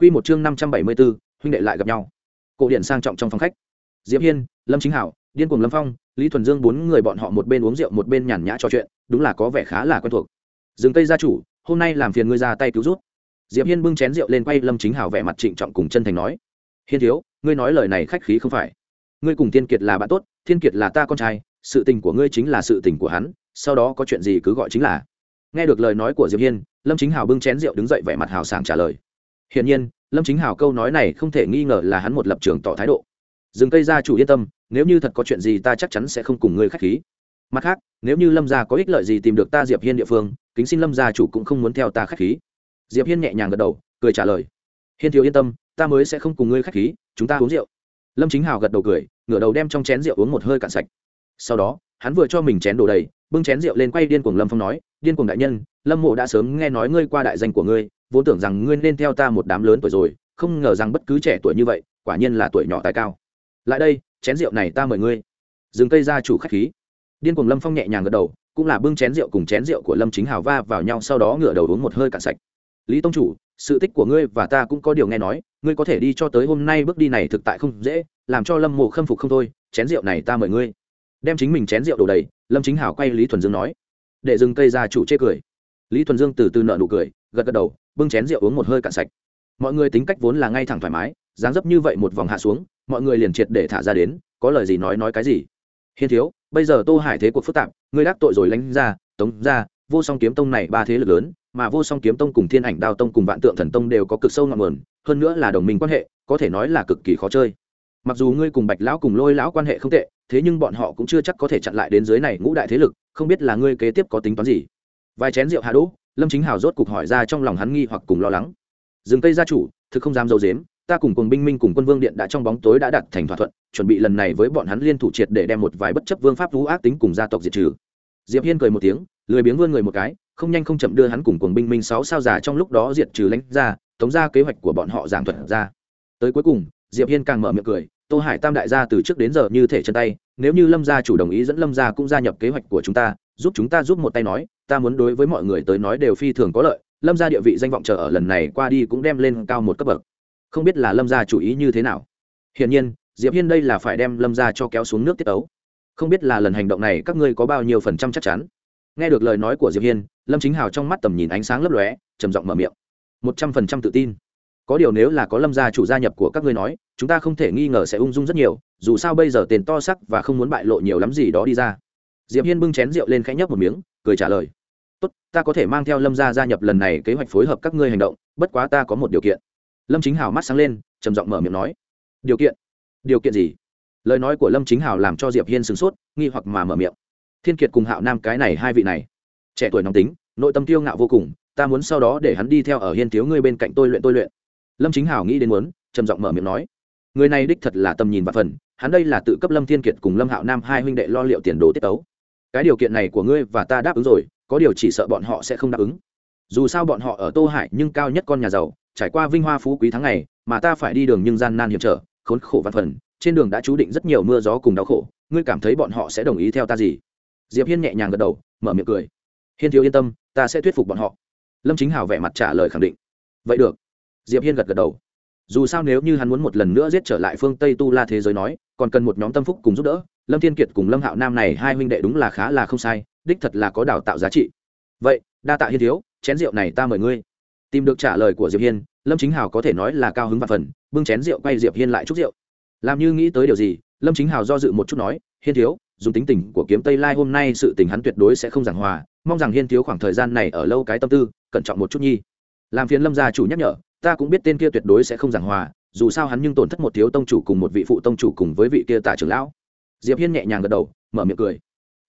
Quy một chương năm trăm bảy mươi 574, huynh đệ lại gặp nhau. Cổ điển sang trọng trong phòng khách. Diệp Hiên, Lâm Chính Hảo, Điên Cuồng Lâm Phong, Lý Thuần Dương bốn người bọn họ một bên uống rượu một bên nhàn nhã trò chuyện, đúng là có vẻ khá là quen thuộc. Dừng cây gia chủ, hôm nay làm phiền ngươi ra tay cứu rút. Diệp Hiên bưng chén rượu lên quay Lâm Chính Hảo vẻ mặt trịnh trọng cùng chân thành nói: "Hiên thiếu, ngươi nói lời này khách khí không phải. Ngươi cùng Thiên Kiệt là bạn tốt, Thiên Kiệt là ta con trai, sự tình của ngươi chính là sự tình của hắn, sau đó có chuyện gì cứ gọi chính là." Nghe được lời nói của Diệp Hiên, Lâm Chính Hảo bưng chén rượu đứng dậy vẻ mặt hào sảng trả lời. Hiển nhiên, lâm chính hào câu nói này không thể nghi ngờ là hắn một lập trường tỏ thái độ. Rừng cây gia chủ yên tâm nếu như thật có chuyện gì ta chắc chắn sẽ không cùng ngươi k h á c h khí. Mặt khác nếu như lâm gia có ích lợi gì tìm được ta diệp hiên địa phương kính xin lâm gia chủ cũng không muốn theo ta k h á c h khí. Diệp hiên nhẹ nhàng gật đầu cười trả lời. Hiên thiếu yên tâm ta mới sẽ không cùng ngươi k h á c h khí chúng ta uống rượu. Lâm chính hào gật đầu cười ngửa đầu đem trong chén rượu uống một hơi cạn sạch. Sau đó hắn vừa cho mình chén đổ đầy bưng chén rượu lên quay điên cuồng lâm phong nói điên cuồng đại nhân lâm mộ đã sớm nghe nói ngươi qua đại danh của ngươi vốn tưởng rằng ngươi nên theo ta một đám lớn tuổi rồi, không ngờ rằng bất cứ trẻ tuổi như vậy, quả nhiên là tuổi nhỏ tài cao. Lại đây, chén rượu này ta mời ngươi. Dừng cây ra chủ khách khí. Điên cuồng lâm phong nhẹ nhàng gật đầu, cũng là bưng chén rượu cùng chén rượu của lâm chính hào va vào nhau, sau đó ngửa đầu uống một hơi cạn sạch. Lý tông chủ, sự tích của ngươi và ta cũng có điều nghe nói, ngươi có thể đi cho tới hôm nay bước đi này thực tại không dễ, làm cho lâm mộ khâm phục không thôi, chén rượu này ta mời ngươi. Đem chính mình chén rượu đổ đầy, lâm chính hào quay lý thuần dương nói. Để dừng cây ra chủ chê cười. Lý thuần dương từ từ nợ nụ cười, gật gật đầu bưng chén rượu uống một hơi cạn sạch. Mọi người tính cách vốn là ngay thẳng thoải mái, dáng dấp như vậy một vòng hạ xuống, mọi người liền triệt để thả ra đến, có lời gì nói nói cái gì. Hiên thiếu, bây giờ tô hải thế cuộc phức tạp, ngươi đắc tội rồi lánh ra, tống ra, vô song kiếm tông này ba thế lực lớn, mà vô song kiếm tông cùng thiên ảnh đao tông cùng vạn tượng thần tông đều có cực sâu ngọn nguồn, hơn nữa là đồng minh quan hệ, có thể nói là cực kỳ khó chơi. Mặc dù ngươi cùng bạch lão cùng lôi lão quan hệ không tệ, thế nhưng bọn họ cũng chưa chắc có thể chặn lại đến dưới này ngũ đại thế lực, không biết là ngươi kế tiếp có tính toán gì. Vài chén rượu hạ đỗ lâm chính hào rốt cục hỏi ra trong lòng hắn nghi hoặc cùng lo lắng. Rừng cây gia chủ, thực không dám dâu dếm ta cùng cùng binh minh cùng quân vương điện đã trong bóng tối đã đặt thành thỏa thuận, chuẩn bị lần này với bọn hắn liên thủ triệt để đem một vài bất chấp vương pháp vũ ác tính cùng gia tộc diệt trừ. Diệp hiên cười một tiếng, lười biếng vươn người một cái, không nhanh không chậm đưa hắn cùng cùng binh minh sáu sao giả trong lúc đó diệt trừ lãnh ra tống ra kế hoạch của bọn họ giảng thuật ra. Tới cuối cùng, diệp hiên càng mở miệng cười, tô hải tam đại gia từ trước đến giờ như thể chân tay, nếu như lâm gia chủ đồng ý dẫn lâm gia cũng gia nhập kế hoạch của chúng ta giúp chúng ta giúp một tay nói, ta muốn đối với mọi người tới nói đều phi thường có lợi, lâm gia địa vị danh vọng chờ ở lần này qua đi cũng đem lên cao một cấp bậc. Không biết là lâm gia chủ ý như thế nào. Hiển nhiên, diệp hiên đây là phải đem lâm gia cho kéo xuống nước tiết ấu không biết là lần hành động này các ngươi có bao nhiêu phần trăm chắc chắn. Nghe được lời nói của diệp hiên, lâm chính hào trong mắt tầm nhìn ánh sáng lấp lóe, trầm giọng mở miệng. Một trăm phần trăm tự tin. Có điều nếu là có lâm gia chủ gia nhập của các ngươi nói, chúng ta không thể nghi ngờ sẽ ung dung rất nhiều, dù sao bây giờ tiền to sắc và không muốn bại lộ nhiều lắm gì đó đi ra diệp hiên bưng chén rượu lên khẽ nhấp một miếng, cười trả lời. Tốt, ta có thể mang theo lâm gia gia nhập lần này kế hoạch phối hợp các ngươi hành động, bất quá ta có một điều kiện. Lâm chính hào mắt sáng lên, trầm giọng mở miệng nói. Điều kiện? Điều kiện gì? Lời nói của lâm chính hào làm cho diệp hiên sửng sốt, nghi hoặc mà mở miệng. Thiên kiệt cùng hạo nam cái này hai vị này, trẻ tuổi nóng tính, nội tâm tiêu ngạo vô cùng, ta muốn sau đó để hắn đi theo ở hiên thiếu ngươi bên cạnh tôi luyện tôi luyện. Lâm chính hào nghĩ đến muốn, trầm giọng mở miệng nói. Người này đích thật là tầm nhìn và phần, hắn đây là tự cấp lâm thiên kiệt cùng lâm hạo nam hai huynh đệ lo liệu tiền đồ tiết tấu cái điều kiện này của ngươi và ta đáp ứng rồi, có điều chỉ sợ bọn họ sẽ không đáp ứng. Dù sao bọn họ ở tô hải nhưng cao nhất con nhà giàu, trải qua vinh hoa phú quý tháng ngày, mà ta phải đi đường nhưng gian nan hiểm trở, khốn khổ văn phần, trên đường đã chú định rất nhiều mưa gió cùng đau khổ, ngươi cảm thấy bọn họ sẽ đồng ý theo ta gì? Diệp hiên nhẹ nhàng gật đầu, mở miệng cười. Hiên thiếu yên tâm, ta sẽ thuyết phục bọn họ. Lâm chính hào vẻ mặt trả lời khẳng định. Vậy được. Diệp hiên gật gật đầu. Dù sao nếu như hắn muốn một lần nữa giết trở lại phương tây tu la thế giới nói, còn cần một nhóm tâm phúc cùng giúp đỡ lâm thiên kiệt cùng lâm hạo nam này hai huynh đệ đúng là khá là không sai, đích thật là có đào tạo giá trị. Vậy, đa tạ hiên thiếu, chén rượu này ta mời ngươi. Tìm được trả lời của diệp hiên, lâm chính hào có thể nói là cao hứng và phần, bưng chén rượu quay diệp hiên lại chúc rượu. Làm như nghĩ tới điều gì, lâm chính hào do dự một chút nói, hiên thiếu, dùng tính tình của kiếm tây lai hôm nay sự tình hắn tuyệt đối sẽ không giảng hòa, mong rằng hiên thiếu khoảng thời gian này ở lâu cái tâm tư, cẩn trọng một chút nhi. Làm phiền lâm gia chủ nhắc nhở, ta cũng biết tên kia tuyệt đối sẽ không giảng hòa, dù sao hắn nhưng tổn thất một thiếu tông chủ cùng một vị phụ tông chủ cùng với vị kia tả trưởng lão diệp hiên nhẹ nhàng gật đầu, mở miệng cười.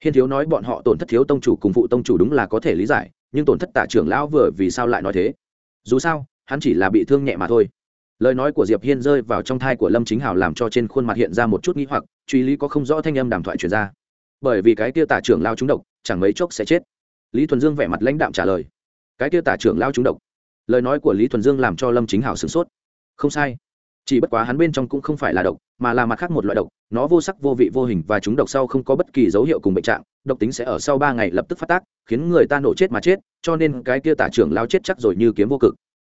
Hiên thiếu nói bọn họ tổn thất thiếu tông chủ cùng phụ tông chủ đúng là có thể lý giải, nhưng tổn thất tả trưởng lão vừa vì sao lại nói thế? Dù sao, hắn chỉ là bị thương nhẹ mà thôi. Lời nói của diệp hiên rơi vào trong thai của lâm chính hảo làm cho trên khuôn mặt hiện ra một chút nghĩ hoặc, truy lý có không rõ thanh âm đàm thoại truyền ra. Bởi vì cái kia tả trưởng lao trúng độc, chẳng mấy chốc sẽ chết. Lý thuần dương vẻ mặt lãnh đạm trả lời. Cái kia tả trưởng lao trúng độc. Lời nói của lý thuần dương làm cho lâm chính hảo sửng sốt. Không sai chỉ bất quá hắn bên trong cũng không phải là độc, mà là mặt khác một loại độc, nó vô sắc, vô vị, vô hình và chúng độc sau không có bất kỳ dấu hiệu cùng bệnh trạng, độc tính sẽ ở sau ba ngày lập tức phát tác, khiến người ta nổ chết mà chết, cho nên cái kia tả trưởng lao chết chắc rồi như kiếm vô cực.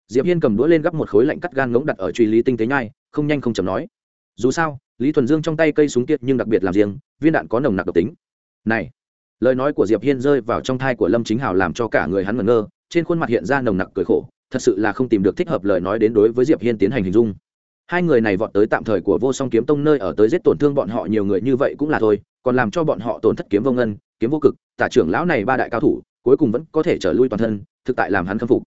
Diệp hiên cầm đũa lên gắp một khối lạnh cắt gan ngỗng đặt ở truy lý tinh tế nhai, không nhanh không chậm nói. Dù sao, lý thuần dương trong tay cây súng tiệt nhưng đặc biệt làm riêng, viên đạn có nồng nặc độc tính. Này, lời nói của diệp hiên rơi vào trong thai của lâm chính hào làm cho cả người hắn ngẩn ngơ, trên khuôn mặt hiện ra nồng nặc cười khổ, thật sự là không tìm được thích hợp lời nói đến đối với diệp hiên tiến hành hình dung hai người này vọt tới tạm thời của vô song kiếm tông nơi ở tới giết tổn thương bọn họ nhiều người như vậy cũng là thôi, còn làm cho bọn họ tổn thất kiếm vô ngân, kiếm vô cực, tả trưởng lão này ba đại cao thủ, cuối cùng vẫn có thể trở lui toàn thân, thực tại làm hắn khâm phục.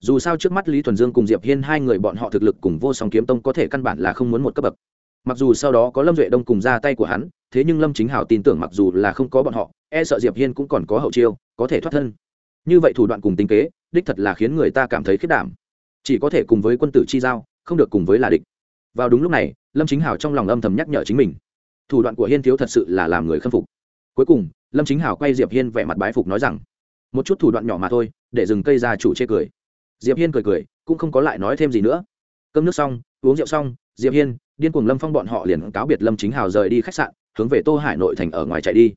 Dù sao trước mắt lý thuần dương cùng diệp hiên hai người bọn họ thực lực cùng vô song kiếm tông có thể căn bản là không muốn một cấp bậc. Mặc dù sau đó có lâm duệ đông cùng ra tay của hắn, thế nhưng lâm chính hảo tin tưởng mặc dù là không có bọn họ e sợ diệp hiên cũng còn có hậu chiêu, có thể thoát thân. Như vậy thủ đoạn cùng tính kế, đích thật là khiến người ta cảm thấy khiết đảm. Chỉ có thể cùng với quân tử chi giao, không được cùng với là địch vào đúng lúc này, lâm chính hào trong lòng âm thầm nhắc nhở chính mình. Thủ đoạn của hiên thiếu thật sự là làm người khâm phục. Cuối cùng, lâm chính hào quay diệp hiên vẻ mặt bái phục nói rằng, một chút thủ đoạn nhỏ mà thôi, để dừng cây ra chủ chê cười. Diệp hiên cười cười, cũng không có lại nói thêm gì nữa. Cơm nước xong, uống rượu xong, diệp hiên, điên cuồng lâm phong bọn họ liền cáo biệt lâm chính hào rời đi khách sạn, hướng về tô hải nội thành ở ngoài chạy đi.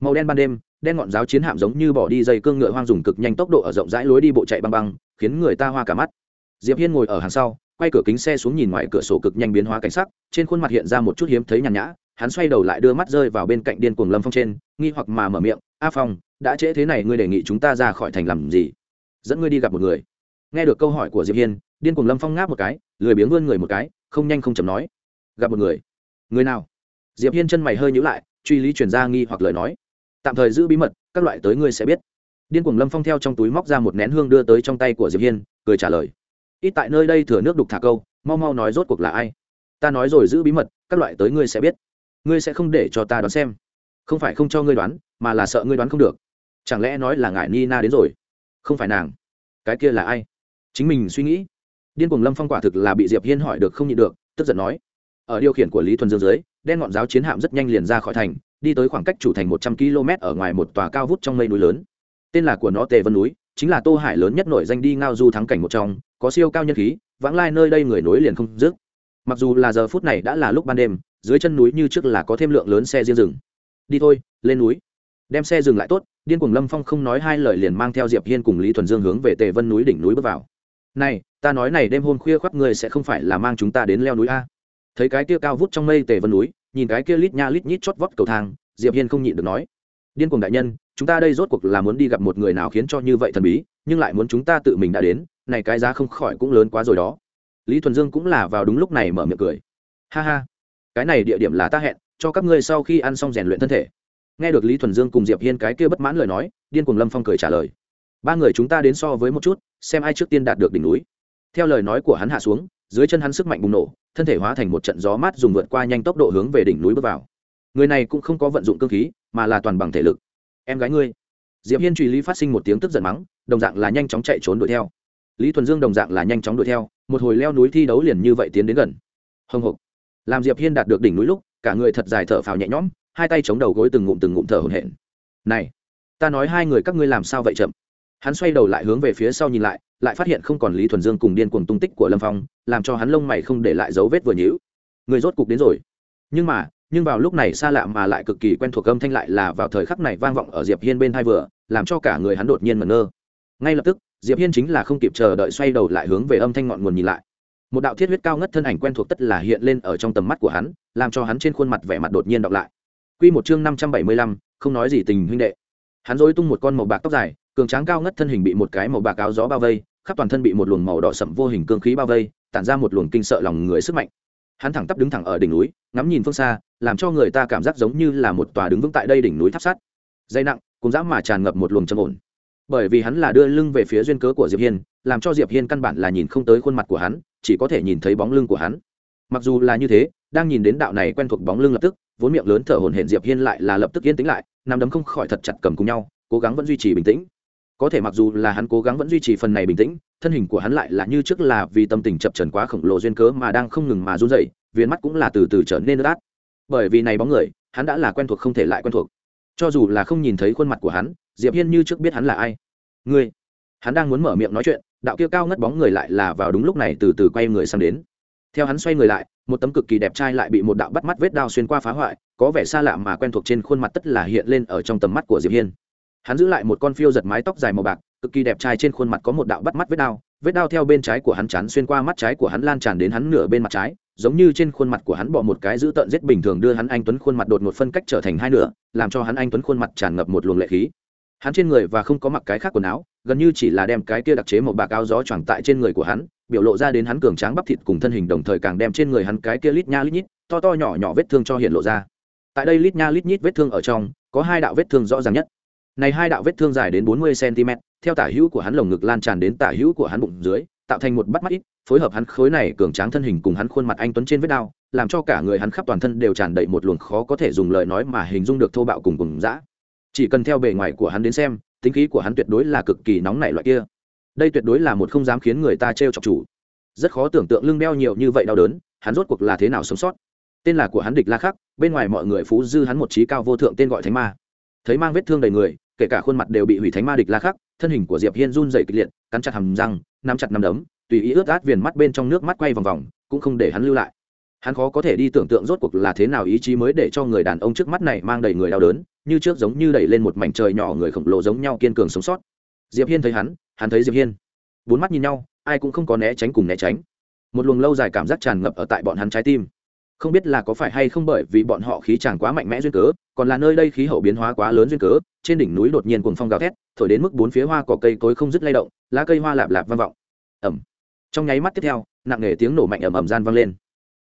Màu đen ban đêm, đen ngọn giáo chiến hạm giống như bỏ đi dây cương ngựa hoang dùng cực nhanh tốc độ ở rộng rãi lối đi bộ chạy băng băng, khiến người ta hoa cả mắt. Diệp hiên ngồi ở hàng sau quay cửa kính xe xuống nhìn ngoài cửa sổ cực nhanh biến hóa cảnh sắc, trên khuôn mặt hiện ra một chút hiếm thấy nhàn nhã, hắn xoay đầu lại đưa mắt rơi vào bên cạnh điên cuồng lâm phong trên, nghi hoặc mà mở miệng, a phong, đã trễ thế này ngươi đề nghị chúng ta ra khỏi thành làm gì? Dẫn ngươi đi gặp một người. Nghe được câu hỏi của diệp hiên, điên cuồng lâm phong ngáp một cái, lười biếng vươn người một cái, không nhanh không chậm nói, gặp một người? Người nào? Diệp hiên chân mày hơi nhíu lại, truy lý chuyển ra nghi hoặc lời nói, tạm thời giữ bí mật, các loại tới ngươi sẽ biết. Điên cuồng lâm phong theo trong túi móc ra một nén hương đưa tới trong tay của diệp hiên, cười trả lời ít tại nơi đây thừa nước đục thả câu, mau mau nói rốt cuộc là ai. Ta nói rồi giữ bí mật, các loại tới ngươi sẽ biết. Ngươi sẽ không để cho ta đoán xem. Không phải không cho ngươi đoán, mà là sợ ngươi đoán không được. Chẳng lẽ nói là ngại nina đến rồi? Không phải nàng. Cái kia là ai? Chính mình suy nghĩ. Điên cuồng lâm phong quả thực là bị diệp hiên hỏi được không nhịn được, tức giận nói. Ở điều khiển của lý thuần dương dưới, đen ngọn giáo chiến hạm rất nhanh liền ra khỏi thành, đi tới khoảng cách chủ thành một trăm km ở ngoài một tòa cao vút trong mây núi lớn. Tên là của nó tề vân núi, chính là tô hải lớn nhất nổi danh đi ngao du thắng cảnh một trong có siêu cao nhân khí, vãng lai nơi đây người nối liền không dứt. Mặc dù là giờ phút này đã là lúc ban đêm, dưới chân núi như trước là có thêm lượng lớn xe riêng rừng. Đi thôi, lên núi. Đem xe dừng lại tốt, điên cuồng lâm phong không nói hai lời liền mang theo diệp hiên cùng lý thuần dương hướng về tề vân núi đỉnh núi bước vào. Này, ta nói này đêm hôm khuya khoác người sẽ không phải là mang chúng ta đến leo núi a. Thấy cái kia cao vút trong mây tề vân núi, nhìn cái kia lít nha lít nhít chót vót cầu thang, diệp hiên không nhịn được nói. Điên cuồng đại nhân, chúng ta đây rốt cuộc là muốn đi gặp một người nào khiến cho như vậy thần bí? Nhưng lại muốn chúng ta tự mình đã đến, này cái giá không khỏi cũng lớn quá rồi đó. Lý thuần dương cũng là vào đúng lúc này mở miệng cười. Ha ha, cái này địa điểm là ta hẹn, cho các ngươi sau khi ăn xong rèn luyện thân thể. Nghe được lý thuần dương cùng diệp hiên cái kia bất mãn lời nói, điên cùng lâm phong cười trả lời. Ba người chúng ta đến so với một chút, xem ai trước tiên đạt được đỉnh núi. Theo lời nói của hắn hạ xuống, dưới chân hắn sức mạnh bùng nổ, thân thể hóa thành một trận gió mát dùng vượt qua nhanh tốc độ hướng về đỉnh núi bước vào. Người này cũng không có vận dụng cơ khí, mà là toàn bằng thể lực. Em gái ngươi diệp hiên truy lý phát sinh một tiếng tức giận mắng, đồng dạng là nhanh chóng chạy trốn đuổi theo. Lý thuần dương đồng dạng là nhanh chóng đuổi theo, một hồi leo núi thi đấu liền như vậy tiến đến gần. Hồng hộc làm diệp hiên đạt được đỉnh núi lúc, cả người thật dài thở phào nhẹ nhõm, hai tay chống đầu gối từng ngụm từng ngụm thở hổn hển. Này, ta nói hai người các ngươi làm sao vậy chậm? Hắn xoay đầu lại hướng về phía sau nhìn lại lại phát hiện không còn lý thuần dương cùng điên cuồng tung tích của lâm phong, làm cho hắn lông mày không để lại dấu vết vừa nhữ người rốt cục đến rồi. Nhưng mà nhưng vào lúc này xa lạ mà lại cực kỳ quen thuộc âm thanh lại là vào thời khắc này vang vọng ở diệp hiên bên hai vừa làm cho cả người hắn đột nhiên mẩn ngơ. Ngay lập tức diệp hiên chính là không kịp chờ đợi xoay đầu lại hướng về âm thanh ngọn nguồn nhìn lại. Một đạo thiết huyết cao ngất thân ảnh quen thuộc tất là hiện lên ở trong tầm mắt của hắn làm cho hắn trên khuôn mặt vẻ mặt đột nhiên đọc lại. Quy một chương năm trăm bảy mươi lăm, không nói gì tình huynh đệ. Hắn dối tung một con màu bạc tóc dài cường tráng cao ngất thân hình bị một cái màu bạc áo gió bao vây khắp toàn thân bị một luồng màu đỏ sậm vô hình cương khí bao vây tản ra một luồng kinh sợ lòng người sức mạnh hắn thẳng tắp đứng thẳng ở đỉnh núi, ngắm nhìn phương xa, làm cho người ta cảm giác giống như là một tòa đứng vững tại đây đỉnh núi tháp sắt. Dây nặng cũng dã mà tràn ngập một luồng trầm ổn. Bởi vì hắn là đưa lưng về phía duyên cớ của diệp hiên, làm cho diệp hiên căn bản là nhìn không tới khuôn mặt của hắn, chỉ có thể nhìn thấy bóng lưng của hắn. Mặc dù là như thế, đang nhìn đến đạo này quen thuộc bóng lưng lập tức, vốn miệng lớn thở hổn hển diệp hiên lại là lập tức yên tĩnh lại nằm đấm không khỏi thật chặt cầm cùng nhau, cố gắng vẫn duy trì bình tĩnh có thể mặc dù là hắn cố gắng vẫn duy trì phần này bình tĩnh, thân hình của hắn lại là như trước là vì tâm tình chập trần quá khổng lồ duyên cớ mà đang không ngừng mà run dậy viên mắt cũng là từ từ trở nên ướt át. Bởi vì này bóng người, hắn đã là quen thuộc không thể lại quen thuộc. Cho dù là không nhìn thấy khuôn mặt của hắn, diệp hiên như trước biết hắn là ai. Ngươi. Hắn đang muốn mở miệng nói chuyện, đạo kia cao ngất bóng người lại là vào đúng lúc này từ từ quay người sang đến. Theo hắn xoay người lại, một tấm cực kỳ đẹp trai lại bị một đạo bắt mắt vết đao xuyên qua phá hoại, có vẻ xa lạ mà quen thuộc trên khuôn mặt tất là hiện lên ở trong tầm mắt của diệp hiên hắn giữ lại một con phiêu giật mái tóc dài màu bạc, cực kỳ đẹp trai trên khuôn mặt có một đạo bắt mắt vết đao vết đao theo bên trái của hắn chán xuyên qua mắt trái của hắn lan tràn đến hắn nửa bên mặt trái, giống như trên khuôn mặt của hắn bỏ một cái dữ tợn giết bình thường đưa hắn anh tuấn khuôn mặt đột ngột phân cách trở thành hai nửa, làm cho hắn anh tuấn khuôn mặt tràn ngập một luồng lệ khí. Hắn trên người và không có mặc cái khác quần áo, gần như chỉ là đem cái kia đặc chế một bạc áo gió choàng tại trên người của hắn, biểu lộ ra đến hắn cường tráng bắp thịt cùng thân hình đồng thời càng đem trên người hắn cái kia lít nha lít nhít, to to nhỏ nhỏ vết thương cho hiện lộ ra. Tại đây lít nha lít nhít vết thương ở trong, có hai đạo vết thương rõ ràng nhất này hai đạo vết thương dài đến bốn mươi cm, theo tả hữu của hắn lồng ngực lan tràn đến tả hữu của hắn bụng dưới, tạo thành một bắt mắt ít, phối hợp hắn khối này cường tráng thân hình cùng hắn khuôn mặt anh tuấn trên vết đao làm cho cả người hắn khắp toàn thân đều tràn đầy một luồng khó có thể dùng lời nói mà hình dung được thô bạo cùng cùng dã. Chỉ cần theo bề ngoài của hắn đến xem, tính khí của hắn tuyệt đối là cực kỳ nóng nảy loại kia. Đây tuyệt đối là một không dám khiến người ta trêu chọc chủ. Rất khó tưởng tượng lưng đeo nhiều như vậy đau đớn, hắn rốt cuộc là thế nào sống sót. Tên là của hắn địch la khắc, bên ngoài mọi người phú dư hắn một trí cao vô thượng tên gọi thánh ma. Thấy mang vết thương đầy người kể cả khuôn mặt đều bị hủy thánh ma địch la khắc, thân hình của diệp hiên run dày kịch liệt, cắn chặt hầm răng, nắm chặt nắm đấm, tùy ý ướt át viền mắt bên trong nước mắt quay vòng vòng, cũng không để hắn lưu lại. Hắn khó có thể đi tưởng tượng rốt cuộc là thế nào ý chí mới để cho người đàn ông trước mắt này mang đầy người đau đớn, như trước giống như đẩy lên một mảnh trời nhỏ người khổng lồ giống nhau kiên cường sống sót. Diệp hiên thấy hắn hắn thấy diệp hiên. Bốn mắt nhìn nhau, ai cũng không có né tránh cùng né tránh. Một luồng lâu dài cảm giác tràn ngập ở tại bọn hắn trái tim không biết là có phải hay không bởi vì bọn họ khí chàng quá mạnh mẽ duyên cớ, còn là nơi đây khí hậu biến hóa quá lớn duyên cớ, trên đỉnh núi đột nhiên cuồng phong gào thét, thổi đến mức bốn phía hoa cỏ cây cối không dứt lay động, lá cây hoa lạp lạp vang vọng. Ẩm trong nháy mắt tiếp theo, nặng nề tiếng nổ mạnh ầm ầm gian vang lên.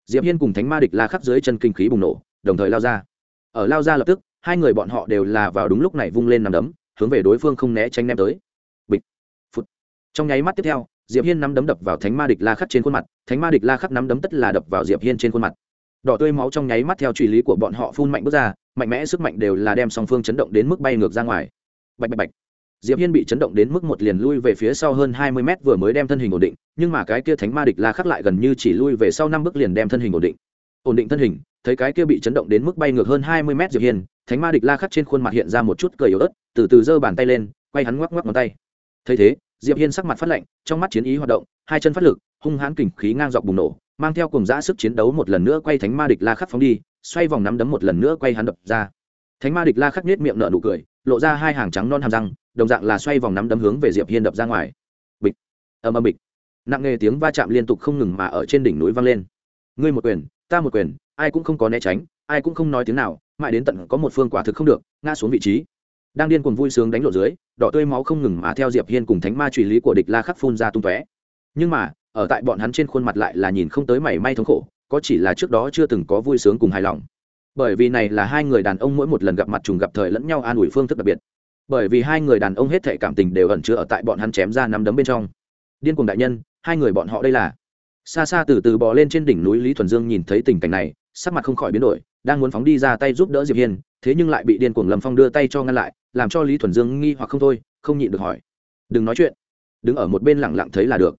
Diệp hiên cùng thánh ma địch la khắc dưới chân kinh khí bùng nổ, đồng thời lao ra. Ở lao ra lập tức, hai người bọn họ đều là vào đúng lúc này vung lên nằm đấm, hướng về đối phương không né tránh ném tới. Bịch. Phút trong nháy mắt tiếp theo, diệp hiên nắm đấm đập vào thánh ma địch la khắc trên khuôn mặt, thánh ma địch la khắc nắm đấm tất là đập vào diệp hiên trên khuôn mặt đỏ tươi máu trong nháy mắt theo truy lý của bọn họ phun mạnh bước ra, mạnh mẽ sức mạnh đều là đem song phương chấn động đến mức bay ngược ra ngoài. Bạch bạch bạch. Diệp hiên bị chấn động đến mức một liền lui về phía sau hơn hai mươi mét vừa mới đem thân hình ổn định, nhưng mà cái kia thánh ma địch la khắc lại gần như chỉ lui về sau năm bước liền đem thân hình ổn định. Ổn định thân hình, thấy cái kia bị chấn động đến mức bay ngược hơn hai mươi mét diệp hiên, thánh ma địch la khắc trên khuôn mặt hiện ra một chút cười yếu ớt, từ từ giơ bàn tay lên, quay hắn ngoắc ngoắc ngón tay. Thấy thế, diệp hiên sắc mặt phát lạnh, trong mắt chiến ý hoạt động, hai chân phát lực, hung hãn kình khí ngang dọc bùng nổ mang theo cùng dã sức chiến đấu một lần nữa quay thánh ma địch la khắc phóng đi, xoay vòng nắm đấm một lần nữa quay hắn đập ra. Thánh ma địch la khắc nhếch miệng nở nụ cười, lộ ra hai hàng trắng non hàm răng, đồng dạng là xoay vòng nắm đấm hướng về diệp hiên đập ra ngoài. Bịch ầm ầm bịch. Nặng nề tiếng va chạm liên tục không ngừng mà ở trên đỉnh núi vang lên. Ngươi một quyền, ta một quyền, ai cũng không có né tránh, ai cũng không nói tiếng nào, mãi đến tận có một phương quả thực không được, ngã xuống vị trí. Đang điên cuồng vui sướng đánh lộ dưới, đỏ tươi máu không ngừng mà theo diệp hiên cùng thánh ma truy lý của địch la khắc phun ra tung tóe. Nhưng mà ở tại bọn hắn trên khuôn mặt lại là nhìn không tới mảy may thống khổ, có chỉ là trước đó chưa từng có vui sướng cùng hài lòng. Bởi vì này là hai người đàn ông mỗi một lần gặp mặt trùng gặp thời lẫn nhau an ủi phương thức đặc biệt. Bởi vì hai người đàn ông hết thể cảm tình đều ẩn chứa ở tại bọn hắn chém ra năm đấm bên trong. Điên cuồng đại nhân, hai người bọn họ đây là. Xa xa từ từ bò lên trên đỉnh núi lý thuần dương nhìn thấy tình cảnh này, sắc mặt không khỏi biến đổi, đang muốn phóng đi ra tay giúp đỡ diệp hiên, thế nhưng lại bị điên cuồng lâm phong đưa tay cho ngăn lại, làm cho lý thuần dương nghi hoặc không thôi, không nhịn được hỏi. Đừng nói chuyện, đứng ở một bên lặng lặng thấy là được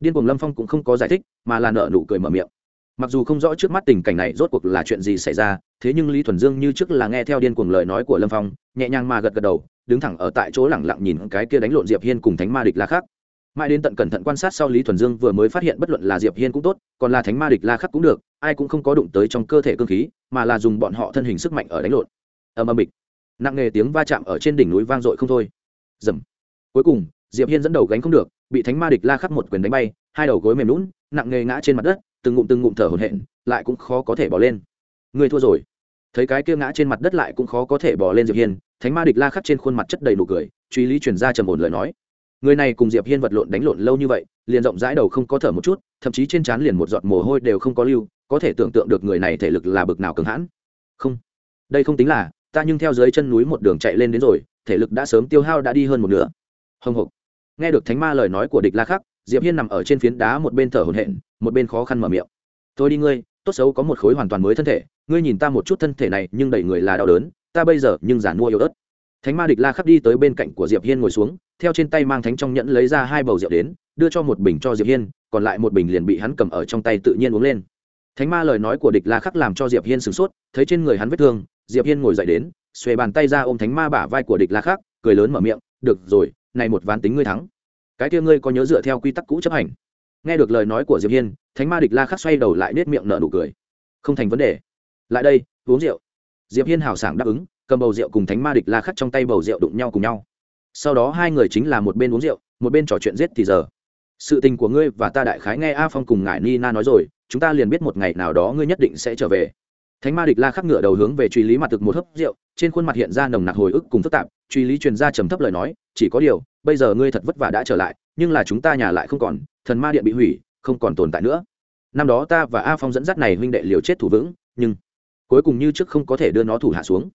điên cuồng lâm phong cũng không có giải thích, mà là nợ nụ cười mở miệng. Mặc dù không rõ trước mắt tình cảnh này rốt cuộc là chuyện gì xảy ra, thế nhưng lý thuần dương như trước là nghe theo điên cuồng lời nói của lâm phong, nhẹ nhàng mà gật gật đầu, đứng thẳng ở tại chỗ lẳng lặng nhìn cái kia đánh lộn diệp hiên cùng thánh ma địch la khắc. Mãi đến tận cẩn thận quan sát sau lý thuần dương vừa mới phát hiện bất luận là diệp hiên cũng tốt, còn là thánh ma địch la khắc cũng được, ai cũng không có đụng tới trong cơ thể cơ khí, mà là dùng bọn họ thân hình sức mạnh ở đánh lộn. Ầm ầm bịch. Nặng nề tiếng va chạm ở trên đỉnh núi vang dội không thôi. Dầm cuối cùng, diệp hiên dẫn đầu gánh không được bị thánh ma địch la khắc một quyền đánh bay, hai đầu gối mềm lún, nặng nề ngã trên mặt đất, từng ngụm từng ngụm thở hổn hển, lại cũng khó có thể bỏ lên. Người thua rồi. Thấy cái kia ngã trên mặt đất lại cũng khó có thể bỏ lên diệp hiên, thánh ma địch la khắc trên khuôn mặt chất đầy nụ cười, truy lý truyền ra trầm ổn lời nói. Người này cùng diệp hiên vật lộn đánh lộn lâu như vậy, liền rộng rãi đầu không có thở một chút, thậm chí trên trán liền một giọt mồ hôi đều không có lưu, có thể tưởng tượng được người này thể lực là bực nào cường hãn. Không. Đây không tính là, ta nhưng theo dưới chân núi một đường chạy lên đến rồi, thể lực đã sớm tiêu hao đã đi hơn một nửa. Hồng hộc nghe được thánh ma lời nói của địch la khắc, diệp hiên nằm ở trên phiến đá một bên thở hổn hển, một bên khó khăn mở miệng. Thôi đi ngươi, tốt xấu có một khối hoàn toàn mới thân thể, ngươi nhìn ta một chút thân thể này nhưng đầy người là đau đớn, ta bây giờ nhưng giả mua yếu ớt. Thánh ma địch la khắc đi tới bên cạnh của diệp hiên ngồi xuống, theo trên tay mang thánh trong nhẫn lấy ra hai bầu rượu đến, đưa cho một bình cho diệp hiên, còn lại một bình liền bị hắn cầm ở trong tay tự nhiên uống lên. Thánh ma lời nói của địch la khắc làm cho diệp hiên sửng sốt, thấy trên người hắn vết thương, diệp hiên ngồi dậy đến, xuề bàn tay ra ôm thánh ma bả vai của địch la khắc, cười lớn mở miệng, được rồi này một ván tính ngươi thắng. Cái kia ngươi có nhớ dựa theo quy tắc cũ chấp hành? Nghe được lời nói của diệp hiên, thánh ma địch la khắc xoay đầu lại nết miệng nở nụ cười. Không thành vấn đề. Lại đây, uống rượu. Diệp hiên hào sảng đáp ứng, cầm bầu rượu cùng thánh ma địch la khắc trong tay bầu rượu đụng nhau cùng nhau. Sau đó hai người chính là một bên uống rượu, một bên trò chuyện giết thì giờ. Sự tình của ngươi và ta đại khái nghe a phong cùng ngải ni na nói rồi, chúng ta liền biết một ngày nào đó ngươi nhất định sẽ trở về thánh ma địch la khắc ngựa đầu hướng về truy lý mặt thực một hớp rượu trên khuôn mặt hiện ra nồng nặc hồi ức cùng phức tạp truy lý truyền ra trầm thấp lời nói chỉ có điều bây giờ ngươi thật vất vả đã trở lại nhưng là chúng ta nhà lại không còn thần ma điện bị hủy không còn tồn tại nữa. Năm đó ta và a phong dẫn dắt này huynh đệ liều chết thủ vững nhưng cuối cùng như trước không có thể đưa nó thủ hạ xuống.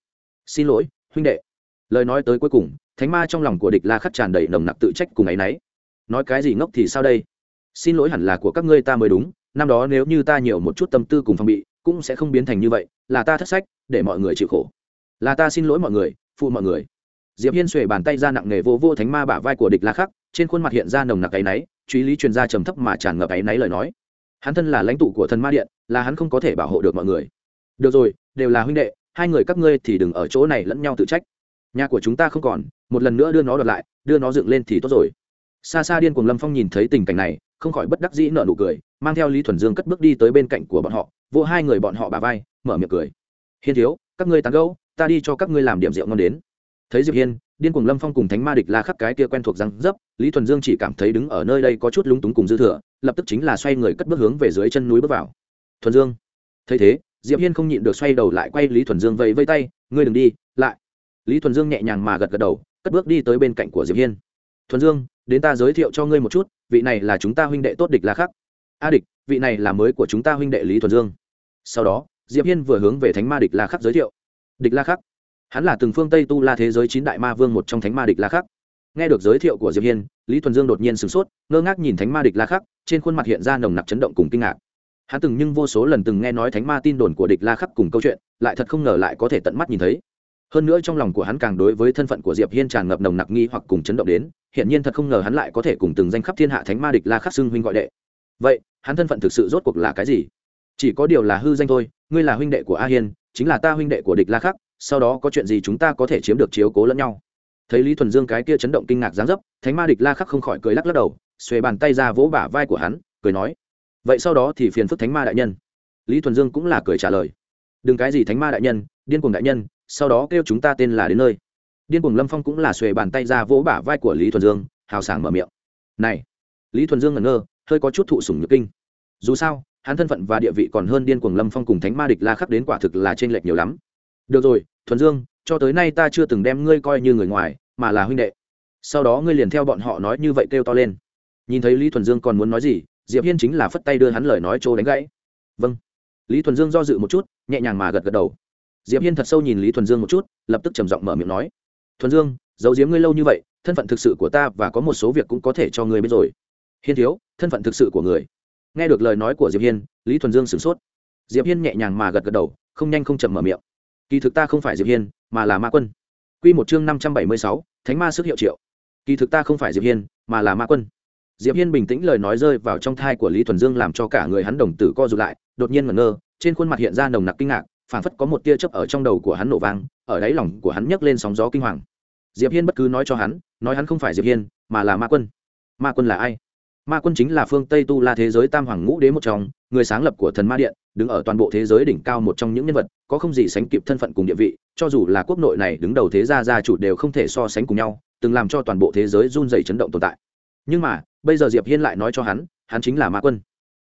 Xin lỗi huynh đệ. Lời nói tới cuối cùng thánh ma trong lòng của địch la khắc tràn đầy nồng nặc tự trách cùng áy náy, nói cái gì ngốc thì sao đây? Xin lỗi hẳn là của các ngươi ta mới đúng năm đó nếu như ta nhiều một chút tâm tư cùng phòng bị cũng sẽ không biến thành như vậy, là ta thất sách, để mọi người chịu khổ. Là ta xin lỗi mọi người, phụ mọi người. Diệp hiên xuề bàn tay ra nặng nề vô vô thánh ma bả vai của địch la khắc, trên khuôn mặt hiện ra nồng nặc áy náy, truy lý truyền ra trầm thấp mà tràn ngập áy náy lời nói. Hắn thân là lãnh tụ của thần ma điện, là hắn không có thể bảo hộ được mọi người. Được rồi, đều là huynh đệ, hai người các ngươi thì đừng ở chỗ này lẫn nhau tự trách. Nhà của chúng ta không còn, một lần nữa đưa nó đợt lại, đưa nó dựng lên thì tốt rồi. Xa xa điên cuồng lâm phong nhìn thấy tình cảnh này không khỏi bất đắc dĩ nợ nụ cười, mang theo lý thuần dương cất bước đi tới bên cạnh của bọn họ vỗ hai người bọn họ bà vai, mở miệng cười. Hiên thiếu, các ngươi tán gẫu, ta đi cho các ngươi làm điểm rượu ngon đến. Thấy diệp hiên, điên cuồng lâm phong cùng thánh ma địch la khắc cái kia quen thuộc răng dấp, lý thuần dương chỉ cảm thấy đứng ở nơi đây có chút lúng túng cùng dư thừa, lập tức chính là xoay người cất bước hướng về dưới chân núi bước vào. Thuần dương. Thấy thế, diệp hiên không nhịn được xoay đầu lại quay lý thuần dương vẫy vây tay, ngươi đừng đi, lại. Lý thuần dương nhẹ nhàng mà gật gật đầu, cất bước đi tới bên cạnh của diệp hiên. Thuần dương, đến ta giới thiệu cho ngươi một chút vị này là chúng ta huynh đệ tốt địch la khắc. A địch, vị này là mới của chúng ta huynh đệ lý thuần dương. Sau đó, diệp hiên vừa hướng về thánh ma địch la khắc giới thiệu. Địch la khắc. Hắn là từng phương tây tu la thế giới chín đại ma vương một trong thánh ma địch la khắc. Nghe được giới thiệu của diệp hiên, lý thuần dương đột nhiên sửng sốt, ngơ ngác nhìn thánh ma địch la khắc, trên khuôn mặt hiện ra nồng nặc chấn động cùng kinh ngạc. Hắn từng nhưng vô số lần từng nghe nói thánh ma tin đồn của địch la khắc cùng câu chuyện, lại thật không ngờ lại có thể tận mắt nhìn thấy hơn nữa trong lòng của hắn càng đối với thân phận của diệp hiên tràn ngập nồng nặc nghi hoặc cùng chấn động đến hiện nhiên thật không ngờ hắn lại có thể cùng từng danh khắp thiên hạ thánh ma địch la khắc xưng huynh gọi đệ. Vậy, hắn thân phận thực sự rốt cuộc là cái gì? Chỉ có điều là hư danh thôi, ngươi là huynh đệ của a hiên, chính là ta huynh đệ của địch la khắc, sau đó có chuyện gì chúng ta có thể chiếm được chiếu cố lẫn nhau. Thấy lý thuần dương cái kia chấn động kinh ngạc giáng dấp, thánh ma địch la khắc không khỏi cười lắc lắc đầu, xuề bàn tay ra vỗ bả vai của hắn, cười nói, vậy sau đó thì phiền phức thánh ma đại nhân. Lý thuần dương cũng là cười trả lời, đừng cái gì thánh ma đại nhân, điên cuồng đại nhân sau đó kêu chúng ta tên là đến nơi. Điên cuồng lâm phong cũng là xuề bàn tay ra vỗ bả vai của lý thuần dương, hào sảng mở miệng. Này, lý thuần dương ngẩn ngơ, hơi có chút thụ sủng nhược kinh. Dù sao, hắn thân phận và địa vị còn hơn điên cuồng lâm phong cùng thánh ma địch la khắc đến quả thực là t r ê n lệch nhiều lắm. Được rồi, thuần dương, cho tới nay ta chưa từng đem ngươi coi như người ngoài, mà là huynh đệ. Sau đó ngươi liền theo bọn họ nói như vậy kêu to lên. Nhìn thấy lý thuần dương còn muốn nói gì, diệp hiên chính là phất tay đưa hắn lời nói trô đánh gãy. Vâng. Lý thuần dương do dự một chút, nhẹ nhàng mà gật gật đầu diệp hiên thật sâu nhìn lý thuần dương một chút lập tức trầm giọng mở miệng nói thuần dương giấu giếm ngươi lâu như vậy thân phận thực sự của ta và có một số việc cũng có thể cho ngươi biết rồi. Hiên thiếu thân phận thực sự của người. Nghe được lời nói của diệp hiên lý thuần dương sửng sốt. Diệp hiên nhẹ nhàng mà gật gật đầu không nhanh không chậm mở miệng. Kỳ thực ta không phải diệp hiên mà là ma quân. Quy một chương năm trăm bảy mươi sáu, thánh ma sức hiệu triệu. Kỳ thực ta không phải diệp hiên mà là ma quân. Diệp hiên bình tĩnh lời nói rơi vào trong thai của lý thuần dương làm cho cả người hắn đồng tử co rụt lại đột nhiên ngẩn ngơ trên khuôn mặt hiện ra nồng nặc kinh ngạc phảng phất có một tia chớp ở trong đầu của hắn nổ vang, ở đáy lòng của hắn nhấc lên sóng gió kinh hoàng. Diệp hiên bất cứ nói cho hắn, nói hắn không phải diệp hiên, mà là ma quân. Ma quân là ai? Ma quân chính là phương tây tu la thế giới tam hoàng ngũ đế một trong, người sáng lập của thần ma điện, đứng ở toàn bộ thế giới đỉnh cao một trong những nhân vật, có không gì sánh kịp thân phận cùng địa vị, cho dù là quốc nội này đứng đầu thế gia gia chủ đều không thể so sánh cùng nhau, từng làm cho toàn bộ thế giới run dày chấn động tồn tại. Nhưng mà, bây giờ diệp hiên lại nói cho hắn hắn chính là ma quân.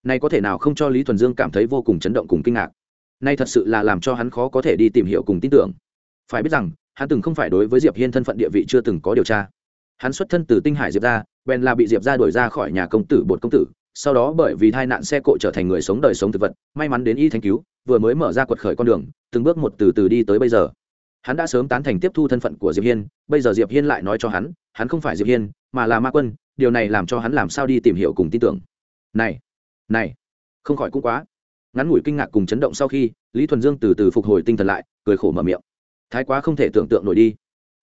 Này có thể nào không cho lý thuần dương cảm thấy vô cùng chấn động cùng kinh ngạc? Nay thật sự là làm cho hắn khó có thể đi tìm hiểu cùng tin tưởng. Phải biết rằng, hắn từng không phải đối với diệp hiên thân phận địa vị chưa từng có điều tra. Hắn xuất thân từ tinh hải diệp ra bèn là bị diệp ra đuổi ra khỏi nhà công tử bột công tử, sau đó bởi vì tai nạn xe cộ trở thành người sống đời sống thực vật, may mắn đến y thanh cứu, vừa mới mở ra quật khởi con đường, từng bước một từ từ đi tới bây giờ. Hắn đã sớm tán thành tiếp thu thân phận của diệp hiên, bây giờ diệp hiên lại nói cho hắn hắn không phải diệp hiên, mà là ma quân, điều này làm cho hắn làm sao đi tìm hiểu cùng tin tưởng. Này này, không khỏi cũng quá ngắn ngủi kinh ngạc cùng chấn động sau khi, lý thuần dương từ từ phục hồi tinh thần lại, cười khổ mở miệng. Thái quá không thể tưởng tượng nổi đi.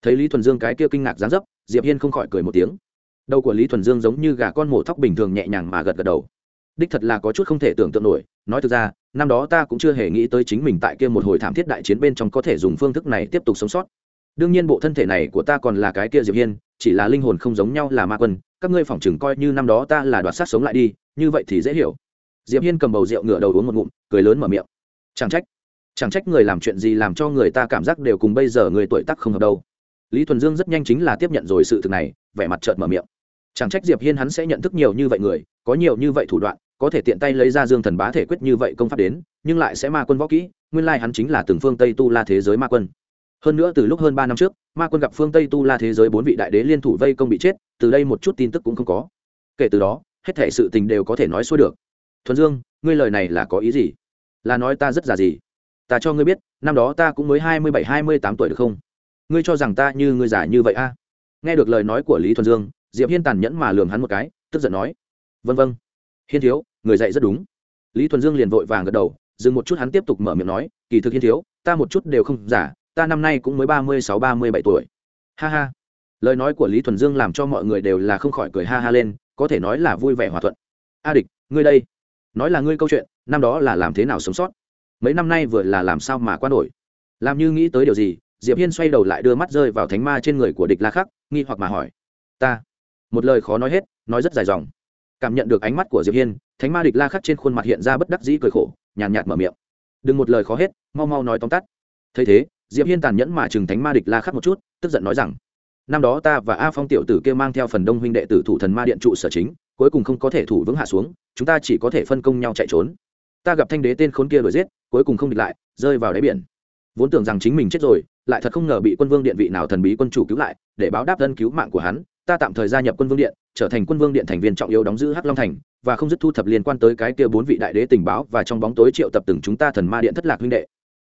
Thấy lý thuần dương cái kia kinh ngạc dán dấp, diệp hiên không khỏi cười một tiếng. Đầu của lý thuần dương giống như gà con mổ thóc bình thường nhẹ nhàng mà gật gật đầu. Đích thật là có chút không thể tưởng tượng nổi, nói thực ra, năm đó ta cũng chưa hề nghĩ tới chính mình tại kia một hồi thảm thiết đại chiến bên trong có thể dùng phương thức này tiếp tục sống sót. Đương nhiên bộ thân thể này của ta còn là cái kia diệp hiên, chỉ là linh hồn không giống nhau là ma quân, các ngươi phỏng chừng coi như năm đó ta là đoạt sát sống lại đi, như vậy thì dễ hiểu diệp hiên cầm bầu rượu ngửa đầu uống một ngụm, cười lớn mở miệng. Chẳng trách chẳng trách người làm chuyện gì làm cho người ta cảm giác đều cùng bây giờ người tuổi tác không hợp đâu. Lý thuần dương rất nhanh chính là tiếp nhận rồi sự thực này, vẻ mặt trợn mở miệng. Chẳng trách diệp hiên hắn sẽ nhận thức nhiều như vậy người, có nhiều như vậy thủ đoạn, có thể tiện tay lấy ra dương thần bá thể quyết như vậy công pháp đến, nhưng lại sẽ ma quân võ kỹ, nguyên lai hắn chính là từng phương tây tu la thế giới ma quân. Hơn nữa từ lúc hơn ba năm trước, ma quân gặp phương tây tu la thế giới bốn vị đại đế liên thủ vây công bị chết, từ đây một chút tin tức cũng không có. Kể từ đó, hết thể sự tình đều có thể nói xuôi được thuần dương, ngươi lời này là có ý gì? Là nói ta rất già gì? Ta cho ngươi biết, năm đó ta cũng mới hai mươi bảy, hai mươi tám tuổi được không? Ngươi cho rằng ta như ngươi già như vậy a? Nghe được lời nói của lý thuần dương, diệp hiên tàn nhẫn mà lườm hắn một cái, tức giận nói. Vân vân. Hiên thiếu, người dạy rất đúng. Lý thuần dương liền vội vàng gật đầu, dừng một chút hắn tiếp tục mở miệng nói, kỳ thực hiên thiếu, ta một chút đều không giả ta năm nay cũng mới ba mươi sáu, ba mươi bảy tuổi. Ha ha. Lời nói của lý thuần dương làm cho mọi người đều là không khỏi cười ha ha lên, có thể nói là vui vẻ hòa thuận. A địch, ngươi đây nói là ngươi câu chuyện, năm đó là làm thế nào sống sót? Mấy năm nay vừa là làm sao mà qua nổi? Làm như nghĩ tới điều gì, diệp hiên xoay đầu lại đưa mắt rơi vào thánh ma trên người của địch la khắc, nghi hoặc mà hỏi. Ta. Một lời khó nói hết, nói rất dài dòng. Cảm nhận được ánh mắt của diệp hiên, thánh ma địch la khắc trên khuôn mặt hiện ra bất đắc dĩ cười khổ, nhàn nhạt mở miệng. Đừng một lời khó hết, mau mau nói tóm tắt. Thấy thế, diệp hiên tàn nhẫn mà chừng thánh ma địch la khắc một chút, tức giận nói rằng, năm đó ta và a phong tiểu tử kia mang theo phần đông huynh đệ tử thủ thần ma điện trụ sở chính cuối cùng không có thể thủ vững hạ xuống, chúng ta chỉ có thể phân công nhau chạy trốn. Ta gặp thanh đế tên khốn kia đuổi giết, cuối cùng không địch lại, rơi vào đáy biển. Vốn tưởng rằng chính mình chết rồi, lại thật không ngờ bị quân vương điện vị nào thần bí quân chủ cứu lại, để báo đáp ơn cứu mạng của hắn, ta tạm thời gia nhập quân vương điện, trở thành quân vương điện thành viên trọng yếu đóng giữ hắc long thành, và không dứt thu thập liên quan tới cái kia bốn vị đại đế tình báo và trong bóng tối triệu tập từng chúng ta thần ma điện thất lạc huynh đệ.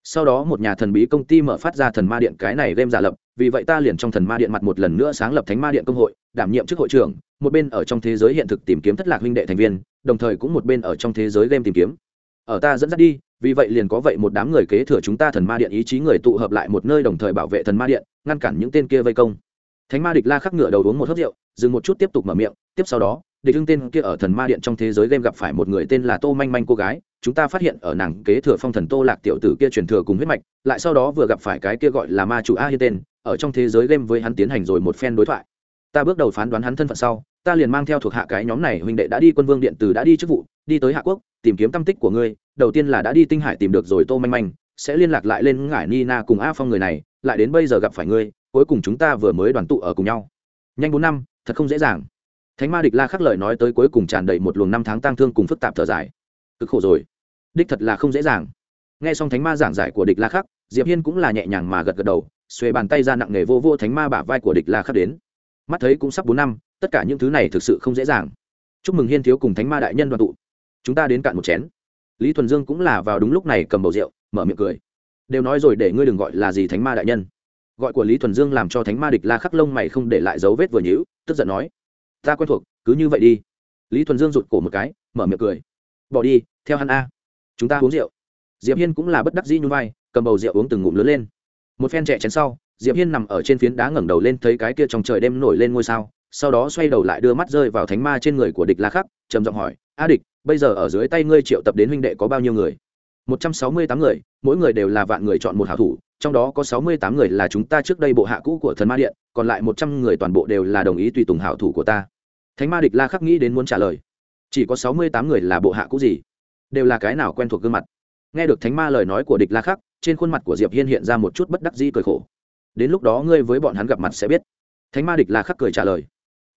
Sau đó một nhà thần bí công ty mở phát ra thần ma điện cái này đem giả lập vì vậy ta liền trong thần ma điện mặt một lần nữa sáng lập thánh ma điện công hội, đảm nhiệm chức hội trưởng, một bên ở trong thế giới hiện thực tìm kiếm thất lạc huynh đệ thành viên, đồng thời cũng một bên ở trong thế giới game tìm kiếm. Ở ta dẫn dắt đi, vì vậy liền có vậy một đám người kế thừa chúng ta thần ma điện ý chí người tụ hợp lại một nơi đồng thời bảo vệ thần ma điện, ngăn cản những tên kia vây công. Thánh ma địch la khắc ngựa đầu uống một hớp rượu, dừng một chút tiếp tục mở miệng, tiếp sau đó, địch hưng tên kia ở thần ma điện trong thế giới game gặp phải một người tên là tô manh manh cô gái chúng ta phát hiện ở nàng kế thừa phong thần tô lạc tiểu tử kia truyền thừa cùng huyết mạch, lại sau đó vừa gặp phải cái kia gọi là ma chủ a hiên tên, ở trong thế giới game với hắn tiến hành rồi một phen đối thoại. Ta bước đầu phán đoán hắn thân phận sau, ta liền mang theo thuộc hạ cái nhóm này, huynh đệ đã đi quân vương điện từ đã đi chức vụ, đi tới hạ quốc, tìm kiếm tâm tích của ngươi, đầu tiên là đã đi tinh hải tìm được rồi tô manh manh, sẽ liên lạc lại lên ngải nina cùng a phong người này, lại đến bây giờ gặp phải ngươi, cuối cùng chúng ta vừa mới đoàn tụ ở cùng nhau. Nhanh bốn năm, thật không dễ dàng. Thánh ma địch la khắc lời nói tới cuối cùng tràn đầy một luồng năm tháng tang thương cùng phức tạp thở dài cực khổ rồi. Đích thật là không dễ dàng. Nghe xong thánh ma giảng giải của địch la khắc, diệp hiên cũng là nhẹ nhàng mà gật gật đầu, xuề bàn tay ra nặng nề vô vô thánh ma bả vai của địch la khắc đến. Mắt thấy cũng sắp bốn năm, tất cả những thứ này thực sự không dễ dàng. Chúc mừng hiên thiếu cùng thánh ma đại nhân đoàn tụ. Chúng ta đến cạn một chén. Lý thuần dương cũng là vào đúng lúc này cầm bầu rượu, mở miệng cười. Đều nói rồi để ngươi đừng gọi là gì thánh ma đại nhân. Gọi của lý thuần dương làm cho thánh ma địch la khắc lông mày không để lại dấu vết vừa nhữ tức giận nói. Ta quen thuộc, cứ như vậy đi. Lý thuần dương rụt cổ một cái, mở miệng cười bỏ đi, theo hắn a. Chúng ta uống rượu. Diệp hiên cũng là bất đắc dĩ nhún vai, cầm bầu rượu uống từng ngụm lớn lên. Một phen trẻ chén sau, diệp hiên nằm ở trên phiến đá ngẩng đầu lên thấy cái kia trong trời đêm nổi lên ngôi sao, sau đó xoay đầu lại đưa mắt rơi vào thánh ma trên người của địch la khắc, trầm giọng hỏi, a địch, bây giờ ở dưới tay ngươi triệu tập đến huynh đệ có bao nhiêu người? Một trăm sáu mươi tám người, mỗi người đều là vạn người chọn một hảo thủ, trong đó có sáu mươi tám người là chúng ta trước đây bộ hạ cũ của thần ma điện, còn lại một trăm người toàn bộ đều là đồng ý tùy tùng hảo thủ của ta. Thánh ma địch la khắc nghĩ đến muốn trả lời chỉ có sáu mươi tám người là bộ hạ cũ gì? Đều là cái nào quen thuộc gương mặt? Nghe được thánh ma lời nói của địch la khắc, trên khuôn mặt của diệp hiên hiện ra một chút bất đắc dĩ cười khổ. Đến lúc đó ngươi với bọn hắn gặp mặt sẽ biết. Thánh ma địch la khắc cười trả lời.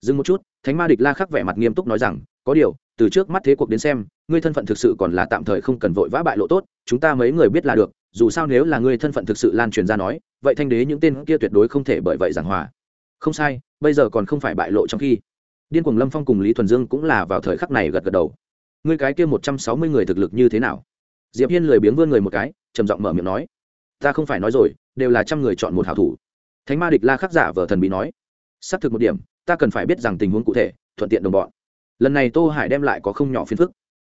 Dừng một chút, thánh ma địch la khắc vẻ mặt nghiêm túc nói rằng, có điều, từ trước mắt thế cuộc đến xem, ngươi thân phận thực sự còn là tạm thời không cần vội vã bại lộ tốt, chúng ta mấy người biết là được, dù sao nếu là ngươi thân phận thực sự lan truyền ra nói, vậy thanh đế những tên kia tuyệt đối không thể bởi vậy giảng hòa. Không sai, bây giờ còn không phải bại lộ trong khi điên cuồng lâm phong cùng lý thuần dương cũng là vào thời khắc này gật gật đầu. Ngươi cái kia một trăm sáu mươi người thực lực như thế nào? Diệp hiên lười biếng vươn người một cái, trầm giọng mở miệng nói. Ta không phải nói rồi, đều là trăm người chọn một hảo thủ. Thánh ma địch la khắc giả vờ thần bí nói. Xác thực một điểm, ta cần phải biết rằng tình huống cụ thể, thuận tiện đồng bọn. Lần này tô hải đem lại có không nhỏ phiền phức.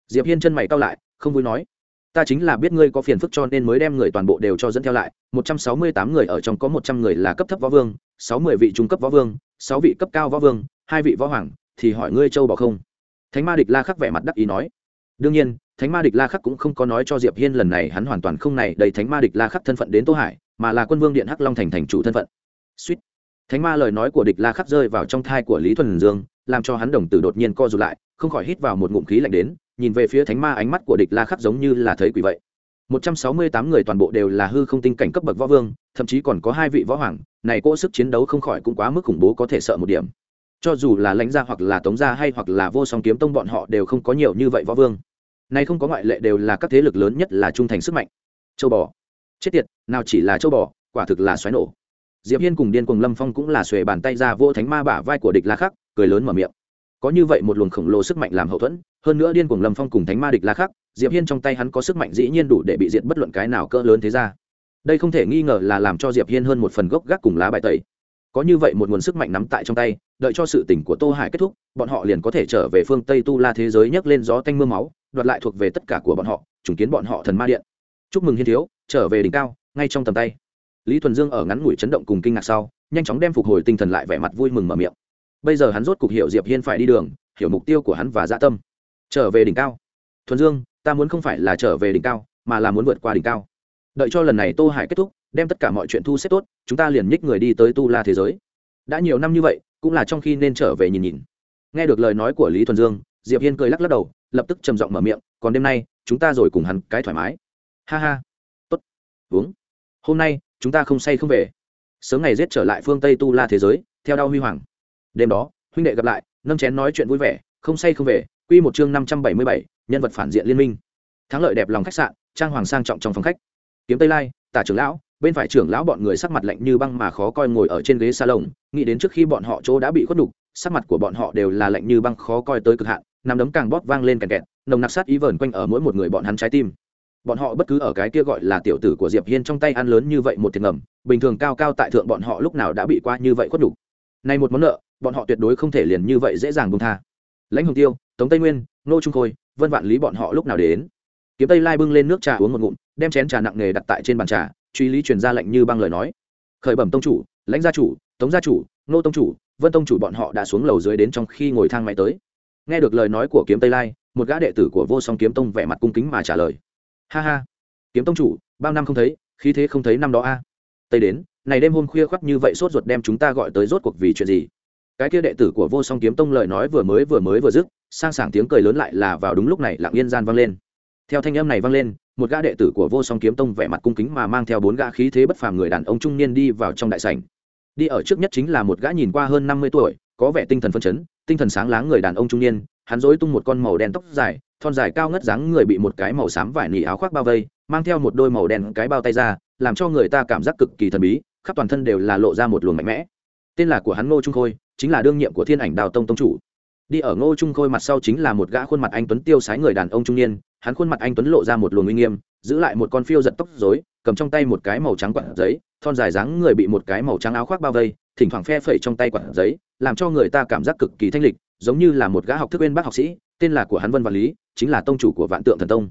Diệp hiên chân mày cao lại, không vui nói. Ta chính là biết ngươi có phiền phức cho nên mới đem người toàn bộ đều cho dẫn theo lại. Một trăm sáu mươi tám người ở trong có một trăm người là cấp thấp võ vương, sáu mươi vị trung cấp võ vương, sáu vị cấp cao võ vương hai vị võ hoàng, thì hỏi ngươi châu bỏ không? Thánh ma địch la khắc vẻ mặt đắc ý nói. Đương nhiên, thánh ma địch la khắc cũng không có nói cho diệp hiên lần này hắn hoàn toàn không này đầy thánh ma địch la khắc thân phận đến tô hải, mà là quân vương điện hắc long thành thành chủ thân phận. Suýt. Thánh ma lời nói của địch la khắc rơi vào trong thai của lý thuần dương, làm cho hắn đồng tử đột nhiên co rụt lại, không khỏi hít vào một ngụm khí lạnh đến, nhìn về phía thánh ma ánh mắt của địch la khắc giống như là thấy quỷ vậy. Một trăm sáu mươi tám người toàn bộ đều là hư không tinh cảnh cấp bậc võ vương, thậm chí còn có hai vị võ hoàng, này cỗ sức chiến đấu không khỏi cũng quá mức khủng bố có thể sợ một điểm cho dù là lãnh gia hoặc là tống gia hay hoặc là vô song kiếm tông bọn họ đều không có nhiều như vậy võ vương. Nay không có ngoại lệ đều là các thế lực lớn nhất là trung thành sức mạnh. Châu bò. Chết tiệt, nào chỉ là châu bò, quả thực là xoáy nổ. Diệp hiên cùng điên cùng lâm phong cũng là xuề bàn tay ra vô thánh ma bả vai của địch la khắc, cười lớn mở miệng. Có như vậy một luồng khổng lồ sức mạnh làm hậu thuẫn, hơn nữa điên cùng lâm phong cùng thánh ma địch la khắc, diệp hiên trong tay hắn có sức mạnh dĩ nhiên đủ để bị diệt bất luận cái nào cỡ lớn thế ra. Đây không thể nghi ngờ là làm cho diệp hiên hơn một phần gốc gác cùng lá bài tẩy có như vậy một nguồn sức mạnh nắm tại trong tay, đợi cho sự tỉnh của tô hải kết thúc, bọn họ liền có thể trở về phương tây tu la thế giới nhấc lên gió tanh mưa máu, đoạt lại thuộc về tất cả của bọn họ chứng kiến bọn họ thần ma điện. Chúc mừng hiên thiếu, trở về đỉnh cao, ngay trong tầm tay. Lý thuần dương ở ngắn ngủi chấn động cùng kinh ngạc sau, nhanh chóng đem phục hồi tinh thần lại vẻ mặt vui mừng mở miệng. Bây giờ hắn rốt cục hiểu diệp hiên phải đi đường, hiểu mục tiêu của hắn và dạ tâm. Trở về đỉnh cao. Thuần dương, ta muốn không phải là trở về đỉnh cao, mà là muốn vượt qua đỉnh cao đợi cho lần này tô hải kết thúc, đem tất cả mọi chuyện thu xếp tốt, chúng ta liền nhích người đi tới tu la thế giới. Đã nhiều năm như vậy, cũng là trong khi nên trở về nhìn nhìn. Nghe được lời nói của lý thuần dương, diệp hiên cười lắc lắc đầu, lập tức trầm giọng mở miệng, còn đêm nay, chúng ta rồi cùng hắn cái thoải mái. Ha ha, tốt, uống. Hôm nay, chúng ta không say không về. Sớm ngày giết trở lại phương tây tu la thế giới, theo đau huy hoàng. Đêm đó, huynh đệ gặp lại, nâng chén nói chuyện vui vẻ, không say không về, quy một chương năm trăm bảy mươi bảy, nhân vật phản diện liên minh. Thắng lợi đẹp lòng khách sạn, trang hoàng sang trọng trong phòng khách kiếm tây lai, tả trưởng lão, bên phải trưởng lão bọn người sắc mặt lạnh như băng mà khó coi ngồi ở trên ghế salon, nghĩ đến trước khi bọn họ chỗ đã bị khuất đục, sắc mặt của bọn họ đều là lạnh như băng khó coi tới cực hạn nằm đấm càng bóp vang lên càng kẹt, nồng nặc sát ý vờn quanh ở mỗi một người bọn hắn trái tim. Bọn họ bất cứ ở cái kia gọi là tiểu tử của diệp hiên trong tay ăn lớn như vậy một thiệt ngầm, bình thường cao cao tại thượng bọn họ lúc nào đã bị qua như vậy khuất đục. Nay một món nợ, bọn họ tuyệt đối không thể liền như vậy dễ dàng buông tha. Lãnh hồng tiêu, tống tây nguyên nô trung khôi, vân vạn lý bọn họ lúc nào đến? Kiếm tây lai bưng lên nước trà uống một ngụm đem chén trà nặng nề đặt tại trên bàn trà, truy lý truyền ra lệnh như băng lời nói. Khởi bẩm tông chủ, lãnh gia chủ, tống gia chủ, nô tông chủ, vân tông chủ bọn họ đã xuống lầu dưới đến trong khi ngồi thang máy tới. Nghe được lời nói của kiếm tây lai, một gã đệ tử của vô song kiếm tông vẻ mặt cung kính mà trả lời. Ha ha. Kiếm tông chủ, bao năm không thấy, khí thế không thấy năm đó a. Tây đến, này đêm hôm khuya khoắt như vậy sốt ruột đem chúng ta gọi tới rốt cuộc vì chuyện gì? Cái kia đệ tử của vô song kiếm tông lời nói vừa mới vừa mới vừa dứt, sang sảng tiếng cười lớn lại là vào đúng lúc này lặng yên gian vang lên theo thanh âm này vang lên, một gã đệ tử của vô song kiếm tông vẻ mặt cung kính mà mang theo bốn gã khí thế bất phàm người đàn ông trung niên đi vào trong đại sảnh. Đi ở trước nhất chính là một gã nhìn qua hơn năm mươi tuổi, có vẻ tinh thần phân chấn, tinh thần sáng láng người đàn ông trung niên, hắn dối tung một con màu đen tóc dài, thon dài cao ngất dáng người bị một cái màu xám vải nỉ áo khoác bao vây, mang theo một đôi màu đen cái bao tay ra, làm cho người ta cảm giác cực kỳ thần bí, khắp toàn thân đều là lộ ra một luồng mạnh mẽ. Tên là của hắn ngô trung khôi, chính là đương nhiệm của thiên ảnh đào tông tông chủ đi ở ngô trung khôi mặt sau chính là một gã khuôn mặt anh tuấn tiêu sái người đàn ông trung niên, hắn khuôn mặt anh tuấn lộ ra một luồng uy nghiêm, giữ lại một con phiêu giật tóc dối cầm trong tay một cái màu trắng quặn giấy, thon dài dáng người bị một cái màu trắng áo khoác bao vây, thỉnh thoảng phe phẩy trong tay quặn giấy, làm cho người ta cảm giác cực kỳ thanh lịch, giống như là một gã học thức bên bác học sĩ, tên là của hắn vân vạn lý, chính là tông chủ của vạn tượng thần tông.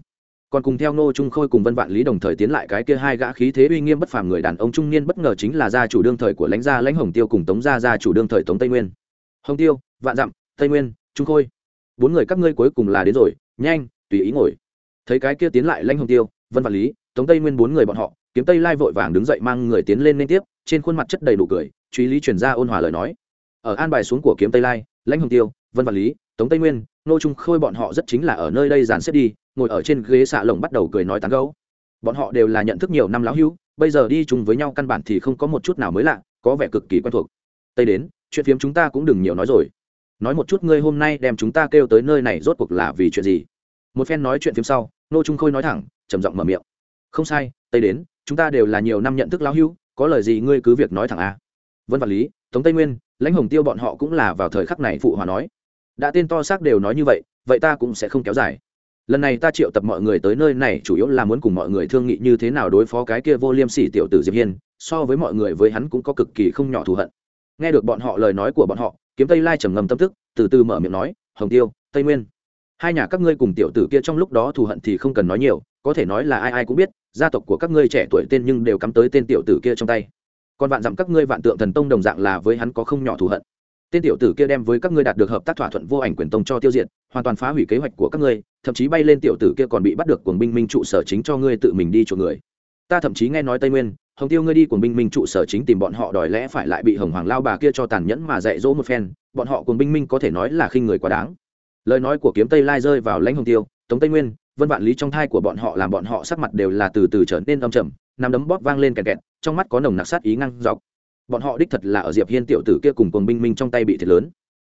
Còn cùng theo ngô trung khôi cùng vân vạn lý đồng thời tiến lại cái kia hai gã khí thế uy nghiêm bất phàm người đàn ông trung niên bất ngờ chính là gia chủ đương thời của lãnh gia lãnh hồng tiêu cùng tống gia gia chủ đương thời tống tây nguyên. Hồng tiêu, vạn dặm tây nguyên, trung khôi. Bốn người các ngươi cuối cùng là đến rồi, nhanh, tùy ý ngồi. Thấy cái kia tiến lại Lanh hồng tiêu, vân vạn lý, tống tây nguyên bốn người bọn họ, kiếm tây lai vội vàng đứng dậy mang người tiến lên liên tiếp, trên khuôn mặt chất đầy đủ cười, truy lý chuyển ra ôn hòa lời nói. Ở an bài xuống của kiếm tây lai, lãnh hồng tiêu, vân vạn lý, tống tây nguyên nô trung khôi bọn họ rất chính là ở nơi đây dàn xếp đi, ngồi ở trên ghế xạ lồng bắt đầu cười nói tán gấu bọn họ đều là nhận thức nhiều năm lão hưu bây giờ đi chung với nhau căn bản thì không có một chút nào mới lạ, có vẻ cực kỳ quen thuộc. Tây đến, chuyện phiếm chúng ta cũng đừng nhiều nói rồi nói một chút ngươi hôm nay đem chúng ta kêu tới nơi này rốt cuộc là vì chuyện gì? Một phen nói chuyện phía sau nô trung khôi nói thẳng, trầm giọng mở miệng. Không sai, tây đến, chúng ta đều là nhiều năm nhận thức lão hưu có lời gì ngươi cứ việc nói thẳng a. Vân vật lý, tống tây nguyên, lãnh hồng tiêu bọn họ cũng là vào thời khắc này phụ hòa nói. Đã tên to xác đều nói như vậy vậy ta cũng sẽ không kéo dài. Lần này ta triệu tập mọi người tới nơi này chủ yếu là muốn cùng mọi người thương nghị như thế nào đối phó cái kia vô liêm sỉ tiểu tử diệp hiên, so với mọi người với hắn cũng có cực kỳ không nhỏ thù hận. Nghe được bọn họ lời nói của bọn họ kiếm tây lai trầm ngầm tâm thức từ từ mở miệng nói, hồng tiêu, tây nguyên, hai nhà các ngươi cùng tiểu tử kia trong lúc đó thù hận thì không cần nói nhiều, có thể nói là ai ai cũng biết, gia tộc của các ngươi trẻ tuổi tên nhưng đều cắm tới tên tiểu tử kia trong tay. Còn vạn dặm các ngươi vạn tượng thần tông đồng dạng là với hắn có không nhỏ thù hận. Tên tiểu tử kia đem với các ngươi đạt được hợp tác thỏa thuận vô ảnh quyền tông cho tiêu diệt, hoàn toàn phá hủy kế hoạch của các ngươi, thậm chí bay lên tiểu tử kia còn bị bắt được cuồng binh minh trụ sở chính cho ngươi tự mình đi chuộc người. Ta thậm chí nghe nói tây nguyên hồng tiêu ngươi đi cùng binh minh trụ sở chính tìm bọn họ, đòi lẽ phải lại bị hồng hoàng lao bà kia cho tàn nhẫn mà dạy dỗ một phen, bọn họ cùng binh minh có thể nói là khinh người quá đáng. Lời nói của kiếm tây lai rơi vào lãnh hồng tiêu, tống tây nguyên, vân vạn lý trong thai của bọn họ làm bọn họ sắc mặt đều là từ từ trở nên âm trầm nằm đấm bóp vang lên kẹt kẹt, trong mắt có nồng nặc sát ý ngăn dọc. Bọn họ đích thật là ở diệp hiên tiểu tử kia cùng cùng binh minh trong tay bị thiệt lớn.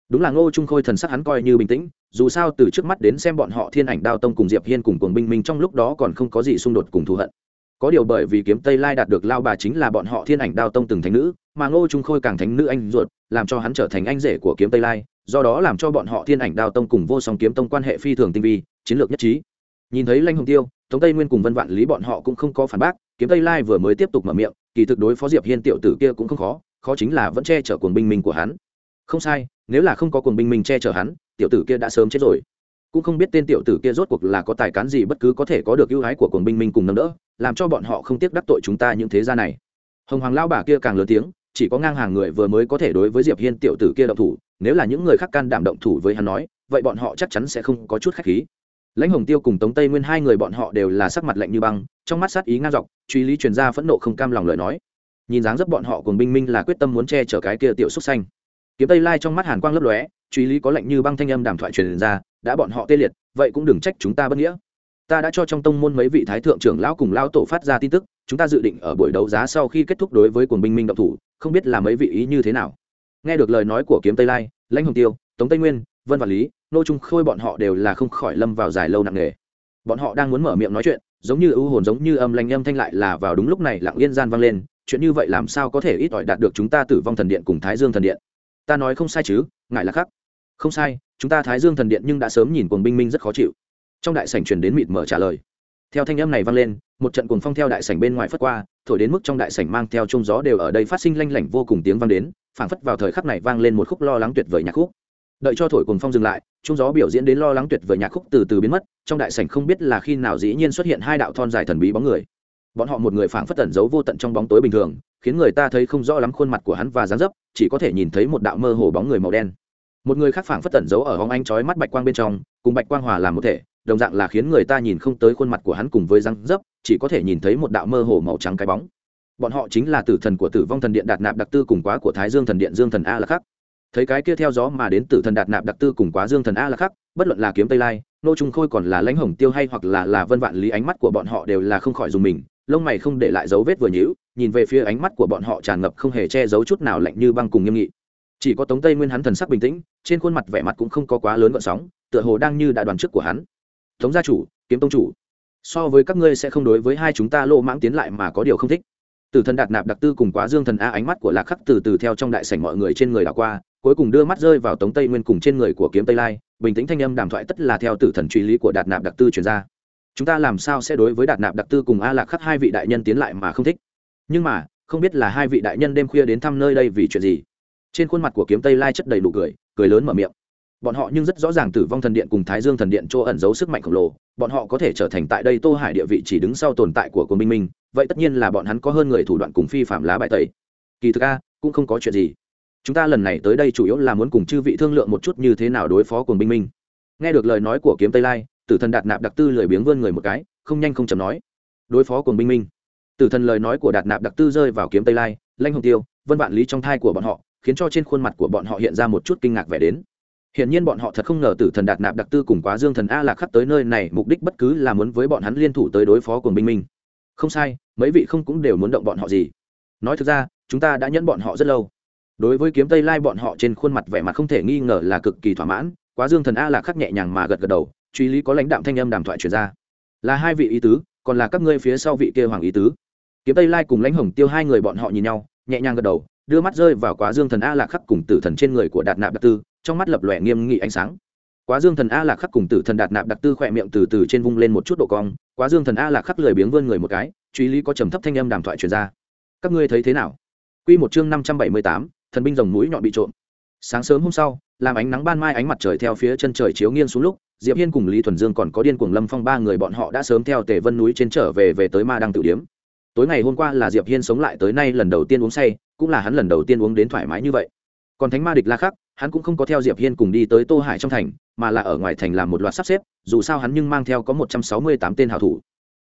Đúng là ngô trung khôi thần sắc hắn coi như bình tĩnh, dù sao từ trước mắt đến xem bọn họ thiên ảnh đao tông cùng diệp hiên cùng cùng binh minh trong lúc đó còn không có gì xung đột cùng thù hận có điều bởi vì kiếm tây lai đạt được lao bà chính là bọn họ thiên ảnh đao tông từng thánh nữ, mà ngô trung khôi càng thánh nữ anh ruột, làm cho hắn trở thành anh rể của kiếm tây lai, do đó làm cho bọn họ thiên ảnh đao tông cùng vô song kiếm tông quan hệ phi thường tinh vi, chiến lược nhất trí. Nhìn thấy lanh hồng tiêu, tống tây nguyên cùng vân vạn lý bọn họ cũng không có phản bác, kiếm tây lai vừa mới tiếp tục mở miệng, kỳ thực đối phó diệp hiên tiểu tử kia cũng không khó khó chính là vẫn che chở cuồng binh minh của hắn. Không sai, nếu là không có cuồng binh minh che chở hắn, tiểu tử kia đã sớm chết rồi cũng không biết tên tiểu tử kia rốt cuộc là có tài cán gì bất cứ có thể có được ưu ái của cuồng binh minh cùng nâng đỡ, làm cho bọn họ không tiếc đắc tội chúng ta những thế gia này. Hồng hoàng lao bà kia càng lớn tiếng, chỉ có ngang hàng người vừa mới có thể đối với diệp hiên tiểu tử kia động thủ, nếu là những người khác can đảm động thủ với hắn nói, vậy bọn họ chắc chắn sẽ không có chút khách khí. Lãnh hồng tiêu cùng tống tây nguyên hai người bọn họ đều là sắc mặt lạnh như băng, trong mắt sát ý ngang dọc, truy lý truyền ra phẫn nộ không cam lòng lời nói. Nhìn dáng dấp bọn họ cùng binh minh là quyết tâm muốn che chở cái kia tiểu xúc xanh. Kiếm tây lai trong mắt hàn quang lấp lóe truy lý có lạnh như băng thanh âm đàm thoại truyền ra, đã bọn họ tê liệt, vậy cũng đừng trách chúng ta bất nghĩa. Ta đã cho trong tông môn mấy vị thái thượng trưởng lão cùng lão tổ phát ra tin tức, chúng ta dự định ở buổi đấu giá sau khi kết thúc đối với quần binh minh động thủ, không biết là mấy vị ý như thế nào. Nghe được lời nói của kiếm tây lai, lãnh hồng tiêu, tống tây nguyên, vân và lý, nô trung khôi bọn họ đều là không khỏi lâm vào dài lâu nặng nề. Bọn họ đang muốn mở miệng nói chuyện, giống như ưu hồn giống như âm lanh âm thanh lại là vào đúng lúc này lặng yên gian vang lên, chuyện như vậy làm sao có thể ít ỏi đạt được chúng ta tử vong thần điện cùng thái dương thần điện? Ta nói không sai chứ ngại là khác không sai, chúng ta thái dương thần điện nhưng đã sớm nhìn cuồng binh minh rất khó chịu. Trong đại sảnh truyền đến mịt mở trả lời. Theo thanh âm này vang lên, một trận cuồng phong theo đại sảnh bên ngoài phất qua, thổi đến mức trong đại sảnh mang theo trung gió đều ở đây phát sinh lanh lảnh vô cùng tiếng vang đến, phảng phất vào thời khắc này vang lên một khúc lo lắng tuyệt vời nhạc khúc. Đợi cho thổi cuồng phong dừng lại trung gió biểu diễn đến lo lắng tuyệt vời nhạc khúc từ từ biến mất, trong đại sảnh không biết là khi nào dĩ nhiên xuất hiện hai đạo thon dài thần bí bóng người. Bọn họ một người phảng phất tẩn giấu vô tận trong bóng tối bình thường, khiến người ta thấy không rõ lắm khuôn mặt của hắn và dáng dấp, chỉ có thể nhìn thấy một đạo mơ hồ bóng người màu đen một người khác phảng phất tẩn giấu ở hóng anh chói mắt bạch quang bên trong, cùng bạch quang hòa làm một thể, đồng dạng là khiến người ta nhìn không tới khuôn mặt của hắn cùng với răng dấp, chỉ có thể nhìn thấy một đạo mơ hồ màu trắng cái bóng. Bọn họ chính là tử thần của tử vong thần điện đạt nạp đặc tư cùng quá của thái dương thần điện dương thần a là khắc. Thấy cái kia theo gió mà đến tử thần đạt nạp đặc tư cùng quá dương thần a là khắc, bất luận là kiếm tây lai, nô trung khôi còn là lãnh hồng tiêu hay hoặc là là vân vạn lý ánh mắt của bọn họ đều là không khỏi dùng mình, lông mày không để lại dấu vết vừa nhữ nhìn về phía ánh mắt của bọn họ tràn ngập không hề che giấu chút nào lạnh như băng cùng nghiêm nghị chỉ có tống tây nguyên hắn thần sắc bình tĩnh, trên khuôn mặt vẻ mặt cũng không có quá lớn gợn sóng, tựa hồ đang như đã đoàn trước của hắn. Tống gia chủ, kiếm tông chủ, so với các ngươi sẽ không đối với hai chúng ta lô mãng tiến lại mà có điều không thích. Từ thần đạt nạp đặc tư cùng quá dương thần a ánh mắt của lạc khắc từ từ theo trong đại sảnh mọi người trên người đảo qua, cuối cùng đưa mắt rơi vào tống tây nguyên cùng trên người của kiếm tây lai, bình tĩnh thanh âm đàm thoại tất là theo tử thần truy lý của đạt nạp đặc tư chuyển ra. Chúng ta làm sao sẽ đối với đạt nạp đặc tư cùng a lạc khắc hai vị đại nhân tiến lại mà không thích? Nhưng mà, không biết là hai vị đại nhân đêm khuya đến thăm nơi đây vì chuyện gì? Trên khuôn mặt của kiếm tây lai chất đầy đủ cười cười lớn mở miệng. Bọn họ nhưng rất rõ ràng tử vong thần điện cùng thái dương thần điện chỗ ẩn giấu sức mạnh khổng lồ, bọn họ có thể trở thành tại đây tô hải địa vị chỉ đứng sau tồn tại của quân minh minh vậy tất nhiên là bọn hắn có hơn người thủ đoạn cùng phi phạm lá bài tẩy. Kỳ thực a, cũng không có chuyện gì. Chúng ta lần này tới đây chủ yếu là muốn cùng chư vị thương lượng một chút như thế nào đối phó cùng binh minh nghe được lời nói của kiếm tây lai, tử thần đạt nạp đặc tư lười biếng vươn người một cái, không nhanh không chầm nói. Đối phó cùng binh minh tử thần lời nói của đạt nạp đặc tư rơi vào kiếm tây lai, lanh hồng tiêu, vân vạn lý trong thai của bọn họ khiến cho trên khuôn mặt của bọn họ hiện ra một chút kinh ngạc vẻ đến Hiển nhiên bọn họ thật không ngờ Tử Thần Đạt Nạp đặc tư cùng Quá Dương Thần A Lạc khắp tới nơi này, mục đích bất cứ là muốn với bọn hắn liên thủ tới đối phó cùng binh minh. Không sai, mấy vị không cũng đều muốn động bọn họ gì. Nói thực ra, chúng ta đã nhẫn bọn họ rất lâu. Đối với kiếm Tây Lai bọn họ trên khuôn mặt vẻ mặt không thể nghi ngờ là cực kỳ thỏa mãn, Quá Dương Thần A Lạc khắc nhẹ nhàng mà gật gật đầu, truy lý có lãnh đạm thanh âm đàm thoại truyền ra. Là hai vị ý tứ, còn là các ngươi phía sau vị kia hoàng ý tứ. Kiếm Tây Lai cùng Lãnh Hồng Tiêu hai người bọn họ nhìn nhau, nhẹ nhàng gật đầu, đưa mắt rơi vào Quá Dương Thần A Lạc khắc cùng Tử Thần trên người của Đạt Nạp Đặc Tư, trong mắt lập lòe nghiêm nghị ánh sáng. Quá dương thần a lạc khắc cùng tử thần đạt nạp đặc tư khỏe miệng từ từ trên vung lên một chút độ cong quá dương thần a lạc khắc lười biếng vươn người một cái truy lý có trầm thấp thanh âm đàm thoại truyền ra. Các ngươi thấy thế nào? Quy một chương năm trăm bảy mươi tám thần binh rồng mũi nhọn bị trộm. Sáng sớm hôm sau làm ánh nắng ban mai ánh mặt trời theo phía chân trời chiếu nghiêng xuống lúc diệp hiên cùng lý thuần dương còn có điên cuồng lâm phong ba người bọn họ đã sớm theo tề vân núi trên trở về về tới ma đăng tự điếm tối ngày hôm qua là diệp hiên sống lại tới nay lần đầu tiên uống say, cũng là hắn lần đầu tiên uống đến thoải mái như vậy. Còn thánh ma địch la khắc, hắn cũng không có theo diệp hiên cùng đi tới tô hải trong thành, mà là ở ngoài thành làm một loạt sắp xếp, dù sao hắn nhưng mang theo có một trăm sáu mươi tám tên hào thủ.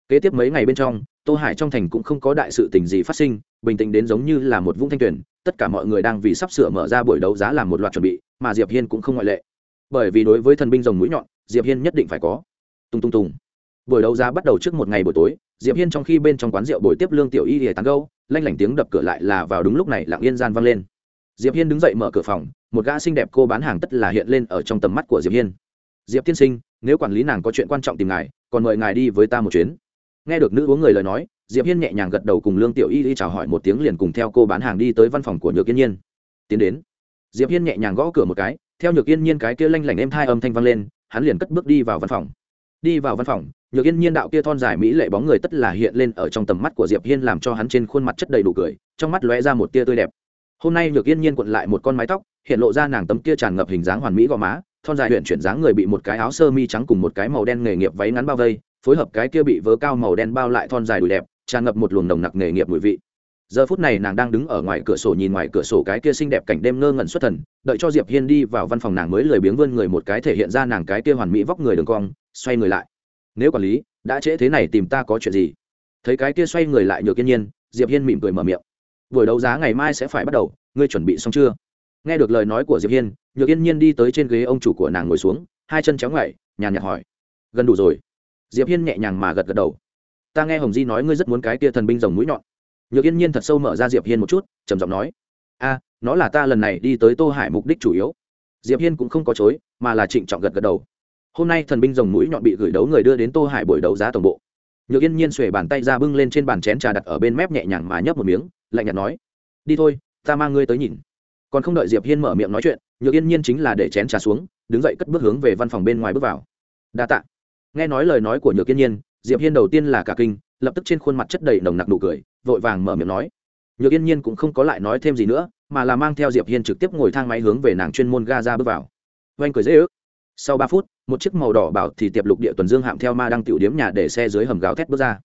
Kế tiếp mấy ngày bên trong, tô hải trong thành cũng không có đại sự tình gì phát sinh, bình tĩnh đến giống như là một vũng thanh tuyển tất cả mọi người đang vì sắp sửa mở ra buổi đấu giá làm một loạt chuẩn bị, mà diệp hiên cũng không ngoại lệ. Bởi vì đối với thần binh rồng mũi nhọn, diệp hiên nhất định phải có. Tung tung tung buổi đấu giá bắt đầu trước một ngày buổi tối, diệp hiên trong khi bên trong quán rượu buổi tiếp lương tiểu y để tán gâu lanh lảnh tiếng đập cửa lại là vào đúng lúc này lặng yên gian vang lên. Diệp hiên đứng dậy mở cửa phòng, một gã xinh đẹp cô bán hàng tất là hiện lên ở trong tầm mắt của diệp hiên. Diệp tiên sinh, nếu quản lý nàng có chuyện quan trọng tìm ngài, còn mời ngài đi với ta một chuyến. Nghe được nữ uống người lời nói, diệp hiên nhẹ nhàng gật đầu cùng lương tiểu y y chào hỏi một tiếng liền cùng theo cô bán hàng đi tới văn phòng của nhược yên nhiên. Tiến đến. Diệp hiên nhẹ nhàng gõ cửa một cái, theo nhược yên nhiên cái kia lanh lảnh êm thai âm thanh vang lên, hắn liền cất bước đi vào văn phòng đi vào văn phòng, nhược yên nhiên đạo kia thon dài mỹ lệ bóng người tất là hiện lên ở trong tầm mắt của diệp hiên làm cho hắn trên khuôn mặt chất đầy đủ cười, trong mắt lóe ra một tia tươi đẹp. Hôm nay nhược yên nhiên cuộn lại một con mái tóc, hiện lộ ra nàng tấm kia tràn ngập hình dáng hoàn mỹ gò má, thon dài huyện chuyển dáng người bị một cái áo sơ mi trắng cùng một cái màu đen nghề nghiệp váy ngắn bao vây, phối hợp cái kia bị vớ cao màu đen bao lại thon dài đùi đẹp, tràn ngập một luồng nồng nặc nghề nghiệp mùi vị. Giờ phút này nàng đang đứng ở ngoài cửa sổ nhìn ngoài cửa sổ cái kia xinh đẹp cảnh đêm ngơ ngẩn xuất thần, đợi cho diệp hiên đi vào văn phòng nàng mới lười biếng vươn người một cái thể hiện ra nàng cái kia hoàn mỹ vóc người đường cong xoay người lại. Nếu quản lý, đã trễ thế này tìm ta có chuyện gì? Thấy cái kia xoay người lại nhược yên nhiên, diệp hiên mỉm cười mở miệng. Buổi đấu giá ngày mai sẽ phải bắt đầu, ngươi chuẩn bị xong chưa? Nghe được lời nói của diệp hiên, nhược yên nhiên đi tới trên ghế ông chủ của nàng ngồi xuống, hai chân chéo ngoại nhàn nhạt hỏi. Gần đủ rồi. Diệp hiên nhẹ nhàng mà gật gật đầu. Ta nghe hồng di nói ngươi rất muốn cái kia thần binh rồng mũi nhọn. Nhược yên nhiên thật sâu mở ra diệp hiên một chút, trầm giọng nói. A, nó là ta lần này đi tới tô hải mục đích chủ yếu. Diệp hiên cũng không có chối, mà là trịnh trọng gật gật đầu hôm nay thần binh rồng mũi nhọn bị gửi đấu người đưa đến tô hải buổi đấu giá tổng bộ. Nhược yên nhiên xuề bàn tay ra bưng lên trên bàn chén trà đặt ở bên mép nhẹ nhàng mà nhấp một miếng, lạnh nhạt nói, đi thôi, ta mang ngươi tới nhìn. Còn không đợi diệp hiên mở miệng nói chuyện, nhược yên nhiên chính là để chén trà xuống, đứng dậy cất bước hướng về văn phòng bên ngoài bước vào. Đa tạ. Nghe nói lời nói của nhược yên nhiên, diệp hiên đầu tiên là cả kinh, lập tức trên khuôn mặt chất đầy nồng nặc nụ cười, vội vàng mở miệng nói. Nhược yên nhiên cũng không có lại nói thêm gì nữa, mà là mang theo diệp hiên trực tiếp ngồi thang máy hướng về nàng chuyên môn ga ra bước vào. Oanh cười dễ ước sau ba phút, một chiếc màu đỏ bảo thì tiệp lục địa tuần dương hạm theo ma đăng tiểu điếm nhà để xe dưới hầm gáo thét bước ra.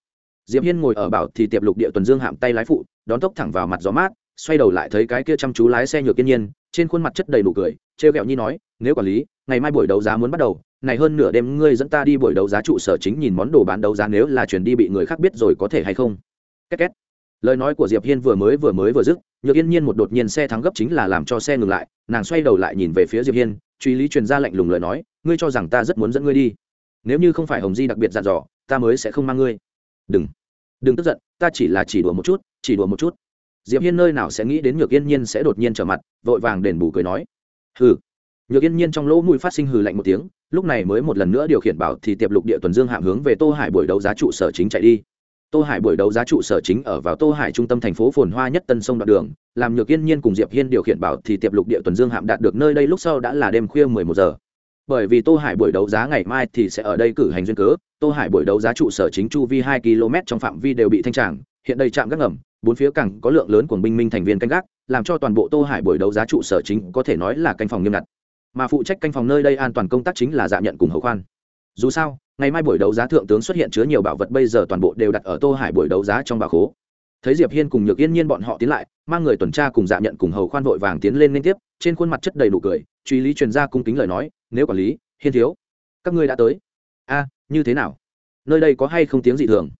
Diệp hiên ngồi ở bảo thì tiệp lục địa tuần dương hạm tay lái phụ, đón tốc thẳng vào mặt gió mát, xoay đầu lại thấy cái kia chăm chú lái xe nhược kiên nhiên, trên khuôn mặt chất đầy đủ cười, trêu ghẹo nhi nói, nếu quản lý, ngày mai buổi đấu giá muốn bắt đầu, này hơn nửa đêm ngươi dẫn ta đi buổi đấu giá trụ sở chính nhìn món đồ bán đấu giá nếu là chuyển đi bị người khác biết rồi có thể hay không? Két két. Lời nói của diệp hiên vừa mới vừa mới vừa dứt, nhược yên nhiên một đột nhiên xe thắng gấp chính là làm cho xe ngừng lại, nàng xoay đầu lại nhìn về phía diệp hiên truy lý truyền ra lạnh lùng lời nói, ngươi cho rằng ta rất muốn dẫn ngươi đi. Nếu như không phải hồng di đặc biệt dặn dò, ta mới sẽ không mang ngươi. Đừng. Đừng tức giận, ta chỉ là chỉ đùa một chút, chỉ đùa một chút. Diệp hiên nơi nào sẽ nghĩ đến nhược yên nhiên sẽ đột nhiên trở mặt, vội vàng đền bù cười nói. Hừ. Nhược yên nhiên trong lỗ mũi phát sinh hừ lạnh một tiếng, lúc này mới một lần nữa điều khiển bảo thì tiệp lục địa tuần dương hạm hướng về tô hải buổi đấu giá trụ sở chính chạy đi tô hải buổi đấu giá trụ sở chính ở vào tô hải trung tâm thành phố phồn hoa nhất tân sông đoạn đường, làm nhược yên nhiên cùng diệp hiên điều khiển bảo thì tiệp lục địa tuần dương hạm đạt được nơi đây lúc sau đã là đêm khuya mười một giờ. Bởi vì tô hải buổi đấu giá ngày mai thì sẽ ở đây cử hành duyên cớ, tô hải buổi đấu giá trụ sở chính chu vi hai km trong phạm vi đều bị thanh tràng, hiện đây trạm gác ngầm, bốn phía cảng có lượng lớn của binh minh thành viên canh gác, làm cho toàn bộ tô hải buổi đấu giá trụ sở chính có thể nói là canh phòng nghiêm ngặt. Mà phụ trách canh phòng nơi đây an toàn công tác chính là dạ nhận cùng hậu khoan. Dù sao ngày mai buổi đấu giá thượng tướng xuất hiện chứa nhiều bảo vật bây giờ toàn bộ đều đặt ở tô hải buổi đấu giá trong bà khố. Thấy diệp hiên cùng nhược yên nhiên bọn họ tiến lại, mang người tuần tra cùng dạ nhận cùng hầu khoan vội vàng tiến lên liên tiếp, trên khuôn mặt chất đầy đủ cười, truy lý truyền ra cung kính lời nói, nếu quản lý, hiên thiếu, các ngươi đã tới. A, như thế nào? Nơi đây có hay không tiếng gì thường?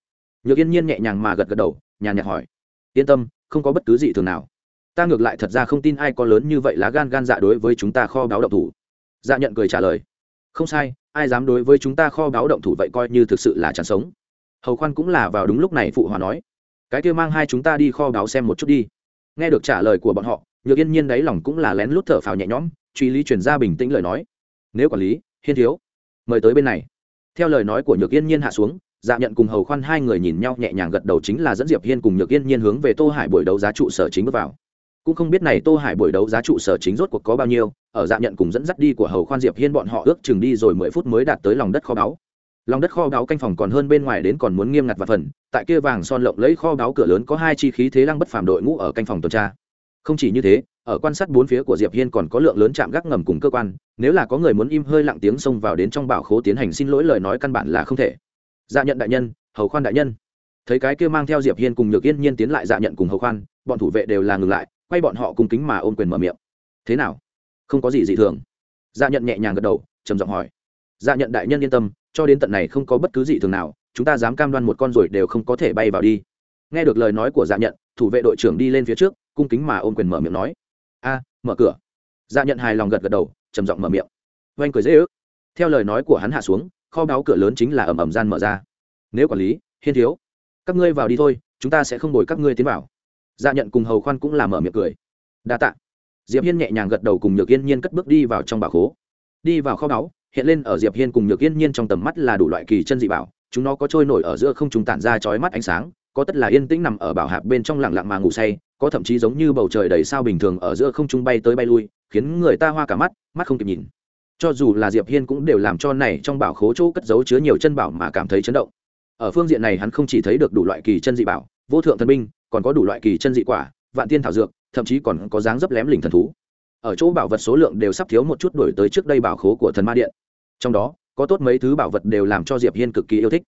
Nhược yên nhiên nhẹ nhàng mà gật gật đầu, nhàn nhạt hỏi. Yên tâm, không có bất cứ gì thường nào. Ta ngược lại thật ra không tin ai có lớn như vậy lá gan gan dạ đối với chúng ta kho báo động thủ. Dạ nhận cười trả lời. Không sai ai dám đối với chúng ta kho báo động thủ vậy coi như thực sự là chẳng sống. Hầu khoan cũng là vào đúng lúc này phụ hòa nói, cái kia mang hai chúng ta đi kho báo xem một chút đi. Nghe được trả lời của bọn họ, nhược yên nhiên đáy lòng cũng là lén lút thở phào nhẹ nhõm, truy lý chuyển ra bình tĩnh lời nói. Nếu quản lý, hiên thiếu, mời tới bên này. Theo lời nói của nhược yên nhiên hạ xuống dạ nhận cùng hầu khoan hai người nhìn nhau nhẹ nhàng gật đầu chính là dẫn diệp hiên cùng nhược yên nhiên hướng về tô hải buổi đấu giá trụ sở chính bước vào cũng không biết này tô hải buổi đấu giá trụ sở chính rốt cuộc có bao nhiêu, ở dạ nhận cùng dẫn dắt đi của hầu khoan diệp hiên bọn họ ước chừng đi rồi mười phút mới đạt tới lòng đất kho báu. Lòng đất kho báu canh phòng còn hơn bên ngoài đến còn muốn nghiêm ngặt và phần, tại kia vàng son lộng lấy kho báu cửa lớn có hai chi khí thế lăng bất phàm đội ngũ ở canh phòng tuần tra. Không chỉ như thế, ở quan sát bốn phía của diệp hiên còn có lượng lớn chạm gác ngầm cùng cơ quan, nếu là có người muốn im hơi lặng tiếng xông vào đến trong bảo khố tiến hành xin lỗi lời nói căn bản là không thể. Dạ nhận đại nhân, hầu khoan đại nhân. Thấy cái kia mang theo diệp hiên cùng nhược yên nhiên tiến lại dạ nhận cùng hầu khoan, bọn thủ vệ đều là ngừng lại quay bọn họ cùng kính mà ôm quyền mở miệng. Thế nào? Không có gì dị thường? Dạ nhận nhẹ nhàng gật đầu, trầm giọng hỏi. Dạ nhận đại nhân yên tâm, cho đến tận này không có bất cứ dị thường nào, chúng ta dám cam đoan một con rồi đều không có thể bay vào đi. Nghe được lời nói của dạ nhận, thủ vệ đội trưởng đi lên phía trước, cung kính mà ôm quyền mở miệng nói. A, mở cửa. Dạ nhận hài lòng gật gật đầu, trầm giọng mở miệng. Oanh cười dễ ước. Theo lời nói của hắn hạ xuống, kho báu cửa lớn chính là ẩm ẩm gian mở ra. Nếu quản lý, hiên thiếu, các ngươi vào đi thôi, chúng ta sẽ không bồi các ngươi tiến vào dạ nhận cùng hầu khoan cũng là mở miệng cười. Đa tạ. Diệp hiên nhẹ nhàng gật đầu cùng nhược yên nhiên cất bước đi vào trong bảo khố. Đi vào kho báu, hiện lên ở diệp hiên cùng nhược yên nhiên trong tầm mắt là đủ loại kỳ chân dị bảo, chúng nó có trôi nổi ở giữa không trung tản ra chói mắt ánh sáng, có tất là yên tĩnh nằm ở bảo hạp bên trong lặng lặng mà ngủ say, có thậm chí giống như bầu trời đầy sao bình thường ở giữa không trung bay tới bay lui, khiến người ta hoa cả mắt mắt không kịp nhìn. Cho dù là diệp hiên cũng đều làm cho này trong bảo khố chỗ cất giấu chứa nhiều chân bảo mà cảm thấy chấn động. Ở phương diện này hắn không chỉ thấy được đủ loại kỳ chân dị bảo, vô thượng thần binh còn có đủ loại kỳ chân dị quả, vạn tiên thảo dược, thậm chí còn có dáng dấp lém lỉnh thần thú. Ở chỗ bảo vật số lượng đều sắp thiếu một chút đổi tới trước đây bảo khố của thần ma điện. Trong đó, có tốt mấy thứ bảo vật đều làm cho diệp hiên cực kỳ yêu thích.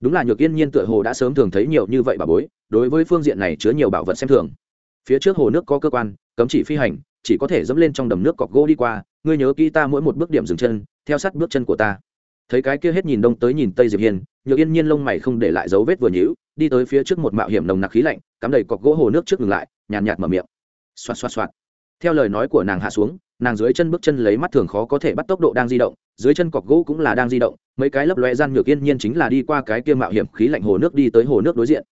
Đúng là nhược yên nhiên tựa hồ đã sớm thường thấy nhiều như vậy bà bối, đối với phương diện này chứa nhiều bảo vật xem thường. Phía trước hồ nước có cơ quan, cấm chỉ phi hành, chỉ có thể dẫm lên trong đầm nước cọc gỗ đi qua, ngươi nhớ kỹ ta mỗi một bước điểm dừng chân, theo sát bước chân của ta. Thấy cái kia hết nhìn đông tới nhìn tây diệp hiên, nhược yên nhiên lông mày không để lại dấu vết vừa nhũ đi tới phía trước một mạo hiểm nồng nặc khí lạnh cắm đầy cọc gỗ hồ nước trước ngừng lại nhàn nhạt, mở miệng. Xoạt xoạt xoạt. Theo lời nói của nàng hạ xuống nàng dưới chân bước chân lấy mắt thường khó có thể bắt tốc độ đang di động dưới chân cọc gỗ cũng là đang di động mấy cái lấp loe gian nhược yên nhiên chính là đi qua cái kia mạo hiểm khí lạnh hồ nước đi tới hồ nước đối diện.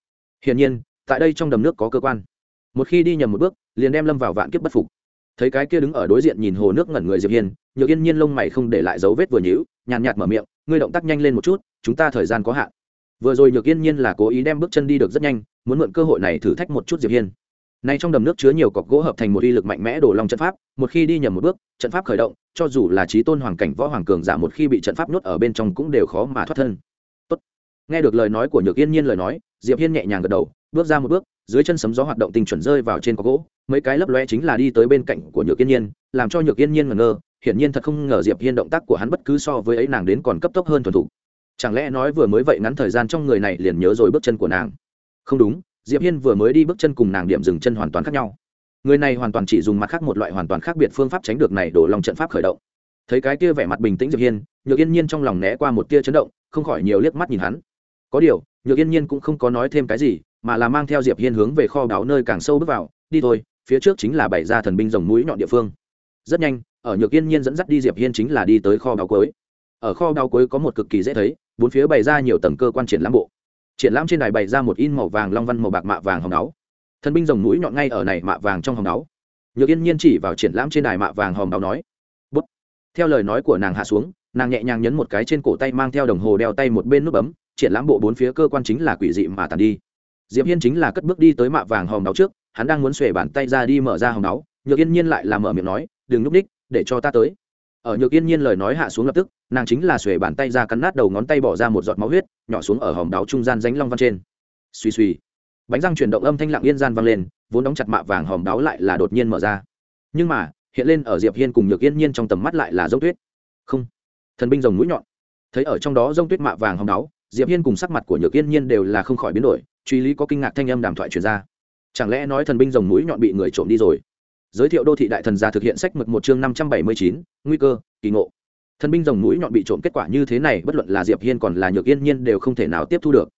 Hiển nhiên tại đây trong đầm nước có cơ quan. Một khi đi nhầm một bước liền đem lâm vào vạn kiếp bất phục. Thấy cái kia đứng ở đối diện nhìn hồ nước ngẩn người diệp hiên nhược yên nhiên lông mày không để lại dấu vết vừa nhíu nhàn nhạt mở miệng ngươi động tác nhanh lên một chút chúng ta thời gian có hạn vừa rồi nhược yên nhiên là cố ý đem bước chân đi được rất nhanh, muốn mượn cơ hội này thử thách một chút diệp hiên. Nay trong đầm nước chứa nhiều cọc gỗ hợp thành một uy lực mạnh mẽ đổ long trận pháp, một khi đi nhầm một bước, trận pháp khởi động, cho dù là trí tôn hoàng cảnh võ hoàng cường giả một khi bị trận pháp nhốt ở bên trong cũng đều khó mà thoát thân. Tốt. nghe được lời nói của nhược yên nhiên lời nói, diệp hiên nhẹ nhàng gật đầu, bước ra một bước, dưới chân sấm gió hoạt động tinh chuẩn rơi vào trên cọc gỗ, mấy cái lấp loe chính là đi tới bên cạnh của nhược yên nhiên, làm cho nhược yên nhiên ngẩn ngơ, hiển nhiên thật không ngờ diệp hiên động tác của hắn bất cứ so với ấy nàng đến còn cấp tốc hơn thuần thủ chẳng lẽ nói vừa mới vậy ngắn thời gian trong người này liền nhớ rồi bước chân của nàng? Không đúng, diệp hiên vừa mới đi bước chân cùng nàng điểm dừng chân hoàn toàn khác nhau. Người này hoàn toàn chỉ dùng mặt khác một loại hoàn toàn khác biệt phương pháp tránh được này đổ lòng trận pháp khởi động. Thấy cái kia vẻ mặt bình tĩnh diệp hiên, nhược yên nhiên trong lòng né qua một tia chấn động, không khỏi nhiều liếc mắt nhìn hắn. Có điều, nhược yên nhiên cũng không có nói thêm cái gì, mà là mang theo diệp hiên hướng về kho báu nơi càng sâu bước vào, đi thôi, phía trước chính là bảy gia thần binh rồng mũi nhọn địa phương. Rất nhanh, ở nhược yên nhiên dẫn dắt đi diệp hiên chính là đi tới kho báu cuối ở kho đao cuối có một cực kỳ dễ thấy, bốn phía bày ra nhiều tầng cơ quan triển lãm bộ. Triển lãm trên đài bày ra một in màu vàng long văn màu bạc mạ vàng hồng áo thần binh rồng mũi nhọn ngay ở này mạ vàng trong hồng áo nhược yên nhiên chỉ vào triển lãm trên đài mạ vàng hồng áo nói, bút. Theo lời nói của nàng hạ xuống, nàng nhẹ nhàng nhấn một cái trên cổ tay mang theo đồng hồ đeo tay một bên nút bấm, triển lãm bộ bốn phía cơ quan chính là quỷ dị mà tàn đi. Diệp hiên chính là cất bước đi tới mạ vàng hồng áo trước, hắn đang muốn xuề bàn tay ra đi mở ra hồng áo nhược yên nhiên lại làm mở miệng nói, đừng núp đích, để cho ta tới. Ở nhược yên nhiên lời nói hạ xuống lập tức nàng chính là xuề bàn tay ra cắn nát đầu ngón tay bỏ ra một giọt máu huyết, nhỏ xuống ở hòm đáo trung gian ránh long văn trên. Suy suy bánh răng chuyển động âm thanh lặng yên gian vang lên, vốn đóng chặt mạ vàng hòm đáo lại là đột nhiên mở ra. Nhưng mà, hiện lên ở diệp hiên cùng nhược yên nhiên trong tầm mắt lại là dốc tuyết. Không. Thần binh rồng mũi nhọn. Thấy ở trong đó dông tuyết mạ vàng hòm đáo, diệp hiên cùng sắc mặt của nhược yên nhiên đều là không khỏi biến đổi, truy lý có kinh ngạc thanh âm đàm thoại truyền ra. Chẳng lẽ nói thần binh rồng mũi nhọn bị người trộm đi rồi? Giới thiệu đô thị đại thần gia thực hiện sách mực một chương năm trăm bảy mươi chín, nguy cơ, kỳ ngộ thần binh rồng mũi nhọn bị trộm kết quả như thế này, bất luận là diệp hiên còn là nhược yên nhiên đều không thể nào tiếp thu được.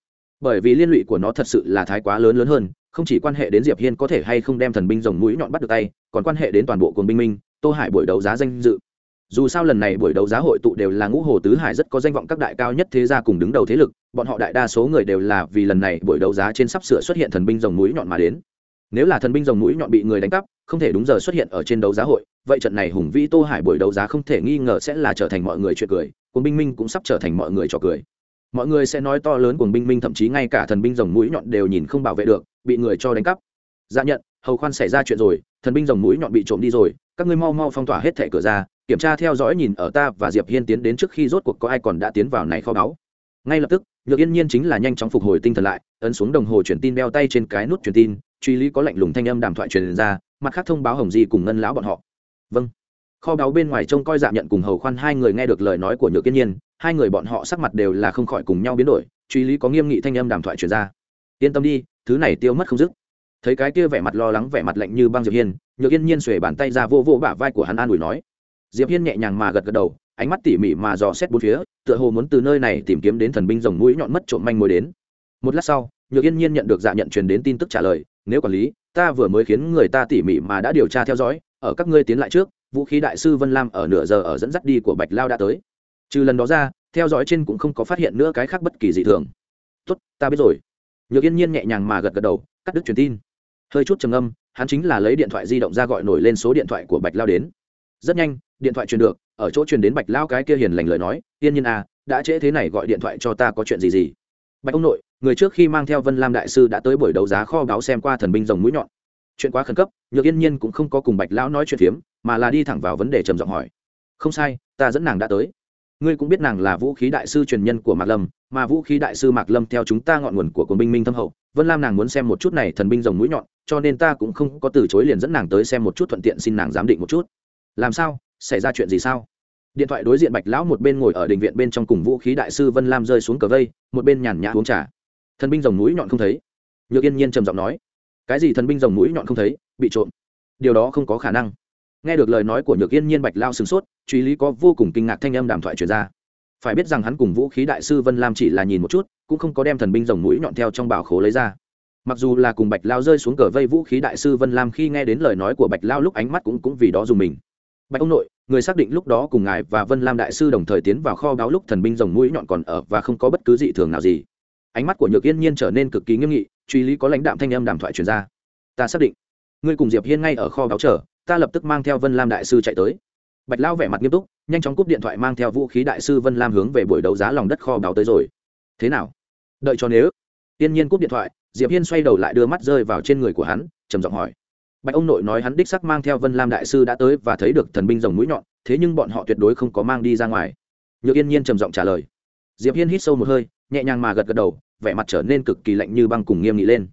Bởi vì liên lụy của nó thật sự là thái quá lớn lớn hơn, không chỉ quan hệ đến diệp hiên có thể hay không đem thần binh rồng mũi nhọn bắt được tay, còn quan hệ đến toàn bộ quân binh minh, tô hải buổi đấu giá danh dự. Dù sao lần này buổi đấu giá hội tụ đều là ngũ hồ tứ hải rất có danh vọng các đại cao nhất thế gia cùng đứng đầu thế lực, bọn họ đại đa số người đều là vì lần này buổi đấu giá trên sắp sửa xuất hiện thần binh rồng mũi nhọn mà đến nếu là thần binh rồng mũi nhọn bị người đánh cắp, không thể đúng giờ xuất hiện ở trên đấu giá hội, vậy trận này hùng vĩ tô hải buổi đấu giá không thể nghi ngờ sẽ là trở thành mọi người chuyện cười, cuồng binh minh cũng sắp trở thành mọi người trò cười. Mọi người sẽ nói to lớn cuồng binh minh, thậm chí ngay cả thần binh rồng mũi nhọn đều nhìn không bảo vệ được, bị người cho đánh cắp. Dạ nhận, hầu khoan xảy ra chuyện rồi, thần binh rồng mũi nhọn bị trộm đi rồi, các ngươi mau mau phong tỏa hết thẻ cửa ra, kiểm tra theo dõi nhìn ở ta và diệp hiên tiến đến trước khi rốt cuộc có ai còn đã tiến vào này kho báu. Ngay lập tức, nhược yên nhiên chính là nhanh chóng phục hồi tinh thần lại, ấn xuống đồng hồ truyền tin, đeo tay trên cái nút truyền tin truy lý có lạnh lùng thanh âm đàm thoại truyền ra, mặt khác thông báo hồng di cùng ngân lão bọn họ. Vâng. Kho báu bên ngoài trông coi dạ nhận cùng hầu khoan hai người nghe được lời nói của nhược Kiên nhiên, hai người bọn họ sắc mặt đều là không khỏi cùng nhau biến đổi, truy lý có nghiêm nghị thanh âm đàm thoại truyền ra. Yên tâm đi, thứ này tiêu mất không dứt. Thấy cái kia vẻ mặt lo lắng, vẻ mặt lạnh như băng diệp hiên, nhược yên nhiên xuề bàn tay ra vô vô bả vai của hắn an ủi nói. Diệp hiên nhẹ nhàng mà gật gật đầu, ánh mắt tỉ mỉ mà dò xét bốn phía, tựa hồ muốn từ nơi này tìm kiếm đến thần binh rồng mũi nhọn mất trộm manh mối đến. Một lát sau, nhược yên nhiên nhận được dạ nhận truyền đến tin tức trả lời nếu quản lý, ta vừa mới khiến người ta tỉ mỉ mà đã điều tra theo dõi, ở các ngươi tiến lại trước, vũ khí đại sư vân lam ở nửa giờ ở dẫn dắt đi của bạch lao đã tới. Trừ lần đó ra, theo dõi trên cũng không có phát hiện nữa cái khác bất kỳ dị thường. Tốt, ta biết rồi. Nhược yên nhiên nhẹ nhàng mà gật gật đầu, cắt đứt truyền tin. Hơi chút trầm âm hắn chính là lấy điện thoại di động ra gọi nổi lên số điện thoại của bạch lao đến. Rất nhanh, điện thoại truyền được, ở chỗ truyền đến bạch lao cái kia hiền lành lời nói, yên nhiên à đã trễ thế này gọi điện thoại cho ta có chuyện gì gì? Bạch ông nội, người trước khi mang theo vân lam đại sư đã tới buổi đấu giá kho báo xem qua thần binh rồng mũi nhọn. Chuyện quá khẩn cấp, nhược yên nhiên cũng không có cùng bạch lão nói chuyện phiếm, mà là đi thẳng vào vấn đề trầm giọng hỏi. Không sai, ta dẫn nàng đã tới. Ngươi cũng biết nàng là vũ khí đại sư truyền nhân của mạc lâm, mà vũ khí đại sư mạc lâm theo chúng ta ngọn nguồn của quân binh minh thâm hậu, vân lam nàng muốn xem một chút này thần binh rồng mũi nhọn, cho nên ta cũng không có từ chối liền dẫn nàng tới xem một chút thuận tiện xin nàng giám định một chút. Làm sao? Xảy ra chuyện gì sao? Điện thoại đối diện bạch lão một bên ngồi ở đình viện bên trong cùng vũ khí đại sư vân lam rơi xuống cờ vây, một bên nhàn nhã uống trà. Thần binh rồng mũi nhọn không thấy. Nhược yên nhiên trầm giọng nói, cái gì thần binh rồng mũi nhọn không thấy, bị trộm. Điều đó không có khả năng. Nghe được lời nói của nhược yên nhiên bạch lao sửng sốt, truy lý có vô cùng kinh ngạc thanh âm đàm thoại truyền ra. Phải biết rằng hắn cùng vũ khí đại sư vân lam chỉ là nhìn một chút, cũng không có đem thần binh rồng mũi nhọn theo trong bảo khố lấy ra. Mặc dù là cùng bạch lao rơi xuống cờ vây vũ khí đại sư vân lam khi nghe đến lời nói của bạch lao lúc ánh mắt cũng cũng vì đó dùng mình. Bạch ông nội người xác định lúc đó cùng ngài và vân lam đại sư đồng thời tiến vào kho báo lúc thần binh rồng mũi nhọn còn ở và không có bất cứ dị thường nào gì. Ánh mắt của nhược yên nhiên trở nên cực kỳ nghiêm nghị, truy lý có lãnh đạm thanh âm đàm thoại truyền ra. Ta xác định, ngươi cùng diệp hiên ngay ở kho báo chờ, ta lập tức mang theo vân lam đại sư chạy tới. Bạch lao vẻ mặt nghiêm túc, nhanh chóng cúp điện thoại mang theo vũ khí đại sư vân lam hướng về buổi đấu giá lòng đất kho báo tới rồi. Thế nào? Đợi cho nếu? Tiên nhiên cúp điện thoại, diệp hiên xoay đầu lại đưa mắt rơi vào trên người của hắn, trầm giọng hỏi bạch ông nội nói hắn đích sắc mang theo vân lam đại sư đã tới và thấy được thần binh rồng mũi nhọn, thế nhưng bọn họ tuyệt đối không có mang đi ra ngoài. Nhược yên nhiên trầm giọng trả lời. Diệp hiên hít sâu một hơi, nhẹ nhàng mà gật gật đầu, vẻ mặt trở nên cực kỳ lạnh như băng cùng nghiêm nghị lên.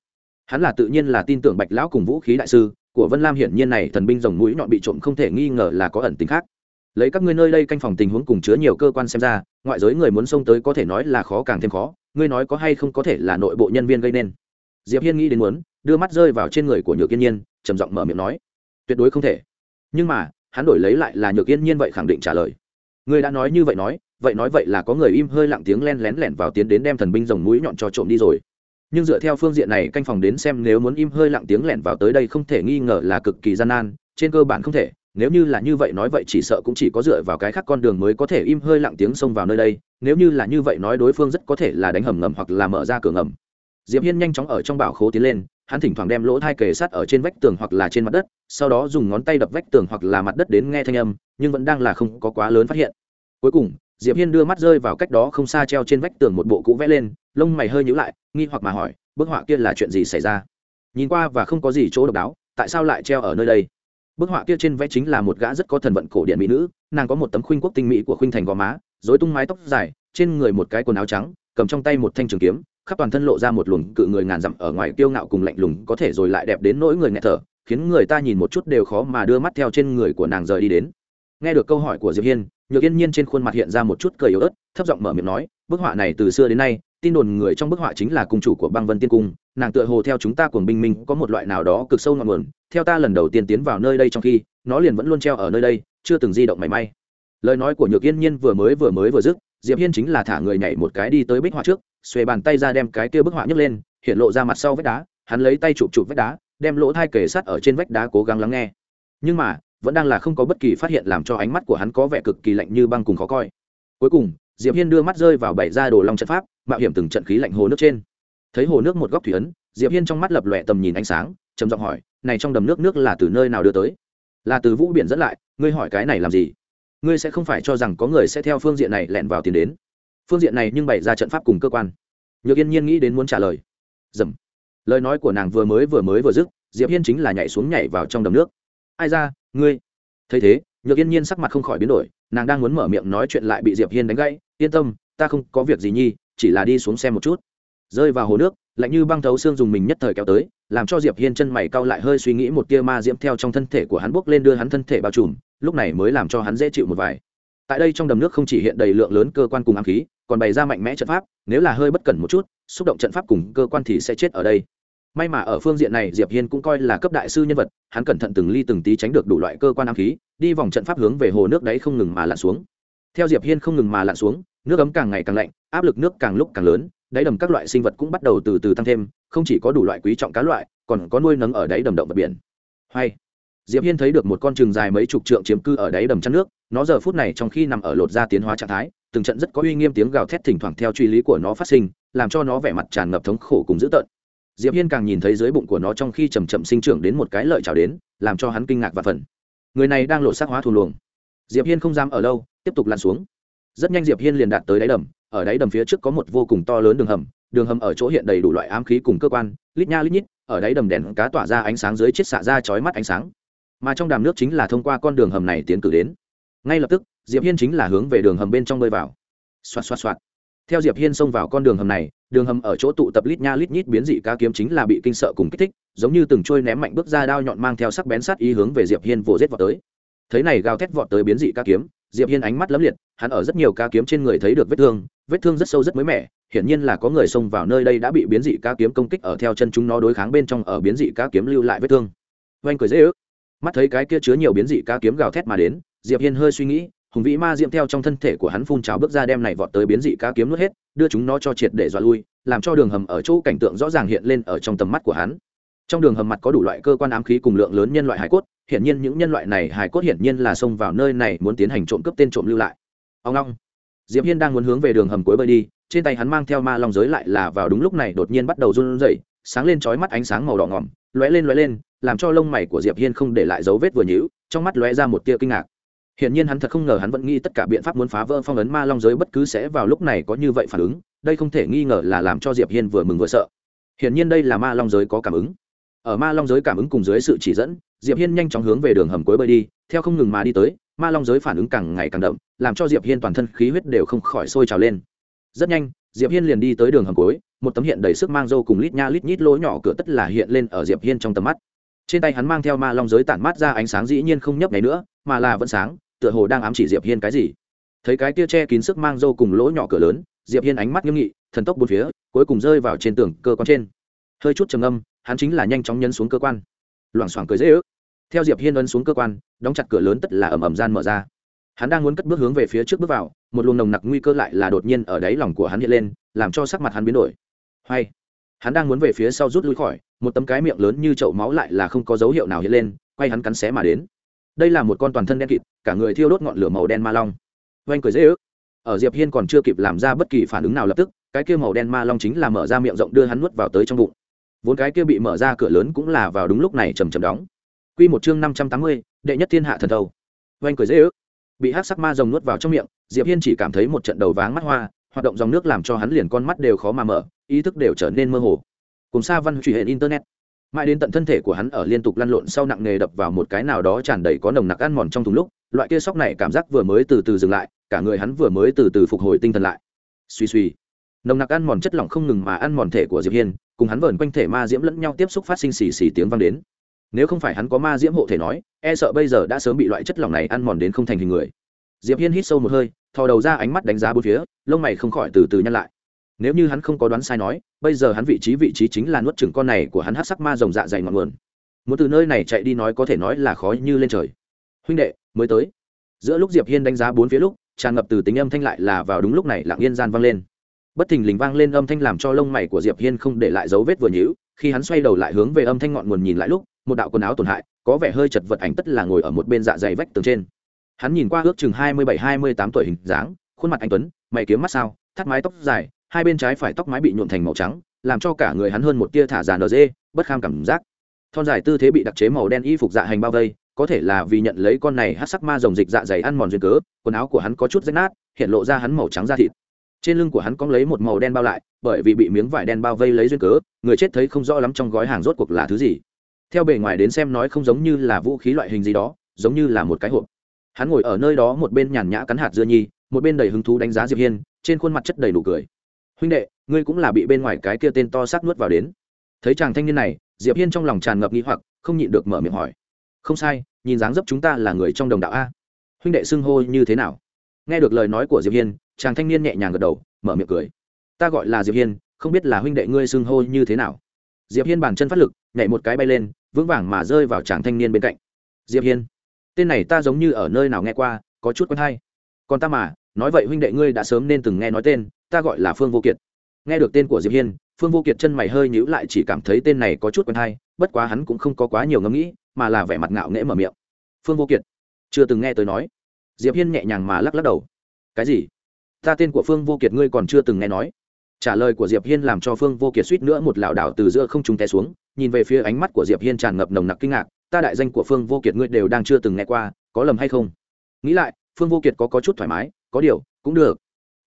Hắn là tự nhiên là tin tưởng bạch lão cùng vũ khí đại sư, của vân lam hiển nhiên này thần binh rồng mũi nhọn bị trộm không thể nghi ngờ là có ẩn tính khác. Lấy các ngươi nơi đây canh phòng tình huống cùng chứa nhiều cơ quan xem ra, ngoại giới người muốn xông tới có thể nói là khó càng thêm khó, ngươi nói có hay không có thể là nội bộ nhân viên gây nên. Diệp hiên nghĩ đến muốn, đưa mắt rơi vào trên người của nhược yên nhiên trầm giọng mở miệng nói, tuyệt đối không thể. Nhưng mà, hắn đổi lấy lại là nhược yên nhiên vậy khẳng định trả lời. Người đã nói như vậy nói vậy nói vậy là có người im hơi lặng tiếng len lén lẻn vào tiến đến đem thần binh rồng mũi nhọn cho trộm đi rồi. Nhưng dựa theo phương diện này canh phòng đến xem nếu muốn im hơi lặng tiếng lẻn vào tới đây không thể nghi ngờ là cực kỳ gian nan, trên cơ bản không thể. Nếu như là như vậy nói vậy chỉ sợ cũng chỉ có dựa vào cái khác con đường mới có thể im hơi lặng tiếng xông vào nơi đây. Nếu như là như vậy nói đối phương rất có thể là đánh hầm ngầm hoặc là mở ra cửa ngầm. Diệp hiên nhanh chóng ở trong bảo khố tiến lên hắn thỉnh thoảng đem lỗ thai kề sắt ở trên vách tường hoặc là trên mặt đất, sau đó dùng ngón tay đập vách tường hoặc là mặt đất đến nghe thanh âm, nhưng vẫn đang là không có quá lớn phát hiện. Cuối cùng, diệp hiên đưa mắt rơi vào cách đó không xa treo trên vách tường một bộ cũ vẽ lên, lông mày hơi nhíu lại, nghi hoặc mà hỏi, bức họa kia là chuyện gì xảy ra? Nhìn qua và không có gì chỗ độc đáo, tại sao lại treo ở nơi đây? Bức họa kia trên vẽ chính là một gã rất có thần vận cổ điển mỹ nữ, nàng có một tấm khuynh quốc tinh mỹ của khuynh thành gò má dối tung mái tóc dài, trên người một cái quần áo trắng, cầm trong tay một thanh trường kiếm khắp toàn thân lộ ra một luồng cự người ngàn dặm ở ngoài kiêu ngạo cùng lạnh lùng có thể rồi lại đẹp đến nỗi người nghẹt thở, khiến người ta nhìn một chút đều khó mà đưa mắt theo trên người của nàng rời đi đến. Nghe được câu hỏi của diệp hiên, nhược yên nhiên trên khuôn mặt hiện ra một chút cười yếu ớt, thấp giọng mở miệng nói, bức họa này từ xưa đến nay, tin đồn người trong bức họa chính là cung chủ của băng vân tiên cung, nàng tựa hồ theo chúng ta cuồng binh minh có một loại nào đó cực sâu ngọn nguồn, theo ta lần đầu tiên tiến vào nơi đây trong khi, nó liền vẫn luôn treo ở nơi đây, chưa từng di động mảy may. Lời nói của nhược yên nhiên vừa mới vừa mới vừa dứt diệp hiên chính là thả người nhảy một cái đi tới bích họa trước, xuề bàn tay ra đem cái kia bức họa nhấc lên, hiện lộ ra mặt sau vách đá, hắn lấy tay chụp chụp vách đá, đem lỗ thai kề sát ở trên vách đá cố gắng lắng nghe. Nhưng mà, vẫn đang là không có bất kỳ phát hiện làm cho ánh mắt của hắn có vẻ cực kỳ lạnh như băng cùng khó coi. Cuối cùng, diệp hiên đưa mắt rơi vào bảy ra đồ long trận pháp, mạo hiểm từng trận khí lạnh hồ nước trên. Thấy hồ nước một góc thủy ấn, diệp hiên trong mắt lập lòe tầm nhìn ánh sáng, trầm giọng hỏi, này trong đầm nước nước là từ nơi nào đưa tới? Là từ vũ biển dẫn lại, ngươi hỏi cái này làm gì? Ngươi sẽ không phải cho rằng có người sẽ theo phương diện này lẻn vào tiền đến. Phương diện này nhưng bày ra trận pháp cùng cơ quan. Nhược yên nhiên nghĩ đến muốn trả lời. Dầm. Lời nói của nàng vừa mới vừa mới vừa dứt, diệp hiên chính là nhảy xuống nhảy vào trong đầm nước. Ai ra, ngươi? Thấy thế, nhược yên nhiên sắc mặt không khỏi biến đổi, nàng đang muốn mở miệng nói chuyện lại bị diệp hiên đánh gãy. Yên tâm, ta không có việc gì nhi, chỉ là đi xuống xem một chút. Rơi vào hồ nước, lạnh như băng thấu xương dùng mình nhất thời kéo tới làm cho diệp hiên chân mày cau lại hơi suy nghĩ một tia ma diễm theo trong thân thể của hắn bốc lên đưa hắn thân thể bao trùm, lúc này mới làm cho hắn dễ chịu một vài. Tại đây trong đầm nước không chỉ hiện đầy lượng lớn cơ quan cùng ám khí, còn bày ra mạnh mẽ trận pháp, nếu là hơi bất cẩn một chút, xúc động trận pháp cùng cơ quan thì sẽ chết ở đây. May mà ở phương diện này diệp hiên cũng coi là cấp đại sư nhân vật, hắn cẩn thận từng ly từng tí tránh được đủ loại cơ quan ám khí, đi vòng trận pháp hướng về hồ nước đấy không ngừng mà lặn xuống theo diệp hiên không ngừng mà lặn xuống, nước ấm càng ngày càng lạnh, áp lực nước càng lúc càng lớn, đáy đầm các loại sinh vật cũng bắt đầu từ từ tăng thêm, không chỉ có đủ loại quý trọng cá loại, còn có nuôi nấng ở đáy đầm động vật biển. Hay, diệp hiên thấy được một con trừng dài mấy chục trượng chiếm cư ở đáy đầm chăn nước, nó giờ phút này trong khi nằm ở lột ra tiến hóa trạng thái, từng trận rất có uy nghiêm tiếng gào thét thỉnh thoảng theo truy lý của nó phát sinh, làm cho nó vẻ mặt tràn ngập thống khổ cùng dữ tợn. Diệp hiên càng nhìn thấy dưới bụng của nó trong khi chầm chậm sinh trưởng đến một cái lợi chảo đến, làm cho hắn kinh ngạc và phần người này đang lộ sắc hóa thù luồng diệp hiên không dám ở lâu, tiếp tục lặn xuống. Rất nhanh diệp hiên liền đạt tới đáy đầm, ở đáy đầm phía trước có một vô cùng to lớn đường hầm đường hầm ở chỗ hiện đầy đủ loại ám khí cùng cơ quan, lít nha lít nhít, ở đáy đầm đèn cá tỏa ra ánh sáng dưới chiết xạ ra chói mắt ánh sáng. Mà trong đàm nước chính là thông qua con đường hầm này tiến cử đến. Ngay lập tức, diệp hiên chính là hướng về đường hầm bên trong bơi vào. Xoạt xoạt xoạt. Theo diệp hiên xông vào con đường hầm này, đường hầm ở chỗ tụ tập lít nha lít nhít biến dị cá kiếm chính là bị kinh sợ cùng kích thích, giống như từng trôi ném mạnh bước ra đao nhọn mang theo sắc bén sát ý hướng về diệp hiên vồ giết vọt tới thấy này gào thét vọt tới biến dị ca kiếm, diệp hiên ánh mắt lấm liệt, hắn ở rất nhiều ca kiếm trên người thấy được vết thương vết thương rất sâu rất mới mẻ, hiển nhiên là có người xông vào nơi đây đã bị biến dị ca kiếm công kích ở theo chân chúng nó đối kháng bên trong ở biến dị ca kiếm lưu lại vết thương. Oanh cười dễ ước. Mắt thấy cái kia chứa nhiều biến dị ca kiếm gào thét mà đến, diệp hiên hơi suy nghĩ, hùng vĩ ma diệm theo trong thân thể của hắn phun trào bước ra đem này vọt tới biến dị ca kiếm nuốt hết, đưa chúng nó cho triệt để dọa lui, làm cho đường hầm ở chỗ cảnh tượng rõ ràng hiện lên ở trong tầm mắt của hắn trong đường hầm mặt có đủ loại cơ quan ám khí cùng lượng lớn nhân loại hải cốt hiển nhiên những nhân loại này hải cốt hiển nhiên là xông vào nơi này muốn tiến hành trộm cướp tên trộm lưu lại ông long diệp hiên đang muốn hướng về đường hầm cuối bơi đi trên tay hắn mang theo ma long giới lại là vào đúng lúc này đột nhiên bắt đầu run rẩy sáng lên chói mắt ánh sáng màu đỏ ngỏm lóe lên lóe lên làm cho lông mày của diệp hiên không để lại dấu vết vừa nhíu trong mắt lóe ra một tia kinh ngạc Hiển nhiên hắn thật không ngờ hắn vẫn nghĩ tất cả biện pháp muốn phá vỡ phong ấn ma long giới bất cứ sẽ vào lúc này có như vậy phản ứng, đây không thể nghi ngờ là làm cho Diệp Hiên vừa mừng vừa sợ. Hiển nhiên đây là ma long giới có cảm ứng. Ở ma long giới cảm ứng cùng dưới sự chỉ dẫn, Diệp Hiên nhanh chóng hướng về đường hầm cuối bơi đi, theo không ngừng mà đi tới, ma long giới phản ứng càng ngày càng đậm, làm cho Diệp Hiên toàn thân khí huyết đều không khỏi sôi trào lên. Rất nhanh, Diệp Hiên liền đi tới đường hầm cuối, một tấm hiện đầy sức mang dâu cùng lít nha lít nhít lỗ nhỏ cửa tất là hiện lên ở Diệp Hiên trong tầm mắt. Trên tay hắn mang theo ma long giới tản mát ra ánh sáng dĩ nhiên không nhấp nháy nữa, mà là vẫn sáng, tựa hồ đang ám chỉ diệp hiên cái gì thấy cái kia che kín sức mang dâu cùng lỗ nhỏ cửa lớn diệp hiên ánh mắt nghiêm nghị thần tốc bốn phía cuối cùng rơi vào trên tường cơ quan trên hơi chút trầm âm hắn chính là nhanh chóng nhấn xuống cơ quan. Loảng xoảng cười dễ ước. Theo diệp hiên ấn xuống cơ quan, đóng chặt cửa lớn tất là ầm ầm gian mở ra. Hắn đang muốn cất bước hướng về phía trước bước vào, một luồng nồng nặc nguy cơ lại là đột nhiên ở đáy lòng của hắn hiện lên, làm cho sắc mặt hắn biến đổi. Hay, hắn đang muốn về phía sau rút lui khỏi, một tấm cái miệng lớn như chậu máu lại là không có dấu hiệu nào hiện lên, quay hắn cắn xé mà đến. Đây là một con toàn thân đen kịt, cả người thiêu đốt ngọn lửa màu đen ma long. Oanh cười dễ ước. Ở diệp hiên còn chưa kịp làm ra bất kỳ phản ứng nào lập tức, cái kia màu đen ma long chính là mở ra miệng rộng đưa hắn nuốt vào tới trong bụng vốn cái kia bị mở ra cửa lớn cũng là vào đúng lúc này chầm chầm đóng. Quy một chương năm trăm tám mươi, đệ nhất thiên hạ thần đầu oanh cười dễ ước. Bị hắc sắc ma rồng nuốt vào trong miệng diệp hiên chỉ cảm thấy một trận đầu váng mắt hoa hoạt động dòng nước làm cho hắn liền con mắt đều khó mà mở ý thức đều trở nên mơ hồ. Cùng xa văn truy hệ internet. Mãi đến tận thân thể của hắn ở liên tục lăn lộn sau nặng nề đập vào một cái nào đó tràn đầy có nồng nặc ăn mòn trong thùng lúc loại kia sóc này cảm giác vừa mới từ từ dừng lại cả người hắn vừa mới từ từ phục hồi tinh thần lại. Suy suy nồng nặc ăn mòn chất lỏng không ngừng mà ăn mòn thể của diệp hiên, cùng hắn vờn quanh thể ma diễm lẫn nhau tiếp xúc phát sinh xì xì tiếng vang đến. Nếu không phải hắn có ma diễm hộ thể nói e sợ bây giờ đã sớm bị loại chất lỏng này ăn mòn đến không thành hình người. Diệp hiên hít sâu một hơi, thò đầu ra ánh mắt đánh giá bốn phía, lông mày không khỏi từ từ nhăn lại. Nếu như hắn không có đoán sai nói, bây giờ hắn vị trí vị trí chính là nuốt chửng con này của hắn hát sắc ma rồng dạ dày ngọn nguồn. Muốn từ nơi này chạy đi nói có thể nói là khó như lên trời. Huynh đệ, mới tới. Giữa lúc diệp hiên đánh giá bốn phía lúc, tràn ngập từ tính âm thanh lại là vào đúng lúc này lặng yên gian vang lên bất thình lình vang lên âm thanh làm cho lông mày của diệp hiên không để lại dấu vết vừa nhíu, khi hắn xoay đầu lại hướng về âm thanh ngọn nguồn nhìn lại lúc, một đạo quần áo tổn hại, có vẻ hơi chật vật ảnh tất là ngồi ở một bên dạ dày vách tường trên. Hắn nhìn qua ước chừng hai mươi bảy, hai mươi tám tuổi hình dáng, khuôn mặt anh tuấn, mày kiếm mắt sao, thắt mái tóc dài, hai bên trái phải tóc mái bị nhuộm thành màu trắng, làm cho cả người hắn hơn một tia thả dàn đờ dê, bất kham cảm giác. Thon dài tư thế bị đặc chế màu đen y phục dạ hành bao vây, có thể là vì nhận lấy con này hát sắc ma rồng dịch dạ dày ăn mòn duyên cớ, quần áo của hắn có chút rách nát, hiện lộ ra hắn màu trắng da thịt trên lưng của hắn có lấy một màu đen bao lại, bởi vì bị miếng vải đen bao vây lấy duyên cớ, người chết thấy không rõ lắm trong gói hàng rốt cuộc là thứ gì. Theo bề ngoài đến xem nói không giống như là vũ khí loại hình gì đó, giống như là một cái hộp. Hắn ngồi ở nơi đó một bên nhàn nhã cắn hạt dưa nhi, một bên đầy hứng thú đánh giá diệp hiên, trên khuôn mặt chất đầy đủ cười. Huynh đệ, ngươi cũng là bị bên ngoài cái kia tên to xác nuốt vào đến. Thấy chàng thanh niên này, diệp hiên trong lòng tràn ngập nghi hoặc, không nhịn được mở miệng hỏi. Không sai, nhìn dáng dấp chúng ta là người trong đồng đạo a. Huynh đệ xưng hô như thế nào? Nghe được lời nói của diệp hiên chàng thanh niên nhẹ nhàng gật đầu, mở miệng cười. Ta gọi là diệp hiên, không biết là huynh đệ ngươi xưng hô như thế nào. Diệp hiên bàn chân phát lực, nhảy một cái bay lên, vững vàng mà rơi vào chàng thanh niên bên cạnh. Diệp hiên, tên này ta giống như ở nơi nào nghe qua, có chút quen hay. Còn ta mà, nói vậy huynh đệ ngươi đã sớm nên từng nghe nói tên, ta gọi là phương vô kiệt. Nghe được tên của diệp hiên, phương vô kiệt chân mày hơi nhíu lại chỉ cảm thấy tên này có chút quen hay, bất quá hắn cũng không có quá nhiều ngẫm nghĩ, mà là vẻ mặt ngạo nghễ mở miệng. Phương vô kiệt, chưa từng nghe tới nói. Diệp hiên nhẹ nhàng mà lắc lắc đầu. Cái gì? Ta tên của phương vô kiệt, ngươi còn chưa từng nghe nói. Trả lời của diệp hiên làm cho phương vô kiệt suýt nữa một lảo đảo từ giữa không trung té xuống, nhìn về phía ánh mắt của diệp hiên tràn ngập nồng nặc kinh ngạc, ta đại danh của phương vô kiệt, ngươi đều đang chưa từng nghe qua, có lầm hay không? Nghĩ lại, phương vô kiệt có có chút thoải mái, có điều, cũng được.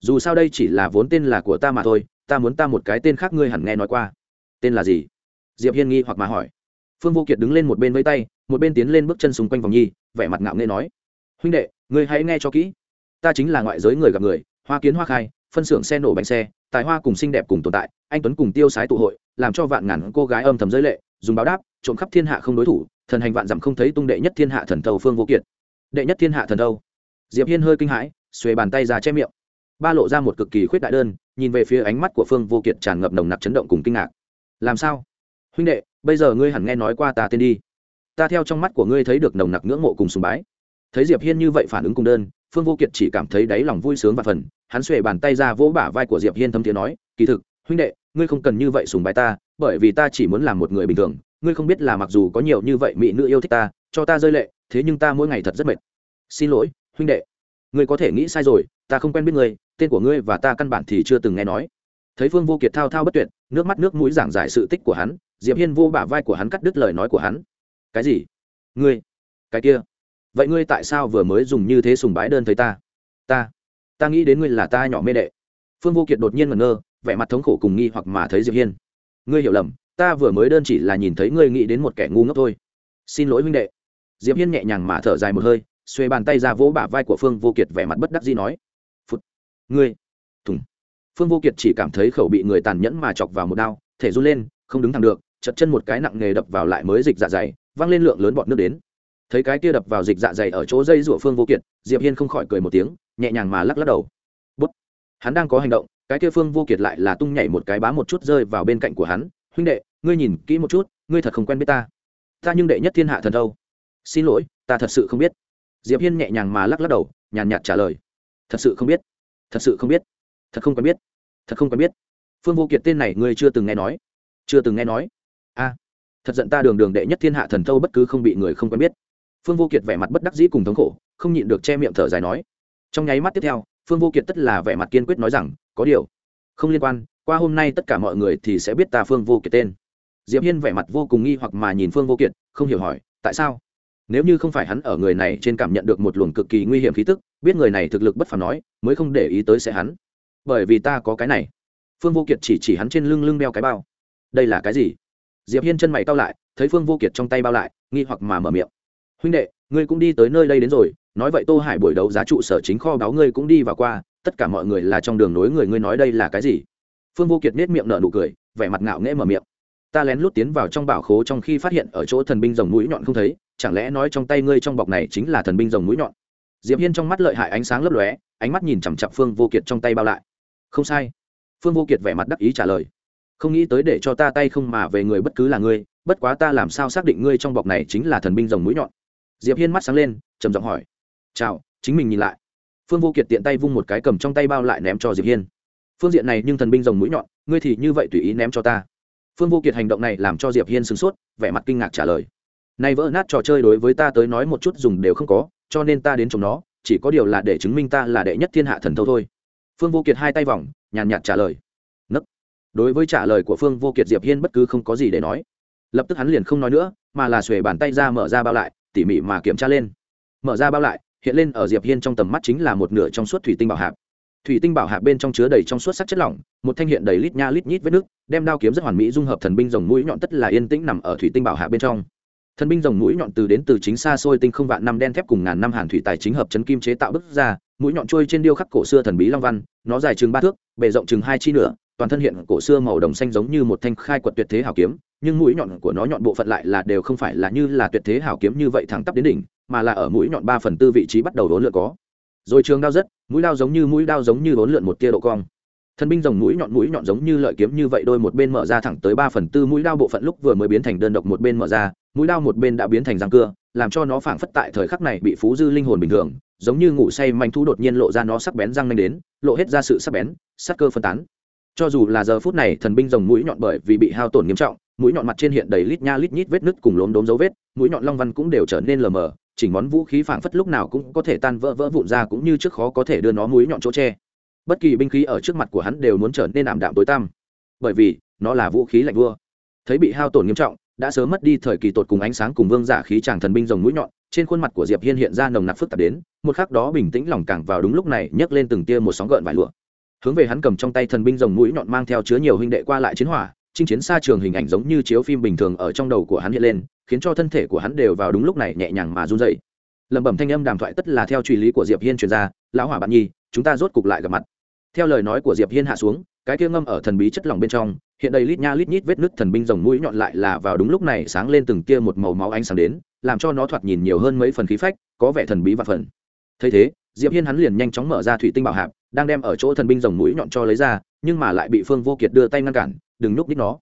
Dù sao đây chỉ là vốn tên là của ta mà thôi, ta muốn ta một cái tên khác ngươi hẳn nghe nói qua. Tên là gì? Diệp hiên nghi hoặc mà hỏi. Phương vô kiệt đứng lên một bên với tay, một bên tiến lên bước chân xung quanh vòng nhi, vẻ mặt ngạo nghê nói. Huynh đệ, ngươi hãy nghe cho kỹ. Ta chính là ngoại giới người gặp người hoa kiến hoa khai, phân xưởng xe nổ bánh xe, tài hoa cùng xinh đẹp cùng tồn tại, anh tuấn cùng tiêu sái tụ hội, làm cho vạn ngàn cô gái âm thầm giới lệ, dùng báo đáp, trộm khắp thiên hạ không đối thủ, thần hành vạn dặm không thấy tung đệ nhất thiên hạ thần thầu phương vô kiệt. Đệ nhất thiên hạ thần thâu diệp hiên hơi kinh hãi, xuề bàn tay ra che miệng. Ba lộ ra một cực kỳ khuyết đại đơn, nhìn về phía ánh mắt của phương vô kiệt tràn ngập nồng nặc chấn động cùng kinh ngạc. Làm sao? Huynh đệ, bây giờ ngươi hẳn nghe nói qua ta tên đi. Ta theo trong mắt của ngươi thấy được nồng nặc ngưỡng mộ cùng sùng bái. Thấy diệp hiên như vậy phản ứng cùng đơn phương vô kiệt chỉ cảm thấy đáy lòng vui sướng và phần, hắn xuề bàn tay ra vỗ bả vai của diệp hiên thâm tiếng nói, kỳ thực, huynh đệ, ngươi không cần như vậy sùng bái ta, bởi vì ta chỉ muốn làm một người bình thường, ngươi không biết là mặc dù có nhiều như vậy mỹ nữ yêu thích ta, cho ta rơi lệ, thế nhưng ta mỗi ngày thật rất mệt. Xin lỗi, huynh đệ. Ngươi có thể nghĩ sai rồi, ta không quen biết ngươi, tên của ngươi và ta căn bản thì chưa từng nghe nói. Thấy phương vô kiệt thao thao bất tuyệt, nước mắt nước mũi giảng giải sự tích của hắn, diệp hiên vô bả vai của hắn cắt đứt lời nói của hắn. Cái gì? Ngươi? Cái kia? Vậy ngươi tại sao vừa mới dùng như thế sùng bái đơn thấy ta? Ta ta nghĩ đến ngươi là ta nhỏ mê đệ. Phương vô kiệt đột nhiên ngẩn ngơ, vẻ mặt thống khổ cùng nghi hoặc mà thấy diệp hiên. Ngươi hiểu lầm, ta vừa mới đơn chỉ là nhìn thấy ngươi nghĩ đến một kẻ ngu ngốc thôi. Xin lỗi huynh đệ. Diệp hiên nhẹ nhàng mà thở dài một hơi, xuê bàn tay ra vỗ bả vai của phương vô kiệt vẻ mặt bất đắc dĩ nói. Phút ngươi. Thùng. Phương vô kiệt chỉ cảm thấy khẩu bị người tàn nhẫn mà chọc vào một đao, thể run lên, không đứng thẳng được, chật chân một cái nặng nghề đập vào lại mới dịch dạ dày, văng lên lượng lớn bọt nước đến thấy cái kia đập vào dịch dạ dày ở chỗ dây rủa phương vô kiệt, diệp hiên không khỏi cười một tiếng, nhẹ nhàng mà lắc lắc đầu. Bút. Hắn đang có hành động, cái kia phương vô kiệt lại là tung nhảy một cái bá một chút rơi vào bên cạnh của hắn, huynh đệ, ngươi nhìn kỹ một chút, ngươi thật không quen biết ta. Ta nhưng đệ nhất thiên hạ thần đâu xin lỗi, ta thật sự không biết. Diệp hiên nhẹ nhàng mà lắc lắc đầu, nhàn nhạt trả lời. Thật sự không biết. Thật sự không biết. Thật không quen biết. Thật không quen biết. Phương vô kiệt tên này ngươi chưa từng nghe nói. Chưa từng nghe nói. A, thật giận ta đường đường đệ nhất thiên hạ thần thâu bất cứ không bị người không quen biết phương vô kiệt vẻ mặt bất đắc dĩ cùng thống khổ, không nhịn được che miệng thở dài nói. Trong nháy mắt tiếp theo, phương vô kiệt tất là vẻ mặt kiên quyết nói rằng, có điều, không liên quan, qua hôm nay tất cả mọi người thì sẽ biết ta phương vô kiệt tên. Diệp hiên vẻ mặt vô cùng nghi hoặc mà nhìn phương vô kiệt, không hiểu hỏi, tại sao? Nếu như không phải hắn ở người này trên cảm nhận được một luồng cực kỳ nguy hiểm khí tức, biết người này thực lực bất phàm nói, mới không để ý tới sẽ hắn. Bởi vì ta có cái này. Phương vô kiệt chỉ chỉ hắn trên lưng lưng đeo cái bao. Đây là cái gì? Diệp hiên chân mày cao lại, thấy phương vô kiệt trong tay bao lại, nghi hoặc mà mở miệng huynh đệ, ngươi cũng đi tới nơi đây đến rồi, nói vậy tô hải buổi đấu giá trụ sở chính kho báo ngươi cũng đi vào qua, tất cả mọi người là trong đường nối người, ngươi nói đây là cái gì? Phương vô kiệt nết miệng nở nụ cười, vẻ mặt ngạo nghễ mở miệng. Ta lén lút tiến vào trong bảo khố trong khi phát hiện ở chỗ thần binh rồng mũi nhọn không thấy, chẳng lẽ nói trong tay ngươi trong bọc này chính là thần binh rồng mũi nhọn? Diệp hiên trong mắt lợi hại ánh sáng lấp lóe, ánh mắt nhìn chằm chặp phương vô kiệt trong tay bao lại. Không sai. Phương vô kiệt vẻ mặt đắc ý trả lời. Không nghĩ tới để cho ta tay không mà về người bất cứ là ngươi, bất quá ta làm sao xác định ngươi trong bọc này chính là thần binh rồng mũi nhọn? Diệp hiên mắt sáng lên, trầm giọng hỏi. Chào, chính mình nhìn lại. Phương vô kiệt tiện tay vung một cái cầm trong tay bao lại ném cho diệp hiên. Phương diện này nhưng thần binh rồng mũi nhọn, ngươi thì như vậy tùy ý ném cho ta. Phương vô kiệt hành động này làm cho diệp hiên sửng sốt, vẻ mặt kinh ngạc trả lời. Nay vỡ nát trò chơi đối với ta tới nói một chút dùng đều không có, cho nên ta đến chống nó, chỉ có điều là để chứng minh ta là đệ nhất thiên hạ thần thâu thôi. Phương vô kiệt hai tay vòng, nhàn nhạt trả lời. Nấc. Đối với trả lời của phương vô kiệt, diệp hiên bất cứ không có gì để nói. Lập tức hắn liền không nói nữa, mà là xuề bàn tay ra mở ra bao lại tỉ mỉ mà kiểm tra lên. Mở ra bao lại, hiện lên ở diệp hiên trong tầm mắt chính là một nửa trong suốt thủy tinh bảo hạp. Thủy tinh bảo hạp bên trong chứa đầy trong suốt sắc chất lỏng, một thanh hiện đầy lít nha lít nhít vết nước, đem đao kiếm rất hoàn mỹ dung hợp thần binh rồng mũi nhọn tất là yên tĩnh nằm ở thủy tinh bảo hạp bên trong. Thần binh rồng mũi nhọn từ đến từ chính xa xôi tinh không vạn năm đen thép cùng ngàn năm hàn thủy tài chính hợp chấn kim chế tạo bức ra, mũi nhọn trôi trên điêu khắc cổ xưa thần bí long văn, nó dài chừng ba thước, bề rộng chừng hai chi nửa, toàn thân hiện cổ xưa màu đồng xanh giống như một thanh khai quật tuyệt thế hảo kiếm nhưng mũi nhọn của nó nhọn bộ phận lại là đều không phải là như là tuyệt thế hảo kiếm như vậy thẳng tắp đến đỉnh, mà là ở mũi nhọn ba phần tư vị trí bắt đầu đốn lượn có. Rồi trường đao rất, mũi đao giống như mũi đao giống như đốn lượn một tia độ cong. Thần binh rồng mũi nhọn mũi nhọn giống như lợi kiếm như vậy đôi một bên mở ra thẳng tới ba phần tư mũi đao bộ phận lúc vừa mới biến thành đơn độc một bên mở ra, mũi đao một bên đã biến thành răng cưa, làm cho nó phảng phất tại thời khắc này bị phú dư linh hồn bình thường, giống như ngủ say manh thú đột nhiên lộ ra nó sắc bén răng nanh đến, lộ hết ra sự sắc bén, sắc cơ phân tán. Cho dù là giờ phút này, thần binh rồng mũi nhọn bởi vì bị hao tổn nghiêm trọng mũi nhọn mặt trên hiện đầy lít nha lít nhít vết nứt cùng lốm đốm dấu vết, mũi nhọn long văn cũng đều trở nên lờ mờ, chỉnh món vũ khí phảng phất lúc nào cũng có thể tan vỡ vỡ vụn ra cũng như trước khó có thể đưa nó mũi nhọn chỗ tre bất kỳ binh khí ở trước mặt của hắn đều muốn trở nên ảm đạm tối tăm. Bởi vì, nó là vũ khí lạnh vua. Thấy bị hao tổn nghiêm trọng, đã sớm mất đi thời kỳ tột cùng ánh sáng cùng vương giả khí chàng thần binh rồng mũi nhọn, trên khuôn mặt của diệp hiên hiện ra nồng nặc phức tạp đến, một khắc đó bình tĩnh lòng càng vào đúng lúc này nhấc lên từng tia một sóng gợn vải lụa. Hướng về hắn cầm trong tay thần binh rồng mũi nhọn mang theo chứa nhiều huynh đệ qua lại chiến hỏa chinh chiến xa trường hình ảnh giống như chiếu phim bình thường ở trong đầu của hắn hiện lên, khiến cho thân thể của hắn đều vào đúng lúc này nhẹ nhàng mà run dậy lẩm bẩm thanh âm đàm thoại tất là theo truy lý của diệp hiên truyền ra, lão hỏa bạn nhi, chúng ta rốt cục lại gặp mặt. Theo lời nói của diệp hiên hạ xuống, cái kia ngâm ở thần bí chất lỏng bên trong, hiện đầy lít nha lít nhít vết nứt thần binh rồng mũi nhọn lại là vào đúng lúc này sáng lên từng kia một màu máu ánh sáng đến, làm cho nó thoạt nhìn nhiều hơn mấy phần khí phách, có vẻ thần bí và phần. Thấy thế, diệp hiên hắn liền nhanh chóng mở ra thủy tinh bảo hạp, đang đem ở chỗ thần binh rồng mũi nhọn cho lấy ra, nhưng mà lại bị phương vô kiệt đưa tay ngăn cản đừng núp đích nó.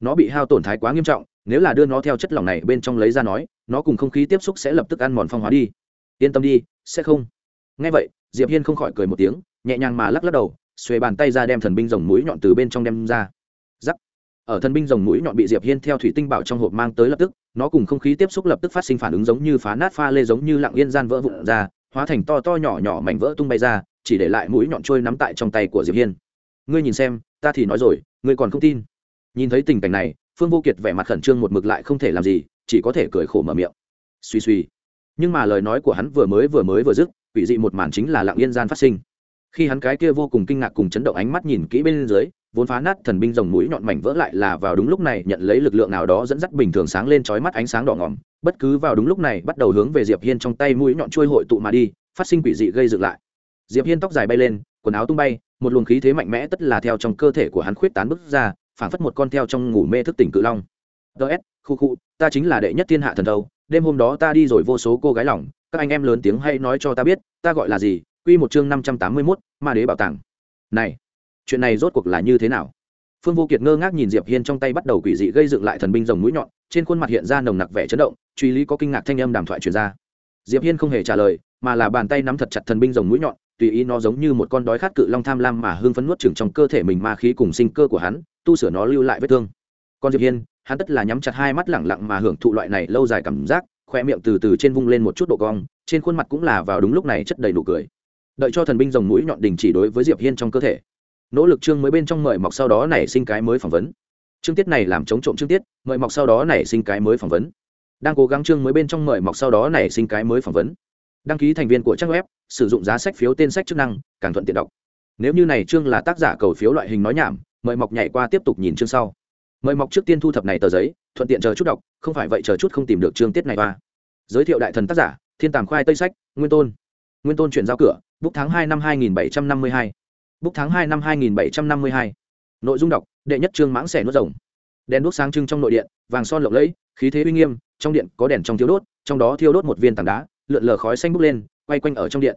Nó bị hao tổn thái quá nghiêm trọng, nếu là đưa nó theo chất lỏng này bên trong lấy ra nói, nó cùng không khí tiếp xúc sẽ lập tức ăn mòn phong hóa đi. Yên tâm đi, sẽ không. Ngay vậy, diệp hiên không khỏi cười một tiếng, nhẹ nhàng mà lắc lắc đầu, xuề bàn tay ra đem thần binh rồng mũi nhọn từ bên trong đem ra. Giắc ở thần binh rồng mũi nhọn bị diệp hiên theo thủy tinh bảo trong hộp mang tới lập tức, nó cùng không khí tiếp xúc lập tức phát sinh phản ứng giống như phá nát pha lê giống như lặng yên gian vỡ vụn ra, hóa thành to to nhỏ nhỏ mảnh vỡ tung bay ra, chỉ để lại mũi nhọn trôi nắm tại trong tay của diệp hiên. Ngươi nhìn xem, ta thì nói rồi ngươi còn không tin. Nhìn thấy tình cảnh này, phương vô kiệt vẻ mặt khẩn trương một mực lại không thể làm gì, chỉ có thể cười khổ mở miệng. Suy suy nhưng mà lời nói của hắn vừa mới vừa mới vừa dứt, quỷ dị một màn chính là lặng yên gian phát sinh. Khi hắn cái kia vô cùng kinh ngạc cùng chấn động ánh mắt nhìn kỹ bên dưới, vốn phá nát thần binh rồng mũi nhọn mảnh vỡ lại là vào đúng lúc này nhận lấy lực lượng nào đó dẫn dắt bình thường sáng lên trói mắt ánh sáng đỏ ngỏm, bất cứ vào đúng lúc này bắt đầu hướng về diệp hiên trong tay mũi nhọn trôi hội tụ mà đi, phát sinh quỷ dị gây dựng lại. Diệp hiên tóc dài bay lên, quần áo tung bay một luồng khí thế mạnh mẽ tất là theo trong cơ thể của hắn khuyết tán bứt ra phảng phất một con theo trong ngủ mê thức tỉnh cự long. Ts khu khu ta chính là đệ nhất thiên hạ thần đâu đêm hôm đó ta đi rồi vô số cô gái lỏng. các anh em lớn tiếng hay nói cho ta biết ta gọi là gì? Quy một chương năm trăm tám mươi 581, ma đế bảo tàng. Này chuyện này rốt cuộc là như thế nào? Phương vô kiệt ngơ ngác nhìn diệp hiên trong tay bắt đầu quỷ dị gây dựng lại thần binh rồng mũi nhọn trên khuôn mặt hiện ra nồng nặc vẻ chấn động truy lý có kinh ngạc thanh âm đàm thoại truyền ra. Diệp hiên không hề trả lời mà là bàn tay nắm thật chặt thần binh rồng mũi nhọn tùy ý nó giống như một con đói khát cự long tham lam mà hương phấn nuốt chửng trong cơ thể mình ma khí cùng sinh cơ của hắn, tu sửa nó lưu lại vết thương. Còn diệp hiên, hắn tất là nhắm chặt hai mắt lẳng lặng mà hưởng thụ loại này lâu dài cảm giác khoe miệng từ từ trên vung lên một chút độ cong, trên khuôn mặt cũng là vào đúng lúc này chất đầy nụ cười. Đợi cho thần binh rồng mũi nhọn đình chỉ đối với diệp hiên trong cơ thể. Nỗ lực chương mới bên trong mời mọc sau đó nảy sinh cái mới phỏng vấn. Chương tiết này làm chống trộm chương tiết, mời mọc sau đó nảy sinh cái mới phỏng vấn. Đang cố gắng chương mới bên trong mời mọc sau đó nảy sinh cái mới phỏng vấn đăng ký thành viên của trang web, sử dụng giá sách phiếu tên sách chức năng, càng thuận tiện đọc. Nếu như này chương là tác giả cầu phiếu loại hình nói nhảm, mời mọc nhảy qua tiếp tục nhìn chương sau. Mời mọc trước tiên thu thập này tờ giấy, thuận tiện chờ chút đọc, không phải vậy chờ chút không tìm được chương tiết này qua giới thiệu đại thần tác giả, thiên tàng khoai tây sách, nguyên tôn. Nguyên tôn chuyển giao cửa búc tháng hai năm hai nghìn bảy trăm năm mươi hai. Búc tháng hai năm hai nghìn bảy trăm năm mươi hai. Nội dung đọc, đệ nhất chương mãng xẻ nuốt rồng. Đèn đốt sáng trưng trong nội điện, vàng son lộng lẫy, khí thế uy nghiêm, trong điện có đèn trong thiếu đốt, trong đó thiêu đốt một viên tảng đá lượn lờ khói xanh bốc lên, quay quanh ở trong điện.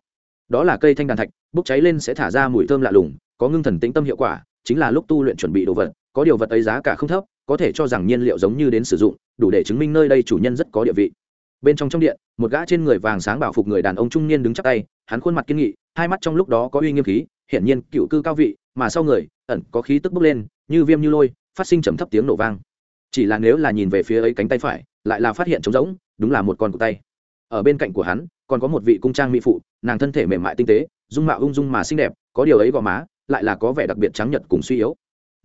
Đó là cây thanh đàn thạch, bốc cháy lên sẽ thả ra mùi thơm lạ lùng, có ngưng thần tĩnh tâm hiệu quả, chính là lúc tu luyện chuẩn bị đồ vật, có điều vật ấy giá cả không thấp, có thể cho rằng nhiên liệu giống như đến sử dụng, đủ để chứng minh nơi đây chủ nhân rất có địa vị. Bên trong trong điện, một gã trên người vàng sáng bảo phục người đàn ông trung niên đứng chắc tay, hắn khuôn mặt kiên nghị, hai mắt trong lúc đó có uy nghiêm khí, hiển nhiên cựu cư cao vị, mà sau người, ẩn có khí tức bốc lên, như viêm như lôi, phát sinh trầm thấp tiếng nổ vang. Chỉ là nếu là nhìn về phía ấy cánh tay phải, lại là phát hiện trống rỗng, đúng là một con cụ tay ở bên cạnh của hắn, còn có một vị cung trang mỹ phụ, nàng thân thể mềm mại tinh tế, dung mạo ung dung mà xinh đẹp, có điều ấy gò má lại là có vẻ đặc biệt trắng nhật cùng suy yếu.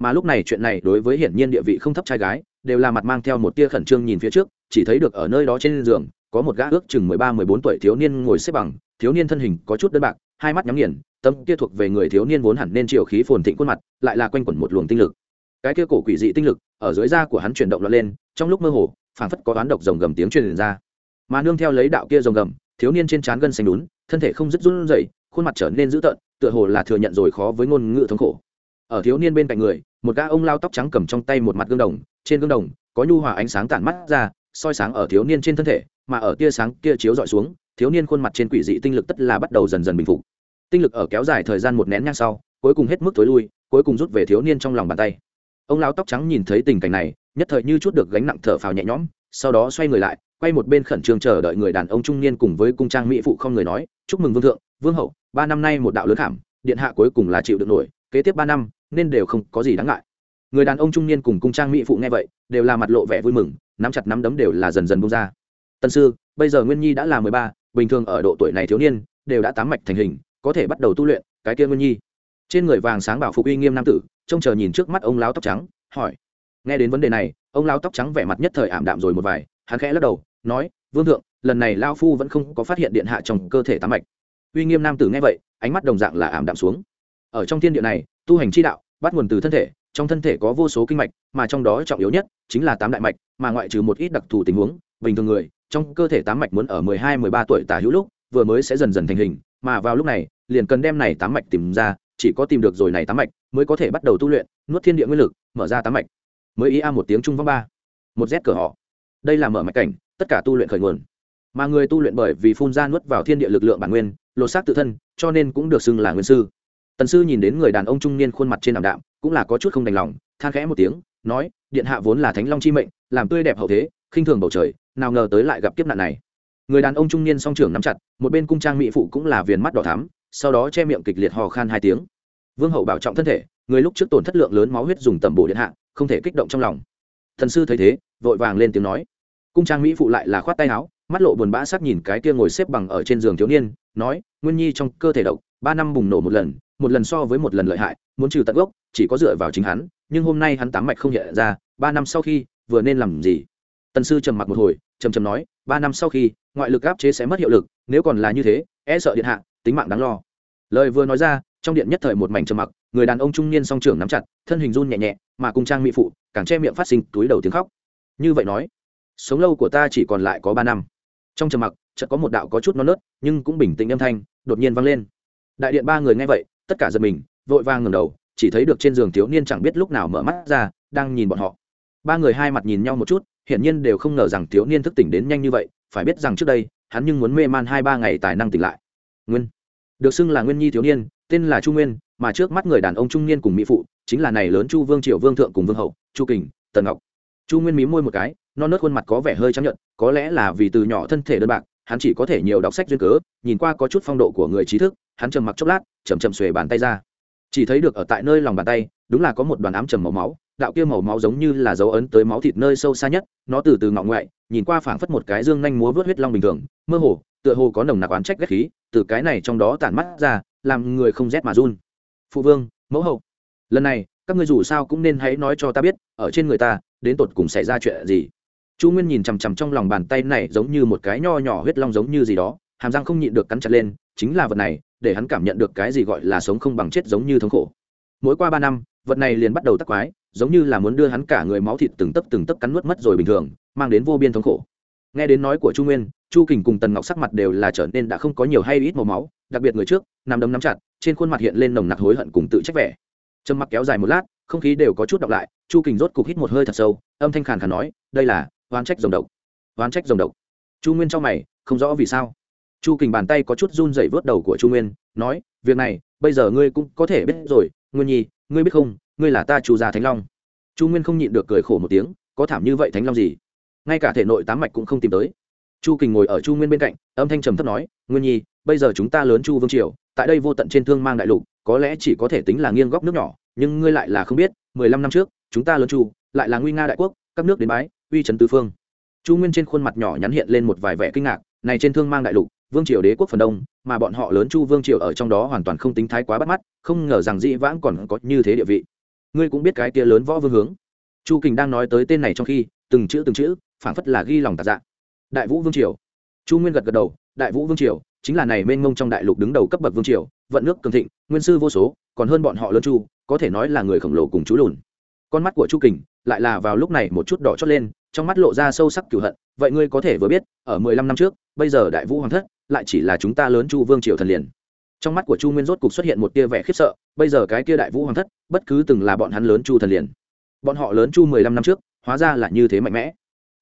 Mà lúc này chuyện này đối với hiển nhiên địa vị không thấp trai gái, đều là mặt mang theo một tia khẩn trương nhìn phía trước, chỉ thấy được ở nơi đó trên giường, có một gã ước chừng mười ba, mười bốn tuổi thiếu niên ngồi xếp bằng, thiếu niên thân hình có chút đơn bạc, hai mắt nhắm nghiền, tâm kia thuộc về người thiếu niên vốn hẳn nên chiều khí phồn thịnh khuôn mặt, lại là quanh quẩn một luồng tinh lực. Cái kia cổ quỷ dị tinh lực ở dưới da của hắn chuyển động lọt lên, trong lúc mơ hồ, phảng phất có đoán độc rồng gầm tiếng truyền ra mà nương theo lấy đạo kia rồng gầm, thiếu niên trên trán gân xanh lún thân thể không dứt run rẩy, khuôn mặt trở nên dữ tợn, tựa hồ là thừa nhận rồi khó với ngôn ngữ thống khổ. Ở thiếu niên bên cạnh người, một gã ông lao tóc trắng cầm trong tay một mặt gương đồng, trên gương đồng có nhu hòa ánh sáng tản mắt ra, soi sáng ở thiếu niên trên thân thể, mà ở tia sáng kia chiếu dọi xuống, thiếu niên khuôn mặt trên quỷ dị tinh lực tất là bắt đầu dần dần bình phục. Tinh lực ở kéo dài thời gian một nén nhang sau, cuối cùng hết mức tối lui, cuối cùng rút về thiếu niên trong lòng bàn tay. Ông lão tóc trắng nhìn thấy tình cảnh này, nhất thời như chút được gánh nặng thở phào nhẹ nhõm, sau đó xoay người lại quay một bên khẩn trương chờ đợi người đàn ông trung niên cùng với cung trang mỹ phụ không người nói, chúc mừng vương thượng, vương hậu, ba năm nay một đạo lớn khảm, điện hạ cuối cùng là chịu được nổi, kế tiếp ba năm, nên đều không có gì đáng ngại. Người đàn ông trung niên cùng cung trang mỹ phụ nghe vậy, đều là mặt lộ vẻ vui mừng, nắm chặt nắm đấm đều là dần dần bung ra. Tân sư, bây giờ nguyên nhi đã là mười ba, bình thường ở độ tuổi này thiếu niên, đều đã tám mạch thành hình, có thể bắt đầu tu luyện, cái kia nguyên nhi. Trên người vàng sáng bảo phục uy nghiêm nam tử, trông chờ nhìn trước mắt ông lão tóc trắng, hỏi, nghe đến vấn đề này, ông lão tóc trắng vẻ mặt nhất thời ảm đạm rồi một vài hắn khẽ lắc đầu, nói, vương thượng, lần này lao phu vẫn không có phát hiện điện hạ trong cơ thể tám mạch. Uy nghiêm nam tử nghe vậy, ánh mắt đồng dạng là ảm đạm xuống. Ở trong thiên địa này, tu hành chi đạo, bắt nguồn từ thân thể, trong thân thể có vô số kinh mạch, mà trong đó trọng yếu nhất chính là tám đại mạch, mà ngoại trừ một ít đặc thù tình huống, bình thường người, trong cơ thể tám mạch muốn ở mười hai, mười ba tuổi tả hữu lúc, vừa mới sẽ dần dần thành hình, mà vào lúc này, liền cần đem này tám mạch tìm ra, chỉ có tìm được rồi này tám mạch, mới có thể bắt đầu tu luyện, nuốt thiên địa nguyên lực, mở ra tám mạch. Mới ý a một tiếng trung vong ba. Một rét cửa họ đây là mở mạch cảnh, tất cả tu luyện khởi nguồn. Mà người tu luyện bởi vì phun ra nuốt vào thiên địa lực lượng bản nguyên, lột xác tự thân, cho nên cũng được xưng là nguyên sư. Tần sư nhìn đến người đàn ông trung niên khuôn mặt trên đảm đạm, cũng là có chút không đành lòng, than khẽ một tiếng, nói, điện hạ vốn là thánh long chi mệnh, làm tươi đẹp hậu thế, khinh thường bầu trời, nào ngờ tới lại gặp kiếp nạn này. Người đàn ông trung niên song trưởng nắm chặt, một bên cung trang mỹ phụ cũng là viền mắt đỏ thắm, sau đó che miệng kịch liệt hò khan hai tiếng. Vương hậu bảo trọng thân thể, người lúc trước tổn thất lượng lớn máu huyết dùng tầm bổ điện hạ, không thể kích động trong lòng. Thần sư thấy thế, vội vàng lên tiếng nói cung trang mỹ phụ lại là khoát tay áo, mắt lộ buồn bã sắc nhìn cái kia ngồi xếp bằng ở trên giường thiếu niên, nói, nguyên nhi trong cơ thể độc, ba năm bùng nổ một lần một lần so với một lần lợi hại, muốn trừ tận gốc, chỉ có dựa vào chính hắn, nhưng hôm nay hắn tám mạch không hiện ra, ba năm sau khi, vừa nên làm gì? Tần sư trầm mặc một hồi, trầm trầm nói, ba năm sau khi, ngoại lực áp chế sẽ mất hiệu lực, nếu còn là như thế e sợ điện hạ, tính mạng đáng lo. Lời vừa nói ra, trong điện nhất thời một mảnh trầm mặc, người đàn ông trung niên song trưởng nắm chặt, thân hình run nhẹ nhẹ, mà cùng trang mỹ phụ càng che miệng phát sinh túi đầu tiếng khóc. Như vậy nói sống lâu của ta chỉ còn lại có ba năm. Trong trầm mặc, chợt có một đạo có chút non nớt, nhưng cũng bình tĩnh âm thanh, đột nhiên vang lên. Đại điện ba người nghe vậy, tất cả giật mình, vội vàng ngẩng đầu, chỉ thấy được trên giường thiếu niên chẳng biết lúc nào mở mắt ra, đang nhìn bọn họ. Ba người hai mặt nhìn nhau một chút, hiển nhiên đều không ngờ rằng thiếu niên thức tỉnh đến nhanh như vậy, phải biết rằng trước đây, hắn nhưng muốn mê man hai ba ngày tài năng tỉnh lại. Nguyên. Được xưng là nguyên nhi thiếu niên, tên là chu nguyên, mà trước mắt người đàn ông trung niên cùng mỹ phụ, chính là này lớn chu vương triều vương thượng cùng vương hậu, chu kình, tần ngọc. Chu nguyên mí môi một cái non nớt khuôn mặt có vẻ hơi trắng nhợt, có lẽ là vì từ nhỏ thân thể đơn bạc, hắn chỉ có thể nhiều đọc sách duyên cớ, nhìn qua có chút phong độ của người trí thức, hắn trầm mặc chốc lát chầm chậm xuề bàn tay ra. Chỉ thấy được ở tại nơi lòng bàn tay, đúng là có một đoàn ám trầm màu máu, đạo kia màu máu giống như là dấu ấn tới máu thịt nơi sâu xa nhất, nó từ từ ngọ ngoại, nhìn qua phảng phất một cái dương nhanh múa vớt huyết long bình thường, mơ hồ, tựa hồ có nồng nặc oán trách ghét khí, từ cái này trong đó tản mắt ra, làm người không rét mà run. Phụ vương, mẫu hậu, lần này, các ngươi dù sao cũng nên hãy nói cho ta biết, ở trên người ta, đến tột cùng xảy ra chuyện gì? Chu nguyên nhìn chằm chằm trong lòng bàn tay này giống như một cái nho nhỏ huyết long giống như gì đó, hàm răng không nhịn được cắn chặt lên, chính là vật này, để hắn cảm nhận được cái gì gọi là sống không bằng chết giống như thống khổ. Mỗi qua ba năm, vật này liền bắt đầu tắc quái, giống như là muốn đưa hắn cả người máu thịt từng tấc từng tấc cắn nuốt mất rồi bình thường, mang đến vô biên thống khổ. Nghe đến nói của chu nguyên, chu kình cùng tần ngọc sắc mặt đều là trở nên đã không có nhiều hay ít màu máu, đặc biệt người trước, nằm đấm nắm chặt, trên khuôn mặt hiện lên nồng nặc hối hận cùng tự trách vẻ. Trầm mặc kéo dài một lát, không khí đều có chút đọc lại, chu kình rốt cục hít một hơi thật sâu, âm thanh khàn khàn nói, đây là oán trách rồng độc. Oán trách rồng độc. Chu nguyên trong mày, không rõ vì sao. Chu kình bàn tay có chút run dậy vớt đầu của chu nguyên, nói, việc này, bây giờ ngươi cũng có thể biết rồi, nguyên nhi, ngươi biết không, ngươi là ta chu gia thánh long. Chu nguyên không nhịn được cười khổ một tiếng, có thảm như vậy thánh long gì? Ngay cả thể nội tám mạch cũng không tìm tới. Chu kình ngồi ở chu nguyên bên cạnh, âm thanh trầm thấp nói, nguyên nhi, bây giờ chúng ta lớn chu vương triều, tại đây vô tận trên thương mang đại lục, có lẽ chỉ có thể tính là nghiêng góc nước nhỏ, nhưng ngươi lại là không biết, mười lăm năm trước, chúng ta lớn chu, lại là nguy nga đại quốc, các nước đến bái uy trấn tứ phương. Chu nguyên trên khuôn mặt nhỏ nhắn hiện lên một vài vẻ kinh ngạc, này trên thương mang đại lục, vương triều đế quốc phần đông, mà bọn họ lớn chu vương triều ở trong đó hoàn toàn không tính thái quá bắt mắt, không ngờ rằng dĩ vãng còn có như thế địa vị. Ngươi cũng biết cái kia lớn võ vương hướng. Chu kình đang nói tới tên này trong khi, từng chữ từng chữ, phảng phất là ghi lòng tạc dạ. Đại vũ vương triều. Chu nguyên gật gật đầu, đại vũ vương triều, chính là này mênh mông trong đại lục đứng đầu cấp bậc vương triều, vận nước cường thịnh, nguyên sư vô số, còn hơn bọn họ lớn chu, có thể nói là người khổng lồ cùng chú lùn con mắt của chu kình lại là vào lúc này một chút đỏ chót lên, trong mắt lộ ra sâu sắc cửu hận. Vậy ngươi có thể vừa biết, ở mười lăm năm trước, bây giờ đại vũ hoàng thất lại chỉ là chúng ta lớn chu vương triều thần liền. Trong mắt của chu nguyên rốt cục xuất hiện một tia vẻ khiếp sợ, bây giờ cái kia đại vũ hoàng thất, bất cứ từng là bọn hắn lớn chu thần liền. Bọn họ lớn chu mười lăm năm trước, hóa ra là như thế mạnh mẽ.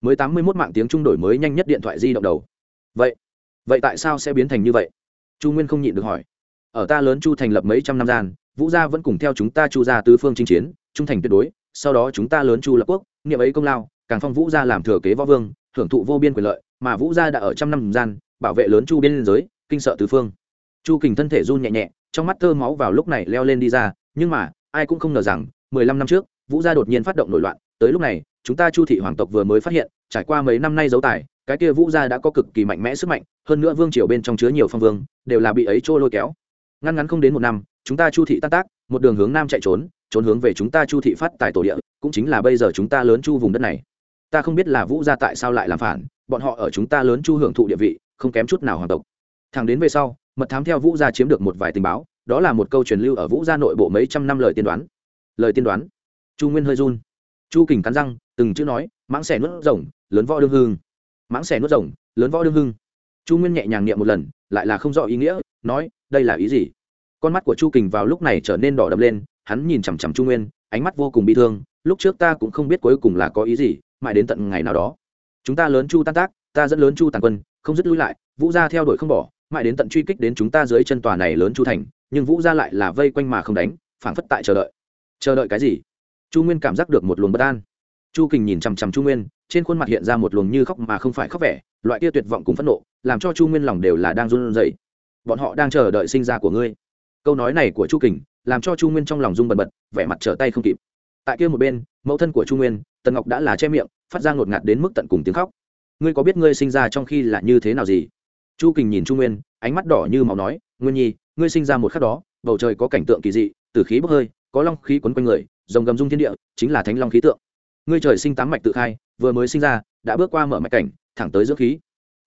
Mới tám mươi mốt mạng tiếng trung đổi mới nhanh nhất điện thoại di động đầu. Vậy vậy tại sao sẽ biến thành như vậy? Chu nguyên không nhịn được hỏi. Ở ta lớn chu thành lập mấy trăm năm gian, vũ gia vẫn cùng theo chúng ta chu gia tứ phương chinh chiến trung thành tuyệt đối, sau đó chúng ta lớn chu lập quốc, niệm ấy công lao, càng phong vũ gia làm thừa kế võ vương hưởng thụ vô biên quyền lợi, mà vũ gia đã ở trăm năm gian, bảo vệ lớn chu biên giới, kinh sợ tứ phương. Chu kình thân thể run nhẹ nhẹ, trong mắt thơ máu vào lúc này leo lên đi ra, nhưng mà, ai cũng không ngờ rằng, mười lăm năm trước, vũ gia đột nhiên phát động nổi loạn, tới lúc này, chúng ta chu thị hoàng tộc vừa mới phát hiện, trải qua mấy năm nay giấu tài cái kia vũ gia đã có cực kỳ mạnh mẽ sức mạnh, hơn nữa vương triều bên trong chứa nhiều phong vương, đều là bị ấy trôi lôi kéo. Ngăn ngắn không đến một năm chúng ta chu thị tan tác, một đường hướng nam chạy trốn trốn hướng về chúng ta chu thị phát tài tổ địa, cũng chính là bây giờ chúng ta lớn chu vùng đất này. Ta không biết là vũ gia tại sao lại làm phản, bọn họ ở chúng ta lớn chu hưởng thụ địa vị, không kém chút nào hoàng tộc. Thằng đến về sau, mật thám theo vũ gia chiếm được một vài tình báo, đó là một câu truyền lưu ở vũ gia nội bộ mấy trăm năm lời tiên đoán. Lời tiên đoán. Chu nguyên hơi run. Chu kình cắn răng, từng chữ nói, mãng xẻ nuốt rồng, lớn võ đương hưng. Mãng xẻ nuốt rồng, lớn võ đương hưng. Chu nguyên nhẹ nhàng niệm một lần, lại là không rõ ý nghĩa, nói, đây là ý gì? Con mắt của chu kình vào lúc này trở nên đỏ đậm lên, hắn nhìn chằm chằm chu nguyên, ánh mắt vô cùng bị thương, lúc trước ta cũng không biết cuối cùng là có ý gì, mãi đến tận ngày nào đó. Chúng ta lớn chu tan tác, ta dẫn lớn chu tàn quân, không dứt lui lại, vũ gia theo đuổi không bỏ, mãi đến tận truy kích đến chúng ta dưới chân tòa này lớn chu thành, nhưng vũ gia lại là vây quanh mà không đánh, phảng phất tại chờ đợi. Chờ đợi cái gì? Chu nguyên cảm giác được một luồng bất an. Chu kình nhìn chằm chằm chu nguyên, trên khuôn mặt hiện ra một luồng như khóc mà không phải khóc vẻ, loại kia tuyệt vọng cùng phẫn nộ, làm cho chu nguyên lòng đều là đang run rẩy. Bọn họ đang chờ đợi sinh ra của ngươi câu nói này của chu kình làm cho chu nguyên trong lòng rung bần bật, vẻ mặt trở tay không kịp. tại kia một bên, mẫu thân của chu nguyên, tần ngọc đã là che miệng, phát ra ngột ngạt đến mức tận cùng tiếng khóc. ngươi có biết ngươi sinh ra trong khi là như thế nào gì? chu kình nhìn chu nguyên, ánh mắt đỏ như màu nói, nguyên nhi, ngươi sinh ra một khắc đó, bầu trời có cảnh tượng kỳ dị từ khí bốc hơi, có long khí quấn quanh người dòng gầm dung thiên địa, chính là thánh long khí tượng. ngươi trời sinh tám mạch tự khai, vừa mới sinh ra, đã bước qua mở mạch cảnh, thẳng tới dưỡng khí.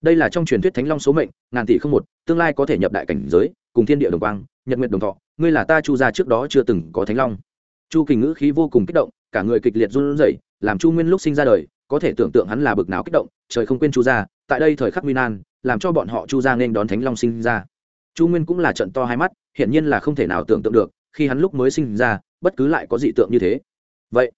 đây là trong truyền thuyết thánh long số mệnh, ngàn tỷ không một, tương lai có thể nhập đại cảnh giới cùng thiên địa đồng quang, nhật nguyện đồng thọ, ngươi là ta chu gia trước đó chưa từng có thánh long. Chu kình ngữ khí vô cùng kích động, cả người kịch liệt run rẩy, làm chu nguyên lúc sinh ra đời, có thể tưởng tượng hắn là bực nào kích động, trời không quên chu gia, tại đây thời khắc nguy nan, làm cho bọn họ chu gia nên đón thánh long sinh ra. Chu nguyên cũng là trận to hai mắt, hiển nhiên là không thể nào tưởng tượng được, khi hắn lúc mới sinh ra, bất cứ lại có dị tượng như thế. Vậy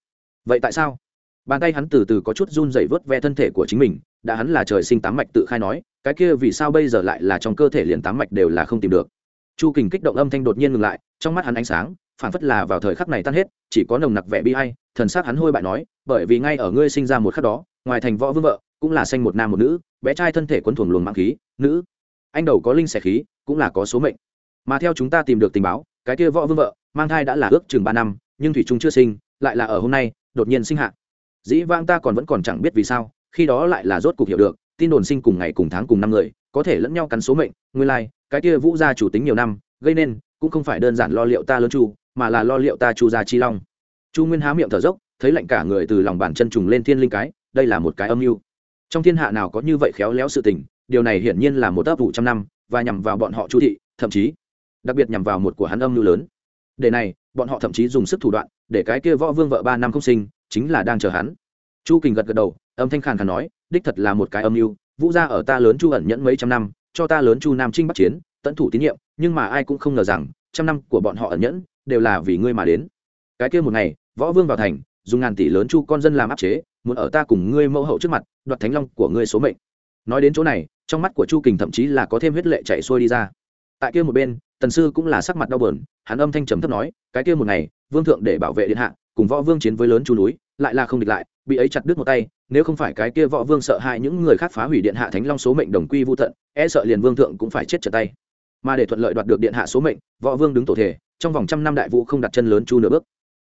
vậy tại sao? Bàn tay hắn từ từ có chút run dày vớt ve thân thể của chính mình, đã hắn là trời sinh tám mạch tự khai nói, cái kia vì sao bây giờ lại là trong cơ thể liền tám mạch đều là không tìm được? Chu kình kích động âm thanh đột nhiên ngừng lại, trong mắt hắn ánh sáng phản phất là vào thời khắc này tan hết, chỉ có nồng nặc vẻ bi hay thần s á c hắn hôi bại nói, bởi vì ngay ở ngươi sinh ra một khắc đó, ngoài thành võ vương vợ, cũng là sanh một nam một nữ, bé trai thân thể quấn thuồng luồng mạng khí, nữ, anh đầu có linh xẻ khí, cũng là có số mệnh. Mà theo chúng ta tìm được tình báo, cái kia võ vương vợ, mang thai đã là ước chừng ba năm, nhưng thủy trung chưa sinh, lại là ở hôm nay, đột nhiên sinh hạ. Dĩ vãng ta còn vẫn còn chẳng biết vì sao, khi đó lại là rốt cuộc hiểu được, tin đồn sinh cùng ngày cùng tháng cùng năm người có thể lẫn nhau cắn số mệnh nguyên lai、like, cái kia vũ gia chủ tính nhiều năm gây nên cũng không phải đơn giản lo liệu ta lớn chu mà là lo liệu ta chu gia chi long. Chu nguyên há miệng thở dốc thấy lạnh cả người từ lòng bàn chân trùng lên thiên linh cái đây là một cái âm mưu. Trong thiên hạ nào có như vậy khéo léo sự tình điều này hiển nhiên là một ấp vụ trăm năm và nhằm vào bọn họ chu thị thậm chí đặc biệt nhằm vào một của hắn âm mưu lớn. Để này bọn họ thậm chí dùng sức thủ đoạn để cái kia võ vương vợ ba năm không sinh chính là đang chờ hắn. Chu kình gật gật đầu âm thanh khàn khàn nói đích thật là một cái âm mưu vũ gia ở ta lớn chu ẩn nhẫn mấy trăm năm, cho ta lớn chu nam trinh bắc chiến, tận thủ tín nhiệm, nhưng mà ai cũng không ngờ rằng, trăm năm của bọn họ ẩn nhẫn đều là vì ngươi mà đến. Cái kia một ngày, võ vương vào thành, dùng ngàn tỷ lớn chu con dân làm áp chế, muốn ở ta cùng ngươi mẫu hậu trước mặt, đoạt thánh long của ngươi số mệnh. Nói đến chỗ này, trong mắt của chu kình thậm chí là có thêm huyết lệ chạy xuôi đi ra. Tại kia một bên, tần sư cũng là sắc mặt đau bờn hắn âm thanh trầm thấp nói, cái kia một ngày, vương thượng để bảo vệ điện hạ, cùng võ vương chiến với lớn chu núi, lại là không địch lại, bị ấy chặt đứt một tay nếu không phải cái kia võ vương sợ hãi những người khác phá hủy điện hạ thánh long số mệnh đồng quy vô tận e sợ liền vương thượng cũng phải chết trở tay. Mà để thuận lợi đoạt được điện hạ số mệnh, võ vương đứng tổ thể, trong vòng trăm năm đại vũ không đặt chân lớn chu nửa bước.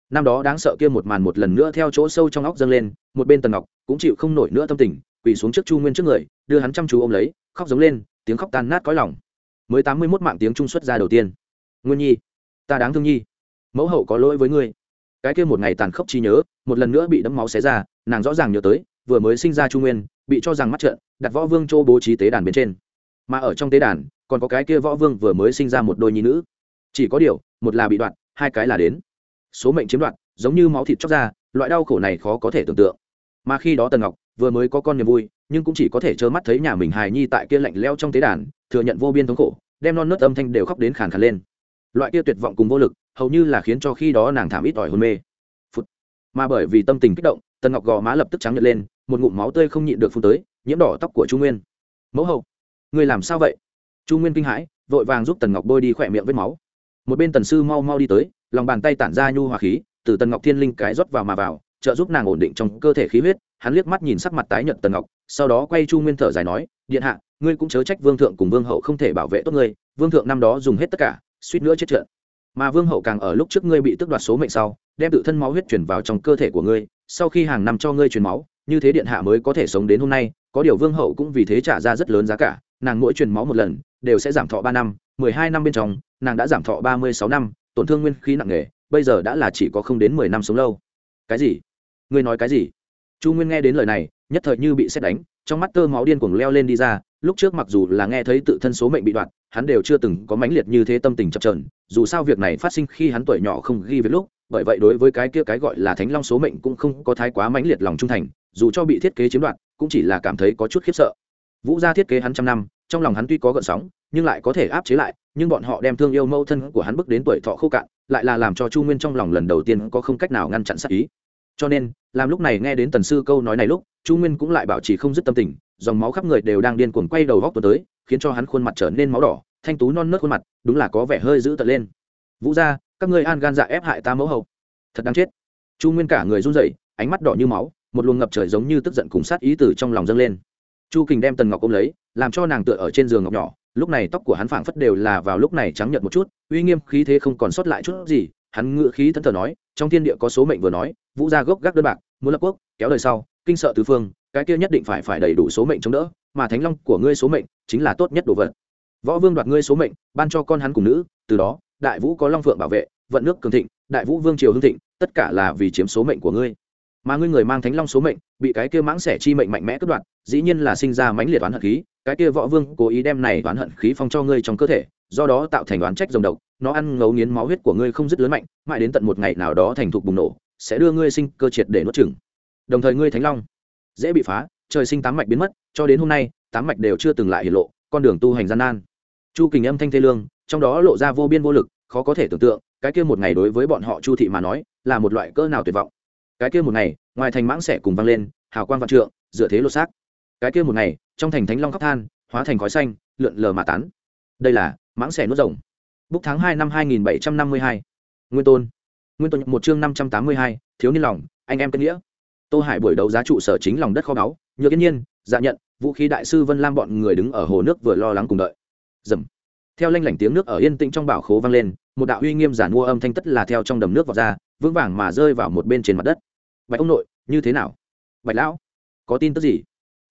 Năm đó đáng sợ kia một màn một lần nữa theo chỗ sâu trong óc dâng lên, một bên tần ngọc cũng chịu không nổi nữa tâm tình, quỳ xuống trước chu nguyên trước người, đưa hắn chăm chú ôm lấy, khóc giống lên, tiếng khóc tan nát cõi lòng. Mới tám mươi mốt mạng tiếng trung xuất ra đầu tiên. Nguyên nhi, ta đáng thương nhi. Mẫu hậu có lỗi với ngươi. Cái kia một ngày tàn khốc chi nhớ, một lần nữa bị đấm máu xé ra, nàng rõ ràng nhớ tới vừa mới sinh ra trung nguyên, bị cho rằng mắt trợn, đặt võ vương châu bố trí tế đàn bên trên. Mà ở trong tế đàn, còn có cái kia võ vương vừa mới sinh ra một đôi nhi nữ. Chỉ có điều, một là bị đoạn, hai cái là đến. Số mệnh chiếm đoạt, giống như máu thịt chóc ra, loại đau khổ này khó có thể tưởng tượng. Mà khi đó tần ngọc, vừa mới có con niềm vui, nhưng cũng chỉ có thể trơ mắt thấy nhà mình hài nhi tại kia lạnh leo trong tế đàn, thừa nhận vô biên thống khổ, đem non nớt âm thanh đều khóc đến khàn khàn lên. Loại kia tuyệt vọng cùng vô lực, hầu như là khiến cho khi đó nàng thảm ít ỏi hôn mê. Phụt. mà bởi vì tâm tình kích động, tần ngọc gò má lập tức trắng nhật lên một ngụm máu tươi không nhịn được phun tới, nhiễm đỏ tóc của chu nguyên. Mẫu hậu, người làm sao vậy? Chu nguyên kinh hãi, vội vàng giúp tần ngọc bôi đi khỏe miệng vết máu. Một bên tần sư mau mau đi tới, lòng bàn tay tản ra nhu hòa khí, từ tần ngọc thiên linh cái rót vào mà vào, trợ giúp nàng ổn định trong cơ thể khí huyết. Hắn liếc mắt nhìn sắc mặt tái nhợt tần ngọc, sau đó quay chu nguyên thở dài nói, điện hạ, ngươi cũng chớ trách vương thượng cùng vương hậu không thể bảo vệ tốt ngươi. Vương thượng năm đó dùng hết tất cả, suýt nữa chết trận mà vương hậu càng ở lúc trước ngươi bị tước đoạt số mệnh sau, đem tự thân máu huyết chuyển vào trong cơ thể của ngươi, sau khi hàng năm cho ngươi truyền máu như thế điện hạ mới có thể sống đến hôm nay, có điều vương hậu cũng vì thế trả ra rất lớn giá cả, nàng mỗi truyền máu một lần, đều sẽ giảm thọ ba năm, mười hai năm bên trong, nàng đã giảm thọ ba mươi sáu năm, tổn thương nguyên khí nặng nề, bây giờ đã là chỉ có không đến mười năm sống lâu. Cái gì? Ngươi nói cái gì? Chu nguyên nghe đến lời này, nhất thời như bị xét đánh, trong mắt tơ máu điên cuồng leo lên đi ra, lúc trước mặc dù là nghe thấy tự thân số mệnh bị đoạt, hắn đều chưa từng có mãnh liệt như thế tâm tình chập trờn dù sao việc này phát sinh khi hắn tuổi nhỏ không ghi với lúc, bởi vậy đối với cái kia cái gọi là thánh long số mệnh cũng không có thái quá mãnh liệt lòng trung thành dù cho bị thiết kế chiếm đoạt, cũng chỉ là cảm thấy có chút khiếp sợ. Vũ gia thiết kế hắn trăm năm, trong lòng hắn tuy có gợn sóng, nhưng lại có thể áp chế lại, nhưng bọn họ đem thương yêu mâu thân của hắn bước đến tuổi thọ khô cạn, lại là làm cho chu nguyên trong lòng lần đầu tiên có không cách nào ngăn chặn sát ý. Cho nên, làm lúc này nghe đến tần sư câu nói này lúc, chu nguyên cũng lại bảo trì không dứt tâm tình, dòng máu khắp người đều đang điên cuồng quay đầu góc tuần tới, khiến cho hắn khuôn mặt trở nên máu đỏ, thanh tú non nớt khuôn mặt, đúng là có vẻ hơi dữ tợn lên. Vũ gia, các ngươi an gan dạ ép hại ta mẫu hậu. Thật đáng chết. Chu nguyên cả người run rẩy, ánh mắt đỏ như máu một luồng ngập trời giống như tức giận cùng sát ý từ trong lòng dâng lên. Chu kình đem tần ngọc ôm lấy, làm cho nàng tựa ở trên giường ngọc nhỏ. Lúc này tóc của hắn phảng phất đều là vào lúc này trắng nhợt một chút, uy nghiêm khí thế không còn sót lại chút gì. Hắn ngự khí thẫn thờ nói, trong thiên địa có số mệnh vừa nói, vũ gia gốc gác đơn bạc, muốn lập quốc, kéo đời sau, kinh sợ tứ phương, cái kia nhất định phải phải đầy đủ số mệnh chống đỡ, mà thánh long của ngươi số mệnh chính là tốt nhất đồ vật. Võ vương đoạt ngươi số mệnh, ban cho con hắn cùng nữ, từ đó, đại vũ có long phượng bảo vệ, vận nước cường thịnh, đại vũ vương triều hưng thịnh, tất cả là vì chiếm số mệnh của ngươi mà ngươi người mang thánh long số mệnh, bị cái kia mãng xẻ chi mệnh mạnh mẽ cất đoạn dĩ nhiên là sinh ra mãnh liệt oán hận khí, cái kia võ vương cố ý đem này oán hận khí phong cho ngươi trong cơ thể, do đó tạo thành oán trách rồng độc, nó ăn ngấu nghiến máu huyết của ngươi không dứt lớn mạnh, mãi đến tận một ngày nào đó thành thục bùng nổ, sẽ đưa ngươi sinh cơ triệt để nuốt chửng. Đồng thời ngươi thánh long, dễ bị phá, trời sinh tám mạch biến mất, cho đến hôm nay, tám mạch đều chưa từng lại hiện lộ, con đường tu hành gian nan. Chu kình âm thanh thê lương, trong đó lộ ra vô biên vô lực, khó có thể tưởng tượng, cái kia một ngày đối với bọn họ chu thị mà nói, là một loại cỡ nào tuyệt vọng cái kia một ngày, ngoài thành mãng xẻ cùng vang lên, hào quang vạn trượng, dựa thế lột xác. Cái kia một ngày, trong thành thánh long khóc than, hóa thành khói xanh, lượn lờ mà tán. Đây là mãng xẻ nuốt rồng. Búc tháng hai năm hai nghìn bảy trăm năm mươi hai. Nguyên tôn. Nguyên tôn một chương năm trăm tám mươi hai, thiếu niên lòng, anh em cân nghĩa. Tô hải buổi đấu giá trụ sở chính lòng đất kho báu, nhược yên nhiên dạ nhận, vũ khí đại sư vân lam bọn người đứng ở hồ nước vừa lo lắng cùng đợi. Dầm. Theo lanh lảnh tiếng nước ở yên tĩnh trong bảo khố vang lên, một đạo uy nghiêm giản mua âm thanh tất là theo trong đầm nước vào ra vững vàng mà rơi vào một bên trên mặt đất. Bạch ông nội, như thế nào? Bạch lão, có tin tức gì?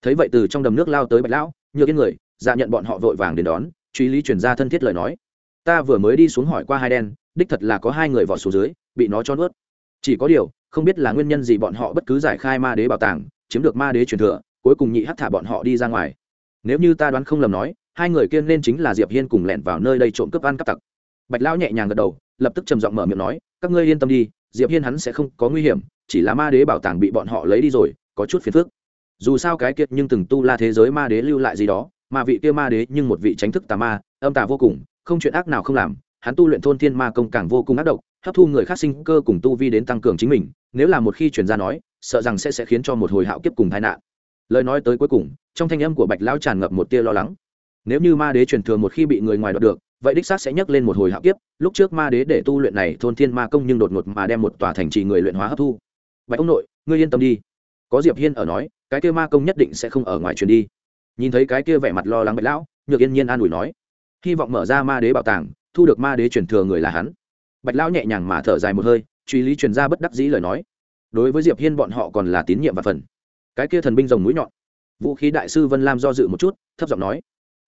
Thấy vậy từ trong đầm nước lao tới bạch lão, nhược yên người dạ nhận bọn họ vội vàng đến đón, truy lý chuyển ra thân thiết lời nói. Ta vừa mới đi xuống hỏi qua hai đen, đích thật là có hai người vỏ số dưới, bị nó cho nuốt. Chỉ có điều, không biết là nguyên nhân gì bọn họ bất cứ giải khai ma đế bảo tàng, chiếm được ma đế truyền thừa, cuối cùng nhị hắt thả bọn họ đi ra ngoài. Nếu như ta đoán không lầm nói, hai người kia nên chính là diệp hiên cùng lẻn vào nơi đây trộm cướp ăn cắp tặc. Bạch lão nhẹ nhàng gật đầu, lập tức trầm giọng mở miệng nói, các ngươi yên tâm đi diệp hiên hắn sẽ không có nguy hiểm, chỉ là ma đế bảo tàng bị bọn họ lấy đi rồi, có chút phiền phức. Dù sao cái kiệt nhưng từng tu la thế giới ma đế lưu lại gì đó, mà vị kia ma đế nhưng một vị tránh thức tà ma, âm tà vô cùng, không chuyện ác nào không làm, hắn tu luyện thôn thiên ma công càng vô cùng ác độc, hấp thu người khác sinh cơ cùng tu vi đến tăng cường chính mình, nếu là một khi chuyển ra nói, sợ rằng sẽ sẽ khiến cho một hồi hạo kiếp cùng tai nạn. Lời nói tới cuối cùng, trong thanh âm của bạch lão tràn ngập một tia lo lắng. Nếu như ma đế truyền thừa một khi bị người ngoài đoạt được vậy đích xác sẽ nhắc lên một hồi hạo kiếp, lúc trước ma đế để tu luyện này thôn thiên ma công nhưng đột ngột mà đem một tòa thành trì người luyện hóa hấp thu. Bạch ông nội, ngươi yên tâm đi. Có diệp hiên ở nói, cái kia ma công nhất định sẽ không ở ngoài truyền đi. Nhìn thấy cái kia vẻ mặt lo lắng bạch lão, nhược yên nhiên an ủi nói, hy vọng mở ra ma đế bảo tàng, thu được ma đế truyền thừa người là hắn. Bạch lão nhẹ nhàng mà thở dài một hơi, truy lý truyền ra bất đắc dĩ lời nói, đối với diệp hiên bọn họ còn là tín nhiệm và phần. Cái kia thần binh rồng mũi nhọn. Vũ khí đại sư vân lam do dự một chút, thấp giọng nói,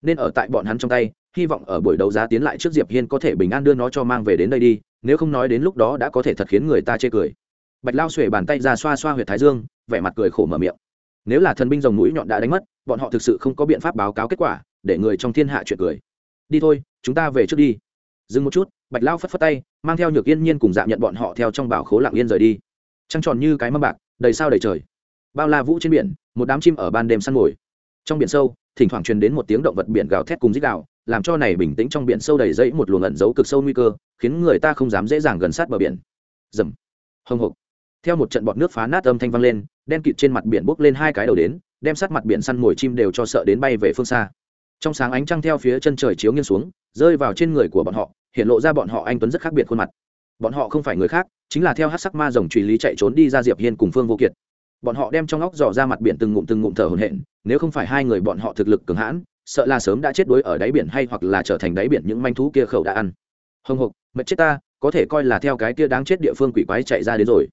nên ở tại bọn hắn trong tay hy vọng ở buổi đấu giá tiến lại trước diệp hiên có thể bình an đưa nó cho mang về đến đây đi, nếu không nói đến lúc đó đã có thể thật khiến người ta chê cười. Bạch lao xuể bàn tay ra xoa xoa huyệt thái dương, vẻ mặt cười khổ mở miệng. Nếu là thần binh rồng mũi nhọn đã đánh mất, bọn họ thực sự không có biện pháp báo cáo kết quả, để người trong thiên hạ chuyện cười. Đi thôi, chúng ta về trước đi. Dừng một chút, bạch lao phất phất tay, mang theo nhược yên nhiên cùng dạm nhận bọn họ theo trong bảo khố lặng yên rời đi. Trăng tròn như cái mâm bạc, đầy sao đầy trời. Bao la vũ trên biển, một đám chim ở ban đêm săn mồi. Trong biển sâu, thỉnh thoảng truyền đến một tiếng động vật biển gào thét cùng dích đạo làm cho này bình tĩnh trong biển sâu đầy dẫy một luồng ẩn giấu cực sâu nguy cơ, khiến người ta không dám dễ dàng gần sát bờ biển. Dầm. Hồng hộc. Theo một trận bọt nước phá nát âm thanh vang lên, đen kịt trên mặt biển bốc lên hai cái đầu đến, đem sát mặt biển săn mồi chim đều cho sợ đến bay về phương xa. Trong sáng ánh trăng theo phía chân trời chiếu nghiêng xuống, rơi vào trên người của bọn họ, hiện lộ ra bọn họ anh tuấn rất khác biệt khuôn mặt. Bọn họ không phải người khác, chính là theo hát sắc ma rồng truy lý chạy trốn đi ra diệp hiên cùng phương vô kiệt. Bọn họ đem trong óc dò ra mặt biển từng ngụm từng ngụm thở hổn hển, nếu không phải hai người bọn họ thực lực cường hãn sợ là sớm đã chết đuối ở đáy biển hay hoặc là trở thành đáy biển những manh thú kia khẩu đã ăn. Hồng hộc mệt chết ta, có thể coi là theo cái kia đáng chết địa phương quỷ quái chạy ra đến rồi.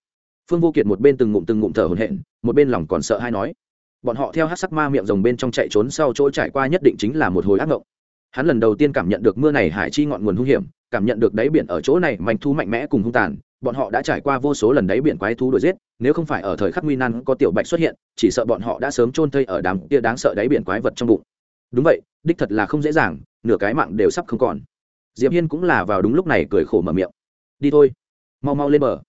Phương vô kiệt một bên từng ngụm từng ngụm thở hổn hển, một bên lòng còn sợ hay nói. Bọn họ theo hát sắc ma miệng rồng bên trong chạy trốn sau chỗ trải qua nhất định chính là một hồi ác ngộng. Hắn lần đầu tiên cảm nhận được mưa này hải chi ngọn nguồn hung hiểm, cảm nhận được đáy biển ở chỗ này manh thú mạnh mẽ cùng hung tàn, bọn họ đã trải qua vô số lần đáy biển quái thú đuổi giết, nếu không phải ở thời khắc nguy nan có tiểu bạch xuất hiện, chỉ sợ bọn họ đã sớm chôn thây ở đám kia đáng sợ đáy biển quái vật trong bụng đúng vậy, đích thật là không dễ dàng, nửa cái mạng đều sắp không còn. Diệp hiên cũng là vào đúng lúc này cười khổ mở miệng. Đi thôi. Mau mau lên bờ.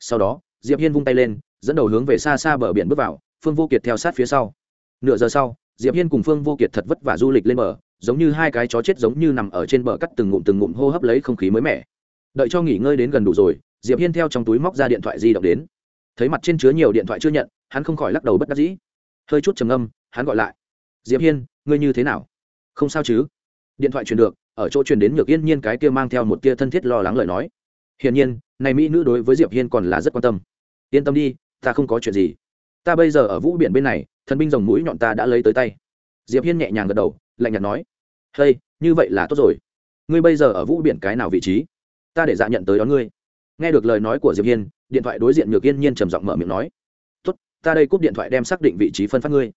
Sau đó, diệp hiên vung tay lên, dẫn đầu hướng về xa xa bờ biển bước vào, phương vô kiệt theo sát phía sau. Nửa giờ sau, diệp hiên cùng phương vô kiệt thật vất vả du lịch lên bờ, giống như hai cái chó chết giống như nằm ở trên bờ cắt từng ngụm từng ngụm hô hấp lấy không khí mới mẻ. Đợi cho nghỉ ngơi đến gần đủ rồi, diệp hiên theo trong túi móc ra điện thoại di động đến. Thấy mặt trên chứa nhiều điện thoại chưa nhận, hắn không khỏi lắc đầu bất đắc dĩ. Hơi chút trầm âm hắn gọi lại. Diệp hiên ngươi như thế nào? Không sao chứ? Điện thoại truyền được, ở chỗ truyền đến nhược yên nhiên cái kia mang theo một tia thân thiết lo lắng lời nói. Hiển nhiên, này mỹ nữ đối với diệp hiên còn là rất quan tâm. Yên tâm đi, ta không có chuyện gì. Ta bây giờ ở vũ biển bên này, thần binh rồng mũi nhọn ta đã lấy tới tay. Diệp hiên nhẹ nhàng gật đầu, lạnh nhạt nói. Hey, như vậy là tốt rồi. Ngươi bây giờ ở vũ biển cái nào vị trí? Ta để dạ nhận tới đón ngươi. Nghe được lời nói của diệp hiên, điện thoại đối diện nhược yên nhiên trầm giọng mở miệng nói. Tốt, ta đây cúp điện thoại đem xác định vị trí phân phát ngươi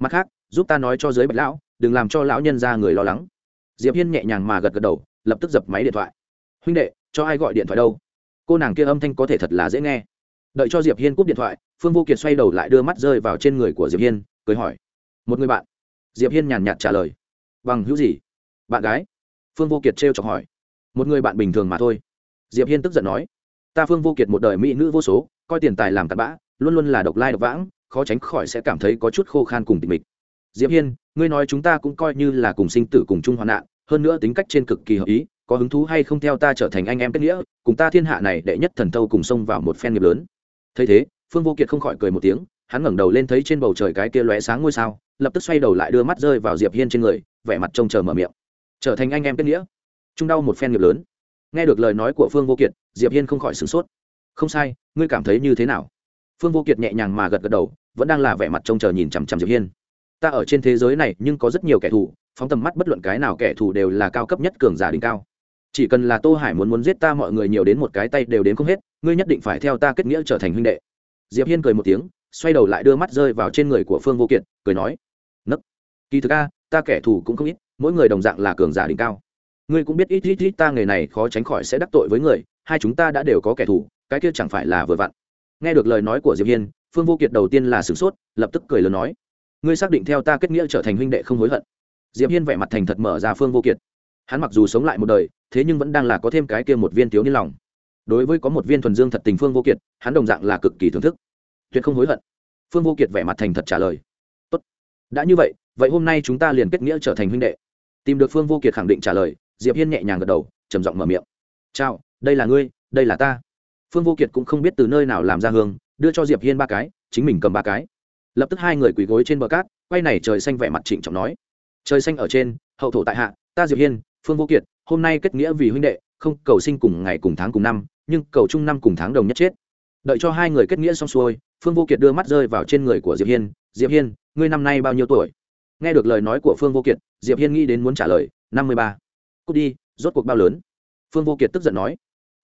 mặt khác, giúp ta nói cho giới bạch lão, đừng làm cho lão nhân ra người lo lắng. Diệp hiên nhẹ nhàng mà gật gật đầu, lập tức dập máy điện thoại. Huynh đệ, cho ai gọi điện thoại đâu? Cô nàng kia âm thanh có thể thật là dễ nghe. Đợi cho diệp hiên cúp điện thoại, phương vô kiệt xoay đầu lại đưa mắt rơi vào trên người của diệp hiên, cười hỏi. Một người bạn. Diệp hiên nhàn nhạt trả lời. Bằng hữu gì? Bạn gái. Phương vô kiệt trêu chọc hỏi. Một người bạn bình thường mà thôi. Diệp hiên tức giận nói. Ta phương vô kiệt một đời mỹ nữ vô số, coi tiền tài làm tạt bã, luôn luôn là độc lai độc vãng khó tránh khỏi sẽ cảm thấy có chút khô khan cùng tịch mịch. Diệp hiên, ngươi nói chúng ta cũng coi như là cùng sinh tử cùng chung hoạn nạn, hơn nữa tính cách trên cực kỳ hợp ý, có hứng thú hay không theo ta trở thành anh em kết nghĩa, cùng ta thiên hạ này đệ nhất thần thâu cùng xông vào một phen nghiệp lớn. Thấy thế, phương vô kiệt không khỏi cười một tiếng, hắn ngẩng đầu lên thấy trên bầu trời cái kia lóe sáng ngôi sao, lập tức xoay đầu lại đưa mắt rơi vào diệp hiên trên người, vẻ mặt trông chờ mở miệng. Trở thành anh em kết nghĩa? Chung đau một phen nghiệp lớn. Nghe được lời nói của phương vô kiệt, diệp hiên không khỏi sửng sốt. Không sai, ngươi cảm thấy như thế nào? Phương vô kiệt nhẹ nhàng mà gật gật đầu, vẫn đang là vẻ mặt trông chờ nhìn chằm chằm diệp hiên. Ta ở trên thế giới này nhưng có rất nhiều kẻ thù, phóng tầm mắt bất luận cái nào kẻ thù đều là cao cấp nhất cường giả đỉnh cao. Chỉ cần là tô hải muốn muốn giết ta mọi người nhiều đến một cái tay đều đến không hết, ngươi nhất định phải theo ta kết nghĩa trở thành huynh đệ. Diệp hiên cười một tiếng, xoay đầu lại đưa mắt rơi vào trên người của phương vô kiệt, cười nói, nấc, kỳ thực a, ta kẻ thù cũng không ít, mỗi người đồng dạng là cường giả đỉnh cao. Ngươi cũng biết ít ít ít, ta nghề này khó tránh khỏi sẽ đắc tội với người, hai chúng ta đã đều có kẻ thù, cái kia chẳng phải là vừa vặn nghe được lời nói của diệp hiên, phương vô kiệt đầu tiên là sửng sốt, lập tức cười lớn nói, ngươi xác định theo ta kết nghĩa trở thành huynh đệ không hối hận. Diệp hiên vẻ mặt thành thật mở ra phương vô kiệt. Hắn mặc dù sống lại một đời, thế nhưng vẫn đang là có thêm cái kia một viên thiếu niên lòng. Đối với có một viên thuần dương thật tình phương vô kiệt, hắn đồng dạng là cực kỳ thưởng thức. Tuyệt không hối hận. Phương vô kiệt vẻ mặt thành thật trả lời. Tốt. Đã như vậy vậy hôm nay chúng ta liền kết nghĩa trở thành huynh đệ. Tìm được phương vô kiệt khẳng định trả lời, diệp hiên nhẹ nhàng gật đầu, trầm giọng mở miệng. Chào, đây là ngươi, đây là ta phương vô kiệt cũng không biết từ nơi nào làm ra hương, đưa cho diệp hiên ba cái, chính mình cầm ba cái. Lập tức hai người quỳ gối trên bờ cát, quay này trời xanh vẻ mặt trịnh trọng nói, trời xanh ở trên, hậu thổ tại hạ, ta diệp hiên, phương vô kiệt, hôm nay kết nghĩa vì huynh đệ, không, cầu sinh cùng ngày cùng tháng cùng năm, nhưng cầu chung năm cùng tháng đồng nhất chết. Đợi cho hai người kết nghĩa xong xuôi, phương vô kiệt đưa mắt rơi vào trên người của diệp hiên diệp hiên, ngươi năm nay bao nhiêu tuổi? Nghe được lời nói của phương vô kiệt, diệp hiên nghĩ đến muốn trả lời, năm mươi ba. Cút đi, rốt cuộc bao lớn? Phương vô kiệt tức giận nói.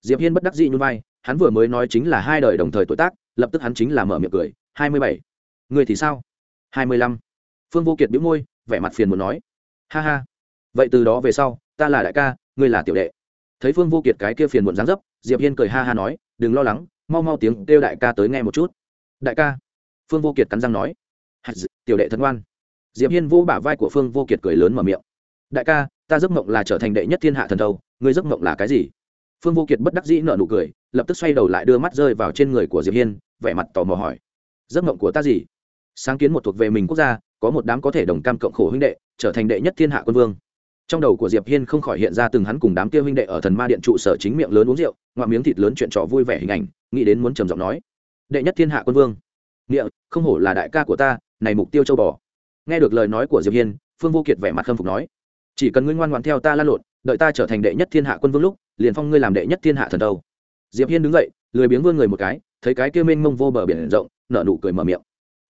Diệp hiên bất đắc dĩ nhún vai hắn vừa mới nói chính là hai đời đồng thời tuổi tác lập tức hắn chính là mở miệng cười hai mươi bảy. Người thì sao? Hai mươi lăm. Phương vô kiệt bĩu môi vẻ mặt phiền muốn nói ha ha. Vậy từ đó về sau ta là đại ca ngươi là tiểu đệ. Thấy phương vô kiệt cái kia phiền muộn dáng dấp diệp hiên cười ha ha nói đừng lo lắng mau mau tiếng kêu đại ca tới nghe một chút. Đại ca? Phương vô kiệt cắn răng nói tiểu đệ thân ngoan. Diệp hiên vô bả vai của phương vô kiệt cười lớn mở miệng đại ca ta giấc mộng là trở thành đệ nhất thiên hạ thần đầu, ngươi giấc mộng là cái gì? Phương vô kiệt bất đắc dĩ nợ nụ cười, lập tức xoay đầu lại đưa mắt rơi vào trên người của diệp hiên, vẻ mặt tò mò hỏi. Giấc mộng của ta gì? Sáng kiến một thuộc về mình quốc gia, có một đám có thể đồng cam cộng khổ huynh đệ, trở thành đệ nhất thiên hạ quân vương. Trong đầu của diệp hiên không khỏi hiện ra từng hắn cùng đám kia huynh đệ ở thần ma điện trụ sở chính miệng lớn uống rượu, ngoạm miếng thịt lớn chuyện trò vui vẻ hình ảnh, nghĩ đến muốn trầm giọng nói. Đệ nhất thiên hạ quân vương. Nghĩa, không hổ là đại ca của ta, này mục tiêu châu bò. Nghe được lời nói của diệp hiên, phương vô kiệt vẻ mặt khâm phục nói. Chỉ cần ngươi ngoan ngoãn theo ta lan lộn, đợi ta trở thành đệ nhất thiên hạ quân vương lúc liền phong ngươi làm đệ nhất thiên hạ thần đâu diệp hiên đứng dậy, lười biếng vươn người một cái, thấy cái kia mênh mông vô bờ biển rộng, nở nụ cười mở miệng.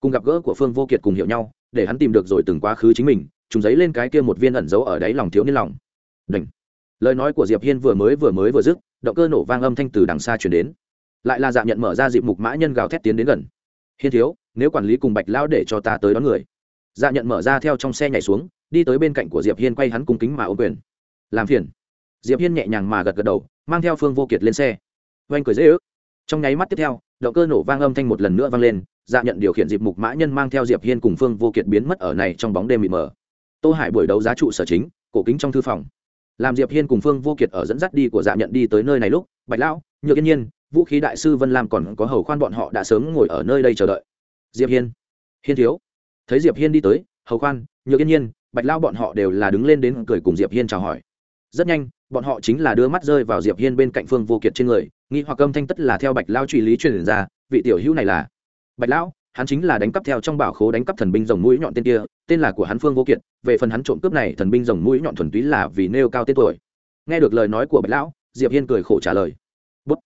Cùng gặp gỡ của phương vô kiệt cùng hiểu nhau, để hắn tìm được rồi từng quá khứ chính mình, trùng giấy lên cái kia một viên ẩn giấu ở đáy lòng thiếu niên lòng. Đỉnh. lời nói của diệp hiên vừa mới vừa mới vừa dứt, động cơ nổ vang âm thanh từ đằng xa truyền đến. Lại là dạng nhận mở ra dịp mục mã nhân gào thét tiến đến gần. Hiên thiếu, nếu quản lý cùng bạch lao để cho ta tới đón người. Dạ nhận mở ra theo trong xe nhảy xuống, đi tới bên cạnh của diệp hiên quay hắn cung kính mà ô quyền. Làm phiền diệp hiên nhẹ nhàng mà gật gật đầu, mang theo phương vô kiệt lên xe. Oanh cười dễ ước. Trong nháy mắt tiếp theo, động cơ nổ vang âm thanh một lần nữa vang lên dạ nhận điều khiển dịp mục mã nhân mang theo diệp hiên cùng phương vô kiệt biến mất ở này trong bóng đêm mịt mờ. Tô hải buổi đấu giá trụ sở chính, cổ kính trong thư phòng. Làm diệp hiên cùng phương vô kiệt ở dẫn dắt đi của dạ nhận đi tới nơi này lúc, bạch lão, nhược yên nhiên, vũ khí đại sư vân lam còn có hầu khoan bọn họ đã sớm ngồi ở nơi đây chờ đợi. Diệp hiên. Hiên thiếu. Thấy diệp hiên đi tới, hầu khoan, nhược yên nhiên, bạch Lão bọn họ đều là đứng lên đến cười cùng diệp hiên chào hỏi. Rất nhanh bọn họ chính là đưa mắt rơi vào diệp hiên bên cạnh phương vô kiệt trên người nghĩ hoặc âm thanh tất là theo bạch lao truy lý truyền ra, vị tiểu hữu này là bạch lão, hắn chính là đánh cắp theo trong bảo khố đánh cắp thần binh rồng mũi nhọn tên kia, tên là của hắn phương vô kiệt, về phần hắn trộm cướp này thần binh rồng mũi nhọn thuần túy là vì nêu cao tên tuổi nghe được lời nói của bạch lão, diệp hiên cười khổ trả lời Bút.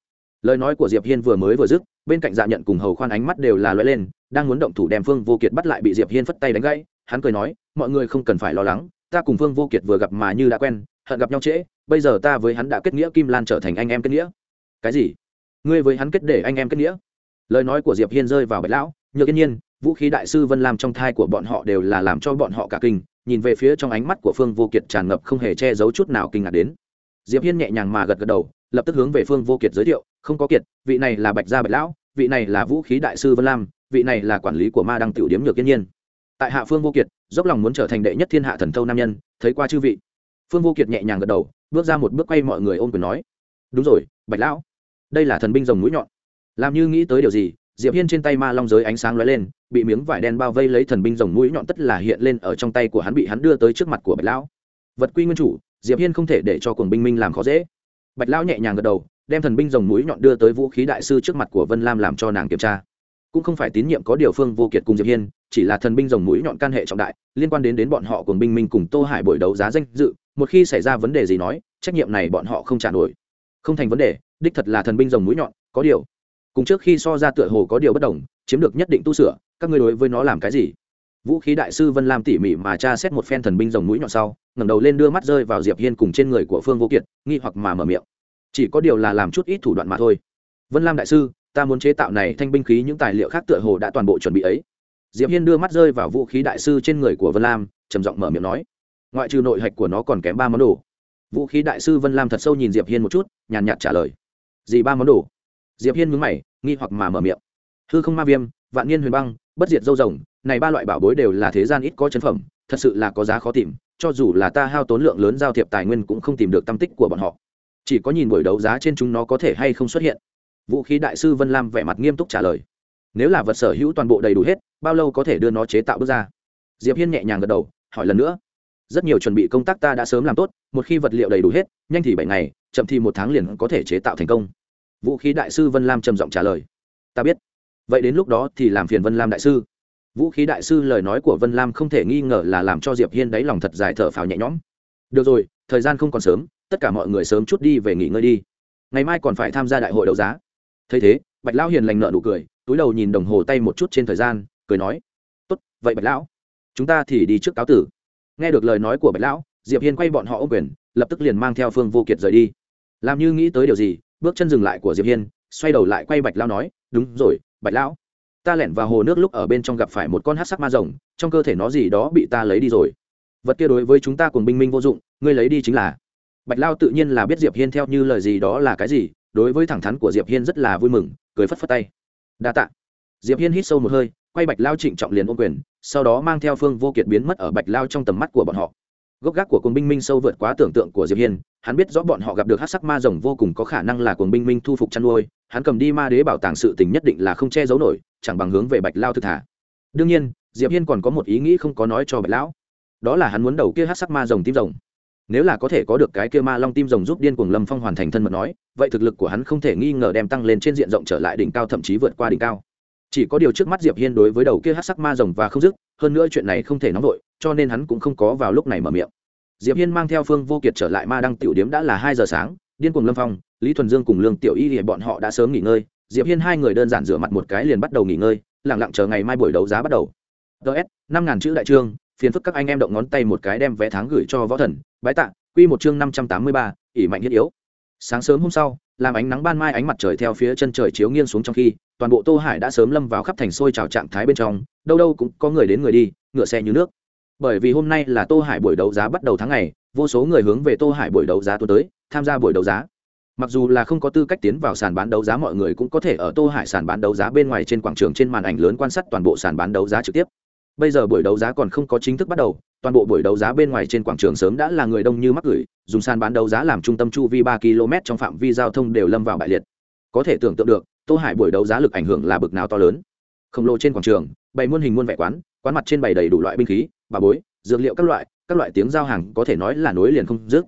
lời nói của diệp hiên vừa mới vừa dứt, bên cạnh dạ nhận cùng hầu khoan ánh mắt đều là lóe lên, đang muốn động thủ đem phương vô kiệt bắt lại bị diệp hiên phất tay đánh gãy, hắn cười nói, mọi người không cần phải lo lắng, ta cùng phương vô kiệt vừa gặp mà như đã quen hận gặp nhau trễ, bây giờ ta với hắn đã kết nghĩa kim lan trở thành anh em kết nghĩa. Cái gì? Ngươi với hắn kết để anh em kết nghĩa? Lời nói của diệp hiên rơi vào bạch lão, nhược yên nhiên, vũ khí đại sư vân lam trong thai của bọn họ đều là làm cho bọn họ cả kinh, nhìn về phía trong ánh mắt của phương vô kiệt tràn ngập không hề che giấu chút nào kinh ngạc đến. Diệp hiên nhẹ nhàng mà gật gật đầu, lập tức hướng về phương vô kiệt giới thiệu, không có kiệt, vị này là bạch gia bạch lão, vị này là vũ khí đại sư vân lam, vị này là quản lý của ma đăng tiểu điếm nhược yên nhiên. Tại hạ phương vô kiệt, dốc lòng muốn trở thành đệ nhất thiên hạ thần thâu nam nhân, thấy qua chư vị phương vô kiệt nhẹ nhàng gật đầu, bước ra một bước quay mọi người ôm quyền nói, đúng rồi, bạch lão, đây là thần binh rồng mũi nhọn. Làm như nghĩ tới điều gì, diệp hiên trên tay ma long giới ánh sáng lóe lên, bị miếng vải đen bao vây lấy thần binh rồng mũi nhọn tất là hiện lên ở trong tay của hắn bị hắn đưa tới trước mặt của bạch lão. Vật quy nguyên chủ, diệp hiên không thể để cho cuồng binh minh làm khó dễ. Bạch lão nhẹ nhàng gật đầu, đem thần binh rồng mũi nhọn đưa tới vũ khí đại sư trước mặt của vân lam làm cho nàng kiểm tra cũng không phải tín nhiệm có điều phương vô kiệt cùng diệp hiên, chỉ là thần binh rồng mũi nhọn can hệ trọng đại, liên quan đến đến bọn họ cùng binh minh cùng tô hải buổi đấu giá danh dự, một khi xảy ra vấn đề gì nói, trách nhiệm này bọn họ không trả nổi. Không thành vấn đề, đích thật là thần binh rồng mũi nhọn, có điều. Cùng trước khi so ra tựa hồ có điều bất đồng, chiếm được nhất định tu sửa, các ngươi đối với nó làm cái gì? Vũ khí đại sư vân lam tỉ mỉ mà tra xét một phen thần binh rồng mũi nhọn sau, ngẩng đầu lên đưa mắt rơi vào diệp hiên cùng trên người của phương vô kiệt, nghi hoặc mà mở miệng. Chỉ có điều là làm chút ít thủ đoạn mà thôi. Vân lam đại sư ta muốn chế tạo này thanh binh khí những tài liệu khác tựa hồ đã toàn bộ chuẩn bị ấy. Diệp hiên đưa mắt rơi vào vũ khí đại sư trên người của vân lam, trầm giọng mở miệng nói. Ngoại trừ nội hạch của nó còn kém ba món đồ. Vũ khí đại sư vân lam thật sâu nhìn diệp hiên một chút, nhàn nhạt trả lời. Gì ba món đồ? Diệp hiên mướn mày, nghi hoặc mà mở miệng. Hư không ma viêm, vạn niên huyền băng, bất diệt dâu rồng, này ba loại bảo bối đều là thế gian ít có chân phẩm, thật sự là có giá khó tìm, cho dù là ta hao tốn lượng lớn giao thiệp tài nguyên cũng không tìm được tâm tích của bọn họ. Chỉ có nhìn buổi đấu giá trên chúng nó có thể hay không xuất hiện vũ khí đại sư vân lam vẻ mặt nghiêm túc trả lời. Nếu là vật sở hữu toàn bộ đầy đủ hết, bao lâu có thể đưa nó chế tạo bước ra? Diệp hiên nhẹ nhàng gật đầu, hỏi lần nữa. Rất nhiều chuẩn bị công tác ta đã sớm làm tốt, một khi vật liệu đầy đủ hết, nhanh thì bảy ngày, chậm thì một tháng liền có thể chế tạo thành công. Vũ khí đại sư vân lam trầm giọng trả lời. Ta biết. Vậy đến lúc đó thì làm phiền vân lam đại sư. Vũ khí đại sư lời nói của vân lam không thể nghi ngờ là làm cho diệp hiên đáy lòng thật dài thở phào nhẹ nhõm. Được rồi, thời gian không còn sớm, tất cả mọi người sớm chút đi về nghỉ ngơi đi. Ngày mai còn phải tham gia đại hội đấu giá thấy thế, bạch lão hiền lành nợ nụ cười, túi đầu nhìn đồng hồ tay một chút trên thời gian, cười nói, tốt, vậy bạch lão, chúng ta thì đi trước cáo tử. Nghe được lời nói của bạch lão, diệp hiên quay bọn họ ô quyền, lập tức liền mang theo phương vô kiệt rời đi. Làm như nghĩ tới điều gì, bước chân dừng lại của diệp hiên, xoay đầu lại quay bạch lão nói, đúng rồi, bạch lão, ta lẻn vào hồ nước lúc ở bên trong gặp phải một con hát sắc ma rồng, trong cơ thể nó gì đó bị ta lấy đi rồi. Vật kia đối với chúng ta cùng binh minh vô dụng, ngươi lấy đi chính là. Bạch lao tự nhiên là biết diệp hiên theo như lời gì đó là cái gì đối với thẳng thắn của diệp hiên rất là vui mừng, cười phất phất tay. Đa tạ. Diệp hiên hít sâu một hơi, quay bạch lao trịnh trọng liền ôm quyền, sau đó mang theo phương vô kiệt biến mất ở bạch lao trong tầm mắt của bọn họ. Gốc gác của cuồng binh minh sâu vượt quá tưởng tượng của diệp hiên, hắn biết rõ bọn họ gặp được hát sắc ma rồng vô cùng có khả năng là cuồng binh minh thu phục chăn nuôi, hắn cầm đi ma đế bảo tàng sự tình nhất định là không che giấu nổi, chẳng bằng hướng về bạch lao thực thả. Đương nhiên, diệp hiên còn có một ý nghĩ không có nói cho bạch lão. Đó là hắn muốn đầu kia hát sắc ma rồng tim rồng nếu là có thể có được cái kia ma long tim rồng giúp điên cuồng lâm phong hoàn thành thân mật nói, vậy thực lực của hắn không thể nghi ngờ đem tăng lên trên diện rộng trở lại đỉnh cao, thậm chí vượt qua đỉnh cao. Chỉ có điều trước mắt diệp hiên đối với đầu kia hát sắc ma rồng và không dứt, hơn nữa chuyện này không thể nóng vội, cho nên hắn cũng không có vào lúc này mở miệng. Diệp hiên mang theo phương vô kiệt trở lại ma đăng tiểu điếm đã là hai giờ sáng, điên cuồng lâm phong, lý thuần dương cùng lương tiểu y thì bọn họ đã sớm nghỉ ngơi, diệp hiên hai người đơn giản rửa mặt một cái liền bắt đầu nghỉ ngơi lẳng lặng chờ ngày mai buổi đấu giá bắt đầu. Ts năm ngàn chữ đại trương phiền phức các anh em động ngón tay một cái đem vé tháng gửi cho võ thần. Bái tạ, quy một chương năm trăm tám mươi ba ỉ mạnh thiết yếu. Sáng sớm hôm sau, làm ánh nắng ban mai ánh mặt trời theo phía chân trời chiếu nghiêng xuống trong khi, toàn bộ tô hải đã sớm lâm vào khắp thành sôi trào trạng thái bên trong, đâu đâu cũng có người đến người đi, ngựa xe như nước. Bởi vì hôm nay là tô hải buổi đấu giá bắt đầu tháng ngày, vô số người hướng về tô hải buổi đấu giá tuần tới, tham gia buổi đấu giá. Mặc dù là không có tư cách tiến vào sàn bán đấu giá, mọi người cũng có thể ở tô hải sàn bán đấu giá bên ngoài trên quảng trường trên màn ảnh lớn quan sát toàn bộ sàn bán đấu giá trực tiếp bây giờ buổi đấu giá còn không có chính thức bắt đầu, toàn bộ buổi đấu giá bên ngoài trên quảng trường sớm đã là người đông như mắc gửi, dùng sàn bán đấu giá làm trung tâm chu vi ba km trong phạm vi giao thông đều lâm vào bại liệt. Có thể tưởng tượng được, tô hải buổi đấu giá lực ảnh hưởng là bực nào to lớn. Khổng lồ trên quảng trường, bày muôn hình muôn vẻ quán quán mặt trên bày đầy đủ loại binh khí, bà bối, dược liệu các loại các loại tiếng giao hàng có thể nói là nối liền không dứt.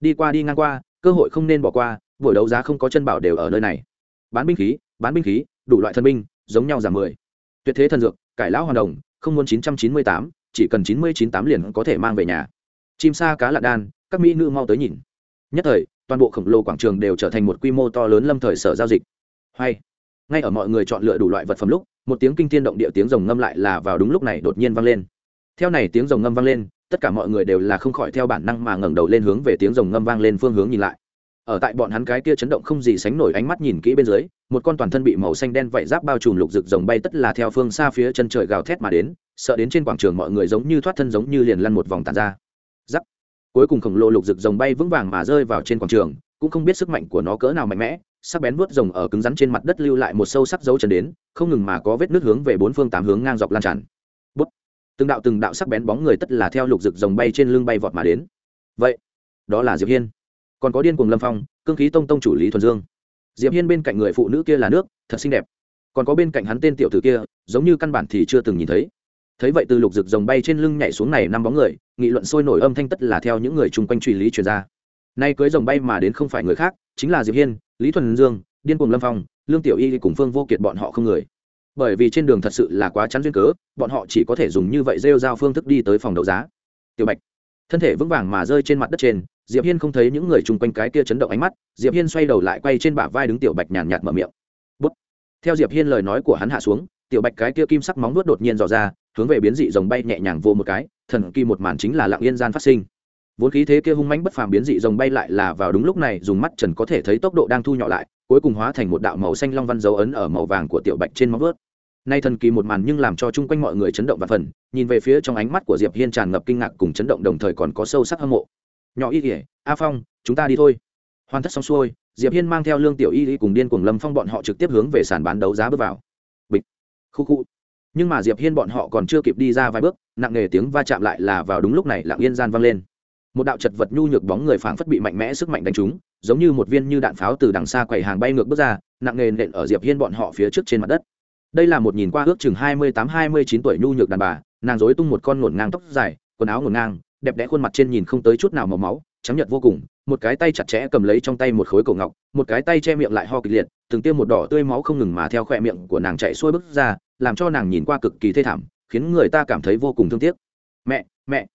Đi qua đi ngang qua, cơ hội không nên bỏ qua, buổi đấu giá không có chân bảo đều ở nơi này. Bán binh khí, bán binh khí, đủ loại thân binh, giống nhau giảm mười. Tuyệt thế thần dược, cải lão hoàn đồng không muốn chín trăm chín mươi tám, chỉ cần chín mươi chín tám liền có thể mang về nhà. Chim sa cá lạ đan, các mỹ nữ mau tới nhìn. Nhất thời, toàn bộ khổng lồ quảng trường đều trở thành một quy mô to lớn lâm thời sở giao dịch. Hay, ngay ở mọi người chọn lựa đủ loại vật phẩm lúc, một tiếng kinh thiên động địa tiếng rồng ngâm lại là vào đúng lúc này đột nhiên vang lên. Theo này tiếng rồng ngâm vang lên, tất cả mọi người đều là không khỏi theo bản năng mà ngẩng đầu lên hướng về tiếng rồng ngâm vang lên phương hướng nhìn lại ở tại bọn hắn cái kia chấn động không gì sánh nổi ánh mắt nhìn kỹ bên dưới, một con toàn thân bị màu xanh đen vạy giáp bao trùm lục rực rồng bay tất là theo phương xa phía chân trời gào thét mà đến, sợ đến trên quảng trường mọi người giống như thoát thân giống như liền lăn một vòng tàn ra. Giắc. Cuối cùng khổng lồ lục rực rồng bay vững vàng mà rơi vào trên quảng trường, cũng không biết sức mạnh của nó cỡ nào mạnh mẽ, sắc bén vuốt rồng ở cứng rắn trên mặt đất lưu lại một sâu sắc dấu chân đến, không ngừng mà có vết nước hướng về bốn phương tám hướng ngang dọc lan tràn. Bút. Từng đạo từng đạo sắc bén bóng người tất là theo lục rực rồng bay trên lưng bay vọt mà đến. Vậy, đó là diệp hiên còn có điên cuồng lâm phong, cương khí tông tông chủ lý thuần dương. Diệp hiên bên cạnh người phụ nữ kia là nước, thật xinh đẹp. Còn có bên cạnh hắn tên tiểu tử kia, giống như căn bản thì chưa từng nhìn thấy. Thấy vậy từ lục rực rồng bay trên lưng nhảy xuống này năm bóng người, nghị luận sôi nổi âm thanh tất là theo những người chung quanh truy lý truyền ra. Nay cưới rồng bay mà đến không phải người khác, chính là diệp hiên, lý thuần dương, điên cuồng lâm phong, lương tiểu y cùng phương vô kiệt bọn họ không người. Bởi vì trên đường thật sự là quá chắn duyên cớ, bọn họ chỉ có thể dùng như vậy rêu giao phương thức đi tới phòng đấu giá. Tiểu bạch, thân thể vững vàng mà rơi trên mặt đất trên diệp hiên không thấy những người chung quanh cái kia chấn động ánh mắt, diệp hiên xoay đầu lại quay trên bả vai đứng tiểu bạch nhàn nhạt mở miệng. Bút. Theo diệp hiên lời nói của hắn hạ xuống, tiểu bạch cái kia kim sắc móng nuốt đột nhiên dò ra, hướng về biến dị rồng bay nhẹ nhàng vô một cái, thần kỳ một màn chính là lặng yên gian phát sinh. Vốn khí thế kia hung mãnh bất phàm biến dị rồng bay lại là vào đúng lúc này, dùng mắt trần có thể thấy tốc độ đang thu nhỏ lại, cuối cùng hóa thành một đạo màu xanh long văn dấu ấn ở màu vàng của tiểu bạch trên móng vuốt. Nay thần kỳ một màn nhưng làm cho chung quanh mọi người chấn động và phần, nhìn về phía trong ánh mắt của diệp hiên tràn ngập kinh ngạc cùng chấn động, đồng thời còn có sâu sắc hâm mộ nhỏ y ỉa, a phong, chúng ta đi thôi. Hoàn tất xong xuôi, diệp hiên mang theo lương tiểu y y cùng điên cùng lâm phong bọn họ trực tiếp hướng về sàn bán đấu giá bước vào. Bịch. Khu khu. Nhưng mà diệp hiên bọn họ còn chưa kịp đi ra vài bước, nặng nề tiếng va chạm lại là vào đúng lúc này lặng yên gian vang lên. Một đạo chật vật nhu nhược bóng người phảng phất bị mạnh mẽ sức mạnh đánh trúng, giống như một viên như đạn pháo từ đằng xa quầy hàng bay ngược bước ra, nặng nề nện ở diệp hiên bọn họ phía trước trên mặt đất. Đây là một nhìn qua ước chừng hai mươi tám, hai mươi chín tuổi nhu nhược đàn bà, nàng rối tung một con ngổn ngang tóc dài, quần áo ngổn ngang đẹp đẽ khuôn mặt trên nhìn không tới chút nào màu máu, trắng nhợt vô cùng, một cái tay chặt chẽ cầm lấy trong tay một khối cổ ngọc, một cái tay che miệng lại ho kịch liệt, từng tiêm một đỏ tươi máu không ngừng mà theo khỏe miệng của nàng chạy xuôi bước ra, làm cho nàng nhìn qua cực kỳ thê thảm, khiến người ta cảm thấy vô cùng thương tiếc. Mẹ mẹ,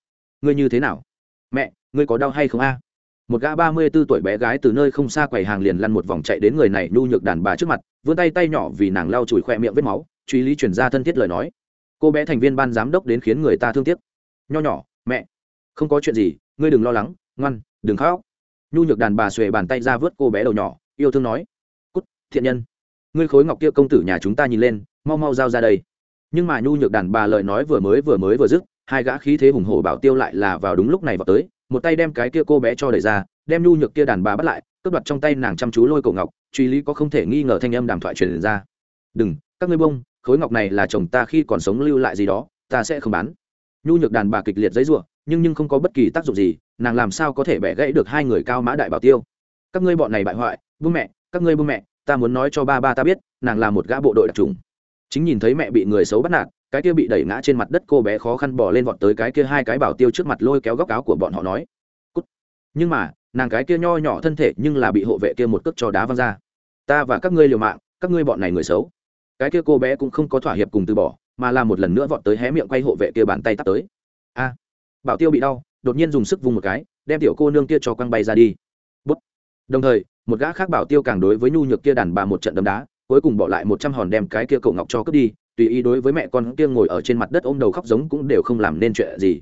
ngươi như thế nào? Mẹ, ngươi có đau hay không a? Một gã ba mươi b ố tuổi bé gái từ nơi không xa quầy hàng liền lăn một vòng chạy đến người này nhu nhược đàn bà trước mặt, vươn tay tay nhỏ vì nàng lau chùi khoe miệng vết máu, truy lý chuyển ra thân thiết lời nói. Cô bé thành viên ban giám đốc đến khiến người ta thương tiếc. Nho nhỏ, mẹ không có chuyện gì, ngươi đừng lo lắng, ngoan, đừng khóc. Nhu nhược đàn bà xuề bàn tay ra vớt cô bé đầu nhỏ, yêu thương nói, cút, thiện nhân. Ngươi khối ngọc kia công tử nhà chúng ta nhìn lên, mau mau giao ra đây. Nhưng mà nhu nhược đàn bà lời nói vừa mới vừa mới vừa dứt, hai gã khí thế hùng hổ bảo tiêu lại là vào đúng lúc này vào tới, một tay đem cái kia cô bé cho đẩy ra, đem nhu nhược kia đàn bà bắt lại, cướp đoạt trong tay nàng chăm chú lôi cổ ngọc, truy lý có không thể nghi ngờ thanh âm đàm thoại truyền ra. Đừng, các ngươi bông, khối ngọc này là chồng ta khi còn sống lưu lại gì đó, ta sẽ không bán. Nhu nhược đàn bà kịch liệt giấy ruộng nhưng nhưng không có bất kỳ tác dụng gì, nàng làm sao có thể bẻ gãy được hai người cao mã đại bảo tiêu? Các ngươi bọn này bại hoại bưng mẹ, các ngươi bưng mẹ, ta muốn nói cho ba ba ta biết, nàng là một gã bộ đội đặc trùng. Chính nhìn thấy mẹ bị người xấu bắt nạt, cái kia bị đẩy ngã trên mặt đất cô bé khó khăn bỏ lên vọt tới cái kia hai cái bảo tiêu trước mặt lôi kéo góc áo của bọn họ nói, Cút. nhưng mà, nàng cái kia nho nhỏ thân thể nhưng là bị hộ vệ kia một cước cho đá văng ra. Ta và các ngươi liều mạng, các ngươi bọn này người xấu. Cái kia cô bé cũng không có thỏa hiệp cùng từ bỏ, mà là một lần nữa vọt tới hé miệng quay hộ vệ kia bàn tay tắt tới. A bảo tiêu bị đau, đột nhiên dùng sức vung một cái, đem tiểu cô nương kia cho quăng bay ra đi. Bút. đồng thời, một gã khác bảo tiêu càng đối với nhu nhược kia đàn bà một trận đấm đá, cuối cùng bỏ lại một trăm hòn đem cái kia cậu ngọc cho cướp đi, tùy ý đối với mẹ con kia ngồi ở trên mặt đất ôm đầu khóc giống cũng đều không làm nên chuyện gì.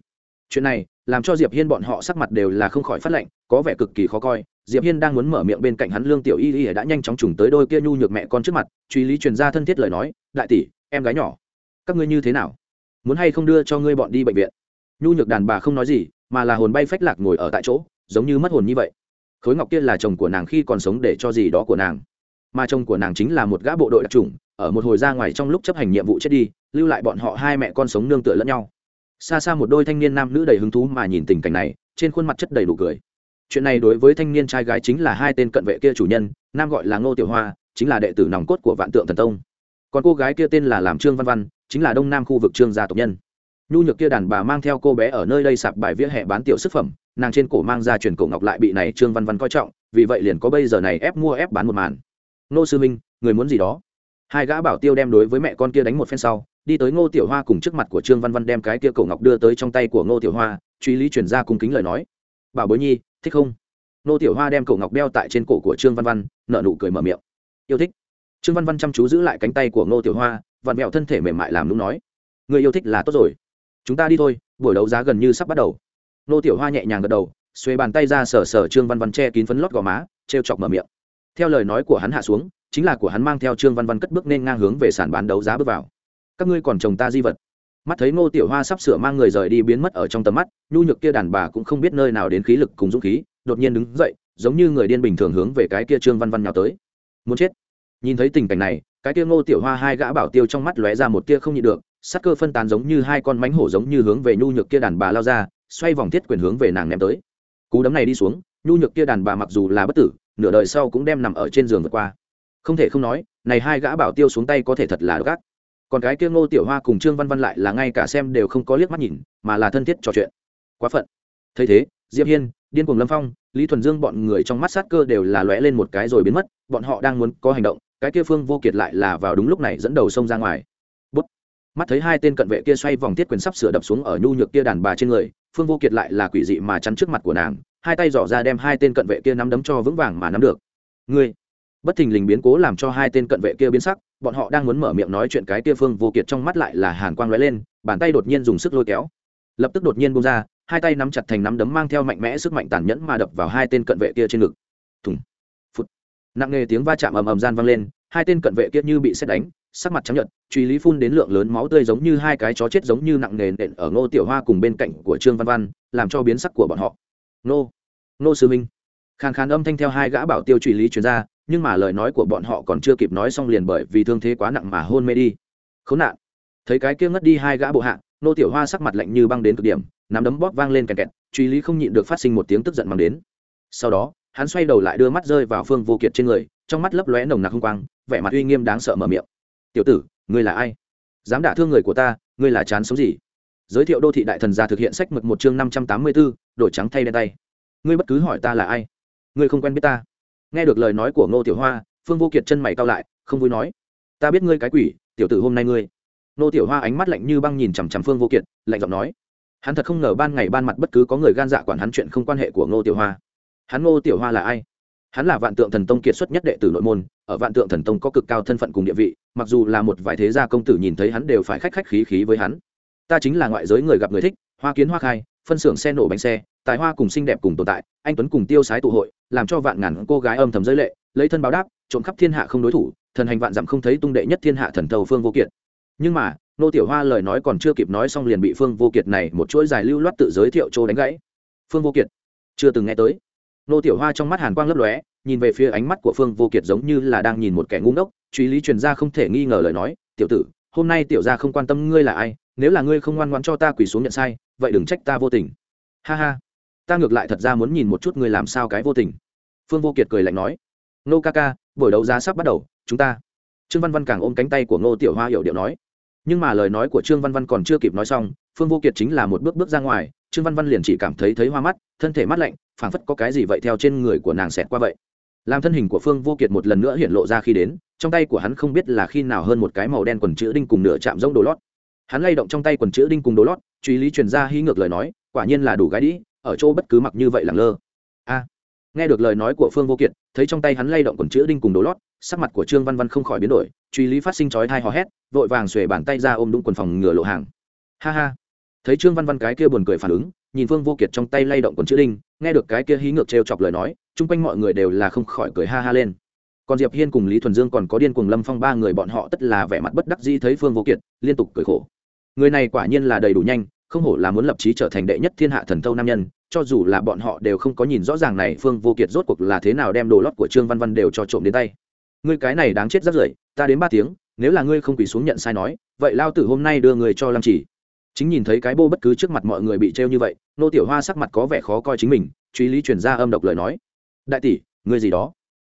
Chuyện này, làm cho diệp hiên bọn họ sắc mặt đều là không khỏi phát lệnh có vẻ cực kỳ khó coi. Diệp hiên đang muốn mở miệng bên cạnh hắn lương tiểu y y đã nhanh chóng trùng tới đôi kia nhu nhược mẹ con trước mặt, truy lý truyền ra thân thiết lời nói, đại tỷ, em gái nhỏ, các ngươi như thế nào? Muốn hay không đưa cho ngươi bọn đi bệnh viện? Nhu nhược đàn bà không nói gì, mà là hồn bay phách lạc ngồi ở tại chỗ, giống như mất hồn như vậy. Khối ngọc kia là chồng của nàng khi còn sống để cho gì đó của nàng. Mà chồng của nàng chính là một gã bộ đội đặc trùng ở một hồi ra ngoài trong lúc chấp hành nhiệm vụ chết đi, lưu lại bọn họ hai mẹ con sống nương tựa lẫn nhau. Xa xa một đôi thanh niên nam nữ đầy hứng thú mà nhìn tình cảnh này, trên khuôn mặt chất đầy đủ cười. Chuyện này đối với thanh niên trai gái chính là hai tên cận vệ kia chủ nhân, nam gọi là ngô tiểu hoa, chính là đệ tử nòng cốt của vạn tượng thần tông. Còn cô gái kia tên là làm trương văn văn, chính là đông nam khu vực trương gia tộc nhân nhu nhược kia đàn bà mang theo cô bé ở nơi đây sạp bài vỉa hè bán tiểu sức phẩm, nàng trên cổ mang ra truyền cổ ngọc lại bị này trương văn văn coi trọng, vì vậy liền có bây giờ này ép mua ép bán một màn. Nô sư minh, người muốn gì đó? Hai gã bảo tiêu đem đối với mẹ con kia đánh một phen sau, đi tới ngô tiểu hoa cùng trước mặt của trương văn văn đem cái kia cổ ngọc đưa tới trong tay của ngô tiểu hoa, truy lý chuyển ra cung kính lời nói. Bảo bối nhi, thích không? Ngô tiểu hoa đem cổ ngọc đeo tại trên cổ của trương văn văn nợ nụ cười mở miệng. Yêu thích. Trương văn văn chăm chú giữ lại cánh tay của ngô tiểu hoa, vặn mẹo thân thể mềm mại làm đúng nói. Người yêu thích là tốt rồi chúng ta đi thôi, buổi đấu giá gần như sắp bắt đầu. Ngô tiểu hoa nhẹ nhàng gật đầu, xuê bàn tay ra sờ sờ trương văn văn che kín phấn lót gò má t chọc mở miệng. Theo lời nói của hắn hạ xuống, chính là của hắn mang theo trương văn văn cất bước nên ngang hướng về sàn bán đấu giá bước vào. Các ngươi còn chồng ta di vật. Mắt thấy ngô tiểu hoa sắp sửa mang người rời đi biến mất ở trong tầm mắt, nhu nhược kia đàn bà cũng không biết nơi nào đến khí lực cùng dũng khí, đột nhiên đứng dậy, giống như người điên bình thường hướng về cái kia trương văn văn nhào tới. Muốn chết. Nhìn thấy tình cảnh này, cái kia ngô tiểu hoa hai gã bảo tiêu trong mắt lóe ra một tia không nhịn được sắc cơ phân tán giống như hai con mánh hổ giống như hướng về nhu nhược kia đàn bà lao ra, xoay vòng thiết quyền hướng về nàng ném tới. Cú đấm này đi xuống, nhu nhược kia đàn bà mặc dù là bất tử, nửa đời sau cũng đem nằm ở trên giường vượt qua. Không thể không nói, này hai gã bảo tiêu xuống tay có thể thật là gác còn cái kia ngô tiểu hoa cùng trương văn văn lại là ngay cả xem đều không có liếc mắt nhìn, mà là thân thiết trò chuyện. Quá phận. Thấy thế, diệp hiên, điên cuồng lâm phong, lý thuần dương bọn người trong mắt sát cơ đều là lóe lên một cái rồi biến mất, bọn họ đang muốn có hành động, cái kia phương vô kiệt lại là vào đúng lúc này dẫn đầu sông ra ngoài mắt thấy hai tên cận vệ kia xoay vòng thiết quyền sắp sửa đập xuống ở nhu nhược kia đàn bà trên người, phương vô kiệt lại là quỷ dị mà chắn trước mặt của nàng, hai tay dò ra đem hai tên cận vệ kia nắm đấm cho vững vàng mà nắm được. Ngươi. Bất thình lình biến cố làm cho hai tên cận vệ kia biến sắc, bọn họ đang muốn mở miệng nói chuyện cái kia phương vô kiệt trong mắt lại là hàn quang lóe lên, bàn tay đột nhiên dùng sức lôi kéo. Lập tức đột nhiên bung ra, hai tay nắm chặt thành nắm đấm mang theo mạnh mẽ sức mạnh tàn nhẫn mà đập vào hai tên cận vệ kia trên ngực. Thùng. Phút nặng nề tiếng va chạm ầm ầm gian vang lên, hai tên cận vệ kia như bị xét đánh sắc mặt trắng nhợt, truy lý phun đến lượng lớn máu tươi giống như hai cái chó chết giống như nặng nề đện ở ngô tiểu hoa cùng bên cạnh của trương văn văn, làm cho biến sắc của bọn họ. Nô nô sư minh. Khàn khàn âm thanh theo hai gã bảo tiêu truy lý truyền ra, nhưng mà lời nói của bọn họ còn chưa kịp nói xong liền bởi vì thương thế quá nặng mà hôn mê đi. Khốn nạn. Thấy cái kia ngất đi hai gã bộ hạ nô tiểu hoa sắc mặt lạnh như băng đến cực điểm, nắm đấm bóp vang lên kẹt kẹt, truy lý không nhịn được phát sinh một tiếng tức giận mang đến. Sau đó, hắn xoay đầu lại đưa mắt rơi vào phương vô kiệt trên người, trong mắt lấp lóe nồng nặc hung quang, vẻ mặt uy nghiêm đáng sợ mở miệng tiểu tử, ngươi là ai? Dám đả thương người của ta, ngươi là chán sống gì? Giới thiệu đô thị đại thần gia thực hiện sách mực một chương năm trăm tám mươi b ố đổi trắng thay đen tay. Ngươi bất cứ hỏi ta là ai? Ngươi không quen biết ta? Nghe được lời nói của ngô tiểu hoa, phương vô kiệt chân mày cao lại, không vui nói, ta biết ngươi cái quỷ, tiểu tử hôm nay ngươi. Ngô tiểu hoa ánh mắt lạnh như băng nhìn chằm chằm phương vô kiệt, lạnh giọng nói, hắn thật không ngờ ban ngày ban mặt bất cứ có người gan dạ quản hắn chuyện không quan hệ của ngô tiểu hoa. Hắn ngô tiểu hoa là ai? Hắn là vạn tượng thần tông kiệt xuất nhất đệ tử nội môn ở vạn tượng thần tông có cực cao thân phận cùng địa vị, mặc dù là một vài thế gia công tử nhìn thấy hắn đều phải khách khách khí khí với hắn. Ta chính là ngoại giới người gặp người thích, hoa kiến hoa khai, phân xưởng xe nổ bánh xe, tài hoa cùng xinh đẹp cùng tồn tại, anh tuấn cùng tiêu sái tụ hội, làm cho vạn ngàn cô gái âm thầm giới lệ, lấy thân báo đáp, trộm khắp thiên hạ không đối thủ, thần hành vạn dặm không thấy tung đệ nhất thiên hạ thần thầu phương vô kiệt. Nhưng mà, nô tiểu hoa lời nói còn chưa kịp nói xong liền bị phương vô kiệt này một chuỗi dài lưu loát tự giới thiệu chỗ đánh gãy. Phương vô kiệt, chưa từng nghe tới. Nô tiểu hoa trong mắt hàn quang lấp lóe nhìn về phía ánh mắt của phương vô kiệt giống như là đang nhìn một kẻ ngu ngốc, truy lý truyền ra không thể nghi ngờ lời nói, tiểu tử, hôm nay tiểu gia không quan tâm ngươi là ai, nếu là ngươi không ngoan ngoãn cho ta quỳ xuống nhận sai, vậy đừng trách ta vô tình. Ha ha, ta ngược lại thật ra muốn nhìn một chút ngươi làm sao cái vô tình. Phương vô kiệt cười lạnh nói. Nô ca ca, buổi đấu giá sắp bắt đầu, chúng ta trương văn văn càng ôm cánh tay của ngô tiểu hoa hiểu điệu nói. Nhưng mà lời nói của trương văn văn còn chưa kịp nói xong, phương vô kiệt chính là một bước bước ra ngoài, trương văn văn liền chỉ cảm thấy thấy hoa mắt, thân thể mắt lạnh, phảng phất có cái gì vậy theo trên người của nàng xẹt qua vậy làm thân hình của phương vô kiệt một lần nữa hiện lộ ra khi đến, trong tay của hắn không biết là khi nào hơn một cái màu đen quần chữ đinh cùng nửa chạm rông đồ lót. Hắn lay động trong tay quần chữ đinh cùng đồ lót, truy lý truyền ra hí ngược lời nói, quả nhiên là đủ gái đĩ ở chỗ bất cứ mặc như vậy lẳng lơ. A. Nghe được lời nói của phương vô kiệt, thấy trong tay hắn lay động quần chữ đinh cùng đồ lót, sắc mặt của trương văn văn không khỏi biến đổi, truy lý phát sinh chói thai hò hét, vội vàng xuề bàn tay ra ôm đúng quần phòng ngừa lộ hàng. Ha ha. Thấy trương văn văn cái kia buồn cười phản ứng, nhìn phương vô kiệt trong tay lay động quần chữ đinh, nghe được cái kia hí ngược trêu chọc lời nói chung quanh mọi người đều là không khỏi cười ha ha lên. Còn diệp hiên cùng lý thuần dương còn có điên cùng lâm phong ba người bọn họ tất là vẻ mặt bất đắc dĩ thấy phương vô kiệt, liên tục cười khổ. Người này quả nhiên là đầy đủ nhanh, không hổ là muốn lập trí trở thành đệ nhất thiên hạ thần thâu nam nhân, cho dù là bọn họ đều không có nhìn rõ ràng này, phương vô kiệt rốt cuộc là thế nào đem đồ lót của trương văn văn đều cho trộm đến tay. Ngươi cái này đáng chết rất rưởi, ta đến ba tiếng, nếu là ngươi không quỳ xuống nhận sai nói, vậy lao tử hôm nay đưa người cho làm chỉ. Chính nhìn thấy cái bô bất cứ trước mặt mọi người bị trêu như vậy, nô tiểu hoa sắc mặt có vẻ khó coi chính mình, truy lý chuyển ra âm độc lời nói đại tỷ, ngươi gì đó?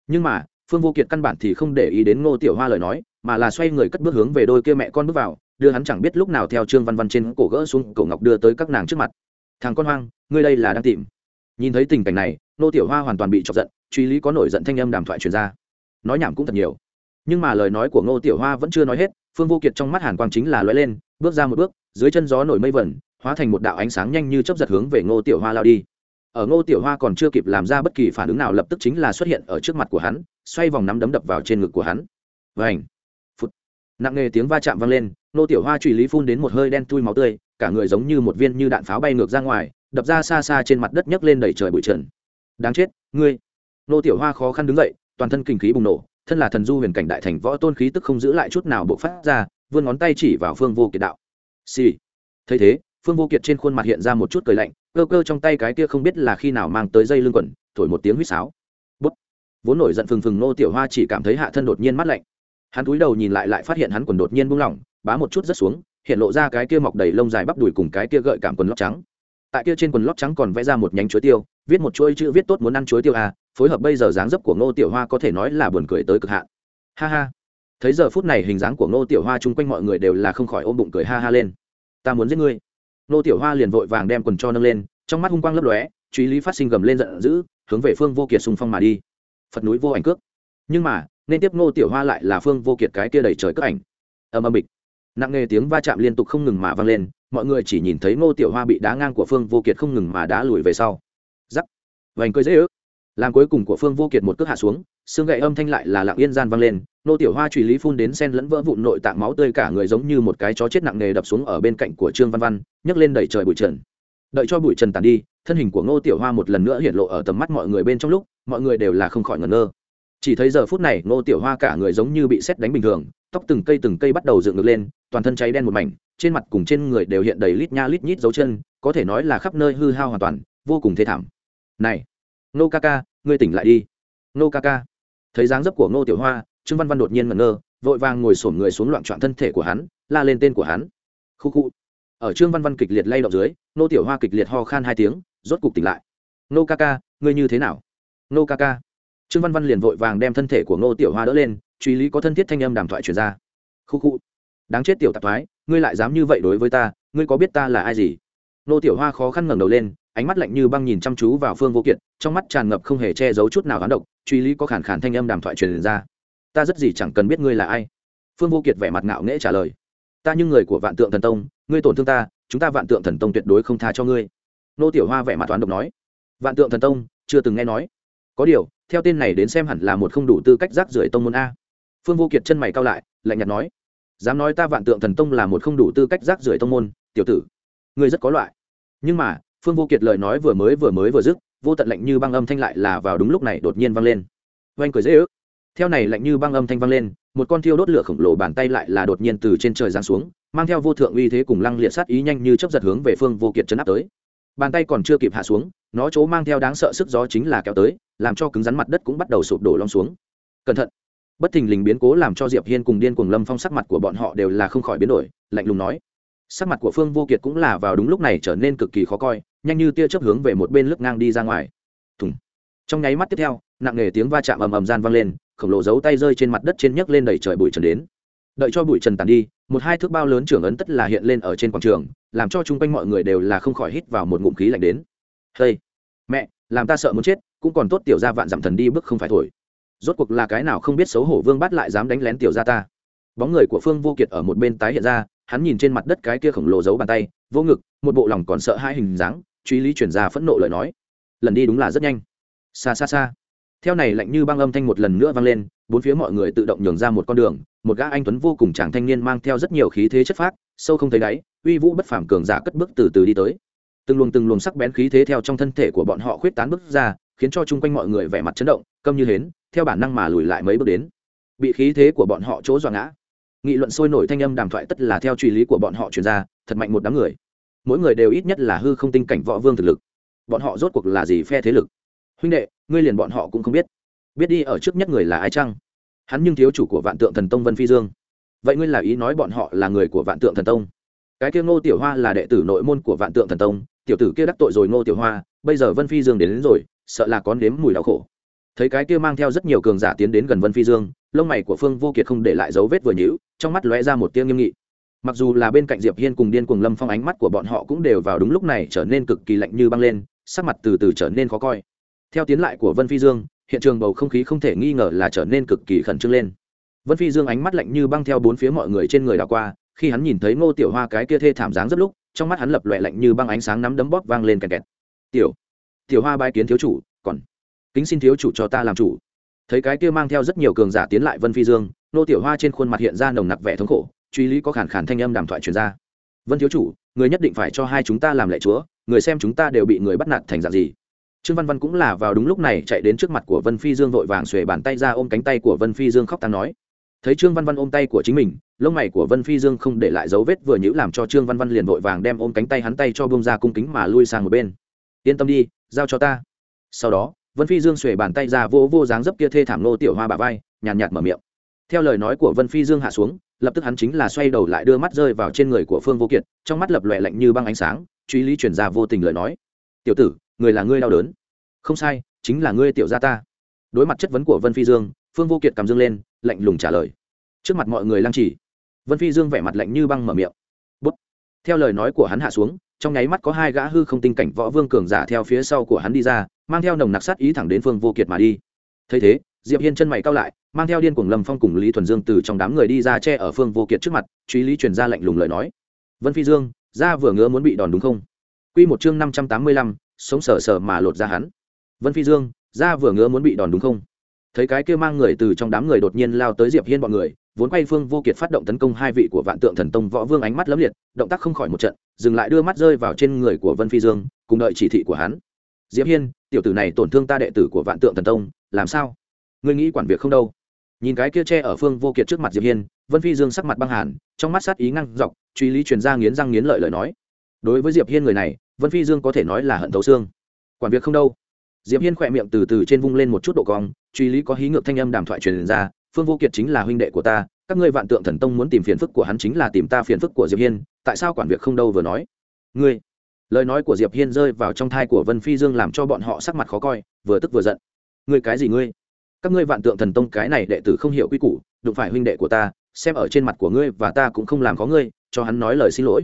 Nhưng mà, phương vô kiệt căn bản thì không để ý đến ngô tiểu hoa lời nói, mà là xoay người cất bước hướng về đôi kia mẹ con bước vào, đưa hắn chẳng biết lúc nào theo trương văn văn trên cổ gỡ xuống, cổ ngọc đưa tới các nàng trước mặt. Thằng con hoang, ngươi đây là đang tìm. Nhìn thấy tình cảnh này, Ngô tiểu hoa hoàn toàn bị chọc giận, truy lý có nổi giận thanh âm đàm thoại truyền ra. Nói nhảm cũng thật nhiều. Nhưng mà lời nói của ngô tiểu hoa vẫn chưa nói hết, phương vô kiệt trong mắt hàn quang chính là lóe lên, bước ra một bước, dưới chân gió nổi mây vẩn, hóa thành một đạo ánh sáng nhanh như chấp giật hướng về ngô tiểu hoa lao đi ở ngô tiểu hoa còn chưa kịp làm ra bất kỳ phản ứng nào, lập tức chính là xuất hiện ở trước mặt của hắn, xoay vòng nắm đấm đập vào trên ngực của hắn. Vảnh phút nặng nề tiếng va chạm vang lên, ngô tiểu hoa truy lý phun đến một hơi đen tui máu tươi, cả người giống như một viên như đạn pháo bay ngược ra ngoài, đập ra xa xa trên mặt đất nhấc lên đẩy trời bụi trần. Đáng chết, ngươi! Ngô tiểu hoa khó khăn đứng dậy, toàn thân kinh khí bùng nổ, thân là thần du huyền cảnh đại thành võ tôn khí tức không giữ lại chút nào bộ phát ra, vươn ngón tay chỉ vào phương vô kiệt đạo. Xì、sì. thấy thế, phương vô kiệt trên khuôn mặt hiện ra một chút cười lạnh cơ cơ trong tay cái kia không biết là khi nào mang tới dây lưng quần, thổi một tiếng huýt sáo. Bút. Vốn nổi giận phừng phừng nô tiểu hoa chỉ cảm thấy hạ thân đột nhiên mắt lạnh. Hắn cúi đầu nhìn lại lại phát hiện hắn quần đột nhiên buông lỏng, bá một chút rất xuống, hiện lộ ra cái kia mọc đầy lông dài bắp đùi cùng cái kia gợi cảm quần lót trắng. Tại kia trên quần lót trắng còn vẽ ra một nhánh chuối tiêu, viết một chuỗi chữ viết tốt muốn ăn chuối tiêu à phối hợp bây giờ dáng dấp của ngô tiểu hoa có thể nói là buồn cười tới cực hạn. Ha ha. Thấy giờ phút này hình dáng của ngô tiểu hoa chung quanh mọi người đều là không khỏi ôm bụng cười ha ha lên. Ta muốn giết ngươi. Nô tiểu hoa liền vội vàng đem quần cho nâng lên, trong mắt hung quang lấp lóe, truy lý phát sinh gầm lên giận dữ, hướng về phương vô kiệt xung phong mà đi. Phật núi vô ảnh cước. Nhưng mà, nên tiếp nô tiểu hoa lại là phương vô kiệt cái kia đầy trời cước ảnh. Ầm ầm bịch. Nặng nề tiếng va chạm liên tục không ngừng mà vang lên, mọi người chỉ nhìn thấy nô tiểu hoa bị đá ngang của phương vô kiệt không ngừng mà đá lùi về sau. Giắc vành cười dễ ước làm cuối cùng của phương vô kiệt một cước hạ xuống, xương gậy âm thanh lại là lặng yên gian vang lên, nô tiểu hoa truy lý phun đến sen lẫn vỡ vụn nội tạng máu tươi cả người giống như một cái chó chết nặng nề đập xuống ở bên cạnh của trương văn văn, nhấc lên đẩy trời bụi trần. Đợi cho bụi trần tàn đi, thân hình của ngô tiểu hoa một lần nữa hiện lộ ở tầm mắt mọi người bên trong lúc, mọi người đều là không khỏi ngẩn ngơ. Chỉ thấy giờ phút này ngô tiểu hoa cả người giống như bị xét đánh bình thường, tóc từng cây từng cây bắt đầu dựng ngược lên, toàn thân cháy đen một mảnh, trên mặt cùng trên người đều hiện đầy lít nha lít nhít dấu chân, có thể nói là khắp nơi hư hao hoàn toàn, vô cùng thê thảm. Này nô ca ca, ngươi tỉnh lại đi. Nô ca ca. Thấy dáng dấp của ngô tiểu hoa, trương văn văn đột nhiên ngẩn ngơ, vội vàng ngồi sổm người xuống loạn trọn thân thể của hắn, la lên tên của hắn. Khu khu. Ở trương văn văn kịch liệt lay động dưới nô tiểu hoa kịch liệt ho khan hai tiếng, rốt cục tỉnh lại. Nô ca ca, ngươi như thế nào? Nô ca ca. Trương văn văn liền vội vàng đem thân thể của ngô tiểu hoa đỡ lên, truy lý có thân thiết thanh âm đàm thoại truyền ra. Khu khu. Đáng chết tiểu tạp thoái, ngươi lại dám như vậy đối với ta, ngươi có biết ta là ai gì? Nô tiểu hoa khó khăn ngẩng đầu lên ánh mắt lạnh như băng nhìn chăm chú vào phương vô kiệt, trong mắt tràn ngập không hề che giấu chút nào hoán độc, truy lý có khản khản thanh âm đàm thoại truyền ra. Ta rất gì chẳng cần biết ngươi là ai. Phương vô kiệt vẻ mặt ngạo nghễ trả lời. Ta như người của vạn tượng thần tông, ngươi tổn thương ta, chúng ta vạn tượng thần tông tuyệt đối không tha cho ngươi. Nô tiểu hoa vẻ mặt toán độc nói. Vạn tượng thần tông, chưa từng nghe nói. Có điều, theo tên này đến xem hẳn là một không đủ tư cách rác rưởi tông môn a. Phương vô kiệt chân mày cao lại, lạnh nhạt nói. Dám nói ta vạn tượng thần tông là một không đủ tư cách rác rưởi tông môn, tiểu tử, ngươi rất có loại. Nhưng mà phương vô kiệt lời nói vừa mới vừa mới vừa dứt, vô tận lạnh như băng âm thanh lại là vào đúng lúc này đột nhiên vang lên. Oanh cười dễ ước. Theo này lạnh như băng âm thanh vang lên, một con thiêu đốt lửa khổng lồ bàn tay lại là đột nhiên từ trên trời giáng xuống, mang theo vô thượng uy thế cùng lăng liệt sát ý nhanh như chấp giật hướng về phương vô kiệt chấn áp tới. Bàn tay còn chưa kịp hạ xuống, nó chỗ mang theo đáng sợ sức gió chính là kéo tới, làm cho cứng rắn mặt đất cũng bắt đầu sụp đổ long xuống. Cẩn thận. Bất thình lình biến cố làm cho diệp hiên cùng điên cuồng lâm phong sắc mặt của bọn họ đều là không khỏi biến đổi, lạnh lùng nói sắc mặt của phương vô kiệt cũng là vào đúng lúc này trở nên cực kỳ khó coi, nhanh như tia chớp hướng về một bên lướt ngang đi ra ngoài. Thùng. Trong nháy mắt tiếp theo, nặng nề tiếng va chạm ầm ầm gian vang lên, khổng lồ giấu tay rơi trên mặt đất trên nhấc lên đẩy trời bụi trần đến. Đợi cho bụi trần tàn đi, một hai thước bao lớn trưởng ấn tất là hiện lên ở trên quảng trường, làm cho chung quanh mọi người đều là không khỏi hít vào một ngụm khí lạnh đến. Hey, mẹ, làm ta sợ muốn chết, cũng còn tốt tiểu gia vạn dặm thần đi bước không phải thổi. Rốt cuộc là cái nào không biết xấu hổ vương bắt lại dám đánh lén tiểu gia ta. Bóng người của phương vô kiệt ở một bên tái hiện ra hắn nhìn trên mặt đất cái kia khổng lồ giấu bàn tay, vô ngực, một bộ lòng còn sợ hai hình dáng, truy lý chuyển ra phẫn nộ lời nói. Lần đi đúng là rất nhanh. Xa xa xa theo này lạnh như băng âm thanh một lần nữa vang lên, bốn phía mọi người tự động nhường ra một con đường, một gã anh tuấn vô cùng chàng thanh niên mang theo rất nhiều khí thế chất phác, sâu không thấy đáy, uy vũ bất phàm cường giả cất bước từ từ đi tới. Từng luồng từng luồng sắc bén khí thế theo trong thân thể của bọn họ khuyết tán bước ra, khiến cho chung quanh mọi người vẻ mặt chấn động, câm như hến, theo bản năng mà lùi lại mấy bước đến. Bị khí thế của bọn họ chỗ dọa ngã nghị luận sôi nổi thanh âm đàm thoại tất là theo truy lý của bọn họ truyền ra thật mạnh một đám người. Mỗi người đều ít nhất là hư không tinh cảnh võ vương thực lực. Bọn họ rốt cuộc là gì phe thế lực? Huynh đệ ngươi liền bọn họ cũng không biết. Biết đi ở trước nhất người là ai chăng? Hắn nhưng thiếu chủ của vạn tượng thần tông vân phi dương. Vậy ngươi là ý nói bọn họ là người của vạn tượng thần tông? Cái kia ngô tiểu hoa là đệ tử nội môn của vạn tượng thần tông. Tiểu tử kia đắc tội rồi ngô tiểu hoa bây giờ vân phi dương đến, đến rồi sợ là có nếm mùi đau khổ thấy cái kia mang theo rất nhiều cường giả tiến đến gần vân phi dương, lông mày của phương vô kiệt không để lại dấu vết vừa nhữ trong mắt lóe ra một tiếng nghiêm nghị. Mặc dù là bên cạnh diệp hiên cùng điên cuồng lâm phong ánh mắt của bọn họ cũng đều vào đúng lúc này trở nên cực kỳ lạnh như băng lên, sắc mặt từ từ trở nên khó coi. Theo tiến lại của vân phi dương, hiện trường bầu không khí không thể nghi ngờ là trở nên cực kỳ khẩn trương lên. Vân phi dương ánh mắt lạnh như băng theo bốn phía mọi người trên người đảo qua, khi hắn nhìn thấy ngô tiểu hoa cái kia thê thảm dáng rất lúc, trong mắt hắn lập loẹ lạnh như băng ánh sáng nắm đấm bóp vang lên kẹt kẹt. Tiểu tiểu hoa bai kiến thiếu chủ, còn kính xin thiếu chủ cho ta làm chủ. Thấy cái kia mang theo rất nhiều cường giả tiến lại vân phi dương, nô tiểu hoa trên khuôn mặt hiện ra nồng nặc vẻ thống khổ, truy lý có khản khản thanh âm đàm thoại truyền ra. Vân thiếu chủ, người nhất định phải cho hai chúng ta làm lệ chúa, người xem chúng ta đều bị người bắt nạt thành dạng gì. Trương văn văn cũng là vào đúng lúc này chạy đến trước mặt của vân phi dương vội vàng xuề bàn tay ra ôm cánh tay của vân phi dương khóc tàn nói. Thấy trương văn văn ôm tay của chính mình, lông mày của vân phi dương không để lại dấu vết vừa nhữ làm cho trương văn văn liền vội vàng đem ôm cánh tay hắn tay cho bông ra cung kính mà lui sang một bên. Yên tâm đi, giao cho ta. Sau đó vân phi dương xuề bàn tay ra vô vô dáng dấp kia thê thảm nô tiểu hoa bà vai, nhàn nhạt mở miệng. Theo lời nói của vân phi dương hạ xuống, lập tức hắn chính là xoay đầu lại đưa mắt rơi vào trên người của phương vô kiệt, trong mắt lập lòe lạnh như băng ánh sáng, truy lý chuyển ra vô tình lời nói. Tiểu tử, người là ngươi đau đớn. Không sai, chính là ngươi tiểu gia ta. Đối mặt chất vấn của vân phi dương, phương vô kiệt cầm dương lên, lạnh lùng trả lời. Trước mặt mọi người lăng trì. Vân phi dương vẻ mặt lạnh như băng mở miệng. Bút. Theo lời nói của hắn hạ xuống trong nháy mắt có hai gã hư không tinh cảnh võ vương cường giả theo phía sau của hắn đi ra, mang theo nồng nặc sát ý thẳng đến phương vô kiệt mà đi. Thấy thế, diệp hiên chân mày cao lại, mang theo điên cuồng lâm phong cùng lý thuần dương từ trong đám người đi ra che ở phương vô kiệt trước mặt, truy lý truyền ra lạnh lùng lời nói. Vân phi dương ra vừa ngứa muốn bị đòn đúng không? Quy một chương năm trăm tám mươi lăm, sống sờ sờ mà lột ra hắn. Vân phi dương ra vừa ngứa muốn bị đòn đúng không? Thấy cái kia mang người từ trong đám người đột nhiên lao tới diệp hiên bọn người vốn quay phương vô kiệt phát động tấn công hai vị của vạn tượng thần tông võ vương ánh mắt lấm liệt, động tác không khỏi một trận, dừng lại đưa mắt rơi vào trên người của vân phi dương, cùng đợi chỉ thị của hắn. Diệp hiên, tiểu tử này tổn thương ta đệ tử của vạn tượng thần tông, làm sao? Ngươi nghĩ quản việc không đâu? Nhìn cái kia che ở phương vô kiệt trước mặt diệp hiên, vân phi dương sắc mặt băng hàn, trong mắt sát ý ngăn dọc, truy lý truyền ra nghiến răng nghiến lợi lời nói. Đối với diệp hiên người này, vân phi dương có thể nói là hận thấu xương. Quản việc không đâu. Diệp hiên khỏe miệng từ từ trên vung lên một chút độ cong, truy lý có hí ngược thanh âm đàm thoại truyền ra phương vô kiệt chính là huynh đệ của ta, các ngươi vạn tượng thần tông muốn tìm phiền phức của hắn chính là tìm ta phiền phức của diệp hiên, tại sao quản việc không đâu vừa nói? Ngươi, lời nói của diệp hiên rơi vào trong thai của vân phi dương làm cho bọn họ sắc mặt khó coi, vừa tức vừa giận. Ngươi cái gì ngươi? Các ngươi vạn tượng thần tông cái này đệ tử không hiểu quy củ, đụng phải huynh đệ của ta, xem ở trên mặt của ngươi và ta cũng không làm có ngươi, cho hắn nói lời xin lỗi.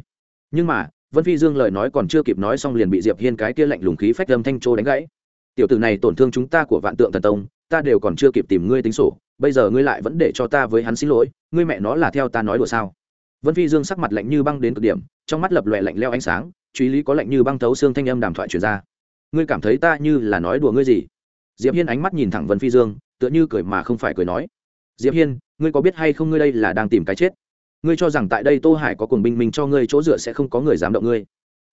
Nhưng mà, vân phi dương lời nói còn chưa kịp nói xong liền bị diệp hiên cái kia lạnh lùng khí phách âm thanh trô đánh gãy. Tiểu tử này tổn thương chúng ta của vạn tượng thần tông ta đều còn chưa kịp tìm ngươi tính sổ, bây giờ ngươi lại vẫn để cho ta với hắn xin lỗi, ngươi mẹ nó là theo ta nói đùa sao? Vân phi dương sắc mặt lạnh như băng đến cực điểm, trong mắt lập lòe lạnh leo ánh sáng, truy lý có lạnh như băng thấu xương thanh âm đàm thoại truyền ra. Ngươi cảm thấy ta như là nói đùa ngươi gì? Diệp hiên ánh mắt nhìn thẳng vân phi dương, tựa như cười mà không phải cười nói. Diệp hiên, ngươi có biết hay không ngươi đây là đang tìm cái chết? Ngươi cho rằng tại đây tô hải có cuồng binh mình cho ngươi chỗ dựa sẽ không có người dám động ngươi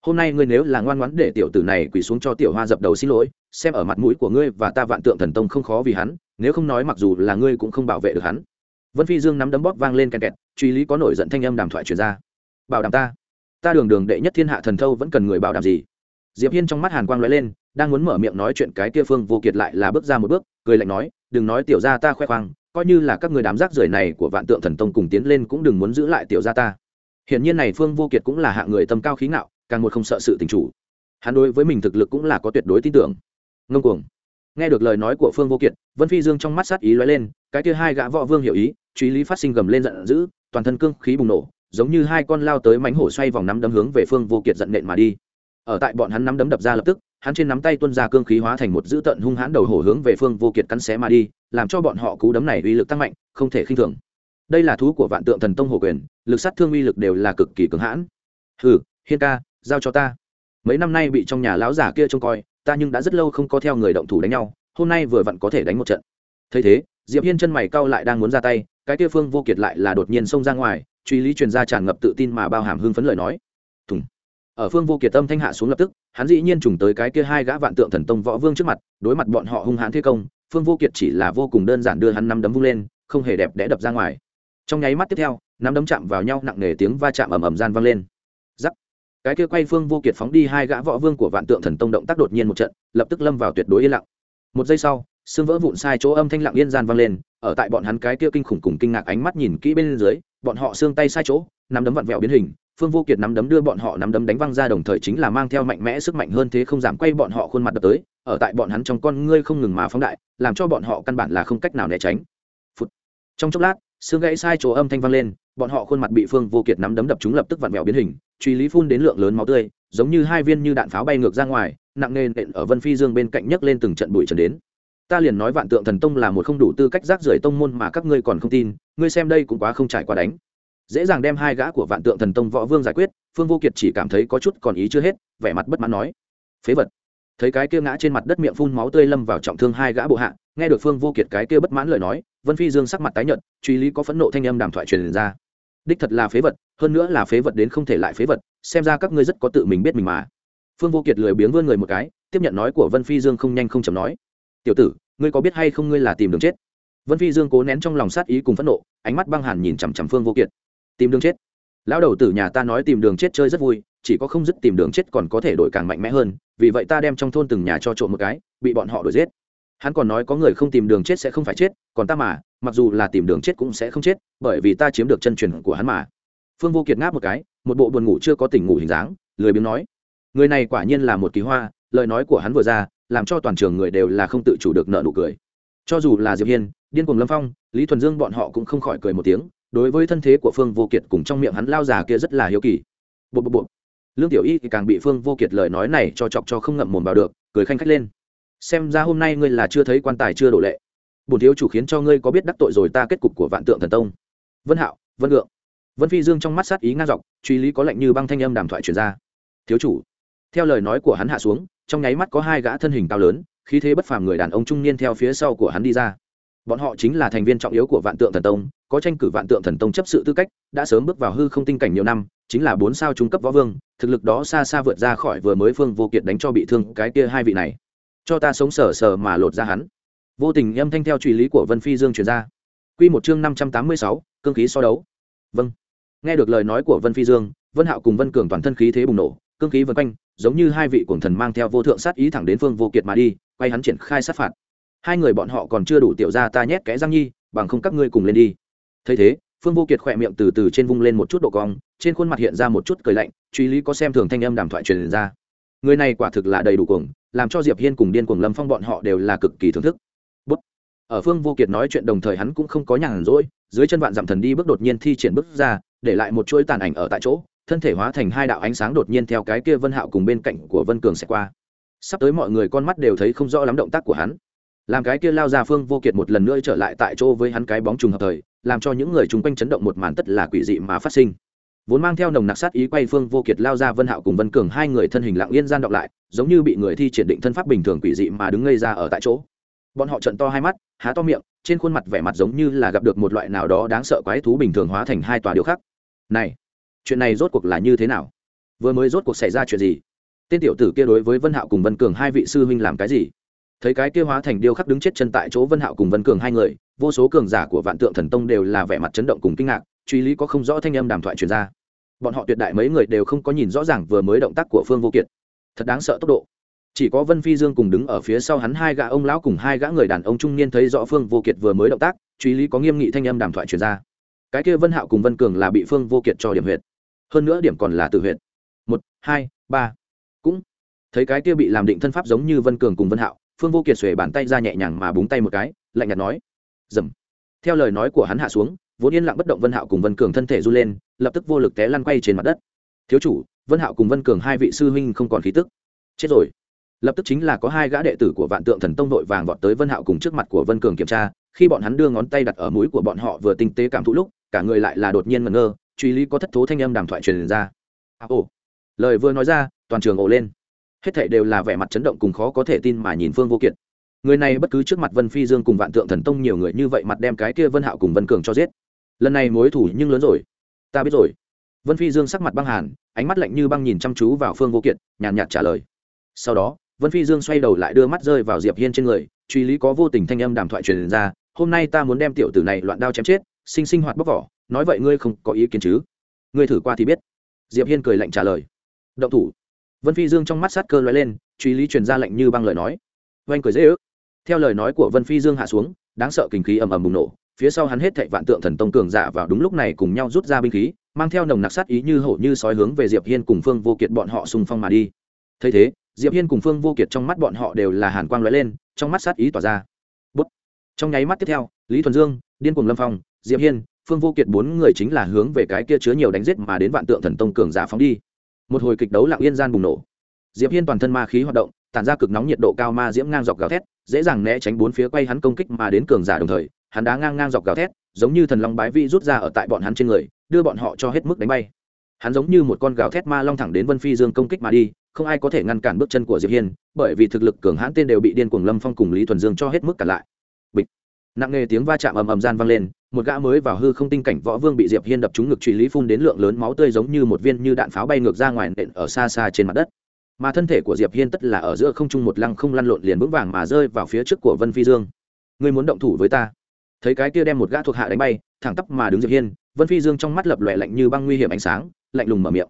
hôm nay ngươi nếu là ngoan ngoãn để tiểu tử này quỳ xuống cho tiểu hoa dập đầu xin lỗi, xem ở mặt mũi của ngươi và ta vạn tượng thần tông không khó vì hắn, nếu không nói mặc dù là ngươi cũng không bảo vệ được hắn. Vân phi dương nắm đấm bóp vang lên kẹt kẹt, truy lý có nổi giận thanh âm đàm thoại truyền ra. Bảo đảm ta ta đường đường đệ nhất thiên hạ thần thâu vẫn cần người bảo đảm gì? Diệp hiên trong mắt hàn quang lóe lên, đang muốn mở miệng nói chuyện cái kia phương vô kiệt lại là bước ra một bước, cười lạnh nói, đừng nói tiểu gia ta khoe khoang, coi như là các người đám rác rưởi này của vạn tượng thần tông cùng tiến lên cũng đừng muốn giữ lại tiểu gia ta. Hiển nhiên này phương vô kiệt cũng là hạng người tâm cao khí ngạo càng một không sợ sự tình chủ. Hắn đối với mình thực lực cũng là có tuyệt đối tin tưởng. Ngông cuồng. Nghe được lời nói của phương vô kiệt, vân phi dương trong mắt sát ý lóe lên, cái kia hai gã võ vương hiểu ý, truy lý phát sinh gầm lên giận dữ, toàn thân cương khí bùng nổ, giống như hai con lao tới mánh hổ xoay vòng nắm đấm hướng về phương vô kiệt giận nện mà đi. Ở tại bọn hắn nắm đấm đập ra lập tức, hắn trên nắm tay tuân ra cương khí hóa thành một dữ tận hung hãn đầu hổ hướng về phương vô kiệt cắn xé mà đi, làm cho bọn họ cú đấm này uy lực tăng mạnh, không thể khinh thường. Đây là thú của vạn tượng thần tông hổ quyền, lực sát thương uy lực đều là cực kỳ cứng hãn. Hừ, hiên ca giao cho ta. Mấy năm nay bị trong nhà lão giả kia trông coi, ta nhưng đã rất lâu không có theo người động thủ đánh nhau, hôm nay vừa vặn có thể đánh một trận. Thấy thế, diệp hiên chân mày cau lại đang muốn ra tay, cái kia phương vô kiệt lại là đột nhiên xông ra ngoài, truy lý truyền ra tràn ngập tự tin mà bao hàm hưng phấn lời nói. Thùng. Ở phương vô kiệt tâm thanh hạ xuống lập tức, hắn dĩ nhiên trùng tới cái kia hai gã vạn tượng thần tông võ vương trước mặt, đối mặt bọn họ hung hãn thế công, phương vô kiệt chỉ là vô cùng đơn giản đưa hắn năm đấm vung lên, không hề đẹp đẽ đập ra ngoài. Trong nháy mắt tiếp theo năm đấm chạm vào nhau nặng nề tiếng va chạm ầm ầm gian vang lên cái kia quay phương vô kiệt phóng đi hai gã võ vương của vạn tượng thần tông động tác đột nhiên một trận, lập tức lâm vào tuyệt đối yên lặng. Một giây sau, xương vỡ vụn sai chỗ âm thanh lặng yên gian vang lên, ở tại bọn hắn cái kia kinh khủng cùng kinh ngạc ánh mắt nhìn kỹ bên dưới, bọn họ xương tay sai chỗ, nắm đấm vặn vẹo biến hình, phương vô kiệt nắm đấm đưa bọn họ nắm đấm đánh văng ra đồng thời chính là mang theo mạnh mẽ sức mạnh hơn thế không giảm quay bọn họ khuôn mặt đập tới, ở tại bọn hắn trong con ngươi không ngừng mà phóng đại, làm cho bọn họ căn bản là không cách nào né tránh. Phút trong chốc lát, xương gãy sai chỗ âm thanh vang lên, bọn họ khuôn mặt bị phương vô kiệt nắm đấm đập chúng lập tức vặn vẹo biến hình truy lý phun đến lượng lớn máu tươi, giống như hai viên như đạn pháo bay ngược ra ngoài, nặng nề nện ở vân phi dương bên cạnh nhấc lên từng trận bụi trần đến. Ta liền nói vạn tượng thần tông là một không đủ tư cách rác rưởi tông môn mà các ngươi còn không tin, ngươi xem đây cũng quá không trải qua đánh. Dễ dàng đem hai gã của vạn tượng thần tông võ vương giải quyết, phương vô kiệt chỉ cảm thấy có chút còn ý chưa hết, vẻ mặt bất mãn nói. Phế vật. Thấy cái kia ngã trên mặt đất miệng phun máu tươi lâm vào trọng thương hai gã bộ hạ, nghe được phương vô kiệt cái kia bất mãn lời nói, vân phi dương sắc mặt tái nhợt, truy lý có phẫn nộ thanh âm đàm thoại truyền ra. Đích thật là phế vật hơn nữa là phế vật đến không thể lại phế vật, xem ra các ngươi rất có tự mình biết mình mà. Phương vô kiệt lười biếng vươn người một cái, tiếp nhận nói của vân phi dương không nhanh không chậm nói. Tiểu tử, ngươi có biết hay không ngươi là tìm đường chết? Vân phi dương cố nén trong lòng sát ý cùng phẫn nộ, ánh mắt băng hàn nhìn chằm chằm phương vô kiệt. Tìm đường chết? Lão đầu tử nhà ta nói tìm đường chết chơi rất vui, chỉ có không dứt tìm đường chết còn có thể đổi càng mạnh mẽ hơn, vì vậy ta đem trong thôn từng nhà cho trộm một cái, bị bọn họ đuổi giết. Hắn còn nói có người không tìm đường chết sẽ không phải chết, còn ta mà, mặc dù là tìm đường chết cũng sẽ không chết, bởi vì ta chiếm được chân truyền của hắn mà phương vô kiệt ngáp một cái, một bộ buồn ngủ chưa có tỉnh ngủ hình dáng, lười biếng nói, người này quả nhiên là một kỳ hoa, lời nói của hắn vừa ra, làm cho toàn trường người đều là không tự chủ được nợ nụ cười. Cho dù là diệp hiên, điên cùng lâm phong, lý thuần dương bọn họ cũng không khỏi cười một tiếng, đối với thân thế của phương vô kiệt cùng trong miệng hắn lao già kia rất là hiếu kỳ. Bộ bộ bộ lương tiểu y thì càng bị phương vô kiệt lời nói này cho chọc cho không ngậm mồm vào được, cười khanh khách lên. Xem ra hôm nay ngươi là chưa thấy quan tài chưa đổ lệ. Bổn thiếu chủ khiến cho ngươi có biết đắc tội rồi ta kết cục của vạn tượng thần tông. Vân hạo, vân ngượng vân phi dương trong mắt sát ý ngang dọc, truy lý có lệnh như băng thanh âm đàm thoại truyền ra. Thiếu chủ. Theo lời nói của hắn hạ xuống, trong nháy mắt có hai gã thân hình cao lớn, khí thế bất phàm người đàn ông trung niên theo phía sau của hắn đi ra. Bọn họ chính là thành viên trọng yếu của vạn tượng thần tông, có tranh cử vạn tượng thần tông chấp sự tư cách, đã sớm bước vào hư không tinh cảnh nhiều năm, chính là bốn sao trung cấp võ vương, thực lực đó xa xa vượt ra khỏi vừa mới phương vô kiệt đánh cho bị thương cái kia hai vị này. Cho ta sống sờ sờ mà lột ra hắn. Vô tình âm thanh theo truy lý của vân phi dương truyền ra. Q một chương năm trăm tám mươi sáu, cương khí so đấu. Vâng nghe được lời nói của vân phi dương, vân hạo cùng vân cường toàn thân khí thế bùng nổ, cương khí vân quanh, giống như hai vị cuồng thần mang theo vô thượng sát ý thẳng đến phương vô kiệt mà đi, quay hắn triển khai sát phạt. Hai người bọn họ còn chưa đủ tiểu ra ta nhét kẽ răng nhi, bằng không các ngươi cùng lên đi. Thấy thế, phương vô kiệt khỏe miệng từ từ trên vung lên một chút độ cong, trên khuôn mặt hiện ra một chút cười lạnh, truy lý có xem thường thanh âm đàm thoại truyền ra. Người này quả thực là đầy đủ cuồng, làm cho diệp hiên cùng điên cuồng lâm phong bọn họ đều là cực kỳ thưởng thức. Bút. ở phương vô kiệt nói chuyện đồng thời hắn cũng không có nhàn rỗi, dưới chân vạn dặm thần đi bước đột nhiên thi triển bước ra để lại một chuỗi tàn ảnh ở tại chỗ, thân thể hóa thành hai đạo ánh sáng đột nhiên theo cái kia vân hạo cùng bên cạnh của vân cường sẽ qua. Sắp tới mọi người con mắt đều thấy không rõ lắm động tác của hắn. Làm cái kia lao ra phương vô kiệt một lần nữa trở lại tại chỗ với hắn cái bóng trùng hợp thời, làm cho những người chung quanh chấn động một màn tất là quỷ dị mà phát sinh. Vốn mang theo nồng nặc sát ý quay phương vô kiệt lao ra vân hạo cùng vân cường hai người thân hình lặng yên gian đọc lại, giống như bị người thi triển định thân pháp bình thường quỷ dị mà đứng ngây ra ở tại chỗ. Bọn họ trận to hai mắt, há to miệng trên khuôn mặt vẻ mặt giống như là gặp được một loại nào đó đáng sợ quái thú bình thường hóa thành hai tòa điều khác này, chuyện này rốt cuộc là như thế nào? Vừa mới rốt cuộc xảy ra chuyện gì? Tên tiểu tử kia đối với vân hạo cùng vân cường hai vị sư huynh làm cái gì? Thấy cái kia hóa thành điêu khắc đứng chết chân tại chỗ vân hạo cùng vân cường hai người, vô số cường giả của vạn tượng thần tông đều là vẻ mặt chấn động cùng kinh ngạc, truy lý có không rõ thanh âm đàm thoại truyền ra. Bọn họ tuyệt đại mấy người đều không có nhìn rõ ràng vừa mới động tác của phương vô kiệt. Thật đáng sợ tốc độ chỉ có vân phi dương cùng đứng ở phía sau hắn hai gã ông lão cùng hai gã người đàn ông trung niên thấy rõ phương vô kiệt vừa mới động tác, truy lý có nghiêm nghị thanh âm đàm thoại truyền ra. Cái kia vân hạo cùng vân cường là bị phương vô kiệt cho điểm huyệt. Hơn nữa điểm còn là tự huyệt. Một, hai, ba. Cũng thấy cái kia bị làm định thân pháp giống như vân cường cùng vân hạo, phương vô kiệt xuề bàn tay ra nhẹ nhàng mà búng tay một cái, lạnh nhạt nói. Dầm. Theo lời nói của hắn hạ xuống, vốn yên lặng bất động vân hạo cùng vân cường thân thể r u lên, lập tức vô lực té lăn quay trên mặt đất. Thiếu chủ, vân hạo cùng vân cường hai vị sư huynh không còn khí tức. Chết rồi lập tức chính là có hai gã đệ tử của vạn tượng thần tông đội vàng vọt tới vân hạo cùng trước mặt của vân cường kiểm tra. Khi bọn hắn đưa ngón tay đặt ở mũi của bọn họ vừa tinh tế cảm thụ lúc cả người lại là đột nhiên ngẩn ngơ truy lý có thất thố thanh âm đàm thoại truyền ra. À, ồ. Lời vừa nói ra toàn trường ồ lên. Hết thảy đều là vẻ mặt chấn động cùng khó có thể tin mà nhìn phương vô kiệt. Người này bất cứ trước mặt vân phi dương cùng vạn tượng thần tông nhiều người như vậy mặt đem cái kia vân hạo cùng vân cường cho giết. Lần này mối thủ nhưng lớn rồi. Ta biết rồi. Vân phi dương sắc mặt băng hàn ánh mắt lạnh như băng nhìn chăm chú vào phương vô kiệt nhàn nhạt trả lời. Sau đó vân phi dương xoay đầu lại đưa mắt rơi vào diệp hiên trên người, truy lý có vô tình thanh âm đàm thoại truyền ra, hôm nay ta muốn đem tiểu tử này loạn đao chém chết, sinh sinh hoạt bóc vỏ, nói vậy ngươi không có ý kiến chứ? Ngươi thử qua thì biết. Diệp hiên cười lạnh trả lời. Động thủ. Vân phi dương trong mắt sát cơ lóe lên, truy lý truyền ra lệnh như băng lời nói. Oanh cười dễ ước. Theo lời nói của vân phi dương hạ xuống, đáng sợ kinh khí ầm ầm bùng nổ, phía sau hắn hết thệ vạn tượng thần tông cường giả vào đúng lúc này cùng nhau rút ra binh khí, mang theo nồng nặc sát ý như hổ như sói hướng về diệp hiên cùng phương vô kiệt bọn họ xung phong mà đi. Thấy thế diệp hiên cùng phương vô kiệt trong mắt bọn họ đều là hàn quang lóe lên, trong mắt sát ý tỏa ra. Bút. trong nháy mắt tiếp theo, lý thuần dương, điên cuồng lâm phong, diệp hiên, phương vô kiệt bốn người chính là hướng về cái kia chứa nhiều đánh giết mà đến vạn tượng thần tông cường giả phóng đi. Một hồi kịch đấu lặng yên gian bùng nổ. Diệp hiên toàn thân ma khí hoạt động, tản ra cực nóng nhiệt độ cao ma diễm ngang dọc gào thét, dễ dàng né tránh bốn phía quay hắn công kích mà đến cường giả đồng thời, hắn đá ngang ngang dọc gào thét, giống như thần long bái vi rút ra ở tại bọn hắn trên người, đưa bọn họ cho hết mức đánh bay. Hắn giống như một con gào thét ma long thẳng đến vân phi dương công kích mà đi không ai có thể ngăn cản bước chân của diệp hiên, bởi vì thực lực cường hãn tên đều bị điên cuồng lâm phong cùng lý thuần dương cho hết mức cản lại. Bịch. Nặng nề tiếng va chạm ầm ầm gian vang lên, một gã mới vào hư không tinh cảnh võ vương bị diệp hiên đập trúng ngực truy lý phun đến lượng lớn máu tươi giống như một viên như đạn pháo bay ngược ra ngoài nện ở xa xa trên mặt đất. Mà thân thể của diệp hiên tất là ở giữa không trung một lăng không lăn lộn liền vững vàng mà rơi vào phía trước của vân phi dương. Ngươi muốn động thủ với ta? Thấy cái kia đem một gã thuộc hạ đánh bay, thẳng tắp mà đứng diệp hiên, vân phi dương trong mắt lập lòe lạnh như băng nguy hiểm ánh sáng, lạnh lùng mở miệng.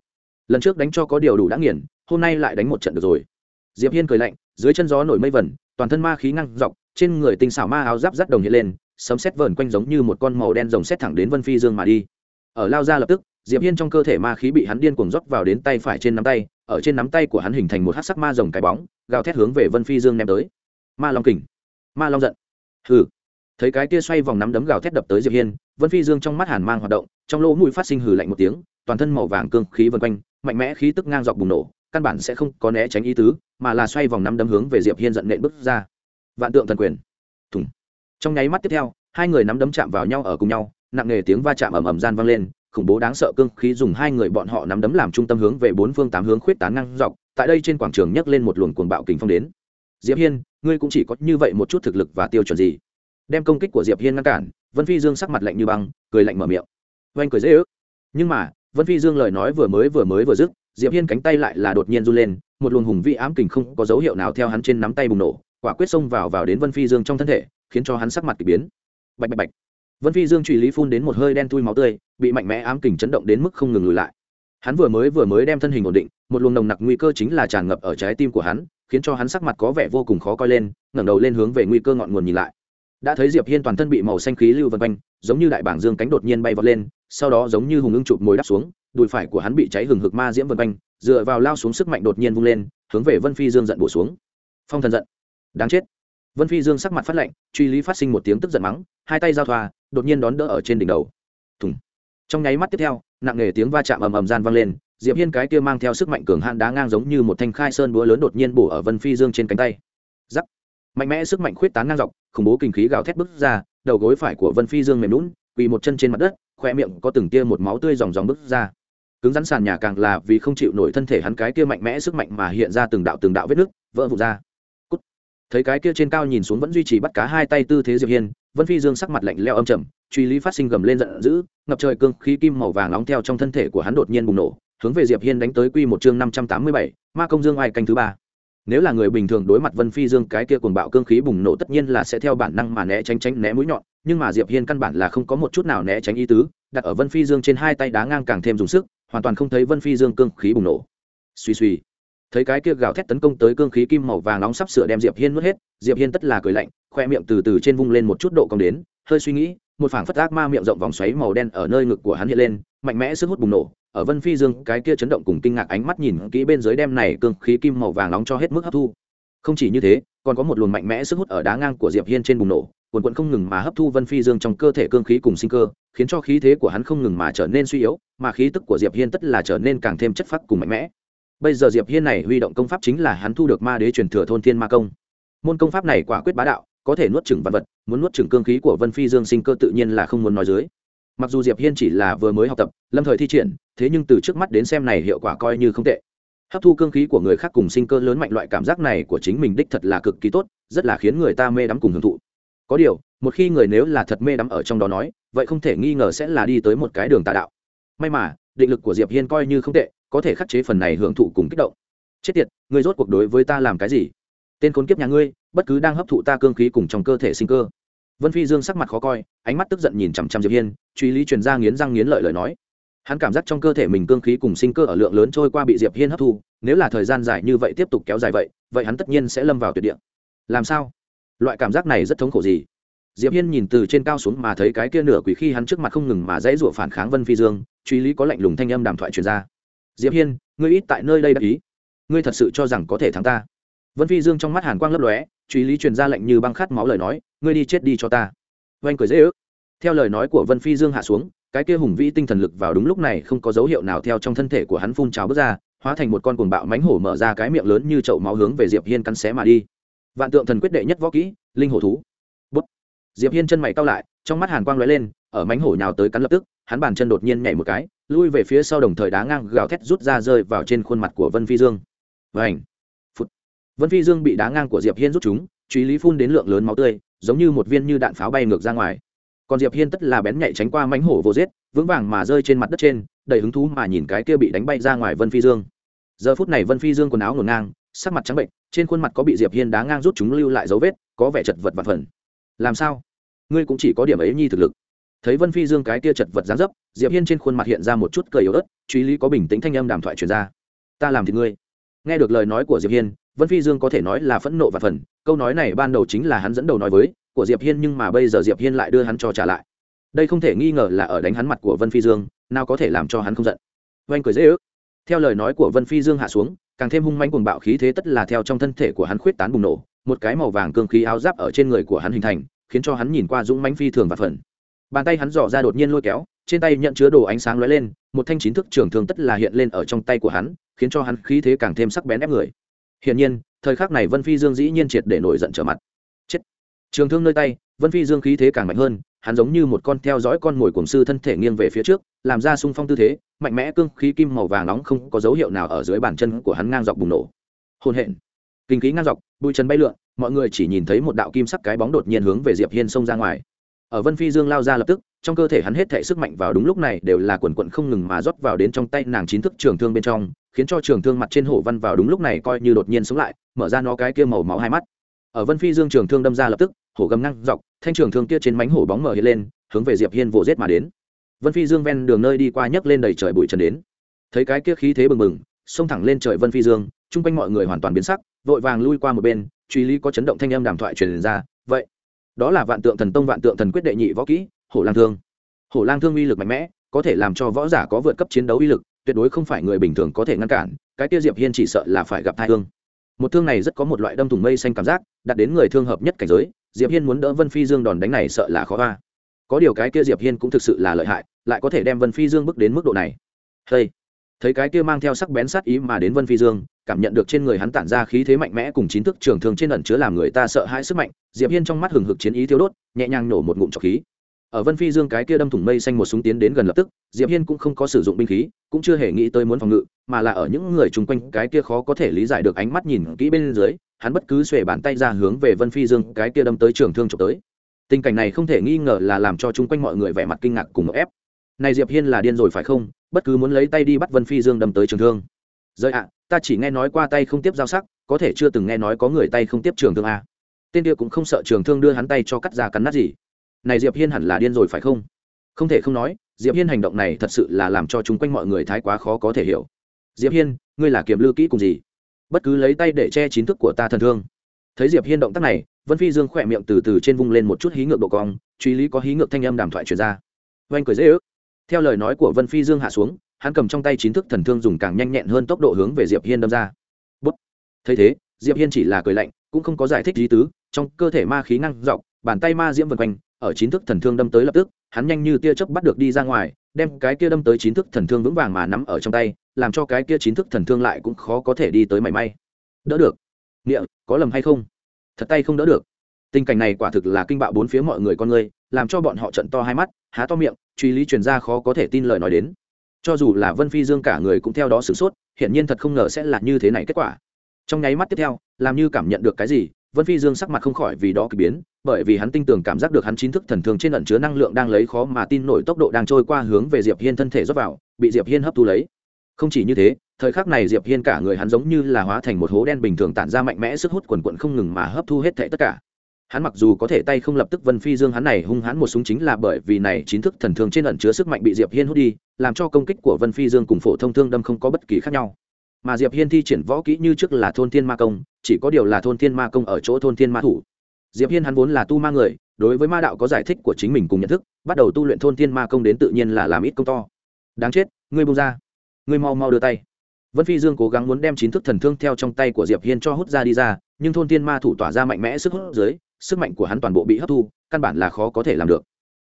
Lần trước đánh cho có điều đủ đã nghiền hôm nay lại đánh một trận được rồi. Diệp hiên cười lạnh, dưới chân gió nổi mây vẩn, toàn thân ma khí ngăn dọc, trên người tinh xảo ma áo giáp rắt đồng hiện lên, sấm sét vờn quanh giống như một con màu đen rồng xét thẳng đến vân phi dương mà đi. Ở lao ra lập tức, diệp hiên trong cơ thể ma khí bị hắn điên cuồng rót vào đến tay phải trên nắm tay, ở trên nắm tay của hắn hình thành một hắc sắc ma rồng cái bóng, gào thét hướng về vân phi dương ném tới. Ma long kình, ma long giận. Hừ. Thấy cái kia xoay vòng nắm đấm gào thét đập tới diệp hiên, vân phi dương trong mắt hàn mang hoạt động, trong lỗ mũi phát sinh hừ lạnh một tiếng, toàn thân màu vàng cương khí vần quanh, mạnh mẽ khí tức ngang dọc bùng nổ căn bản sẽ không có né tránh ý tứ, mà là xoay vòng nắm đấm hướng về diệp hiên giận nện bước ra. Vạn tượng thần quyền. Thùng. Trong nháy mắt tiếp theo, hai người nắm đấm chạm vào nhau ở cùng nhau, nặng nề tiếng va chạm ầm ầm gian vang lên, khủng bố đáng sợ cương khí dùng hai người bọn họ nắm đấm làm trung tâm hướng về bốn phương tám hướng khuyết tán ngang dọc, tại đây trên quảng trường nhấc lên một luồng cuồng bạo kình phong đến. Diệp hiên, ngươi cũng chỉ có như vậy một chút thực lực và tiêu chuẩn gì? Đem công kích của diệp hiên ngăn cản, vân phi dương sắc mặt lạnh như băng, cười lạnh mở miệng. Oanh cười dễ ước. Nhưng mà, vân phi dương lời nói vừa mới vừa mới vừa dứt diệp hiên cánh tay lại là đột nhiên run lên, một luồng hùng vĩ ám kình không có dấu hiệu nào theo hắn trên nắm tay bùng nổ, quả quyết xông vào vào đến vân phi dương trong thân thể, khiến cho hắn sắc mặt kỳ biến. Bạch bạch bạch. Vân phi dương truy lý phun đến một hơi đen tui máu tươi, bị mạnh mẽ ám kình chấn động đến mức không ngừng lùi lại. Hắn vừa mới vừa mới đem thân hình ổn định, một luồng nồng nặc nguy cơ chính là tràn ngập ở trái tim của hắn, khiến cho hắn sắc mặt có vẻ vô cùng khó coi lên, ngẩng đầu lên hướng về nguy cơ ngọn nguồn nhìn lại đã thấy diệp hiên toàn thân bị màu xanh khí lưu vân quanh, giống như đại bảng dương cánh đột nhiên bay vọt lên, sau đó giống như hùng ưng chụp mồi đắp xuống, đùi phải của hắn bị cháy hừng hực ma diễm vân quanh, dựa vào lao xuống sức mạnh đột nhiên vung lên, hướng về vân phi dương giận bổ xuống. Phong thần giận. Đáng chết. Vân phi dương sắc mặt phát lạnh, truy lý phát sinh một tiếng tức giận mắng, hai tay giao thoa, đột nhiên đón đỡ ở trên đỉnh đầu. Thùng. Trong nháy mắt tiếp theo, nặng nề tiếng va chạm ầm ầm gian vang lên, diệp hiên cái kia mang theo sức mạnh cường hạn đá ngang giống như một thanh khai sơn búa lớn đột nhiên bổ ở vân phi dương trên cánh tay. Giắc mạnh mẽ sức mạnh khuyết tán ngang dọc, khủng bố kinh khí gào thét bứt ra, đầu gối phải của vân phi dương mềm lún quỳ một chân trên mặt đất khoe miệng có từng tia một máu tươi dòng dòng bứt ra. Cứng rắn sàn nhà càng là vì không chịu nổi thân thể hắn cái kia mạnh mẽ sức mạnh mà hiện ra từng đạo từng đạo vết nứt, vỡ vụn ra. Cút. thấy cái kia trên cao nhìn xuống vẫn duy trì bắt cá hai tay tư thế diệp hiên, vân phi dương sắc mặt lạnh leo âm trầm, truy lý phát sinh gầm lên giận dữ, ngập trời cương khí kim màu vàng nóng theo trong thân thể của hắn đột nhiên bùng nổ, hướng về diệp hiên đánh tới quy một chương năm trăm tám mươi bảy, ma công dương ai canh thứ ba nếu là người bình thường đối mặt vân phi dương cái kia cuồng bạo cương khí bùng nổ tất nhiên là sẽ theo bản năng mà né tránh tránh né mũi nhọn, nhưng mà diệp hiên căn bản là không có một chút nào né tránh ý tứ, đặt ở vân phi dương trên hai tay đá ngang càng thêm dùng sức, hoàn toàn không thấy vân phi dương cương khí bùng nổ. Suy suy thấy cái kia gào thét tấn công tới cương khí kim màu vàng nóng sắp sửa đem diệp hiên nuốt hết, diệp hiên tất là cười lạnh khoe miệng từ từ trên vung lên một chút độ cong đến, hơi suy nghĩ, một phảng phất ác ma miệng rộng vòng xoáy màu đen ở nơi ngực của hắn hiện lên, mạnh mẽ sức hút bùng nổ, ở vân phi dương, cái kia chấn động cùng kinh ngạc ánh mắt nhìn kỹ bên dưới đem này cương khí kim màu vàng nóng cho hết mức hấp thu. Không chỉ như thế, còn có một luồng mạnh mẽ sức hút ở đá ngang của diệp hiên trên bùng nổ quần quận không ngừng mà hấp thu vân phi dương trong cơ thể cương khí cùng sinh cơ, khiến cho khí thế của hắn không ngừng mà trở nên suy yếu, mà khí tức của diệp hiên tất là trở nên càng thêm chất phác cùng mạnh mẽ. Bây giờ diệp hiên này huy động công pháp chính là hắn thu được ma đế truyền thừa thôn thiên ma công. Môn công pháp này quả quyết bá đạo có thể nuốt chửng vật vật, muốn nuốt chửng cương khí của vân phi dương sinh cơ tự nhiên là không muốn nói dưới. Mặc dù diệp hiên chỉ là vừa mới học tập, lâm thời thi triển, thế nhưng từ trước mắt đến xem này hiệu quả coi như không tệ. Hấp thu cương khí của người khác cùng sinh cơ lớn mạnh loại cảm giác này của chính mình đích thật là cực kỳ tốt, rất là khiến người ta mê đắm cùng hưởng thụ. Có điều, một khi người nếu là thật mê đắm ở trong đó nói, vậy không thể nghi ngờ sẽ là đi tới một cái đường tà đạo. May mà, định lực của diệp hiên coi như không tệ, có thể khắc chế phần này hưởng thụ cùng kích động. Chết tiệt ngươi rốt cuộc đối với ta làm cái gì? Tên khốn kiếp nhà ngươi bất cứ đang hấp thụ ta cương khí cùng trong cơ thể sinh cơ. Vân phi dương sắc mặt khó coi, ánh mắt tức giận nhìn chằm chằm diệp hiên, truy lý truyền ra nghiến răng nghiến lợi lời nói. Hắn cảm giác trong cơ thể mình cương khí cùng sinh cơ ở lượng lớn trôi qua bị diệp hiên hấp thu, nếu là thời gian dài như vậy tiếp tục kéo dài vậy vậy hắn tất nhiên sẽ lâm vào tuyệt địa. Làm sao? Loại cảm giác này rất thống khổ gì? Diệp hiên nhìn từ trên cao xuống mà thấy cái kia nửa quỷ khi hắn trước mặt không ngừng mà dãy rủa phản kháng vân phi dương, truy lý có lạnh lùng thanh âm đàm thoại truyền ra. Diệp hiên, ngươi ít tại nơi đây đắc ý. Ngươi thật sự cho rằng có thể thắng ta vân phi dương trong mắt hàn quang lấp lóe, truy lý truyền ra lệnh như băng khát máu lời nói, ngươi đi chết đi cho ta. Oanh cười dễ ước. Theo lời nói của vân phi dương hạ xuống, cái kia hùng vĩ tinh thần lực vào đúng lúc này không có dấu hiệu nào theo trong thân thể của hắn phun trào bước ra, hóa thành một con cuồng bạo mánh hổ mở ra cái miệng lớn như chậu máu hướng về diệp hiên cắn xé mà đi. Vạn tượng thần quyết đệ nhất võ kỹ, linh hổ thú. Bút. Diệp hiên chân mày cau lại, trong mắt hàn quang lóe lên, ở mánh hổ nhào tới cắn lập tức, hắn bàn chân đột nhiên nhảy một cái, lui về phía sau đồng thời đá ngang gào thét rút ra rơi vào trên khuôn mặt của vân phi dương. Vảnh vân phi dương bị đá ngang của diệp hiên rút chúng truy lý phun đến lượng lớn máu tươi, giống như một viên như đạn pháo bay ngược ra ngoài. Còn diệp hiên tất là bén nhạy tránh qua mánh hổ vô giết, vững vàng mà rơi trên mặt đất trên, đầy hứng thú mà nhìn cái kia bị đánh bay ra ngoài vân phi dương. Giờ phút này vân phi dương quần áo ngổn ngang, sắc mặt trắng bệnh, trên khuôn mặt có bị diệp hiên đá ngang rút chúng lưu lại dấu vết, có vẻ chật vật và phần. Làm sao? Ngươi cũng chỉ có điểm ấy nhi thực lực. Thấy vân phi dương cái kia chật vật dáng dấp, diệp hiên trên khuôn mặt hiện ra một chút cười yếu ớt truy lý có bình tĩnh thanh âm đàm thoại truyền ra. Ta làm thì ngươi. Nghe được lời nói của diệp hiên vân phi dương có thể nói là phẫn nộ và phần, câu nói này ban đầu chính là hắn dẫn đầu nói với, của diệp hiên nhưng mà bây giờ diệp hiên lại đưa hắn cho trả lại. Đây không thể nghi ngờ là ở đánh hắn mặt của vân phi dương, nào có thể làm cho hắn không giận. Oanh cười dễ ước. Theo lời nói của vân phi dương hạ xuống, càng thêm hung manh cuồng bạo khí thế tất là theo trong thân thể của hắn khuyết tán bùng nổ, một cái màu vàng cương khí áo giáp ở trên người của hắn hình thành, khiến cho hắn nhìn qua dũng mãnh phi thường và phần. Bàn tay hắn dò ra đột nhiên lôi kéo, trên tay nhận chứa đồ ánh sáng lóe lên, một thanh chín thức trường thương tất là hiện lên ở trong tay của hắn, khiến cho hắn khí thế càng thêm sắc bén ép người hiển nhiên, thời khắc này vân phi dương dĩ nhiên triệt để nổi giận trở mặt. Chết. Trường thương nơi tay, vân phi dương khí thế càng mạnh hơn, hắn giống như một con theo dõi con mồi cổng sư thân thể nghiêng về phía trước, làm ra sung phong tư thế, mạnh mẽ cương khí kim màu vàng nóng không có dấu hiệu nào ở dưới bàn chân của hắn ngang dọc bùng nổ. Hôn hẹn kinh khí ngang dọc, bụi chân bay lượn, mọi người chỉ nhìn thấy một đạo kim sắc cái bóng đột nhiên hướng về diệp hiên xông ra ngoài. Ở vân phi dương lao ra lập tức, trong cơ thể hắn hết thể sức mạnh vào đúng lúc này đều là quần quận không ngừng mà rót vào đến trong tay nàng chín thức trường thương bên trong khiến cho trường thương mặt trên hổ văn vào đúng lúc này coi như đột nhiên sống lại, mở ra nó cái kia màu máu hai mắt. Ở vân phi dương trường thương đâm ra lập tức, hổ gầm năng dọc, thanh trường thương kia trên mánh hổ bóng mở hiện lên, hướng về diệp hiên vồ giết mà đến. Vân phi dương ven đường nơi đi qua nhấc lên đầy trời bụi trần đến. Thấy cái kia khí thế bừng bừng, xông thẳng lên trời vân phi dương, chung quanh mọi người hoàn toàn biến sắc, vội vàng lui qua một bên, truy lý có chấn động thanh âm đàm thoại truyền ra, vậy, đó là vạn tượng thần tông vạn tượng thần quyết đệ nhị võ kỹ, hổ lang thương. Hổ lang thương uy lực mạnh mẽ, có thể làm cho võ giả có vượt cấp chiến đấu uy lực tuyệt đối không phải người bình thường có thể ngăn cản, cái tiêu diệp hiên chỉ sợ là phải gặp thai thương một thương này rất có một loại đâm thủng mây xanh cảm giác, đặt đến người thương hợp nhất cảnh giới, diệp hiên muốn đỡ vân phi dương đòn đánh này sợ là khó a có điều cái kia diệp hiên cũng thực sự là lợi hại, lại có thể đem vân phi dương bước đến mức độ này. Hey! Thấy cái kia mang theo sắc bén sát ý mà đến vân phi dương, cảm nhận được trên người hắn tản ra khí thế mạnh mẽ cùng chín thức trường thường trên ẩn chứa làm người ta sợ hãi sức mạnh, diệp hiên trong mắt hừng hực chiến ý thiếu đốt, nhẹ nhàng nổ một ngụm trọc khí ở vân phi dương cái kia đâm thủng mây xanh một súng tiến đến gần lập tức, diệp hiên cũng không có sử dụng binh khí, cũng chưa hề nghĩ tới muốn phòng ngự, mà là ở những người chung quanh cái kia khó có thể lý giải được ánh mắt nhìn kỹ bên dưới, hắn bất cứ xuề bàn tay ra hướng về vân phi dương cái kia đâm tới trường thương trộm tới. Tình cảnh này không thể nghi ngờ là làm cho chung quanh mọi người vẻ mặt kinh ngạc cùng ép. Này diệp hiên là điên rồi phải không? Bất cứ muốn lấy tay đi bắt vân phi dương đâm tới trường thương. Rơi ạ, ta chỉ nghe nói qua tay không tiếp giao sắc, có thể chưa từng nghe nói có người tay không tiếp trường thương a. Tên kia cũng không sợ trường thương đưa hắn tay cho cắt ra cắn nát gì này diệp hiên hẳn là điên rồi phải không? Không thể không nói, diệp hiên hành động này thật sự là làm cho chúng quanh mọi người thái quá khó có thể hiểu. Diệp hiên, ngươi là kiềm lư kỹ cùng gì? Bất cứ lấy tay để che chính thức của ta thần thương. Thấy diệp hiên động tác này, vân phi dương khỏe miệng từ từ trên vung lên một chút hí ngược độ cong, truy lý có hí ngược thanh âm đàm thoại truyền ra. Vanh cười dễ ước. Theo lời nói của vân phi dương hạ xuống, hắn cầm trong tay chín thức thần thương dùng càng nhanh nhẹn hơn tốc độ hướng về diệp hiên đâm ra. Bút. Thấy thế, diệp hiên chỉ là cười lạnh, cũng không có giải thích lý tứ, trong cơ thể ma khí ngăn dọc, bàn tay ma diễm vần quanh ở chín thức thần thương đâm tới lập tức, hắn nhanh như tia chớp bắt được đi ra ngoài, đem cái kia đâm tới chín thức thần thương vững vàng mà nắm ở trong tay, làm cho cái kia chín thức thần thương lại cũng khó có thể đi tới mảy may. Đỡ được. Nghĩa, có lầm hay không? Thật tay không đỡ được. Tình cảnh này quả thực là kinh bạo bốn phía mọi người con người, làm cho bọn họ trận to hai mắt, há to miệng, truy lý truyền ra khó có thể tin lời nói đến. Cho dù là vân phi dương cả người cũng theo đó sửng sốt, hiển nhiên thật không ngờ sẽ là như thế này kết quả. Trong nháy mắt tiếp theo, làm như cảm nhận được cái gì vân phi dương sắc mặt không khỏi vì đó k ỳ biến, bởi vì hắn tin tưởng cảm giác được hắn chính thức thần thường trên ẩn chứa năng lượng đang lấy khó mà tin nổi tốc độ đang trôi qua hướng về diệp hiên thân thể rót vào, bị diệp hiên hấp thu lấy. Không chỉ như thế, thời khắc này diệp hiên cả người hắn giống như là hóa thành một hố đen bình thường tản ra mạnh mẽ sức hút quần quận không ngừng mà hấp thu hết thệ tất cả. Hắn mặc dù có thể tay không lập tức vân phi dương hắn này hung hãn một súng chính là bởi vì này chín thức thần thương trên ẩn chứa sức mạnh bị diệp hiên hút đi, làm cho công kích của vân phi dương cùng phổ thông thương đâm không có bất kỳ khác nhau mà diệp hiên thi triển võ kỹ như trước là thôn thiên ma công, chỉ có điều là thôn thiên ma công ở chỗ thôn thiên ma thủ. Diệp hiên hắn vốn là tu ma người, đối với ma đạo có giải thích của chính mình cùng nhận thức, bắt đầu tu luyện thôn thiên ma công đến tự nhiên là làm ít công to. Đáng chết, ngươi buông ra. Ngươi mau mau đưa tay. Vân phi dương cố gắng muốn đem chín thức thần thương theo trong tay của diệp hiên cho hút ra đi ra, nhưng thôn thiên ma thủ tỏa ra mạnh mẽ sức hút dưới, sức mạnh của hắn toàn bộ bị hấp thu, căn bản là khó có thể làm được.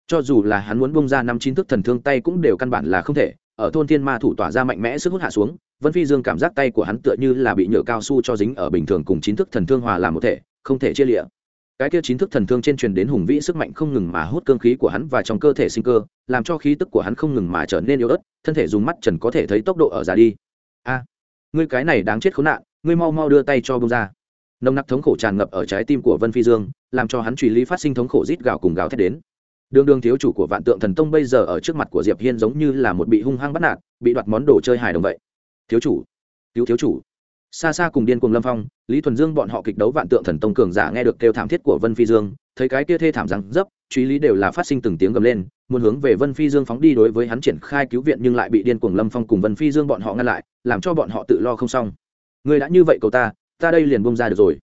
Cho dù là hắn muốn bung ra năm chín thức thần thương tay cũng đều căn bản là không thể ở thôn thiên ma thủ tỏa ra mạnh mẽ sức hút hạ xuống, vân phi dương cảm giác tay của hắn tựa như là bị nhựa cao su cho dính ở bình thường cùng chín thức thần thương hòa làm một thể, không thể chia lịa. Cái kia chín thức thần thương trên truyền đến hùng vĩ sức mạnh không ngừng mà hút cương khí của hắn và trong cơ thể sinh cơ, làm cho khí tức của hắn không ngừng mà trở nên yếu ớt, thân thể dùng mắt trần có thể thấy tốc độ ở già đi. A, ngươi cái này đáng chết khốn nạn, ngươi mau mau đưa tay cho bông ra. Nồng nặc thống khổ tràn ngập ở trái tim của vân phi dương, làm cho hắn truy lý phát sinh thống khổ rít gạo cùng gạo thét đến đường đường thiếu chủ của vạn tượng thần tông bây giờ ở trước mặt của diệp hiên giống như là một bị hung hăng bắt nạt, bị đoạt món đồ chơi hài đồng vậy. Thiếu chủ, cứu thiếu chủ. Xa xa cùng điên cùng lâm phong, lý thuần dương bọn họ kịch đấu vạn tượng thần tông cường giả nghe được kêu thảm thiết của vân phi dương, thấy cái kia thê thảm rằng dấp, truy lý đều là phát sinh từng tiếng gầm lên, muốn hướng về vân phi dương phóng đi đối với hắn triển khai cứu viện nhưng lại bị điên cuồng lâm phong cùng vân phi dương bọn họ ngăn lại, làm cho bọn họ tự lo không xong. Người đã như vậy cầu ta ta đây liền bông ra được rồi.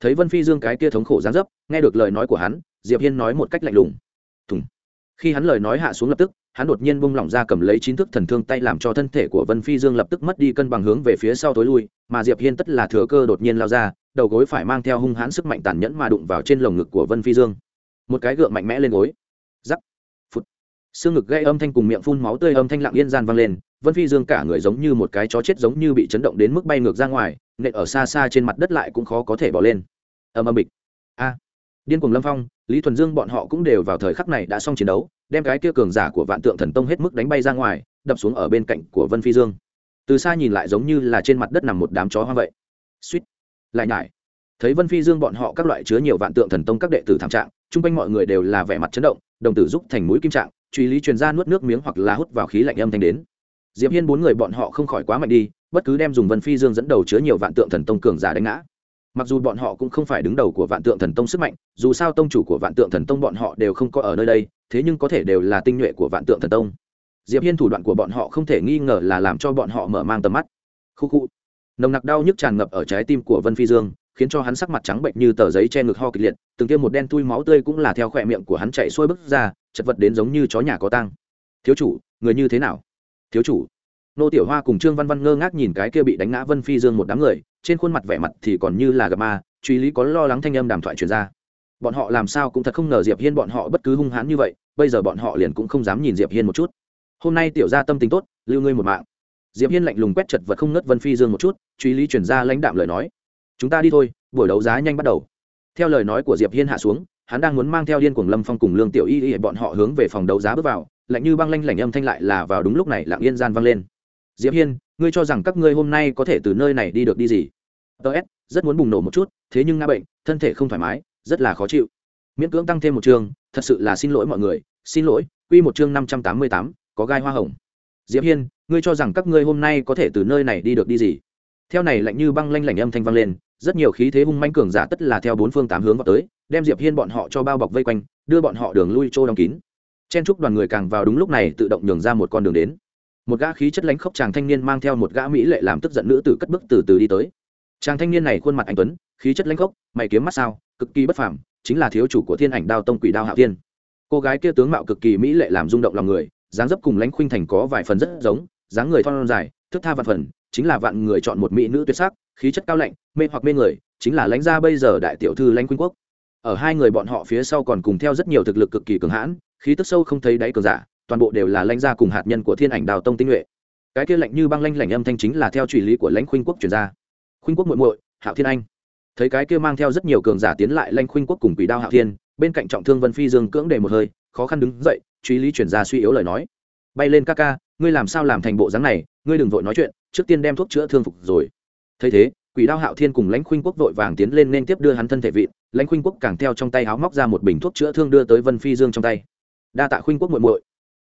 Thấy vân phi dương cái kia thống khổ gián dấp, nghe được lời nói của hắn, diệp hiên nói một cách lạnh lùng khi hắn lời nói hạ xuống lập tức, hắn đột nhiên bung lỏng ra cầm lấy chín thức thần thương tay làm cho thân thể của vân phi dương lập tức mất đi cân bằng hướng về phía sau tối lui, mà diệp hiên tất là thừa cơ đột nhiên lao ra, đầu gối phải mang theo hung hãn sức mạnh tàn nhẫn mà đụng vào trên lồng ngực của vân phi dương. Một cái gượng mạnh mẽ lên gối. Giắc phút xương ngực gây âm thanh cùng miệng phun máu tươi âm thanh lặng yên gian vang lên, vân phi dương cả người giống như một cái chó chết giống như bị chấn động đến mức bay ngược ra ngoài, nện ở xa xa trên mặt đất lại cũng khó có thể bỏ lên. Âm âm bịch. A điên cuồng lâm phong, lý thuần dương bọn họ cũng đều vào thời khắc này đã xong chiến đấu, đem cái kia cường giả của vạn tượng thần tông hết mức đánh bay ra ngoài, đập xuống ở bên cạnh của vân phi dương. Từ xa nhìn lại giống như là trên mặt đất nằm một đám chó hoang vậy. Suýt. Lại nhải. Thấy vân phi dương bọn họ các loại chứa nhiều vạn tượng thần tông các đệ tử thảm trạng, chung quanh mọi người đều là vẻ mặt chấn động, đồng tử giúp thành mũi kim trạng, truy lý truyền ra nuốt nước miếng hoặc là hút vào khí lạnh âm thanh đến. Diệp hiên bốn người bọn họ không khỏi quá mạnh đi, bất cứ đem dùng vân phi dương dẫn đầu chứa nhiều vạn tượng thần tông cường giả đánh ngã mặc dù bọn họ cũng không phải đứng đầu của vạn tượng thần tông sức mạnh, dù sao tông chủ của vạn tượng thần tông bọn họ đều không có ở nơi đây, thế nhưng có thể đều là tinh nhuệ của vạn tượng thần tông. Diệp hiên thủ đoạn của bọn họ không thể nghi ngờ là làm cho bọn họ mở mang tầm mắt. Khu khu. Nồng nặc đau nhức tràn ngập ở trái tim của vân phi dương, khiến cho hắn sắc mặt trắng bệnh như tờ giấy che ngực ho kịch liệt, từng tiêm một đen tui máu tươi cũng là theo khỏe miệng của hắn chạy xuôi bức ra, chật vật đến giống như chó nhà có tăng thiếu chủ, người như thế nào? Thiếu chủ nô tiểu hoa cùng trương văn văn ngơ ngác nhìn cái kia bị đánh ngã vân phi dương một đám người, trên khuôn mặt vẻ mặt thì còn như là gặp ma, truy lý có lo lắng thanh âm đàm thoại truyền ra. Bọn họ làm sao cũng thật không ngờ diệp hiên bọn họ bất cứ hung hãn như vậy, bây giờ bọn họ liền cũng không dám nhìn diệp hiên một chút. Hôm nay tiểu gia tâm tình tốt, lưu ngươi một mạng. Diệp hiên lạnh lùng quét chật vật không ngớt vân phi dương một chút, truy lý truyền ra lãnh đạm lời nói. Chúng ta đi thôi, buổi đấu giá nhanh bắt đầu. Theo lời nói của diệp hiên hạ xuống, hắn đang muốn mang theo điên cuồng lâm phong cùng lương tiểu y y bọn họ hướng về phòng đấu giá bước vào, lạnh như băng lanh lảnh âm thanh lại là vào đúng lúc này lặng yên gian vang lên diệp hiên, ngươi cho rằng các ngươi hôm nay có thể từ nơi này đi được đi gì? Ts rất muốn bùng nổ một chút, thế nhưng nga bệnh, thân thể không thoải mái, rất là khó chịu. Miễn cưỡng tăng thêm một chương thật sự là xin lỗi mọi người, xin lỗi, quy một chương năm trăm tám mươi tám, có gai hoa hồng. Diệp hiên, ngươi cho rằng các ngươi hôm nay có thể từ nơi này đi được đi gì? Theo này lạnh như băng lanh lảnh âm thanh vang lên, rất nhiều khí thế hung manh cường giả tất là theo bốn phương tám hướng vào tới, đem diệp hiên bọn họ cho bao bọc vây quanh, đưa bọn họ đường lui trô đóng kín. Chen trúc đoàn người càng vào đúng lúc này tự động nhường ra một con đường đến một gã khí chất lãnh khốc chàng thanh niên mang theo một gã mỹ lệ làm tức giận nữ tử cất bước từ từ đi tới. Chàng thanh niên này khuôn mặt anh tuấn, khí chất lãnh khốc, mày kiếm mắt sao, cực kỳ bất phàm, chính là thiếu chủ của thiên ảnh đao tông quỷ đao hạo thiên. Cô gái kia tướng mạo cực kỳ mỹ lệ làm rung động lòng người, dáng dấp cùng lãnh khuynh thành có vài phần rất giống, dáng người thon dài thức tha vạn phần, chính là vạn người chọn một mỹ nữ tuyệt sắc, khí chất cao lạnh, mê hoặc mê người, chính là lãnh gia bây giờ đại tiểu thư lãnh khuynh quốc. Ở hai người bọn họ phía sau còn cùng theo rất nhiều thực lực cực kỳ cường hãn, khí tức sâu không thấy đáy cường giả toàn bộ đều là lãnh gia cùng hạt nhân của thiên ảnh đào tông tinh nhuệ. Cái kia lạnh như băng lanh lảnh âm thanh chính là theo truy lý của lãnh khuynh quốc truyền ra. Khuynh quốc muội muội, hạo thiên anh. Thấy cái kia mang theo rất nhiều cường giả tiến lại lãnh khuynh quốc cùng quỷ đao hạo thiên, bên cạnh trọng thương vân phi dương cưỡng để một hơi, khó khăn đứng dậy truy lý chuyển ra suy yếu lời nói. Bay lên ca ca, ngươi làm sao làm thành bộ dáng này, ngươi đừng vội nói chuyện, trước tiên đem thuốc chữa thương phục rồi. Thấy thế, quỷ đao hạo thiên cùng lãnh khuynh quốc vội vàng tiến lên nên tiếp đưa hắn thân thể vị lãnh khuynh quốc càng theo trong tay áo móc ra một bình thuốc chữa thương đưa tới vân phi dương trong tay. Đa tạ khuynh quốc muội muội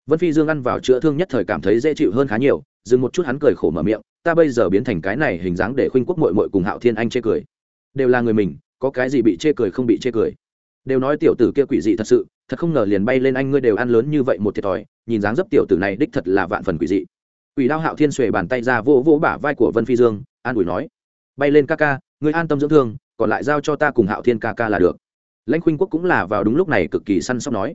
vân phi dương ăn vào chữa thương nhất thời cảm thấy dễ chịu hơn khá nhiều, dừng một chút hắn cười khổ mở miệng, ta bây giờ biến thành cái này hình dáng để khuynh quốc muội muội cùng hạo thiên anh chê cười. Đều là người mình, có cái gì bị chê cười không bị chê cười. Đều nói tiểu tử kia quỷ dị thật sự, thật không ngờ liền bay lên anh ngươi đều ăn lớn như vậy một thiệt thòi, nhìn dáng dấp tiểu tử này đích thật là vạn phần quỷ dị. Quỷ đao hạo thiên xuề bàn tay ra vỗ vỗ bả vai của vân phi dương, an ủi nói, bay lên ca ca, ngươi an tâm dưỡng thương, còn lại giao cho ta cùng hạo thiên ca ca là được. Lãnh khuynh quốc cũng là vào đúng lúc này cực kỳ săn sóc nói,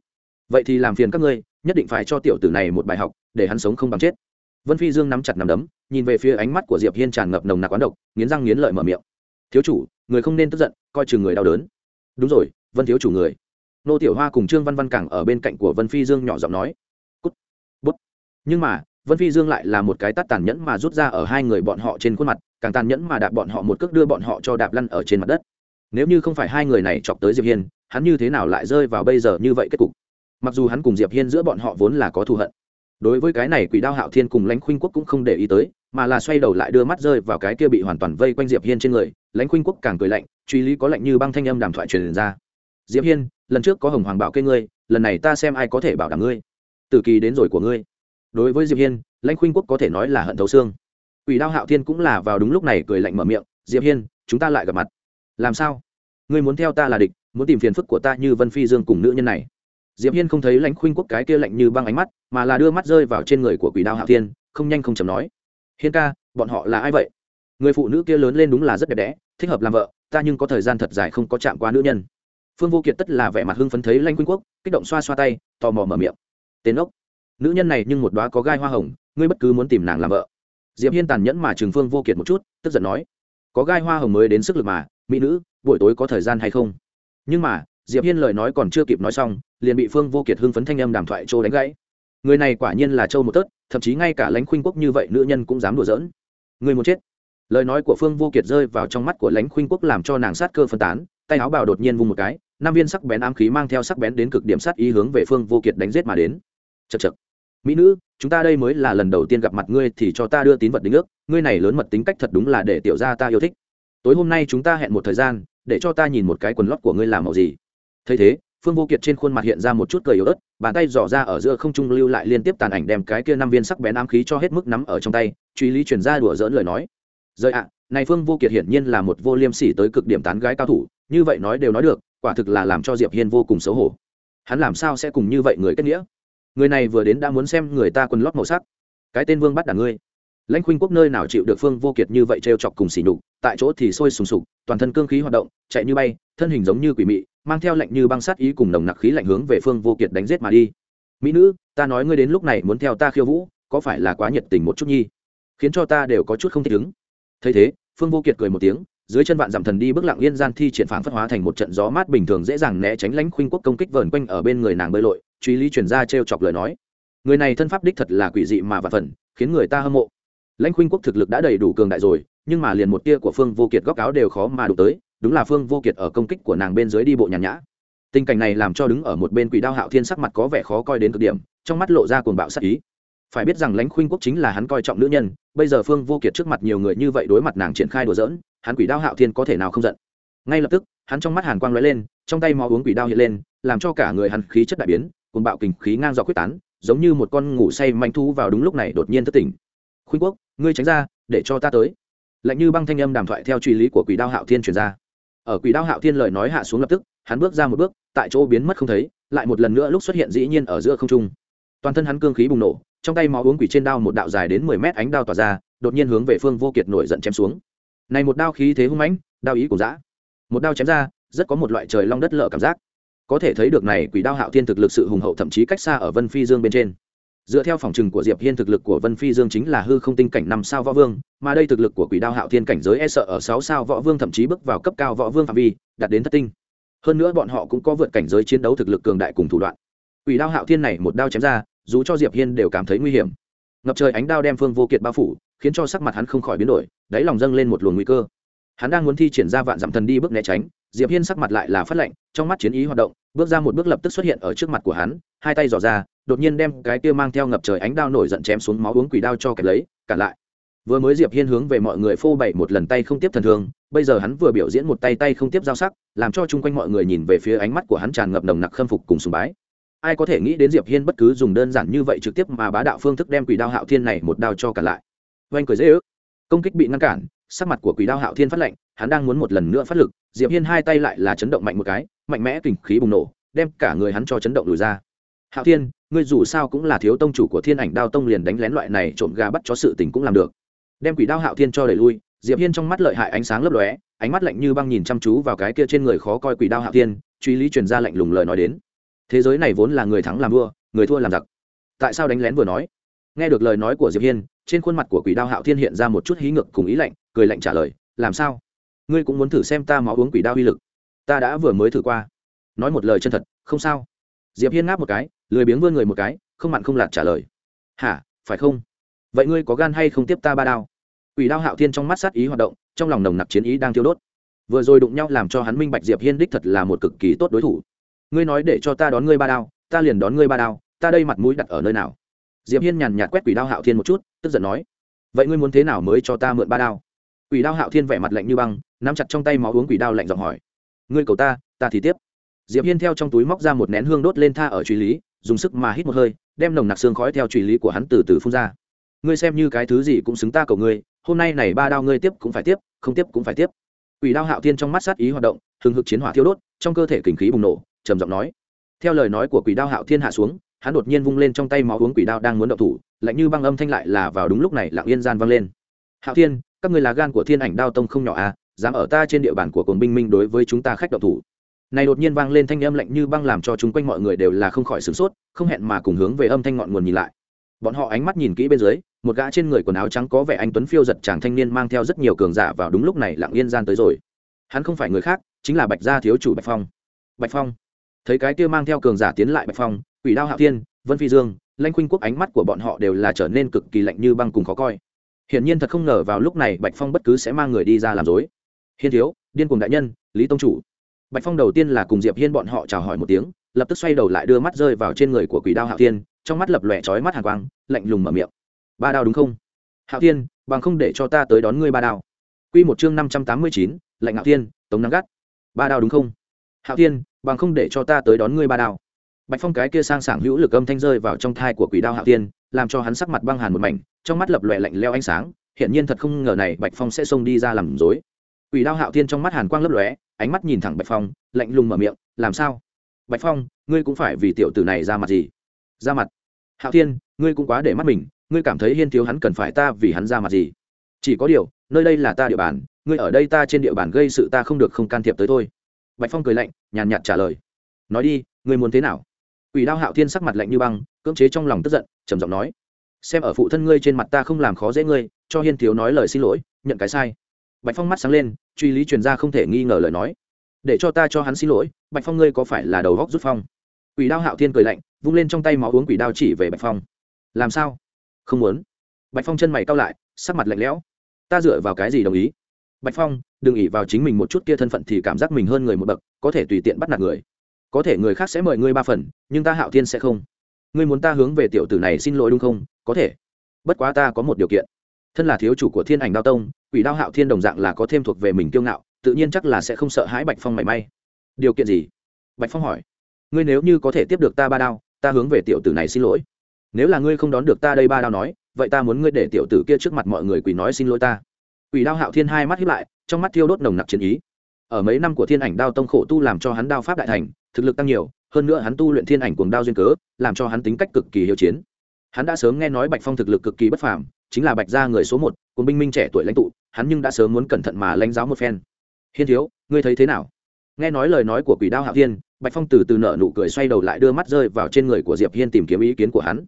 vậy thì làm phiền các ngươi nhất định phải cho tiểu tử này một bài học, để hắn sống không bằng chết. Vân phi dương nắm chặt nắm đấm, nhìn về phía ánh mắt của diệp hiên tràn ngập nồng nặc quán độc, nghiến răng nghiến lợi mở miệng. Thiếu chủ, người không nên tức giận, coi chừng người đau đớn. Đúng rồi, vân thiếu chủ người. Nô tiểu hoa cùng trương văn văn cảng ở bên cạnh của vân phi dương nhỏ giọng nói. Cút, bút. Nhưng mà, vân phi dương lại là một cái tắt tàn nhẫn mà rút ra ở hai người bọn họ trên khuôn mặt, càng tàn nhẫn mà đạp bọn họ một cước đưa bọn họ cho đạp lăn ở trên mặt đất. Nếu như không phải hai người này chọc tới diệp hiên, hắn như thế nào lại rơi vào bây giờ như vậy kết cục? Mặc dù hắn cùng diệp hiên giữa bọn họ vốn là có thù hận đối với cái này quỷ đao hạo thiên cùng lãnh khuynh quốc cũng không để ý tới mà là xoay đầu lại đưa mắt rơi vào cái kia bị hoàn toàn vây quanh diệp hiên trên người lãnh khuynh quốc càng cười lạnh truy lý có lạnh như băng thanh âm đàm thoại truyền ra diệp hiên lần trước có hồng hoàng bảo kê ngươi lần này ta xem ai có thể bảo đảm ngươi từ kỳ đến rồi của ngươi đối với diệp hiên lãnh khuynh quốc có thể nói là hận thấu xương quỷ đao hạo thiên cũng là vào đúng lúc này cười lạnh mở miệng diệp hiên chúng ta lại gặp mặt làm sao ngươi muốn theo ta là địch muốn tìm phiền phức của ta như vân phi dương cùng nữ nhân này diệp hiên không thấy lãnh khuynh quốc cái kia lạnh như băng ánh mắt, mà là đưa mắt rơi vào trên người của quỷ đao hạo thiên, không nhanh không chậm nói. Hiên ca, bọn họ là ai vậy? Người phụ nữ kia lớn lên đúng là rất đẹp đẽ, thích hợp làm vợ, ta nhưng có thời gian thật dài không có chạm qua nữ nhân. Phương vô kiệt tất là vẻ mặt hưng phấn thấy lãnh khuynh quốc, kích động xoa xoa tay, tò mò mở miệng. Tên ốc nữ nhân này nhưng một đóa có gai hoa hồng, ngươi bất cứ muốn tìm nàng làm vợ. Diệp hiên tàn nhẫn mà trừng phương vô kiệt một chút, tức giận nói. Có gai hoa hồng mới đến sức lực mà, mỹ nữ, buổi tối có thời gian hay không? Nhưng mà diệp hiên lời nói còn chưa kịp nói xong, liền bị phương vô kiệt hưng phấn thanh âm đàm thoại trô đánh gãy. Người này quả nhiên là châu một tớt, thậm chí ngay cả lãnh khuynh quốc như vậy nữ nhân cũng dám đùa giỡn. Người muốn chết. Lời nói của phương vô kiệt rơi vào trong mắt của lãnh khuynh quốc làm cho nàng sát cơ phân tán, tay áo bào đột nhiên vung một cái nam viên sắc bén ám khí mang theo sắc bén đến cực điểm sát ý hướng về phương vô kiệt đánh giết mà đến. Chật chật mỹ nữ, chúng ta đây mới là lần đầu tiên gặp mặt ngươi thì cho ta đưa tín vật đính ước, ngươi này lớn mật tính cách thật đúng là để tiểu gia ta yêu thích. Tối hôm nay chúng ta hẹn một thời gian, để cho ta nhìn một cái quần lót của ngươi làm màu gì thấy thế, phương vô kiệt trên khuôn mặt hiện ra một chút cười yếu ớt, bàn tay dò ra ở giữa không trung lưu lại liên tiếp tàn ảnh đem cái kia năm viên sắc bén ám khí cho hết mức nắm ở trong tay, truy lý chuyển ra đùa dỡn lời nói. Rời ạ, này phương vô kiệt hiển nhiên là một vô liêm sỉ tới cực điểm tán gái cao thủ, như vậy nói đều nói được, quả thực là làm cho diệp hiên vô cùng xấu hổ. Hắn làm sao sẽ cùng như vậy người kết nghĩa? Người này vừa đến đã muốn xem người ta quần lót màu sắc. Cái tên vương bắt đảng ngươi. Lãnh khuynh quốc nơi nào chịu được phương vô kiệt như vậy trêu chọc cùng xỉ nhục, tại chỗ thì sôi sùng sục, toàn thân cương khí hoạt động, chạy như bay, thân hình giống như quỷ mị mang theo lệnh như băng sát ý cùng nồng nặc khí lạnh hướng về phương vô kiệt đánh giết mà đi. Mỹ nữ, ta nói ngươi đến lúc này muốn theo ta khiêu vũ, có phải là quá nhiệt tình một chút nhi? Khiến cho ta đều có chút không thích ứng. Thấy thế, phương vô kiệt cười một tiếng, dưới chân vạn dặm thần đi bước lặng yên gian thi triển phản phất hóa thành một trận gió mát bình thường dễ dàng né tránh lãnh khuynh quốc công kích vờn quanh ở bên người nàng bơi lội, truy lý chuyển ra t chọc lời nói. Người này thân pháp đích thật là quỷ dị mà vạn phần, khiến người ta hâm mộ. Lãnh khuynh quốc thực lực đã đầy đủ cường đại rồi, nhưng mà liền một tia của phương vô kiệt góc áo đều khó mà đủ tới đúng là phương vô kiệt ở công kích của nàng bên dưới đi bộ nhàn nhã. Tình cảnh này làm cho đứng ở một bên quỷ đao hạo thiên sắc mặt có vẻ khó coi đến cực điểm, trong mắt lộ ra cuồng bạo sắc ý. Phải biết rằng lãnh khuynh quốc chính là hắn coi trọng nữ nhân, bây giờ phương vô kiệt trước mặt nhiều người như vậy đối mặt nàng triển khai đùa dỡn hắn quỷ đao hạo thiên có thể nào không giận? Ngay lập tức, hắn trong mắt hàn quang lóe lên, trong tay mò uống quỷ đao hiện lên, làm cho cả người hắn khí chất đại biến, cuồng bạo kình khí ngang dọc quyết tán, giống như một con ngủ say manh thu vào đúng lúc này đột nhiên thất tỉnh. Khuynh quốc, ngươi tránh ra, để cho ta tới. Lạnh như băng thanh âm đàm thoại theo truy lý của quỷ đao hạo thiên truyền ra ở quỷ đao hạo thiên lời nói hạ xuống lập tức, hắn bước ra một bước, tại chỗ biến mất không thấy, lại một lần nữa lúc xuất hiện dĩ nhiên ở giữa không trung. Toàn thân hắn cương khí bùng nổ, trong tay máu uống quỷ trên đao một đạo dài đến mười mét ánh đao tỏa ra, đột nhiên hướng về phương vô kiệt nổi giận chém xuống. Này một đao khí thế hung mãnh, đao ý của dã. Một đao chém ra, rất có một loại trời long đất lở cảm giác. Có thể thấy được này quỷ đao hạo thiên thực lực sự hùng hậu thậm chí cách xa ở vân phi dương bên trên dựa theo phòng trừng của diệp hiên thực lực của vân phi dương chính là hư không tinh cảnh năm sao võ vương, mà đây thực lực của quỷ đao hạo thiên cảnh giới e sợ ở sáu sao võ vương thậm chí bước vào cấp cao võ vương phạm vi, đạt đến thất tinh. Hơn nữa bọn họ cũng có vượt cảnh giới chiến đấu thực lực cường đại cùng thủ đoạn. Quỷ đao hạo thiên này một đao chém ra, dù cho diệp hiên đều cảm thấy nguy hiểm. Ngập trời ánh đao đem phương vô kiệt bao phủ, khiến cho sắc mặt hắn không khỏi biến đổi, đáy lòng dâng lên một luồng nguy cơ. Hắn đang muốn thi triển ra vạn dặm thần đi bước né tránh, diệp hiên sắc mặt lại là phát lệnh trong mắt chiến ý hoạt động, bước ra một bước lập tức xuất hiện ở trước mặt của hắn, hai tay dò ra đột nhiên đem cái kia mang theo ngập trời ánh đao nổi giận chém xuống máu uống quỷ đao cho kẹp lấy cản lại. Vừa mới diệp hiên hướng về mọi người phô bày một lần tay không tiếp thần thường, bây giờ hắn vừa biểu diễn một tay tay không tiếp giao sắc làm cho chung quanh mọi người nhìn về phía ánh mắt của hắn tràn ngập nồng nặc khâm phục cùng sùng bái. Ai có thể nghĩ đến diệp hiên bất cứ dùng đơn giản như vậy trực tiếp mà bá đạo phương thức đem quỷ đao hạo thiên này một đao cho cản lại. Oanh cười dễ ước. Công kích bị ngăn cản sắc mặt của quỷ đao hạo thiên phát lệnh hắn đang muốn một lần nữa phát lực diệp hiên hai tay lại là chấn động mạnh một cái mạnh mẽ kình khí bùng nổ đem cả người hắn cho chấn động lùi ra. Hạo thiên ngươi dù sao cũng là thiếu tông chủ của thiên ảnh đao tông liền đánh lén loại này trộm gà bắt chó sự tình cũng làm được. Đem quỷ đao hạo thiên cho đẩy lui, diệp hiên trong mắt lợi hại ánh sáng lấp lóe, ánh mắt lạnh như băng nhìn chăm chú vào cái kia trên người khó coi quỷ đao hạo thiên, truy lý truyền ra lạnh lùng lời nói đến. Thế giới này vốn là người thắng làm vua, người thua làm giặc. Tại sao đánh lén vừa nói? Nghe được lời nói của diệp hiên, trên khuôn mặt của quỷ đao hạo thiên hiện ra một chút hí ngược cùng ý lạnh, cười lạnh trả lời, làm sao? Ngươi cũng muốn thử xem ta máu uống quỷ đao uy lực. Ta đã vừa mới thử qua. Nói một lời chân thật, không sao. Diệp hiên ngáp một cái lười biếng vươn người một cái, không mặn không lạt trả lời. Hả, phải không? Vậy ngươi có gan hay không tiếp ta ba đao? Quỷ đao hạo thiên trong mắt sát ý hoạt động, trong lòng nồng nặc chiến ý đang thiêu đốt. Vừa rồi đụng nhau làm cho hắn minh bạch diệp hiên đích thật là một cực kỳ tốt đối thủ. Ngươi nói để cho ta đón ngươi ba đao, ta liền đón ngươi ba đao, ta đây mặt mũi đặt ở nơi nào? Diệp hiên nhàn nhạt quét quỷ đao hạo thiên một chút, tức giận nói, vậy ngươi muốn thế nào mới cho ta mượn ba đao? Quỷ đao hạo thiên vẻ mặt lạnh như băng, nắm chặt trong tay máu uống quỷ đao lạnh giọng hỏi, ngươi cầu ta ta thì tiếp. Diệp hiên theo trong túi móc ra một nén hương đốt lên tha ở truy lý dùng sức mà hít một hơi, đem nồng nặc xương khói theo trụy lý của hắn từ từ phun ra. Ngươi xem như cái thứ gì cũng xứng ta cầu ngươi, hôm nay này ba đao ngươi tiếp cũng phải tiếp, không tiếp cũng phải tiếp. Quỷ đao hạo thiên trong mắt sát ý hoạt động, hừng hực chiến hỏa thiêu đốt, trong cơ thể kình khí bùng nổ, trầm giọng nói. Theo lời nói của quỷ đao hạo thiên hạ xuống, hắn đột nhiên vung lên trong tay máu uống quỷ đao đang muốn động thủ, lạnh như băng âm thanh lại là vào đúng lúc này lặng yên gian vang lên. Hạo thiên, các người là gan của thiên ảnh đao tông không nhỏ à dám ở ta trên địa bàn của cồn binh minh đối với chúng ta khách động thủ này đột nhiên vang lên thanh âm lạnh như băng làm cho chúng quanh mọi người đều là không khỏi sửng sốt, không hẹn mà cùng hướng về âm thanh ngọn nguồn nhìn lại. Bọn họ ánh mắt nhìn kỹ bên dưới, một gã trên người quần áo trắng có vẻ anh tuấn phiêu giật chàng thanh niên mang theo rất nhiều cường giả vào đúng lúc này lặng yên gian tới rồi. Hắn không phải người khác, chính là bạch gia thiếu chủ bạch phong. Bạch phong. Thấy cái kia mang theo cường giả tiến lại bạch phong, quỷ đao hạo thiên, vân phi dương, lanh khuynh quốc ánh mắt của bọn họ đều là trở nên cực kỳ lạnh như băng cùng khó coi. Hiển nhiên thật không ngờ vào lúc này bạch phong bất cứ sẽ mang người đi ra làm dối hiên thiếu, điên cùng đại nhân, lý tông chủ bạch phong đầu tiên là cùng diệp hiên bọn họ chào hỏi một tiếng, lập tức xoay đầu lại đưa mắt rơi vào trên người của quỷ đao hạo thiên, trong mắt lập lòe trói mắt hàng quang, lạnh lùng mở miệng. Ba đao đúng không? Hạo thiên, bằng không để cho ta tới đón ngươi ba đao. Quy một chương năm trăm tám mươi chín, lạnh hạo thiên, tống nắng gắt. Ba đao đúng không? Hạo thiên, bằng không để cho ta tới đón ngươi ba đao. Bạch phong cái kia sang sảng hữu lực âm thanh rơi vào trong thai của quỷ đao hạo thiên, làm cho hắn sắc mặt băng hàn một mảnh, trong mắt lập lòe lạnh leo ánh sáng hiện nhiên thật không ngờ này bạch phong sẽ xông đi ra làm dối quỷ đao hạo thiên trong mắt hàn quang lấp lóe, ánh mắt nhìn thẳng bạch phong, lạnh lùng mở miệng, làm sao? Bạch phong, ngươi cũng phải vì tiểu tử này ra mặt gì? Ra mặt? Hạo thiên, ngươi cũng quá để mắt mình, ngươi cảm thấy hiên thiếu hắn cần phải ta vì hắn ra mặt gì? Chỉ có điều, nơi đây là ta địa bàn, ngươi ở đây ta trên địa bàn gây sự ta không được không can thiệp tới thôi. Bạch phong cười lạnh, nhàn nhạt trả lời. Nói đi, ngươi muốn thế nào? Quỷ đao hạo thiên sắc mặt lạnh như băng, cưỡng chế trong lòng tức giận, trầm giọng nói. Xem ở phụ thân ngươi trên mặt ta không làm khó dễ ngươi, cho hiên thiếu nói lời xin lỗi, nhận cái sai bạch phong mắt sáng lên, truy lý truyền ra không thể nghi ngờ lời nói. Để cho ta cho hắn xin lỗi, bạch phong ngươi có phải là đầu góc rút phong? Quỷ đao hạo thiên cười lạnh, vung lên trong tay máu uống quỷ đao chỉ về bạch phong. Làm sao? Không muốn. Bạch phong chân mày cao lại, sắc mặt lạnh lẽo. Ta dựa vào cái gì đồng ý? Bạch phong, đừng ỉ vào chính mình một chút kia thân phận thì cảm giác mình hơn người một bậc, có thể tùy tiện bắt nạt người. Có thể người khác sẽ mời ngươi ba phần, nhưng ta hạo thiên sẽ không. Ngươi muốn ta hướng về tiểu tử này xin lỗi đúng không? Có thể. Bất quá ta có một điều kiện thân là thiếu chủ của thiên ảnh đao tông, quỷ đao hạo thiên đồng dạng là có thêm thuộc về mình kiêu ngạo, tự nhiên chắc là sẽ không sợ hãi bạch phong mảy may. Điều kiện gì? Bạch phong hỏi. Ngươi nếu như có thể tiếp được ta ba đao, ta hướng về tiểu tử này xin lỗi. Nếu là ngươi không đón được ta đây ba đao nói, vậy ta muốn ngươi để tiểu tử kia trước mặt mọi người quỷ nói xin lỗi ta. Quỷ đao hạo thiên hai mắt hiếp lại, trong mắt thiêu đốt nồng nặc chiến ý. Ở mấy năm của thiên ảnh đao tông khổ tu làm cho hắn đao pháp đại thành, thực lực tăng nhiều, hơn nữa hắn tu luyện thiên ảnh cuồng đao duyên cớ, làm cho hắn tính cách cực kỳ hiếu chiến. Hắn đã sớm nghe nói bạch phong thực lực cực kỳ bất phàm chính là bạch gia người số một, cùng binh minh trẻ tuổi lãnh tụ, hắn nhưng đã sớm muốn cẩn thận mà lãnh giáo một phen. Hiên thiếu, ngươi thấy thế nào? Nghe nói lời nói của quỷ đao hạ thiên, bạch phong từ từ nợ nụ cười xoay đầu lại đưa mắt rơi vào trên người của diệp hiên tìm kiếm ý kiến của hắn.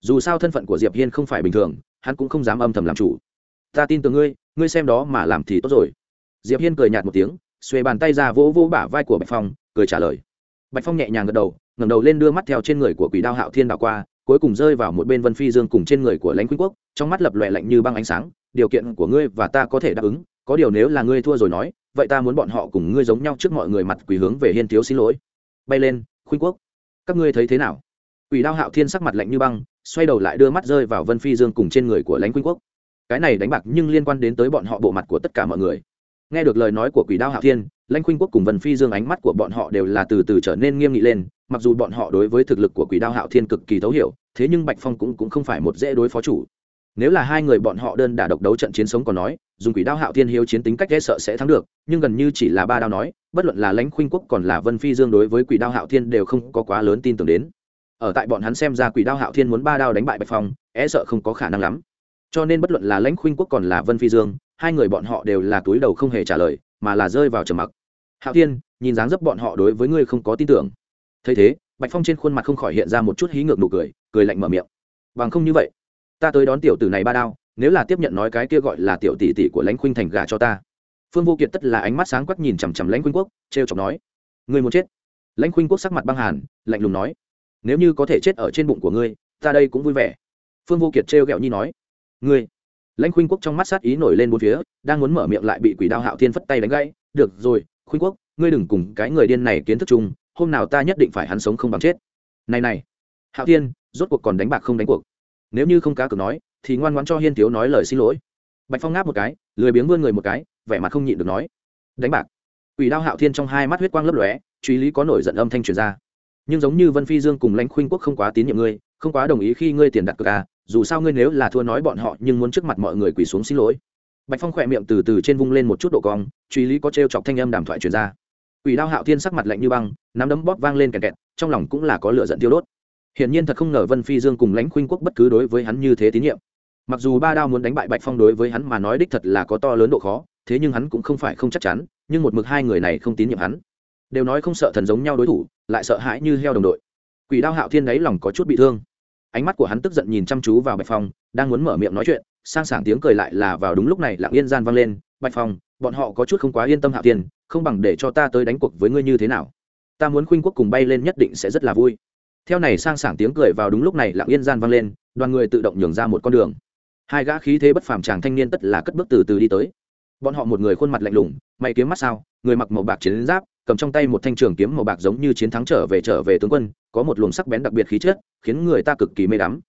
Dù sao thân phận của diệp hiên không phải bình thường, hắn cũng không dám âm thầm làm chủ. Ta tin tưởng ngươi ngươi xem đó mà làm thì tốt rồi. Diệp hiên cười nhạt một tiếng, xuề bàn tay ra vỗ vỗ bả vai của bạch phong, cười trả lời. Bạch phong nhẹ nhàng gật đầu, ngẩng đầu lên đưa mắt theo trên người của quỷ đao hạo thiên đảo qua cuối cùng rơi vào một bên vân phi dương cùng trên người của lãnh quý quốc, trong mắt lập lòe lạnh như băng ánh sáng, điều kiện của ngươi và ta có thể đáp ứng, có điều nếu là ngươi thua rồi nói, vậy ta muốn bọn họ cùng ngươi giống nhau trước mọi người mặt quỳ hướng về hiên thiếu xin lỗi. Bay lên, khuynh quốc. Các ngươi thấy thế nào? Quỷ đao hạo thiên sắc mặt lạnh như băng, xoay đầu lại đưa mắt rơi vào vân phi dương cùng trên người của lãnh khuynh quốc. Cái này đánh bạc nhưng liên quan đến tới bọn họ bộ mặt của tất cả mọi người. Nghe được lời nói của quỷ đao hạo thiên, lãnh khuynh quốc cùng vân phi dương ánh mắt của bọn họ đều là từ từ trở nên nghiêm nghị lên mặc dù bọn họ đối với thực lực của quỷ đao hạo thiên cực kỳ thấu hiểu thế nhưng bạch phong cũng, cũng không phải một dễ đối phó chủ. Nếu là hai người bọn họ đơn đả độc đấu trận chiến sống còn nói dùng quỷ đao hạo thiên hiếu chiến tính cách dễ sợ sẽ thắng được nhưng gần như chỉ là ba đao nói bất luận là lãnh khuynh quốc còn là vân phi dương đối với quỷ đao hạo thiên đều không có quá lớn tin tưởng đến. Ở tại bọn hắn xem ra quỷ đao hạo thiên muốn ba đao đánh bại bạch phong e sợ không có khả năng lắm. Cho nên bất luận là lãnh khuynh quốc còn là vân phi dương hai người bọn họ đều là túi đầu không hề trả lời mà là rơi vào trầm mặc. Hạo thiên nhìn dáng dấp bọn họ đối với ngươi không có tin tưởng thấy thế, bạch phong trên khuôn mặt không khỏi hiện ra một chút hí ngược nụ cười cười lạnh mở miệng. Bằng không như vậy, ta tới đón tiểu tử này ba đao, nếu là tiếp nhận nói cái kia gọi là tiểu tỷ tỷ của lãnh khuynh thành gà cho ta. Phương vô kiệt tất là ánh mắt sáng quắc nhìn chằm chằm lãnh khuynh quốc t r e o chọc nói, ngươi muốn chết? Lãnh khuynh quốc sắc mặt băng hàn, lạnh lùng nói, nếu như có thể chết ở trên bụng của ngươi, ta đây cũng vui vẻ. Phương vô kiệt t r e o g ẹ o nhi nói, ngươi. Lãnh khuynh quốc trong mắt sát ý nổi lên bốn phía, đang muốn mở miệng lại bị quỷ đao hạo thiên phất tay đánh gãy, được rồi, khuynh quốc, ngươi đừng cùng cái người điên này kiến thức chung hôm nào ta nhất định phải hắn sống không bằng chết. Này này, hạo thiên, rốt cuộc còn đánh bạc không đánh cuộc. Nếu như không cá cược nói, thì ngoan ngoãn cho hiên thiếu nói lời xin lỗi. Bạch phong ngáp một cái, lười biếng vươn người một cái, vẻ mặt không nhịn được nói. Đánh bạc. Ủy đao hạo thiên trong hai mắt huyết quang lấp lóe, truy lý có nổi giận âm thanh truyền ra. Nhưng giống như vân phi dương cùng lãnh khuynh quốc không quá tín nhiệm ngươi, không quá đồng ý khi ngươi tiền đặt cược à dù sao ngươi nếu là thua nói bọn họ nhưng muốn trước mặt mọi người quỳ xuống xin lỗi. Bạch phong khỏe miệng từ từ trên vung lên một chút độ cong, truy lý có trêu chọc thanh âm đàm thoại truyền ra. Quỷ đao hạo thiên sắc mặt lạnh như băng, nắm đấm bóp vang lên kẹt kẹt, trong lòng cũng là có lửa giận tiêu đốt. Hiển nhiên thật không ngờ vân phi dương cùng lãnh khuynh quốc bất cứ đối với hắn như thế tín nhiệm. Mặc dù ba đao muốn đánh bại bạch phong đối với hắn mà nói đích thật là có to lớn độ khó, thế nhưng hắn cũng không phải không chắc chắn, nhưng một mực hai người này không tín nhiệm hắn. Đều nói không sợ thần giống nhau đối thủ, lại sợ hãi như heo đồng đội. Quỷ đao hạo thiên đáy lòng có chút bị thương. Ánh mắt của hắn tức giận nhìn chăm chú vào bạch phong, đang muốn mở miệng nói chuyện, sang sảng tiếng cười lại là vào đúng lúc này lặng yên gian vang lên. Bạch phong, bọn họ có chút không quá yên tâm hạo thiên không bằng để cho ta tới đánh cuộc với ngươi như thế nào. Ta muốn khuynh quốc cùng bay lên nhất định sẽ rất là vui. Theo này sang sảng tiếng cười vào đúng lúc này lặng yên gian vang lên, đoàn người tự động nhường ra một con đường. Hai gã khí thế bất phàm chàng thanh niên tất là cất bước từ từ đi tới. Bọn họ một người khuôn mặt lạnh lùng, mày kiếm mắt sao, người mặc màu bạc chiến giáp, cầm trong tay một thanh trường kiếm màu bạc giống như chiến thắng trở về trở về tướng quân, có một luồng sắc bén đặc biệt khí chất, khiến người ta cực kỳ mê đắm.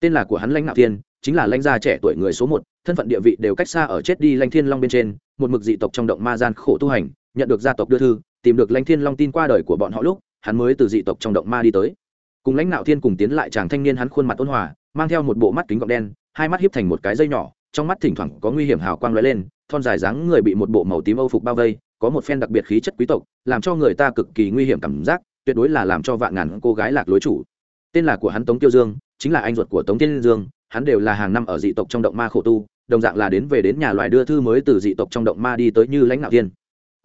Tên là của hắn lãnh nạo thiên, chính là lãnh gia trẻ tuổi người số một, thân phận địa vị đều cách xa ở chết đi lãnh thiên long bên trên, một mực dị tộc trong động ma gian khổ tu hành nhận được gia tộc đưa thư, tìm được lãnh thiên long tin qua đời của bọn họ lúc, hắn mới từ dị tộc trong động ma đi tới. Cùng lãnh nạo thiên cùng tiến lại chàng thanh niên hắn khuôn mặt ôn hòa, mang theo một bộ mắt kính gọng đen, hai mắt hiếp thành một cái dây nhỏ, trong mắt thỉnh thoảng có nguy hiểm hào quang lóe lên, thon dài dáng người bị một bộ màu tím âu phục bao vây, có một phen đặc biệt khí chất quý tộc, làm cho người ta cực kỳ nguy hiểm cảm giác, tuyệt đối là làm cho vạn ngàn cô gái lạc lối chủ. Tên là của hắn tống tiêu dương, chính là anh ruột của tống tiên dương, hắn đều là hàng năm ở dị tộc trong động ma khổ tu, đồng dạng là đến về đến nhà loài đưa thư mới từ dị tộc trong động ma đi tới như lãnh nạo thiên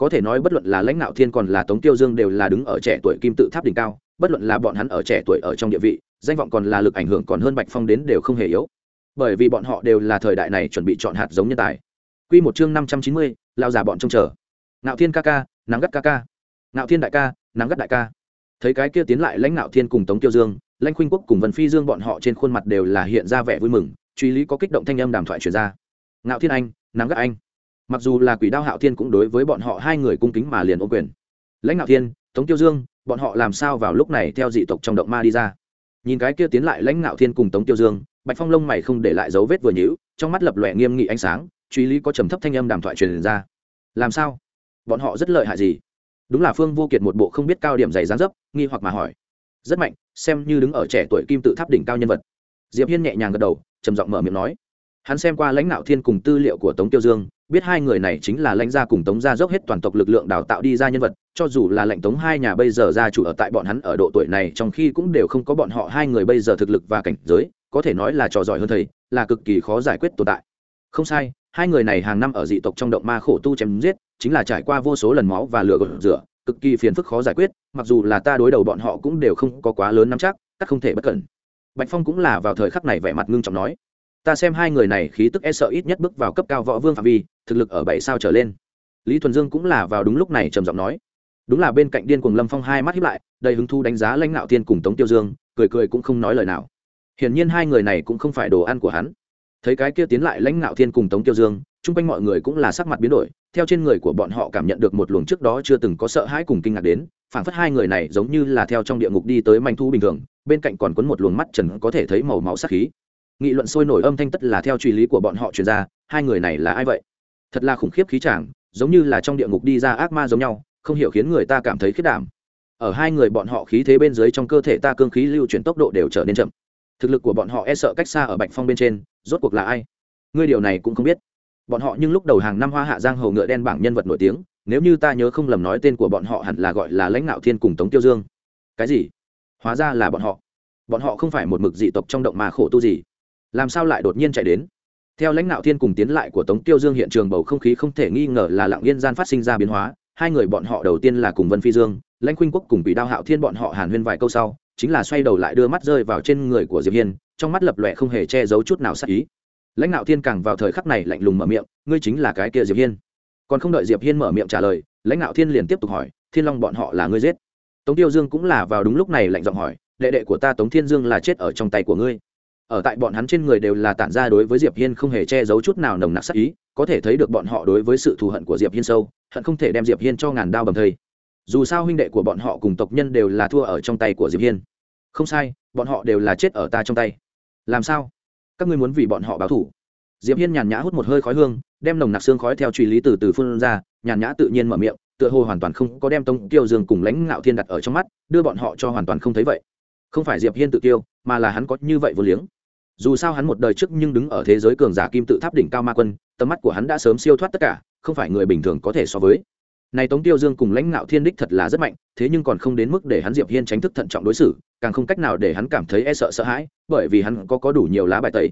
có thể nói bất luận là lãnh đạo thiên còn là tống tiêu dương đều là đứng ở trẻ tuổi kim tự tháp đỉnh cao bất luận là bọn hắn ở trẻ tuổi ở trong địa vị danh vọng còn là lực ảnh hưởng còn hơn bạch phong đến đều không hề yếu bởi vì bọn họ đều là thời đại này chuẩn bị chọn hạt giống nhân tài Quy một chương năm trăm chín mươi, lao già bọn trông chờ. Nạo Thiên ca ca, nắng gắt ca ca. Nạo Thiên đại ca, nắng gắt đại ca. Thấy cái kia tiến lại lãnh Nạo Thiên cùng Tống Tiêu Dương, Lãnh Khuynh Quốc cùng Vân Phi Dương bọn họ trên khuôn mặt đều là hiện ra vẻ vui mừng, truy lý có kích động thanh âm đàm thoại truyền ra. Nạo Thiên anh, nắng gắt anh. Mặc dù là Quỷ Đao Hạo Thiên cũng đối với bọn họ hai người cung kính mà liền ô quyền. Lãnh ngạo Thiên, Tống Tiêu Dương, bọn họ làm sao vào lúc này theo dị tộc trong động ma đi ra? Nhìn cái kia tiến lại Lãnh ngạo Thiên cùng Tống Tiêu Dương, Bạch Phong lông mày không để lại dấu vết vừa nhữ trong mắt lập lòe nghiêm nghị ánh sáng, truy lý có trầm thấp thanh âm đàm thoại truyền ra. Làm sao? Bọn họ rất lợi hại gì? Đúng là phương vô kiệt một bộ không biết cao điểm dày dán dấp nghi hoặc mà hỏi. Rất mạnh xem như đứng ở trẻ tuổi kim tự tháp đỉnh cao nhân vật. Diệp hiên nhẹ nhàng gật đầu trầm giọng mở miệng nói. Hắn xem qua lãnh đạo thiên cùng tư liệu của tống tiêu dương biết hai người này chính là lãnh gia cùng tống gia dốc hết toàn tộc lực lượng đào tạo đi ra nhân vật, cho dù là lãnh tống hai nhà bây giờ gia chủ ở tại bọn hắn ở độ tuổi này trong khi cũng đều không có bọn họ hai người bây giờ thực lực và cảnh giới, có thể nói là trò giỏi hơn thầy, là cực kỳ khó giải quyết tồn tại. Không sai, hai người này hàng năm ở dị tộc trong động ma khổ tu chém giết, chính là trải qua vô số lần máu và lửa gột rửa, cực kỳ phiền phức khó giải quyết, mặc dù là ta đối đầu bọn họ cũng đều không có quá lớn nắm chắc, các không thể bất cẩn. Bạch phong cũng là vào thời khắc này vẻ mặt ngưng trọng nói ta xem hai người này khí tức e sợ ít nhất bước vào cấp cao võ vương phạm vi, thực lực ở bảy sao trở lên. Lý thuần dương cũng là vào đúng lúc này trầm giọng nói. Đúng là bên cạnh điên cuồng lâm phong hai mắt hiếp lại, đầy hứng thu đánh giá lãnh đạo thiên cùng tống tiêu dương, cười cười cũng không nói lời nào. Hiển nhiên hai người này cũng không phải đồ ăn của hắn. Thấy cái kia tiến lại lãnh đạo thiên cùng tống tiêu dương, chung quanh mọi người cũng là sắc mặt biến đổi, theo trên người của bọn họ cảm nhận được một luồng trước đó chưa từng có sợ hãi cùng kinh ngạc đến, phảng phất hai người này giống như là theo trong địa ngục đi tới manh thu bình thường, bên cạnh còn quấn một luồng mắt trần có thể thấy màu máu sắc khí nghị luận sôi nổi âm thanh tất là theo truy lý của bọn họ truyền ra, hai người này là ai vậy? Thật là khủng khiếp khí chàng, giống như là trong địa ngục đi ra ác ma giống nhau, không hiểu khiến người ta cảm thấy khiết đảm. Ở hai người bọn họ khí thế bên dưới trong cơ thể ta cương khí lưu chuyển tốc độ đều trở nên chậm. Thực lực của bọn họ e sợ cách xa ở bạch phong bên trên, rốt cuộc là ai? Ngươi điều này cũng không biết. Bọn họ nhưng lúc đầu hàng năm hoa hạ giang hầu ngựa đen bảng nhân vật nổi tiếng, nếu như ta nhớ không lầm nói tên của bọn họ hẳn là gọi là lãnh đạo thiên cùng tống tiêu dương. Cái gì? Hóa ra là bọn họ. Bọn họ không phải một mực dị tộc trong động mà khổ tu gì làm sao lại đột nhiên chạy đến? Theo lãnh đạo thiên cùng tiến lại của tống tiêu dương hiện trường bầu không khí không thể nghi ngờ là lặng yên gian phát sinh ra biến hóa. Hai người bọn họ đầu tiên là cùng vân phi dương, lãnh khuynh quốc cùng bị đao hạo thiên bọn họ hàn huyên vài câu sau, chính là xoay đầu lại đưa mắt rơi vào trên người của diệp hiên, trong mắt lập lòe không hề che giấu chút nào sắc ý. Lãnh đạo thiên càng vào thời khắc này lạnh lùng mở miệng, ngươi chính là cái kia diệp hiên. Còn không đợi diệp hiên mở miệng trả lời, lãnh đạo thiên liền tiếp tục hỏi, thiên long bọn họ là ngươi giết? Tống tiêu dương cũng là vào đúng lúc này lạnh giọng hỏi, đệ đệ của ta tống thiên dương là chết ở trong tay của ngươi ở tại bọn hắn trên người đều là tản ra đối với diệp hiên không hề che giấu chút nào nồng nặc sắc ý, có thể thấy được bọn họ đối với sự thù hận của diệp hiên sâu, hận không thể đem diệp hiên cho ngàn đao bầm thây. Dù sao huynh đệ của bọn họ cùng tộc nhân đều là thua ở trong tay của diệp hiên. Không sai, bọn họ đều là chết ở ta trong tay. Làm sao? Các ngươi muốn vì bọn họ báo thủ diệp hiên nhàn nhã hút một hơi khói hương, đem nồng nặc xương khói theo truy lý từ từ phun ra, nhàn nhã tự nhiên mở miệng, tựa hồ hoàn toàn không có đem tông tiêu dương cùng lãnh ngạo thiên đặt ở trong mắt, đưa bọn họ cho hoàn toàn không thấy vậy. Không phải diệp hiên tự tiêu mà là hắn có như vậy vô liếng dù sao hắn một đời trước nhưng đứng ở thế giới cường giả kim tự tháp đỉnh cao ma quân, tầm mắt của hắn đã sớm siêu thoát tất cả, không phải người bình thường có thể so với. Này tống tiêu dương cùng lãnh ngạo thiên đích thật là rất mạnh, thế nhưng còn không đến mức để hắn diệp hiên tránh thức thận trọng đối xử, càng không cách nào để hắn cảm thấy e sợ sợ hãi, bởi vì hắn có có đủ nhiều lá bài tẩy.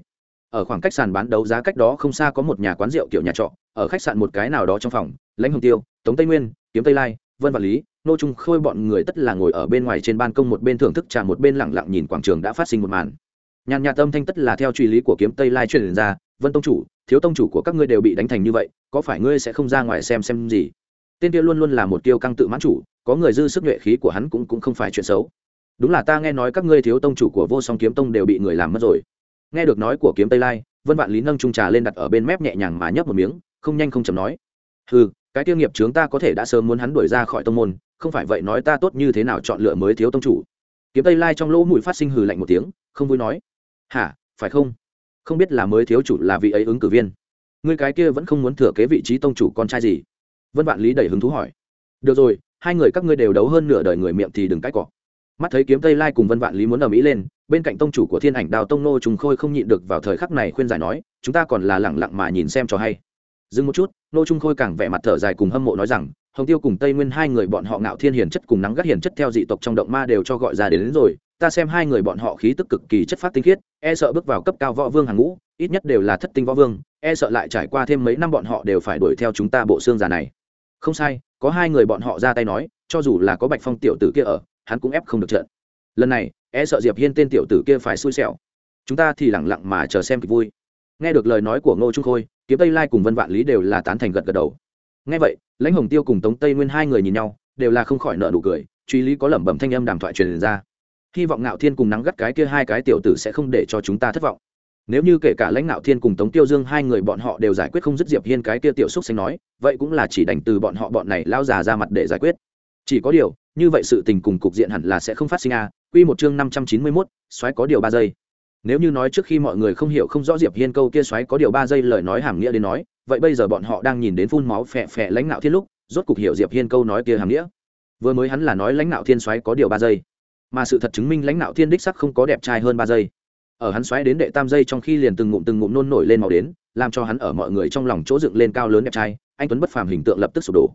Ở khoảng cách sàn bán đấu giá cách đó không xa có một nhà quán rượu kiểu nhà trọ, ở khách sạn một cái nào đó trong phòng, lãnh hồng tiêu, tống tây nguyên, kiếm tây lai, vân vạn lý, nô trung khôi bọn người tất là ngồi ở bên ngoài trên ban công một bên thưởng thức trà một bên lặng lặng nhìn quảng trường đã phát sinh một màn nhàn nhạt tâm thanh tất là theo truy lý của kiếm tây lai truyền ra, vân tông chủ, thiếu tông chủ của các ngươi đều bị đánh thành như vậy, có phải ngươi sẽ không ra ngoài xem xem gì? Tên kia luôn luôn là một tiêu căng tự mãn chủ, có người dư sức nhuệ khí của hắn cũng cũng không phải chuyện xấu. Đúng là ta nghe nói các ngươi thiếu tông chủ của vô song kiếm tông đều bị người làm mất rồi. Nghe được nói của kiếm tây lai, vân vạn lý nâng trung trà lên đặt ở bên mép nhẹ nhàng mà nhấp một miếng, không nhanh không chầm nói ừ cái tiêu nghiệp chướng ta có thể đã sớm muốn hắn đuổi ra khỏi tông môn, không phải vậy nói ta tốt như thế nào chọn lựa mới thiếu tông chủ? Kiếm tây lai trong lỗ mũi phát sinh hừ lạnh một tiếng, không vui nói hả phải không? Không biết là mới thiếu chủ là vị ấy ứng cử viên. Người cái kia vẫn không muốn thừa kế vị trí tông chủ con trai gì? Vân vạn lý đẩy hứng thú hỏi. Được rồi hai người các ngươi đều đấu hơn nửa đời người miệng thì đừng cãi cọ. Mắt thấy kiếm tây lai cùng vân vạn lý muốn ở mỹ lên bên cạnh tông chủ của thiên ảnh đào tông nô trùng khôi không nhịn được vào thời khắc này khuyên giải nói chúng ta còn là lẳng lặng mà nhìn xem cho hay. Dừng một chút nô trung khôi càng vẻ mặt thở dài cùng hâm mộ nói rằng hồng tiêu cùng tây nguyên hai người bọn họ ngạo thiên hiền chất cùng nắng gắt hiền chất theo dị tộc trong động ma đều cho gọi ra đến, đến rồi ta xem hai người bọn họ khí tức cực kỳ chất phát tinh khiết e sợ bước vào cấp cao võ vương hàng ngũ, ít nhất đều là thất tinh võ vương e sợ lại trải qua thêm mấy năm bọn họ đều phải đuổi theo chúng ta bộ xương già này. Không sai, có hai người bọn họ ra tay nói, cho dù là có bạch phong tiểu tử kia ở, hắn cũng ép không được trận. Lần này e sợ diệp hiên tên tiểu tử kia phải xui xẻo. Chúng ta thì lẳng lặng mà chờ xem kịch vui. Nghe được lời nói của ngô trung khôi, kiếm tây lai cùng vân vạn lý đều là tán thành gật gật đầu. Nghe vậy, lãnh hồng tiêu cùng tống tây nguyên hai người nhìn nhau, đều là không khỏi nợ nụ cười, truy lý có lẩm bẩm thanh âm đàm thoại truyền ra hy vọng ngạo thiên cùng nắng gắt cái kia hai cái tiểu tử sẽ không để cho chúng ta thất vọng. Nếu như kể cả lãnh ngạo thiên cùng tống tiêu dương hai người bọn họ đều giải quyết không dứt diệp hiên cái kia tiểu xúc xanh nói vậy cũng là chỉ đành từ bọn họ bọn này lao già ra mặt để giải quyết. Chỉ có điều như vậy sự tình cùng cục diện hẳn là sẽ không phát sinh a. À. quy một chương năm trăm chín mươi 591, xoáy có điều ba giây. Nếu như nói trước khi mọi người không hiểu không rõ diệp hiên câu kia xoáy có điều ba giây lời nói hàm nghĩa đến nói vậy bây giờ bọn họ đang nhìn đến phun máu phè phè lãnh ngạo thiên lúc rốt cục hiểu diệp hiên câu nói kia hàm nghĩa. Vừa mới hắn là nói lãnh ngạo thiên xoáy có điều ba giây mà sự thật chứng minh lãnh đạo thiên đích sắc không có đẹp trai hơn ba giây. Ở hắn xoáy đến đệ tam giây trong khi liền từng ngụm từng ngụm nôn nổi lên màu đến, làm cho hắn ở mọi người trong lòng chỗ dựng lên cao lớn đẹp trai, anh tuấn bất phàm hình tượng lập tức sụp đổ.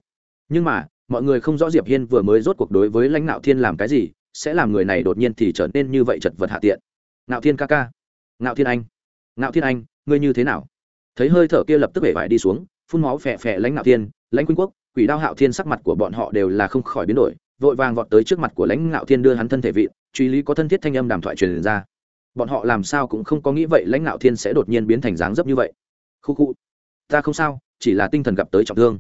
Nhưng mà, mọi người không rõ diệp hiên vừa mới rốt cuộc đối với lãnh đạo thiên làm cái gì, sẽ làm người này đột nhiên thì trở nên như vậy chật vật hạ tiện. Ngạo thiên ca ca. Ngạo thiên anh. Ngạo thiên anh, ngươi như thế nào? Thấy hơi thở kia lập tức bể vải đi xuống, phun máu phè phè lãnh ngạo thiên, lãnh quynh quốc, quỷ đao hạo thiên sắc mặt của bọn họ đều là không khỏi biến đổi vội vàng vọt tới trước mặt của lãnh ngạo thiên đưa hắn thân thể vị, truy lý có thân thiết thanh âm đàm thoại truyền ra. Bọn họ làm sao cũng không có nghĩ vậy lãnh ngạo thiên sẽ đột nhiên biến thành dáng dấp như vậy. Khu khu, ta không sao, chỉ là tinh thần gặp tới trọng thương.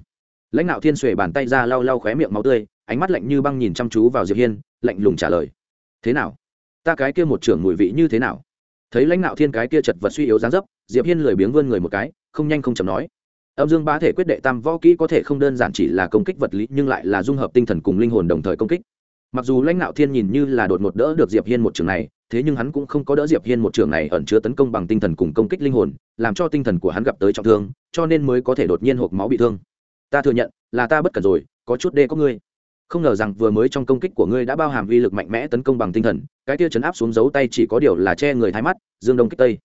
Lãnh ngạo thiên xuề bàn tay ra lau lau khóe miệng máu tươi, ánh mắt lạnh như băng nhìn chăm chú vào diệp hiên, lạnh lùng trả lời. Thế nào? Ta cái kia một trưởng mùi vị như thế nào? Thấy lãnh ngạo thiên cái kia chật vật suy yếu dáng dấp, diệp hiên lười biếng vươn người một cái, không nhanh không chậm nói âm dương bá thể quyết đệ tam võ kỹ có thể không đơn giản chỉ là công kích vật lý, nhưng lại là dung hợp tinh thần cùng linh hồn đồng thời công kích. Mặc dù lãnh đạo thiên nhìn như là đột ngột đỡ được diệp hiên một trường này, thế nhưng hắn cũng không có đỡ diệp hiên một trường này ẩn chứa tấn công bằng tinh thần cùng công kích linh hồn, làm cho tinh thần của hắn gặp tới trọng thương, cho nên mới có thể đột nhiên hộp máu bị thương. Ta thừa nhận, là ta bất cẩn rồi, có chút đê có ngươi. Không ngờ rằng vừa mới trong công kích của ngươi đã bao hàm vi lực mạnh mẽ tấn công bằng tinh thần, cái kia chấn áp xuống dấu tay chỉ có điều là che người thái mắt, dương đông kích tây.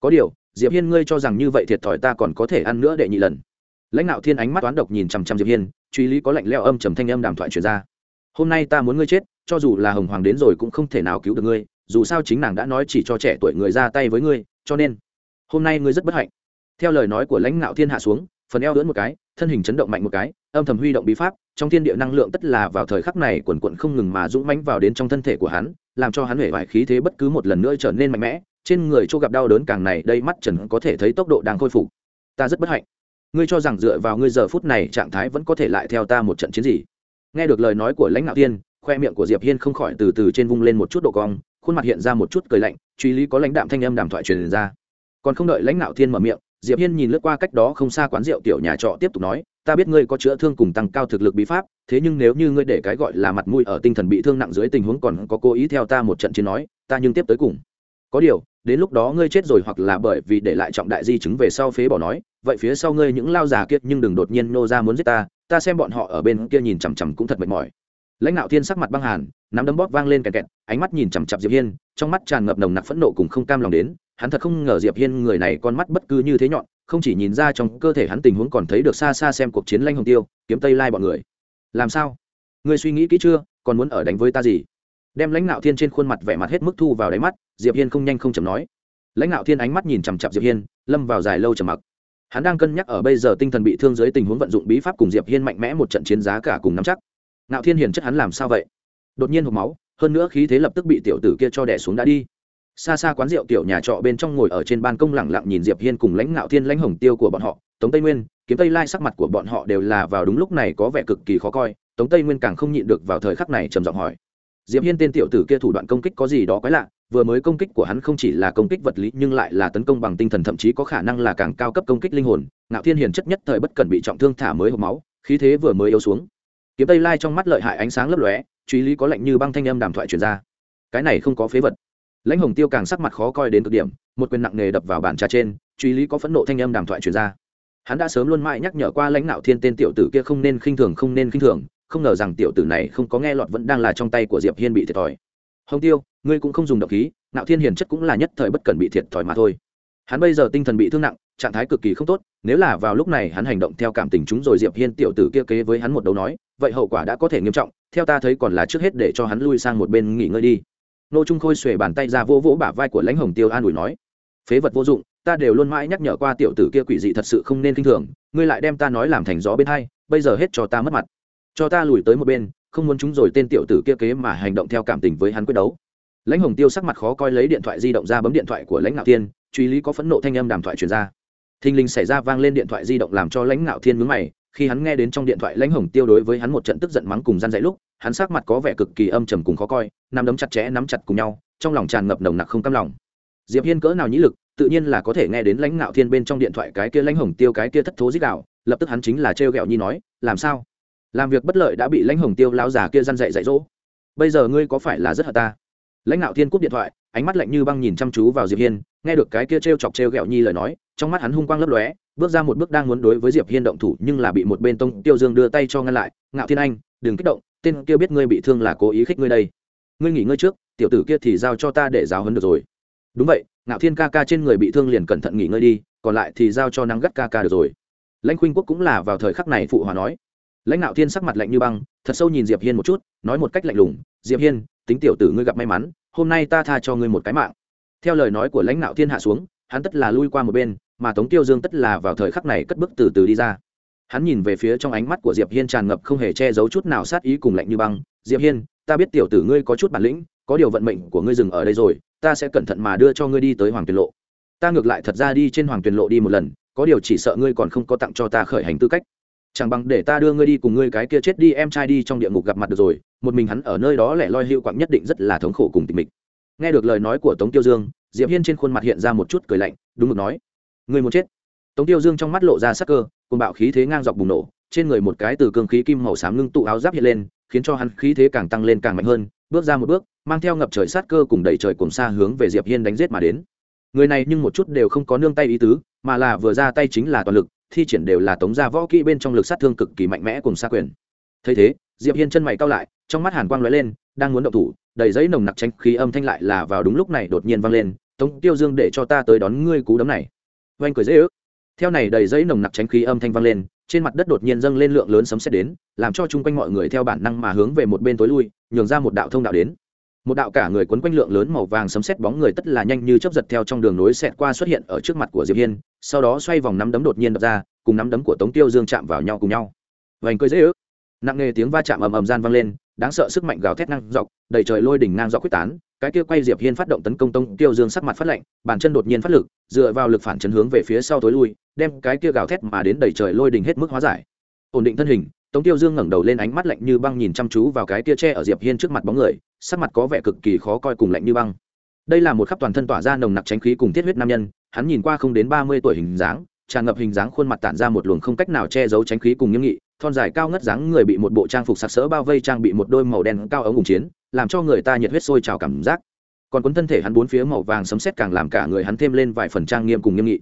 Có điều diệp hiên, ngươi cho rằng như vậy thiệt thòi ta còn có thể ăn nữa đệ nhị lần. Lãnh đạo thiên ánh mắt toán độc nhìn chằm chằm diệp hiên, truy lý có lạnh leo âm trầm thanh âm đàm thoại truyền ra. Hôm nay ta muốn ngươi chết, cho dù là hồng hoàng đến rồi cũng không thể nào cứu được ngươi, dù sao chính nàng đã nói chỉ cho trẻ tuổi người ra tay với ngươi, cho nên hôm nay ngươi rất bất hạnh. Theo lời nói của lãnh đạo thiên hạ xuống, phần eo lưỡn một cái, thân hình chấn động mạnh một cái, âm thầm huy động bí pháp, trong thiên địa năng lượng tất là vào thời khắc này quần quận không ngừng mà dũng mãnh vào đến trong thân thể của hắn, làm cho hắn hể vải khí thế bất cứ một lần nữa trở nên mạnh mẽ trên người chỗ gặp đau đớn càng này đây mắt trần có thể thấy tốc độ đang khôi phục. Ta rất bất hạnh. Ngươi cho rằng dựa vào ngươi giờ phút này trạng thái vẫn có thể lại theo ta một trận chiến gì? Nghe được lời nói của lãnh đạo tiên, khoe miệng của diệp hiên không khỏi từ từ trên vung lên một chút độ cong, khuôn mặt hiện ra một chút cười lạnh, truy lý có lãnh đạm thanh âm đàm thoại truyền ra. Còn không đợi lãnh đạo thiên mở miệng, diệp hiên nhìn lướt qua cách đó không xa quán rượu tiểu nhà trọ tiếp tục nói, ta biết ngươi có chữa thương cùng tăng cao thực lực bí pháp, thế nhưng nếu như ngươi để cái gọi là mặt mũi ở tinh thần bị thương nặng dưới tình huống còn có cố ý theo ta một trận chiến nói, ta nhưng tiếp tới cùng có điều, đến lúc đó ngươi chết rồi hoặc là bởi vì để lại trọng đại di chứng về sau phế bỏ nói, vậy phía sau ngươi những lao già kiệt nhưng đừng đột nhiên nô ra muốn giết ta ta xem bọn họ ở bên kia nhìn chằm chằm cũng thật mệt mỏi. Lãnh đạo thiên sắc mặt băng hàn, nắm đấm bóp vang lên kẹt kẹt, ánh mắt nhìn chằm chặp diệp hiên, trong mắt tràn ngập nồng nặc phẫn nộ cùng không cam lòng đến, hắn thật không ngờ diệp hiên người này con mắt bất cứ như thế nhọn, không chỉ nhìn ra trong cơ thể hắn tình huống còn thấy được xa xa xem cuộc chiến lanh hồng tiêu, kiếm tây lai bọn người. Làm sao? Ngươi suy nghĩ kỹ chưa? Còn muốn ở đánh với ta gì? Đem lãnh đạo thiên trên khuôn mặt vẻ mặt hết mức thu vào đáy mắt diệp hiên không nhanh không chậm nói. Lãnh đạo thiên ánh mắt nhìn chằm chặp diệp hiên, lâm vào dài lâu trầm mặc. Hắn đang cân nhắc ở bây giờ tinh thần bị thương dưới tình huống vận dụng bí pháp cùng diệp hiên mạnh mẽ một trận chiến giá cả cùng nắm chắc. Nạo thiên hiền chất hắn làm sao vậy? Đột nhiên hộp máu, hơn nữa khí thế lập tức bị tiểu tử kia cho đẻ xuống đã đi. Xa xa quán rượu tiểu nhà trọ bên trong ngồi ở trên ban công lẳng lặng nhìn diệp hiên cùng lãnh Nạo thiên lãnh hồng tiêu của bọn họ, tống tây nguyên, kiếm tây lai sắc mặt của bọn họ đều là vào đúng lúc này có vẻ cực kỳ khó coi, tống tây nguyên càng không nhịn được vào thời khắc này trầm giọng hỏi. Diệp hiên tên tiểu tử kia thủ đoạn công kích có gì đó quái lạ vừa mới công kích của hắn không chỉ là công kích vật lý nhưng lại là tấn công bằng tinh thần, thậm chí có khả năng là càng cao cấp công kích linh hồn. Ngạo thiên hiền chất nhất thời bất cần bị trọng thương thả mới hộp máu, khí thế vừa mới yếu xuống. Kiếm tây lai trong mắt lợi hại ánh sáng lấp lóe, truy lý có lệnh như băng thanh âm đàm thoại truyền ra. Cái này không có phế vật. Lãnh hồng tiêu càng sắc mặt khó coi đến cực điểm, một quyền nặng nề đập vào bàn trà trên, truy lý có phẫn nộ thanh âm đàm thoại truyền ra. Hắn đã sớm luôn mãi nhắc nhở qua lãnh đạo thiên tên tiểu tử kia không nên khinh thường, không nên khinh thường, không ngờ rằng tiểu tử này không có nghe lọt vẫn đang là trong tay của diệp hiên bị thiệt thòi. Hồng tiêu ngươi cũng không dùng độc khí, nạo thiên hiền chất cũng là nhất thời bất cần bị thiệt thòi mà thôi. Hắn bây giờ tinh thần bị thương nặng, trạng thái cực kỳ không tốt, nếu là vào lúc này hắn hành động theo cảm tình chúng rồi diệp hiên tiểu tử kia kế với hắn một đấu nói, vậy hậu quả đã có thể nghiêm trọng, theo ta thấy còn là trước hết để cho hắn lui sang một bên nghỉ ngơi đi. Nô trung khôi xuề bàn tay ra vỗ vỗ bả vai của lãnh hồng tiêu an ủi nói, phế vật vô dụng, ta đều luôn mãi nhắc nhở qua tiểu tử kia quỷ dị thật sự không nên kinh thường, ngươi lại đem ta nói làm thành gió bên hai, bây giờ hết cho ta mất mặt. Cho ta lùi tới một bên, không muốn chúng rồi tên tiểu tử kia kế mà hành động theo cảm tình với hắn quyết đấu lãnh hồng tiêu sắc mặt khó coi lấy điện thoại di động ra bấm điện thoại của lãnh ngạo Thiên. truy lý có phẫn nộ thanh âm đàm thoại truyền ra. Thình linh xảy ra vang lên điện thoại di động làm cho lãnh ngạo thiên mướn mày, khi hắn nghe đến trong điện thoại lãnh hồng tiêu đối với hắn một trận tức giận mắng cùng gian dạy lúc, hắn sắc mặt có vẻ cực kỳ âm trầm cùng khó coi, nắm đấm chặt chẽ nắm chặt cùng nhau, trong lòng tràn ngập nồng nặc không cam lòng. Diệp hiên cỡ nào nhĩ lực, tự nhiên là có thể nghe đến lãnh ngạo thiên bên trong điện thoại cái kia lãnh hồng tiêu cái kia thất thố dích đạo, lập tức hắn chính là trêu ghẹo nhi nói, làm sao? Làm việc bất lợi đã bị lãnh hồng tiêu lão già kia gian dạy dạy dỗ. Bây giờ ngươi có phải là rất hận ta? Lãnh ngạo thiên cúp điện thoại, ánh mắt lạnh như băng nhìn chăm chú vào diệp hiên, nghe được cái kia treo chọc treo gẹo nhi lời nói, trong mắt hắn hung quang lấp lóe, bước ra một bước đang muốn đối với diệp hiên động thủ nhưng là bị một bên tông tiêu dương đưa tay cho ngăn lại, ngạo thiên anh, đừng kích động, tên kia biết ngươi bị thương là cố ý khích ngươi đây. Ngươi nghỉ ngơi trước, tiểu tử kia thì giao cho ta để giáo huấn được rồi. Đúng vậy, ngạo thiên ca ca trên người bị thương liền cẩn thận nghỉ ngơi đi, còn lại thì giao cho nắng gắt ca ca được rồi. Lãnh khuynh quốc cũng là vào thời khắc này phụ hòa nói. Lãnh ngạo thiên sắc mặt lạnh như băng, thật sâu nhìn diệp hiên một chút, nói một cách lạnh lùng diệp hiên, tính tiểu tử ngươi gặp may mắn, hôm nay ta tha cho ngươi một cái mạng. Theo lời nói của lãnh đạo thiên hạ xuống, hắn tất là lui qua một bên, mà tống tiêu dương tất là vào thời khắc này cất bước từ từ đi ra. Hắn nhìn về phía trong ánh mắt của diệp hiên tràn ngập không hề che giấu chút nào sát ý cùng lạnh như băng, diệp hiên, ta biết tiểu tử ngươi có chút bản lĩnh, có điều vận mệnh của ngươi dừng ở đây rồi, ta sẽ cẩn thận mà đưa cho ngươi đi tới hoàng tuyền lộ. Ta ngược lại thật ra đi trên hoàng tuyền lộ đi một lần, có điều chỉ sợ ngươi còn không có tặng cho ta khởi hành tư cách chẳng bằng để ta đưa ngươi đi cùng ngươi cái kia chết đi, em trai đi trong địa ngục gặp mặt được rồi. Một mình hắn ở nơi đó lẻ loi hiệu quặng nhất định rất là thống khổ cùng tình mịch. Nghe được lời nói của tống tiêu dương, diệp hiên trên khuôn mặt hiện ra một chút cười lạnh, đúng mực nói, ngươi muốn chết? Tống tiêu dương trong mắt lộ ra sắc cơ cùng bạo khí thế ngang dọc bùng nổ, trên người một cái từ cương khí kim màu xám ngưng tụ áo giáp hiện lên, khiến cho hắn khí thế càng tăng lên càng mạnh hơn, bước ra một bước, mang theo ngập trời sát cơ cùng đẩy trời cùng xa hướng về diệp hiên đánh giết mà đến. Người này nhưng một chút đều không có nương tay ý tứ, mà là vừa ra tay chính là toàn lực thi triển đều là tống gia võ kỹ bên trong lực sát thương cực kỳ mạnh mẽ cùng xa quyền. Thấy thế, diệp hiên chân mày cao lại, trong mắt hàn quang lóe lên, đang muốn động thủ, đầy giấy nồng nặc tranh khí âm thanh lại là vào đúng lúc này đột nhiên vang lên, tống tiêu dương để cho ta tới đón ngươi cú đấm này. Oanh cười dễ ước. Theo này đầy giấy nồng nặc tránh khí âm thanh vang lên, trên mặt đất đột nhiên dâng lên lượng lớn sấm xét đến, làm cho chung quanh mọi người theo bản năng mà hướng về một bên tối lui, nhường ra một đạo thông đạo đến một đạo cả người quấn quanh lượng lớn màu vàng sấm xét bóng người tất là nhanh như chấp giật theo trong đường nối xẹt qua xuất hiện ở trước mặt của diệp hiên, sau đó xoay vòng nắm đấm đột nhiên đập ra, cùng nắm đấm của tống tiêu dương chạm vào nhau cùng nhau. Vành cười dễ ước. Nặng nề tiếng va chạm ầm ầm gian vang lên, đáng sợ sức mạnh gào thét năng dọc, đầy trời lôi đỉnh ngang dọc quyết tán, cái kia quay diệp hiên phát động tấn công tông tiêu dương sắc mặt phát lạnh, bàn chân đột nhiên phát lực, dựa vào lực phản chấn hướng về phía sau tối lui, đem cái kia gào thét mà đến đầy trời lôi đỉnh hết mức hóa giải. Ổn định thân hình tống tiêu dương ngẩng đầu lên ánh mắt lạnh như băng nhìn chăm chú vào cái kia tre ở diệp hiên trước mặt bóng người, sắc mặt có vẻ cực kỳ khó coi cùng lạnh như băng. Đây là một khắp toàn thân tỏa ra nồng nặc tránh khí cùng thiết huyết nam nhân, hắn nhìn qua không đến ba mươi tuổi hình dáng, tràn ngập hình dáng khuôn mặt tản ra một luồng không cách nào che giấu tránh khí cùng nghiêm nghị, thon dài cao ngất dáng người bị một bộ trang phục sặc sỡ bao vây trang bị một đôi màu đen cao ống ủng chiến, làm cho người ta nhiệt huyết sôi trào cảm giác. Còn cuốn thân thể hắn bốn phía màu vàng sấm sét càng làm cả người hắn thêm lên vài phần trang nghiêm cùng nghiêm nghị.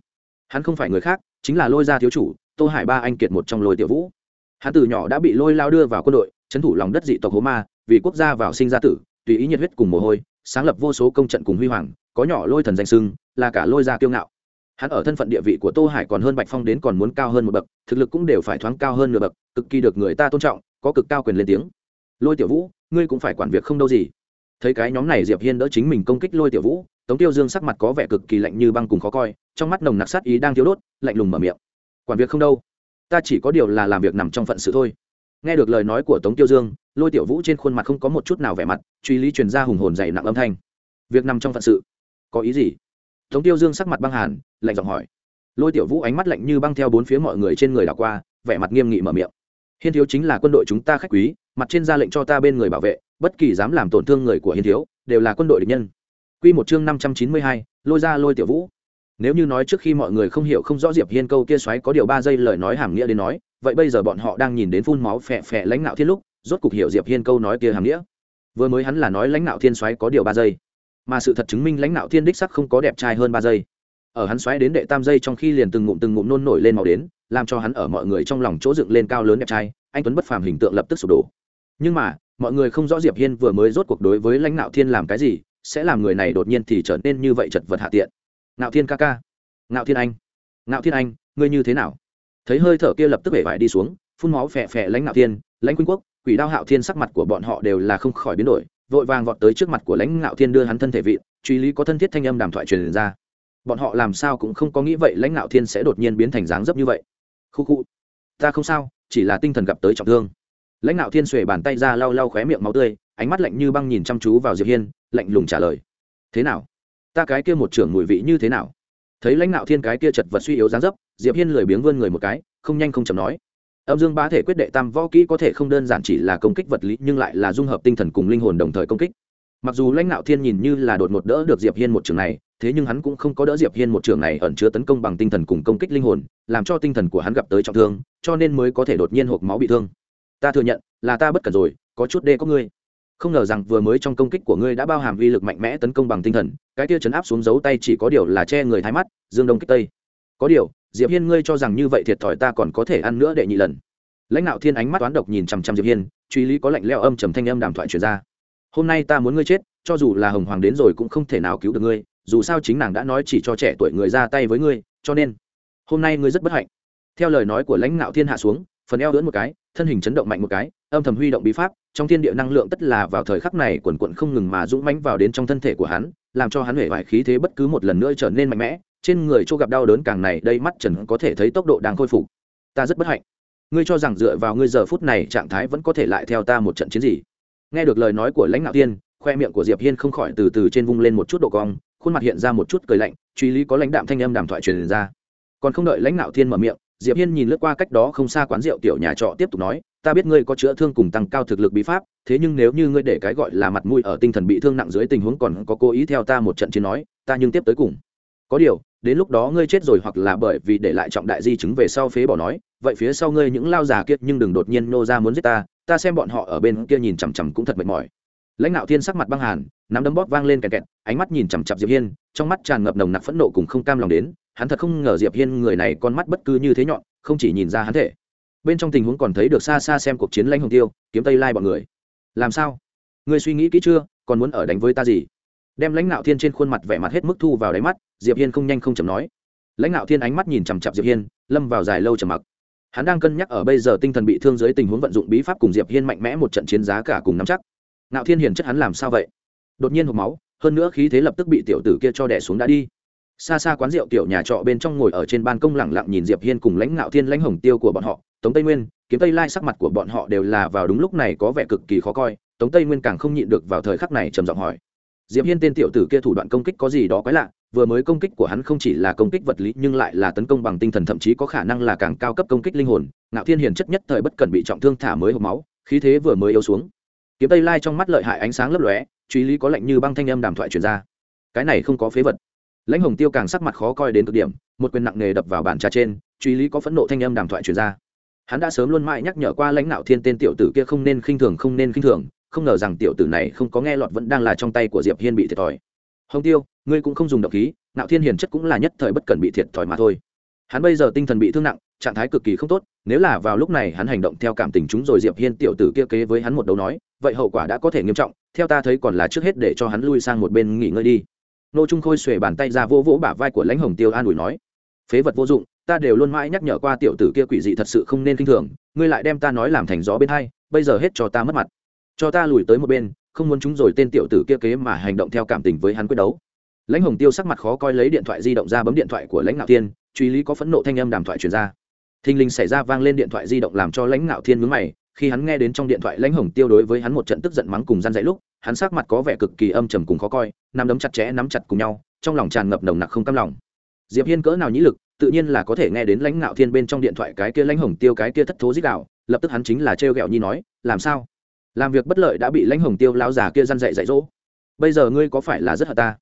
Hắn không phải người khác, chính là lôi gia thiếu chủ, tô hải ba anh kiệt một trong lôi tiểu vũ hắn từ nhỏ đã bị lôi lao đưa vào quân đội trấn thủ lòng đất dị tộc hố ma, vì quốc gia vào sinh ra tử, tùy ý nhiệt huyết cùng mồ hôi, sáng lập vô số công trận cùng huy hoàng, có nhỏ lôi thần danh sưng là cả lôi gia kiêu ngạo. Hắn ở thân phận địa vị của tô hải còn hơn bạch phong đến còn muốn cao hơn một bậc, thực lực cũng đều phải thoáng cao hơn nửa bậc, cực kỳ được người ta tôn trọng, có cực cao quyền lên tiếng. Lôi tiểu vũ, ngươi cũng phải quản việc không đâu gì. Thấy cái nhóm này diệp hiên đỡ chính mình công kích lôi tiểu vũ, tống tiêu dương sắc mặt có vẻ cực kỳ lạnh như băng cùng khó coi, trong mắt nồng nặc sát ý đang thiếu đốt, lạnh lùng mở miệng. Quản việc không đâu ta chỉ có điều là làm việc nằm trong phận sự thôi. Nghe được lời nói của tống tiêu dương lôi tiểu vũ trên khuôn mặt không có một chút nào vẻ mặt truy lý truyền ra hùng hồn dày nặng âm thanh. Việc nằm trong phận sự. Có ý gì? Tống tiêu dương sắc mặt băng hàn lạnh giọng hỏi. Lôi tiểu vũ ánh mắt lạnh như băng theo bốn phía mọi người trên người đảo qua vẻ mặt nghiêm nghị mở miệng. Hiên thiếu chính là quân đội chúng ta khách quý mặt trên ra lệnh cho ta bên người bảo vệ bất kỳ dám làm tổn thương người của hiên thiếu đều là quân đội địch nhân. Quy một chương năm trăm chín mươi hai, lôi ra lôi tiểu vũ nếu như nói trước khi mọi người không hiểu không rõ diệp hiên câu kia xoáy có điều ba giây lời nói hàm nghĩa đến nói, vậy bây giờ bọn họ đang nhìn đến phun máu phè phè lãnh nạo thiên lúc, rốt cục hiểu diệp hiên câu nói kia hàm nghĩa. Vừa mới hắn là nói lãnh nạo thiên xoáy có điều ba giây, mà sự thật chứng minh lãnh nạo thiên đích sắc không có đẹp trai hơn ba giây. Ở hắn xoáy đến đệ tam giây trong khi liền từng ngụm từng ngụm nôn nổi lên màu đến, làm cho hắn ở mọi người trong lòng chỗ dựng lên cao lớn đẹp trai, anh tuấn bất phàm hình tượng lập tức sụp đổ. Nhưng mà, mọi người không rõ diệp hiên vừa mới rốt cuộc đối với lãnh nạo thiên làm cái gì, sẽ làm người này đột nhiên thì trở nên như vậy chật vật hạ tiện ngạo thiên ca ca. Ngạo thiên anh. Ngạo thiên anh, ngươi như thế nào? Thấy hơi thở kia lập tức bể vải đi xuống, phun máu phè phè lãnh ngạo thiên, lãnh quynh quốc, quỷ đao hạo thiên sắc mặt của bọn họ đều là không khỏi biến đổi, vội vàng vọt tới trước mặt của lãnh ngạo thiên đưa hắn thân thể vị, truy lý có thân thiết thanh âm đàm thoại truyền ra. Bọn họ làm sao cũng không có nghĩ vậy lãnh ngạo thiên sẽ đột nhiên biến thành dáng dấp như vậy. Khu khu. Ta không sao, chỉ là tinh thần gặp tới trọng thương. Lãnh ngạo thiên xuề bàn tay ra lau lau khóe miệng máu tươi, ánh mắt lạnh như băng nhìn chăm chú vào diệp hiên, lạnh lùng trả lời. Thế nào? Ta cái kia một trưởng mùi vị như thế nào? Thấy lãnh đạo thiên cái kia chật vật suy yếu dáng dấp, diệp hiên lười biếng vươn người một cái, không nhanh không chậm nói. Âm dương bá thể quyết đệ tam võ kỹ có thể không đơn giản chỉ là công kích vật lý, nhưng lại là dung hợp tinh thần cùng linh hồn đồng thời công kích. Mặc dù lãnh đạo thiên nhìn như là đột ngột đỡ được diệp hiên một trường này, thế nhưng hắn cũng không có đỡ diệp hiên một trường này ẩn chứa tấn công bằng tinh thần cùng công kích linh hồn, làm cho tinh thần của hắn gặp tới trọng thương, cho nên mới có thể đột nhiên hộp máu bị thương. Ta thừa nhận, là ta bất cẩn rồi, có chút đê có ngươi không ngờ rằng vừa mới trong công kích của ngươi đã bao hàm vi lực mạnh mẽ tấn công bằng tinh thần, cái kia chấn áp xuống dấu tay chỉ có điều là che người thái mắt, dương đông kích tây. Có điều, diệp hiên ngươi cho rằng như vậy thiệt thòi ta còn có thể ăn nữa đệ nhị lần. Lãnh đạo thiên ánh mắt toán độc nhìn chằm chằm diệp hiên, truy lý có lạnh leo âm trầm thanh âm đàm thoại truyền ra. Hôm nay ta muốn ngươi chết, cho dù là hồng hoàng đến rồi cũng không thể nào cứu được ngươi, dù sao chính nàng đã nói chỉ cho trẻ tuổi người ra tay với ngươi, cho nên hôm nay ngươi rất bất hạnh. Theo lời nói của lãnh đạo thiên hạ xuống, phần eo lưỡn một cái, thân hình chấn động mạnh một cái, âm thầm huy động bí pháp trong thiên địa năng lượng tất là vào thời khắc này quần quận không ngừng mà dũng mãnh vào đến trong thân thể của hắn, làm cho hắn hể vải khí thế bất cứ một lần nữa trở nên mạnh mẽ. Trên người chỗ gặp đau đớn càng này, đây mắt trần có thể thấy tốc độ đang khôi phục. Ta rất bất hạnh. Ngươi cho rằng dựa vào ngươi giờ phút này, trạng thái vẫn có thể lại theo ta một trận chiến gì? Nghe được lời nói của lãnh đạo tiên, khoe miệng của diệp hiên không khỏi từ từ trên vung lên một chút độ cong, khuôn mặt hiện ra một chút cười lạnh, truy lý có lãnh đạm thanh âm đàm thoại truyền ra. Còn không đợi lãnh đạo thiên mở miệng, diệp hiên nhìn lướt qua cách đó không xa quán rượu tiểu nhà trọ tiếp tục nói ta biết ngươi có chữa thương cùng tăng cao thực lực bí pháp, thế nhưng nếu như ngươi để cái gọi là mặt mũi ở tinh thần bị thương nặng dưới tình huống còn có cố ý theo ta một trận chiến nói, ta nhưng tiếp tới cùng. Có điều, đến lúc đó ngươi chết rồi hoặc là bởi vì để lại trọng đại di chứng về sau phế bỏ nói, vậy phía sau ngươi những lao già kiệt nhưng đừng đột nhiên nô ra muốn giết ta ta xem bọn họ ở bên kia nhìn chằm chằm cũng thật mệt mỏi. Lãnh đạo thiên sắc mặt băng hàn, nắm đấm bóp vang lên kẹt kẹt, ánh mắt nhìn chằm chặp diệp hiên, trong mắt tràn ngập nồng nặc phẫn nộ cùng không cam lòng đến, hắn thật không ngờ diệp hiên người này con mắt bất cứ như thế nhọn, không chỉ nhìn ra hắn thể bên trong tình huống còn thấy được xa xa xem cuộc chiến lãnh hồng tiêu, kiếm tây lai bọn người. Làm sao? Ngươi suy nghĩ kỹ chưa? Còn muốn ở đánh với ta gì? Đem lãnh nạo thiên trên khuôn mặt vẻ mặt hết mức thu vào đáy mắt, diệp hiên không nhanh không chậm nói. Lãnh nạo thiên ánh mắt nhìn chằm chặp diệp hiên, lâm vào dài lâu trầm mặc. Hắn đang cân nhắc ở bây giờ tinh thần bị thương dưới tình huống vận dụng bí pháp cùng diệp hiên mạnh mẽ một trận chiến giá cả cùng nắm chắc. Nạo thiên hiền chất hắn làm sao vậy? Đột nhiên hộp máu, hơn nữa khí thế lập tức bị tiểu tử kia cho đẻ xuống đã đi xa xa quán rượu tiểu nhà trọ bên trong ngồi ở trên ban công lẳng lặng nhìn diệp hiên cùng lãnh ngạo thiên lãnh hồng tiêu của bọn họ, tống tây nguyên, kiếm tây lai sắc mặt của bọn họ đều là vào đúng lúc này có vẻ cực kỳ khó coi, tống tây nguyên càng không nhịn được vào thời khắc này trầm giọng hỏi. Diệp hiên tên tiểu tử kia thủ đoạn công kích có gì đó quái lạ, vừa mới công kích của hắn không chỉ là công kích vật lý nhưng lại là tấn công bằng tinh thần thậm chí có khả năng là càng cao cấp công kích linh hồn, ngạo thiên hiền chất nhất thời bất cần bị trọng thương thả mới hộp máu, khí thế vừa mới yếu xuống. Kiếm tây lai trong mắt lợi hại ánh sáng lấp lóe, truy lý có lệnh như băng thanh âm đàm thoại truyền ra. Cái này không có phế vật lãnh hồng tiêu càng sắc mặt khó coi đến cực điểm, một quyền nặng nề đập vào bàn trà trên, truy lý có phẫn nộ thanh âm đàm thoại truyền ra. Hắn đã sớm luôn mãi nhắc nhở qua lãnh nạo thiên tên tiểu tử kia không nên khinh thường, không nên khinh thường, không ngờ rằng tiểu tử này không có nghe lọt vẫn đang là trong tay của diệp hiên bị thiệt thòi. Hồng tiêu, ngươi cũng không dùng độc khí nạo thiên hiền chất cũng là nhất thời bất cần bị thiệt thòi mà thôi. Hắn bây giờ tinh thần bị thương nặng, trạng thái cực kỳ không tốt, nếu là vào lúc này hắn hành động theo cảm tình chúng rồi diệp hiên tiểu tử kia kế với hắn một đấu nói, vậy hậu quả đã có thể nghiêm trọng, theo ta thấy còn là trước hết để cho hắn lui sang một bên nghỉ ngơi đi nô trung khôi xuề bàn tay ra vỗ vỗ bả vai của lãnh hồng tiêu an ủi nói, phế vật vô dụng, ta đều luôn mãi nhắc nhở qua tiểu tử kia quỷ dị thật sự không nên kinh thường, ngươi lại đem ta nói làm thành gió bên hai, bây giờ hết cho ta mất mặt. Cho ta lùi tới một bên, không muốn chúng rồi tên tiểu tử kia kế mà hành động theo cảm tình với hắn quyết đấu. Lãnh hồng tiêu sắc mặt khó coi lấy điện thoại di động ra bấm điện thoại của lãnh ngạo thiên, truy lý có phẫn nộ thanh âm đàm thoại truyền ra. Thình lình xảy ra vang lên điện thoại di động làm cho lãnh ngạo thiên mướn mày, khi hắn nghe đến trong điện thoại lãnh hồng tiêu đối với hắn một trận tức giận mắng cùng gian dạy lúc hắn sắc mặt có vẻ cực kỳ âm trầm cùng khó coi, nắm đấm chặt chẽ nắm chặt cùng nhau, trong lòng tràn ngập nồng nặc không cam lòng. Diệp hiên cỡ nào nhĩ lực, tự nhiên là có thể nghe đến lãnh ngạo thiên bên trong điện thoại cái kia lãnh hồng tiêu cái kia thất thố dích đạo, lập tức hắn chính là trêu ghẹo nhi nói, làm sao? Làm việc bất lợi đã bị lãnh hồng tiêu lão già kia răn dạy dạy dỗ. Bây giờ ngươi có phải là rất hận ta?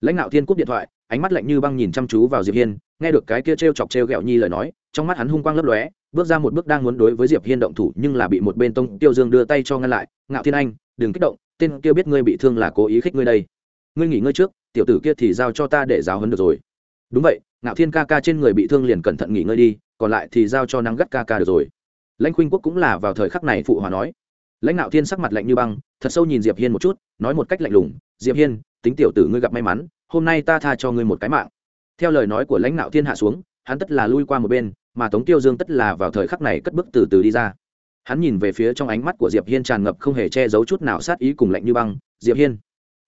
Lãnh ngạo thiên cúp điện thoại, ánh mắt lạnh như băng nhìn chăm chú vào diệp hiên, nghe được cái kia trêu chọc trêu ghẹo nhi lời nói, trong mắt hắn hung quang lấp lóe, bước ra một bước đang muốn đối với diệp hiên động thủ nhưng là bị một bên tông tiêu dương đưa tay cho ngăn lại, ngạo thiên anh, đừng kích động tên kia biết ngươi bị thương là cố ý khích ngươi đây. Ngươi nghỉ ngơi trước, tiểu tử kia thì giao cho ta để giáo huấn được rồi. Đúng vậy, ngạo thiên ca ca trên người bị thương liền cẩn thận nghỉ ngơi đi, còn lại thì giao cho nắng gắt ca ca được rồi. Lãnh khuynh quốc cũng là vào thời khắc này phụ hòa nói. Lãnh ngạo thiên sắc mặt lạnh như băng, thật sâu nhìn diệp hiên một chút, nói một cách lạnh lùng, diệp hiên, tính tiểu tử ngươi gặp may mắn, hôm nay ta tha cho ngươi một cái mạng. Theo lời nói của lãnh ngạo thiên hạ xuống, hắn tất là lui qua một bên, mà tống tiêu dương tất là vào thời khắc này cất bước từ từ đi ra hắn nhìn về phía trong ánh mắt của diệp hiên tràn ngập không hề che giấu chút nào sát ý cùng lạnh như băng, diệp hiên,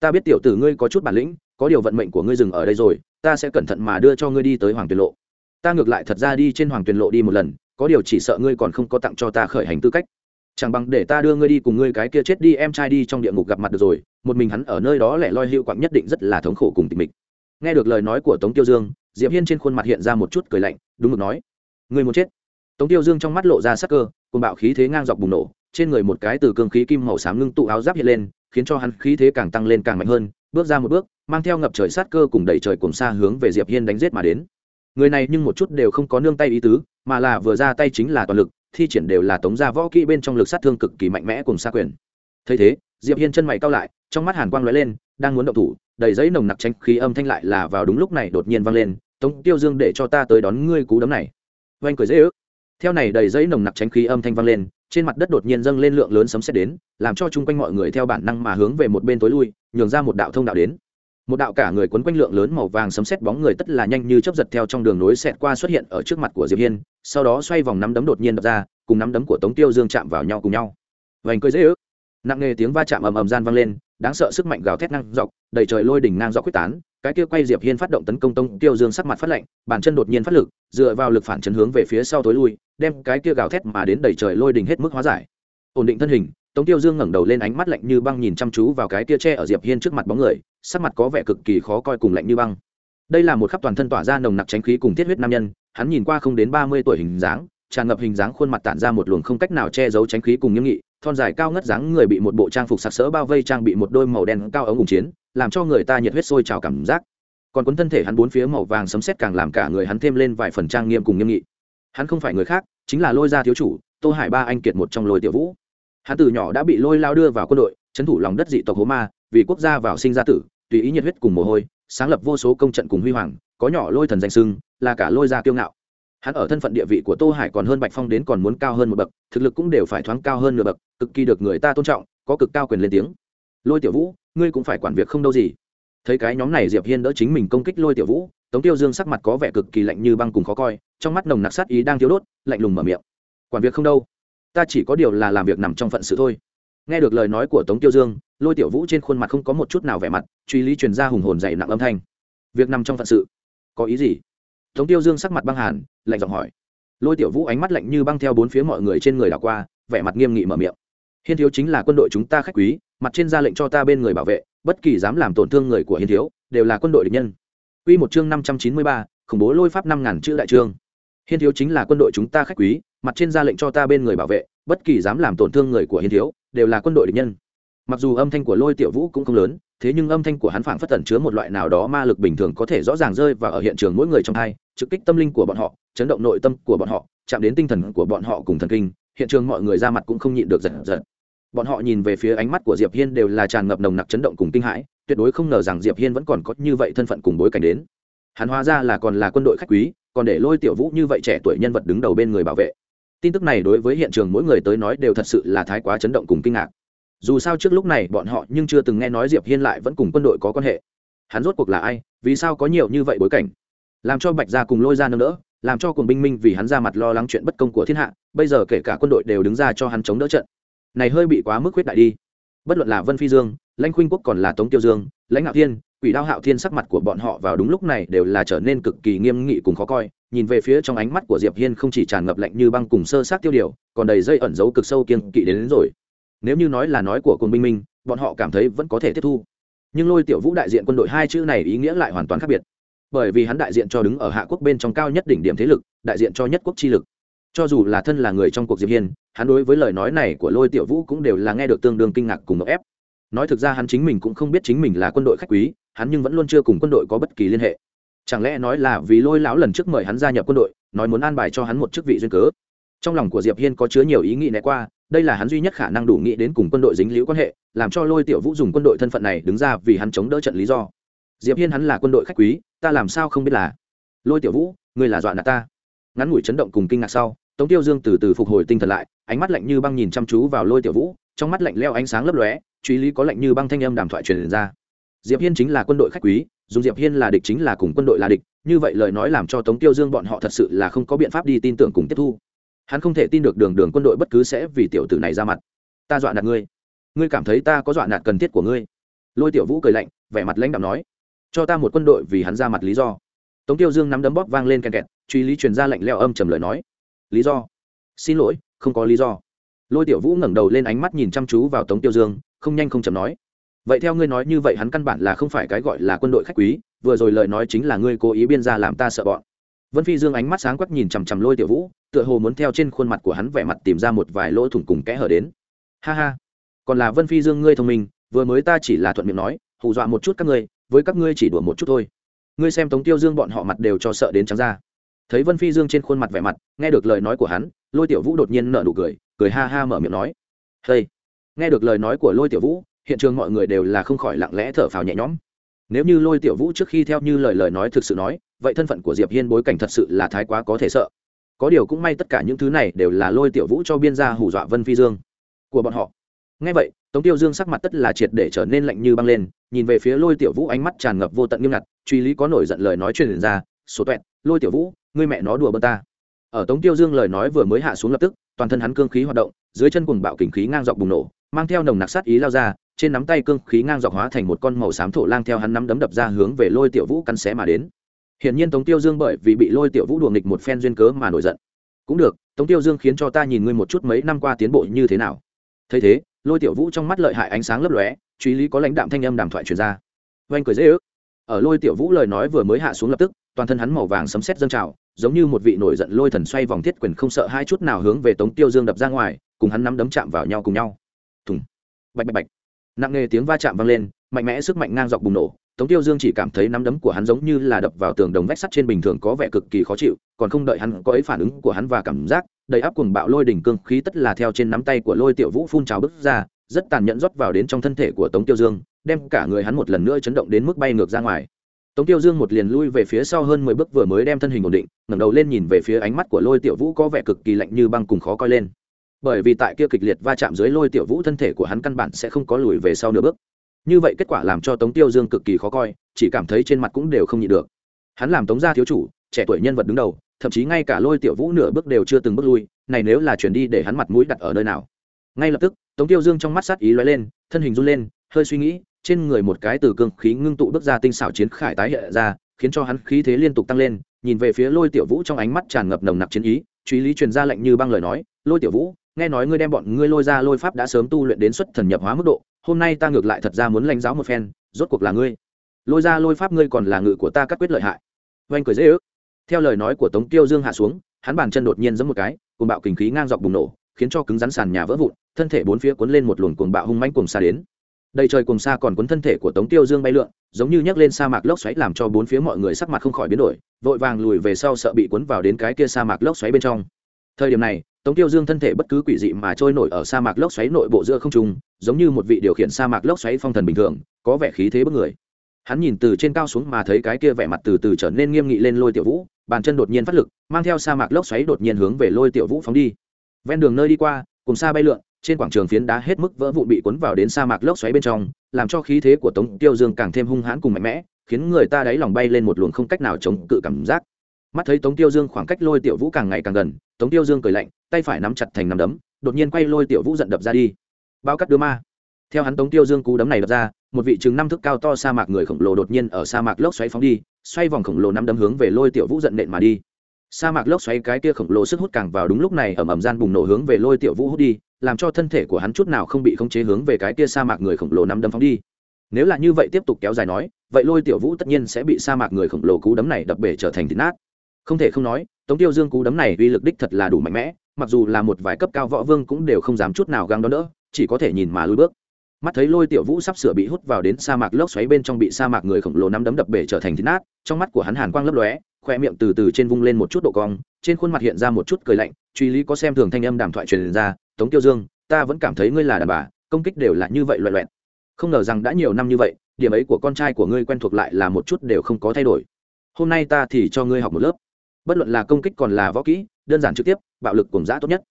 ta biết tiểu tử ngươi có chút bản lĩnh, có điều vận mệnh của ngươi dừng ở đây rồi, ta sẽ cẩn thận mà đưa cho ngươi đi tới hoàng tuyền lộ. Ta ngược lại thật ra đi trên hoàng tuyền lộ đi một lần, có điều chỉ sợ ngươi còn không có tặng cho ta khởi hành tư cách. Chẳng bằng để ta đưa ngươi đi cùng ngươi cái kia chết đi em trai đi trong địa ngục gặp mặt được rồi, một mình hắn ở nơi đó lẻ loi hữu quặng nhất định rất là thống khổ cùng tình mình nghe được lời nói của tống tiêu dương, diệp hiên trên khuôn mặt hiện ra một chút cười lạnh, đúng mực nói, ngươi muốn chết. Tống tiêu dương trong mắt lộ ra sắc cơ cùng bạo khí thế ngang dọc bùng nổ, trên người một cái từ cương khí kim màu xám ngưng tụ áo giáp hiện lên, khiến cho hắn khí thế càng tăng lên càng mạnh hơn, bước ra một bước, mang theo ngập trời sát cơ cùng đẩy trời cùng xa hướng về diệp hiên đánh giết mà đến. Người này nhưng một chút đều không có nương tay ý tứ, mà là vừa ra tay chính là toàn lực, thi triển đều là tống gia võ kỹ bên trong lực sát thương cực kỳ mạnh mẽ cùng xa quyền. Thấy thế, diệp hiên chân mày cao lại, trong mắt hàn quang lóe lên, đang muốn động thủ, đầy giấy nồng nặc tranh khí âm thanh lại là vào đúng lúc này đột nhiên vang lên, tống tiêu dương để cho ta tới đón ngươi cú đấm này. Oanh cười dễ ước theo này đầy giấy nồng nặc tránh khí âm thanh vang lên, trên mặt đất đột nhiên dâng lên lượng lớn sấm xét đến, làm cho chung quanh mọi người theo bản năng mà hướng về một bên tối lui, nhường ra một đạo thông đạo đến. Một đạo cả người quấn quanh lượng lớn màu vàng sấm xét bóng người tất là nhanh như chấp giật theo trong đường nối xẹt qua xuất hiện ở trước mặt của diệp hiên, sau đó xoay vòng nắm đấm đột nhiên đập ra, cùng nắm đấm của tống tiêu dương chạm vào nhau cùng nhau. Vành cười dễ ước. Nặng nề tiếng va chạm ầm ầm gian vang lên, đáng sợ sức mạnh gào thét ngang dọc, đầy trời lôi đỉnh ngang dọc quyết tán cái kia quay diệp hiên phát động tấn công tông tiêu dương sắc mặt phát lạnh, bàn chân đột nhiên phát lực, dựa vào lực phản chấn hướng về phía sau tối lui, đem cái kia gào thét mà đến đầy trời lôi đình hết mức hóa giải. Ổn định thân hình, tống tiêu dương ngẩng đầu lên ánh mắt lạnh như băng nhìn chăm chú vào cái kia tre ở diệp hiên trước mặt bóng người, sắc mặt có vẻ cực kỳ khó coi cùng lạnh như băng. Đây là một khắp toàn thân tỏa ra nồng nặc tránh khí cùng thiết huyết nam nhân, hắn nhìn qua không đến ba mươi tuổi hình dáng, tràn ngập hình dáng khuôn mặt tản ra một luồng không cách nào che giấu tránh khí cùng nghiêm nghị, thon dài cao ngất dáng người bị một bộ trang phục sặc sỡ bao vây trang bị một đôi màu đen cao ống ủng chiến làm cho người ta nhiệt huyết sôi trào cảm giác. Còn cuốn thân thể hắn bốn phía màu vàng sấm sét càng làm cả người hắn thêm lên vài phần trang nghiêm cùng nghiêm nghị. Hắn không phải người khác, chính là lôi gia thiếu chủ, tô hải ba anh kiệt một trong lôi tiểu vũ. Hắn từ nhỏ đã bị lôi lao đưa vào quân đội trấn thủ lòng đất dị tộc hố ma, vì quốc gia vào sinh ra tử, tùy ý nhiệt huyết cùng mồ hôi, sáng lập vô số công trận cùng huy hoàng, có nhỏ lôi thần danh sưng là cả lôi gia kiêu ngạo. Hắn ở thân phận địa vị của tô hải còn hơn bạch phong đến còn muốn cao hơn một bậc, thực lực cũng đều phải thoáng cao hơn nửa bậc, cực kỳ được người ta tôn trọng, có cực cao quyền lên tiếng. Lôi tiểu vũ ngươi cũng phải quản việc không đâu gì. Thấy cái nhóm này diệp hiên đỡ chính mình công kích lôi tiểu vũ, tống tiêu dương sắc mặt có vẻ cực kỳ lạnh như băng cùng khó coi, trong mắt nồng nặc sát ý đang thiếu đốt, lạnh lùng mở miệng. Quản việc không đâu, ta chỉ có điều là làm việc nằm trong phận sự thôi. Nghe được lời nói của tống tiêu dương, lôi tiểu vũ trên khuôn mặt không có một chút nào vẻ mặt, truy lý truyền ra hùng hồn dày nặng âm thanh. Việc nằm trong phận sự, có ý gì? Tống tiêu dương sắc mặt băng hàn, lạnh giọng hỏi. Lôi tiểu vũ ánh mắt lạnh như băng theo bốn phía mọi người trên người đảo qua, vẻ mặt nghiêm nghị mở miệng hiên thiếu chính là quân đội chúng ta khách quý mặt trên ra lệnh cho ta bên người bảo vệ bất kỳ dám làm tổn thương người của hiên thiếu đều là quân đội địch nhân Quy một chương năm trăm chín mươi ba, khủng bố lôi pháp năm ngàn chữ đại trương. Hiên thiếu chính là quân đội chúng ta khách quý, mặt trên ra lệnh cho ta bên người bảo vệ, bất kỳ dám làm tổn thương người của hiên thiếu, đều là quân đội địch nhân. Mặc dù âm thanh của Lôi Tiểu Vũ cũng không lớn, thế nhưng âm thanh của hắn phảng phất tẩn chứa một loại nào đó ma lực bình thường có thể rõ ràng rơi vào ở hiện trường mỗi người trong hai, trực kích tâm linh của bọn họ, chấn động nội tâm của bọn họ, chạm đến tinh thần của bọn họ cùng thần kinh, hiện trường mọi người ra mặt cũng không nhịn được giật giật. Bọn họ nhìn về phía ánh mắt của Diệp Hiên đều là tràn ngập nồng nặc chấn động cùng kinh hãi, tuyệt đối không ngờ rằng Diệp Hiên vẫn còn có như vậy thân phận cùng bối cảnh đến. Hắn hóa ra là còn là quân đội khách quý còn để lôi tiểu vũ như vậy trẻ tuổi nhân vật đứng đầu bên người bảo vệ. Tin tức này đối với hiện trường mỗi người tới nói đều thật sự là thái quá chấn động cùng kinh ngạc. Dù sao trước lúc này bọn họ nhưng chưa từng nghe nói diệp hiên lại vẫn cùng quân đội có quan hệ. Hắn rốt cuộc là ai vì sao có nhiều như vậy bối cảnh? Làm cho bạch gia cùng lôi ra nâng đỡ làm cho cùng binh minh vì hắn ra mặt lo lắng chuyện bất công của thiên hạ bây giờ kể cả quân đội đều đứng ra cho hắn chống đỡ trận này hơi bị quá mức khuyết đại đi. Bất luận là vân phi dương lãnh khuynh quốc còn là tống tiêu dương lãnh ngạo thiên quỷ đao hạo thiên sắc mặt của bọn họ vào đúng lúc này đều là trở nên cực kỳ nghiêm nghị cùng khó coi nhìn về phía trong ánh mắt của diệp hiên không chỉ tràn ngập lạnh như băng cùng sơ sát tiêu điều còn đầy dây ẩn dấu cực sâu kiên kỵ đến, đến rồi. Nếu như nói là nói của cồn binh minh bọn họ cảm thấy vẫn có thể tiếp thu. Nhưng lôi tiểu vũ đại diện quân đội hai chữ này ý nghĩa lại hoàn toàn khác biệt. Bởi vì hắn đại diện cho đứng ở hạ quốc bên trong cao nhất đỉnh điểm thế lực đại diện cho nhất quốc chi lực cho dù là thân là người trong cuộc diệp hiên, hắn đối với lời nói này của lôi tiểu vũ cũng đều là nghe được tương đương kinh ngạc cùng ngọc ép. Nói thực ra hắn chính mình cũng không biết chính mình là quân đội khách quý, hắn nhưng vẫn luôn chưa cùng quân đội có bất kỳ liên hệ. Chẳng lẽ nói là vì lôi lão lần trước mời hắn gia nhập quân đội, nói muốn an bài cho hắn một chức vị duyên cớ? Trong lòng của diệp hiên có chứa nhiều ý nghĩ né qua, đây là hắn duy nhất khả năng đủ nghĩ đến cùng quân đội dính liễu quan hệ, làm cho lôi tiểu vũ dùng quân đội thân phận này đứng ra vì hắn chống đỡ trận lý do. Diệp hiên hắn là quân đội khách quý, ta làm sao không biết là? Lôi tiểu vũ, ngươi là dọa nạt ta. Ngắn ngủi chấn động cùng kinh ngạc sau tống tiêu dương từ từ phục hồi tinh thần lại, ánh mắt lạnh như băng nhìn chăm chú vào lôi tiểu vũ, trong mắt lạnh leo ánh sáng lấp lóe, truy lý có lạnh như băng thanh âm đàm thoại truyền ra. Diệp hiên chính là quân đội khách quý, dùng diệp hiên là địch chính là cùng quân đội là địch, như vậy lời nói làm cho tống tiêu dương bọn họ thật sự là không có biện pháp đi tin tưởng cùng tiếp thu. Hắn không thể tin được đường đường quân đội bất cứ sẽ vì tiểu tử này ra mặt. Ta dọa nạt ngươi. Ngươi cảm thấy ta có dọa nạt cần thiết của ngươi? Lôi tiểu vũ cười lạnh, vẻ mặt lãnh đạo nói, cho ta một quân đội vì hắn ra mặt lý do. Tống tiêu dương nắm đấm bóp vang lên kèn kẹt, truy lý truyền ra lạnh leo âm trầm lời nói lý do. Xin lỗi, không có lý do. Lôi tiểu vũ ngẩng đầu lên ánh mắt nhìn chăm chú vào tống tiêu dương, không nhanh không chậm nói. Vậy theo ngươi nói như vậy hắn căn bản là không phải cái gọi là quân đội khách quý, vừa rồi lời nói chính là ngươi cố ý biên ra làm ta sợ bọn. Vân phi dương ánh mắt sáng quắc nhìn chằm chằm lôi tiểu vũ, tựa hồ muốn theo trên khuôn mặt của hắn vẻ mặt tìm ra một vài lỗ thủng cùng kẽ hở đến. Ha ha. Còn là vân phi dương ngươi thông minh, vừa mới ta chỉ là thuận miệng nói, hù dọa một chút các ngươi, với các ngươi chỉ đùa một chút thôi. Ngươi xem tống tiêu dương bọn họ mặt đều cho sợ đến trắng ra thấy vân phi dương trên khuôn mặt vẻ mặt, nghe được lời nói của hắn, lôi tiểu vũ đột nhiên nở nụ cười cười ha ha mở miệng nói, hey. Nghe được lời nói của lôi tiểu vũ, hiện trường mọi người đều là không khỏi lặng lẽ thở phào nhẹ nhõm. Nếu như lôi tiểu vũ trước khi theo như lời lời nói thực sự nói, vậy thân phận của diệp hiên bối cảnh thật sự là thái quá có thể sợ. Có điều cũng may tất cả những thứ này đều là lôi tiểu vũ cho biên gia hù dọa vân phi dương. Của bọn họ. Ngay vậy, tống tiêu dương sắc mặt tất là triệt để trở nên lạnh như băng lên, nhìn về phía lôi tiểu vũ ánh mắt tràn ngập vô tận nghiêm ngặt, truy lý có nổi giận lời nói truyền ra số tuệ, lôi tiểu vũ ngươi mẹ nó đùa bơ ta. Ở tống tiêu dương lời nói vừa mới hạ xuống lập tức, toàn thân hắn cương khí hoạt động, dưới chân cùng bạo kình khí ngang dọc bùng nổ, mang theo nồng nặc sát ý lao ra, trên nắm tay cương khí ngang dọc hóa thành một con màu xám thổ lang theo hắn nắm đấm đập ra hướng về lôi tiểu vũ cắn xé mà đến. Hiển nhiên tống tiêu dương bởi vì bị lôi tiểu vũ đùa nghịch một phen duyên cớ mà nổi giận. Cũng được, tống tiêu dương khiến cho ta nhìn ngươi một chút mấy năm qua tiến bộ như thế nào. Thấy thế, lôi tiểu vũ trong mắt lợi hại ánh sáng lấp lóe, truy lý có lãnh đạm thanh âm đàm thoại truyền ra. Oanh cười dễ ước. Ở lôi tiểu vũ lời nói vừa mới hạ xuống lập tức, toàn thân hắn màu vàng sấm sét dâng trào giống như một vị nổi giận lôi thần xoay vòng thiết quyền không sợ hai chút nào hướng về tống tiêu dương đập ra ngoài, cùng hắn nắm đấm chạm vào nhau cùng nhau. Thùng. Bạch bạch bạch. Nặng nề tiếng va chạm vang lên, mạnh mẽ sức mạnh ngang dọc bùng nổ, tống tiêu dương chỉ cảm thấy nắm đấm của hắn giống như là đập vào tường đồng vách sắt trên bình thường có vẻ cực kỳ khó chịu, còn không đợi hắn có ấy phản ứng của hắn và cảm giác, đầy áp cùng bạo lôi đỉnh cương khí tất là theo trên nắm tay của lôi tiểu vũ phun trào bứt ra, rất tàn nhẫn rót vào đến trong thân thể của tống tiêu dương, đem cả người hắn một lần nữa chấn động đến mức bay ngược ra ngoài tống tiêu dương một liền lui về phía sau hơn mười bước vừa mới đem thân hình ổn định, ngẩng đầu lên nhìn về phía ánh mắt của lôi tiểu vũ có vẻ cực kỳ lạnh như băng cùng khó coi lên. Bởi vì tại kia kịch liệt va chạm dưới lôi tiểu vũ thân thể của hắn căn bản sẽ không có lùi về sau nửa bước. Như vậy kết quả làm cho tống tiêu dương cực kỳ khó coi, chỉ cảm thấy trên mặt cũng đều không nhịn được. Hắn làm tống gia thiếu chủ, trẻ tuổi nhân vật đứng đầu, thậm chí ngay cả lôi tiểu vũ nửa bước đều chưa từng bước lui, này nếu là chuyển đi để hắn mặt mũi đặt ở nơi nào? Ngay lập tức, tống tiêu dương trong mắt sát ý lóe lên, thân hình run lên, hơi suy nghĩ trên người một cái từ cương khí ngưng tụ bước ra tinh xảo chiến khải tái hiện ra, khiến cho hắn khí thế liên tục tăng lên, nhìn về phía lôi tiểu vũ trong ánh mắt tràn ngập nồng nặc chiến ý, truy lý truyền ra lệnh như băng lời nói, lôi tiểu vũ, nghe nói ngươi đem bọn ngươi lôi ra lôi pháp đã sớm tu luyện đến xuất thần nhập hóa mức độ, hôm nay ta ngược lại thật ra muốn lãnh giáo một phen, rốt cuộc là ngươi. Lôi ra lôi pháp ngươi còn là ngự của ta cắt quyết lợi hại. Oanh cười dễ ước. Theo lời nói của tống tiêu dương hạ xuống, hắn bàn chân đột nhiên giẫm một cái cùng bạo kình khí ngang dọc bùng nổ, khiến cho cứng rắn sàn nhà vỡ vụn, thân thể bốn phía cuốn lên một luồng cuồng bạo hung mãnh cuồng xa đến đầy trời cùng xa còn cuốn thân thể của tống tiêu dương bay lượn, giống như nhấc lên sa mạc lốc xoáy làm cho bốn phía mọi người sắc mặt không khỏi biến đổi, vội vàng lùi về sau sợ bị cuốn vào đến cái kia sa mạc lốc xoáy bên trong. Thời điểm này, tống tiêu dương thân thể bất cứ quỷ dị mà trôi nổi ở sa mạc lốc xoáy nội bộ giữa không trung, giống như một vị điều khiển sa mạc lốc xoáy phong thần bình thường, có vẻ khí thế bất người. Hắn nhìn từ trên cao xuống mà thấy cái kia vẻ mặt từ từ trở nên nghiêm nghị lên lôi tiểu vũ, bàn chân đột nhiên phát lực, mang theo sa mạc lốc xoáy đột nhiên hướng về lôi tiểu vũ phóng đi. Ven đường nơi đi qua cùng xa bay lượn trên quảng trường phiến đá hết mức vỡ vụn bị cuốn vào đến sa mạc lốc xoáy bên trong, làm cho khí thế của tống tiêu dương càng thêm hung hãn cùng mạnh mẽ, khiến người ta đáy lòng bay lên một luồng không cách nào chống cự cảm giác. Mắt thấy tống tiêu dương khoảng cách lôi tiểu vũ càng ngày càng gần, tống tiêu dương cười lạnh, tay phải nắm chặt thành nắm đấm, đột nhiên quay lôi tiểu vũ giận đập ra đi. Bao cắt đưa ma. Theo hắn tống tiêu dương cú đấm này đập ra, một vị chừng năm thước cao to sa mạc người khổng lồ đột nhiên ở sa mạc lốc xoáy phóng đi, xoay vòng khổng lồ năm đấm hướng về lôi tiểu vũ giận nện mà đi. Sa mạc lốc xoáy cái kia khổng lồ sức hút càng vào đúng lúc này ẩm ẩm gian bùng nổ hướng về lôi tiểu vũ hút đi làm cho thân thể của hắn chút nào không bị khống chế hướng về cái kia sa mạc người khổng lồ năm đấm phóng đi. Nếu là như vậy tiếp tục kéo dài nói, vậy lôi tiểu vũ tất nhiên sẽ bị sa mạc người khổng lồ cú đấm này đập bể trở thành thịt nát. Không thể không nói, tống tiêu dương cú đấm này uy lực đích thật là đủ mạnh mẽ, mặc dù là một vài cấp cao võ vương cũng đều không dám chút nào găng đón đỡ chỉ có thể nhìn mà lùi bước. Mắt thấy lôi tiểu vũ sắp sửa bị hút vào đến sa mạc lốc xoáy bên trong bị sa mạc người khổng lồ nắm đấm đập bể trở thành thịt nát, trong mắt của hắn hàn quang lấp lóe, khoe miệng từ từ trên vung lên một chút độ cong trên khuôn mặt hiện ra một chút cười lạnh, truy lý có xem thường thanh âm đàm thoại truyền ra, tống tiêu dương, ta vẫn cảm thấy ngươi là đàn bà, công kích đều là như vậy loẹ loẹt. Không ngờ rằng đã nhiều năm như vậy, điểm ấy của con trai của ngươi quen thuộc lại là một chút đều không có thay đổi. Hôm nay ta thì cho ngươi học một lớp. Bất luận là công kích còn là võ kỹ, đơn giản trực tiếp, bạo lực cùng giã tốt nhất.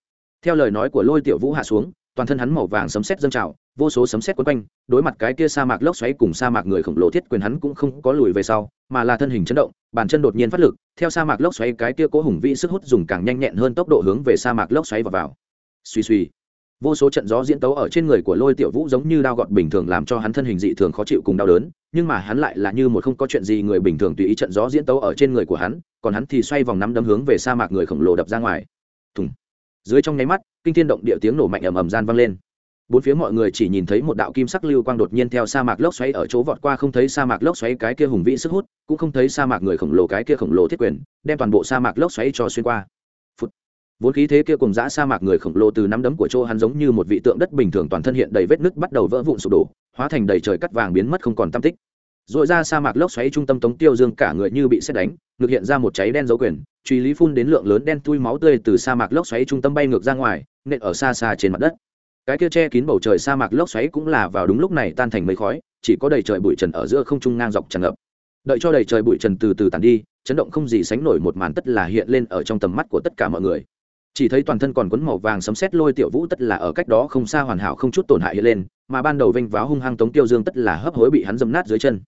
Theo lời nói của lôi tiểu vũ hạ xuống toàn thân hắn màu vàng sấm sét dâng trào, vô số sấm sét quấn quanh, đối mặt cái kia sa mạc lốc xoáy cùng sa mạc người khổng lồ thiết quyền hắn cũng không có lùi về sau, mà là thân hình chấn động, bàn chân đột nhiên phát lực, theo sa mạc lốc xoáy cái kia cố hùng vĩ sức hút dùng càng nhanh nhẹn hơn tốc độ hướng về sa mạc lốc xoáy vào vào. Suy suy vô số trận gió diễn tấu ở trên người của lôi tiểu vũ giống như đao gọt bình thường làm cho hắn thân hình dị thường khó chịu cùng đau đớn, nhưng mà hắn lại là như một không có chuyện gì người bình thường tùy ý trận gió diễn tấu ở trên người của hắn, còn hắn thì xoay vòng nắm đấm hướng về sa mạc người khổng lồ đập ra ngoài. Thùng. Dưới trong nháy mắt kinh thiên động địa tiếng nổ mạnh ầm ầm gian vang lên. Bốn phía mọi người chỉ nhìn thấy một đạo kim sắc lưu quang đột nhiên theo sa mạc lốc xoáy ở chỗ vọt qua, không thấy sa mạc lốc xoáy cái kia hùng vĩ sức hút, cũng không thấy sa mạc người khổng lồ cái kia khổng lồ thiết quyền, đem toàn bộ sa mạc lốc xoáy cho xuyên qua. Phụt. vốn khí thế kia cùng dã sa mạc người khổng lồ từ nắm đấm của chỗ hắn giống như một vị tượng đất bình thường toàn thân hiện đầy vết nứt bắt đầu vỡ vụn sụp đổ, hóa thành đầy trời cắt vàng biến mất không còn tam tích. Rồi ra sa mạc lốc xoáy trung tâm tống tiêu dương cả người như bị xét đánh ngược hiện ra một cháy đen dấu quyền, truy lý phun đến lượng lớn đen thui máu tươi từ sa mạc lốc xoáy trung tâm bay ngược ra ngoài nện ở xa xa trên mặt đất. Cái kia che kín bầu trời sa mạc lốc xoáy cũng là vào đúng lúc này tan thành mây khói, chỉ có đầy trời bụi trần ở giữa không trung ngang dọc tràn ngập. Đợi cho đầy trời bụi trần từ từ tàn đi, chấn động không gì sánh nổi một màn tất là hiện lên ở trong tầm mắt của tất cả mọi người. Chỉ thấy toàn thân còn quấn màu vàng sấm sét lôi tiểu vũ tất là ở cách đó không xa hoàn hảo không chút tổn hại hiện lên, mà ban đầu vênh váo hung hăng tống tiêu dương tất là hấp hối bị hắn dâm nát dưới chân.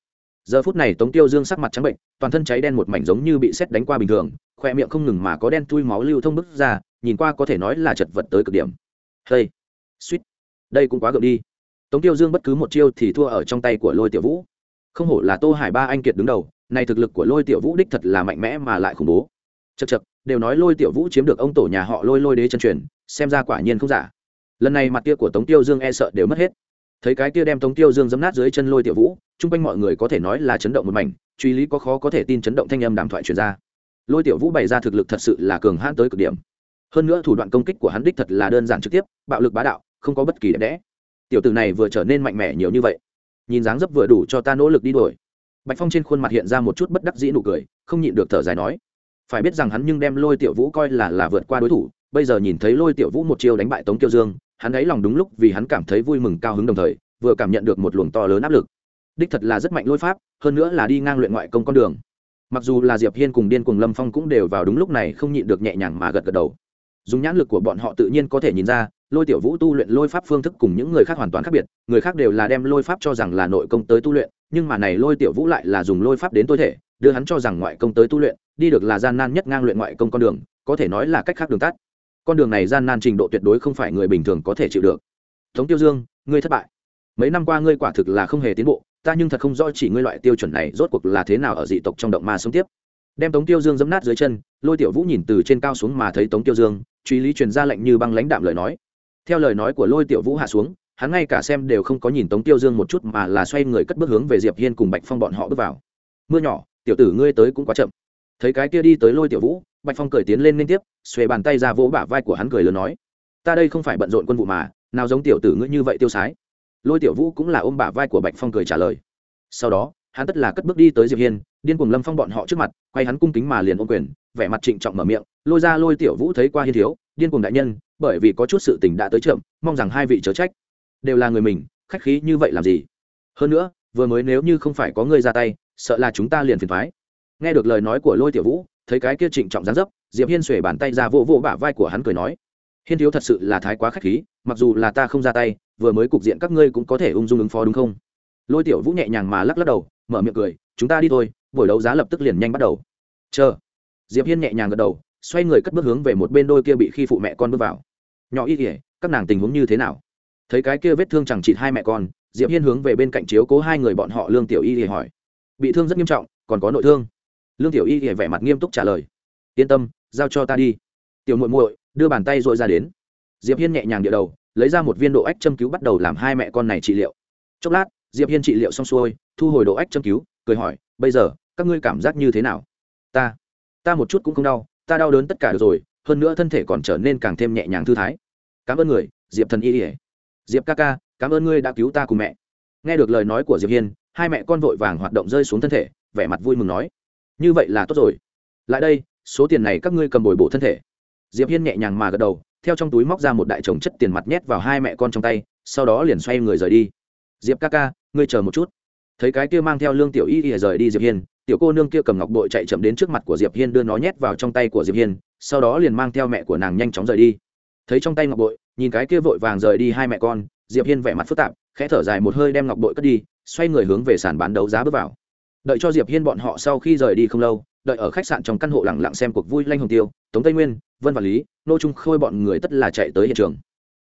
Giờ phút này tống tiêu dương sắc mặt trắng bệnh, toàn thân cháy đen một mảnh giống như bị sét đánh qua bình thường, khoe miệng không ngừng mà có đen tui máu lưu thông bức ra nhìn qua có thể nói là chật vật tới cực điểm. Hey, suýt. Đây cũng quá gượng đi. Tống tiêu dương bất cứ một chiêu thì thua ở trong tay của lôi tiểu vũ. Không hổ là tô hải ba anh kiệt đứng đầu này thực lực của lôi tiểu vũ đích thật là mạnh mẽ mà lại khủng bố. Chật chật đều nói lôi tiểu vũ chiếm được ông tổ nhà họ lôi lôi đế chân truyền, xem ra quả nhiên không giả. Lần này mặt kia của tống tiêu dương e sợ đều mất hết. Thấy cái kia đem tống tiêu dương dấm nát dưới chân lôi tiểu vũ, chung quanh mọi người có thể nói là chấn động một mảnh, truy lý có khó có thể tin chấn động thanh âm đàm thoại truyền ra. Lôi tiểu vũ bày ra thực lực thật sự là cường hãn tới cực điểm hơn nữa thủ đoạn công kích của hắn đích thật là đơn giản trực tiếp, bạo lực bá đạo, không có bất kỳ đẹp đẽ. Tiểu tử này vừa trở nên mạnh mẽ nhiều như vậy, nhìn dáng dấp vừa đủ cho ta nỗ lực đi đuổi. Bạch phong trên khuôn mặt hiện ra một chút bất đắc dĩ nụ cười, không nhịn được thở dài nói, phải biết rằng hắn nhưng đem lôi tiểu vũ coi là là vượt qua đối thủ, bây giờ nhìn thấy lôi tiểu vũ một chiêu đánh bại tống kiêu dương, hắn ấy lòng đúng lúc vì hắn cảm thấy vui mừng cao hứng đồng thời, vừa cảm nhận được một luồng to lớn áp lực. Đích thật là rất mạnh lôi pháp, hơn nữa là đi ngang luyện ngoại công con đường. Mặc dù là diệp hiên cùng điên cùng lâm phong cũng đều vào đúng lúc này không nhịn được nhẹ nhàng mà gật gật đầu dùng nhãn lực của bọn họ tự nhiên có thể nhìn ra, lôi tiểu vũ tu luyện lôi pháp phương thức cùng những người khác hoàn toàn khác biệt, người khác đều là đem lôi pháp cho rằng là nội công tới tu luyện, nhưng mà này lôi tiểu vũ lại là dùng lôi pháp đến tối thể, đưa hắn cho rằng ngoại công tới tu luyện, đi được là gian nan nhất ngang luyện ngoại công con đường, có thể nói là cách khác đường tắt. Con đường này gian nan trình độ tuyệt đối không phải người bình thường có thể chịu được. Tống tiêu dương, ngươi thất bại. Mấy năm qua ngươi quả thực là không hề tiến bộ, ta nhưng thật không rõ chỉ ngươi loại tiêu chuẩn này rốt cuộc là thế nào ở dị tộc trong động ma sống tiếp đem tống tiêu dương dẫm nát dưới chân, lôi tiểu vũ nhìn từ trên cao xuống mà thấy tống tiêu dương, truy lý truyền ra lệnh như băng lãnh đạm lời nói. Theo lời nói của lôi tiểu vũ hạ xuống, hắn ngay cả xem đều không có nhìn tống tiêu dương một chút mà là xoay người cất bước hướng về diệp hiên cùng bạch phong bọn họ bước vào. Mưa nhỏ, tiểu tử ngươi tới cũng quá chậm. Thấy cái kia đi tới lôi tiểu vũ, bạch phong cười tiến lên liên tiếp, xuề bàn tay ra vỗ bả vai của hắn cười lớn nói, ta đây không phải bận rộn quân vụ mà, nào giống tiểu tử ngươi như vậy tiêu sái. Lôi tiểu vũ cũng là ôm bả vai của bạch phong cười trả lời. Sau đó hắn tất là cất bước đi tới diệp hiên, điên cuồng lâm phong bọn họ trước mặt, quay hắn cung kính mà liền ôm quyền, vẻ mặt trịnh trọng mở miệng, lôi ra lôi tiểu vũ thấy qua hiên thiếu, điên cuồng đại nhân, bởi vì có chút sự tình đã tới chậm, mong rằng hai vị chớ trách. Đều là người mình, khách khí như vậy làm gì? Hơn nữa, vừa mới nếu như không phải có người ra tay, sợ là chúng ta liền phiền thoái nghe được lời nói của lôi tiểu vũ, thấy cái kia trịnh trọng gián dấp, diệp hiên xuể bàn tay ra vỗ vỗ bả vai của hắn cười nói, hiên thiếu thật sự là thái quá khách khí, mặc dù là ta không ra tay, vừa mới cục diện các ngươi cũng có thể ung dung ứng phó đúng không? Lôi tiểu vũ nhẹ nhàng mà lắc lắc đầu, mở miệng cười, chúng ta đi thôi, buổi đấu giá lập tức liền nhanh bắt đầu. Chờ. Diệp hiên nhẹ nhàng gật đầu, xoay người cất bước hướng về một bên đôi kia bị khi phụ mẹ con bước vào. Nhỏ y kỉa các nàng tình huống như thế nào? Thấy cái kia vết thương chẳng chịt hai mẹ con, diệp hiên hướng về bên cạnh chiếu cố hai người bọn họ, lương tiểu y kỉa hỏi. Bị thương rất nghiêm trọng, còn có nội thương? Lương tiểu y kỉa vẻ mặt nghiêm túc trả lời. Yên tâm, giao cho ta đi. Tiểu muội muội, đưa bàn tay dội ra đến. Diệp hiên nhẹ nhàng địa đầu, lấy ra một viên độ ách châm cứu bắt đầu làm hai mẹ con này trị liệu. Chốc lát diệp hiên trị liệu xong xuôi, thu hồi độ ách châm cứu, cười hỏi, bây giờ, các ngươi cảm giác như thế nào? Ta ta một chút cũng không đau, ta đau đớn tất cả được rồi, hơn nữa thân thể còn trở nên càng thêm nhẹ nhàng thư thái. Cảm ơn người, diệp thần y ỉa diệp ca ca, cảm ơn ngươi đã cứu ta cùng mẹ. Nghe được lời nói của diệp hiên, hai mẹ con vội vàng hoạt động rơi xuống thân thể, vẻ mặt vui mừng nói, như vậy là tốt rồi. Lại đây, số tiền này các ngươi cầm bồi bổ thân thể. Diệp hiên nhẹ nhàng mà gật đầu, theo trong túi móc ra một đại chồng chất tiền mặt nhét vào hai mẹ con trong tay, sau đó liền xoay người rời đi. Diệp ca ca ngươi chờ một chút. Thấy cái kia mang theo lương tiểu y ỉa rời đi diệp hiên, tiểu cô nương kia cầm ngọc bội chạy chậm đến trước mặt của diệp hiên, đưa nó nhét vào trong tay của diệp hiên, sau đó liền mang theo mẹ của nàng nhanh chóng rời đi. Thấy trong tay ngọc bội, nhìn cái kia vội vàng rời đi hai mẹ con, diệp hiên vẻ mặt phức tạp, khẽ thở dài một hơi đem ngọc bội cất đi, xoay người hướng về sàn bán đấu giá bước vào. Đợi cho diệp hiên bọn họ sau khi rời đi không lâu, đợi ở khách sạn trong căn hộ lặng lặng xem cuộc vui lanh hồng tiêu, tống tây nguyên, vân và lý, nô trung khôi bọn người tất là chạy tới hiện trường.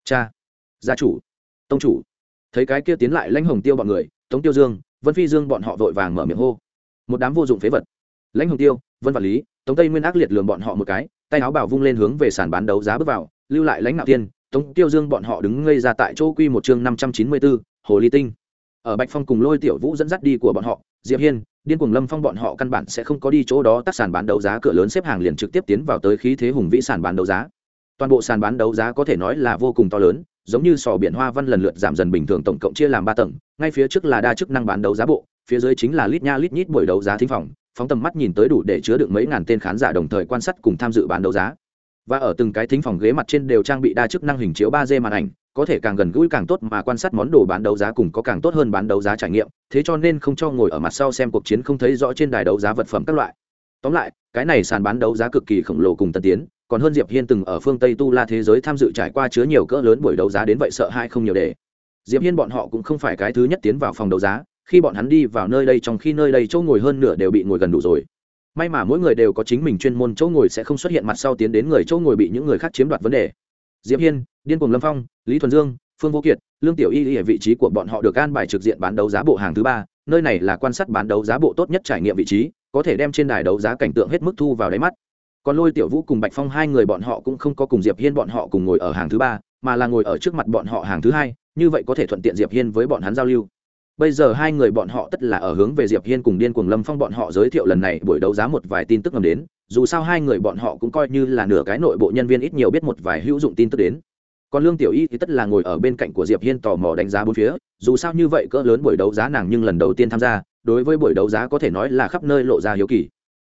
Cha, gia chủ, tông chủ thấy cái kia tiến lại lãnh hồng tiêu bọn người, tống tiêu dương, vân phi dương bọn họ vội vàng mở miệng hô. Một đám vô dụng phế vật. Lãnh hồng tiêu, vân vạn lý, tống tây nguyên ác liệt lường bọn họ một cái, tay áo bảo vung lên hướng về sàn bán đấu giá bước vào, lưu lại lãnh đạo tiên, tống tiêu dương bọn họ đứng ngây ra tại chỗ quy một chương năm trăm chín mươi bốn hồ ly tinh. Ở bạch phong cùng lôi tiểu vũ dẫn dắt đi của bọn họ, diệp hiên, điên cuồng lâm phong bọn họ căn bản sẽ không có đi chỗ đó tắt sàn bán đấu giá, cửa lớn xếp hàng liền trực tiếp tiến vào tới khí thế hùng vĩ sàn bán đấu giá toàn bộ sàn bán đấu giá có thể nói là vô cùng to lớn, giống như sò biển hoa văn lần lượt giảm dần bình thường tổng cộng chia làm ba tầng, ngay phía trước là đa chức năng bán đấu giá bộ, phía dưới chính là lít nha lít nhít buổi đấu giá thính phòng, phóng tầm mắt nhìn tới đủ để chứa được mấy ngàn tên khán giả đồng thời quan sát cùng tham dự bán đấu giá. Và ở từng cái thính phòng ghế mặt trên đều trang bị đa chức năng hình chiếu ba d màn ảnh, có thể càng gần gũi càng tốt mà quan sát món đồ bán đấu giá cùng có càng tốt hơn bán đấu giá trải nghiệm, thế cho nên không cho ngồi ở mặt sau xem cuộc chiến không thấy rõ trên đài đấu giá vật phẩm các loại tóm lại, cái này sàn bán đấu giá cực kỳ khổng lồ cùng tân tiến, còn hơn diệp hiên từng ở phương tây tu la thế giới tham dự trải qua chứa nhiều cỡ lớn buổi đấu giá đến vậy sợ hai không nhiều để. Diệp hiên bọn họ cũng không phải cái thứ nhất tiến vào phòng đấu giá, khi bọn hắn đi vào nơi đây trong khi nơi đây chỗ ngồi hơn nửa đều bị ngồi gần đủ rồi. May mà mỗi người đều có chính mình chuyên môn chỗ ngồi sẽ không xuất hiện mặt sau tiến đến người chỗ ngồi bị những người khác chiếm đoạt vấn đề. Diệp hiên, điên cuồng lâm phong, lý thuần dương, phương vô kiệt, lương tiểu y ở vị trí của bọn họ được an bài trực diện bán đấu giá bộ hàng thứ ba, nơi này là quan sát bán đấu giá bộ tốt nhất trải nghiệm vị trí có thể đem trên đài đấu giá cảnh tượng hết mức thu vào đáy mắt. Còn lôi tiểu vũ cùng bạch phong hai người bọn họ cũng không có cùng diệp hiên bọn họ cùng ngồi ở hàng thứ ba, mà là ngồi ở trước mặt bọn họ hàng thứ hai, như vậy có thể thuận tiện diệp hiên với bọn hắn giao lưu. Bây giờ hai người bọn họ tất là ở hướng về diệp hiên cùng điên cuồng lâm phong bọn họ giới thiệu lần này buổi đấu giá một vài tin tức ngầm đến, dù sao hai người bọn họ cũng coi như là nửa cái nội bộ nhân viên ít nhiều biết một vài hữu dụng tin tức đến. Còn lương tiểu y thì tất là ngồi ở bên cạnh của diệp hiên tò mò đánh giá bốn phía, dù sao như vậy cỡ lớn buổi đấu giá nàng nhưng lần đầu tiên tham gia đối với buổi đấu giá có thể nói là khắp nơi lộ ra hiếu kỳ.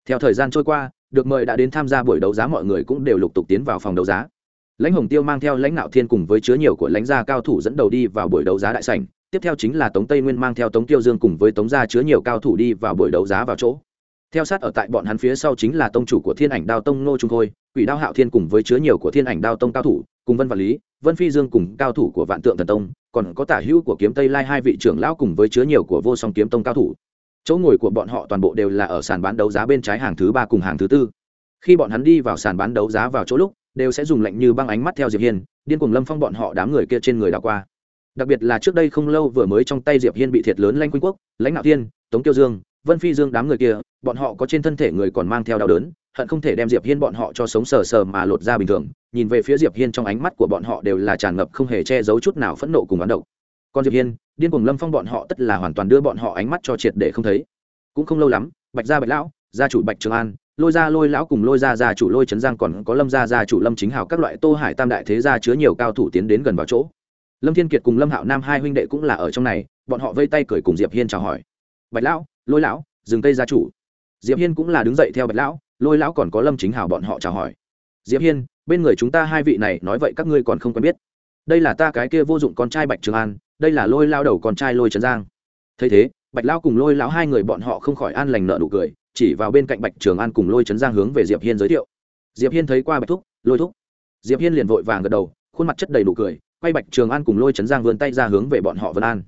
Theo thời gian trôi qua, được mời đã đến tham gia buổi đấu giá mọi người cũng đều lục tục tiến vào phòng đấu giá. Lãnh hồng tiêu mang theo lãnh nạo thiên cùng với chứa nhiều của lãnh gia cao thủ dẫn đầu đi vào buổi đấu giá đại sảnh. Tiếp theo chính là tống tây nguyên mang theo tống tiêu dương cùng với tống gia chứa nhiều cao thủ đi vào buổi đấu giá vào chỗ. Theo sát ở tại bọn hắn phía sau chính là tông chủ của thiên ảnh đao tông nô trung khôi, quỷ đao hạo thiên cùng với chứa nhiều của thiên ảnh đao tông cao thủ cùng vân vạn lý, vân phi dương cùng cao thủ của vạn tượng thần tông, còn có tả hữu của kiếm tây lai hai vị trưởng lão cùng với chứa nhiều của vô song kiếm tông cao thủ. Chỗ ngồi của bọn họ toàn bộ đều là ở sàn bán đấu giá bên trái hàng thứ ba cùng hàng thứ tư. Khi bọn hắn đi vào sàn bán đấu giá vào chỗ lúc, đều sẽ dùng lạnh như băng ánh mắt theo diệp hiên, điên cuồng lâm phong bọn họ đám người kia trên người đảo qua. Đặc biệt là trước đây không lâu vừa mới trong tay diệp hiên bị thiệt lớn lanh quynh quốc, lãnh đạo thiên, tống tiêu dương vân phi dương đám người kia, bọn họ có trên thân thể người còn mang theo đau đớn, hận không thể đem diệp hiên bọn họ cho sống sờ sờ mà lột ra bình thường, nhìn về phía diệp hiên trong ánh mắt của bọn họ đều là tràn ngập không hề che giấu chút nào phẫn nộ cùng oán độc. Còn diệp hiên, điên cuồng lâm phong bọn họ tất là hoàn toàn đưa bọn họ ánh mắt cho triệt để không thấy. Cũng không lâu lắm, bạch gia bạch lão, gia chủ bạch trường an, lôi ra lôi lão cùng lôi ra gia chủ lôi trấn giang còn có lâm gia gia chủ lâm chính hào các loại tô hải tam đại thế gia chứa nhiều cao thủ tiến đến gần vào chỗ. Lâm thiên kiệt cùng lâm hạo nam hai huynh đệ cũng là ở trong này, bọn họ vây tay cười cùng diệp hiên chào hỏi. Bạch lão lôi lão dừng cây gia chủ. Diệp hiên cũng là đứng dậy theo bạch lão, lôi lão còn có lâm chính hào bọn họ chào hỏi. Diệp hiên, bên người chúng ta hai vị này, nói vậy các ngươi còn không quen biết. Đây là ta cái kia vô dụng con trai bạch trường an, đây là lôi lao đầu con trai lôi trấn giang. Thấy thế, bạch lao cùng lôi lão hai người bọn họ không khỏi an lành nợ nụ cười, chỉ vào bên cạnh bạch trường an cùng lôi trấn giang hướng về diệp hiên giới thiệu. Diệp hiên thấy qua bạch thúc, lôi thúc. Diệp hiên liền vội vàng gật đầu, khuôn mặt chất đầy nụ cười, quay bạch trường an cùng lôi trấn giang vươn tay ra hướng về bọn họ vân an.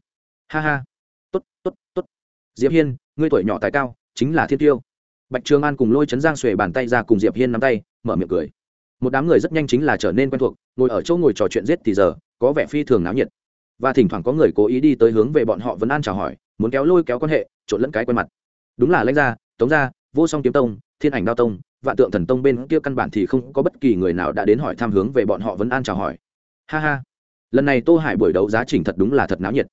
Ha ha diệp hiên, ngươi tuổi nhỏ tài cao, chính là thiên tiêu. Bạch trường an cùng lôi trấn giang xuề bàn tay ra cùng diệp hiên nắm tay, mở miệng cười. Một đám người rất nhanh chính là trở nên quen thuộc, ngồi ở chỗ ngồi trò chuyện giết thì giờ, có vẻ phi thường náo nhiệt. Và thỉnh thoảng có người cố ý đi tới hướng về bọn họ vẫn an chào hỏi, muốn kéo lôi kéo quan hệ, trộn lẫn cái quen mặt. Đúng là lãnh gia, tống gia, vô song kiếm tông, thiên ảnh đao tông, vạn tượng thần tông bên kia căn bản thì không có bất kỳ người nào đã đến hỏi tham hướng về bọn họ vẫn an chào hỏi. Ha ha. Lần này tô hải buổi đấu giá chỉnh thật đúng là thật náo nhiệt.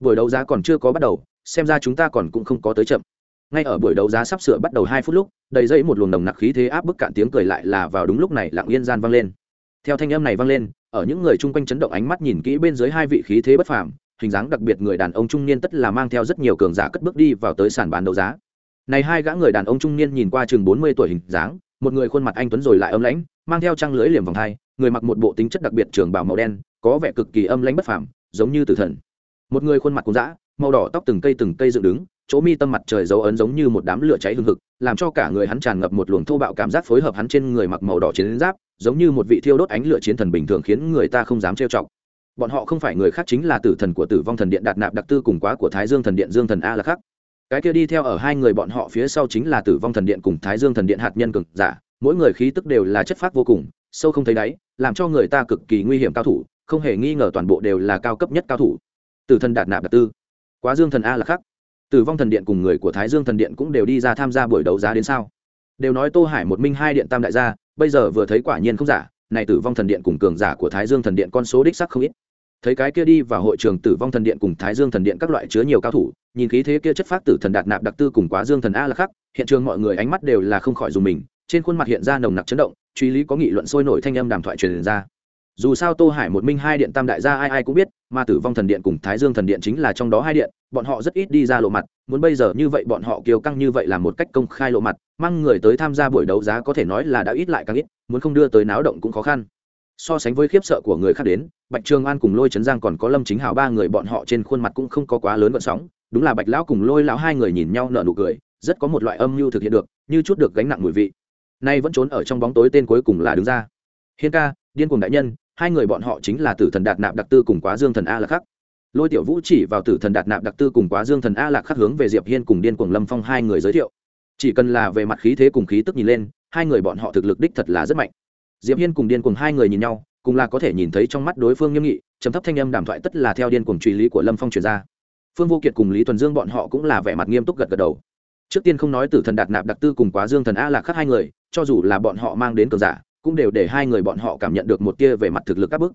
Buổi đấu giá còn chưa có bắt đầu xem ra chúng ta còn cũng không có tới chậm. Ngay ở buổi đấu giá sắp sửa bắt đầu hai phút lúc, đầy dây một luồng nồng nặc khí thế áp bức cạn tiếng cười lại là vào đúng lúc này lặng yên gian vang lên. Theo thanh âm này vang lên, ở những người chung quanh chấn động ánh mắt nhìn kỹ bên dưới hai vị khí thế bất phàm, hình dáng đặc biệt người đàn ông trung niên tất là mang theo rất nhiều cường giả cất bước đi vào tới sàn bán đấu giá. Này hai gã người đàn ông trung niên nhìn qua chừng bốn mươi tuổi hình dáng, một người khuôn mặt anh tuấn rồi lại âm lãnh, mang theo trang lưỡi liềm vòng hai, người mặc một bộ tính chất đặc biệt trường bào màu đen, có vẻ cực kỳ âm lãnh bất phàm, giống như tử thần. Một người khuôn mặt cũng dã màu đỏ tóc từng cây từng cây dựng đứng, chỗ mi tâm mặt trời dấu ấn giống như một đám lửa cháy hừng hực, làm cho cả người hắn tràn ngập một luồng thô bạo cảm giác phối hợp hắn trên người mặc màu đỏ chiến giáp, giống như một vị thiêu đốt ánh lửa chiến thần bình thường khiến người ta không dám trêu chọc. Bọn họ không phải người khác chính là tử thần của tử vong thần điện đạt nạp đặc tư cùng quá của thái dương thần điện dương thần a là khác cái kia đi theo ở hai người bọn họ phía sau chính là tử vong thần điện cùng thái dương thần điện hạt nhân cực giả, mỗi người khí tức đều là chất phát vô cùng, sâu không thấy đáy, làm cho người ta cực kỳ nguy hiểm cao thủ, không hề nghi ngờ toàn bộ đều là cao cấp nhất cao thủ. Tử thần đạt nạp đặc tư quá dương thần a là khắc, tử vong thần điện cùng người của thái dương thần điện cũng đều đi ra tham gia buổi đấu giá đến sao? Đều nói tô hải một minh hai điện tam đại gia bây giờ vừa thấy quả nhiên không giả này tử vong thần điện cùng cường giả của thái dương thần điện con số đích sắc không ít. Thấy cái kia đi vào hội trường tử vong thần điện cùng thái dương thần điện các loại chứa nhiều cao thủ nhìn khí thế kia chất phát tử thần đạt nạp đặc tư cùng quá dương thần a là khắc hiện trường mọi người ánh mắt đều là không khỏi dùng mình trên khuôn mặt hiện ra nồng nặc chấn động truy lý có nghị luận sôi nổi thanh âm đàm thoại truyền ra. Dù sao tô hải một minh hai điện tam đại gia ai ai cũng biết mà tử vong thần điện cùng thái dương thần điện chính là trong đó hai điện, bọn họ rất ít đi ra lộ mặt, muốn bây giờ như vậy bọn họ kiêu căng như vậy là một cách công khai lộ mặt, mang người tới tham gia buổi đấu giá có thể nói là đã ít lại càng ít, muốn không đưa tới náo động cũng khó khăn. So sánh với khiếp sợ của người khác đến, bạch trường an cùng lôi trấn giang còn có lâm chính hào ba người bọn họ trên khuôn mặt cũng không có quá lớn vận sóng, đúng là bạch lão cùng lôi lão hai người nhìn nhau nở nụ cười, rất có một loại âm mưu thực hiện được, như chút được gánh nặng mùi vị. Nay vẫn trốn ở trong bóng tối tên cuối cùng là đứng ra. Hiên ca, điên cùng đại nhân hai người bọn họ chính là tử thần đạt nạp đặc tư cùng quá dương thần a lạc khắc. Lôi tiểu vũ chỉ vào tử thần đạt nạp đặc tư cùng quá dương thần a lạc khắc hướng về diệp hiên cùng điên cuồng lâm phong hai người giới thiệu. Chỉ cần là về mặt khí thế cùng khí tức nhìn lên, hai người bọn họ thực lực đích thật là rất mạnh. Diệp hiên cùng điên cuồng hai người nhìn nhau, cùng là có thể nhìn thấy trong mắt đối phương nghiêm nghị, trầm thấp thanh âm đàm thoại tất là theo điên cuồng truy lý của lâm phong truyền ra. Phương vô kiệt cùng lý thuần dương bọn họ cũng là vẻ mặt nghiêm túc gật gật đầu. Trước tiên không nói tử thần đạt nạp đặc tư cùng quá dương thần a lạc khắc hai người, cho dù là bọn họ mang đến cờ giả cũng đều để hai người bọn họ cảm nhận được một tia về mặt thực lực các bước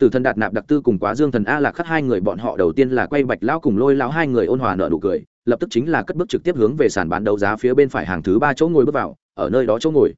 từ thần đạt nạp đặc tư cùng quá dương thần a lạc khắc hai người bọn họ đầu tiên là quay bạch lão cùng lôi lão hai người ôn hòa nợ nụ cười, lập tức chính là cất bước trực tiếp hướng về sàn bán đấu giá phía bên phải hàng thứ ba chỗ ngồi bước vào, ở nơi đó chỗ ngồi.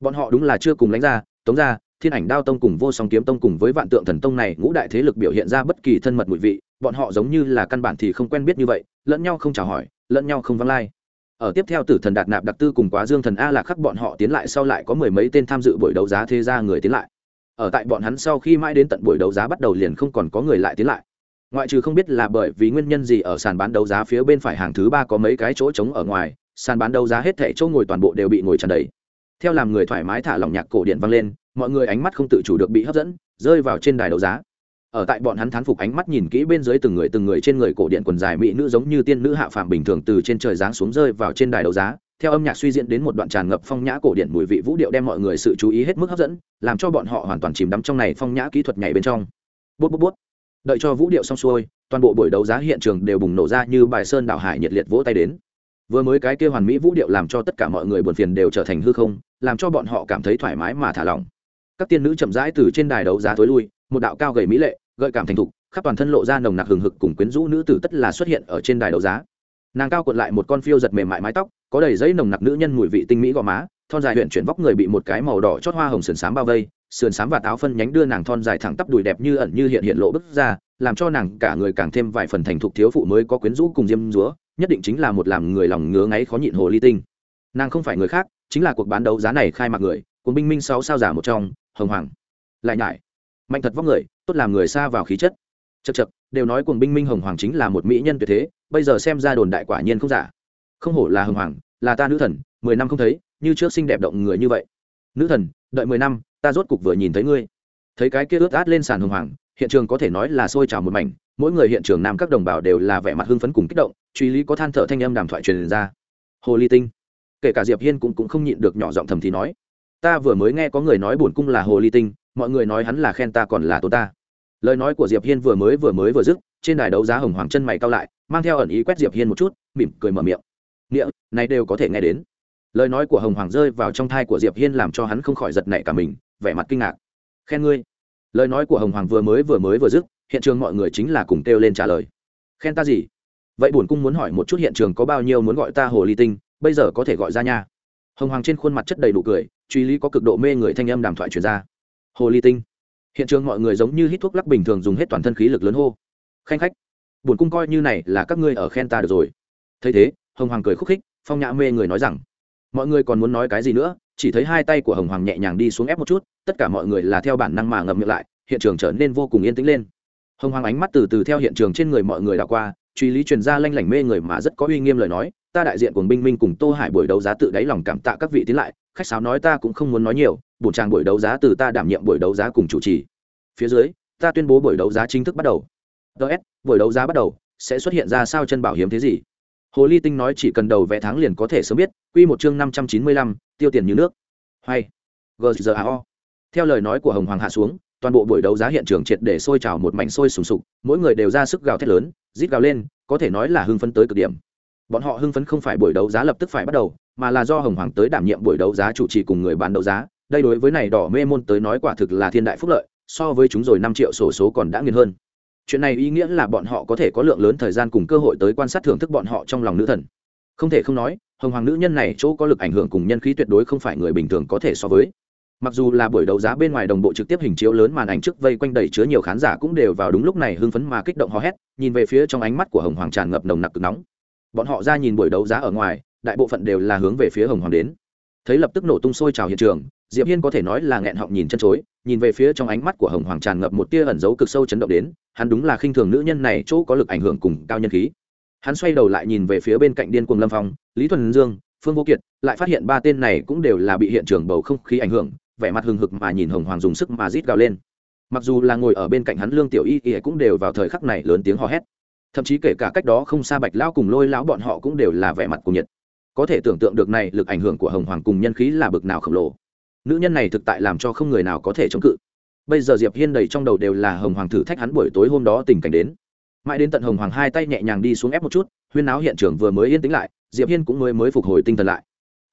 Bọn họ đúng là chưa cùng lánh ra tống ra thiên ảnh đao tông cùng vô song kiếm tông cùng với vạn tượng thần tông này ngũ đại thế lực biểu hiện ra bất kỳ thân mật mùi vị, bọn họ giống như là căn bản thì không quen biết như vậy, lẫn nhau không chào hỏi, lẫn nhau không văng lai ở tiếp theo tử thần đạt nạp đặc tư cùng quá dương thần a lạc khắc bọn họ tiến lại sau lại có mười mấy tên tham dự buổi đấu giá thế gia người tiến lại. Ở tại bọn hắn sau khi mãi đến tận buổi đấu giá bắt đầu liền không còn có người lại tiến lại. Ngoại trừ không biết là bởi vì nguyên nhân gì ở sàn bán đấu giá phía bên phải hàng thứ ba có mấy cái chỗ trống ở ngoài, sàn bán đấu giá hết thảy chỗ ngồi toàn bộ đều bị ngồi tràn đầy. Theo làm người thoải mái thả lỏng nhạc cổ điện vang lên, mọi người ánh mắt không tự chủ được bị hấp dẫn, rơi vào trên đài đấu giá ở tại bọn hắn thán phục ánh mắt nhìn kỹ bên dưới từng người từng người trên người cổ điện quần dài mỹ nữ giống như tiên nữ hạ phàm bình thường từ trên trời giáng xuống rơi vào trên đài đấu giá. Theo âm nhạc suy diễn đến một đoạn tràn ngập phong nhã cổ điện, mùi vị vũ điệu đem mọi người sự chú ý hết mức hấp dẫn, làm cho bọn họ hoàn toàn chìm đắm trong này phong nhã kỹ thuật nhảy bên trong. Bút bút bút. Đợi cho vũ điệu xong xuôi, toàn bộ buổi đấu giá hiện trường đều bùng nổ ra như bài sơn đảo hải nhiệt liệt vỗ tay đến. Vừa mới cái kia hoàn mỹ vũ điệu làm cho tất cả mọi người buồn phiền đều trở thành hư không, làm cho bọn họ cảm thấy thoải mái mà thả lỏng. Các tiên nữ chậm rãi từ trên đài đấu giá tối lui, một đạo cao gầy mỹ lệ gợi cảm thành thục, khắp toàn thân lộ ra nồng nặc hừng hực cùng quyến rũ nữ tử tất là xuất hiện ở trên đài đấu giá. Nàng cao cuộn lại một con phiêu giật mềm mại mái tóc, có đầy giấy nồng nặc nữ nhân mùi vị tinh mỹ gò má, thon dài huyện chuyển vóc người bị một cái màu đỏ chót hoa hồng sườn xám bao vây, sườn xám và táo phân nhánh đưa nàng thon dài thẳng tắp đùi đẹp như ẩn như hiện hiện lộ bức ra, làm cho nàng cả người càng thêm vài phần thành thục thiếu phụ mới có quyến rũ cùng diêm dúa, nhất định chính là một làm người lòng ngứa ngáy khó nhịn hồ ly tinh. Nàng không phải người khác, chính là cuộc bán đấu giá này khai mạc người cuốn binh minh sáu sao giả một trong, hồng hoàng, lại nhải, mạnh thật vóc người tốt làm người xa vào khí chất. Chật chật đều nói cuồng binh minh hồng hoàng chính là một mỹ nhân tuyệt thế, bây giờ xem ra đồn đại quả nhiên không giả. Không hổ là hồng hoàng, là ta nữ thần, mười năm không thấy, như trước xinh đẹp động người như vậy. Nữ thần, đợi mười năm, ta rốt cục vừa nhìn thấy ngươi. Thấy cái kia ướt át lên sàn hồng hoàng, hiện trường có thể nói là sôi trào một mảnh, mỗi người hiện trường nam các đồng bào đều là vẻ mặt hưng phấn cùng kích động, truy lý có than thở thanh âm đàm thoại truyền ra. Hồ ly tinh, kể cả diệp hiên cũng cũng không nhịn được nhỏ giọng thầm thì nói, ta vừa mới nghe có người nói bổn cung là hồ ly tinh mọi người nói hắn là khen ta còn là tố ta. Lời nói của diệp hiên vừa mới vừa mới vừa dứt, trên đài đấu giá hồng hoàng chân mày cao lại, mang theo ẩn ý quét diệp hiên một chút, mỉm cười mở miệng. Nghĩa, này đều có thể nghe đến. Lời nói của hồng hoàng rơi vào trong thai của diệp hiên làm cho hắn không khỏi giật nảy cả mình, vẻ mặt kinh ngạc. Khen ngươi. Lời nói của hồng hoàng vừa mới vừa mới vừa dứt, hiện trường mọi người chính là cùng kêu lên trả lời. Khen ta gì? Vậy bổn cung muốn hỏi một chút hiện trường có bao nhiêu muốn gọi ta hồ ly tinh, bây giờ có thể gọi ra nha. Hồng hoàng trên khuôn mặt chất đầy đủ cười, truy lý có cực độ mê người thanh âm đàm thoại truyền ra hồ ly tinh. Hiện trường mọi người giống như hít thuốc lắc bình thường dùng hết toàn thân khí lực lớn hô. Khanh khách bổn cung coi như này là các ngươi ở khen ta được rồi. Thấy thế, hồng hoàng cười khúc khích, phong nhã mê người nói rằng, mọi người còn muốn nói cái gì nữa, chỉ thấy hai tay của hồng hoàng nhẹ nhàng đi xuống ép một chút, tất cả mọi người là theo bản năng mà ngậm miệng lại, hiện trường trở nên vô cùng yên tĩnh lên. Hồng hoàng ánh mắt từ từ theo hiện trường trên người mọi người đảo qua, truy lý truyền ra lanh lảnh mê người mà rất có uy nghiêm lời nói, ta đại diện của binh minh cùng tô hải buổi đấu giá tự đáy lòng cảm tạ các vị tiến lại, khách sáo nói ta cũng không muốn nói nhiều bổn tràng buổi đấu giá từ ta đảm nhiệm buổi đấu giá cùng chủ trì. Phía dưới, ta tuyên bố buổi đấu giá chính thức bắt đầu. Ts buổi đấu giá bắt đầu, sẽ xuất hiện ra sao chân bảo hiếm thế gì? Hồ ly tinh nói chỉ cần đầu vé tháng liền có thể sớm biết, quy một chương năm trăm chín mươi lăm, tiêu tiền như nước. Hay. Gzao theo lời nói của hồng hoàng hạ xuống, toàn bộ buổi đấu giá hiện trường triệt để sôi trào một mảnh sôi sùng sục, mỗi người đều ra sức gào thét lớn, rít gào lên, có thể nói là hưng phấn tới cực điểm. Bọn họ hưng phấn không phải buổi đấu giá lập tức phải bắt đầu, mà là do hồng hoàng tới đảm nhiệm buổi đấu giá chủ trì cùng người bán đấu giá đây đối với này đỏ mê môn tới nói quả thực là thiên đại phúc lợi, so với chúng rồi năm triệu sổ số còn đã nghiền hơn. Chuyện này ý nghĩa là bọn họ có thể có lượng lớn thời gian cùng cơ hội tới quan sát thưởng thức bọn họ trong lòng nữ thần. Không thể không nói, hồng hoàng nữ nhân này chỗ có lực ảnh hưởng cùng nhân khí tuyệt đối không phải người bình thường có thể so với. Mặc dù là buổi đấu giá bên ngoài đồng bộ trực tiếp hình chiếu lớn màn ảnh trước vây quanh đầy chứa nhiều khán giả cũng đều vào đúng lúc này hưng phấn mà kích động hò hét, nhìn về phía trong ánh mắt của hồng hoàng tràn ngập nồng nặc cực nóng. Bọn họ ra nhìn buổi đấu giá ở ngoài, đại bộ phận đều là hướng về phía hồng hoàng đến thấy lập tức nổ tung sôi trào hiện trường, diệp hiên có thể nói là nghẹn họng nhìn chân chối, nhìn về phía trong ánh mắt của hồng hoàng tràn ngập một tia ẩn dấu cực sâu chấn động đến, hắn đúng là khinh thường nữ nhân này chỗ có lực ảnh hưởng cùng cao nhân khí. Hắn xoay đầu lại nhìn về phía bên cạnh điên cuồng lâm phong, lý thuần dương, phương vô kiệt, lại phát hiện ba tên này cũng đều là bị hiện trường bầu không khí ảnh hưởng, vẻ mặt hừng hực mà nhìn hồng hoàng dùng sức mà rít gào lên. Mặc dù là ngồi ở bên cạnh hắn lương tiểu y y cũng đều vào thời khắc này lớn tiếng hò hét. Thậm chí kể cả cách đó không xa bạch lão cùng lôi lão bọn họ cũng đều là vẻ mặt cùng nhiệt có thể tưởng tượng được này lực ảnh hưởng của hồng hoàng cùng nhân khí là bực nào khổng lồ. Nữ nhân này thực tại làm cho không người nào có thể chống cự. Bây giờ diệp hiên đầy trong đầu đều là hồng hoàng thử thách hắn buổi tối hôm đó tình cảnh đến. Mãi đến tận hồng hoàng hai tay nhẹ nhàng đi xuống ép một chút, huyên náo hiện trường vừa mới yên tĩnh lại, diệp hiên cũng mới mới phục hồi tinh thần lại.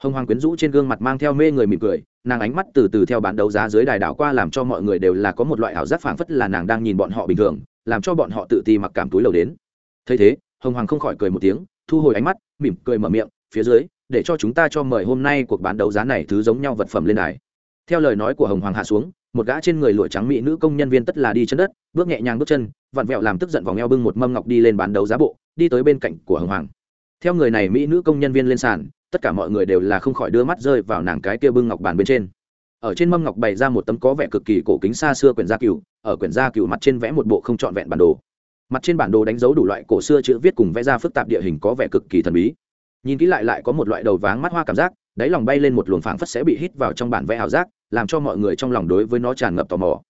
Hồng hoàng quyến rũ trên gương mặt mang theo mê người mỉm cười, nàng ánh mắt từ từ theo bán đấu giá dưới đài đảo qua làm cho mọi người đều là có một loại ảo giác phảng phất là nàng đang nhìn bọn họ bình thường, làm cho bọn họ tự ti mặc cảm túi lầu đến. Thấy thế, hồng hoàng không khỏi cười một tiếng, thu hồi ánh mắt, mỉm cười mở miệng phía dưới, để cho chúng ta cho mời hôm nay cuộc bán đấu giá này thứ giống nhau vật phẩm lên đài. Theo lời nói của hồng hoàng hạ xuống, một gã trên người lụa trắng mỹ nữ công nhân viên tất là đi chân đất, bước nhẹ nhàng bước chân, vặn vẹo làm tức giận vòng eo bưng một mâm ngọc đi lên bán đấu giá bộ, đi tới bên cạnh của hồng hoàng. Theo người này mỹ nữ công nhân viên lên sàn, tất cả mọi người đều là không khỏi đưa mắt rơi vào nàng cái kia bưng ngọc bàn bên trên. Ở trên mâm ngọc bày ra một tấm có vẻ cực kỳ cổ kính xa xưa quyển gia cửu, ở quyển gia cửu mặt trên vẽ một bộ không trọn vẹn bản đồ. Mặt trên bản đồ đánh dấu đủ loại cổ xưa chữ viết cùng vẽ ra phức tạp địa hình có vẻ cực kỳ thần bí nhìn kỹ lại lại có một loại đầu váng mắt hoa cảm giác, đáy lòng bay lên một luồng phảng phất sẽ bị hít vào trong bản vẽ ảo giác, làm cho mọi người trong lòng đối với nó tràn ngập tò mò.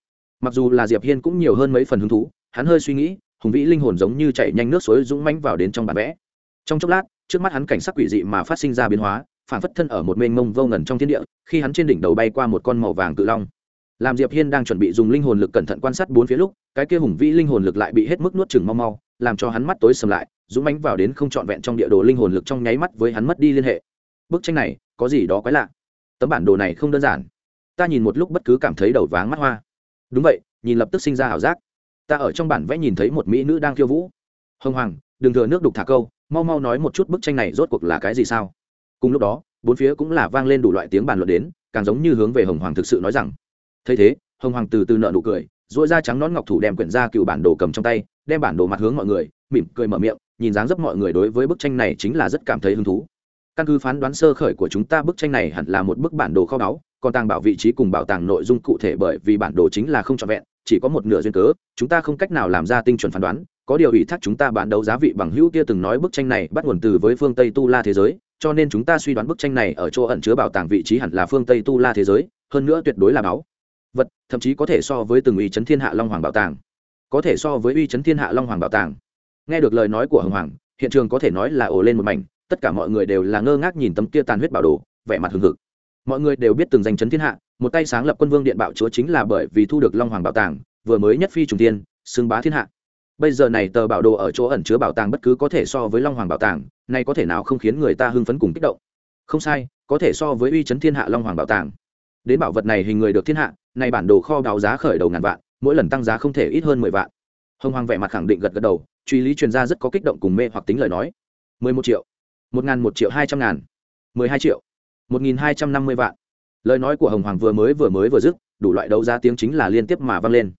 Mặc dù là diệp hiên cũng nhiều hơn mấy phần hứng thú, hắn hơi suy nghĩ, hùng vĩ linh hồn giống như chạy nhanh nước suối dũng mãnh vào đến trong bản vẽ. Trong chốc lát, trước mắt hắn cảnh sắc quỷ dị mà phát sinh ra biến hóa phản phất thân ở một mênh mông vô ngần trong thiên địa, khi hắn trên đỉnh đầu bay qua một con màu vàng cự long. Làm diệp hiên đang chuẩn bị dùng linh hồn lực cẩn thận quan sát bốn phía lúc, cái kia hùng vĩ linh hồn lực lại bị hết mức nuốt chừng mau mau, làm cho hắn mắt tối sầm lại dũng mánh vào đến không trọn vẹn trong địa đồ linh hồn lực trong nháy mắt với hắn mất đi liên hệ. Bức tranh này, có gì đó quái lạ? Tấm bản đồ này không đơn giản. Ta nhìn một lúc bất cứ cảm thấy đầu váng mắt hoa. Đúng vậy, nhìn lập tức sinh ra ảo giác. Ta ở trong bản vẽ nhìn thấy một mỹ nữ đang khiêu vũ. Hồng hoàng, đừng thừa nước đục thả câu, mau mau nói một chút bức tranh này rốt cuộc là cái gì sao? Cùng lúc đó, bốn phía cũng là vang lên đủ loại tiếng bàn luận đến, càng giống như hướng về hồng hoàng thực sự nói rằng. Thấy thế, hồng hoàng từ từ nợ nụ cười dội da trắng nón ngọc thủ đem quyển ra cựu bản đồ cầm trong tay, đem bản đồ mặt hướng mọi người mỉm cười mở miệng, nhìn dáng dấp mọi người đối với bức tranh này chính là rất cảm thấy hứng thú. Căn cứ phán đoán sơ khởi của chúng ta, bức tranh này hẳn là một bức bản đồ kho báu, còn tàng bảo vị trí cùng bảo tàng nội dung cụ thể bởi vì bản đồ chính là không trọn vẹn, chỉ có một nửa duyên cớ, chúng ta không cách nào làm ra tinh chuẩn phán đoán. Có điều ủy thác chúng ta bán đấu giá vị bằng hữu kia từng nói bức tranh này bắt nguồn từ với phương tây tu la thế giới, cho nên chúng ta suy đoán bức tranh này ở chỗ ẩn chứa bảo tàng vị trí hẳn là phương tây tu la thế giới, hơn nữa tuyệt đối là báu. Vật, thậm chí có thể so với từng uy chấn thiên hạ long hoàng bảo tàng. Có thể so với uy chấn thiên hạ long hoàng bảo tàng nghe được lời nói của hồng hoàng, hiện trường có thể nói là ồ lên một mảnh, tất cả mọi người đều là ngơ ngác nhìn tấm kia tàn huyết bảo đồ, vẻ mặt hừng hực. Mọi người đều biết từng giành chấn thiên hạ, một tay sáng lập quân vương điện bạo chúa chính là bởi vì thu được long hoàng bảo tàng, vừa mới nhất phi trùng tiên xưng bá thiên hạ. Bây giờ này tờ bảo đồ ở chỗ ẩn chứa bảo tàng bất cứ có thể so với long hoàng bảo tàng, nay có thể nào không khiến người ta hưng phấn cùng kích động? Không sai, có thể so với uy chấn thiên hạ long hoàng bảo tàng. Đến bảo vật này hình người được thiên hạ này bản đồ kho báo giá khởi đầu ngàn vạn, mỗi lần tăng giá không thể ít hơn mười vạn. Hồng hoàng vẻ mặt khẳng định gật gật đầu truy lý truyền ra rất có kích động cùng mê hoặc tính lời nói. mười một triệu, một ngàn một triệu hai trăm ngàn, mười hai triệu, một nghìn hai trăm năm mươi vạn. Lời nói của hồng hoàng vừa mới vừa mới vừa dứt, đủ loại đấu giá tiếng chính là liên tiếp mà vang lên.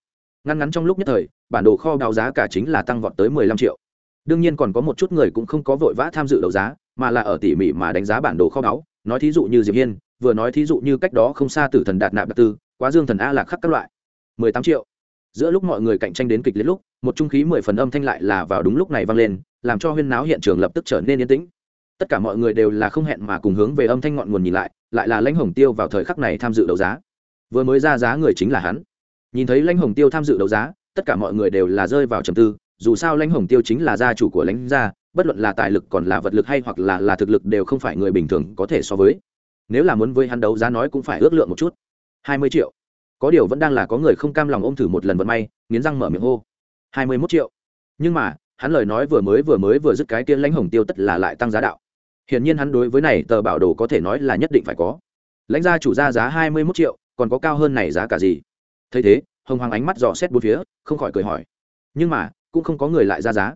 Ngắn ngắn trong lúc nhất thời, bản đồ kho báo giá cả chính là tăng vọt tới mười lăm triệu. Đương nhiên còn có một chút người cũng không có vội vã tham dự đấu giá, mà là ở tỉ mỉ mà đánh giá bản đồ kho báu nói thí dụ như diệp hiên, vừa nói thí dụ như cách đó không xa tử thần đạt nạp đặc tư, quá dương thần a lạc khắc các loại. mười tám triệu giữa lúc mọi người cạnh tranh đến kịch liệt lúc, một trung khí mười phần âm thanh lại là vào đúng lúc này vang lên, làm cho huyên náo hiện trường lập tức trở nên yên tĩnh. Tất cả mọi người đều là không hẹn mà cùng hướng về âm thanh ngọn nguồn nhìn lại lại là lãnh hồng tiêu vào thời khắc này tham dự đấu giá. Vừa mới ra giá người chính là hắn. Nhìn thấy lãnh hồng tiêu tham dự đấu giá, tất cả mọi người đều là rơi vào trầm tư, dù sao lãnh hồng tiêu chính là gia chủ của lãnh gia, bất luận là tài lực còn là vật lực hay hoặc là là thực lực đều không phải người bình thường có thể so với. Nếu là muốn với hắn đấu giá nói cũng phải ước lượng một chút. Hai mươi triệu có điều vẫn đang là có người không cam lòng ôm thử một lần vận may, nghiến răng mở miệng hô. Hai mươi mốt triệu. Nhưng mà, hắn lời nói vừa mới vừa mới vừa dứt cái kia lãnh hồng tiêu tất là lại tăng giá đạo. Hiển nhiên hắn đối với này tờ bảo đồ có thể nói là nhất định phải có. Lãnh gia chủ ra giá hai mươi mốt triệu, còn có cao hơn này giá cả gì? Thấy thế, hồng hoàng ánh mắt dò xét bốn phía, không khỏi cười hỏi. Nhưng mà, cũng không có người lại ra giá.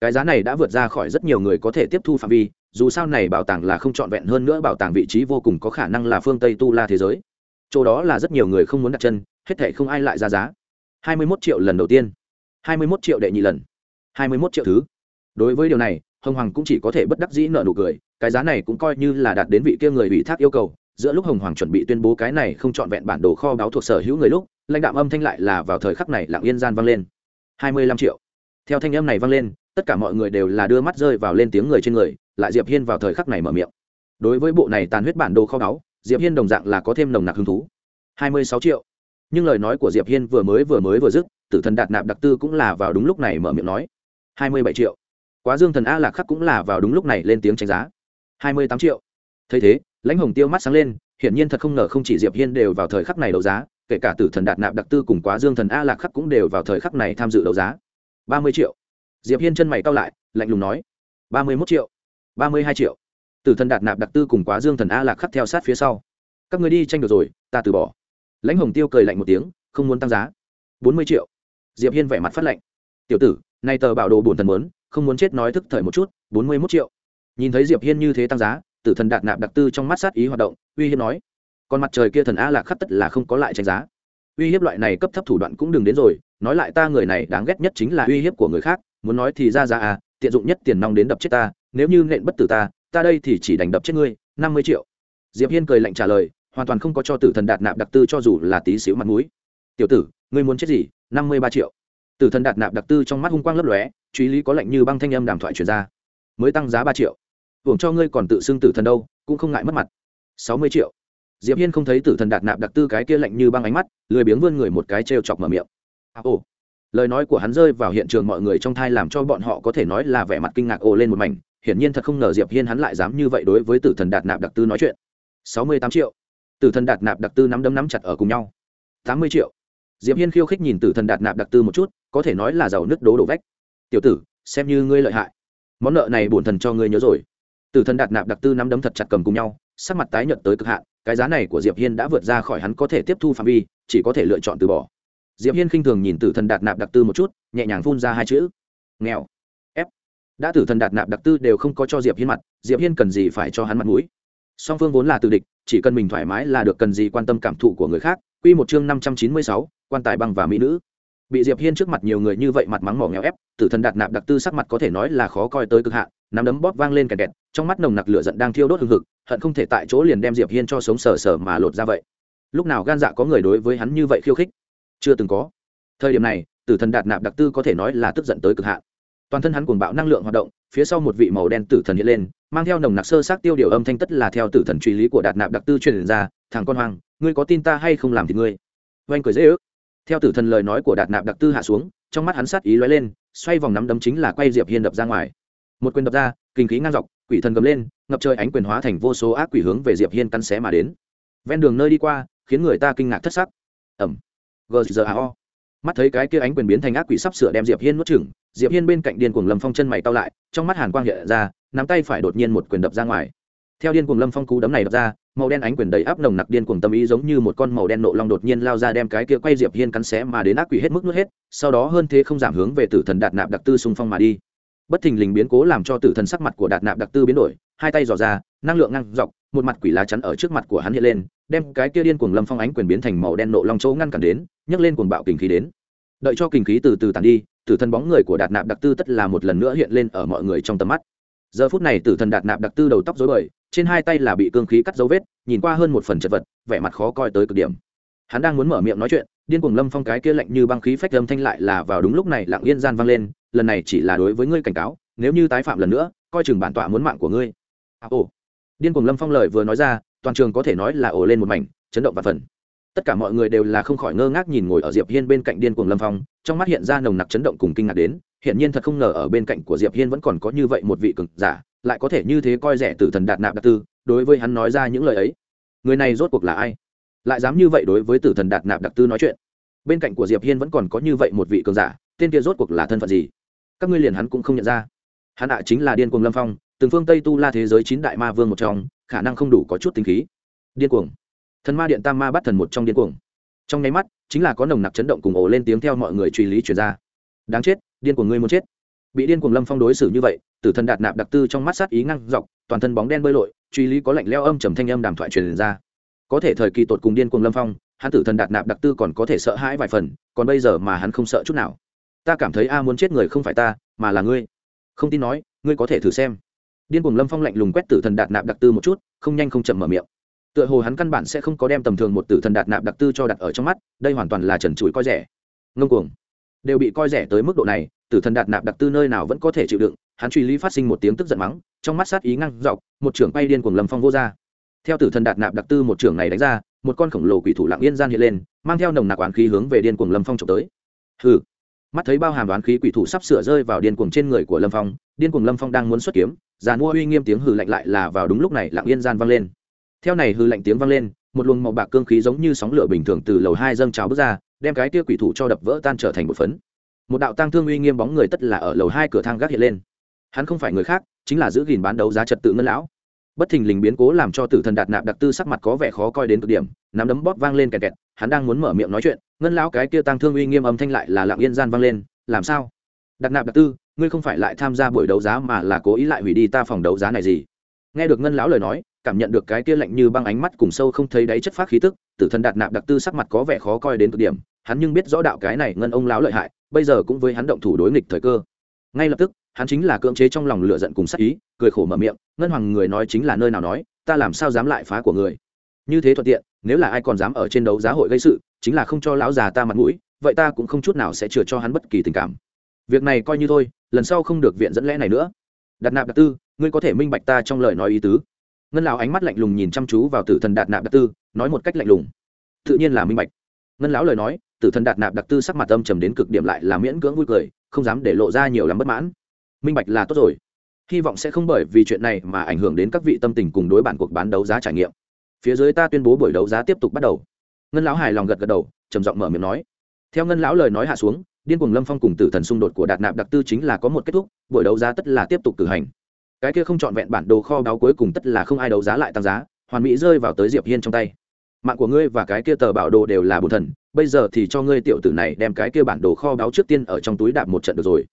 Cái giá này đã vượt ra khỏi rất nhiều người có thể tiếp thu phạm vi, dù sao này bảo tàng là không trọn vẹn hơn nữa bảo tàng vị trí vô cùng có khả năng là phương tây tu la thế giới chỗ đó là rất nhiều người không muốn đặt chân, hết thể không ai lại ra giá. Hai mươi 21 triệu lần đầu tiên. Hai mươi 21 triệu đệ nhị lần. Hai mươi 21 triệu thứ. Đối với điều này, hồng hoàng cũng chỉ có thể bất đắc dĩ nợ nụ cười, cái giá này cũng coi như là đạt đến vị kia người ủy thác yêu cầu. Giữa lúc hồng hoàng chuẩn bị tuyên bố cái này không trọn vẹn bản đồ kho báo thuộc sở hữu người lúc, lãnh đạo âm thanh lại là vào thời khắc này lặng yên gian vang lên. Hai mươi lăm triệu. Theo thanh âm này vang lên, tất cả mọi người đều là đưa mắt rơi vào lên tiếng người trên người, lại diệp hiên vào thời khắc này mở miệng. Đối với bộ này tàn huyết bản đồ kho báu diệp hiên đồng dạng là có thêm nồng nặc hứng thú. Hai mươi sáu triệu. Nhưng lời nói của diệp hiên vừa mới vừa mới vừa dứt, tử thần đạt nạp đặc tư cũng là vào đúng lúc này mở miệng nói. Hai mươi bảy triệu. Quá dương thần a lạc khắc cũng là vào đúng lúc này lên tiếng tranh giá. Hai mươi tám triệu. Thấy thế, lãnh hồng tiêu mắt sáng lên, hiển nhiên thật không ngờ không chỉ diệp hiên đều vào thời khắc này đấu giá, kể cả tử thần đạt nạp đặc tư cùng quá dương thần a lạc khắc cũng đều vào thời khắc này tham dự đấu giá. Ba mươi triệu. Diệp hiên chân mày cao lại, lạnh lùng nói. Ba mươi mốt triệu. Ba mươi hai triệu tử thần đạt nạp đặc tư cùng quá dương thần a lạc khắc theo sát phía sau. Các người đi tranh được rồi, ta từ bỏ. Lãnh hồng tiêu cười lạnh một tiếng, không muốn tăng giá. Bốn mươi triệu. Diệp hiên vẻ mặt phát lạnh tiểu tử, nay tờ bảo đồ bổn thần muốn, không muốn chết nói thức thời một chút, bốn mươi mốt triệu. Nhìn thấy diệp hiên như thế tăng giá, tử thần đạt nạp đặc tư trong mắt sát ý hoạt động, uy hiếp nói. Còn mặt trời kia thần a lạc khắc tất là không có lại tranh giá. Uy hiếp loại này cấp thấp thủ đoạn cũng đừng đến rồi, nói lại ta người này đáng ghét nhất chính là uy hiếp của người khác, muốn nói thì ra ra à tiện dụng nhất tiền nong đến đập chết ta, nếu như nện bất tử ta ta đây thì chỉ đành đập chết ngươi năm mươi triệu. Diệp hiên cười lạnh trả lời hoàn toàn không có cho tử thần đạt nạp đặc tư cho dù là tí xíu mặt mũi. Tiểu tử ngươi muốn chết gì? năm mươi ba triệu. Tử thần đạt nạp đặc tư trong mắt hung quang lấp lóe truy lý có lệnh như băng thanh âm đàm thoại truyền ra. Mới tăng giá ba triệu. Hưởng cho ngươi còn tự xưng tử thần đâu cũng không ngại mất mặt. sáu mươi triệu. Diệp hiên không thấy tử thần đạt nạp đặc tư cái kia lạnh như băng ánh mắt lười biếng vươn người một cái trêu chọc mở miệng. À, ồ. Lời nói của hắn rơi vào hiện trường mọi người trong thai làm cho bọn họ có thể nói là vẻ mặt kinh ngạc ồ lên một mảnh hiển nhiên thật không ngờ diệp hiên hắn lại dám như vậy đối với tử thần đạt nạp đặc tư nói chuyện. Sáu mươi tám triệu. Tử thần đạt nạp đặc tư nắm đấm nắm chặt ở cùng nhau. Tám mươi triệu. Diệp hiên khiêu khích nhìn tử thần đạt nạp đặc tư một chút, có thể nói là giàu nứt đố đổ vách. Tiểu tử, xem như ngươi lợi hại. Món nợ này bổn thần cho ngươi nhớ rồi. Tử thần đạt nạp đặc tư nắm đấm thật chặt cầm cùng nhau, sắc mặt tái nhợt tới cực hạn, cái giá này của diệp hiên đã vượt ra khỏi hắn có thể tiếp thu phạm vi, chỉ có thể lựa chọn từ bỏ. Diệp hiên khinh thường nhìn tử thần đạt nạp đặc tư một chút, nhẹ nhàng phun ra hai chữ. Nghèo đã tử thần đạt nạp đặc tư đều không có cho diệp hiên mặt diệp hiên cần gì phải cho hắn mặt mũi? Song phương vốn là từ địch chỉ cần mình thoải mái là được cần gì quan tâm cảm thụ của người khác. Quy một chương năm trăm chín mươi sáu, quan tài băng và mỹ nữ. Bị diệp hiên trước mặt nhiều người như vậy mặt mắng mỏ nghèo ép tử thần đạt nạp đặc tư sắc mặt có thể nói là khó coi tới cực hạn nắm đấm bóp vang lên kẹt kẹt trong mắt nồng nặc lửa giận đang thiêu đốt hừng hực hận không thể tại chỗ liền đem diệp hiên cho sống sờ sờ mà lột ra vậy. Lúc nào gan dạ có người đối với hắn như vậy khiêu khích? Chưa từng có. Thời điểm này tử thần đạt nạp đặc tư có thể nói là tức giận tới cực hạn toàn thân hắn cuồng bạo năng lượng hoạt động, phía sau một vị màu đen tử thần hiện lên, mang theo nồng nặc sơ sát tiêu điều âm thanh tất là theo tử thần truy lý của đạt nạp đặc tư truyền ra, thằng con hoang, ngươi có tin ta hay không làm thì ngươi? Oanh cười dễ ước. Theo tử thần lời nói của đạt nạp đặc tư hạ xuống, trong mắt hắn sát ý lóe lên, xoay vòng nắm đấm chính là quay diệp hiên đập ra ngoài. Một quyền đập ra, kinh khí ngang dọc, quỷ thần gầm lên, ngập trời ánh quyền hóa thành vô số ác quỷ hướng về diệp hiên căn xé mà đến. Ven đường nơi đi qua, khiến người ta kinh ngạc thất sắc. Ẩm. Gzao mắt thấy cái kia ánh quyền biến thành ác quỷ sắp sửa đem diệp hiên nuốt chửng, diệp hiên bên cạnh điên cuồng lâm phong chân mày cau lại, trong mắt hàn quang hiện ra, nắm tay phải đột nhiên một quyền đập ra ngoài. Theo điên cuồng lâm phong cú đấm này đập ra, màu đen ánh quyền đầy áp nồng nặc điên cuồng tâm ý giống như một con màu đen nộ long đột nhiên lao ra đem cái kia quay diệp hiên cắn xé mà đến ác quỷ hết mức nuốt hết, sau đó hơn thế không giảm hướng về tử thần đạt nạp đặc tư xung phong mà đi. Bất thình lình biến cố làm cho tử thần sắc mặt của đạt nạp đặc tư biến đổi, hai tay dò ra, năng lượng ngang dọc một mặt quỷ lá chắn ở trước mặt của hắn hiện lên đem cái kia điên cuồng lâm phong ánh quyền biến thành màu đen nộ long chỗ ngăn cản đến nhấc lên cuồng bạo kình khí đến. Đợi cho kình khí từ từ tàn đi tử thần bóng người của đạt nạp đặc tư tất là một lần nữa hiện lên ở mọi người trong tầm mắt. Giờ phút này tử thần đạt nạp đặc tư đầu tóc dối bời trên hai tay là bị cương khí cắt dấu vết nhìn qua hơn một phần chật vật vẻ mặt khó coi tới cực điểm. Hắn đang muốn mở miệng nói chuyện điên cuồng lâm phong cái kia lạnh như băng khí phách âm thanh lại là vào đúng lúc này lặng yên gian vang lên lần này chỉ là đối với ngươi cảnh cáo nếu như tái phạm lần nữa coi chừng bản tọa muốn mạng của ngươi. À, ồ điên cuồng lâm phong lời vừa nói ra, toàn trường có thể nói là ồ lên một mảnh, chấn động và phần. Tất cả mọi người đều là không khỏi ngơ ngác nhìn ngồi ở diệp hiên bên cạnh điên cuồng lâm phong, trong mắt hiện ra nồng nặc chấn động cùng kinh ngạc đến hiện nhiên thật không ngờ ở bên cạnh của diệp hiên vẫn còn có như vậy một vị cực giả, lại có thể như thế coi rẻ tử thần đạt nạp đặc tư, đối với hắn nói ra những lời ấy. Người này rốt cuộc là ai? Lại dám như vậy đối với tử thần đạt nạp đặc tư nói chuyện? Bên cạnh của diệp hiên vẫn còn có như vậy một vị cường giả, tên kia rốt cuộc là thân phận gì? Các ngươi liền hắn cũng không nhận ra. Hắn ạ chính là điên cuồng lâm phong từng phương tây tu la thế giới chín đại ma vương một trong, khả năng không đủ có chút tính khí. Điên cuồng. Thần ma điện tam ma bắt thần một trong điên cuồng. Trong nháy mắt, chính là có nồng nặc chấn động cùng ổ lên tiếng theo mọi người truy lý chuyển ra. Đáng chết, điên cuồng ngươi muốn chết. Bị điên cuồng lâm phong đối xử như vậy, tử thần đạt nạp đặc tư trong mắt sát ý ngăn dọc, toàn thân bóng đen bơi lội, truy lý có lạnh leo âm trầm thanh âm đàm thoại truyền ra. Có thể thời kỳ tột cùng điên cuồng lâm phong, hắn tử thần đạt nạp đặc tư còn có thể sợ hãi vài phần, còn bây giờ mà hắn không sợ chút nào. Ta cảm thấy a muốn chết người không phải ta, mà là ngươi. Không tin nói, ngươi có thể thử xem điên cuồng lâm phong lạnh lùng quét tử thần đạt nạp đặc tư một chút, không nhanh không chậm mở miệng. Tựa hồ hắn căn bản sẽ không có đem tầm thường một tử thần đạt nạp đặc tư cho đặt ở trong mắt, đây hoàn toàn là trần trụi coi rẻ. Ngông cuồng. Đều bị coi rẻ tới mức độ này, tử thần đạt nạp đặc tư nơi nào vẫn có thể chịu đựng, hắn truy lý phát sinh một tiếng tức giận mắng, trong mắt sát ý ngăn dọc, một trưởng bay điên cuồng lâm phong vô ra. Theo tử thần đạt nạp đặc tư một trưởng này đánh ra, một con khổng lồ quỷ thủ lặng yên gian hiện lên, mang theo nồng nặc oán khí hướng về điên cuồng lâm phong trộm tới. Hừ. Mắt thấy bao hàm đoán khí quỷ thủ sắp sửa rơi vào điên cuồng trên người của lâm phong điên cuồng lâm phong đang muốn xuất kiếm giàn mua uy nghiêm tiếng hừ lạnh lại là vào đúng lúc này lặng yên gian vang lên. Theo này hừ lạnh tiếng vang lên, một luồng màu bạc cương khí giống như sóng lửa bình thường từ lầu hai dâng trào bước ra, đem cái tia quỷ thủ cho đập vỡ tan trở thành một phấn. Một đạo tăng thương uy nghiêm bóng người tất là ở lầu hai cửa thang gác hiện lên. Hắn không phải người khác, chính là giữ gìn bán đấu giá trật tự ngân lão. Bất thình lình biến cố làm cho tử thần đạt nạp đặc tư sắc mặt có vẻ khó coi đến cực điểm, nắm đấm bóp vang lên kẹt kẹt, hắn đang muốn mở miệng nói chuyện, ngân lão cái kia tăng thương uy nghiêm âm thanh lại là lặng yên gian vang lên, làm sao? Đặt nạp đặc tư ngươi không phải lại tham gia buổi đấu giá mà là cố ý lại hủy đi ta phòng đấu giá này gì? Nghe được ngân lão lời nói, cảm nhận được cái kia lạnh như băng ánh mắt cùng sâu không thấy đáy chất phát khí tức, tử thần đạt nạp đặc tư sắc mặt có vẻ khó coi đến cực điểm, hắn nhưng biết rõ đạo cái này ngân ông lão lợi hại, bây giờ cũng với hắn động thủ đối nghịch thời cơ. Ngay lập tức, hắn chính là cưỡng chế trong lòng lựa giận cùng sắc ý, cười khổ mở miệng, ngân hoàng, người nói chính là nơi nào nói, ta làm sao dám lại phá của người? Như thế thuận tiện, nếu là ai còn dám ở trên đấu giá hội gây sự, chính là không cho lão già ta mặt mũi, vậy ta cũng không chút nào sẽ chừa cho hắn bất kỳ tình cảm việc này coi như thôi, lần sau không được viện dẫn lẽ này nữa. Đặt nạp đặc tư, ngươi có thể minh bạch ta trong lời nói ý tứ. Ngân lão ánh mắt lạnh lùng nhìn chăm chú vào tử thần đạt nạp đặc tư, nói một cách lạnh lùng. Tự nhiên là minh bạch. Ngân lão lời nói, tử thần đạt nạp đặc tư sắc mặt âm trầm đến cực điểm lại là miễn cưỡng vui cười, không dám để lộ ra nhiều lắm bất mãn. Minh bạch là tốt rồi. Hy vọng sẽ không bởi vì chuyện này mà ảnh hưởng đến các vị tâm tình cùng đối bản cuộc bán đấu giá trải nghiệm. Phía dưới ta tuyên bố buổi đấu giá tiếp tục bắt đầu. Ngân lão hài lòng gật gật đầu, trầm giọng mở miệng nói. Theo ngân lão lời nói hạ xuống điên cuồng lâm phong cùng tử thần xung đột của đạt nạp đặc tư chính là có một kết thúc, buổi đấu giá tất là tiếp tục cử hành. Cái kia không trọn vẹn bản đồ kho báo cuối cùng tất là không ai đấu giá lại tăng giá, hoàn mỹ rơi vào tới diệp hiên trong tay. Mạng của ngươi và cái kia tờ bảo đồ đều là bổn thần, bây giờ thì cho ngươi tiểu tử này đem cái kia bản đồ kho báo trước tiên ở trong túi đạp một trận được rồi.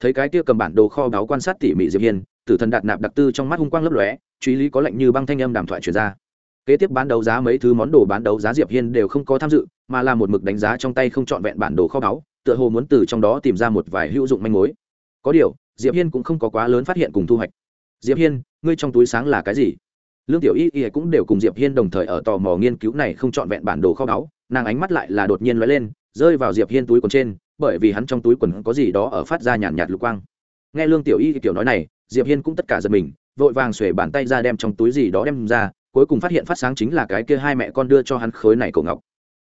Thấy cái kia cầm bản đồ kho báo quan sát tỉ mỉ diệp hiên, tử thần đạt nạp đặc tư trong mắt hung quang lấp lóe, truy lý có lệnh như băng thanh âm đàm thoại truyền ra kế tiếp bán đấu giá mấy thứ món đồ bán đấu giá diệp hiên đều không có tham dự, mà là một mực đánh giá trong tay không trọn vẹn bản đồ kho báu, tựa hồ muốn từ trong đó tìm ra một vài hữu dụng manh mối. Có điều, diệp hiên cũng không có quá lớn phát hiện cùng thu hoạch. Diệp hiên, ngươi trong túi sáng là cái gì? Lương tiểu y y cũng đều cùng diệp hiên đồng thời ở tò mò nghiên cứu này không trọn vẹn bản đồ kho báu, nàng ánh mắt lại là đột nhiên lóe lên, rơi vào diệp hiên túi quần trên, bởi vì hắn trong túi quần có gì đó ở phát ra nhàn nhạt lục quang. Nghe lương tiểu y kiểu nói này, diệp hiên cũng tất cả giật mình, vội vàng xuề bàn tay ra đem trong túi gì đó đem ra cuối cùng phát hiện phát sáng chính là cái kia hai mẹ con đưa cho hắn khối này cổ ngọc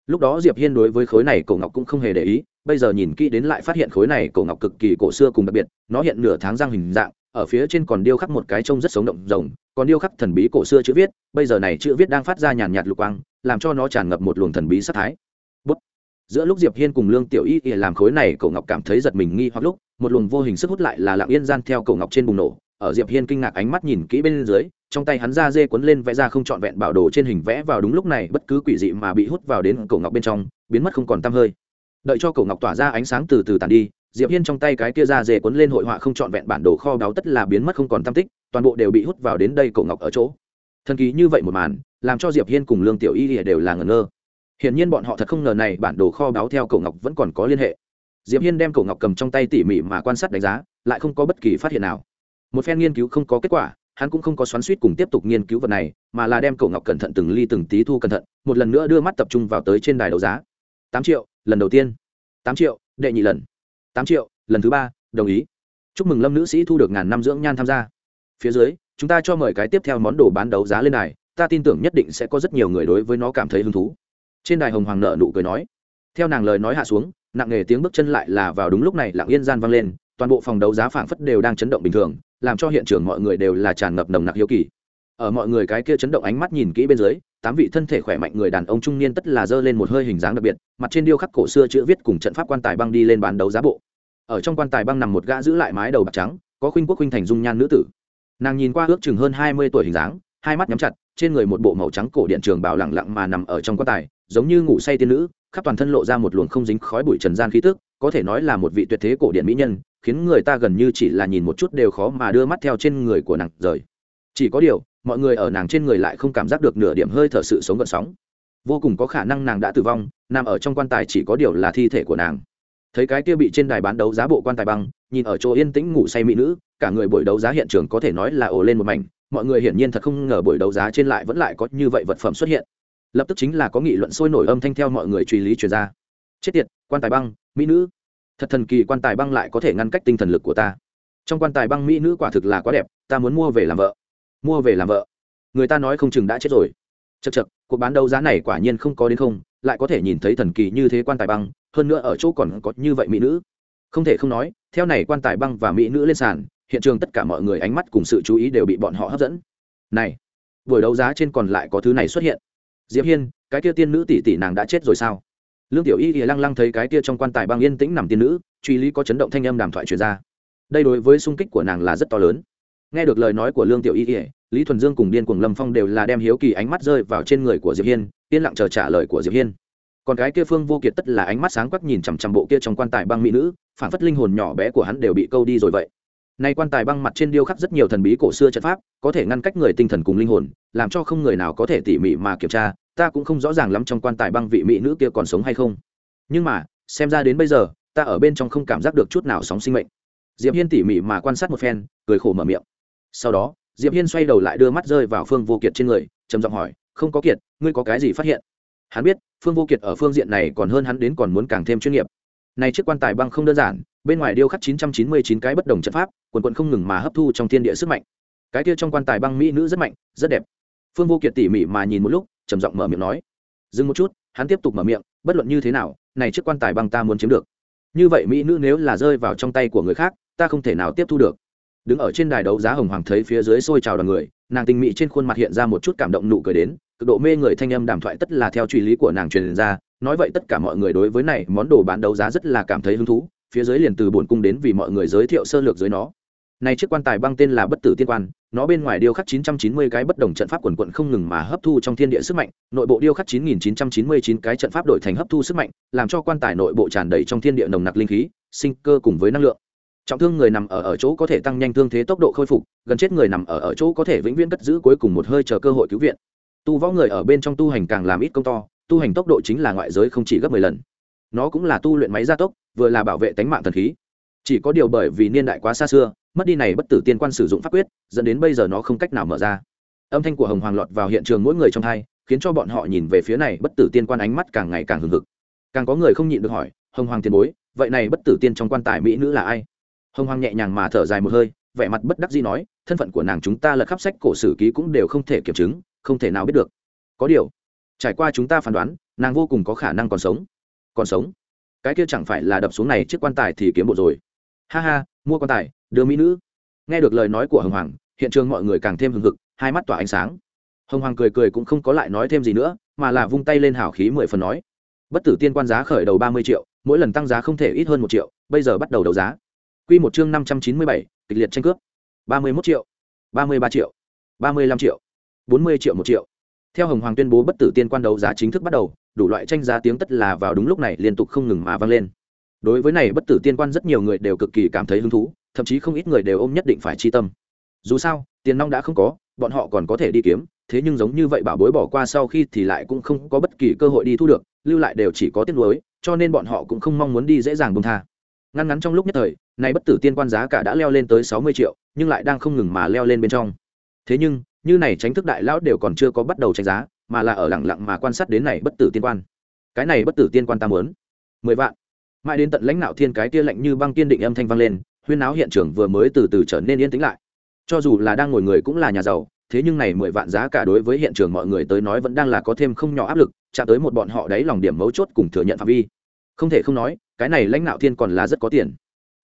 lúc đó diệp hiên đối với khối này cổ ngọc cũng không hề để ý, bây giờ nhìn kỹ đến lại phát hiện khối này cổ ngọc cực kỳ cổ xưa cùng đặc biệt, nó hiện nửa tháng răng hình dạng, ở phía trên còn điêu khắc một cái trông rất sống động rồng, còn điêu khắc thần bí cổ xưa chữ viết, bây giờ này chữ viết đang phát ra nhàn nhạt lục quang, làm cho nó tràn ngập một luồng thần bí sát thái Bút. giữa lúc diệp hiên cùng lương tiểu y làm khối này cổ ngọc cảm thấy giật mình nghi hoặc lúc, một luồng vô hình sức hút lại là lặng yên gian theo cổ ngọc trên bùng nổ, ở diệp hiên kinh ngạc ánh mắt nhìn kỹ bên dưới trong tay hắn ra dê cuốn lên vẽ ra không trọn vẹn bảo đồ trên hình vẽ vào đúng lúc này, bất cứ quỷ dị mà bị hút vào đến cổ ngọc bên trong, biến mất không còn tăm hơi. Đợi cho cổ ngọc tỏa ra ánh sáng từ từ tàn đi, diệp hiên trong tay cái kia ra dê cuốn lên hội họa không trọn vẹn bản đồ kho báu tất là biến mất không còn tâm tích, toàn bộ đều bị hút vào đến đây cổ ngọc ở chỗ. Thần kỳ như vậy một màn, làm cho diệp hiên cùng lương tiểu y đều là ngẩn ngơ. Hiển nhiên bọn họ thật không ngờ này bản đồ kho báu theo cổ ngọc vẫn còn có liên hệ. Diệp hiên đem cổ ngọc cầm trong tay tỉ mỉ mà quan sát đánh giá, lại không có bất kỳ phát hiện nào. Một phen nghiên cứu không có kết quả hắn cũng không có xoắn suýt cùng tiếp tục nghiên cứu vật này, mà là đem cổ ngọc cẩn thận từng ly từng tí thu cẩn thận, một lần nữa đưa mắt tập trung vào tới trên đài đấu giá. Tám triệu, lần đầu tiên. Tám triệu, đệ nhị lần. Tám triệu, lần thứ ba, đồng ý. Chúc mừng lâm nữ sĩ thu được ngàn năm dưỡng nhan tham gia. Phía dưới, chúng ta cho mời cái tiếp theo món đồ bán đấu giá lên đài, ta tin tưởng nhất định sẽ có rất nhiều người đối với nó cảm thấy hứng thú. Trên đài hồng hoàng nợ nụ cười nói. Theo nàng lời nói hạ xuống, nặng nề tiếng bước chân lại là vào đúng lúc này lặng yên gian vang lên, toàn bộ phòng đấu giá phảng phất đều đang chấn động bình thường làm cho hiện trường mọi người đều là tràn ngập nồng nặc hiếu kỳ. Ở mọi người cái kia chấn động ánh mắt nhìn kỹ bên dưới, tám vị thân thể khỏe mạnh người đàn ông trung niên tất là dơ lên một hơi hình dáng đặc biệt, mặt trên điêu khắc cổ xưa chữ viết cùng trận pháp quan tài băng đi lên bán đấu giá bộ. Ở trong quan tài băng nằm một gã giữ lại mái đầu bạc trắng, có khuynh quốc khuynh thành dung nhan nữ tử. Nàng nhìn qua ước chừng hơn hai mươi tuổi hình dáng, hai mắt nhắm chặt, trên người một bộ màu trắng cổ điện trường bảo lặng lặng mà nằm ở trong quan tài, giống như ngủ say tiên nữ, khắp toàn thân lộ ra một luồng không dính khói bụi trần gian khí tức, có thể nói là một vị tuyệt thế cổ điện mỹ nhân khiến người ta gần như chỉ là nhìn một chút đều khó mà đưa mắt theo trên người của nàng rời. Chỉ có điều, mọi người ở nàng trên người lại không cảm giác được nửa điểm hơi thở sự sống gợn sóng. Vô cùng có khả năng nàng đã tử vong, nằm ở trong quan tài chỉ có điều là thi thể của nàng. Thấy cái kia bị trên đài bán đấu giá bộ quan tài băng, nhìn ở chỗ yên tĩnh ngủ say mỹ nữ, cả người buổi đấu giá hiện trường có thể nói là ồ lên một mảnh, mọi người hiển nhiên thật không ngờ buổi đấu giá trên lại vẫn lại có như vậy vật phẩm xuất hiện. Lập tức chính là có nghị luận sôi nổi âm thanh theo mọi người truy lý truyền ra. Chết tiệt, quan tài băng, mỹ nữ thật thần kỳ quan tài băng lại có thể ngăn cách tinh thần lực của ta. Trong quan tài băng mỹ nữ quả thực là quá đẹp, ta muốn mua về làm vợ. Mua về làm vợ. Người ta nói không chừng đã chết rồi. Chật chật cuộc bán đấu giá này quả nhiên không có đến không, lại có thể nhìn thấy thần kỳ như thế quan tài băng, hơn nữa ở chỗ còn có như vậy mỹ nữ. Không thể không nói, theo này quan tài băng và mỹ nữ lên sàn, hiện trường tất cả mọi người ánh mắt cùng sự chú ý đều bị bọn họ hấp dẫn. Này, buổi đấu giá trên còn lại có thứ này xuất hiện. Diệp hiên, cái kia tiên nữ tỷ tỷ nàng đã chết rồi sao? Lương tiểu y thì lăng lăng thấy cái kia trong quan tài băng yên tĩnh nằm tiên nữ, truy lý có chấn động thanh âm đàm thoại truyền ra. Đây đối với sung kích của nàng là rất to lớn. Nghe được lời nói của lương tiểu y ỉa lý thuần dương cùng điên cùng lâm phong đều là đem hiếu kỳ ánh mắt rơi vào trên người của diệp hiên, yên lặng chờ trả lời của diệp hiên. Còn cái kia phương vô kiệt tất là ánh mắt sáng quắc nhìn chằm chằm bộ kia trong quan tài băng mỹ nữ, phản phất linh hồn nhỏ bé của hắn đều bị câu đi rồi vậy nay quan tài băng mặt trên điêu khắc rất nhiều thần bí cổ xưa trận pháp, có thể ngăn cách người tinh thần cùng linh hồn, làm cho không người nào có thể tỉ mỉ mà kiểm tra, ta cũng không rõ ràng lắm trong quan tài băng vị mỹ nữ kia còn sống hay không. Nhưng mà, xem ra đến bây giờ, ta ở bên trong không cảm giác được chút nào sóng sinh mệnh. Diệp hiên tỉ mỉ mà quan sát một phen, cười khổ mở miệng. Sau đó, diệp hiên xoay đầu lại đưa mắt rơi vào phương vô kiệt trên người, trầm giọng hỏi, không có kiệt, ngươi có cái gì phát hiện? Hắn biết, phương vô kiệt ở phương diện này còn hơn hắn đến còn muốn càng thêm chuyên nghiệp. Này chiếc quan tài băng không đơn giản, bên ngoài điêu khắc 999 cái bất đồng trận pháp quần quần không ngừng mà hấp thu trong thiên địa sức mạnh. Cái kia trong quan tài băng mỹ nữ rất mạnh, rất đẹp. Phương vô kiệt tỉ mỉ mà nhìn một lúc, trầm giọng mở miệng nói. Dừng một chút, hắn tiếp tục mở miệng, bất luận như thế nào, này chiếc quan tài băng ta muốn chiếm được. Như vậy mỹ nữ nếu là rơi vào trong tay của người khác, ta không thể nào tiếp thu được. Đứng ở trên đài đấu giá hồng hoàng thấy phía dưới xôi trào đoàn người, nàng tình mị trên khuôn mặt hiện ra một chút cảm động nụ cười đến, cực độ mê người thanh âm đàm thoại tất là theo truy lý của nàng truyền ra, nói vậy tất cả mọi người đối với này món đồ bán đấu giá rất là cảm thấy hứng thú, phía dưới liền từ bổn cung đến vì mọi người giới thiệu sơ lược dưới nó này chiếc quan tài băng tên là bất tử tiên quan, nó bên ngoài điêu khắc 990 cái bất đồng trận pháp quần quận không ngừng mà hấp thu trong thiên địa sức mạnh, nội bộ điêu khắc 9999 cái trận pháp đổi thành hấp thu sức mạnh, làm cho quan tài nội bộ tràn đầy trong thiên địa nồng nặc linh khí, sinh cơ cùng với năng lượng. Trọng thương người nằm ở ở chỗ có thể tăng nhanh thương thế tốc độ khôi phục, gần chết người nằm ở ở chỗ có thể vĩnh viễn cất giữ cuối cùng một hơi chờ cơ hội cứu viện. Tu võ người ở bên trong tu hành càng làm ít công to, tu hành tốc độ chính là ngoại giới không chỉ gấp mười lần. Nó cũng là tu luyện máy gia tốc, vừa là bảo vệ tính mạng thần khí. Chỉ có điều bởi vì niên đại quá xa xưa mất đi này bất tử tiên quan sử dụng pháp quyết, dẫn đến bây giờ nó không cách nào mở ra. Âm thanh của hồng hoàng lọt vào hiện trường mỗi người trong hai, khiến cho bọn họ nhìn về phía này bất tử tiên quan ánh mắt càng ngày càng hừng hực. Càng có người không nhịn được hỏi, hồng hoàng tiền bối, vậy này bất tử tiên trong quan tài mỹ nữ là ai? Hồng hoàng nhẹ nhàng mà thở dài một hơi, vẻ mặt bất đắc dĩ nói, thân phận của nàng chúng ta lật khắp sách cổ sử ký cũng đều không thể kiểm chứng, không thể nào biết được. Có điều, trải qua chúng ta phán đoán, nàng vô cùng có khả năng còn sống. Còn sống? Cái kia chẳng phải là đập xuống này chiếc quan tài thì kiếm bộ rồi? Ha ha, mua quan tài đưa mỹ nữ. Nghe được lời nói của hồng hoàng, hiện trường mọi người càng thêm hừng hực, hai mắt tỏa ánh sáng. Hồng hoàng cười cười cũng không có lại nói thêm gì nữa, mà là vung tay lên hào khí mười phần nói. Bất tử tiên quan giá khởi đầu ba mươi triệu, mỗi lần tăng giá không thể ít hơn một triệu, bây giờ bắt đầu đấu giá. Q một chương năm trăm chín mươi bảy, kịch liệt tranh cướp. Ba mươi mốt triệu, ba mươi ba triệu, ba mươi lăm triệu, bốn mươi triệu một triệu. Theo hồng hoàng tuyên bố bất tử tiên quan đấu giá chính thức bắt đầu, đủ loại tranh giá tiếng tất là vào đúng lúc này liên tục không ngừng mà vang lên. Đối với này bất tử tiên quan rất nhiều người đều cực kỳ cảm thấy hứng thú thậm chí không ít người đều ôm nhất định phải chi tâm. Dù sao, tiền nong đã không có, bọn họ còn có thể đi kiếm, thế nhưng giống như vậy bảo bối bỏ qua sau khi thì lại cũng không có bất kỳ cơ hội đi thu được, lưu lại đều chỉ có tiếc nuối, cho nên bọn họ cũng không mong muốn đi dễ dàng bông tha. Ngăn ngắn trong lúc nhất thời, nay bất tử tiên quan giá cả đã leo lên tới sáu mươi triệu, nhưng lại đang không ngừng mà leo lên bên trong. Thế nhưng, như này tránh thức đại lão đều còn chưa có bắt đầu tranh giá, mà là ở lẳng lặng mà quan sát đến này bất tử tiên quan. Cái này bất tử tiên quan ta muốn mười vạn. Mãi đến tận lãnh đạo thiên cái kia lạnh như băng kiên định âm thanh vang lên huyên áo hiện trường vừa mới từ từ trở nên yên tĩnh lại. Cho dù là đang ngồi người cũng là nhà giàu, thế nhưng này mười vạn giá cả đối với hiện trường mọi người tới nói vẫn đang là có thêm không nhỏ áp lực, chạm tới một bọn họ đấy lòng điểm mấu chốt cùng thừa nhận phạm vi. Không thể không nói, cái này lãnh nạo thiên còn là rất có tiền.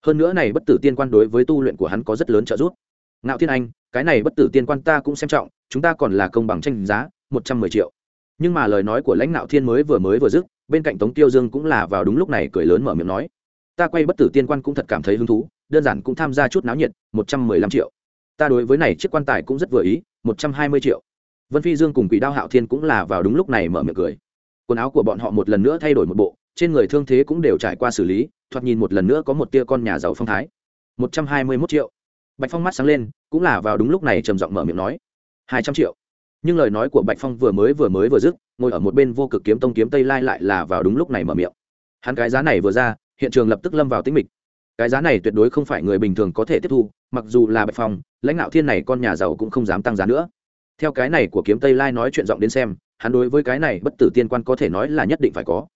Hơn nữa này bất tử tiên quan đối với tu luyện của hắn có rất lớn trợ giúp. Nạo thiên anh, cái này bất tử tiên quan ta cũng xem trọng, chúng ta còn là công bằng tranh giá, một trăm mười triệu. Nhưng mà lời nói của lãnh nạo thiên mới vừa mới vừa dứt, bên cạnh tống tiêu dương cũng là vào đúng lúc này cười lớn mở miệng nói, ta quay bất tử tiên quan cũng thật cảm thấy hứng thú đơn giản cũng tham gia chút náo nhiệt, một trăm mười lăm triệu. Ta đối với này chiếc quan tài cũng rất vừa ý, một trăm hai mươi triệu. Vân phi dương cùng quỷ đao hạo thiên cũng là vào đúng lúc này mở miệng cười. Quần áo của bọn họ một lần nữa thay đổi một bộ, trên người thương thế cũng đều trải qua xử lý, thoạt nhìn một lần nữa có một tia con nhà giàu phong thái. một trăm hai mươi mốt triệu. Bạch phong mắt sáng lên, cũng là vào đúng lúc này trầm giọng mở miệng nói. hai trăm triệu. Nhưng lời nói của bạch phong vừa mới vừa mới vừa dứt, ngồi ở một bên vô cực kiếm tông kiếm tây lai lại là vào đúng lúc này mở miệng. Hắn cái giá này vừa ra, hiện trường lập tức lâm vào tĩnh mịch cái giá này tuyệt đối không phải người bình thường có thể tiếp thu, mặc dù là bạch phong, lãnh đạo thiên này con nhà giàu cũng không dám tăng giá nữa. Theo cái này của kiếm tây lai nói chuyện giọng đến xem, hắn đối với cái này bất tử tiên quan có thể nói là nhất định phải có.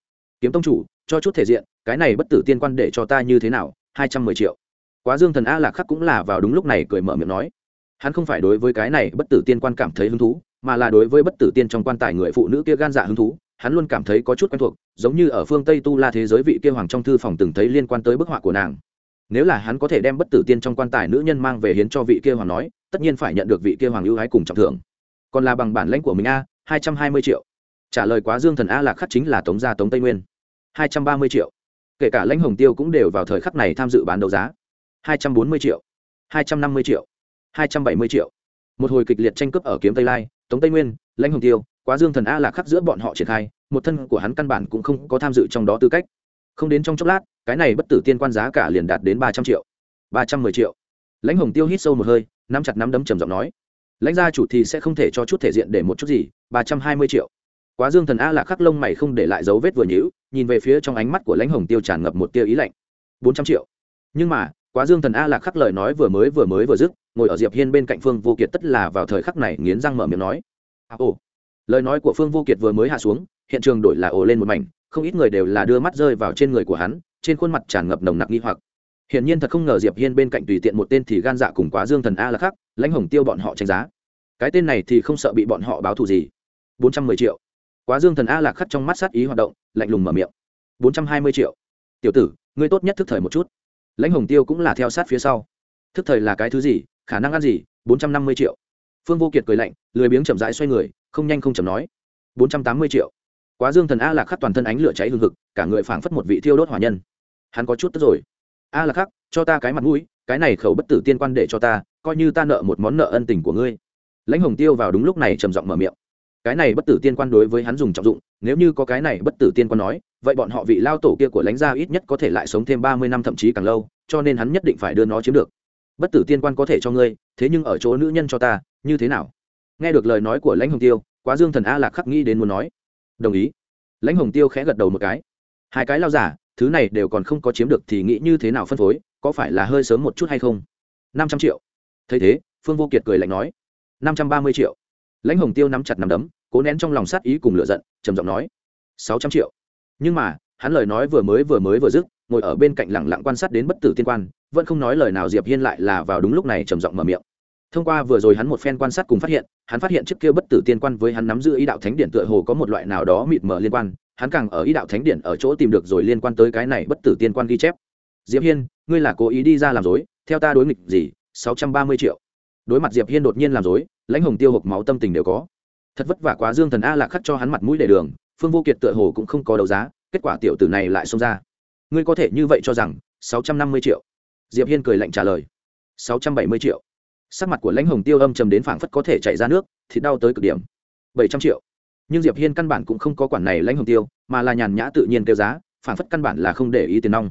Kiếm tông chủ, cho chút thể diện, cái này bất tử tiên quan để cho ta như thế nào? Hai trăm mười triệu. Quá dương thần a lạc khắc cũng là vào đúng lúc này cười mở miệng nói. Hắn không phải đối với cái này bất tử tiên quan cảm thấy hứng thú, mà là đối với bất tử tiên trong quan tài người phụ nữ kia gan dạ hứng thú. Hắn luôn cảm thấy có chút quen thuộc, giống như ở phương tây tu la thế giới vị kia hoàng trong thư phòng từng thấy liên quan tới bức họa của nàng nếu là hắn có thể đem bất tử tiên trong quan tài nữ nhân mang về hiến cho vị kia hoàng nói, tất nhiên phải nhận được vị kia hoàng ưu ái cùng trọng thưởng. Còn là bằng bản lãnh của mình a, hai trăm hai mươi triệu. Trả lời quá dương thần a lạc khắc chính là tống gia tống tây nguyên. hai trăm ba mươi triệu. Kể cả lãnh hồng tiêu cũng đều vào thời khắc này tham dự bán đấu giá. hai trăm bốn mươi triệu. hai trăm năm mươi triệu. hai trăm bảy mươi triệu. Một hồi kịch liệt tranh cướp ở kiếm tây lai, tống tây nguyên, lãnh hồng tiêu, quá dương thần a lạc khắc giữa bọn họ triển khai, một thân của hắn căn bản cũng không có tham dự trong đó tư cách không đến trong chốc lát cái này bất tử tiên quan giá cả liền đạt đến ba trăm triệu. Ba trăm mười triệu. Lãnh hồng tiêu hít sâu một hơi nắm chặt nắm đấm trầm giọng nói. Lãnh gia chủ thì sẽ không thể cho chút thể diện để một chút gì ba trăm hai mươi triệu. Quá dương thần a lạc khắc lông mày không để lại dấu vết vừa nhữ nhìn về phía trong ánh mắt của lãnh hồng tiêu tràn ngập một tia ý lạnh. Bốn trăm triệu. Nhưng mà quá dương thần a lạc khắc lời nói vừa mới vừa mới vừa dứt ngồi ở diệp hiên bên cạnh phương vô kiệt tất là vào thời khắc này nghiến răng mở miệng nói. À, ồ. Lời nói của phương vô kiệt vừa mới hạ xuống hiện trường đổi là ồ lên một mảnh, không ít người đều là đưa mắt rơi vào trên người của hắn, trên khuôn mặt tràn ngập nồng nặc nghi hoặc. Hiển nhiên thật không ngờ diệp hiên bên cạnh tùy tiện một tên thì gan dạ cùng quá dương thần a là khác, lãnh hồng tiêu bọn họ tranh giá. Cái tên này thì không sợ bị bọn họ báo thù gì. Bốn trăm mười triệu. Quá dương thần a lạc khắc trong mắt sát ý hoạt động, lạnh lùng mở miệng. Bốn trăm hai mươi triệu. Tiểu tử, ngươi tốt nhất thức thời một chút. Lãnh hồng tiêu cũng là theo sát phía sau. Thức thời là cái thứ gì, khả năng ăn gì, bốn trăm năm mươi triệu. Phương vô kiệt cười lạnh, lười biếng chậm rãi xoay người, không nhanh không chậm nói. Bốn trăm tám mươi triệu quá dương thần a lạc khắc toàn thân ánh lửa cháy hừng hực, cả người phảng phất một vị thiêu đốt hỏa nhân. Hắn có chút tức rồi. A lạc khắc, cho ta cái mặt mũi, cái này khẩu bất tử tiên quan để cho ta, coi như ta nợ một món nợ ân tình của ngươi. Lãnh hồng tiêu vào đúng lúc này trầm giọng mở miệng. Cái này bất tử tiên quan đối với hắn dùng trọng dụng, nếu như có cái này bất tử tiên quan nói, vậy bọn họ vị lao tổ kia của lãnh gia ít nhất có thể lại sống thêm ba mươi năm thậm chí càng lâu, cho nên hắn nhất định phải đưa nó chiếm được. Bất tử tiên quan có thể cho ngươi, thế nhưng ở chỗ nữ nhân cho ta, như thế nào? Nghe được lời nói của lãnh hồng tiêu, quá dương thần a lạc khắc nghĩ đến muốn nói đồng ý. Lãnh hồng tiêu khẽ gật đầu một cái. Hai cái lao giả, thứ này đều còn không có chiếm được thì nghĩ như thế nào phân phối, có phải là hơi sớm một chút hay không? Năm trăm triệu. Thấy thế, phương vô kiệt cười lạnh nói. Năm trăm ba mươi triệu. Lãnh hồng tiêu nắm chặt nắm đấm, cố nén trong lòng sát ý cùng lựa giận, trầm giọng nói. Sáu trăm triệu. Nhưng mà, hắn lời nói vừa mới vừa mới vừa dứt, ngồi ở bên cạnh lẳng lặng quan sát đến bất tử tiên quan, vẫn không nói lời nào diệp hiên lại là vào đúng lúc này trầm giọng mở miệng thông qua vừa rồi hắn một phen quan sát cùng phát hiện, hắn phát hiện trước kia bất tử tiên quan với hắn nắm giữ ý đạo thánh điện tựa hồ có một loại nào đó mịt mờ liên quan, hắn càng ở ý đạo thánh điện ở chỗ tìm được rồi liên quan tới cái này bất tử tiên quan ghi chép. Diệp hiên, ngươi là cố ý đi ra làm dối, theo ta đối nghịch gì, sáu trăm ba mươi triệu. Đối mặt diệp hiên đột nhiên làm dối, lãnh hồng tiêu hộp máu tâm tình đều có. Thật vất vả quá dương thần a lạc khắc cho hắn mặt mũi để đường, phương vô kiệt tựa hồ cũng không có đấu giá, kết quả tiểu tử này lại xông ra. Ngươi có thể như vậy cho rằng, sáu trăm năm mươi triệu. Diệp hiên cười lạnh trả lời, sáu trăm bảy mươi triệu sắc mặt của lãnh hồng tiêu âm trầm đến phảng phất có thể chạy ra nước thì đau tới cực điểm. Bảy trăm triệu. Nhưng diệp hiên căn bản cũng không có quản này lãnh hồng tiêu, mà là nhàn nhã tự nhiên tiêu giá, phảng phất căn bản là không để ý tiền nong.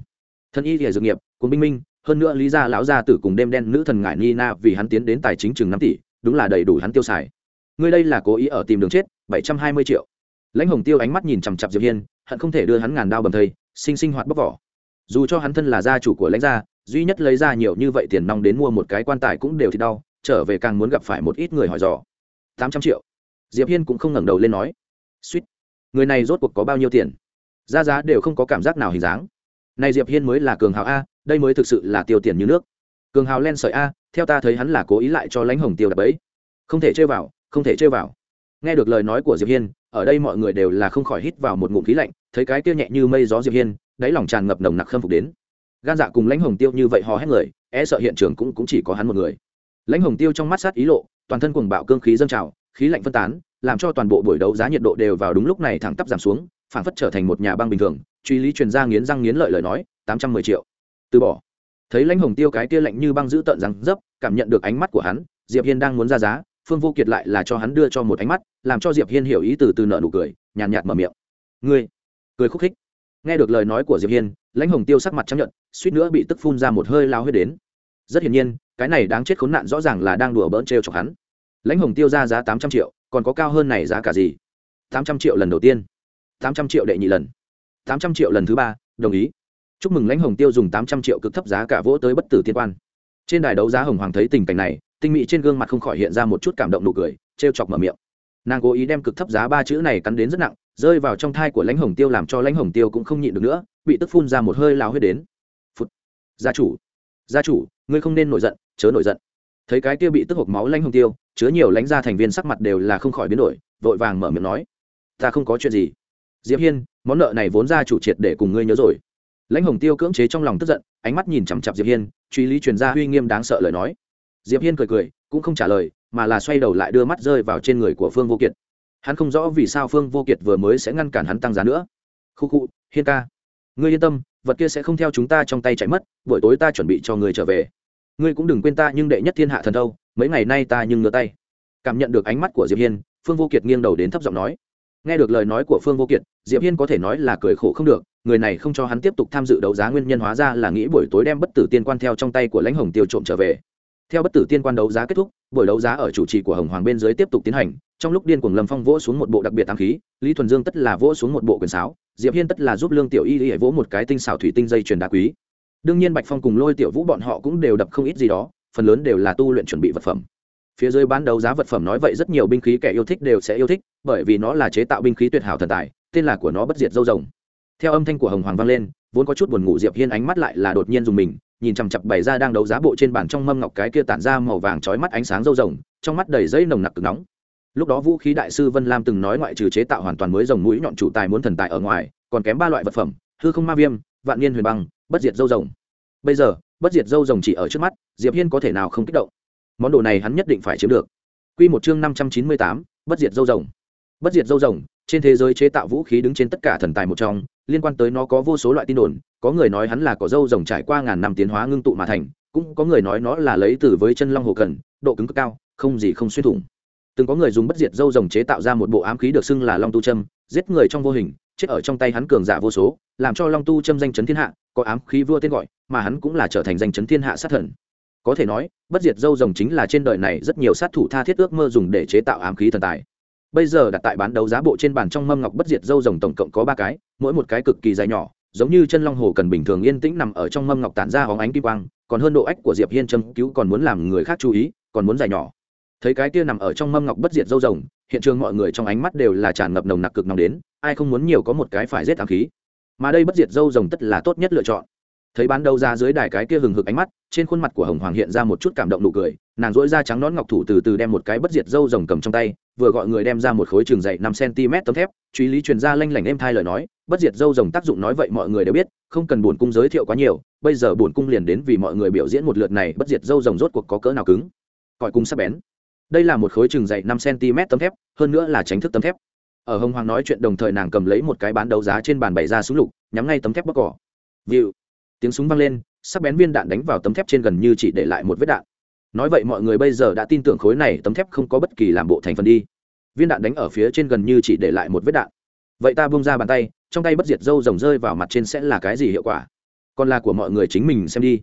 Thân y thì dược nghiệp, cùng binh minh, hơn nữa lý gia lão gia tử cùng đêm đen nữ thần ngải nina vì hắn tiến đến tài chính chừng năm tỷ, đúng là đầy đủ hắn tiêu xài. Ngươi đây là cố ý ở tìm đường chết, bảy trăm hai mươi triệu. Lãnh hồng tiêu ánh mắt nhìn chằm chặp diệp hiên, hận không thể đưa hắn ngàn đao bầm thây, sinh sinh hoạt bóc vỏ. Dù cho hắn thân là gia chủ của lãnh gia duy nhất lấy ra nhiều như vậy tiền nong đến mua một cái quan tài cũng đều thì đau, trở về càng muốn gặp phải một ít người hỏi dò. Tám trăm triệu. Diệp hiên cũng không ngẩng đầu lên nói. Suýt. Người này rốt cuộc có bao nhiêu tiền? Ra giá đều không có cảm giác nào hình dáng. Này diệp hiên mới là cường hào a, đây mới thực sự là tiêu tiền như nước. Cường hào len sợi a, theo ta thấy hắn là cố ý lại cho lãnh hồng tiêu đập ấy. Không thể chơi vào, không thể chơi vào. Nghe được lời nói của diệp hiên, ở đây mọi người đều là không khỏi hít vào một ngụm khí lạnh, thấy cái kia nhẹ như mây gió diệp hiên, đáy lòng tràn ngập nồng nặc khâm phục đến gan dạ cùng lãnh hồng tiêu như vậy hò hét người e sợ hiện trường cũng cũng chỉ có hắn một người. Lãnh hồng tiêu trong mắt sát ý lộ, toàn thân cùng bạo cương khí dâng trào, khí lạnh phân tán, làm cho toàn bộ buổi đấu giá nhiệt độ đều vào đúng lúc này thẳng tắp giảm xuống, phảng phất trở thành một nhà băng bình thường. Truy lý truyền ra nghiến răng nghiến lợi lời nói, tám trăm mười triệu. Từ bỏ. Thấy lãnh hồng tiêu cái kia lạnh như băng giữ tợn răng dấp, cảm nhận được ánh mắt của hắn, diệp hiên đang muốn ra giá, phương vô kiệt lại là cho hắn đưa cho một ánh mắt, làm cho diệp hiên hiểu ý từ từ nợ nụ cười, nhàn nhạt mở miệng. Ngươi, cười khúc khích nghe được lời nói của diệp hiên, lãnh hồng tiêu sắc mặt chấp nhận suýt nữa bị tức phun ra một hơi lao huyết đến. Rất hiển nhiên, cái này đáng chết khốn nạn rõ ràng là đang đùa bỡn trêu chọc hắn. Lãnh hồng tiêu ra giá tám trăm triệu, còn có cao hơn này giá cả gì? Tám trăm triệu lần đầu tiên. Tám trăm triệu đệ nhị lần. Tám trăm triệu lần thứ ba, đồng ý. Chúc mừng lãnh hồng tiêu dùng tám trăm triệu cực thấp giá cả vỗ tới bất tử tiên quan. Trên đài đấu giá hồng hoàng thấy tình cảnh này, tinh mỹ trên gương mặt không khỏi hiện ra một chút cảm động nụ cười, trêu chọc mở miệng. Nàng cố ý đem cực thấp giá ba chữ này cắn đến rất nặng rơi vào trong thai của lãnh hồng tiêu làm cho lãnh hồng tiêu cũng không nhịn được nữa, bị tức phun ra một hơi lao huyết đến. Phút gia chủ. Gia chủ, ngươi không nên nổi giận, chớ nổi giận. Thấy cái kia bị tức hộp máu lãnh hồng tiêu, chứa nhiều lãnh gia thành viên sắc mặt đều là không khỏi biến đổi, vội vàng mở miệng nói. Ta không có chuyện gì. Diệp hiên, món nợ này vốn ra chủ triệt để cùng ngươi nhớ rồi. Lãnh hồng tiêu cưỡng chế trong lòng tức giận, ánh mắt nhìn chằm chặp diệp hiên, truy lý truyền ra uy nghiêm đáng sợ lời nói. Diệp hiên cười cười, cũng không trả lời, mà là xoay đầu lại đưa mắt rơi vào trên người của phương vô kiệt hắn không rõ vì sao phương vô kiệt vừa mới sẽ ngăn cản hắn tăng giá nữa. Khu khu, hiên ca. Ngươi yên tâm, vật kia sẽ không theo chúng ta trong tay chạy mất, buổi tối ta chuẩn bị cho người trở về. Ngươi cũng đừng quên ta nhưng đệ nhất thiên hạ thần đâu mấy ngày nay ta nhưng ngửa tay. Cảm nhận được ánh mắt của diệp hiên, phương vô kiệt nghiêng đầu đến thấp giọng nói. Nghe được lời nói của phương vô kiệt, diệp hiên có thể nói là cười khổ không được, người này không cho hắn tiếp tục tham dự đấu giá nguyên nhân hóa ra là nghĩ buổi tối đem bất tử tiên quan theo trong tay của lãnh hồng tiêu trộm trở về. Theo bất tử tiên quan đấu giá kết thúc, buổi đấu giá ở chủ trì của hồng hoàng bên dưới tiếp tục tiến hành trong lúc điên cuồng lâm phong vỗ xuống một bộ đặc biệt tăng khí, lý thuần dương tất là vỗ xuống một bộ quyền sáo, diệp hiên tất là giúp lương tiểu y y vỗ một cái tinh xảo thủy tinh dây truyền đá quý. Đương nhiên bạch phong cùng lôi tiểu vũ bọn họ cũng đều đập không ít gì đó, phần lớn đều là tu luyện chuẩn bị vật phẩm. Phía dưới bán đấu giá vật phẩm nói vậy rất nhiều binh khí kẻ yêu thích đều sẽ yêu thích, bởi vì nó là chế tạo binh khí tuyệt hảo thần tài, tên là của nó bất diệt dâu rồng. Theo âm thanh của hồng hoàng vang lên, vốn có chút buồn ngủ diệp hiên ánh mắt lại là đột nhiên dùng mình, nhìn chằm chặp bày ra đang đấu giá bộ trên bàn trong mâm ngọc cái kia tản ra màu vàng chói mắt ánh sáng dâu rồng, trong mắt đầy dây nồng nặc cực nóng lúc đó vũ khí đại sư vân lam từng nói ngoại trừ chế tạo hoàn toàn mới rồng mũi nhọn chủ tài muốn thần tài ở ngoài còn kém ba loại vật phẩm hư không ma viêm vạn niên huyền băng bất diệt dâu rồng. Bây giờ bất diệt dâu rồng chỉ ở trước mắt diệp hiên có thể nào không kích động? Món đồ này hắn nhất định phải chiếm được. Quy một chương năm trăm chín mươi tám, bất diệt dâu rồng. Bất diệt dâu rồng trên thế giới chế tạo vũ khí đứng trên tất cả thần tài một trong liên quan tới nó có vô số loại tin đồn có người nói hắn là có dâu rồng trải qua ngàn năm tiến hóa ngưng tụ mà thành cũng có người nói nó là lấy từ với chân long hồ cần độ cứng cực cao không gì không xuyên thủng từng có người dùng bất diệt dâu rồng chế tạo ra một bộ ám khí được xưng là long tu châm, giết người trong vô hình, chết ở trong tay hắn cường giả vô số, làm cho long tu châm danh chấn thiên hạ, có ám khí vua tên gọi, mà hắn cũng là trở thành danh chấn thiên hạ sát thần. Có thể nói, bất diệt dâu rồng chính là trên đời này rất nhiều sát thủ tha thiết ước mơ dùng để chế tạo ám khí thần tài. Bây giờ đặt tại bán đấu giá bộ trên bàn trong mâm ngọc bất diệt dâu rồng tổng cộng có ba cái, mỗi một cái cực kỳ dài nhỏ, giống như chân long hồ cần bình thường yên tĩnh nằm ở trong mâm ngọc tản ra hóng ánh kim quang, còn hơn độ ách của diệp hiên châm cứu còn muốn làm người khác chú ý, còn muốn dài nhỏ thấy cái kia nằm ở trong mâm ngọc bất diệt dâu rồng, hiện trường mọi người trong ánh mắt đều là tràn ngập nồng nặc cực nóng đến, ai không muốn nhiều có một cái phải giết ám khí. Mà đây bất diệt dâu rồng tất là tốt nhất lựa chọn. Thấy bán đầu ra dưới đài cái kia hừng hực ánh mắt, trên khuôn mặt của hồng hoàng hiện ra một chút cảm động nụ cười, nàng dỗi da trắng nón ngọc thủ từ từ đem một cái bất diệt dâu rồng cầm trong tay, vừa gọi người đem ra một khối trường dày năm cm tấm thép, truy lý truyền ra lanh lảnh êm thai lời nói, bất diệt dâu rồng tác dụng nói vậy mọi người đều biết, không cần bổn cung giới thiệu quá nhiều, bây giờ bổn cung liền đến vì mọi người biểu diễn một lượt này, bất diệt dâu rồng rốt cuộc có cỡ nào cứng. Còi cung sắp bén đây là một khối trường dày năm cm tấm thép, hơn nữa là tránh thức tấm thép. Ở hồng hoàng nói chuyện đồng thời nàng cầm lấy một cái bán đấu giá trên bàn bày ra súng lục, nhắm ngay tấm thép bóc cỏ. Vịu. Tiếng súng vang lên, sắc bén viên đạn đánh vào tấm thép trên gần như chỉ để lại một vết đạn. Nói vậy mọi người bây giờ đã tin tưởng khối này tấm thép không có bất kỳ làm bộ thành phần đi. Viên đạn đánh ở phía trên gần như chỉ để lại một vết đạn. Vậy ta bung ra bàn tay, trong tay bất diệt dâu rồng rơi vào mặt trên sẽ là cái gì hiệu quả? Còn là của mọi người chính mình xem đi.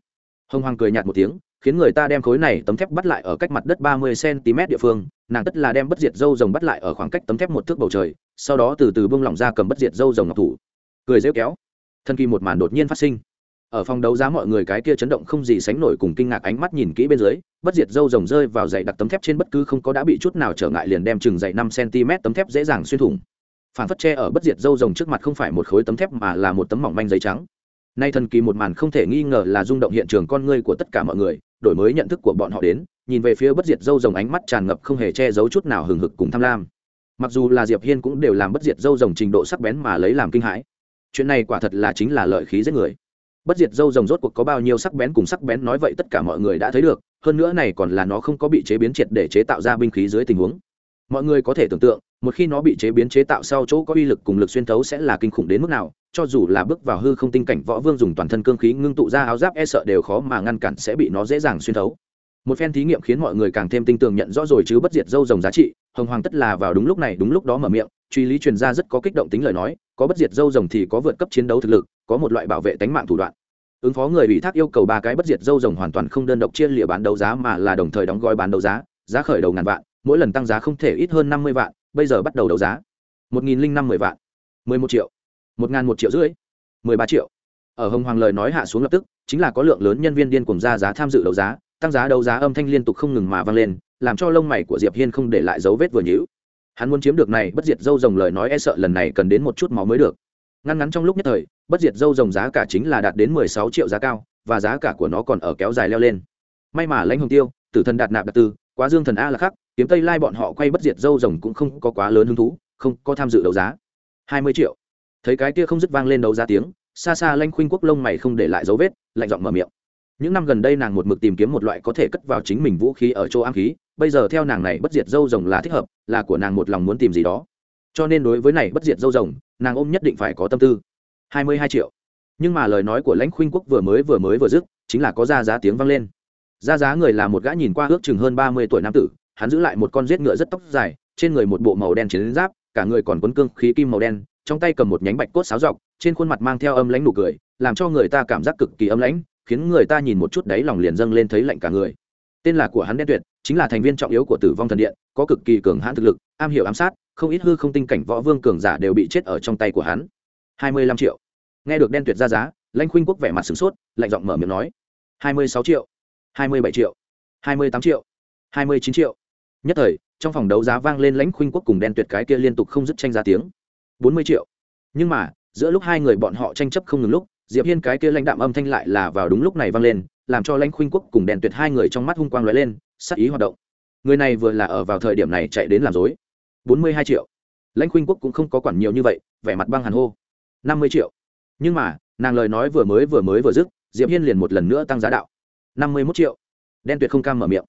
Hồng hoàng cười nhạt một tiếng khiến người ta đem khối này tấm thép bắt lại ở cách mặt đất ba mươi cm địa phương, nàng tất là đem bất diệt dâu rồng bắt lại ở khoảng cách tấm thép một thước bầu trời, sau đó từ từ buông lỏng ra cầm bất diệt dâu rồng ngọc thủ. Cười rêu kéo. Thân kỳ một màn đột nhiên phát sinh. Ở phòng đấu giá mọi người cái kia chấn động không gì sánh nổi cùng kinh ngạc ánh mắt nhìn kỹ bên dưới, bất diệt dâu rồng rơi vào dày đặc tấm thép trên bất cứ không có đã bị chút nào trở ngại liền đem chừng dày năm cm tấm thép dễ dàng xuyên thủng. Phản phất tre ở bất diệt dâu rồng trước mặt không phải một khối tấm thép mà là một tấm mỏng manh giấy trắng. Nay thần kỳ một màn không thể nghi ngờ là rung động hiện trường con ngươi của tất cả mọi người đổi mới nhận thức của bọn họ đến, nhìn về phía bất diệt dâu rồng ánh mắt tràn ngập không hề che giấu chút nào hừng hực cùng tham lam. Mặc dù là diệp hiên cũng đều làm bất diệt dâu rồng trình độ sắc bén mà lấy làm kinh hãi. Chuyện này quả thật là chính là lợi khí giết người. Bất diệt dâu rồng rốt cuộc có bao nhiêu sắc bén cùng sắc bén nói vậy tất cả mọi người đã thấy được, hơn nữa này còn là nó không có bị chế biến triệt để chế tạo ra binh khí dưới tình huống. Mọi người có thể tưởng tượng, một khi nó bị chế biến chế tạo sau chỗ có uy lực cùng lực xuyên thấu sẽ là kinh khủng đến mức nào cho dù là bước vào hư không tinh cảnh, võ vương dùng toàn thân cương khí ngưng tụ ra áo giáp e sợ đều khó mà ngăn cản, sẽ bị nó dễ dàng xuyên thấu. Một phen thí nghiệm khiến mọi người càng thêm tinh tường nhận rõ rồi chứ bất diệt dâu rồng giá trị. Hồng hoàng tất là vào đúng lúc này, đúng lúc đó mở miệng, truy lý truyền ra rất có kích động tính lời nói, có bất diệt dâu rồng thì có vượt cấp chiến đấu thực lực, có một loại bảo vệ tánh mạng thủ đoạn. Ứng phó người ủy thác yêu cầu ba cái bất diệt dâu rồng hoàn toàn không đơn độc chia lịa bán đấu giá mà là đồng thời đóng gói bán đấu giá giá khởi đầu ngàn vạn, mỗi lần tăng giá không thể ít hơn năm mươi vạn, bây giờ bắt đầu đấu giá. một nghìn linh năm mười vạn, mười một triệu một ngàn một triệu rưỡi, mười ba triệu. Ở hồng hoàng lời nói hạ xuống lập tức, chính là có lượng lớn nhân viên điên cùng ra giá tham dự đấu giá, tăng giá đấu giá âm thanh liên tục không ngừng mà vang lên, làm cho lông mày của diệp hiên không để lại dấu vết vừa nhữ hắn muốn chiếm được này bất diệt dâu rồng lời nói e sợ lần này cần đến một chút máu mới được. Ngăn ngắn trong lúc nhất thời, bất diệt dâu rồng giá cả chính là đạt đến mười sáu triệu giá cao, và giá cả của nó còn ở kéo dài leo lên. May mà lãnh hồng tiêu, tử thần đạt nạp đạt tư, quá dương thần a là khắc, kiếm tây lai bọn họ quay bất diệt dâu rồng cũng không có quá lớn hứng thú, không có tham dự đấu giá. Hai mươi triệu thấy cái kia không dứt vang lên đầu ra tiếng, xa xa lanh khuynh quốc lông mày không để lại dấu vết, lạnh giọng mở miệng. Những năm gần đây nàng một mực tìm kiếm một loại có thể cất vào chính mình vũ khí ở chỗ ám khí, bây giờ theo nàng này bất diệt dâu rồng là thích hợp, là của nàng một lòng muốn tìm gì đó. Cho nên đối với này bất diệt dâu rồng, nàng ôm nhất định phải có tâm tư. Hai mươi hai triệu. Nhưng mà lời nói của lãnh khuynh quốc vừa mới vừa mới vừa dứt, chính là có ra giá tiếng vang lên. Ra giá người là một gã nhìn qua ước chừng hơn ba mươi tuổi nam tử, hắn giữ lại một con rết ngựa rất tóc dài, trên người một bộ màu đen chiến giáp, cả người còn quấn cương khí kim màu đen trong tay cầm một nhánh bạch cốt sáo dọc, trên khuôn mặt mang theo âm lãnh nụ cười, làm cho người ta cảm giác cực kỳ âm lãnh, khiến người ta nhìn một chút đấy lòng liền dâng lên thấy lạnh cả người. Tên là của hắn đen tuyệt, chính là thành viên trọng yếu của tử vong thần điện, có cực kỳ cường hãn thực lực, am hiểu ám sát, không ít hư không tinh cảnh võ vương cường giả đều bị chết ở trong tay của hắn. Hai mươi lăm triệu. Nghe được đen tuyệt ra giá, lãnh khuynh quốc vẻ mặt sửng sốt, lạnh giọng mở miệng nói, hai mươi sáu triệu, hai mươi bảy triệu, hai mươi tám triệu, hai mươi chín triệu. Nhất thời, trong phòng đấu giá vang lên lãnh khuynh quốc cùng đen tuyệt cái kia liên tục không dứt tranh ra tiếng bốn mươi triệu. Nhưng mà, giữa lúc hai người bọn họ tranh chấp không ngừng lúc, diệp hiên cái kia lãnh đạm âm thanh lại là vào đúng lúc này vang lên, làm cho lãnh khuynh quốc cùng đèn tuyệt hai người trong mắt hung quang lóe lên, sắc ý hoạt động. Người này vừa là ở vào thời điểm này chạy đến làm dối. Bốn mươi hai triệu. Lãnh khuynh quốc cũng không có quản nhiều như vậy, vẻ mặt băng hàn hô. Năm mươi triệu. Nhưng mà, nàng lời nói vừa mới vừa mới vừa dứt, diệp hiên liền một lần nữa tăng giá đạo. Năm mươi mốt triệu. Đen tuyệt không cam mở miệng.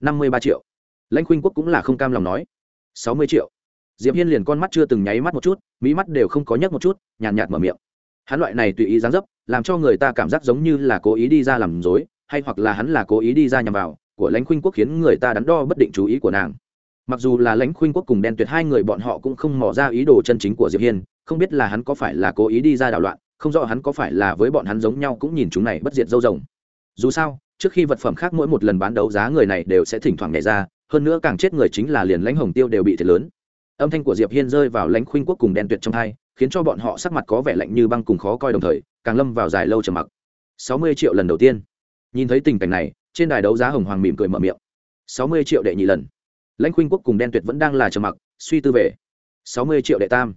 Năm mươi ba triệu. Lãnh khuynh quốc cũng là không cam lòng nói. Sáu mươi triệu diệp hiên liền con mắt chưa từng nháy mắt một chút mỹ mắt đều không có nhấc một chút nhàn nhạt, nhạt mở miệng. Hắn loại này tùy ý dáng dấp làm cho người ta cảm giác giống như là cố ý đi ra làm dối hay hoặc là hắn là cố ý đi ra nhằm vào của lãnh khuynh quốc khiến người ta đắn đo bất định chú ý của nàng. Mặc dù là lãnh khuynh quốc cùng đen tuyệt hai người bọn họ cũng không mò ra ý đồ chân chính của diệp hiên không biết là hắn có phải là cố ý đi ra đảo loạn không rõ hắn có phải là với bọn hắn giống nhau cũng nhìn chúng này bất diệt dâu rồng. Dù sao trước khi vật phẩm khác mỗi một lần bán đấu giá người này đều sẽ thỉnh thoảng nhảy ra hơn nữa càng chết người chính là liền lãnh hồng tiêu đều bị thiệt lớn âm thanh của diệp hiên rơi vào lãnh khuynh quốc cùng đen tuyệt trong hai, khiến cho bọn họ sắc mặt có vẻ lạnh như băng cùng khó coi đồng thời, càng lâm vào dài lâu trầm mặc. Sáu mươi triệu lần đầu tiên. Nhìn thấy tình cảnh này, trên đài đấu giá hồng hoàng mỉm cười mở miệng. Sáu mươi triệu đệ nhị lần. Lãnh khuynh quốc cùng đen tuyệt vẫn đang là trầm mặc, suy tư về. Sáu mươi triệu đệ tam.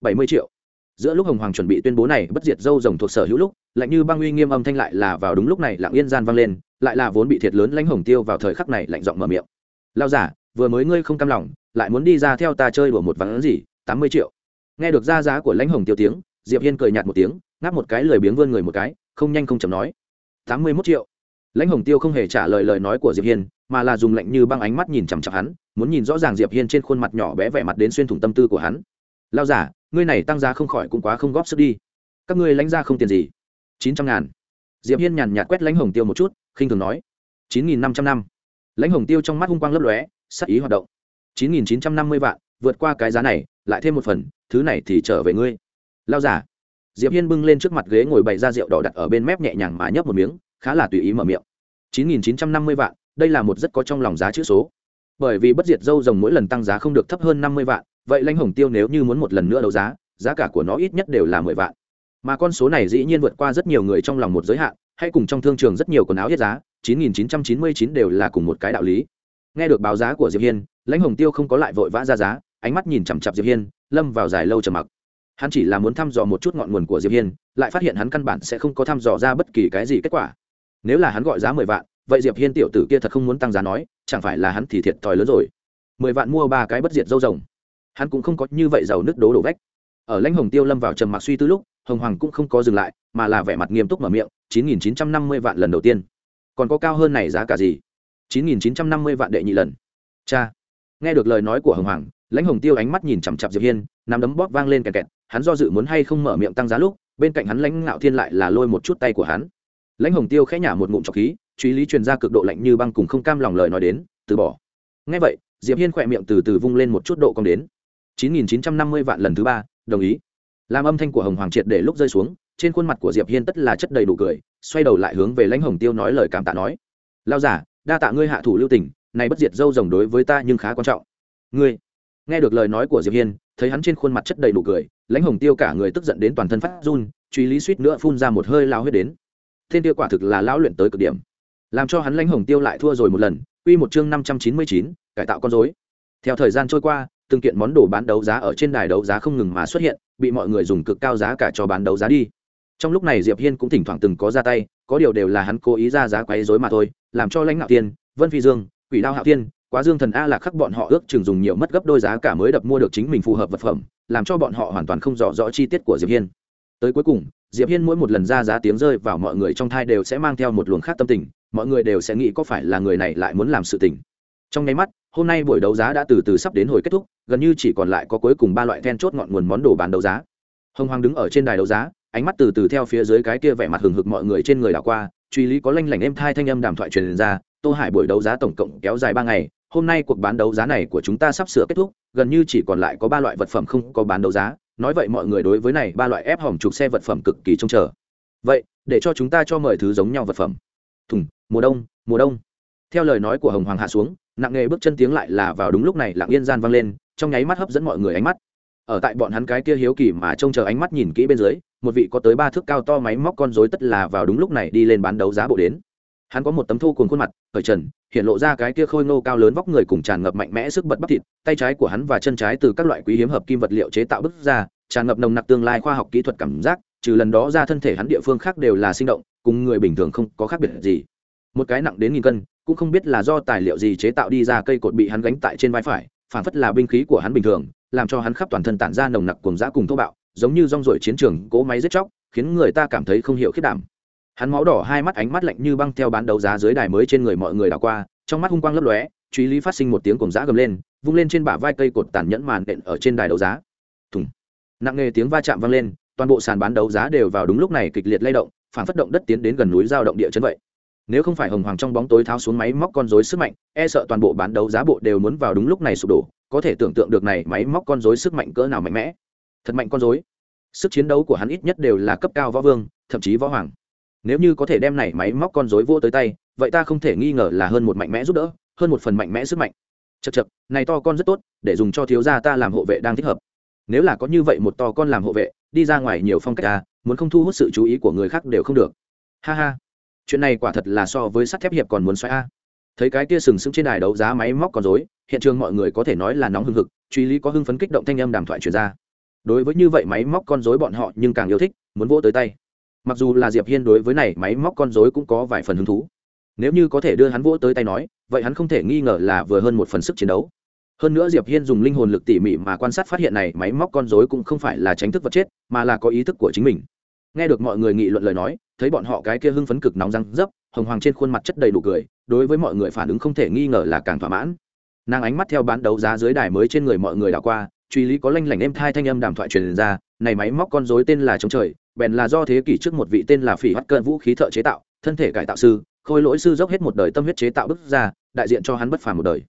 Bảy mươi triệu. Giữa lúc hồng hoàng chuẩn bị tuyên bố này, bất diệt dâu rồng thuộc sở hữu lúc, lạnh như băng uy nghiêm âm thanh lại là vào đúng lúc này lặng yên gian vang lên, lại là vốn bị thiệt lớn lãnh hồng tiêu vào thời khắc này lạnh giọng mở miệng. Lao giả vừa mới ngươi không cam lòng, lại muốn đi ra theo ta chơi đùa một ván gì, tám mươi triệu. Nghe được ra giá của lãnh hồng tiêu tiếng, diệp hiên cười nhạt một tiếng, ngáp một cái lười biếng vươn người một cái, không nhanh không chậm nói. tám mươi mốt triệu. Lãnh hồng tiêu không hề trả lời lời nói của diệp hiên, mà là dùng lạnh như băng ánh mắt nhìn chằm chặp hắn, muốn nhìn rõ ràng diệp hiên trên khuôn mặt nhỏ bé vẻ mặt đến xuyên thủng tâm tư của hắn. Lao giả ngươi này tăng giá không khỏi cũng quá không góp sức đi. Các ngươi lãnh ra không tiền gì. Chín trăm ngàn. Diệp hiên nhàn nhạt quét lãnh hồng tiêu một chút, khinh thường nói. Chín nghìn năm trăm năm. Lãnh hồng tiêu trong mắt hung quang lấp lóe sắc ý hoạt động. Chín nghìn chín trăm năm mươi vạn, vượt qua cái giá này, lại thêm một phần, thứ này thì trở về ngươi. Lao giả. Diệp hiên bưng lên trước mặt ghế ngồi bày ra rượu đỏ đặt ở bên mép nhẹ nhàng mà nhấp một miếng, khá là tùy ý mở miệng. Chín nghìn chín trăm năm mươi vạn, đây là một rất có trong lòng giá chữ số. Bởi vì bất diệt dâu rồng mỗi lần tăng giá không được thấp hơn năm mươi vạn, vậy lãnh hồng tiêu nếu như muốn một lần nữa đấu giá giá cả của nó ít nhất đều là mười vạn. Mà con số này dĩ nhiên vượt qua rất nhiều người trong lòng một giới hạn, hay cùng trong thương trường rất nhiều quần áo hết giá, chín nghìn chín trăm chín mươi chín đều là cùng một cái đạo lý nghe được báo giá của diệp hiên, lãnh hồng tiêu không có lại vội vã ra giá, ánh mắt nhìn chằm chặp diệp hiên, lâm vào dài lâu trầm mặc. Hắn chỉ là muốn thăm dò một chút ngọn nguồn của diệp hiên, lại phát hiện hắn căn bản sẽ không có thăm dò ra bất kỳ cái gì kết quả. Nếu là hắn gọi giá mười vạn, vậy diệp hiên tiểu tử kia thật không muốn tăng giá nói, chẳng phải là hắn thì thiệt thòi lớn rồi. Mười vạn mua ba cái bất diệt dâu rồng. Hắn cũng không có như vậy giàu nước đố đổ vách. Ở lãnh hồng tiêu lâm vào trầm mặc suy tư lúc, hồng hoàng cũng không có dừng lại, mà là vẻ mặt nghiêm túc mở miệng, chín nghìn chín trăm năm mươi vạn lần đầu tiên. Còn có cao hơn này giá cả gì? Chín nghìn chín trăm năm mươi vạn đệ nhị lần. Cha. Nghe được lời nói của hồng hoàng, lãnh hồng tiêu ánh mắt nhìn chằm chặp diệp hiên, nắm đấm bóp vang lên kẹt kẹt, hắn do dự muốn hay không mở miệng tăng giá lúc, bên cạnh hắn lãnh ngạo thiên lại là lôi một chút tay của hắn. Lãnh hồng tiêu khẽ nhả một ngụm trọc khí, truy lý truyền ra cực độ lạnh như băng cùng không cam lòng lời nói đến, từ bỏ. Ngay vậy, diệp hiên khỏe miệng từ từ vung lên một chút độ cong đến. 9.950 vạn lần thứ ba, đồng ý. Làm âm thanh của hồng hoàng triệt để lúc rơi xuống, trên khuôn mặt của diệp hiên tất là chất đầy đủ cười, xoay đầu lại hướng về lãnh hồng tiêu nói lời cảm tạ nói. Lao giả đa tạ ngươi hạ thủ lưu tình, này bất diệt dâu rồng đối với ta nhưng khá quan trọng. Ngươi, nghe được lời nói của diệp hiên, thấy hắn trên khuôn mặt chất đầy đủ cười, lãnh hồng tiêu cả người tức giận đến toàn thân phát run, truy lý suýt nữa phun ra một hơi lao huyết đến. Thiên tiêu quả thực là lão luyện tới cực điểm. Làm cho hắn lãnh hồng tiêu lại thua rồi một lần, quy một chương năm trăm chín mươi chín, cải tạo con rối. Theo thời gian trôi qua, từng kiện món đồ bán đấu giá ở trên đài đấu giá không ngừng mà xuất hiện, bị mọi người dùng cực cao giá cả cho bán đấu giá đi. Trong lúc này diệp hiên cũng thỉnh thoảng từng có ra tay, có điều đều là hắn cố ý ra giá quấy rối mà thôi làm cho lãnh ngạo tiên, vân phi dương, quỷ đao hạo tiên quá dương thần a lạc khắc bọn họ ước chừng dùng nhiều mất gấp đôi giá cả mới đập mua được chính mình phù hợp vật phẩm, làm cho bọn họ hoàn toàn không rõ rõ chi tiết của diệp hiên. Tới cuối cùng, diệp hiên mỗi một lần ra giá tiếng rơi vào mọi người trong thai đều sẽ mang theo một luồng khác tâm tình, mọi người đều sẽ nghĩ có phải là người này lại muốn làm sự tình. Trong nháy mắt, hôm nay buổi đấu giá đã từ từ sắp đến hồi kết thúc, gần như chỉ còn lại có cuối cùng ba loại then chốt ngọn nguồn món đồ bán đấu giá. Hồng hoàng đứng ở trên đài đấu giá ánh mắt từ từ theo phía dưới cái kia vẻ mặt hừng hực mọi người trên người đảo qua, truy lý có lanh lảnh êm thai thanh âm đàm thoại truyền ra, tô hải buổi đấu giá tổng cộng kéo dài ba ngày, hôm nay cuộc bán đấu giá này của chúng ta sắp sửa kết thúc, gần như chỉ còn lại có ba loại vật phẩm không có bán đấu giá, nói vậy mọi người đối với này ba loại ép hỏng trục xe vật phẩm cực kỳ trông chờ. Vậy, để cho chúng ta cho mời thứ giống nhau vật phẩm. Thùng, mùa đông mùa đông. Theo lời nói của hồng hoàng hạ xuống, nặng nghề bước chân tiếng lại là vào đúng lúc này lặng yên gian vang lên, trong nháy mắt hấp dẫn mọi người ánh mắt ở tại bọn hắn cái kia hiếu kỳ mà trông chờ ánh mắt nhìn kỹ bên dưới, một vị có tới ba thước cao to máy móc con rối tất là vào đúng lúc này đi lên bán đấu giá bộ đến. Hắn có một tấm thu cuồng khuôn mặt khởi trần, hiện lộ ra cái kia khôi ngô cao lớn vóc người cùng tràn ngập mạnh mẽ sức bật bắp thịt, tay trái của hắn và chân trái từ các loại quý hiếm hợp kim vật liệu chế tạo bức ra, tràn ngập nồng nặc tương lai khoa học kỹ thuật cảm giác, trừ lần đó ra thân thể hắn địa phương khác đều là sinh động, cùng người bình thường không có khác biệt gì. Một cái nặng đến nghìn cân, cũng không biết là do tài liệu gì chế tạo đi ra cây cột bị hắn gánh tại trên vai phải phản phất là binh khí của hắn bình thường, làm cho hắn khắp toàn thân tản ra nồng nặc cùng dã cùng thô bạo, giống như rong rổi chiến trường cỗ máy giết chóc, khiến người ta cảm thấy không hiểu khiết đảm. Hắn máu đỏ hai mắt ánh mắt lạnh như băng theo bán đấu giá dưới đài mới trên người mọi người đảo qua, trong mắt hung quang lấp lóe, truy lý phát sinh một tiếng cùng giã gầm lên, vung lên trên bả vai cây cột tàn nhẫn màn đện ở trên đài đấu giá. Thùng. Nặng nghề tiếng va chạm vang lên, toàn bộ sàn bán đấu giá đều vào đúng lúc này kịch liệt lay động phản phất động đất tiến đến gần núi giao động địa chân vậy nếu không phải hồng hoàng trong bóng tối tháo xuống máy móc con rối sức mạnh e sợ toàn bộ bán đấu giá bộ đều muốn vào đúng lúc này sụp đổ, có thể tưởng tượng được này máy móc con rối sức mạnh cỡ nào mạnh mẽ. Thật mạnh con rối. Sức chiến đấu của hắn ít nhất đều là cấp cao võ vương, thậm chí võ hoàng. Nếu như có thể đem này máy móc con rối vô tới tay, vậy ta không thể nghi ngờ là hơn một mạnh mẽ giúp đỡ, hơn một phần mạnh mẽ sức mạnh. Chật chật này to con rất tốt, để dùng cho thiếu gia ta làm hộ vệ đang thích hợp. Nếu là có như vậy một to con làm hộ vệ, đi ra ngoài nhiều phong cách ta, muốn không thu hút sự chú ý của người khác đều không được. Ha ha chuyện này quả thật là so với sắt thép hiệp còn muốn xoay a. Thấy cái kia sừng sững trên đài đấu giá máy móc con dối hiện trường mọi người có thể nói là nóng hưng hực, truy lý có hưng phấn kích động thanh âm đàm thoại truyền ra. Đối với như vậy máy móc con dối bọn họ nhưng càng yêu thích, muốn vỗ tới tay. Mặc dù là diệp hiên đối với này máy móc con dối cũng có vài phần hứng thú. Nếu như có thể đưa hắn vỗ tới tay nói, vậy hắn không thể nghi ngờ là vừa hơn một phần sức chiến đấu. Hơn nữa diệp hiên dùng linh hồn lực tỉ mỉ mà quan sát phát hiện này máy móc con dối cũng không phải là tránh thức vật chết, mà là có ý thức của chính mình nghe được mọi người nghị luận lời nói, thấy bọn họ cái kia hưng phấn cực nóng răng dấp, hồng hoàng trên khuôn mặt chất đầy đủ cười, đối với mọi người phản ứng không thể nghi ngờ là càng thỏa mãn. Nàng ánh mắt theo bán đấu giá dưới đài mới trên người mọi người đảo qua, truy lý có lanh lảnh êm thai thanh âm đàm thoại truyền ra, này máy móc con dối tên là trống trời, bèn là do thế kỷ trước một vị tên là phỉ hắt cơn vũ khí thợ chế tạo, thân thể cải tạo sư, khôi lỗi sư dốc hết một đời tâm huyết chế tạo bức ra, đại diện cho hắn bất phàm một đời.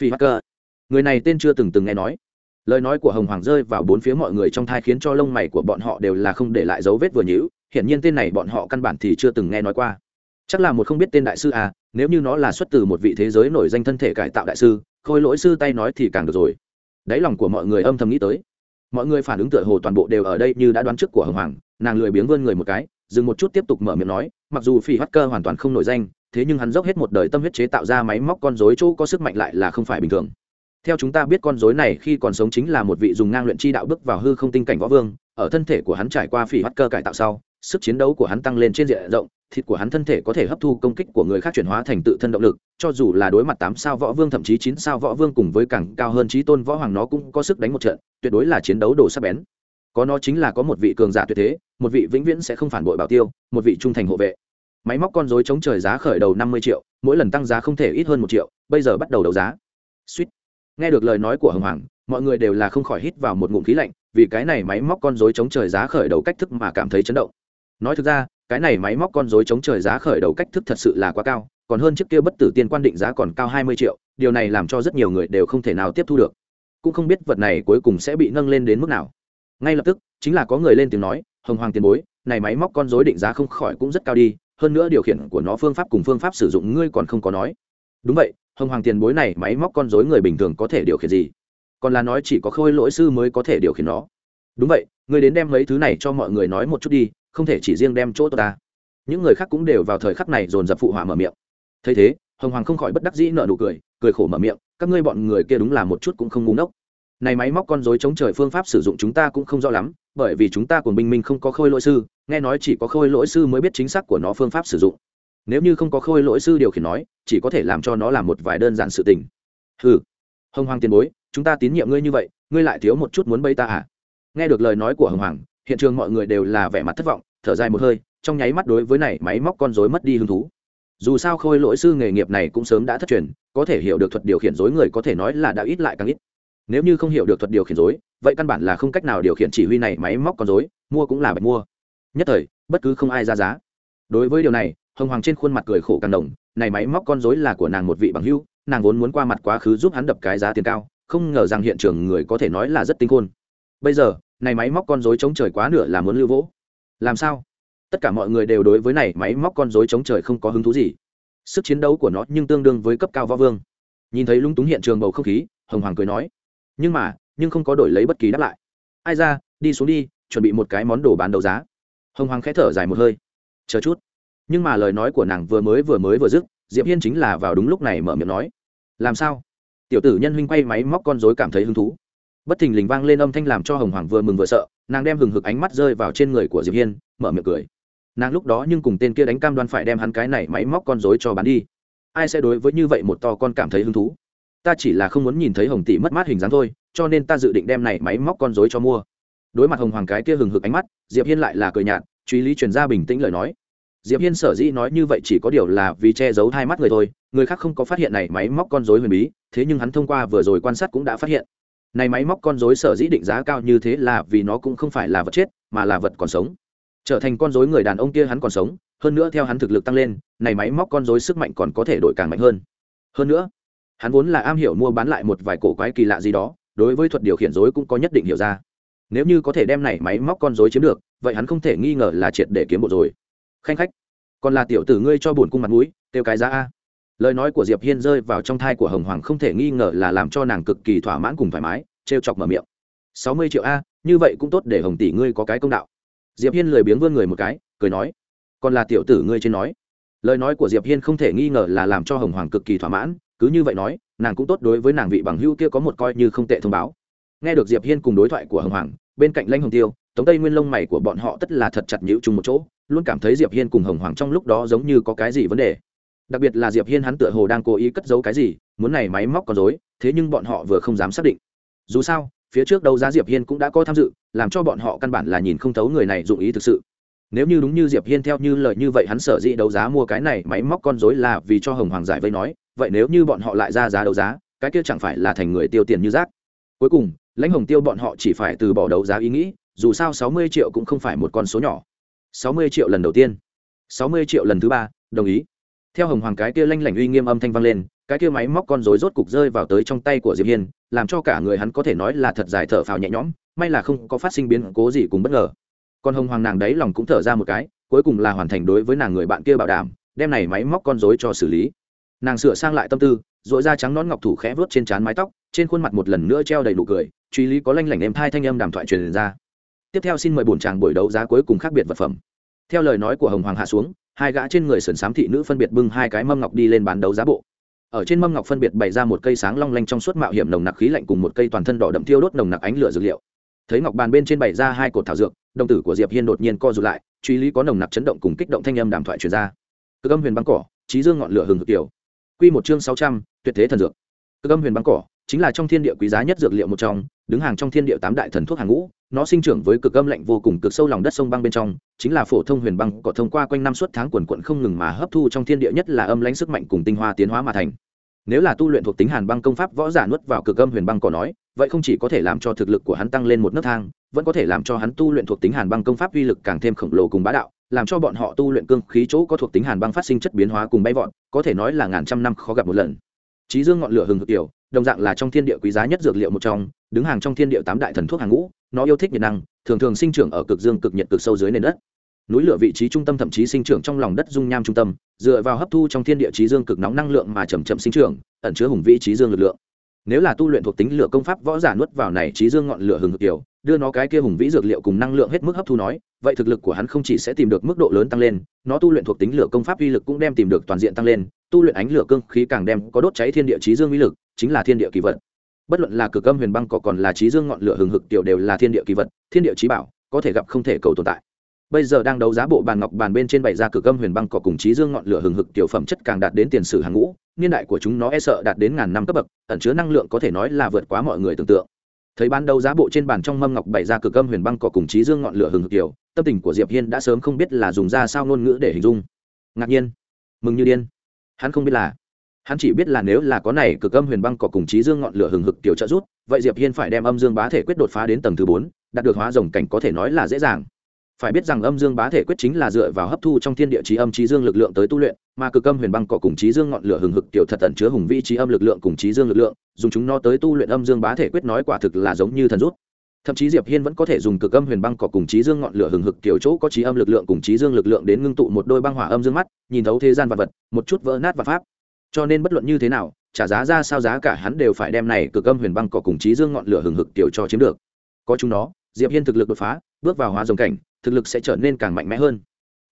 Phỉ hắt cơ người này tên chưa từng từng nghe nói lời nói của hồng hoàng rơi vào bốn phía mọi người trong thai khiến cho lông mày của bọn họ đều là không để lại dấu vết vừa nhữ hiển nhiên tên này bọn họ căn bản thì chưa từng nghe nói qua. Chắc là một không biết tên đại sư à nếu như nó là xuất từ một vị thế giới nổi danh thân thể cải tạo đại sư, khôi lỗi sư tay nói thì càng được rồi. Đáy lòng của mọi người âm thầm nghĩ tới. Mọi người phản ứng tựa hồ toàn bộ đều ở đây như đã đoán trước của hồng hoàng, nàng lười biếng vươn người một cái, dừng một chút tiếp tục mở miệng nói, mặc dù phi hắc cơ hoàn toàn không nổi danh, thế nhưng hắn dốc hết một đời tâm huyết chế tạo ra máy móc con dối chỗ có sức mạnh lại là không phải bình thường theo chúng ta biết con rối này khi còn sống chính là một vị dùng ngang luyện chi đạo bước vào hư không tinh cảnh võ vương, ở thân thể của hắn trải qua phỉ hắt cơ cải tạo sau, sức chiến đấu của hắn tăng lên trên diện rộng, thịt của hắn thân thể có thể hấp thu công kích của người khác chuyển hóa thành tự thân động lực, cho dù là đối mặt tám sao võ vương thậm chí chín sao võ vương cùng với càng cao hơn trí tôn võ hoàng nó cũng có sức đánh một trận, tuyệt đối là chiến đấu đồ sắc bén. Có nó chính là có một vị cường giả tuyệt thế, một vị vĩnh viễn sẽ không phản bội bảo tiêu, một vị trung thành hộ vệ. Máy móc con dối chống trời giá khởi đầu năm mươi triệu, mỗi lần tăng giá không thể ít hơn một triệu, bây giờ bắt đầu đấu giá. Suýt nghe được lời nói của hồng hoàng, mọi người đều là không khỏi hít vào một ngụm khí lạnh, vì cái này máy móc con dối chống trời giá khởi đầu cách thức mà cảm thấy chấn động. Nói thực ra, cái này máy móc con dối chống trời giá khởi đầu cách thức thật sự là quá cao, còn hơn trước kia bất tử tiên quan định giá còn cao hai mươi triệu, điều này làm cho rất nhiều người đều không thể nào tiếp thu được. Cũng không biết vật này cuối cùng sẽ bị nâng lên đến mức nào. Ngay lập tức, chính là có người lên tiếng nói, hồng hoàng tiền bối, này máy móc con dối định giá không khỏi cũng rất cao đi, hơn nữa điều khiển của nó phương pháp cùng phương pháp sử dụng ngươi còn không có nói. Đúng vậy hồng hoàng tiền bối này máy móc con dối người bình thường có thể điều khiển gì? Còn là nói chỉ có khôi lỗi sư mới có thể điều khiển nó. Đúng vậy người đến đem mấy thứ này cho mọi người nói một chút đi, không thể chỉ riêng đem chỗ ta. Những người khác cũng đều vào thời khắc này dồn dập phụ hỏa mở miệng. Thấy thế, hồng hoàng không khỏi bất đắc dĩ nợ nụ cười cười khổ mở miệng, các ngươi bọn người kia đúng là một chút cũng không ngu ngốc. Này máy móc con dối chống trời phương pháp sử dụng chúng ta cũng không rõ lắm, bởi vì chúng ta của binh minh không có khôi lỗi sư, nghe nói chỉ có khôi lỗi sư mới biết chính xác của nó phương pháp sử dụng nếu như không có khôi lỗi sư điều khiển nói, chỉ có thể làm cho nó làm một vài đơn giản sự tình. Ừ hồng hoàng tiền bối, chúng ta tín nhiệm ngươi như vậy, ngươi lại thiếu một chút muốn bây ta à? Nghe được lời nói của hồng hoàng, hiện trường mọi người đều là vẻ mặt thất vọng, thở dài một hơi, trong nháy mắt đối với này máy móc con rối mất đi hứng thú. Dù sao khôi lỗi sư nghề nghiệp này cũng sớm đã thất truyền, có thể hiểu được thuật điều khiển dối người có thể nói là đã ít lại càng ít. Nếu như không hiểu được thuật điều khiển dối vậy căn bản là không cách nào điều khiển chỉ huy này máy móc con dối mua cũng là bạch mua. Nhất thời, bất cứ không ai ra giá. Đối với điều này hồng hoàng trên khuôn mặt cười khổ càng đồng, này máy móc con dối là của nàng một vị bằng hưu nàng vốn muốn qua mặt quá khứ giúp hắn đập cái giá tiền cao, không ngờ rằng hiện trường người có thể nói là rất tinh khôn. Bây giờ, này máy móc con dối chống trời quá nửa là muốn lưu vỗ. Làm sao? Tất cả mọi người đều đối với này máy móc con dối chống trời không có hứng thú gì. Sức chiến đấu của nó nhưng tương đương với cấp cao võ vương. Nhìn thấy lung túng hiện trường bầu không khí, hồng hoàng cười nói, nhưng mà, nhưng không có đổi lấy bất kỳ đáp lại. Ai ra, đi xuống đi, chuẩn bị một cái món đồ bán đấu giá. Hồng hoàng khẽ thở dài một hơi. Chờ chút nhưng mà lời nói của nàng vừa mới vừa mới vừa dứt, diệp hiên chính là vào đúng lúc này mở miệng nói, làm sao? Tiểu tử nhân huynh quay máy móc con rối cảm thấy hứng thú. Bất thình lình vang lên âm thanh làm cho hồng hoàng vừa mừng vừa sợ, nàng đem hừng hực ánh mắt rơi vào trên người của diệp hiên, mở miệng cười. Nàng lúc đó nhưng cùng tên kia đánh cam đoan phải đem hắn cái này máy móc con rối cho bán đi. Ai sẽ đối với như vậy một to con cảm thấy hứng thú? Ta chỉ là không muốn nhìn thấy hồng tỷ mất mát hình dáng thôi, cho nên ta dự định đem này máy móc con rối cho mua. Đối mặt hồng hoàng cái kia hừng hực ánh mắt, diệp hiên lại là cười nhạt, truy lý truyền ra bình tĩnh lời nói diệp hiên sở dĩ nói như vậy chỉ có điều là vì che giấu hai mắt người thôi, người khác không có phát hiện này máy móc con rối huyền bí, thế nhưng hắn thông qua vừa rồi quan sát cũng đã phát hiện. Này máy móc con rối sở dĩ định giá cao như thế là vì nó cũng không phải là vật chết, mà là vật còn sống. Trở thành con rối người đàn ông kia hắn còn sống, hơn nữa theo hắn thực lực tăng lên, này máy móc con rối sức mạnh còn có thể đổi càng mạnh hơn. Hơn nữa, hắn vốn là am hiểu mua bán lại một vài cổ quái kỳ lạ gì đó, đối với thuật điều khiển rối cũng có nhất định hiểu ra. Nếu như có thể đem này máy móc con rối chiếm được, vậy hắn không thể nghi ngờ là triệt để kiếm bộ rồi khanh khách, còn là tiểu tử ngươi cho bổn cung mặt mũi tiêu cái giá a. Lời nói của diệp hiên rơi vào trong thai của hồng hoàng không thể nghi ngờ là làm cho nàng cực kỳ thỏa mãn cùng thoải mái, trêu chọc mở miệng. Sáu mươi triệu a, như vậy cũng tốt để hồng tỷ ngươi có cái công đạo. Diệp hiên lười biếng vươn người một cái, cười nói, còn là tiểu tử ngươi trên nói. Lời nói của diệp hiên không thể nghi ngờ là làm cho hồng hoàng cực kỳ thỏa mãn, cứ như vậy nói, nàng cũng tốt đối với nàng vị bằng hữu kia có một coi như không tệ thông báo. Nghe được diệp hiên cùng đối thoại của hồng hoàng, bên cạnh lanh hồng tiêu, tống tây nguyên lông mày của bọn họ tất là thật chặt nhữ chung một chỗ luôn cảm thấy diệp hiên cùng hồng hoàng trong lúc đó giống như có cái gì vấn đề. Đặc biệt là diệp hiên hắn tựa hồ đang cố ý cất giấu cái gì, muốn này máy móc con dối thế nhưng bọn họ vừa không dám xác định. Dù sao, phía trước đấu giá diệp hiên cũng đã có tham dự, làm cho bọn họ căn bản là nhìn không thấu người này dụng ý thực sự. Nếu như đúng như diệp hiên theo như lời như vậy hắn sở dĩ đấu giá mua cái này máy móc con dối là vì cho hồng hoàng giải vây nói, vậy nếu như bọn họ lại ra giá đấu giá, cái kia chẳng phải là thành người tiêu tiền như rác. Cuối cùng, lãnh hồng tiêu bọn họ chỉ phải từ bỏ đấu giá ý nghĩ, dù sao sáu mươi triệu cũng không phải một con số nhỏ sáu mươi triệu lần đầu tiên. Sáu mươi triệu lần thứ ba, đồng ý. Theo hồng hoàng cái kia lanh lảnh uy nghiêm âm thanh vang lên, cái kia máy móc con rối rốt cục rơi vào tới trong tay của diệp hiên, làm cho cả người hắn có thể nói là thật dài thở phào nhẹ nhõm, may là không có phát sinh biến cố gì cùng bất ngờ. Còn hồng hoàng nàng đấy lòng cũng thở ra một cái, cuối cùng là hoàn thành đối với nàng người bạn kia bảo đảm, đem này máy móc con rối cho xử lý. Nàng sửa sang lại tâm tư dội da trắng nón ngọc thủ khẽ vớt trên trán mái tóc, trên khuôn mặt một lần nữa treo đầy nụ cười, truy lý có lanh lảnh em thai thanh âm đàm thoại truyền ra tiếp theo xin mời bổn chàng buổi đấu giá cuối cùng khác biệt vật phẩm. Theo lời nói của hồng hoàng hạ xuống, hai gã trên người sườn xám thị nữ phân biệt bưng hai cái mâm ngọc đi lên bán đấu giá bộ. Ở trên mâm ngọc phân biệt bày ra một cây sáng long lanh trong suốt mạo hiểm nồng nặc khí lạnh cùng một cây toàn thân đỏ đậm thiêu đốt nồng nặc ánh lửa dược liệu. Thấy ngọc bàn bên trên bày ra hai cột thảo dược, đồng tử của diệp hiên đột nhiên co rụt lại, truy lý có nồng nặc chấn động cùng kích động thanh âm đàm thoại truyền ra. Cực âm huyền băng cỏ trí dương ngọn lửa hừng hực tiểu. Quy một chương sáu trăm, tuyệt thế thần dược. Cực âm huyền băng cỏ chính là trong thiên địa quý giá nhất dược liệu một trong, đứng hàng trong thiên địa tám đại thần thuốc hàng ngũ, nó sinh trưởng với cực âm lạnh vô cùng cực sâu lòng đất sông băng bên trong, chính là phổ thông huyền băng cỏ thông qua quanh năm suốt tháng quần quận không ngừng mà hấp thu trong thiên địa nhất là âm lãnh sức mạnh cùng tinh hoa tiến hóa mà thành. Nếu là tu luyện thuộc tính hàn băng công pháp võ giả nuốt vào cực âm huyền băng cỏ nói, vậy không chỉ có thể làm cho thực lực của hắn tăng lên một nấc thang, vẫn có thể làm cho hắn tu luyện thuộc tính hàn băng công pháp uy lực càng thêm khổng lồ cùng bá đạo, làm cho bọn họ tu luyện cương khí chỗ có thuộc tính hàn băng phát sinh chất biến hóa cùng bay vọt, có thể nói là ngàn trăm năm khó gặp một lần. Trí dương ngọn lửa hừng hực tiểu đồng dạng là trong thiên địa quý giá nhất dược liệu một trong, đứng hàng trong thiên địa tám đại thần thuốc hàng ngũ, nó yêu thích nhiệt năng, thường thường sinh trưởng ở cực dương cực nhiệt cực sâu dưới nền đất. Núi lửa vị trí trung tâm thậm chí sinh trưởng trong lòng đất dung nham trung tâm, dựa vào hấp thu trong thiên địa trí dương cực nóng năng lượng mà chậm chậm sinh trưởng, ẩn chứa hùng vĩ trí dương lực lượng. Nếu là tu luyện thuộc tính lửa công pháp võ giả nuốt vào này trí dương ngọn lửa hừng hực kiểu đưa nó cái kia hùng vĩ dược liệu cùng năng lượng hết mức hấp thu nói, vậy thực lực của hắn không chỉ sẽ tìm được mức độ lớn tăng lên, nó tu luyện thuộc tính lửa công pháp uy lực cũng đem tìm được toàn diện tăng lên tu luyện ánh lửa cương khí càng đem có đốt cháy thiên địa trí dương uy lực, chính là thiên địa kỳ vật. Bất luận là cực âm huyền băng cỏ còn là trí dương ngọn lửa hừng hực tiểu đều là thiên địa kỳ vật, thiên địa trí bảo, có thể gặp không thể cầu tồn tại. Bây giờ đang đấu giá bộ bàn ngọc bàn bên trên bày ra cực âm huyền băng cỏ cùng trí dương ngọn lửa hừng hực tiểu phẩm chất càng đạt đến tiền sử hàng ngũ, niên đại của chúng nó e sợ đạt đến ngàn năm cấp bậc, ẩn chứa năng lượng có thể nói là vượt quá mọi người tưởng tượng. Thấy bán đấu giá bộ trên bàn trong mâm ngọc bày ra cực âm huyền băng cỏ cùng trí dương ngọn lửa hừng hực tiểu, tâm tình của diệp hiên đã sớm không biết là dùng ra sao ngôn ngữ để hình dung. Ngạc nhiên. Mừng như điên hắn không biết là, hắn chỉ biết là nếu là có này cực âm huyền băng cỏ cùng trí dương ngọn lửa hừng hực tiểu trợ rút vậy diệp hiên phải đem âm dương bá thể quyết đột phá đến tầng thứ bốn, đạt được hóa rồng cảnh có thể nói là dễ dàng. Phải biết rằng âm dương bá thể quyết chính là dựa vào hấp thu trong thiên địa trí âm trí dương lực lượng tới tu luyện, mà cực âm huyền băng cỏ cùng trí dương ngọn lửa hừng hực tiểu thật tận chứa hùng vĩ trí âm lực lượng cùng trí dương lực lượng, dùng chúng nó tới tu luyện âm dương bá thể quyết nói quả thực là giống như thần rút thậm chí diệp hiên vẫn có thể dùng cực âm huyền băng cỏ cùng trí dương ngọn lửa hừng hực kiểu chỗ có trí âm lực lượng cùng trí dương lực lượng đến ngưng tụ một đôi băng hỏa âm dương mắt, nhìn thấu thế gian vật vật, một chút vỡ nát và pháp. Cho nên bất luận như thế nào, trả giá ra sao giá cả hắn đều phải đem này cực âm huyền băng cỏ cùng trí dương ngọn lửa hừng hực tiểu cho chiếm được. Có chúng nó, diệp hiên thực lực đột phá, bước vào hóa rồng cảnh, thực lực sẽ trở nên càng mạnh mẽ hơn.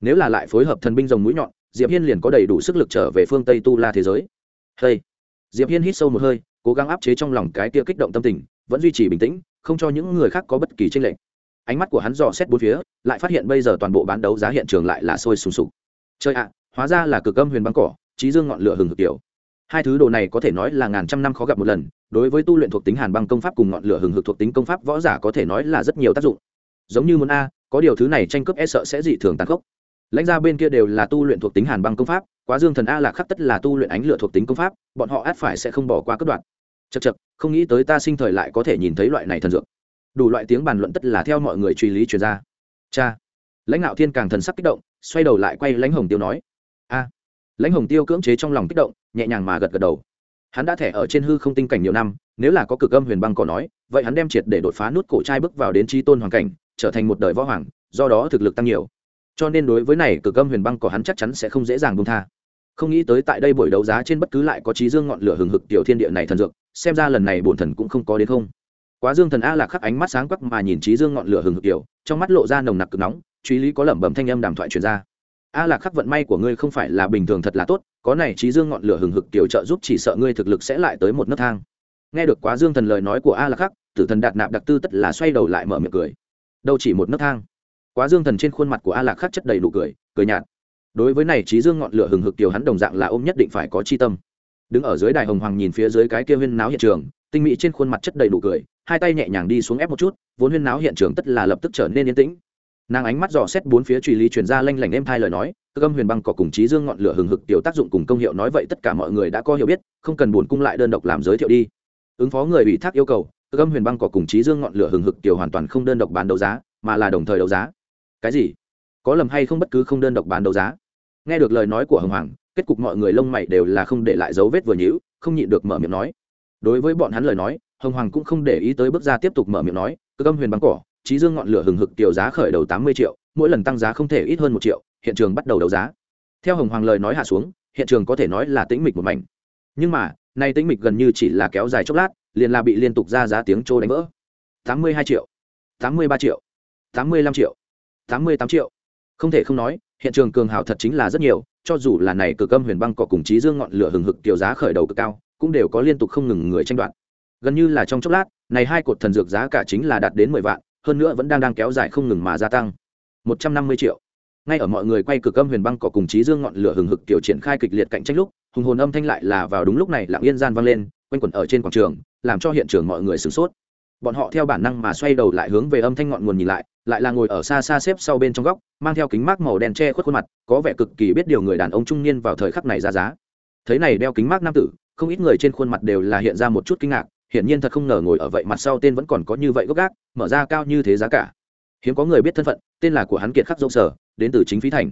Nếu là lại phối hợp thần binh rồng mũi nhọn, diệp hiên liền có đầy đủ sức lực trở về phương tây tu la thế giới. Hey. diệp hiên hít sâu một hơi, cố gắng áp chế trong lòng cái kia kích động tâm tình, vẫn duy trì bình tĩnh không cho những người khác có bất kỳ tranh lệch. Ánh mắt của hắn dò xét bốn phía, lại phát hiện bây giờ toàn bộ bán đấu giá hiện trường lại là sôi sùng sục. Chơi ạ, hóa ra là cực âm huyền băng cỏ, trí dương ngọn lửa hừng hực tiểu. Hai thứ đồ này có thể nói là ngàn trăm năm khó gặp một lần, đối với tu luyện thuộc tính hàn băng công pháp cùng ngọn lửa hừng hực thuộc tính công pháp võ giả có thể nói là rất nhiều tác dụng. Giống như muốn a, có điều thứ này tranh cướp e sợ sẽ dị thường tàn khốc. Lãnh gia bên kia đều là tu luyện thuộc tính hàn băng công pháp, quá dương thần a lạc khắc tất là tu luyện ánh lửa thuộc tính công pháp, bọn họ át phải sẽ không bỏ qua cất đoạn chật chật không nghĩ tới ta sinh thời lại có thể nhìn thấy loại này thần dược. Đủ loại tiếng bàn luận tất là theo mọi người truy lý truyền ra. Cha. Lãnh đạo thiên càng thần sắc kích động, xoay đầu lại quay lãnh hồng tiêu nói. A. Lãnh hồng tiêu cưỡng chế trong lòng kích động, nhẹ nhàng mà gật gật đầu. Hắn đã thẻ ở trên hư không tinh cảnh nhiều năm, nếu là có cực âm huyền băng có nói, vậy hắn đem triệt để đột phá nút cổ trai bước vào đến tri tôn hoàng cảnh, trở thành một đời võ hoàng, do đó thực lực tăng nhiều. Cho nên đối với này cực âm huyền băng của hắn chắc chắn sẽ không dễ dàng buông tha. Không nghĩ tới tại đây buổi đấu giá trên bất cứ lại có trí dương ngọn lửa hừng hực tiểu thiên địa này thần dược xem ra lần này bổn thần cũng không có đến không. Quá dương thần a lạc khắc ánh mắt sáng quắc mà nhìn trí dương ngọn lửa hừng hực tiểu trong mắt lộ ra nồng nặc cực nóng, truy lý có lẩm bẩm thanh âm đàm thoại truyền ra. A lạc khắc vận may của ngươi không phải là bình thường thật là tốt, có này trí dương ngọn lửa hừng hực tiểu trợ giúp chỉ sợ ngươi thực lực sẽ lại tới một nấc thang. Nghe được quá dương thần lời nói của a lạc khắc, tử thần đạt nạp đặc tư tất là xoay đầu lại mở miệng cười. Đâu chỉ một nấc thang. Quá dương thần trên khuôn mặt của a lạc khắc chất đầy đủ cười cười nhạt. Đối với này trí dương ngọn lửa hừng hực tiểu hắn đồng dạng là ôm nhất định phải có chi tâm đứng ở dưới đài hồng hoàng nhìn phía dưới cái kia huyên náo hiện trường, tinh mỹ trên khuôn mặt chất đầy đủ cười, hai tay nhẹ nhàng đi xuống ép một chút, vốn huyên náo hiện trường tất là lập tức trở nên yên tĩnh. Nàng ánh mắt dò xét bốn phía truy lý truyền ra lanh lảnh êm thai lời nói, cơ âm huyền băng cỏ cùng trí dương ngọn lửa hừng hực tiểu tác dụng cùng công hiệu nói vậy tất cả mọi người đã có hiểu biết, không cần buồn cung lại đơn độc làm giới thiệu đi. Ứng phó người ủy thác yêu cầu, cơ âm huyền băng cỏ cùng trí dương ngọn lửa hừng hực tiểu hoàn toàn không đơn độc bán đấu giá, mà là đồng thời đấu giá. Cái gì? Có lầm hay không bất cứ không đơn độc bán đấu giá? Nghe được lời nói của hồng hoàng kết cục mọi người lông mày đều là không để lại dấu vết vừa nhữ không nhịn được mở miệng nói. Đối với bọn hắn lời nói, hồng hoàng cũng không để ý tới bước ra tiếp tục mở miệng nói, cơ âm huyền băng cỏ trí dương ngọn lửa hừng hực tiểu giá khởi đầu tám mươi triệu, mỗi lần tăng giá không thể ít hơn một triệu, hiện trường bắt đầu đấu giá. Theo hồng hoàng lời nói hạ xuống, hiện trường có thể nói là tĩnh mịch một mảnh. Nhưng mà, nay tĩnh mịch gần như chỉ là kéo dài chốc lát, liền là bị liên tục ra giá tiếng trô đánh vỡ. Tám mươi hai triệu, tám mươi ba triệu, tám mươi lăm triệu, tám mươi tám triệu. Không thể không nói, hiện trường cường hào thật chính là rất nhiều cho dù là này cực âm huyền băng cỏ cùng trí dương ngọn lửa hừng hực tiểu giá khởi đầu cực cao, cũng đều có liên tục không ngừng người tranh đoạt. Gần như là trong chốc lát, này hai cột thần dược giá cả chính là đạt đến mười vạn, hơn nữa vẫn đang đang kéo dài không ngừng mà gia tăng. Một trăm năm mươi triệu. Ngay ở mọi người quay cực âm huyền băng cỏ cùng trí dương ngọn lửa hừng hực kiểu triển khai kịch liệt cạnh tranh lúc, hùng hồn âm thanh lại là vào đúng lúc này lặng yên gian vang lên, quanh quẩn ở trên quảng trường, làm cho hiện trường mọi người sửng sốt bọn họ theo bản năng mà xoay đầu lại hướng về âm thanh ngọn nguồn nhìn lại lại là ngồi ở xa xa xếp sau bên trong góc, mang theo kính mát màu đen che khuất khuôn mặt, có vẻ cực kỳ biết điều người đàn ông trung niên vào thời khắc này ra giá. Thấy này đeo kính mát nam tử, không ít người trên khuôn mặt đều là hiện ra một chút kinh ngạc, hiển nhiên thật không ngờ ngồi ở vậy mặt sau tên vẫn còn có như vậy gốc gác, mở ra cao như thế giá cả. Hiếm có người biết thân phận, tên là của hắn kiệt khắc dâu sở, đến từ chính phí thành.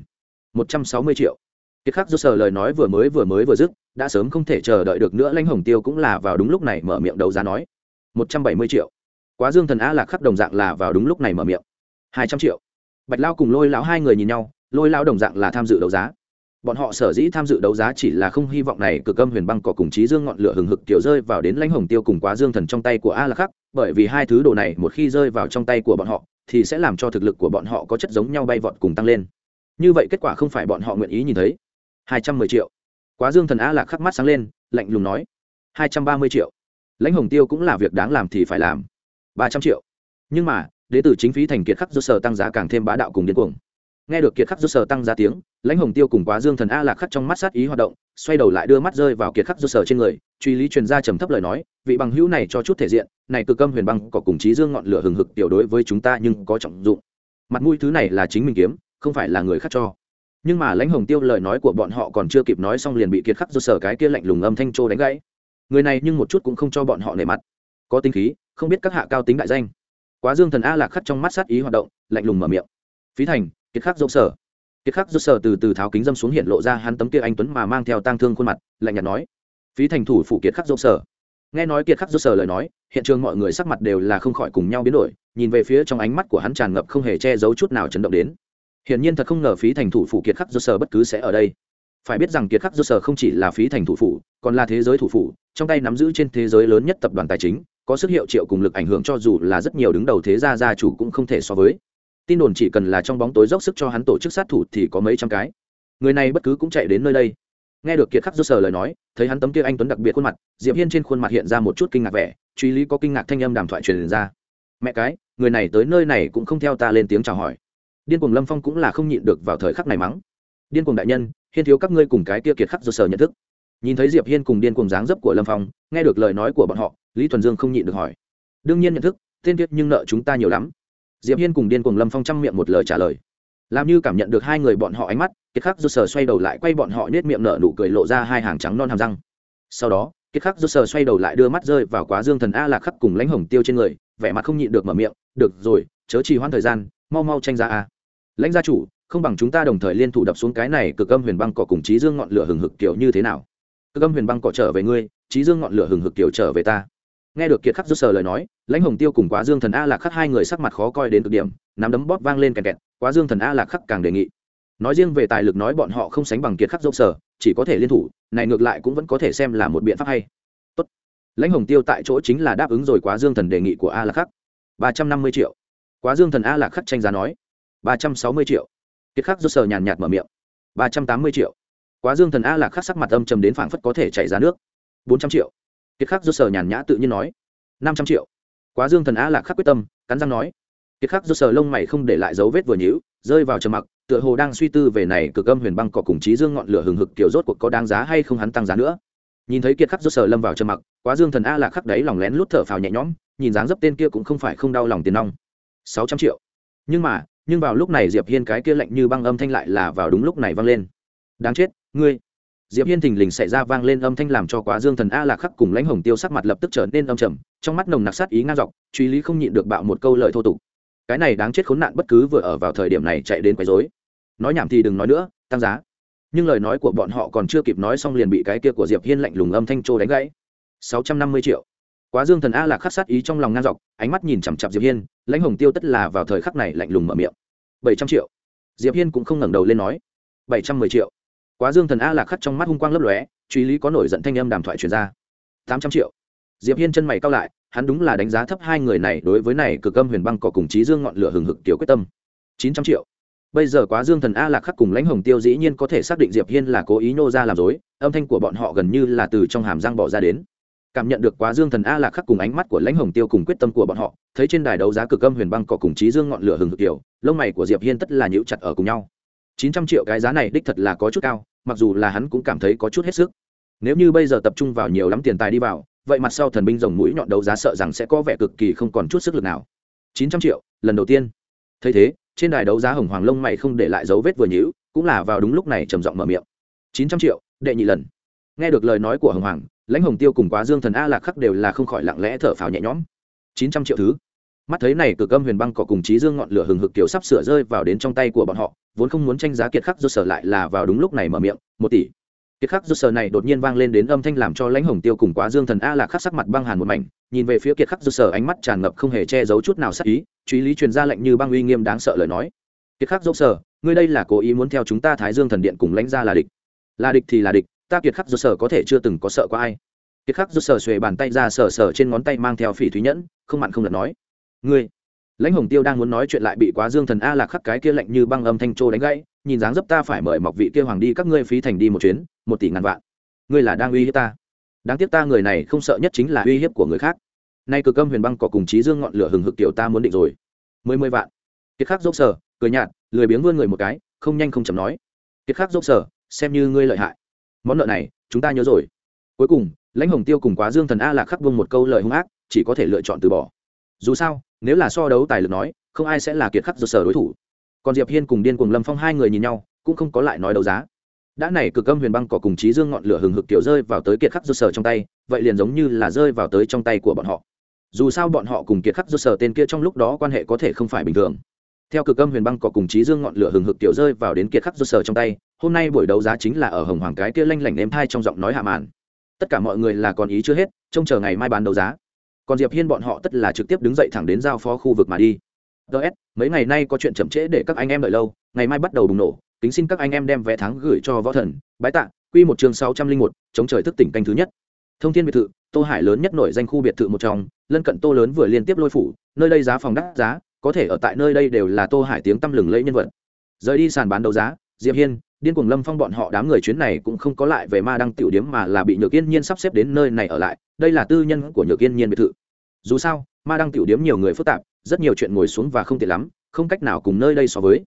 Một trăm sáu mươi triệu. Kiệt khắc dâu sở lời nói vừa mới vừa mới vừa dứt, đã sớm không thể chờ đợi được nữa, lãnh hồng tiêu cũng là vào đúng lúc này mở miệng đấu giá nói. Một trăm bảy mươi triệu quá dương thần a lạc khắc đồng dạng là vào đúng lúc này mở miệng. Hai trăm triệu. Bạch lao cùng lôi lão hai người nhìn nhau, lôi lao đồng dạng là tham dự đấu giá. Bọn họ sở dĩ tham dự đấu giá chỉ là không hy vọng này cực âm huyền băng cỏ cùng trí dương ngọn lửa hừng hực kiểu rơi vào đến lãnh hồng tiêu cùng quá dương thần trong tay của a lạc khắc, bởi vì hai thứ đồ này một khi rơi vào trong tay của bọn họ, thì sẽ làm cho thực lực của bọn họ có chất giống nhau bay vọt cùng tăng lên. Như vậy kết quả không phải bọn họ nguyện ý nhìn thấy. Hai trăm mười triệu. Quá dương thần a lạc khắc mắt sáng lên, lạnh lùng nói. Hai trăm ba mươi triệu. Lãnh hồng tiêu cũng là việc đáng làm thì phải làm ba trăm triệu. Nhưng mà đ ế t ử chính phí thành kiệt khắc do sở tăng giá càng thêm bá đạo cùng điên cuồng. Nghe được kiệt khắc do sở tăng giá tiếng, lãnh hồng tiêu cùng quá dương thần a lạc khắc trong mắt sát ý hoạt động, xoay đầu lại đưa mắt rơi vào kiệt khắc do sở trên người, truy lý truyền ra trầm thấp lời nói, vị bằng hữu này cho chút thể diện, này cực âm huyền băng có cùng trí dương ngọn lửa hừng hực tiểu đối với chúng ta nhưng có trọng dụng. Mặt mũi thứ này là chính mình kiếm, không phải là người khác cho. Nhưng mà lãnh hồng tiêu lời nói của bọn họ còn chưa kịp nói xong liền bị kiệt khắc do sở cái kia lạnh lùng âm thanh trô đánh gãy. Người này nhưng một chút cũng không cho bọn họ nề mặt có tinh khí, không biết các hạ cao tính đại danh. Quá dương thần a lạc khắc trong mắt sát ý hoạt động, lạnh lùng mở miệng. Phí thành, kiệt khắc dâu sở. Kiệt khắc dâu sở từ từ tháo kính dâm xuống hiện lộ ra hắn tấm kia anh tuấn mà mang theo tang thương khuôn mặt, lạnh nhạt nói. Phí thành thủ phụ kiệt khắc dâu sở. Nghe nói kiệt khắc dâu sở lời nói, hiện trường mọi người sắc mặt đều là không khỏi cùng nhau biến đổi, nhìn về phía trong ánh mắt của hắn tràn ngập không hề che giấu chút nào chấn động đến. Hiển nhiên thật không ngờ phí thành thủ phụ kiệt khắc dâu sở bất cứ sẽ ở đây. Phải biết rằng kiệt khắc dâu sở không chỉ là phí thành thủ phụ còn là thế giới thủ phụ trong tay nắm giữ trên thế giới lớn nhất tập đoàn tài chính có sức hiệu triệu cùng lực ảnh hưởng cho dù là rất nhiều đứng đầu thế gia gia chủ cũng không thể so với. Tin đồn chỉ cần là trong bóng tối dốc sức cho hắn tổ chức sát thủ thì có mấy trăm cái. Người này bất cứ cũng chạy đến nơi đây. Nghe được kiệt khắc rốt sở lời nói, thấy hắn tấm kia anh tuấn đặc biệt khuôn mặt, diệp hiên trên khuôn mặt hiện ra một chút kinh ngạc vẻ, truy lý có kinh ngạc thanh âm đàm thoại truyền ra. Mẹ cái, người này tới nơi này cũng không theo ta lên tiếng chào hỏi. Điên cuồng lâm phong cũng là không nhịn được vào thời khắc này mắng. Điên cuồng đại nhân, hiên thiếu các ngươi cùng cái kia kiệt khắc rốt sở nhận thức. Nhìn thấy diệp hiên cùng điên cuồng dáng dấp của lâm phong, nghe được lời nói của bọn họ lý thuần dương không nhịn được hỏi. Đương nhiên nhận thức, tên tiết nhưng nợ chúng ta nhiều lắm. Diệp hiên cùng điên cùng lâm phong chăm miệng một lời trả lời. Làm như cảm nhận được hai người bọn họ ánh mắt, kiệt khắc rút sờ xoay đầu lại quay bọn họ nết miệng nở nụ cười lộ ra hai hàng trắng non hàm răng. Sau đó, kiệt khắc rút sờ xoay đầu lại đưa mắt rơi vào quá dương thần a lạc khắc cùng lãnh hồng tiêu trên người, vẻ mặt không nhịn được mở miệng, được rồi, chớ trì hoãn thời gian, mau mau tranh ra a. Lãnh gia chủ, không bằng chúng ta đồng thời liên thủ đập xuống cái này cực âm huyền băng cỏ cùng trí dương ngọn lửa hừng hực kiểu như thế nào? Cực âm huyền băng cỏ trở về ngươi trí dương ngọn lửa hừng hực kiểu trở về ta nghe được kiệt khắc rút sờ lời nói, lãnh hồng tiêu cùng quá dương thần a lạc khắc hai người sắc mặt khó coi đến cực điểm, nắm đấm bóp vang lên kẹt kẹt, quá dương thần a lạc khắc càng đề nghị. Nói riêng về tài lực nói bọn họ không sánh bằng kiệt khắc dốc sở chỉ có thể liên thủ, này ngược lại cũng vẫn có thể xem là một biện pháp hay. Tốt. lãnh hồng tiêu tại chỗ chính là đáp ứng rồi quá dương thần đề nghị của a lạc khắc. ba trăm năm mươi triệu. Quá dương thần a lạc khắc tranh giá nói. ba trăm sáu mươi triệu. Kiệt khắc dốc sở nhàn nhạt mở miệng. ba trăm tám mươi triệu. Quá dương thần a lạc khắc sắc mặt âm trầm đến phảng phất có thể chảy ra nước. bốn trăm triệu kiệt khắc dốc sở nhàn nhã tự nhiên nói, năm trăm triệu. Quá dương thần a lạc khắc quyết tâm, cắn răng nói, kiệt khắc dốc sở lông mày không để lại dấu vết vừa nhữ rơi vào trầm mặc, tựa hồ đang suy tư về này cực âm huyền băng cỏ cùng trí dương ngọn lửa hừng hực kiểu rốt cuộc có đáng giá hay không hắn tăng giá nữa. Nhìn thấy kiệt khắc rốt sở lâm vào trầm mặc, quá dương thần a lạc khắc đấy lòng lén lút thở phào nhẹ nhõm, nhìn dáng dấp tên kia cũng không phải không đau lòng tiền nong. Sáu trăm triệu. Nhưng mà, nhưng vào lúc này diệp hiên cái kia lạnh như băng âm thanh lại là vào đúng lúc này vang lên. Đáng chết, ngươi diệp hiên thình lình xảy ra vang lên âm thanh làm cho quá dương thần a lạc khắc cùng lãnh hồng tiêu sắc mặt lập tức trở nên âm trầm, trong mắt nồng nặc sát ý ngang dọc, truy lý không nhịn được bạo một câu lời thô tục. Cái này đáng chết khốn nạn bất cứ vừa ở vào thời điểm này chạy đến quấy rối. Nói nhảm thì đừng nói nữa, tăng giá. Nhưng lời nói của bọn họ còn chưa kịp nói xong liền bị cái kia của diệp hiên lạnh lùng âm thanh trô đánh gãy. Sáu trăm năm mươi triệu. Quá dương thần a lạc khắc sát ý trong lòng ngang dọc, ánh mắt nhìn chằm chặp diệp hiên, lãnh hồng tiêu tất là vào thời khắc này lạnh lùng mở miệng. Bảy trăm triệu. Diệp hiên cũng không ngẩng đầu lên nói. Bảy trăm mười triệu quá dương thần a Lạc khắc trong mắt hung quang lấp lóe, truy lý có nổi giận thanh âm đàm thoại truyền ra. Tám trăm triệu. Diệp hiên chân mày cao lại, hắn đúng là đánh giá thấp hai người này đối với này cực âm huyền băng cỏ cùng trí dương ngọn lửa hừng hực tiểu quyết tâm. Chín trăm triệu. Bây giờ quá dương thần a lạc khắc cùng lãnh hồng tiêu dĩ nhiên có thể xác định diệp hiên là cố ý nô ra làm dối, âm thanh của bọn họ gần như là từ trong hàm răng bỏ ra đến. Cảm nhận được quá dương thần a lạc khắc cùng ánh mắt của lãnh hồng tiêu cùng quyết tâm của bọn họ, thấy trên đài đấu giá cực âm huyền băng cỏ cùng trí dương ngọn lửa hừng hực tiểu, lông mày của diệp hiên tất là nhíu chặt ở cùng nhau. Chín trăm triệu cái giá này đích thật là có chút cao mặc dù là hắn cũng cảm thấy có chút hết sức. Nếu như bây giờ tập trung vào nhiều lắm tiền tài đi vào, vậy mặt sau thần binh rồng mũi nhọn đấu giá sợ rằng sẽ có vẻ cực kỳ không còn chút sức lực nào. Chín trăm triệu, lần đầu tiên. Thấy thế, trên đài đấu giá hồng hoàng lông mày không để lại dấu vết vừa nhữ cũng là vào đúng lúc này trầm giọng mở miệng. Chín trăm triệu, đệ nhị lần. Nghe được lời nói của hồng hoàng, lãnh hồng tiêu cùng quá dương thần a lạc khắc đều là không khỏi lặng lẽ thở phào nhẹ nhõm. Chín trăm triệu thứ. Mắt thấy này cực âm huyền băng cỏ cùng trí dương ngọn lửa hừng hực kiểu sắp sửa rơi vào đến trong tay của bọn họ vốn không muốn tranh giá kiệt khắc do sở lại là vào đúng lúc này mở miệng, một tỷ. Kiệt khắc do sở này đột nhiên vang lên đến âm thanh làm cho lãnh hồng tiêu cùng quá dương thần a lạc khắc sắc mặt băng hàn một mảnh, nhìn về phía kiệt khắc do sở ánh mắt tràn ngập không hề che giấu chút nào sắc ý, truy lý truyền ra lệnh như băng uy nghiêm đáng sợ lời nói. Kiệt khắc do sở, ngươi đây là cố ý muốn theo chúng ta thái dương thần điện cùng lãnh ra là địch. Là địch thì là địch, ta kiệt khắc do sở có thể chưa từng có sợ qua ai. Kiệt khắc do sở xuề bàn tay ra sở sở trên ngón tay mang theo phỉ thúy nhẫn, không mặn không lật nói. Ngươi lãnh hồng tiêu đang muốn nói chuyện lại bị quá dương thần a lạc khắc cái kia lạnh như băng âm thanh trô đánh gãy, nhìn dáng dấp ta phải mời mọc vị kia hoàng đi các ngươi phí thành đi một chuyến, một tỷ ngàn vạn. Ngươi là đang uy hiếp ta. Đáng tiếc ta người này không sợ nhất chính là uy hiếp của người khác. Nay cực âm huyền băng có cùng trí dương ngọn lửa hừng hực tiểu ta muốn định rồi. Mười mười vạn. Kiệt khắc dốc sở, cười nhạt, lười biếng vươn người một cái, không nhanh không chậm nói. Kiệt khắc dốc sở, xem như ngươi lợi hại. Món nợ này, chúng ta nhớ rồi. Cuối cùng, lãnh hồng tiêu cùng quá dương thần a lạc khắc vương một câu lời hung ác, chỉ có thể lựa chọn từ bỏ dù sao, nếu là so đấu tài lực nói, không ai sẽ là kiệt khắc do sở đối thủ. Còn diệp hiên cùng điên cùng lâm phong hai người nhìn nhau, cũng không có lại nói đấu giá. Đã này cực âm huyền băng cỏ cùng trí dương ngọn lửa hừng hực kiểu rơi vào tới kiệt khắc do sở trong tay, vậy liền giống như là rơi vào tới trong tay của bọn họ. Dù sao bọn họ cùng kiệt khắc do sở tên kia trong lúc đó quan hệ có thể không phải bình thường. Theo cực âm huyền băng cỏ cùng trí dương ngọn lửa hừng hực tiểu rơi vào đến kiệt khắc do sở trong tay, hôm nay buổi đấu giá chính là ở hồng hoàng cái kia lanh lảnh êm thai trong giọng nói hạ màn. Tất cả mọi người là còn ý chưa hết, trông chờ ngày mai bán đấu giá còn diệp hiên bọn họ tất là trực tiếp đứng dậy thẳng đến giao phó khu vực mà đi. Ts mấy ngày nay có chuyện chậm trễ để các anh em đợi lâu, ngày mai bắt đầu bùng nổ, kính xin các anh em đem vé thắng gửi cho võ thần. Bái tạ, quy một chương sáu trăm linh một, chống trời thức tỉnh canh thứ nhất. Thông thiên biệt thự, tô hải lớn nhất nổi danh khu biệt thự một trong, lân cận tô lớn vừa liên tiếp lôi phủ, nơi đây giá phòng đắt giá, có thể ở tại nơi đây đều là tô hải tiếng tăm lừng lẫy nhân vật. Rời đi sàn bán đấu giá, diệp hiên điên cuồng lâm phong bọn họ đám người chuyến này cũng không có lại về ma đăng tiểu điếm mà là bị nhược yên nhiên sắp xếp đến nơi này ở lại. Đây là tư nhân của nhược yên nhiên biệt thự. Dù sao, ma đăng tiểu điếm nhiều người phức tạp, rất nhiều chuyện ngồi xuống và không tiện lắm, không cách nào cùng nơi đây so với.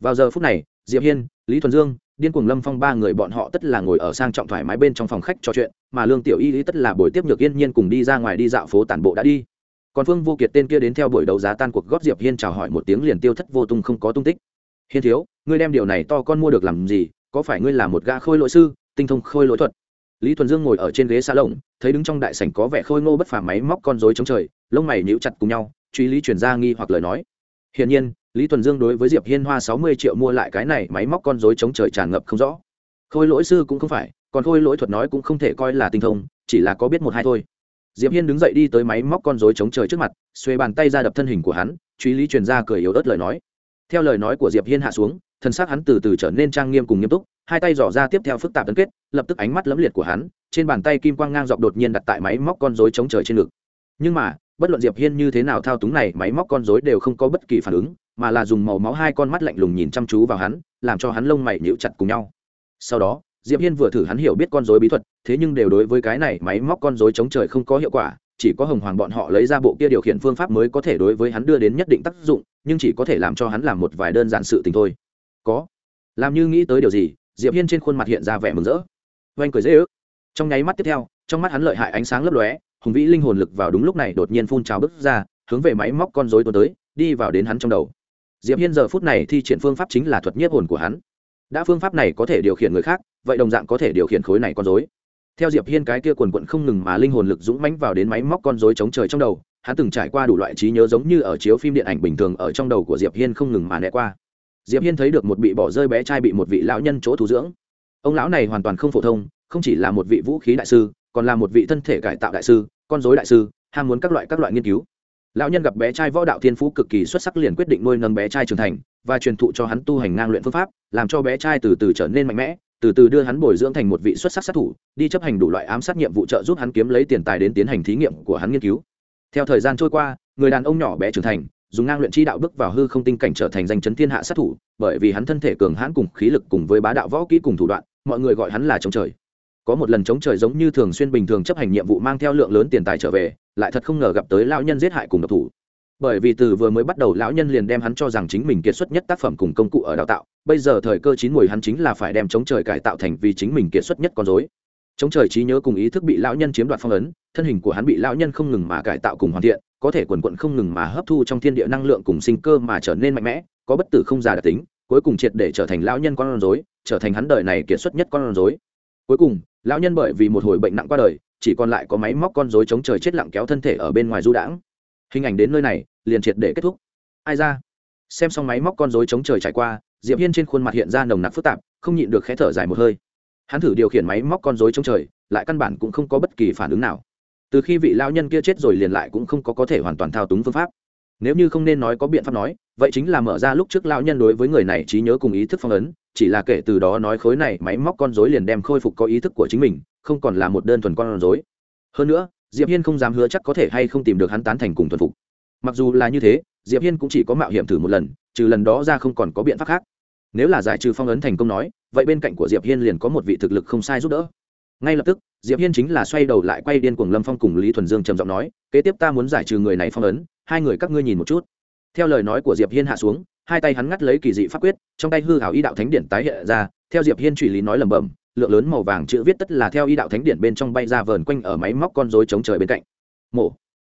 Vào giờ phút này, diệp hiên, lý thuần dương, điên cuồng lâm phong ba người bọn họ tất là ngồi ở sang trọng thoải mái bên trong phòng khách trò chuyện, mà lương tiểu y lý tất là buổi tiếp nhược yên nhiên cùng đi ra ngoài đi dạo phố tản bộ đã đi. Còn phương vô kiệt tên kia đến theo buổi đấu giá tan cuộc góp diệp hiên chào hỏi một tiếng liền tiêu thất vô tung không có tung tích. Hiên thiếu ngươi đem điều này to con mua được làm gì, có phải ngươi là một gã khôi lỗi sư, tinh thông khôi lỗi thuật? Lý thuần dương ngồi ở trên ghế xa lồng, thấy đứng trong đại sảnh có vẻ khôi ngô bất phàm máy móc con rối chống trời, lông mày nhíu chặt cùng nhau, truy lý chuyển ra nghi hoặc lời nói. Hiển nhiên, lý thuần dương đối với diệp hiên hoa sáu mươi triệu mua lại cái này máy móc con rối chống trời tràn ngập không rõ. Khôi lỗi sư cũng không phải, còn khôi lỗi thuật nói cũng không thể coi là tinh thông, chỉ là có biết một hai thôi. Diệp hiên đứng dậy đi tới máy móc con rối chống trời trước mặt, xuê bàn tay ra đập thân hình của hắn, truy lý truyền ra cười yếu ớt lời nói. Theo lời nói của diệp hiên hạ xuống thần xác hắn từ từ trở nên trang nghiêm cùng nghiêm túc, hai tay dò ra tiếp theo phức tạp tấn kết, lập tức ánh mắt lẫm liệt của hắn, trên bàn tay kim quang ngang dọc đột nhiên đặt tại máy móc con rối chống trời trên ngực. Nhưng mà, bất luận diệp hiên như thế nào thao túng này, máy móc con rối đều không có bất kỳ phản ứng, mà là dùng màu máu hai con mắt lạnh lùng nhìn chăm chú vào hắn, làm cho hắn lông mày nhíu chặt cùng nhau. Sau đó, diệp hiên vừa thử hắn hiểu biết con rối bí thuật, thế nhưng đều đối với cái này máy móc con rối chống trời không có hiệu quả, chỉ có hồng hoàng bọn họ lấy ra bộ kia điều khiển phương pháp mới có thể đối với hắn đưa đến nhất định tác dụng, nhưng chỉ có thể làm cho hắn làm một vài đơn giản sự tình thôi có. Làm như nghĩ tới điều gì, diệp hiên trên khuôn mặt hiện ra vẻ mừng rỡ. Oanh cười dễ ước. Trong nháy mắt tiếp theo, trong mắt hắn lợi hại ánh sáng lấp lóe, hùng vĩ linh hồn lực vào đúng lúc này đột nhiên phun trào bước ra, hướng về máy móc con rối tuần tới, đi vào đến hắn trong đầu. Diệp hiên giờ phút này thi triển phương pháp chính là thuật nhiếp hồn của hắn. Đã phương pháp này có thể điều khiển người khác, vậy đồng dạng có thể điều khiển khối này con rối. Theo diệp hiên cái kia quần quận không ngừng mà linh hồn lực dũng mãnh vào đến máy móc con rối chống trời trong đầu, hắn từng trải qua đủ loại trí nhớ giống như ở chiếu phim điện ảnh bình thường ở trong đầu của diệp hiên không ngừng mà né qua diệp hiên thấy được một bị bỏ rơi bé trai bị một vị lão nhân chỗ thủ dưỡng. Ông lão này hoàn toàn không phổ thông, không chỉ là một vị vũ khí đại sư, còn là một vị thân thể cải tạo đại sư, con rối đại sư, ham muốn các loại các loại nghiên cứu. Lão nhân gặp bé trai võ đạo thiên phú cực kỳ xuất sắc liền quyết định nuôi nâng bé trai trưởng thành và truyền thụ cho hắn tu hành ngang luyện phương pháp, làm cho bé trai từ từ trở nên mạnh mẽ, từ từ đưa hắn bồi dưỡng thành một vị xuất sắc sát thủ, đi chấp hành đủ loại ám sát nhiệm vụ trợ giúp hắn kiếm lấy tiền tài đến tiến hành thí nghiệm của hắn nghiên cứu. Theo thời gian trôi qua, người đàn ông nhỏ bé trưởng thành dùng ngang luyện chi đạo bước vào hư không tinh cảnh trở thành danh chấn thiên hạ sát thủ, bởi vì hắn thân thể cường hãn cùng khí lực cùng với bá đạo võ kỹ cùng thủ đoạn, mọi người gọi hắn là chống trời. Có một lần chống trời giống như thường xuyên bình thường chấp hành nhiệm vụ mang theo lượng lớn tiền tài trở về, lại thật không ngờ gặp tới lão nhân giết hại cùng độc thủ. Bởi vì từ vừa mới bắt đầu lão nhân liền đem hắn cho rằng chính mình kiệt xuất nhất tác phẩm cùng công cụ ở đào tạo, bây giờ thời cơ chín mùi hắn chính là phải đem chống trời cải tạo thành vì chính mình kiệt xuất nhất con dối chống trời trí nhớ cùng ý thức bị lão nhân chiếm đoạt phong ấn, thân hình của hắn bị lão nhân không ngừng mà cải tạo cùng hoàn thiện có thể quần quận không ngừng mà hấp thu trong thiên địa năng lượng cùng sinh cơ mà trở nên mạnh mẽ, có bất tử không già đặc tính, cuối cùng triệt để trở thành lão nhân con rối, trở thành hắn đời này kiệt xuất nhất con rối. Cuối cùng, lão nhân bởi vì một hồi bệnh nặng qua đời, chỉ còn lại có máy móc con rối chống trời chết lặng kéo thân thể ở bên ngoài du đãng. Hình ảnh đến nơi này, liền triệt để kết thúc. Ai ra? Xem xong máy móc con rối chống trời trải qua, diệp hiên trên khuôn mặt hiện ra nồng nặc phức tạp, không nhịn được khẽ thở dài một hơi. Hắn thử điều khiển máy móc con rối chống trời, lại căn bản cũng không có bất kỳ phản ứng nào từ khi vị lão nhân kia chết rồi liền lại cũng không có có thể hoàn toàn thao túng phương pháp. Nếu như không nên nói có biện pháp nói, vậy chính là mở ra lúc trước lão nhân đối với người này trí nhớ cùng ý thức phong ấn, chỉ là kể từ đó nói khối này máy móc con rối liền đem khôi phục có ý thức của chính mình, không còn là một đơn thuần con rối. Hơn nữa, diệp hiên không dám hứa chắc có thể hay không tìm được hắn tán thành cùng thuần phục. Mặc dù là như thế, diệp hiên cũng chỉ có mạo hiểm thử một lần, trừ lần đó ra không còn có biện pháp khác. Nếu là giải trừ phong ấn thành công nói, vậy bên cạnh của diệp hiên liền có một vị thực lực không sai giúp đỡ. Ngay lập tức diệp hiên chính là xoay đầu lại quay điên cuồng lâm phong cùng lý thuần dương trầm giọng nói, kế tiếp ta muốn giải trừ người này phong ấn, hai người các ngươi nhìn một chút. Theo lời nói của diệp hiên hạ xuống, hai tay hắn ngắt lấy kỳ dị pháp quyết, trong tay hư hảo y đạo thánh điển tái hiện ra, theo diệp hiên truy lý nói lẩm bẩm, lượng lớn màu vàng chữ viết tất là theo y đạo thánh điển bên trong bay ra vờn quanh ở máy móc con rối chống trời bên cạnh. Mổ.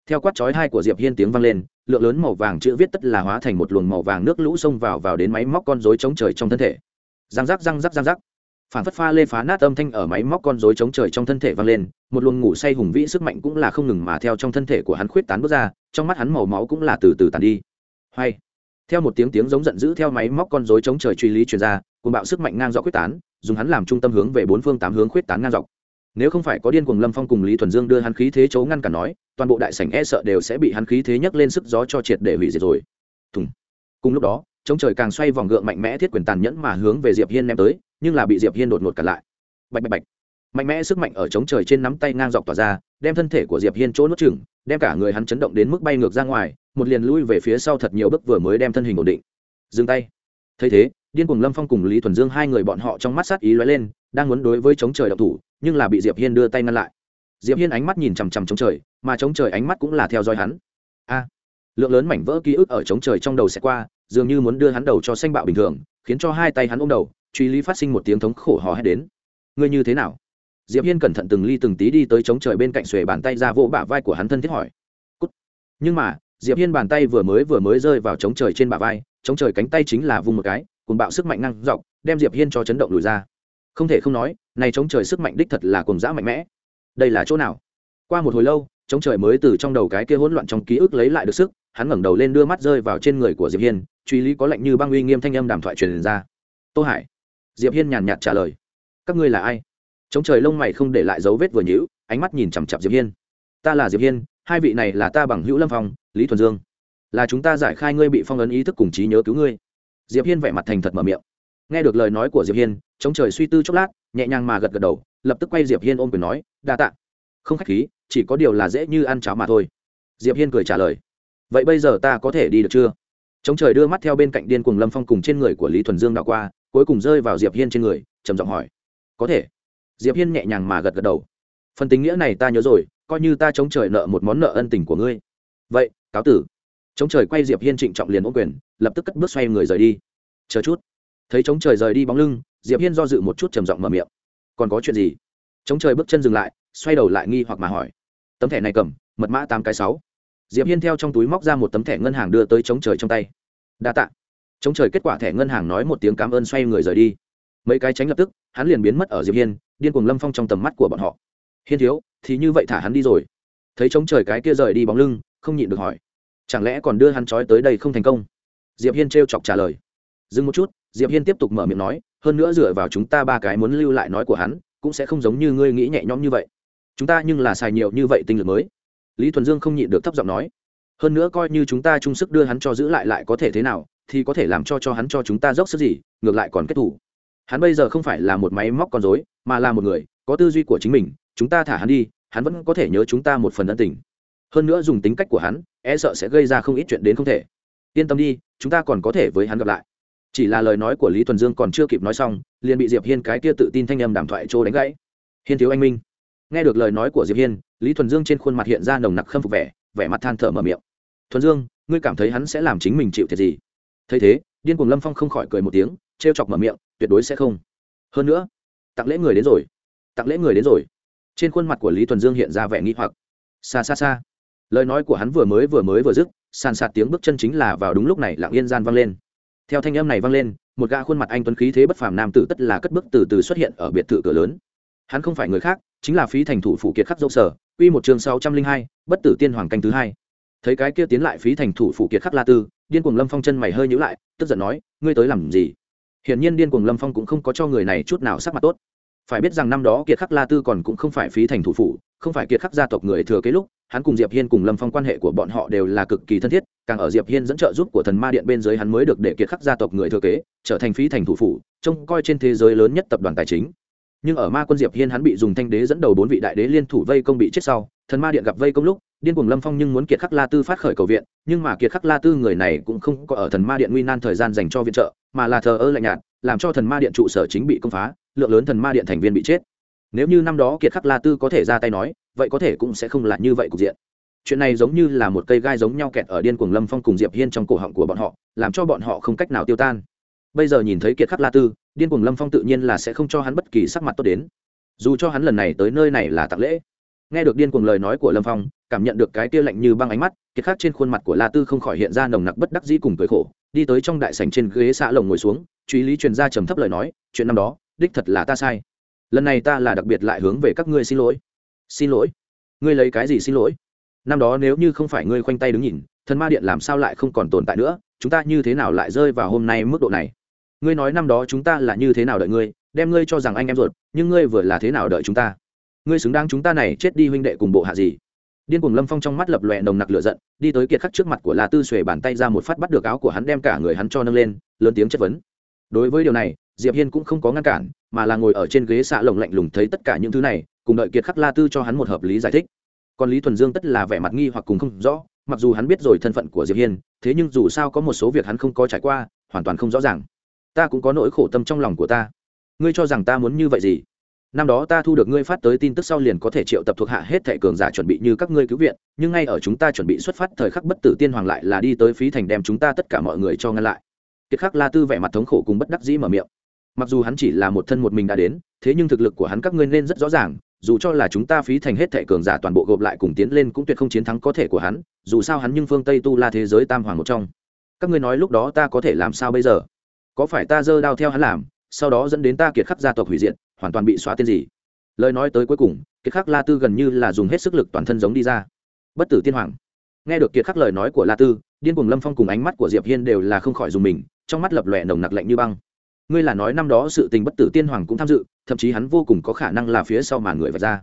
Theo quát chói hai của diệp hiên tiếng vang lên, lượng lớn màu vàng chữ viết tất là hóa thành một luồng màu vàng nước lũ xông vào vào đến máy móc con rối chống trời trong thân thể. Răng rắc răng rắc răng rắc phản phất pha lê phá nát âm thanh ở máy móc con rối chống trời trong thân thể vang lên, một luồng ngủ say hùng vĩ sức mạnh cũng là không ngừng mà theo trong thân thể của hắn khuyết tán bước ra, trong mắt hắn màu máu cũng là từ từ tàn đi. Hay, theo một tiếng tiếng giống giận dữ theo máy móc con rối chống trời truy lý truyền ra cùng bạo sức mạnh ngang dọc khuyết tán, dùng hắn làm trung tâm hướng về bốn phương tám hướng khuyết tán ngang dọc. Nếu không phải có điên cuồng lâm phong cùng lý thuần dương đưa hắn khí thế chấu ngăn cản nói, toàn bộ đại sảnh e sợ đều sẽ bị hắn khí thế nhấc lên sức gió cho triệt để hủy diệt rồi. Thùng. Cùng lúc đó, chống trời càng xoay vòng gượng mạnh mẽ thiết quyền tàn nhẫn mà hướng về diệp hiên ném tới nhưng là bị diệp hiên đột ngột cản lại. Bạch bạch bạch. Mạnh mẽ sức mạnh ở chống trời trên nắm tay ngang dọc tỏa ra, đem thân thể của diệp hiên chỗ nuốt chừng đem cả người hắn chấn động đến mức bay ngược ra ngoài, một liền lui về phía sau thật nhiều bước vừa mới đem thân hình ổn định. Dừng tay. Thấy thế, điên cuồng lâm phong cùng lý thuần dương hai người bọn họ trong mắt sát ý lóe lên, đang muốn đối với chống trời động thủ, nhưng là bị diệp hiên đưa tay ngăn lại. Diệp hiên ánh mắt nhìn chằm chằm chống trời, mà chống trời ánh mắt cũng là theo dõi hắn. A! Lượng lớn mảnh vỡ ký ức ở chống trời trong đầu sẽ qua, dường như muốn đưa hắn đầu cho xanh bạo bình thường, khiến cho hai tay hắn ôm đầu truy lý phát sinh một tiếng thống khổ hò hét đến. Ngươi như thế nào? Diệp hiên cẩn thận từng ly từng tí đi tới chống trời bên cạnh xuề bàn tay ra vỗ bả vai của hắn thân thiết hỏi. Cút. nhưng mà, diệp hiên bàn tay vừa mới vừa mới rơi vào chống trời trên bả vai chống trời cánh tay chính là vùng một cái cùng bạo sức mạnh năng dọc, đem diệp hiên cho chấn động lùi ra. Không thể không nói, này chống trời sức mạnh đích thật là cùng dã mạnh mẽ. Đây là chỗ nào? Qua một hồi lâu chống trời mới từ trong đầu cái kia hỗn loạn trong ký ức lấy lại được sức, hắn ngẩng đầu lên đưa mắt rơi vào trên người của diệp hiên, truy lý có lệnh như băng uy nghiêm thanh âm đàm thoại truyền ra. Tô hải diệp hiên nhàn nhạt trả lời. Các ngươi là ai? Chống trời lông mày không để lại dấu vết vừa nhữ ánh mắt nhìn chằm chặp diệp hiên. Ta là diệp hiên, hai vị này là ta bằng hữu lâm phong, lý thuần dương. Là chúng ta giải khai ngươi bị phong ấn ý thức cùng trí nhớ cứu ngươi. Diệp hiên vẻ mặt thành thật mở miệng. Nghe được lời nói của diệp hiên, chống trời suy tư chốc lát, nhẹ nhàng mà gật gật đầu, lập tức quay diệp hiên ôm quyền nói, đa tạ. Không khách khí, chỉ có điều là dễ như ăn cháo mà thôi. Diệp hiên cười trả lời, vậy bây giờ ta có thể đi được chưa? Chống trời đưa mắt theo bên cạnh điên cuồng lâm phong cùng trên người của lý thuần dương đảo qua cuối cùng rơi vào diệp hiên trên người, trầm giọng hỏi, có thể. Diệp hiên nhẹ nhàng mà gật gật đầu. Phần tính nghĩa này ta nhớ rồi, coi như ta chống trời nợ một món nợ ân tình của ngươi. Vậy, cáo tử. Chống trời quay diệp hiên trịnh trọng liền ôm quyền, lập tức cất bước xoay người rời đi. Chờ chút. Thấy chống trời rời đi bóng lưng, diệp hiên do dự một chút trầm giọng mở miệng. Còn có chuyện gì? Chống trời bước chân dừng lại, xoay đầu lại nghi hoặc mà hỏi. Tấm thẻ này cầm, mật mã tám cái sáu. Diệp hiên theo trong túi móc ra một tấm thẻ ngân hàng đưa tới chống trời trong tay. Đa tạ chống trời kết quả thẻ ngân hàng nói một tiếng cảm ơn xoay người rời đi. Mấy cái tránh lập tức, hắn liền biến mất ở diệp hiên, điên cuồng lâm phong trong tầm mắt của bọn họ. Hiên thiếu, thì như vậy thả hắn đi rồi. Thấy chống trời cái kia rời đi bóng lưng, không nhịn được hỏi. Chẳng lẽ còn đưa hắn trói tới đây không thành công? Diệp hiên trêu chọc trả lời. Dừng một chút, diệp hiên tiếp tục mở miệng nói, hơn nữa dựa vào chúng ta ba cái muốn lưu lại nói của hắn, cũng sẽ không giống như ngươi nghĩ nhẹ nhõm như vậy. Chúng ta nhưng là xài nhiều như vậy tinh lực mới. Lý thuần dương không nhịn được thấp giọng nói, hơn nữa coi như chúng ta chung sức đưa hắn cho giữ lại lại có thể thế nào thì có thể làm cho cho hắn cho chúng ta dốc sức gì, ngược lại còn kết thủ. Hắn bây giờ không phải là một máy móc con dối mà là một người, có tư duy của chính mình, chúng ta thả hắn đi, hắn vẫn có thể nhớ chúng ta một phần ân tình. Hơn nữa dùng tính cách của hắn e sợ sẽ gây ra không ít chuyện đến không thể. Yên tâm đi, chúng ta còn có thể với hắn gặp lại. Chỉ là lời nói của lý thuần dương còn chưa kịp nói xong, liền bị diệp hiên cái kia tự tin thanh âm đàm thoại trô đánh gãy. Hiên thiếu anh minh. Nghe được lời nói của diệp hiên, lý thuần dương trên khuôn mặt hiện ra nồng nặc khâm phục vẻ vẻ mặt than thở mở miệng. Thuần dương, ngươi cảm thấy hắn sẽ làm chính mình chịu thiệt gì? Thấy thế, điên cuồng lâm phong không khỏi cười một tiếng, trêu chọc mở miệng, tuyệt đối sẽ không. Hơn nữa, tặng lễ người đến rồi, tặng lễ người đến rồi. Trên khuôn mặt của lý thuần dương hiện ra vẻ nghi hoặc. Xa xa xa lời nói của hắn vừa mới vừa mới vừa dứt, sàn sạt tiếng bước chân chính là vào đúng lúc này lặng yên gian vang lên. Theo thanh âm này vang lên, một gã khuôn mặt anh tuấn khí thế bất phàm nam tử tất là cất bước từ từ xuất hiện ở biệt thự cửa lớn. Hắn không phải người khác, chính là phí thành thủ phủ kiệt khắc dâu sở, quy một chương sáu trăm linh hai, bất tử tiên hoàng canh thứ hai. Thấy cái kia tiến lại phí thành thủ phủ kiệt khắc la tư điên cuồng lâm phong chân mày hơi nhữ lại, tức giận nói, ngươi tới làm gì? Hiển nhiên điên cuồng lâm phong cũng không có cho người này chút nào sắc mặt tốt. Phải biết rằng năm đó kiệt khắc la tư còn cũng không phải phí thành thủ phủ, không phải kiệt khắc gia tộc người thừa kế lúc, hắn cùng diệp hiên cùng lâm phong quan hệ của bọn họ đều là cực kỳ thân thiết, càng ở diệp hiên dẫn trợ giúp của thần ma điện bên dưới hắn mới được để kiệt khắc gia tộc người thừa kế, trở thành phí thành thủ phủ, trông coi trên thế giới lớn nhất tập đoàn tài chính. Nhưng ở ma quân diệp hiên hắn bị dùng thanh đế dẫn đầu bốn vị đại đế liên thủ vây công bị chết sau thần ma điện gặp vây công lúc, điên cuồng lâm phong nhưng muốn kiệt khắc la tư phát khởi cầu viện, nhưng mà kiệt khắc la tư người này cũng không có ở thần ma điện nguy nan thời gian dành cho viện trợ, mà là thờ ơ lạnh nhạt, làm cho thần ma điện trụ sở chính bị công phá, lượng lớn thần ma điện thành viên bị chết. Nếu như năm đó kiệt khắc la tư có thể ra tay nói, vậy có thể cũng sẽ không là như vậy cục diện. Chuyện này giống như là một cây gai giống nhau kẹt ở điên cuồng lâm phong cùng diệp hiên trong cổ họng của bọn họ, làm cho bọn họ không cách nào tiêu tan. Bây giờ nhìn thấy kiệt khắc la tư, điên cuồng lâm phong tự nhiên là sẽ không cho hắn bất kỳ sắc mặt tốt đến. Dù cho hắn lần này tới nơi này là tặng lễ nghe được điên cuồng lời nói của lâm phong, cảm nhận được cái tia lạnh như băng ánh mắt, kiệt khắc trên khuôn mặt của la tư không khỏi hiện ra nồng nặc bất đắc dĩ cùng cười khổ, đi tới trong đại sảnh trên ghế xạ lồng ngồi xuống, truy lý truyền ra trầm thấp lời nói, chuyện năm đó, đích thật là ta sai. Lần này ta là đặc biệt lại hướng về các ngươi xin lỗi. Xin lỗi? Ngươi lấy cái gì xin lỗi? Năm đó nếu như không phải ngươi khoanh tay đứng nhìn, thần ma điện làm sao lại không còn tồn tại nữa? Chúng ta như thế nào lại rơi vào hôm nay mức độ này? Ngươi nói năm đó chúng ta là như thế nào đợi ngươi? Đem ngươi cho rằng anh em ruột, nhưng ngươi vừa là thế nào đợi chúng ta? Ngươi xứng đáng chúng ta này chết đi huynh đệ cùng bộ hạ gì? Điên cuồng lâm phong trong mắt lập lòe nồng nặc lửa giận, đi tới kiệt khắc trước mặt của la tư xuề bàn tay ra một phát bắt được áo của hắn đem cả người hắn cho nâng lên, lớn tiếng chất vấn. Đối với điều này, diệp hiên cũng không có ngăn cản, mà là ngồi ở trên ghế xạ lồng lạnh lùng thấy tất cả những thứ này, cùng đợi kiệt khắc la tư cho hắn một hợp lý giải thích. Còn lý thuần dương tất là vẻ mặt nghi hoặc cùng không rõ, mặc dù hắn biết rồi thân phận của diệp hiên, thế nhưng dù sao có một số việc hắn không có trải qua, hoàn toàn không rõ ràng. Ta cũng có nỗi khổ tâm trong lòng của ta. Ngươi cho rằng ta muốn như vậy gì? Năm đó ta thu được ngươi phát tới tin tức sau liền có thể triệu tập thuộc hạ hết thệ cường giả chuẩn bị như các ngươi cứu viện, nhưng ngay ở chúng ta chuẩn bị xuất phát, thời khắc bất tử tiên hoàng lại là đi tới phí thành đem chúng ta tất cả mọi người cho ngăn lại. Kiệt khắc la tư vẻ mặt thống khổ cùng bất đắc dĩ mở miệng. Mặc dù hắn chỉ là một thân một mình đã đến, thế nhưng thực lực của hắn các ngươi nên rất rõ ràng, dù cho là chúng ta phí thành hết thệ cường giả toàn bộ gộp lại cùng tiến lên cũng tuyệt không chiến thắng có thể của hắn, dù sao hắn nhưng phương tây tu la thế giới tam hoàng một trong. Các ngươi nói lúc đó ta có thể làm sao bây giờ? Có phải ta dơ đao theo hắn làm, sau đó dẫn đến ta kiệt khắc gia tộc hủy diệt hoàn toàn bị xóa tên gì. Lời nói tới cuối cùng, kiệt khắc la tư gần như là dùng hết sức lực toàn thân giống đi ra. Bất tử tiên hoàng. Nghe được kiệt khắc lời nói của la tư, điên cùng lâm phong cùng ánh mắt của diệp hiên đều là không khỏi dùng mình, trong mắt lập lòe nồng nặc lạnh như băng. Ngươi là nói năm đó sự tình bất tử tiên hoàng cũng tham dự, thậm chí hắn vô cùng có khả năng là phía sau màn người vạch ra.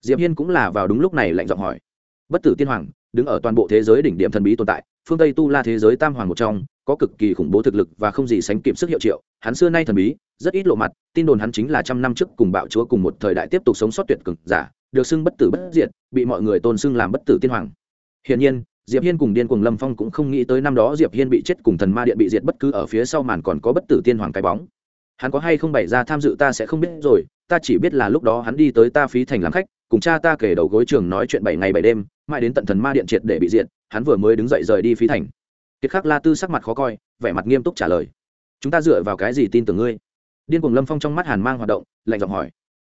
Diệp hiên cũng là vào đúng lúc này lạnh giọng hỏi. Bất tử tiên hoàng, đứng ở toàn bộ thế giới đỉnh điểm thần bí tồn tại, phương tây tu la thế giới tam hoàng một trong có cực kỳ khủng bố thực lực và không gì sánh kịp sức hiệu triệu. Hắn xưa nay thần bí, rất ít lộ mặt, tin đồn hắn chính là trăm năm trước cùng bạo chúa cùng một thời đại tiếp tục sống sót tuyệt cực giả, được xưng bất tử bất diệt, bị mọi người tôn xưng làm bất tử tiên hoàng. Hiển nhiên, diệp hiên cùng điên cùng lâm phong cũng không nghĩ tới năm đó diệp hiên bị chết cùng thần ma điện bị diệt bất cứ ở phía sau màn còn có bất tử tiên hoàng cái bóng. Hắn có hay không bày ra tham dự ta sẽ không biết rồi, ta chỉ biết là lúc đó hắn đi tới ta phí thành làm khách, cùng cha ta kể đầu gối trường nói chuyện bảy ngày bảy đêm, mãi đến tận thần ma điện triệt để bị diệt, hắn vừa mới đứng dậy rời đi phí thành kiệt khắc la tư sắc mặt khó coi, vẻ mặt nghiêm túc trả lời. Chúng ta dựa vào cái gì tin tưởng ngươi? Điên cuồng lâm phong trong mắt hàn mang hoạt động, lạnh giọng hỏi.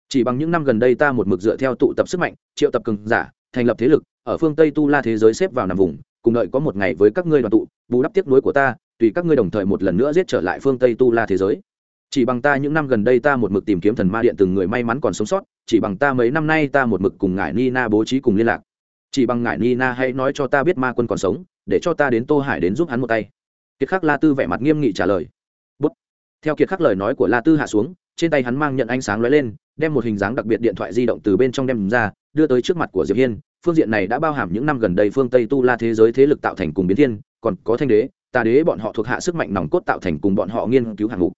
Chỉ bằng những năm gần đây ta một mực dựa theo tụ tập sức mạnh, triệu tập cường giả, thành lập thế lực, ở phương tây tu la thế giới xếp vào nằm vùng, cùng đợi có một ngày với các ngươi đoàn tụ, bù đắp tiếc nuối của ta, tùy các ngươi đồng thời một lần nữa giết trở lại phương tây tu la thế giới. Chỉ bằng ta những năm gần đây ta một mực tìm kiếm thần ma điện từng người may mắn còn sống sót, chỉ bằng ta mấy năm nay ta một mực cùng Ngải nina bố trí cùng liên lạc. Chỉ bằng Ngải nina hãy nói cho ta biết ma quân còn sống để cho ta đến tô hải đến giúp hắn một tay. Kiệt khắc la tư vẻ mặt nghiêm nghị trả lời. Bút. theo kiệt khắc lời nói của la tư hạ xuống, trên tay hắn mang nhận ánh sáng lóe lên, đem một hình dáng đặc biệt điện thoại di động từ bên trong đem ra, đưa tới trước mặt của diệp hiên. Phương diện này đã bao hàm những năm gần đây phương tây tu la thế giới thế lực tạo thành cùng biến thiên, còn có thanh đế, tà đế bọn họ thuộc hạ sức mạnh nòng cốt tạo thành cùng bọn họ nghiên cứu hạng mục.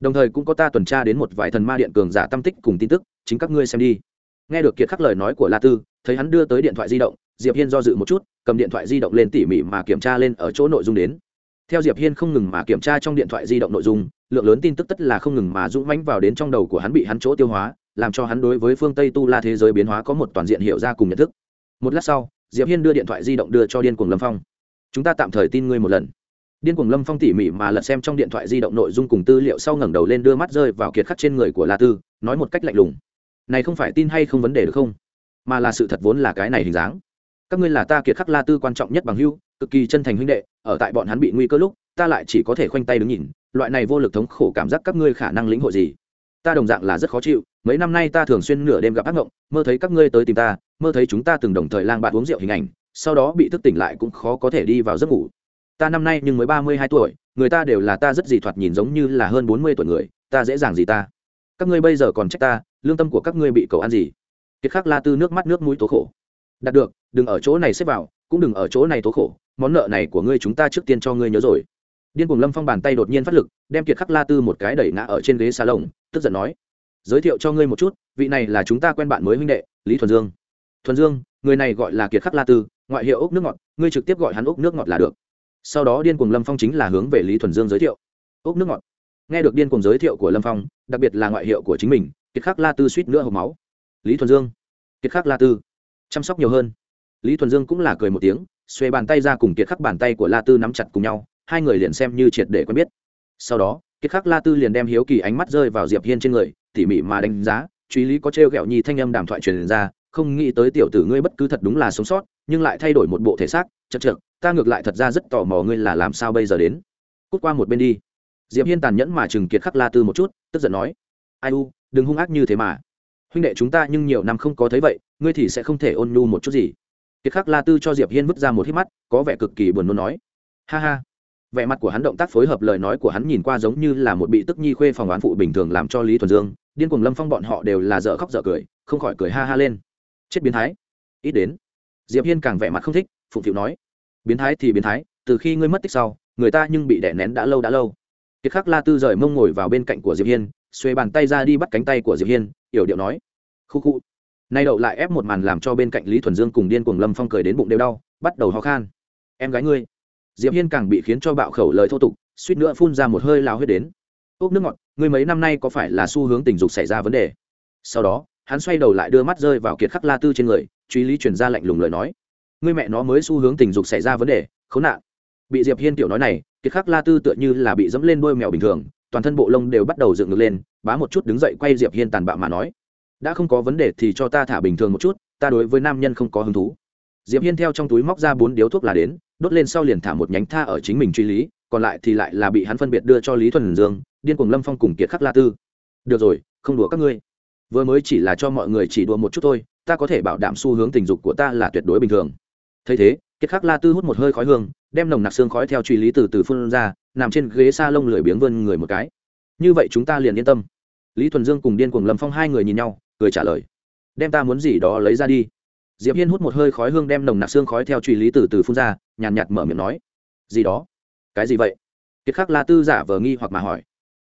Đồng thời cũng có ta tuần tra đến một vài thần ma điện cường giả tâm tích cùng tin tức, chính các ngươi xem đi. Nghe được kiệt khắc lời nói của la tư, thấy hắn đưa tới điện thoại di động, diệp hiên do dự một chút cầm điện thoại di động lên tỉ mỉ mà kiểm tra lên ở chỗ nội dung đến. Theo diệp hiên không ngừng mà kiểm tra trong điện thoại di động nội dung, lượng lớn tin tức tất là không ngừng mà dũng mãnh vào đến trong đầu của hắn bị hắn chỗ tiêu hóa, làm cho hắn đối với phương tây tu la thế giới biến hóa có một toàn diện hiểu ra cùng nhận thức. Một lát sau, diệp hiên đưa điện thoại di động đưa cho điên cuồng lâm phong. Chúng ta tạm thời tin ngươi một lần. Điên cuồng lâm phong tỉ mỉ mà lật xem trong điện thoại di động nội dung cùng tư liệu sau ngẩng đầu lên đưa mắt rơi vào kiệt khắc trên người của la tư, nói một cách lạnh lùng. Này không phải tin hay không vấn đề được không? Mà là sự thật vốn là cái này hình dáng các ngươi là ta kiệt khắc la tư quan trọng nhất bằng hưu cực kỳ chân thành huynh đệ, ở tại bọn hắn bị nguy cơ lúc, ta lại chỉ có thể khoanh tay đứng nhìn, loại này vô lực thống khổ cảm giác các ngươi khả năng lĩnh hội gì? Ta đồng dạng là rất khó chịu, mấy năm nay ta thường xuyên nửa đêm gặp ác mộng, mơ thấy các ngươi tới tìm ta, mơ thấy chúng ta từng đồng thời lang bạn uống rượu hình ảnh, sau đó bị thức tỉnh lại cũng khó có thể đi vào giấc ngủ. Ta năm nay nhưng mới ba mươi hai tuổi, người ta đều là ta rất gì thoạt nhìn giống như là hơn bốn mươi tuổi người, ta dễ dàng gì ta? Các ngươi bây giờ còn trách ta, lương tâm của các ngươi bị cầu ăn gì? Kiệt khắc la tư nước mắt nước mũi tố khổ đạt được đừng ở chỗ này xếp vào cũng đừng ở chỗ này tố khổ món nợ này của ngươi chúng ta trước tiên cho ngươi nhớ rồi. Điên cuồng lâm phong bàn tay đột nhiên phát lực đem kiệt khắc la tư một cái đẩy ngã ở trên ghế xà lồng, tức giận nói giới thiệu cho ngươi một chút vị này là chúng ta quen bạn mới huynh đệ lý thuần dương. Thuần dương người này gọi là kiệt khắc la tư ngoại hiệu ốc nước ngọt ngươi trực tiếp gọi hắn ốc nước ngọt là được. Sau đó điên cuồng lâm phong chính là hướng về lý thuần dương giới thiệu. Ốc nước ngọt. Nghe được điên cuồng giới thiệu của lâm phong đặc biệt là ngoại hiệu của chính mình kiệt khắc la tư suýt nữa hộp máu. Lý thuần dương. Kiệt khắc la tư chăm sóc nhiều hơn. Lý thuần dương cũng là cười một tiếng, xuê bàn tay ra cùng kiệt khắc bàn tay của la tư nắm chặt cùng nhau, hai người liền xem như triệt để quen biết. Sau đó, kiệt khắc la tư liền đem hiếu kỳ ánh mắt rơi vào diệp hiên trên người, tỉ mỉ mà đánh giá, truy lý có trêu ghẹo nhi thanh âm đàm thoại truyền ra, không nghĩ tới tiểu tử ngươi bất cứ thật đúng là sống sót, nhưng lại thay đổi một bộ thể xác, chật chật ta ngược lại thật ra rất tò mò ngươi là làm sao bây giờ đến. Cút qua một bên đi. Diệp hiên tàn nhẫn mà chừng kiệt khắc la tư một chút, tức giận nói, ai u, đừng hung ác như thế mà. Huynh đệ chúng ta nhưng nhiều năm không có thấy vậy ngươi thì sẽ không thể ôn nhu một chút gì. Kiệt khắc la tư cho diệp hiên vứt ra một hít mắt, có vẻ cực kỳ buồn nôn nói. Ha ha. Vẻ mặt của hắn động tác phối hợp lời nói của hắn nhìn qua giống như là một bị tức nhi khuê phòng oán phụ bình thường làm cho lý thuần dương, điên cuồng lâm phong bọn họ đều là dở khóc dở cười, không khỏi cười ha ha lên. Chết biến thái. Ít đến. Diệp hiên càng vẻ mặt không thích, phụng phịu nói. Biến thái thì biến thái, từ khi ngươi mất tích sau, người ta nhưng bị đẻ nén đã lâu đã lâu. Kiệt khắc la tư rời mông ngồi vào bên cạnh của diệp hiên, xuê bàn tay ra đi bắt cánh tay của diệp hiên, yểu điệu nói. Khu khu nay đậu lại ép một màn làm cho bên cạnh lý thuần dương cùng điên cuồng lâm phong cười đến bụng đều đau, bắt đầu ho khan. Em gái ngươi. Diệp hiên càng bị khiến cho bạo khẩu lời thô tục, suýt nữa phun ra một hơi lao huyết đến. Ốc nước ngọt, ngươi mấy năm nay có phải là xu hướng tình dục xảy ra vấn đề? Sau đó, hắn xoay đầu lại đưa mắt rơi vào kiệt khắc la tư trên người, truy lý chuyển ra lạnh lùng lời nói. Ngươi mẹ nó mới xu hướng tình dục xảy ra vấn đề, khốn nạn. Bị diệp hiên tiểu nói này, kiệt khắc la tư tựa như là bị dẫm lên đôi mèo bình thường, toàn thân bộ lông đều bắt đầu dựng ngược lên, bá một chút đứng dậy quay diệp hiên tàn bạo mà nói đã không có vấn đề thì cho ta thả bình thường một chút, ta đối với nam nhân không có hứng thú. Diệp hiên theo trong túi móc ra bốn điếu thuốc là đến, đốt lên sau liền thả một nhánh tha ở chính mình truy lý, còn lại thì lại là bị hắn phân biệt đưa cho lý thuần dương, điên cuồng lâm phong cùng kiệt khắc la tư. Được rồi, không đùa các ngươi. Vừa mới chỉ là cho mọi người chỉ đùa một chút thôi, ta có thể bảo đảm xu hướng tình dục của ta là tuyệt đối bình thường. Thấy thế, kiệt khắc la tư hút một hơi khói hương, đem nồng nặc xương khói theo truy lý từ từ phun ra, nằm trên ghế s a lông lười biếng vươn người một cái. Như vậy chúng ta liền yên tâm. Lý thuần dương cùng điên cuồng lâm phong hai người nhìn nhau cười trả lời. Đem ta muốn gì đó lấy ra đi. Diệp hiên hút một hơi khói hương đem nồng nặc xương khói theo truy lý từ từ phun ra, nhàn nhạt mở miệng nói. Gì đó? Cái gì vậy? Kiệt khắc la tư giả vờ nghi hoặc mà hỏi.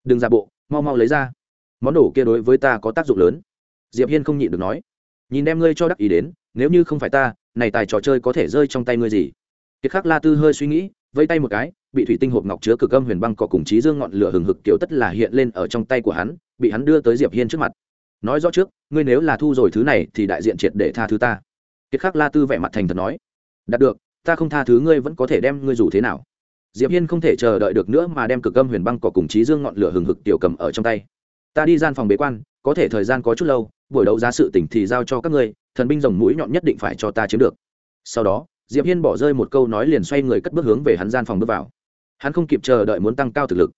Đừng giả bộ, mau mau lấy ra. Món đồ kia đối với ta có tác dụng lớn. Diệp hiên không nhịn được nói. Nhìn đem ngươi cho đắc ý đến, nếu như không phải ta, này tài trò chơi có thể rơi trong tay ngươi gì? Kiệt khắc la tư hơi suy nghĩ vây tay một cái, bị thủy tinh hộp ngọc chứa cực âm huyền băng có cùng trí dương ngọn lửa hừng hực kiểu tất là hiện lên ở trong tay của hắn, bị hắn đưa tới diệp hiên trước mặt nói rõ trước, ngươi nếu là thu rồi thứ này thì đại diện triệt để tha thứ ta. Kiệt khắc la tư vẻ mặt thành thật nói, đạt được, ta không tha thứ ngươi vẫn có thể đem ngươi rủ thế nào. Diệp hiên không thể chờ đợi được nữa mà đem cực âm huyền băng cỏ cùng trí dương ngọn lửa hừng hực tiểu cầm ở trong tay. Ta đi gian phòng bế quan, có thể thời gian có chút lâu, buổi đấu giá sự tỉnh thì giao cho các ngươi, thần binh rồng mũi nhọn nhất định phải cho ta chiếm được. Sau đó, diệp hiên bỏ rơi một câu nói liền xoay người cất bước hướng về hắn gian phòng bước vào. Hắn không kịp chờ đợi muốn tăng cao thực lực.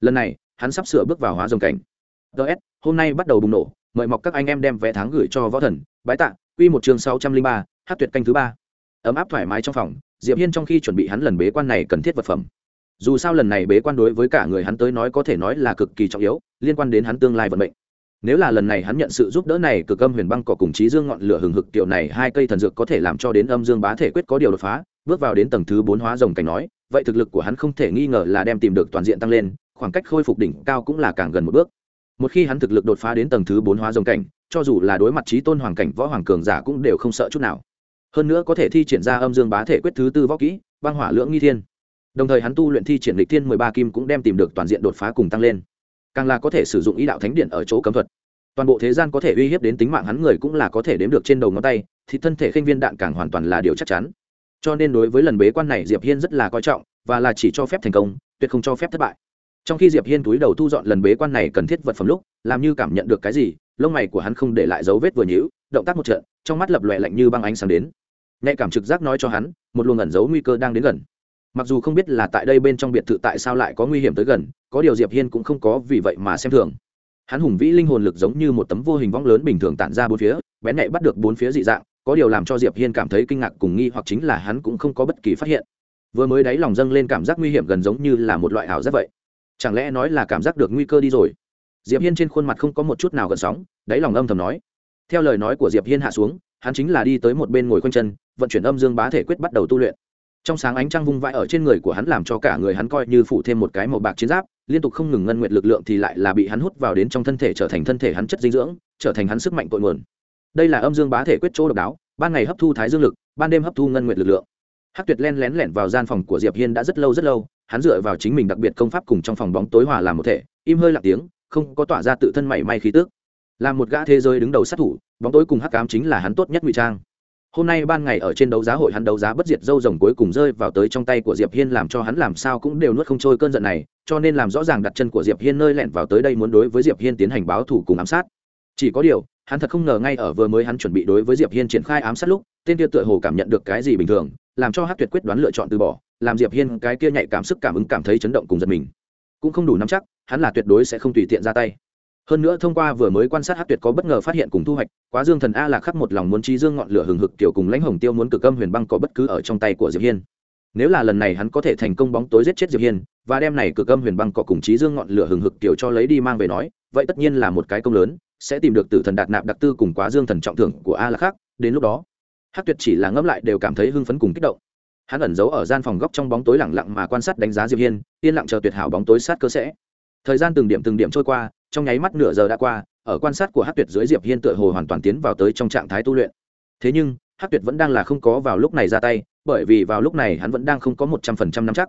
Lần này, hắn sắp sửa bước vào hóa rồng cảnh. Ts hôm nay bắt đầu bùng nổ mời mọc các anh em đem vé tháng gửi cho võ thần. Bái tạ, quy một chương sáu trăm linh ba, hát tuyệt canh thứ ba. Ấm áp thoải mái trong phòng, diệp hiên trong khi chuẩn bị hắn lần bế quan này cần thiết vật phẩm. Dù sao lần này bế quan đối với cả người hắn tới nói có thể nói là cực kỳ trọng yếu, liên quan đến hắn tương lai vận mệnh. Nếu là lần này hắn nhận sự giúp đỡ này, cực âm huyền băng cỏ cùng trí dương ngọn lửa hừng hực tiểu này, hai cây thần dược có thể làm cho đến âm dương bá thể quyết có điều đột phá, bước vào đến tầng thứ bốn hóa rồng cảnh nói, vậy thực lực của hắn không thể nghi ngờ là đem tìm được toàn diện tăng lên, khoảng cách khôi phục đỉnh cao cũng là càng gần một bước một khi hắn thực lực đột phá đến tầng thứ bốn hóa rồng cảnh, cho dù là đối mặt trí tôn hoàng cảnh võ hoàng cường giả cũng đều không sợ chút nào. Hơn nữa có thể thi triển ra âm dương bá thể quyết thứ tư võ kỹ, băng hỏa lưỡng nghi thiên. Đồng thời hắn tu luyện thi triển lịch thiên mười ba kim cũng đem tìm được toàn diện đột phá cùng tăng lên. Càng là có thể sử dụng ý đạo thánh điện ở chỗ cấm thuật. Toàn bộ thế gian có thể uy hiếp đến tính mạng hắn người cũng là có thể đếm được trên đầu ngón tay, thì thân thể khinh viên đạn càng hoàn toàn là điều chắc chắn. Cho nên đối với lần bế quan này diệp hiên rất là coi trọng, và là chỉ cho phép thành công, tuyệt không cho phép thất bại trong khi diệp hiên túi đầu thu dọn lần bế quan này cần thiết vật phẩm lúc, làm như cảm nhận được cái gì, lông mày của hắn không để lại dấu vết vừa nhíu, động tác một trận, trong mắt lập lòe lạnh như băng ánh sáng đến. Nhạy cảm trực giác nói cho hắn, một luồng ẩn giấu nguy cơ đang đến gần. Mặc dù không biết là tại đây bên trong biệt thự tại sao lại có nguy hiểm tới gần, có điều diệp hiên cũng không có vì vậy mà xem thường. Hắn hùng vĩ linh hồn lực giống như một tấm vô hình vong lớn bình thường tản ra bốn phía, bén nhạy bắt được bốn phía dị dạng, có điều làm cho diệp hiên cảm thấy kinh ngạc cùng nghi hoặc chính là hắn cũng không có bất kỳ phát hiện. Vừa mới đáy lòng dâng lên cảm giác nguy hiểm gần giống như là một loại ảo giác vậy chẳng lẽ nói là cảm giác được nguy cơ đi rồi? Diệp hiên trên khuôn mặt không có một chút nào gần sóng, đáy lòng âm thầm nói. Theo lời nói của diệp hiên hạ xuống, hắn chính là đi tới một bên ngồi quanh chân, vận chuyển âm dương bá thể quyết bắt đầu tu luyện. Trong sáng ánh trăng vung vãi ở trên người của hắn làm cho cả người hắn coi như phủ thêm một cái màu bạc chiến giáp, liên tục không ngừng ngân nguyện lực lượng thì lại là bị hắn hút vào đến trong thân thể trở thành thân thể hắn chất dinh dưỡng, trở thành hắn sức mạnh cội nguồn. Đây là âm dương bá thể quyết chỗ độc đáo, ban ngày hấp thu thái dương lực, ban đêm hấp thu ngân nguyện lực lượng. Hắc tuyệt len lén lẻn vào gian phòng của diệp hiên đã rất lâu rất lâu hắn dựa vào chính mình đặc biệt công pháp cùng trong phòng bóng tối hòa làm một thể, im hơi lặng tiếng, không có tỏa ra tự thân mảy may khí tước làm một gã thế giới đứng đầu sát thủ, bóng tối cùng hắc cám chính là hắn tốt nhất ngụy trang. Hôm nay ban ngày ở trên đấu giá hội hắn đấu giá bất diệt dâu rồng cuối cùng rơi vào tới trong tay của diệp hiên làm cho hắn làm sao cũng đều nuốt không trôi cơn giận này, cho nên làm rõ ràng đặt chân của diệp hiên nơi lẻn vào tới đây muốn đối với diệp hiên tiến hành báo thủ cùng ám sát. Chỉ có điều, hắn thật không ngờ ngay ở vừa mới hắn chuẩn bị đối với diệp hiên triển khai ám sát lúc, tên kia tựa hồ cảm nhận được cái gì bình thường, làm cho hát tuyệt quyết đoán lựa chọn từ bỏ làm diệp hiên cái kia nhạy cảm sức cảm ứng cảm thấy chấn động cùng giật mình. Cũng không đủ nắm chắc, hắn là tuyệt đối sẽ không tùy tiện ra tay. Hơn nữa thông qua vừa mới quan sát hát tuyệt có bất ngờ phát hiện cùng thu hoạch, quá dương thần a là khắc một lòng muốn trí dương ngọn lửa hừng hực kiểu cùng lãnh hồng tiêu muốn cực âm huyền băng có bất cứ ở trong tay của diệp hiên. Nếu là lần này hắn có thể thành công bóng tối giết chết diệp hiên, và đem này cực âm huyền băng cọ cùng trí dương ngọn lửa hừng hực kiểu cho lấy đi mang về nói, vậy tất nhiên là một cái công lớn, sẽ tìm được tử thần đạt nạp đặc tư cùng quá dương thần trọng thưởng của a là khác. Đến lúc đó hát tuyệt chỉ là ngẫm lại đều cảm thấy hưng phấn cùng kích động hắn ẩn giấu ở gian phòng góc trong bóng tối lặng lặng mà quan sát đánh giá diệp hiên, yên lặng chờ tuyệt hảo bóng tối sát cơ sẽ. Thời gian từng điểm từng điểm trôi qua, trong nháy mắt nửa giờ đã qua, ở quan sát của hát tuyệt dưới diệp hiên tựa hồ hoàn toàn tiến vào tới trong trạng thái tu luyện. Thế nhưng hát tuyệt vẫn đang là không có vào lúc này ra tay, bởi vì vào lúc này hắn vẫn đang không có một trăm phần trăm nắm chắc.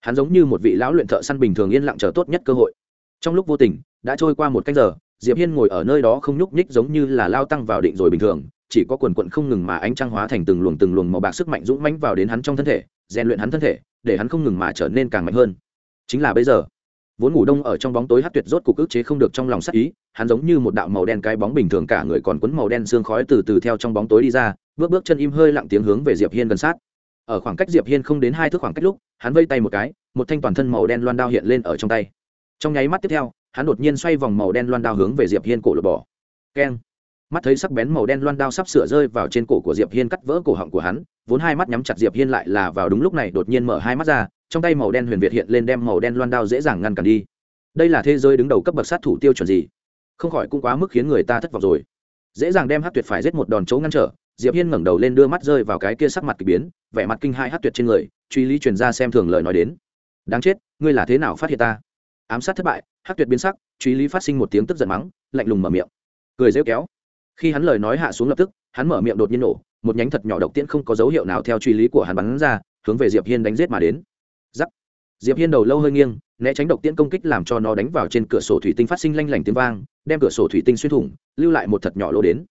Hắn giống như một vị lão luyện thợ săn bình thường yên lặng chờ tốt nhất cơ hội. Trong lúc vô tình, đã trôi qua một canh giờ, diệp hiên ngồi ở nơi đó không nhúc nhích giống như là lao tăng vào định rồi bình thường chỉ có quần quận không ngừng mà ánh trăng hóa thành từng luồng từng luồng màu bạc sức mạnh dũng mãnh vào đến hắn trong thân thể, rèn luyện hắn thân thể, để hắn không ngừng mà trở nên càng mạnh hơn. Chính là bây giờ, vốn ngủ đông ở trong bóng tối hát tuyệt rốt cục ức chế không được trong lòng sắc ý, hắn giống như một đạo màu đen cái bóng bình thường cả người còn quấn màu đen xương khói từ từ theo trong bóng tối đi ra, bước bước chân im hơi lặng tiếng hướng về diệp hiên gần sát. Ở khoảng cách diệp hiên không đến hai thước khoảng cách lúc, hắn vây tay một cái, một thanh toàn thân màu đen loan đao hiện lên ở trong tay. Trong nháy mắt tiếp theo, hắn đột nhiên xoay vòng màu đen loan đao hướng về diệp hiên cổ lột bỏ. Keng mắt thấy sắc bén màu đen loan đao sắp sửa rơi vào trên cổ của diệp hiên cắt vỡ cổ họng của hắn, vốn hai mắt nhắm chặt diệp hiên lại là vào đúng lúc này đột nhiên mở hai mắt ra, trong tay màu đen huyền việt hiện lên đem màu đen loan đao dễ dàng ngăn cản đi. Đây là thế giới đứng đầu cấp bậc sát thủ tiêu chuẩn gì? Không khỏi cũng quá mức khiến người ta thất vọng rồi. Dễ dàng đem hát tuyệt phải giết một đòn chỗ ngăn trở, diệp hiên ngẩng đầu lên đưa mắt rơi vào cái kia sắc mặt kỳ biến, vẻ mặt kinh hai hát tuyệt trên người, truy lý truyền ra xem thường lời nói đến. Đáng chết, ngươi là thế nào phát hiện ta? Ám sát thất bại hát tuyệt biến sắc, truy lý phát sinh một tiếng tức giận mắng, lạnh lùng mở miệng. Cười rêu kéo khi hắn lời nói hạ xuống lập tức, hắn mở miệng đột nhiên nổ, một nhánh thật nhỏ độc tiễn không có dấu hiệu nào theo truy lý của hắn bắn ra, hướng về diệp hiên đánh giết mà đến. Giắc. Diệp hiên đầu lâu hơi nghiêng, né tránh độc tiễn công kích làm cho nó đánh vào trên cửa sổ thủy tinh phát sinh lanh lảnh tiếng vang, đem cửa sổ thủy tinh xuyên thủng, lưu lại một thật nhỏ lỗ đến.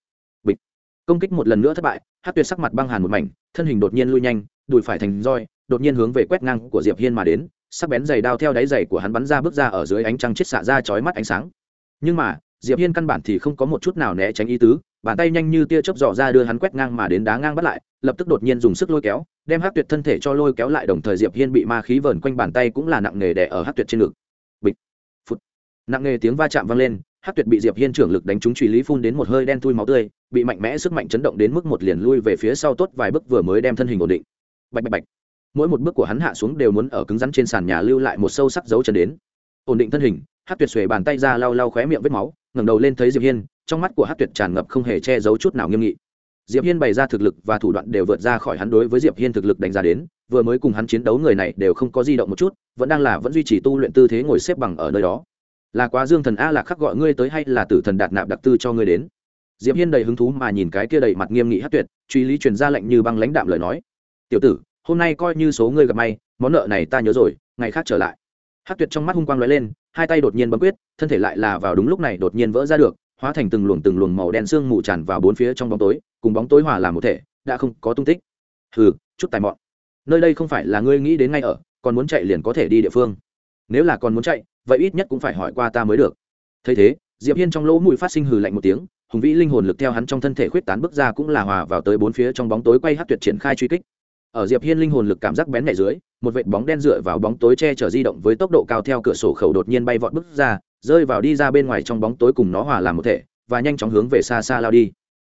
Bịch. Công kích một lần nữa thất bại hát tuyệt sắc mặt băng hàn một mảnh, thân hình đột nhiên lui nhanh, đùi phải thành roi, đột nhiên hướng về quét ngang của diệp hiên mà đến, sắc bén giày đao theo đáy giày của hắn bắn ra bước ra ở dưới ánh trăng chết xạ ra chói mắt ánh sáng. Nhưng mà diệp hiên căn bản thì không có một chút nào né tránh ý tứ, bàn tay nhanh như tia chớp dò ra đưa hắn quét ngang mà đến đá ngang bắt lại, lập tức đột nhiên dùng sức lôi kéo, đem hát tuyệt thân thể cho lôi kéo lại đồng thời diệp hiên bị ma khí vờn quanh bàn tay cũng là nặng nghề đè ở hát tuyệt trên ngực. Bịch phút nặng nghề tiếng va chạm vang lên hát tuyệt bị diệp hiên trưởng lực đánh trúng truy lý phun đến một hơi đen thui máu tươi, bị mạnh mẽ sức mạnh chấn động đến mức một liền lui về phía sau tốt vài bước vừa mới đem thân hình ổn định. Bạch bạch bạch. Mỗi một bước của hắn hạ xuống đều muốn ở cứng rắn trên sàn nhà lưu lại một sâu sắc dấu chân đến. Ổn định thân hình hát tuyệt xuề bàn tay ra lau lau khóe miệng vết máu ngẩng đầu lên thấy diệp hiên, trong mắt của hát tuyệt tràn ngập không hề che giấu chút nào nghiêm nghị. Diệp hiên bày ra thực lực và thủ đoạn đều vượt ra khỏi hắn đối với diệp hiên thực lực đánh giá đến, vừa mới cùng hắn chiến đấu người này đều không có di động một chút, vẫn đang là vẫn duy trì tu luyện tư thế ngồi xếp bằng ở nơi đó. Là quá dương thần a lạc khắc gọi ngươi tới hay là tử thần đạt nạp đặc tư cho ngươi đến? Diệp hiên đầy hứng thú mà nhìn cái kia đầy mặt nghiêm nghị hát tuyệt, truy lý truyền ra lệnh như băng lãnh đạm lời nói. Tiểu tử, hôm nay coi như số ngươi gặp may, món nợ này ta nhớ rồi, ngày khác trở lại hát tuyệt trong mắt hung quang lóe lên, hai tay đột nhiên bấm quyết, thân thể lại là vào đúng lúc này đột nhiên vỡ ra được, hóa thành từng luồng từng luồng màu đen sương mù tràn vào bốn phía trong bóng tối, cùng bóng tối hòa làm một thể, đã không có tung tích. Hừ, chút tài mọn. Nơi đây không phải là ngươi nghĩ đến ngay ở, còn muốn chạy liền có thể đi địa phương. Nếu là còn muốn chạy, vậy ít nhất cũng phải hỏi qua ta mới được. Thấy thế, diệp hiên trong lỗ mũi phát sinh hừ lạnh một tiếng, hùng vĩ linh hồn lực theo hắn trong thân thể khuyết tán bước ra cũng là hòa vào tới bốn phía trong bóng tối quay hát tuyệt triển khai truy kích ở diệp hiên linh hồn lực cảm giác bén nhẹ dưới, một vệt bóng đen dựa vào bóng tối che chở di động với tốc độ cao theo cửa sổ khẩu đột nhiên bay vọt bước ra, rơi vào đi ra bên ngoài trong bóng tối cùng nó hòa làm một thể, và nhanh chóng hướng về xa xa lao đi.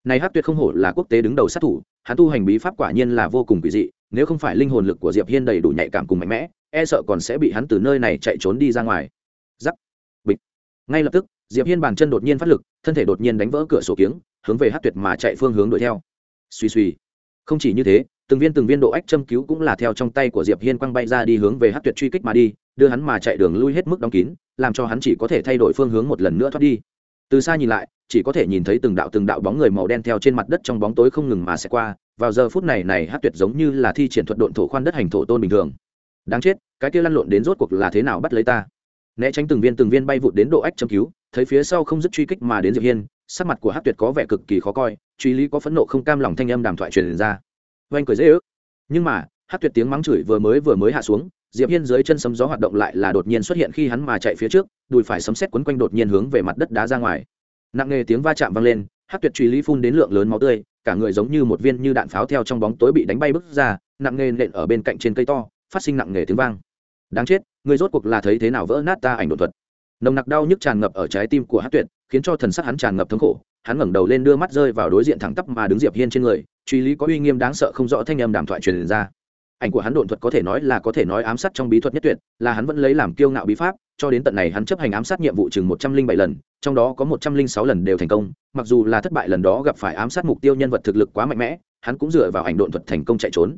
Này hát tuyệt không hổ là quốc tế đứng đầu sát thủ, hắn tu hành bí pháp quả nhiên là vô cùng quỷ dị, nếu không phải linh hồn lực của diệp hiên đầy đủ nhạy cảm cùng mạnh mẽ e sợ còn sẽ bị hắn từ nơi này chạy trốn đi ra ngoài. Giắc. Bịch. Ngay lập tức, diệp hiên bàn chân đột nhiên phát lực, thân thể đột nhiên đánh vỡ cửa sổ kiếng, hướng về hát tuyệt mà chạy phương hướng đuổi theo. Suy suy không chỉ như thế từng viên từng viên độ ách châm cứu cũng là theo trong tay của diệp hiên quăng bay ra đi hướng về hát tuyệt truy kích mà đi, đưa hắn mà chạy đường lui hết mức đóng kín, làm cho hắn chỉ có thể thay đổi phương hướng một lần nữa thoát đi. Từ xa nhìn lại, chỉ có thể nhìn thấy từng đạo từng đạo bóng người màu đen theo trên mặt đất trong bóng tối không ngừng mà sẽ qua, vào giờ phút này này hát tuyệt giống như là thi triển thuật độn thổ khoan đất hành thổ tôn bình thường. Đáng chết, cái kia lăn lộn đến rốt cuộc là thế nào bắt lấy ta? Né tránh từng viên từng viên bay vụt đến độ ách châm cứu, thấy phía sau không dứt truy kích mà đến diệp hiên, sắc mặt của hát tuyệt có vẻ cực kỳ khó coi, truy lý có phẫn nộ không cam lòng thanh âm đàm thoại truyền ra oanh cười dễ ước. Nhưng mà, hát tuyệt tiếng mắng chửi vừa mới vừa mới hạ xuống, diệp hiên dưới chân sấm gió hoạt động lại là đột nhiên xuất hiện khi hắn mà chạy phía trước, đùi phải sấm xét quấn quanh đột nhiên hướng về mặt đất đá ra ngoài. Nặng nề tiếng va chạm vang lên, hát tuyệt truy lý phun đến lượng lớn máu tươi, cả người giống như một viên như đạn pháo theo trong bóng tối bị đánh bay bước ra, nặng nề nện ở bên cạnh trên cây to, phát sinh nặng nề tiếng vang. Đáng chết, người rốt cuộc là thấy thế nào vỡ nát ta ảnh đột thuật. Nồng nặc đau nhức tràn ngập ở trái tim của hát tuyệt, khiến cho thần sắc hắn tràn ngập thống khổ hắn ngẩng đầu lên đưa mắt rơi vào đối diện thẳng tắp mà đứng diệp hiên trên người, truy lý có uy nghiêm đáng sợ không rõ thanh âm đàm thoại truyền ra. Ảnh của hắn độn thuật có thể nói là có thể nói ám sát trong bí thuật nhất tuyệt, là hắn vẫn lấy làm kiêu ngạo bí pháp, cho đến tận này hắn chấp hành ám sát nhiệm vụ chừng một trăm linh bảy lần, trong đó có một trăm linh sáu lần đều thành công, mặc dù là thất bại lần đó gặp phải ám sát mục tiêu nhân vật thực lực quá mạnh mẽ, hắn cũng dựa vào ảnh độn thuật thành công chạy trốn.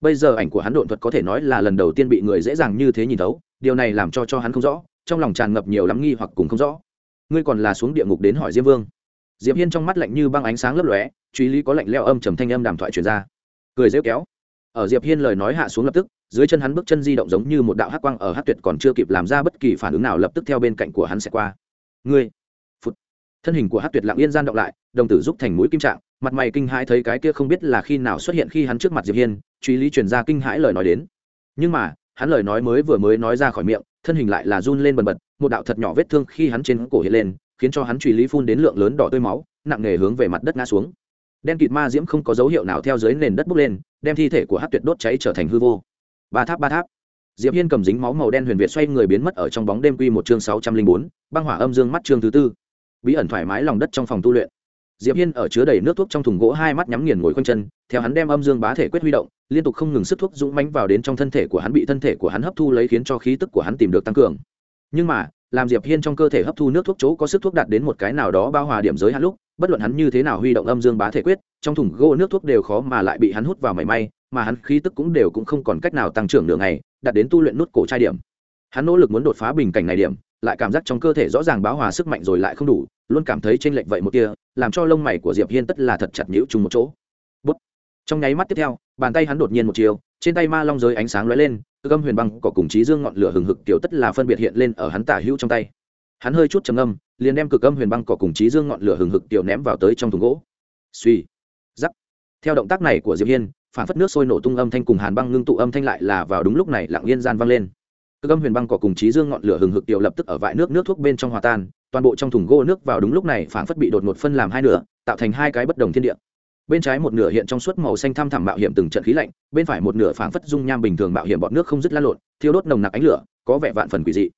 Bây giờ ảnh của hắn độn thuật có thể nói là lần đầu tiên bị người dễ dàng như thế nhìn thấu, điều này làm cho cho hắn không rõ, trong lòng tràn ngập nhiều lắm nghi hoặc cùng không rõ. Ngươi còn là xuống địa ngục đến hỏi diêm vương diệp hiên trong mắt lạnh như băng ánh sáng lấp lóe, truy lý có lạnh leo âm trầm thanh âm đàm thoại truyền ra. Cười rêu kéo. Ở diệp hiên lời nói hạ xuống lập tức, dưới chân hắn bước chân di động giống như một đạo hắc quang ở hắc tuyệt còn chưa kịp làm ra bất kỳ phản ứng nào lập tức theo bên cạnh của hắn sẽ qua. Ngươi. Phút thân hình của hắc tuyệt lặng yên gian động lại, đồng tử giúp thành mũi kim trạng, mặt mày kinh hãi thấy cái kia không biết là khi nào xuất hiện khi hắn trước mặt diệp hiên, truy lý truyền ra kinh hãi lời nói đến. Nhưng mà, hắn lời nói mới vừa mới nói ra khỏi miệng, thân hình lại là run lên bần bật, một đạo thật nhỏ vết thương khi hắn trên cổ hiện lên khiến cho hắn truy lý phun đến lượng lớn đỏ tươi máu, nặng nề hướng về mặt đất ngã xuống. Đen kịt ma diễm không có dấu hiệu nào theo dưới nền đất bốc lên, đem thi thể của hát tuyệt đốt cháy trở thành hư vô. Ba tháp ba tháp. Diệp hiên cầm dính máu màu đen huyền việt xoay người biến mất ở trong bóng đêm quy một chương sáu trăm linh bốn, băng hỏa âm dương mắt chương thứ tư. Bí ẩn thoải mái lòng đất trong phòng tu luyện. Diệp hiên ở chứa đầy nước thuốc trong thùng gỗ hai mắt nhắm nghiền ngồi quanh chân, theo hắn đem âm dương bá thể quyết huy động, liên tục không ngừng sức thuốc dũng mãnh vào đến trong thân thể của hắn, bị thân thể của hắn hấp thu lấy khiến cho khí tức của hắn tìm được tăng cường. Nhưng mà làm diệp hiên trong cơ thể hấp thu nước thuốc chỗ có sức thuốc đạt đến một cái nào đó bao hòa điểm giới hạn lúc, bất luận hắn như thế nào huy động âm dương bá thể quyết, trong thùng gỗ nước thuốc đều khó mà lại bị hắn hút vào mảy may, mà hắn khí tức cũng đều cũng không còn cách nào tăng trưởng nửa ngày, đạt đến tu luyện nút cổ trai điểm hắn nỗ lực muốn đột phá bình cảnh này điểm, lại cảm giác trong cơ thể rõ ràng báo hòa sức mạnh rồi lại không đủ, luôn cảm thấy trên lệnh vậy một kia, làm cho lông mày của diệp hiên tất là thật chặt nhũ chung một chỗ Bút. trong nháy mắt tiếp theo, bàn tay hắn đột nhiên một chiều, trên tay ma long giới ánh sáng lóe lên cơ âm huyền băng cỏ cùng trí dương ngọn lửa hừng hực tiểu tất là phân biệt hiện lên ở hắn tả hữu trong tay. Hắn hơi chút trầm âm liền đem cực âm huyền băng cỏ cùng trí dương ngọn lửa hừng hực tiểu ném vào tới trong thùng gỗ. Suy giắc theo động tác này của diệp hiên phản phất nước sôi nổ tung âm thanh cùng hàn băng ngưng tụ âm thanh lại là vào đúng lúc này lặng yên gian vang lên. Cực âm huyền băng cỏ cùng trí dương ngọn lửa hừng hực tiểu lập tức ở vại nước nước thuốc bên trong hòa tan, toàn bộ trong thùng gỗ nước vào đúng lúc này phản phất bị đột ngột phân làm hai nửa, tạo thành hai cái bất đồng thiên địa bên trái một nửa hiện trong suốt màu xanh thăm thẳm mạo hiểm từng trận khí lạnh, bên phải một nửa phảng phất dung nham bình thường mạo hiểm bọt nước không dứt lan lộn, thiêu đốt nồng nặc ánh lửa, có vẻ vạn phần quỷ dị.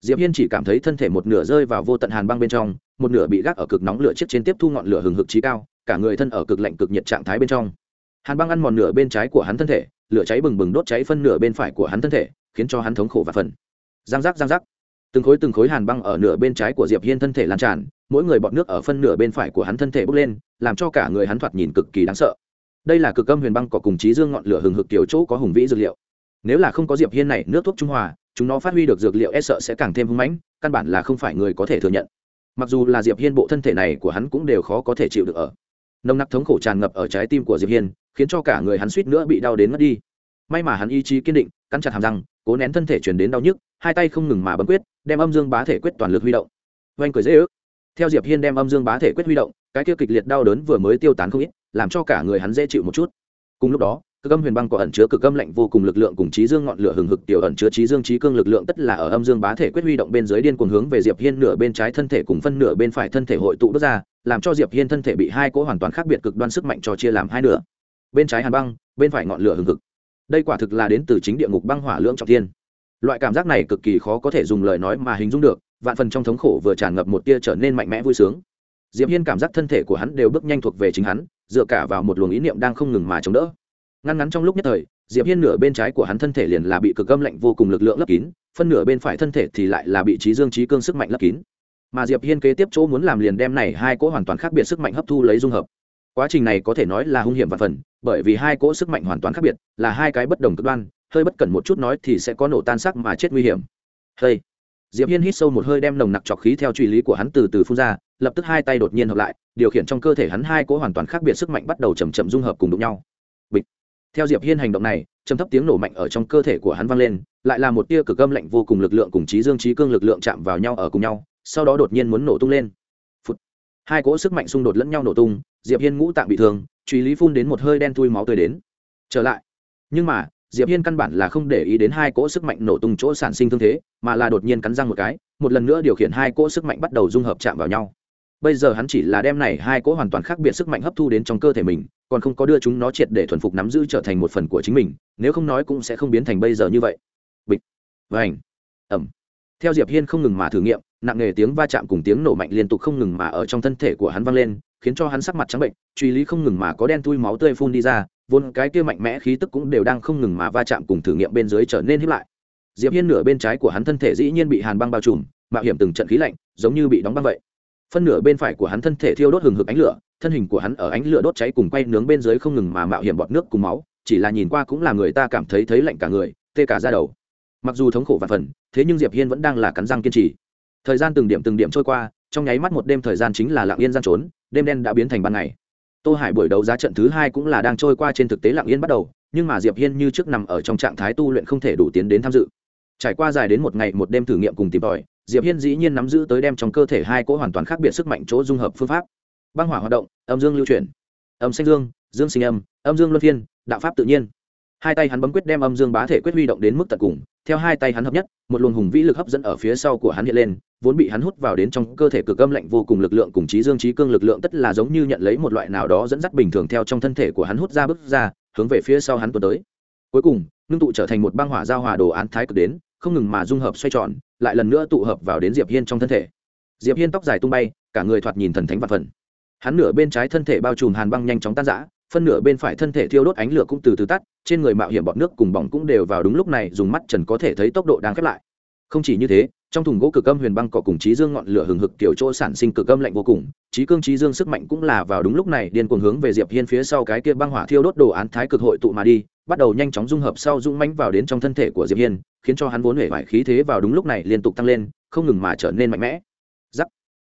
Diệp hiên chỉ cảm thấy thân thể một nửa rơi vào vô tận hàn băng bên trong, một nửa bị gác ở cực nóng lửa chiếc trên tiếp thu ngọn lửa hừng hực trí cao, cả người thân ở cực lạnh cực nhiệt trạng thái bên trong. Hàn băng ăn mòn nửa bên trái của hắn thân thể, lửa cháy bừng bừng đốt cháy phân nửa bên phải của hắn thân thể, khiến cho hắn thống khổ và phần. Giang giác giang giác từng khối từng khối hàn băng ở nửa bên trái của diệp hiên thân thể lan tràn, mỗi người bọt nước ở phân nửa bên phải của hắn thân thể bốc lên, làm cho cả người hắn thoạt nhìn cực kỳ đáng sợ. Đây là cực âm huyền băng có cùng trí dương ngọn lửa hừng hực kiểu chỗ có hùng vĩ dược liệu. Nếu là không có diệp hiên này nước thuốc trung hòa, chúng nó phát huy được dược liệu e sợ sẽ càng thêm hung mãnh, căn bản là không phải người có thể thừa nhận. Mặc dù là diệp hiên bộ thân thể này của hắn cũng đều khó có thể chịu được ở. Nồng nặc thống khổ tràn ngập ở trái tim của diệp hiên, khiến cho cả người hắn suýt nữa bị đau đến mất đi. May mà hắn ý chí kiên định, cắn chặt hàm răng cố nén thân thể truyền đến đau nhức, hai tay không ngừng mà bấm quyết, đem âm dương bá thể quyết toàn lực huy động. Oanh cười dễ ước. Theo diệp hiên đem âm dương bá thể quyết huy động, cái kia kịch liệt đau đớn vừa mới tiêu tán không ít, làm cho cả người hắn dễ chịu một chút. Cùng lúc đó, cực âm huyền băng có ẩn chứa cực âm lạnh vô cùng lực lượng cùng trí dương ngọn lửa hừng hực tiểu ẩn chứa trí dương trí cương lực lượng tất là ở âm dương bá thể quyết huy động bên dưới điên cuồng hướng về diệp hiên nửa bên trái thân thể cùng phân nửa bên phải thân thể hội tụ bước ra, làm cho diệp hiên thân thể bị hai cỗ hoàn toàn khác biệt cực đoan sức mạnh cho chia làm hai nửa. Bên trái hàn băng, bên phải ngọn lửa hừng hực đây quả thực là đến từ chính địa ngục băng hỏa lưỡng trọng thiên. Loại cảm giác này cực kỳ khó có thể dùng lời nói mà hình dung được, vạn phần trong thống khổ vừa tràn ngập một tia trở nên mạnh mẽ vui sướng. Diệp hiên cảm giác thân thể của hắn đều bước nhanh thuộc về chính hắn, dựa cả vào một luồng ý niệm đang không ngừng mà chống đỡ. Ngăn ngắn trong lúc nhất thời, diệp hiên nửa bên trái của hắn thân thể liền là bị cực âm lạnh vô cùng lực lượng lấp kín, phân nửa bên phải thân thể thì lại là bị trí dương trí cương sức mạnh lấp kín. Mà diệp hiên kế tiếp chỗ muốn làm liền đem này hai cỗ hoàn toàn khác biệt sức mạnh hấp thu lấy dung hợp quá trình này có thể nói là hung hiểm và phần, bởi vì hai cỗ sức mạnh hoàn toàn khác biệt, là hai cái bất đồng cực đoan, hơi bất cẩn một chút nói thì sẽ có nổ tan sắc mà chết nguy hiểm. Hơi diệp hiên hít sâu một hơi đem nồng nặc trọc khí theo truy lý của hắn từ từ phun ra, lập tức hai tay đột nhiên hợp lại, điều khiển trong cơ thể hắn hai cỗ hoàn toàn khác biệt sức mạnh bắt đầu chầm chậm dung hợp cùng đụng nhau. Bịch. Theo diệp hiên hành động này, trầm thấp tiếng nổ mạnh ở trong cơ thể của hắn vang lên, lại là một tia cực âm lạnh vô cùng lực lượng cùng trí dương trí cương lực lượng chạm vào nhau ở cùng nhau, sau đó đột nhiên muốn nổ tung lên. Phụt. hai cỗ sức mạnh xung đột lẫn nhau nổ tung diệp hiên ngũ tạng bị thương truy lý phun đến một hơi đen thui máu tươi đến. Trở lại. Nhưng mà, diệp hiên căn bản là không để ý đến hai cỗ sức mạnh nổ tung chỗ sản sinh thương thế, mà là đột nhiên cắn răng một cái, một lần nữa điều khiển hai cỗ sức mạnh bắt đầu dung hợp chạm vào nhau. Bây giờ hắn chỉ là đem này hai cỗ hoàn toàn khác biệt sức mạnh hấp thu đến trong cơ thể mình, còn không có đưa chúng nó triệt để thuần phục nắm giữ trở thành một phần của chính mình, nếu không nói cũng sẽ không biến thành bây giờ như vậy. Bịch. Vành. Ẩm. Theo diệp hiên không ngừng mà thử nghiệm, nặng nề tiếng va chạm cùng tiếng nổ mạnh liên tục không ngừng mà ở trong thân thể của hắn vang lên khiến cho hắn sắc mặt trắng bệnh, truy lý không ngừng mà có đen thui máu tươi phun đi ra, vốn cái kia mạnh mẽ khí tức cũng đều đang không ngừng mà va chạm cùng thử nghiệm bên dưới trở nên hiếp lại. Diệp hiên nửa bên trái của hắn thân thể dĩ nhiên bị hàn băng bao trùm, mạo hiểm từng trận khí lạnh, giống như bị đóng băng vậy. Phân nửa bên phải của hắn thân thể thiêu đốt hừng hực ánh lửa, thân hình của hắn ở ánh lửa đốt cháy cùng quay nướng bên dưới không ngừng mà mạo hiểm bọt nước cùng máu, chỉ là nhìn qua cũng là người ta cảm thấy thấy lạnh cả người, tê cả da đầu. Mặc dù thống khổ và phần, thế nhưng diệp hiên vẫn đang là cắn răng kiên trì. Thời gian từng điểm từng điểm trôi qua, trong nháy mắt một đêm thời gian chính là lặng yên gian trốn đêm đen đã biến thành ban ngày. Tô hải buổi đấu giá trận thứ hai cũng là đang trôi qua trên thực tế lặng yên bắt đầu, nhưng mà diệp hiên như trước nằm ở trong trạng thái tu luyện không thể đủ tiến đến tham dự. Trải qua dài đến một ngày một đêm thử nghiệm cùng tìm tòi, diệp hiên dĩ nhiên nắm giữ tới đem trong cơ thể hai cỗ hoàn toàn khác biệt sức mạnh chỗ dung hợp phương pháp. Băng hỏa hoạt động, âm dương lưu chuyển. Âm xanh dương dương sinh âm âm dương luân phiên, đạo pháp tự nhiên. Hai tay hắn bấm quyết đem âm dương bá thể quyết huy động đến mức tận cùng theo hai tay hắn hợp nhất, một luồng hùng vĩ lực hấp dẫn ở phía sau của hắn hiện lên, vốn bị hắn hút vào đến trong cơ thể cực âm lạnh vô cùng lực lượng cùng trí dương trí cương lực lượng tất là giống như nhận lấy một loại nào đó dẫn dắt bình thường theo trong thân thể của hắn hút ra bước ra, hướng về phía sau hắn tuần tới. Cuối cùng, ngưng tụ trở thành một băng hỏa giao hòa đồ án thái cực đến, không ngừng mà dung hợp xoay tròn, lại lần nữa tụ hợp vào đến diệp hiên trong thân thể. Diệp hiên tóc dài tung bay, cả người thoạt nhìn thần thánh vạn phần. Hắn nửa bên trái thân thể bao trùm hàn băng nhanh chóng tan rã phân nửa bên phải thân thể thiêu đốt ánh lửa cũng từ từ tắt, trên người mạo hiểm bọt nước cùng bỏng cũng đều vào đúng lúc này, dùng mắt trần có thể thấy tốc độ đang khép lại. Không chỉ như thế, trong thùng gỗ cực âm huyền băng cỏ cùng trí dương ngọn lửa hừng hực kiểu chỗ sản sinh cực âm lạnh vô cùng trí cương trí dương sức mạnh cũng là vào đúng lúc này, điên cuồng hướng về diệp hiên phía sau cái kia băng hỏa thiêu đốt đồ án thái cực hội tụ mà đi, bắt đầu nhanh chóng dung hợp sau dung mãnh vào đến trong thân thể của diệp hiên, khiến cho hắn vốn hể vải khí thế vào đúng lúc này liên tục tăng lên, không ngừng mà trở nên mạnh mẽ. Giắc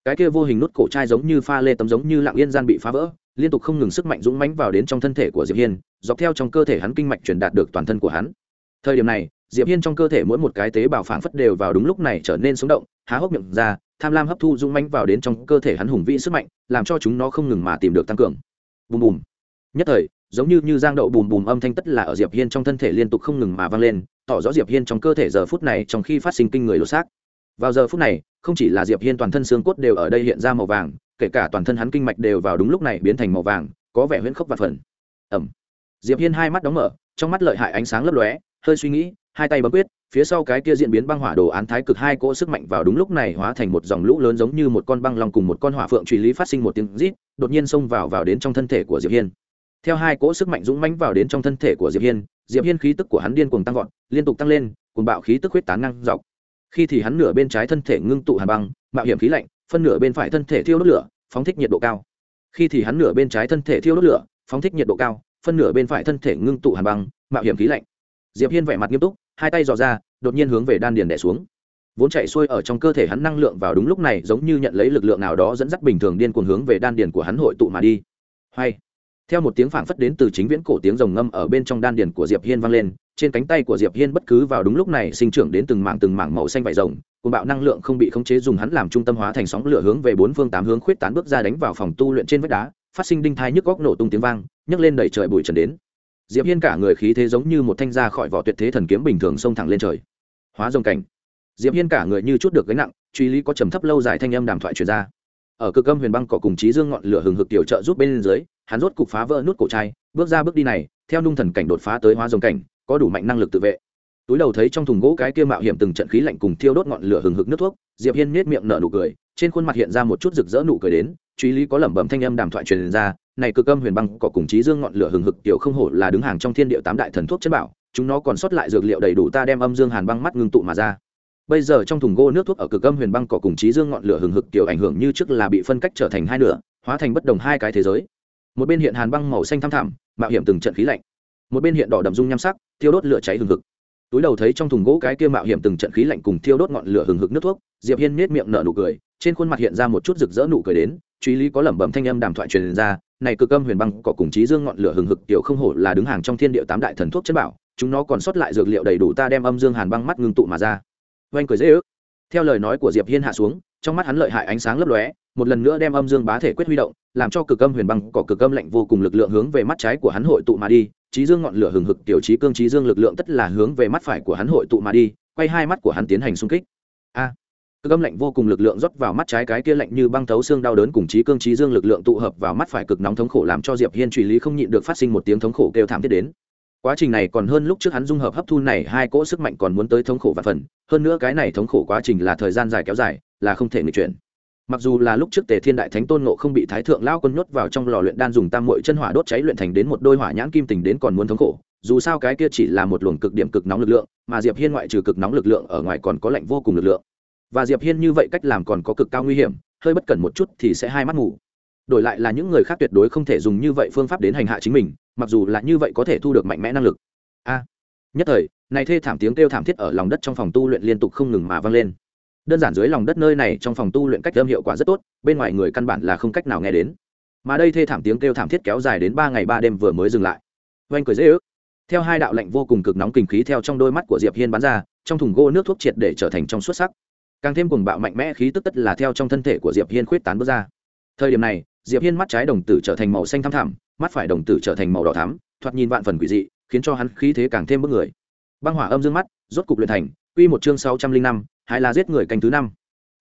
cái kia vô hình nút cổ chai giống như pha lê tấm giống như lặng yên gian bị phá vỡ liên tục không ngừng sức mạnh dũng mãnh vào đến trong thân thể của diệp hiên, dọc theo trong cơ thể hắn kinh mạch truyền đạt được toàn thân của hắn. Thời điểm này, diệp hiên trong cơ thể mỗi một cái tế bào phảng phất đều vào đúng lúc này trở nên sống động, há hốc miệng ra, tham lam hấp thu dũng mãnh vào đến trong cơ thể hắn hùng vĩ sức mạnh, làm cho chúng nó không ngừng mà tìm được tăng cường. Bùm bùm. Nhất thời, giống như như giang đậu bùm bùm âm thanh tất là ở diệp hiên trong thân thể liên tục không ngừng mà vang lên, tỏ rõ diệp hiên trong cơ thể giờ phút này trong khi phát sinh kinh người lột xác. Vào giờ phút này, không chỉ là diệp hiên toàn thân xương cốt đều ở đây hiện ra màu vàng kể cả toàn thân hắn kinh mạch đều vào đúng lúc này biến thành màu vàng, có vẻ huyễn khốc và phần. Ẩm. Diệp hiên hai mắt đóng mở, trong mắt lợi hại ánh sáng lấp lóe, hơi suy nghĩ, hai tay bấm quyết, phía sau cái kia diễn biến băng hỏa đồ án thái cực hai cỗ sức mạnh vào đúng lúc này hóa thành một dòng lũ lớn giống như một con băng long cùng một con hỏa phượng truy lý phát sinh một tiếng rít, đột nhiên xông vào vào đến trong thân thể của diệp hiên. Theo hai cỗ sức mạnh dũng mãnh vào đến trong thân thể của diệp hiên diệp hiên khí tức của hắn điên cuồng tăng vọt, liên tục tăng lên cùng bạo khí tức huyết tán ngang dọc. Khi thì hắn nửa bên trái thân thể ngưng tụ hàn băng, mạo hiểm khí lạnh, phân nửa bên phải thân thể thiêu đốt lửa phóng thích nhiệt độ cao. Khi thì hắn nửa bên trái thân thể thiêu đốt lửa, phóng thích nhiệt độ cao, phân nửa bên phải thân thể ngưng tụ hàn băng, mạo hiểm khí lạnh. Diệp hiên vẻ mặt nghiêm túc, hai tay dò ra, đột nhiên hướng về đan điền đè xuống. Vốn chạy xuôi ở trong cơ thể hắn năng lượng vào đúng lúc này giống như nhận lấy lực lượng nào đó dẫn dắt bình thường điên cuồng hướng về đan điền của hắn hội tụ mà đi. Hay. Theo một tiếng phảng phất đến từ chính viễn cổ tiếng rồng ngâm ở bên trong đan điền của diệp hiên vang lên, trên cánh tay của diệp hiên bất cứ vào đúng lúc này sinh trưởng đến từng mảng từng mảng màu xanh vải rồng cùng bạo năng lượng không bị khống chế dùng hắn làm trung tâm hóa thành sóng lửa hướng về bốn phương tám hướng khuyết tán bước ra đánh vào phòng tu luyện trên vách đá, phát sinh đinh thai nhức góc nổ tung tiếng vang, nhấc lên đẩy trời bụi trần đến. Diệp hiên cả người khí thế giống như một thanh ra khỏi vỏ tuyệt thế thần kiếm bình thường xông thẳng lên trời. Hóa rồng cảnh. Diệp hiên cả người như chút được gánh nặng, truy lý có trầm thấp lâu dài thanh âm đàm thoại truyền ra. Ở cực âm huyền băng cỏ cùng trí dương ngọn lửa hừng hực tiểu trợ giúp bên dưới, hắn rốt cục phá vỡ nút cổ trai, bước ra bước đi này, theo nung thần cảnh đột phá tới hóa rồng cảnh, có đủ mạnh năng lực tự vệ túi đầu thấy trong thùng gỗ cái kia mạo hiểm từng trận khí lạnh cùng thiêu đốt ngọn lửa hừng hực nước thuốc, diệp hiên nhếch miệng nở nụ cười, trên khuôn mặt hiện ra một chút rực rỡ nụ cười đến, truy lý có lẩm bẩm thanh âm đàm thoại truyền ra, này cực âm huyền băng cỏ cùng trí dương ngọn lửa hừng hực tiểu không hổ là đứng hàng trong thiên địa tám đại thần thuốc chân bảo, chúng nó còn sót lại dược liệu đầy đủ ta đem âm dương hàn băng mắt ngưng tụ mà ra. Bây giờ trong thùng gỗ nước thuốc ở cực âm huyền băng cỏ cùng trí dương ngọn lửa hừng hực kiểu ảnh hưởng như trước là bị phân cách trở thành hai nửa, hóa thành bất đồng hai cái thế giới. Một bên hiện hàn băng màu xanh thăm thẳm, mạo hiểm từng trận khí lạnh. Một bên hiện đỏ đậm dung nham sắc, thiêu đốt lửa cháy hừng hực túi đầu thấy trong thùng gỗ cái kia mạo hiểm từng trận khí lạnh cùng thiêu đốt ngọn lửa hừng hực nước thuốc, diệp hiên nết miệng nở nụ cười, trên khuôn mặt hiện ra một chút rực rỡ nụ cười đến, truy lý có lẩm bẩm thanh âm đàm thoại truyền ra, này cực âm huyền băng có cùng trí dương ngọn lửa hừng hực tiểu không hổ là đứng hàng trong thiên địa tám đại thần thuốc Chất bảo, chúng nó còn sót lại dược liệu đầy đủ ta đem âm dương hàn băng mắt ngưng tụ mà ra. Oanh cười dễ ước. Theo lời nói của diệp hiên hạ xuống, trong mắt hắn lợi hại ánh sáng lấp lóe, một lần nữa đem âm dương bá thể quyết huy động, làm cho cực âm huyền băng có cực âm lạnh vô cùng lực lượng hướng về mắt trái của hắn hội tụ mà đi trí dương ngọn lửa hừng hực tiểu trí cương trí dương lực lượng tất là hướng về mắt phải của hắn hội tụ mà đi, quay hai mắt của hắn tiến hành xung kích. A! Cơ âm lạnh vô cùng lực lượng rót vào mắt trái cái kia lạnh như băng thấu xương đau đớn cùng trí cương trí dương lực lượng tụ hợp vào mắt phải cực nóng thống khổ làm cho diệp hiên truy lý không nhịn được phát sinh một tiếng thống khổ kêu thảm thiết đến. Quá trình này còn hơn lúc trước hắn dung hợp hấp thu này hai cỗ sức mạnh còn muốn tới thống khổ và phần, hơn nữa cái này thống khổ quá trình là thời gian dài kéo dài, là không thể nghịch chuyển mặc dù là lúc trước tề thiên đại thánh tôn nộ không bị thái thượng lao quân nhốt vào trong lò luyện đan dùng tam mội chân hỏa đốt cháy luyện thành đến một đôi hỏa nhãn kim tình đến còn muốn thống khổ, dù sao cái kia chỉ là một luồng cực điểm cực nóng lực lượng, mà diệp hiên ngoại trừ cực nóng lực lượng ở ngoài còn có lạnh vô cùng lực lượng. Và diệp hiên như vậy cách làm còn có cực cao nguy hiểm, hơi bất cẩn một chút thì sẽ hai mắt ngủ đổi lại là những người khác tuyệt đối không thể dùng như vậy phương pháp đến hành hạ chính mình, mặc dù là như vậy có thể thu được mạnh mẽ năng lực. A. Nhất thời, này thê thảm tiếng kêu thảm thiết ở lòng đất trong phòng tu luyện liên tục không ngừng mà vang lên đơn giản dưới lòng đất nơi này trong phòng tu luyện cách âm hiệu quả rất tốt, bên ngoài người căn bản là không cách nào nghe đến. Mà đây thê thảm tiếng kêu thảm thiết kéo dài đến ba ngày ba đêm vừa mới dừng lại. Oanh cười dễ ước. Theo hai đạo lệnh vô cùng cực nóng kinh khí theo trong đôi mắt của diệp hiên bắn ra, trong thùng gỗ nước thuốc triệt để trở thành trong xuất sắc. Càng thêm cùng bạo mạnh mẽ khí tức tất là theo trong thân thể của diệp hiên khuyết tán bước ra. Thời điểm này, diệp hiên mắt trái đồng tử trở thành màu xanh thăm thẳm, mắt phải đồng tử trở thành màu đỏ thắm, thoạt nhìn vạn phần quỷ dị, khiến cho hắn khí thế càng thêm bức người. Băng hỏa âm dương mắt, rốt cục luyện thành, quy một chương sáu trăm linh năm hai là giết người canh thứ năm.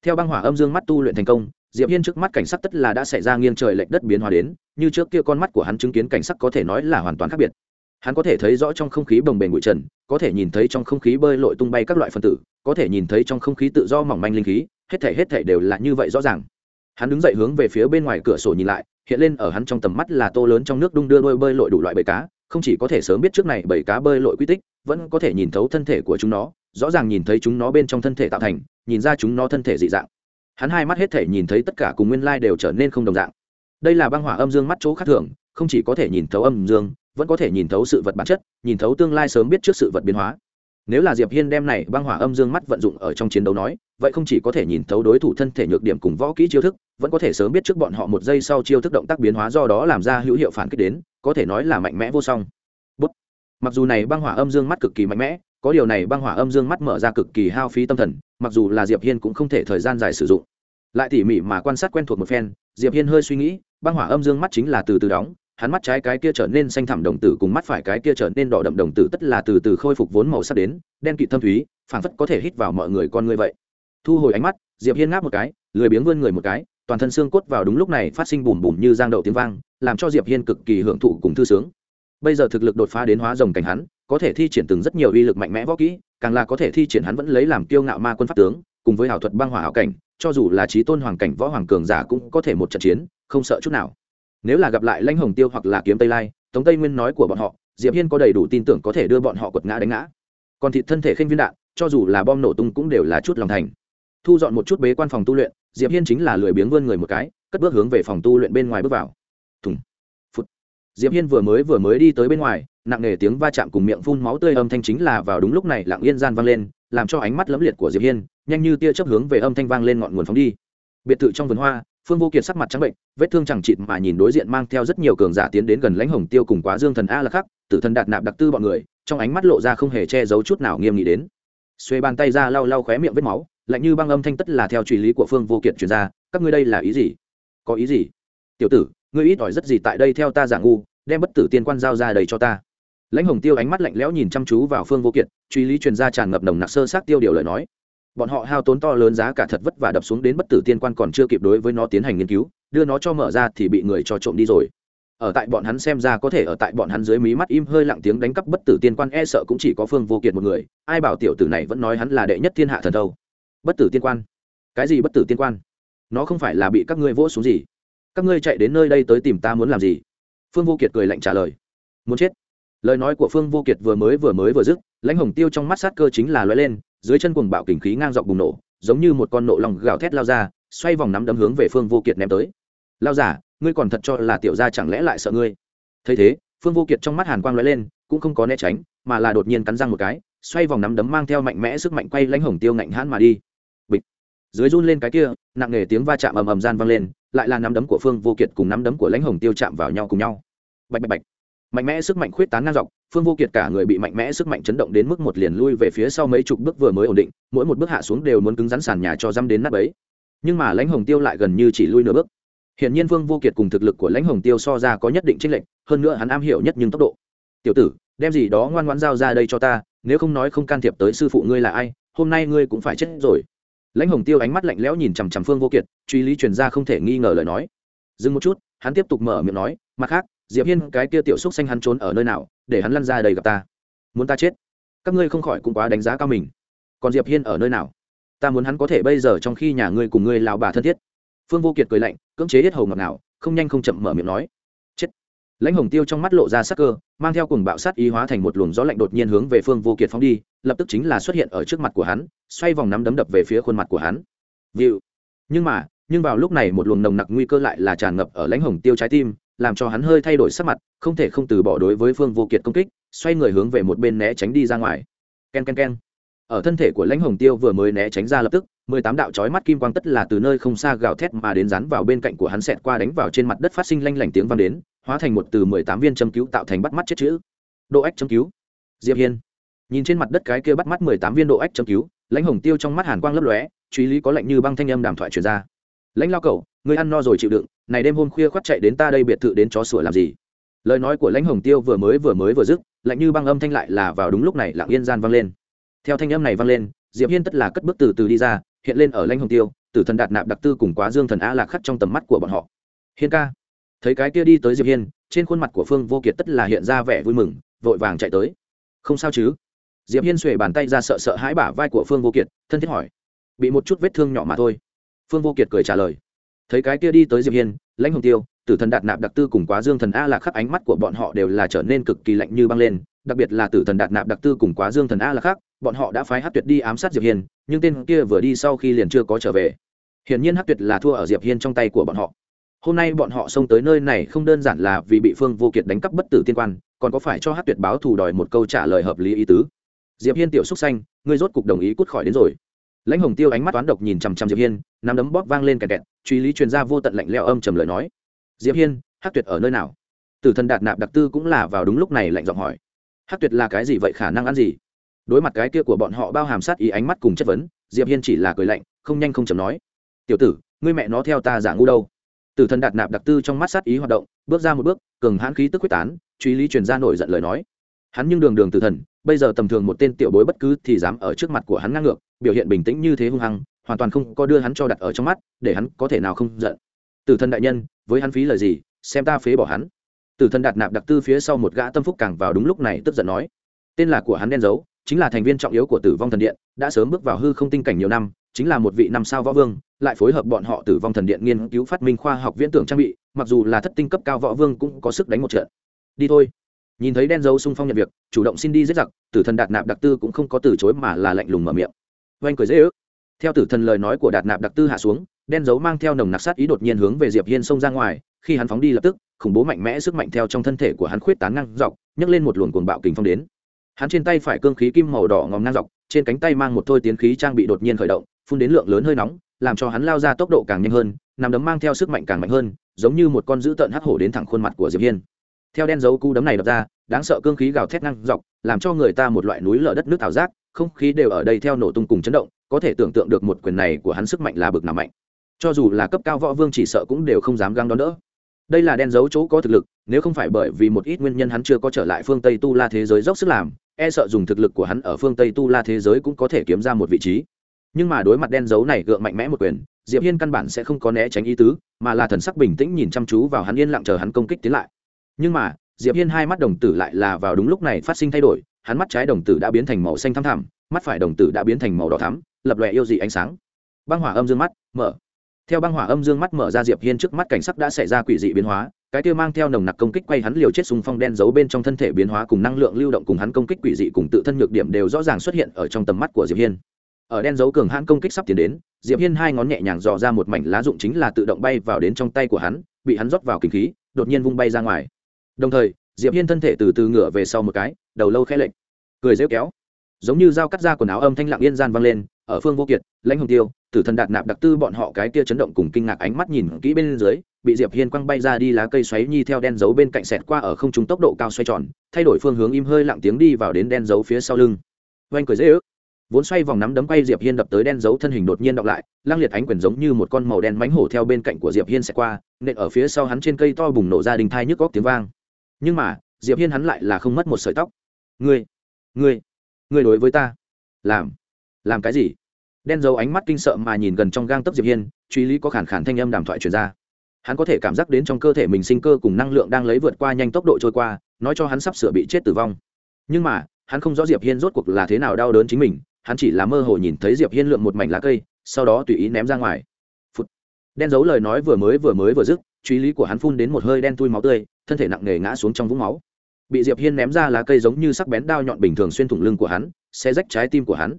Theo băng hỏa âm dương mắt tu luyện thành công, diệp hiên trước mắt cảnh sắc tất là đã xảy ra nghiêng trời lệch đất biến hóa đến, như trước kia con mắt của hắn chứng kiến cảnh sắc có thể nói là hoàn toàn khác biệt. Hắn có thể thấy rõ trong không khí bồng bềnh bụi trần, có thể nhìn thấy trong không khí bơi lội tung bay các loại phân tử, có thể nhìn thấy trong không khí tự do mỏng manh linh khí, hết thể hết thể đều là như vậy rõ ràng. Hắn đứng dậy hướng về phía bên ngoài cửa sổ nhìn lại, hiện lên ở hắn trong tầm mắt là tô lớn trong nước đung đưa đôi bơi lội đủ loại bầy cá, không chỉ có thể sớm biết trước này bầy cá bơi lội quy tích, vẫn có thể nhìn thấu thân thể của chúng nó rõ ràng nhìn thấy chúng nó bên trong thân thể tạo thành, nhìn ra chúng nó thân thể dị dạng. Hắn hai mắt hết thể nhìn thấy tất cả cùng nguyên lai đều trở nên không đồng dạng. Đây là băng hỏa âm dương mắt chỗ khác thường, không chỉ có thể nhìn thấu âm dương, vẫn có thể nhìn thấu sự vật bản chất, nhìn thấu tương lai sớm biết trước sự vật biến hóa. Nếu là diệp hiên đem này băng hỏa âm dương mắt vận dụng ở trong chiến đấu nói, vậy không chỉ có thể nhìn thấu đối thủ thân thể nhược điểm cùng võ kỹ chiêu thức, vẫn có thể sớm biết trước bọn họ một giây sau chiêu thức động tác biến hóa do đó làm ra hữu hiệu phản kích đến, có thể nói là mạnh mẽ vô song. Bút. mặc dù này băng hỏa âm dương mắt cực kỳ mạnh mẽ có điều này băng hỏa âm dương mắt mở ra cực kỳ hao phí tâm thần, mặc dù là diệp hiên cũng không thể thời gian dài sử dụng. Lại tỉ mỉ mà quan sát quen thuộc một phen, diệp hiên hơi suy nghĩ, băng hỏa âm dương mắt chính là từ từ đóng, hắn mắt trái cái kia trở nên xanh thẳm đồng tử cùng mắt phải cái kia trở nên đỏ đậm đồng tử tất là từ từ khôi phục vốn màu sắc đến, đen kịt thâm thúy, phảng phất có thể hít vào mọi người con người vậy. Thu hồi ánh mắt, diệp hiên ngáp một cái, lười biếng vươn người một cái, toàn thân xương cốt vào đúng lúc này phát sinh bùm bùm như giang đậu tiếng vang, làm cho diệp hiên cực kỳ hưởng thụ cùng thư sướng bây giờ thực lực đột phá đến hóa rồng cảnh hắn, có thể thi triển từng rất nhiều uy lực mạnh mẽ võ kỹ, càng là có thể thi triển hắn vẫn lấy làm kiêu ngạo ma quân pháp tướng, cùng với ảo thuật băng hỏa hảo cảnh, cho dù là trí tôn hoàng cảnh võ hoàng cường giả cũng có thể một trận chiến, không sợ chút nào. Nếu là gặp lại lãnh hồng tiêu hoặc là kiếm tây lai, tống tây nguyên nói của bọn họ, diệp hiên có đầy đủ tin tưởng có thể đưa bọn họ quật ngã đánh ngã. Còn thịt thân thể khinh viên đạn, cho dù là bom nổ tung cũng đều là chút lòng thành. Thu dọn một chút bế quan phòng tu luyện, diệp hiên chính là lười biếng vươn người một cái, cất bước hướng về phòng tu luyện bên ngoài bước vào. Thùng diệp hiên vừa mới vừa mới đi tới bên ngoài, nặng nề tiếng va chạm cùng miệng phun máu tươi âm thanh chính là vào đúng lúc này lặng yên gian vang lên, làm cho ánh mắt lẫm liệt của diệp hiên nhanh như tia chớp hướng về âm thanh vang lên ngọn nguồn phóng đi. Biệt thự trong vườn hoa, phương vô kiệt sắc mặt trắng bệnh, vết thương chẳng chịt mà nhìn đối diện mang theo rất nhiều cường giả tiến đến gần lãnh hồng tiêu cùng quá dương thần a là khắc tử thần đạt nạp đặc tư bọn người, trong ánh mắt lộ ra không hề che giấu chút nào nghiêm nghị đến. Xuê bàn tay ra lau lau khóe miệng vết máu, lạnh như băng âm thanh tất là theo truy lý của phương vô kiệt truyền ra, các ngươi đây là ý gì? Có ý gì? Tiểu tử ngươi ít ỏi rất gì tại đây theo ta giả ngu, đem bất tử tiên quan giao ra đầy cho ta. Lãnh hồng tiêu ánh mắt lạnh lẽo nhìn chăm chú vào phương vô kiệt, truy lý truyền ra tràn ngập nồng nặc sơ sát tiêu điều lời nói. Bọn họ hao tốn to lớn giá cả thật vất và đập xuống đến bất tử tiên quan còn chưa kịp đối với nó tiến hành nghiên cứu, đưa nó cho mở ra thì bị người cho trộm đi rồi. Ở tại bọn hắn xem ra có thể ở tại bọn hắn dưới mí mắt im hơi lặng tiếng đánh cắp bất tử tiên quan e sợ cũng chỉ có phương vô kiệt một người, ai bảo tiểu tử này vẫn nói hắn là đệ nhất thiên hạ thần đâu. Bất tử tiên quan? Cái gì bất tử tiên quan? Nó không phải là bị các ngươi vỗ xuống gì các ngươi chạy đến nơi đây tới tìm ta muốn làm gì? Phương vô kiệt cười lạnh trả lời. Muốn chết. Lời nói của phương vô kiệt vừa mới vừa mới vừa dứt, lãnh hồng tiêu trong mắt sát cơ chính là loay lên, dưới chân cuồng bạo kình khí ngang dọc bùng nổ, giống như một con nộ lòng gào thét lao ra, xoay vòng nắm đấm hướng về phương vô kiệt ném tới. Lao giả, ngươi còn thật cho là tiểu gia chẳng lẽ lại sợ ngươi? Thấy thế, phương vô kiệt trong mắt hàn quang loay lên, cũng không có né tránh, mà là đột nhiên cắn răng một cái, xoay vòng nắm đấm mang theo mạnh mẽ sức mạnh quay lãnh hồng tiêu ngạnh hãn mà đi. Bịch. Dưới run lên cái kia, nặng nề tiếng va chạm ầm ầm gian vang lên lại là nắm đấm của phương vô kiệt cùng nắm đấm của lãnh hồng tiêu chạm vào nhau cùng nhau. Bạch bạch bạch. Mạnh mẽ sức mạnh khuyết tán ngang dọc, phương vô kiệt cả người bị mạnh mẽ sức mạnh chấn động đến mức một liền lui về phía sau mấy chục bước vừa mới ổn định, mỗi một bước hạ xuống đều muốn cứng rắn sàn nhà cho dăm đến nắp ấy nhưng mà lãnh hồng tiêu lại gần như chỉ lui nửa bước. Hiện nhiên phương vô kiệt cùng thực lực của lãnh hồng tiêu so ra có nhất định tranh lệch, hơn nữa hắn am hiểu nhất nhưng tốc độ. Tiểu tử, đem gì đó ngoan ngoãn giao ra đây cho ta, nếu không nói không can thiệp tới sư phụ ngươi là ai, hôm nay ngươi cũng phải chết rồi lãnh hồng tiêu ánh mắt lạnh lẽo nhìn chằm chằm phương vô kiệt, truy lý truyền ra không thể nghi ngờ lời nói. Dừng một chút, hắn tiếp tục mở miệng nói, mặt khác, diệp hiên, cái kia tiểu xúc xanh hắn trốn ở nơi nào, để hắn lăn ra đây gặp ta. Muốn ta chết? Các ngươi không khỏi cũng quá đánh giá cao mình. Còn diệp hiên ở nơi nào? Ta muốn hắn có thể bây giờ trong khi nhà ngươi cùng ngươi lào bà thân thiết. Phương vô kiệt cười lạnh, cưỡng chế hết hầu ngọt nào không nhanh không chậm mở miệng nói lãnh hồng tiêu trong mắt lộ ra sắc cơ, mang theo cùng bạo sát ý hóa thành một luồng gió lạnh đột nhiên hướng về phương vô kiệt phóng đi, lập tức chính là xuất hiện ở trước mặt của hắn, xoay vòng nắm đấm đập về phía khuôn mặt của hắn. Vịu. Nhưng mà, nhưng vào lúc này một luồng nồng nặc nguy cơ lại là tràn ngập ở lãnh hồng tiêu trái tim, làm cho hắn hơi thay đổi sắc mặt, không thể không từ bỏ đối với phương vô kiệt công kích, xoay người hướng về một bên né tránh đi ra ngoài. K e n k e n k e n ở thân thể của lãnh hồng tiêu vừa mới né tránh ra lập tức, mười tám đạo trói mắt kim quang tất là từ nơi không xa gào thét mà đến rắn vào bên cạnh của hắn xẹt qua đánh vào trên mặt đất phát sinh lanh lảnh tiếng vang đến hóa thành một từ mười tám viên châm cứu tạo thành bắt mắt chết chữ. Độ ách châm cứu. Diệp hiên. Nhìn trên mặt đất cái kia bắt mắt mười tám viên độ ách châm cứu, lãnh hồng tiêu trong mắt hàn quang lấp lóe, truy lý có lệnh như băng thanh âm đàm thoại truyền ra. Lãnh lao cậu người ăn no rồi chịu đựng, này đêm hôm khuya khoắt chạy đến ta đây biệt thự đến chó sủa làm gì? Lời nói của lãnh hồng tiêu vừa mới vừa mới vừa dứt, lạnh như băng âm thanh lại là vào đúng lúc này lặng yên gian vang lên. Theo thanh âm này vang lên, diệp hiên tất là cất bước từ từ đi ra, hiện lên ở lãnh hồng tiêu, tử thần đạt nạp đặc tư cùng quá dương thần a lạc khắc trong tầm mắt của bọn họ. Hiên ca thấy cái kia đi tới diệp hiên, trên khuôn mặt của phương vô kiệt tất là hiện ra vẻ vui mừng, vội vàng chạy tới. Không sao chứ? Diệp hiên xuề bàn tay ra sợ sợ hãi bả vai của phương vô kiệt, thân thiết hỏi. Bị một chút vết thương nhỏ mà thôi. Phương vô kiệt cười trả lời. Thấy cái kia đi tới diệp hiên, lãnh hồng tiêu, tử thần đạt nạp đặc tư cùng quá dương thần a lạc khắc ánh mắt của bọn họ đều là trở nên cực kỳ lạnh như băng lên, đặc biệt là tử thần đạt nạp đặc tư cùng quá dương thần a lạc khắc, bọn họ đã phái hát tuyệt đi ám sát diệp hiên, nhưng tên kia vừa đi sau khi liền chưa có trở về. Hiển nhiên hát tuyệt là thua ở diệp hiên trong tay của bọn họ hôm nay bọn họ xông tới nơi này không đơn giản là vì bị phương vô kiệt đánh cắp bất tử tiên quan, còn có phải cho hát tuyệt báo thù đòi một câu trả lời hợp lý ý tứ. Diệp hiên tiểu xúc xanh, ngươi rốt cục đồng ý cút khỏi đến rồi. Lãnh hồng tiêu ánh mắt toán độc nhìn chằm chằm diệp hiên, nắm đấm bóp vang lên kẹt kẹt, truy lý truyền gia vô tận lạnh leo âm trầm lời nói. Diệp hiên hát tuyệt ở nơi nào? Tử thần đạt nạp đặc tư cũng là vào đúng lúc này lạnh giọng hỏi. Hát tuyệt là cái gì vậy, khả năng ăn gì? Đối mặt cái kia của bọn họ bao hàm sát ý ánh mắt cùng chất vấn, diệp hiên chỉ là cười lạnh, không nhanh không chầm nói. Tiểu tử, ngươi mẹ nó theo ta giả ngu đâu? Tử thần đạt nạp đặc tư trong mắt sát ý hoạt động, bước ra một bước, cường hãn khí tức quyết tán, truy lý truyền ra nổi giận lời nói. Hắn nhưng đường đường tử thần, bây giờ tầm thường một tên tiểu bối bất cứ thì dám ở trước mặt của hắn ngang ngược, biểu hiện bình tĩnh như thế hung hăng, hoàn toàn không có đưa hắn cho đặt ở trong mắt, để hắn có thể nào không giận. Tử thần đại nhân, với hắn phí lời gì, xem ta phế bỏ hắn. Tử thần đạt nạp đặc tư phía sau một gã tâm phúc càng vào đúng lúc này tức giận nói. Tên là của hắn đen giấu chính là thành viên trọng yếu của tử vong thần điện, đã sớm bước vào hư không tinh cảnh nhiều năm chính là một vị năm sao võ vương, lại phối hợp bọn họ tử vong thần điện nghiên cứu phát minh khoa học viễn tưởng trang bị, mặc dù là thất tinh cấp cao võ vương cũng có sức đánh một trận. Đi thôi. Nhìn thấy đen dấu sung phong nhận việc, chủ động xin đi giết giặc, tử thần đạt nạp đặc tư cũng không có từ chối mà là lạnh lùng mở miệng. Oanh cười dễ ước. Theo tử thần lời nói của đạt nạp đặc tư hạ xuống, đen dấu mang theo nồng nặc sát ý đột nhiên hướng về diệp hiên xông ra ngoài, khi hắn phóng đi lập tức, khủng bố mạnh mẽ sức mạnh theo trong thân thể của hắn khuyết tán ngang dọc, nhấc lên một luồng cuồng bạo kình phong đến. Hắn trên tay phải cương khí kim màu đỏ ngòm ngang dọc, trên cánh tay mang một thôi tiến khí trang bị đột nhiên khởi động phun đến lượng lớn hơi nóng, làm cho hắn lao ra tốc độ càng nhanh hơn nằm đấm mang theo sức mạnh càng mạnh hơn, giống như một con dữ tợn hắc hổ đến thẳng khuôn mặt của diệp hiên. Theo đen dấu cú đấm này đập ra, đáng sợ cương khí gào thét ngang dọc, làm cho người ta một loại núi lở đất nước thảo giác, không khí đều ở đây theo nổ tung cùng chấn động, có thể tưởng tượng được một quyền này của hắn sức mạnh là bực nào mạnh. Cho dù là cấp cao võ vương chỉ sợ cũng đều không dám găng đón đỡ. Đây là đen dấu chỗ có thực lực, nếu không phải bởi vì một ít nguyên nhân hắn chưa có trở lại phương tây tu la thế giới dốc sức làm e sợ dùng thực lực của hắn ở phương tây tu la thế giới cũng có thể kiếm ra một vị trí nhưng mà đối mặt đen dấu này gượng mạnh mẽ một quyền, diệp hiên căn bản sẽ không có né tránh ý tứ, mà là thần sắc bình tĩnh nhìn chăm chú vào hắn yên lặng chờ hắn công kích tiến lại. Nhưng mà, diệp hiên hai mắt đồng tử lại là vào đúng lúc này phát sinh thay đổi, hắn mắt trái đồng tử đã biến thành màu xanh thăm thẳm, mắt phải đồng tử đã biến thành màu đỏ thắm, lập lòe yêu dị ánh sáng. Băng hỏa âm dương mắt mở. Theo băng hỏa âm dương mắt mở ra, diệp hiên trước mắt cảnh sắc đã xảy ra quỷ dị biến hóa, cái kia mang theo nồng nặc công kích quay hắn liều chết xung phong đen giấu bên trong thân thể biến hóa cùng năng lượng lưu động cùng hắn công kích quỷ dị cùng tự thân nhược điểm đều rõ ràng xuất hiện ở trong tầm mắt của diệp hiên ở đen dấu cường hãn công kích sắp tiến đến, diệp hiên hai ngón nhẹ nhàng dò ra một mảnh lá dụng chính là tự động bay vào đến trong tay của hắn, bị hắn rót vào kinh khí, đột nhiên vung bay ra ngoài. Đồng thời, diệp hiên thân thể từ từ ngửa về sau một cái, đầu lâu khẽ lệch, cười rêu kéo. Giống như dao cắt ra quần áo âm thanh lặng yên gian vang lên, ở phương vô kiệt, lãnh hồng tiêu, tử thần đạt nạp đặc tư bọn họ cái kia chấn động cùng kinh ngạc ánh mắt nhìn kỹ bên dưới, bị diệp hiên quăng bay ra đi lá cây xoáy nhi theo đen dấu bên cạnh sẹt qua ở không trung tốc độ cao xoay tròn, thay đổi phương hướng im hơi lặng tiếng đi vào đến đen dấu phía sau lưng. Oanh cười dễ ước vốn xoay vòng nắm đấm quay diệp hiên đập tới đen dấu thân hình đột nhiên đọc lại, lang liệt ánh quyền giống như một con màu đen mánh hổ theo bên cạnh của diệp hiên sẽ qua nện ở phía sau hắn trên cây to bùng nổ ra đình thai nhức góc tiếng vang. Nhưng mà, diệp hiên hắn lại là không mất một sợi tóc. Ngươi ngươi ngươi đối với ta, làm làm cái gì? Đen dấu ánh mắt kinh sợ mà nhìn gần trong gang tấc diệp hiên, truy lý có khản khản thanh âm đàm thoại truyền ra. Hắn có thể cảm giác đến trong cơ thể mình sinh cơ cùng năng lượng đang lấy vượt qua nhanh tốc độ trôi qua, nói cho hắn sắp sửa bị chết tử vong. Nhưng mà, hắn không rõ diệp hiên rốt cuộc là thế nào đau đớn chính mình hắn chỉ là mơ hồ nhìn thấy diệp hiên lượm một mảnh lá cây, sau đó tùy ý ném ra ngoài. Phụt. đen giấu lời nói vừa mới vừa mới vừa dứt, truy lý của hắn phun đến một hơi đen tui máu tươi, thân thể nặng nề ngã xuống trong vũng máu. Bị diệp hiên ném ra lá cây giống như sắc bén đao nhọn bình thường xuyên thủng lưng của hắn sẽ rách trái tim của hắn.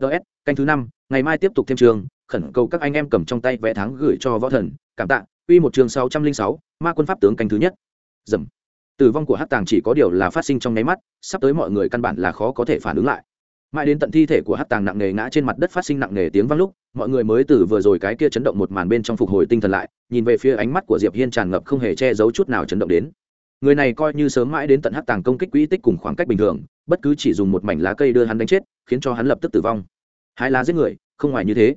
Ts canh thứ năm, ngày mai tiếp tục thêm trường, khẩn cầu các anh em cầm trong tay vẽ tháng gửi cho võ thần, cảm tạ uy một trường sáu trăm linh sáu, ma quân pháp tướng canh thứ nhất. Dầm. Tử vong của hắc tàng chỉ có điều là phát sinh trong nháy mắt, sắp tới mọi người căn bản là khó có thể phản ứng lại mãi đến tận thi thể của hắc tàng nặng nề ngã trên mặt đất phát sinh nặng nề tiếng vang lúc, mọi người mới từ vừa rồi cái kia chấn động một màn bên trong phục hồi tinh thần lại, nhìn về phía ánh mắt của diệp hiên tràn ngập không hề che giấu chút nào chấn động đến. Người này coi như sớm mãi đến tận hắc tàng công kích quỹ tích cùng khoảng cách bình thường, bất cứ chỉ dùng một mảnh lá cây đưa hắn đánh chết, khiến cho hắn lập tức tử vong. Hai lá giết người, không ngoài như thế.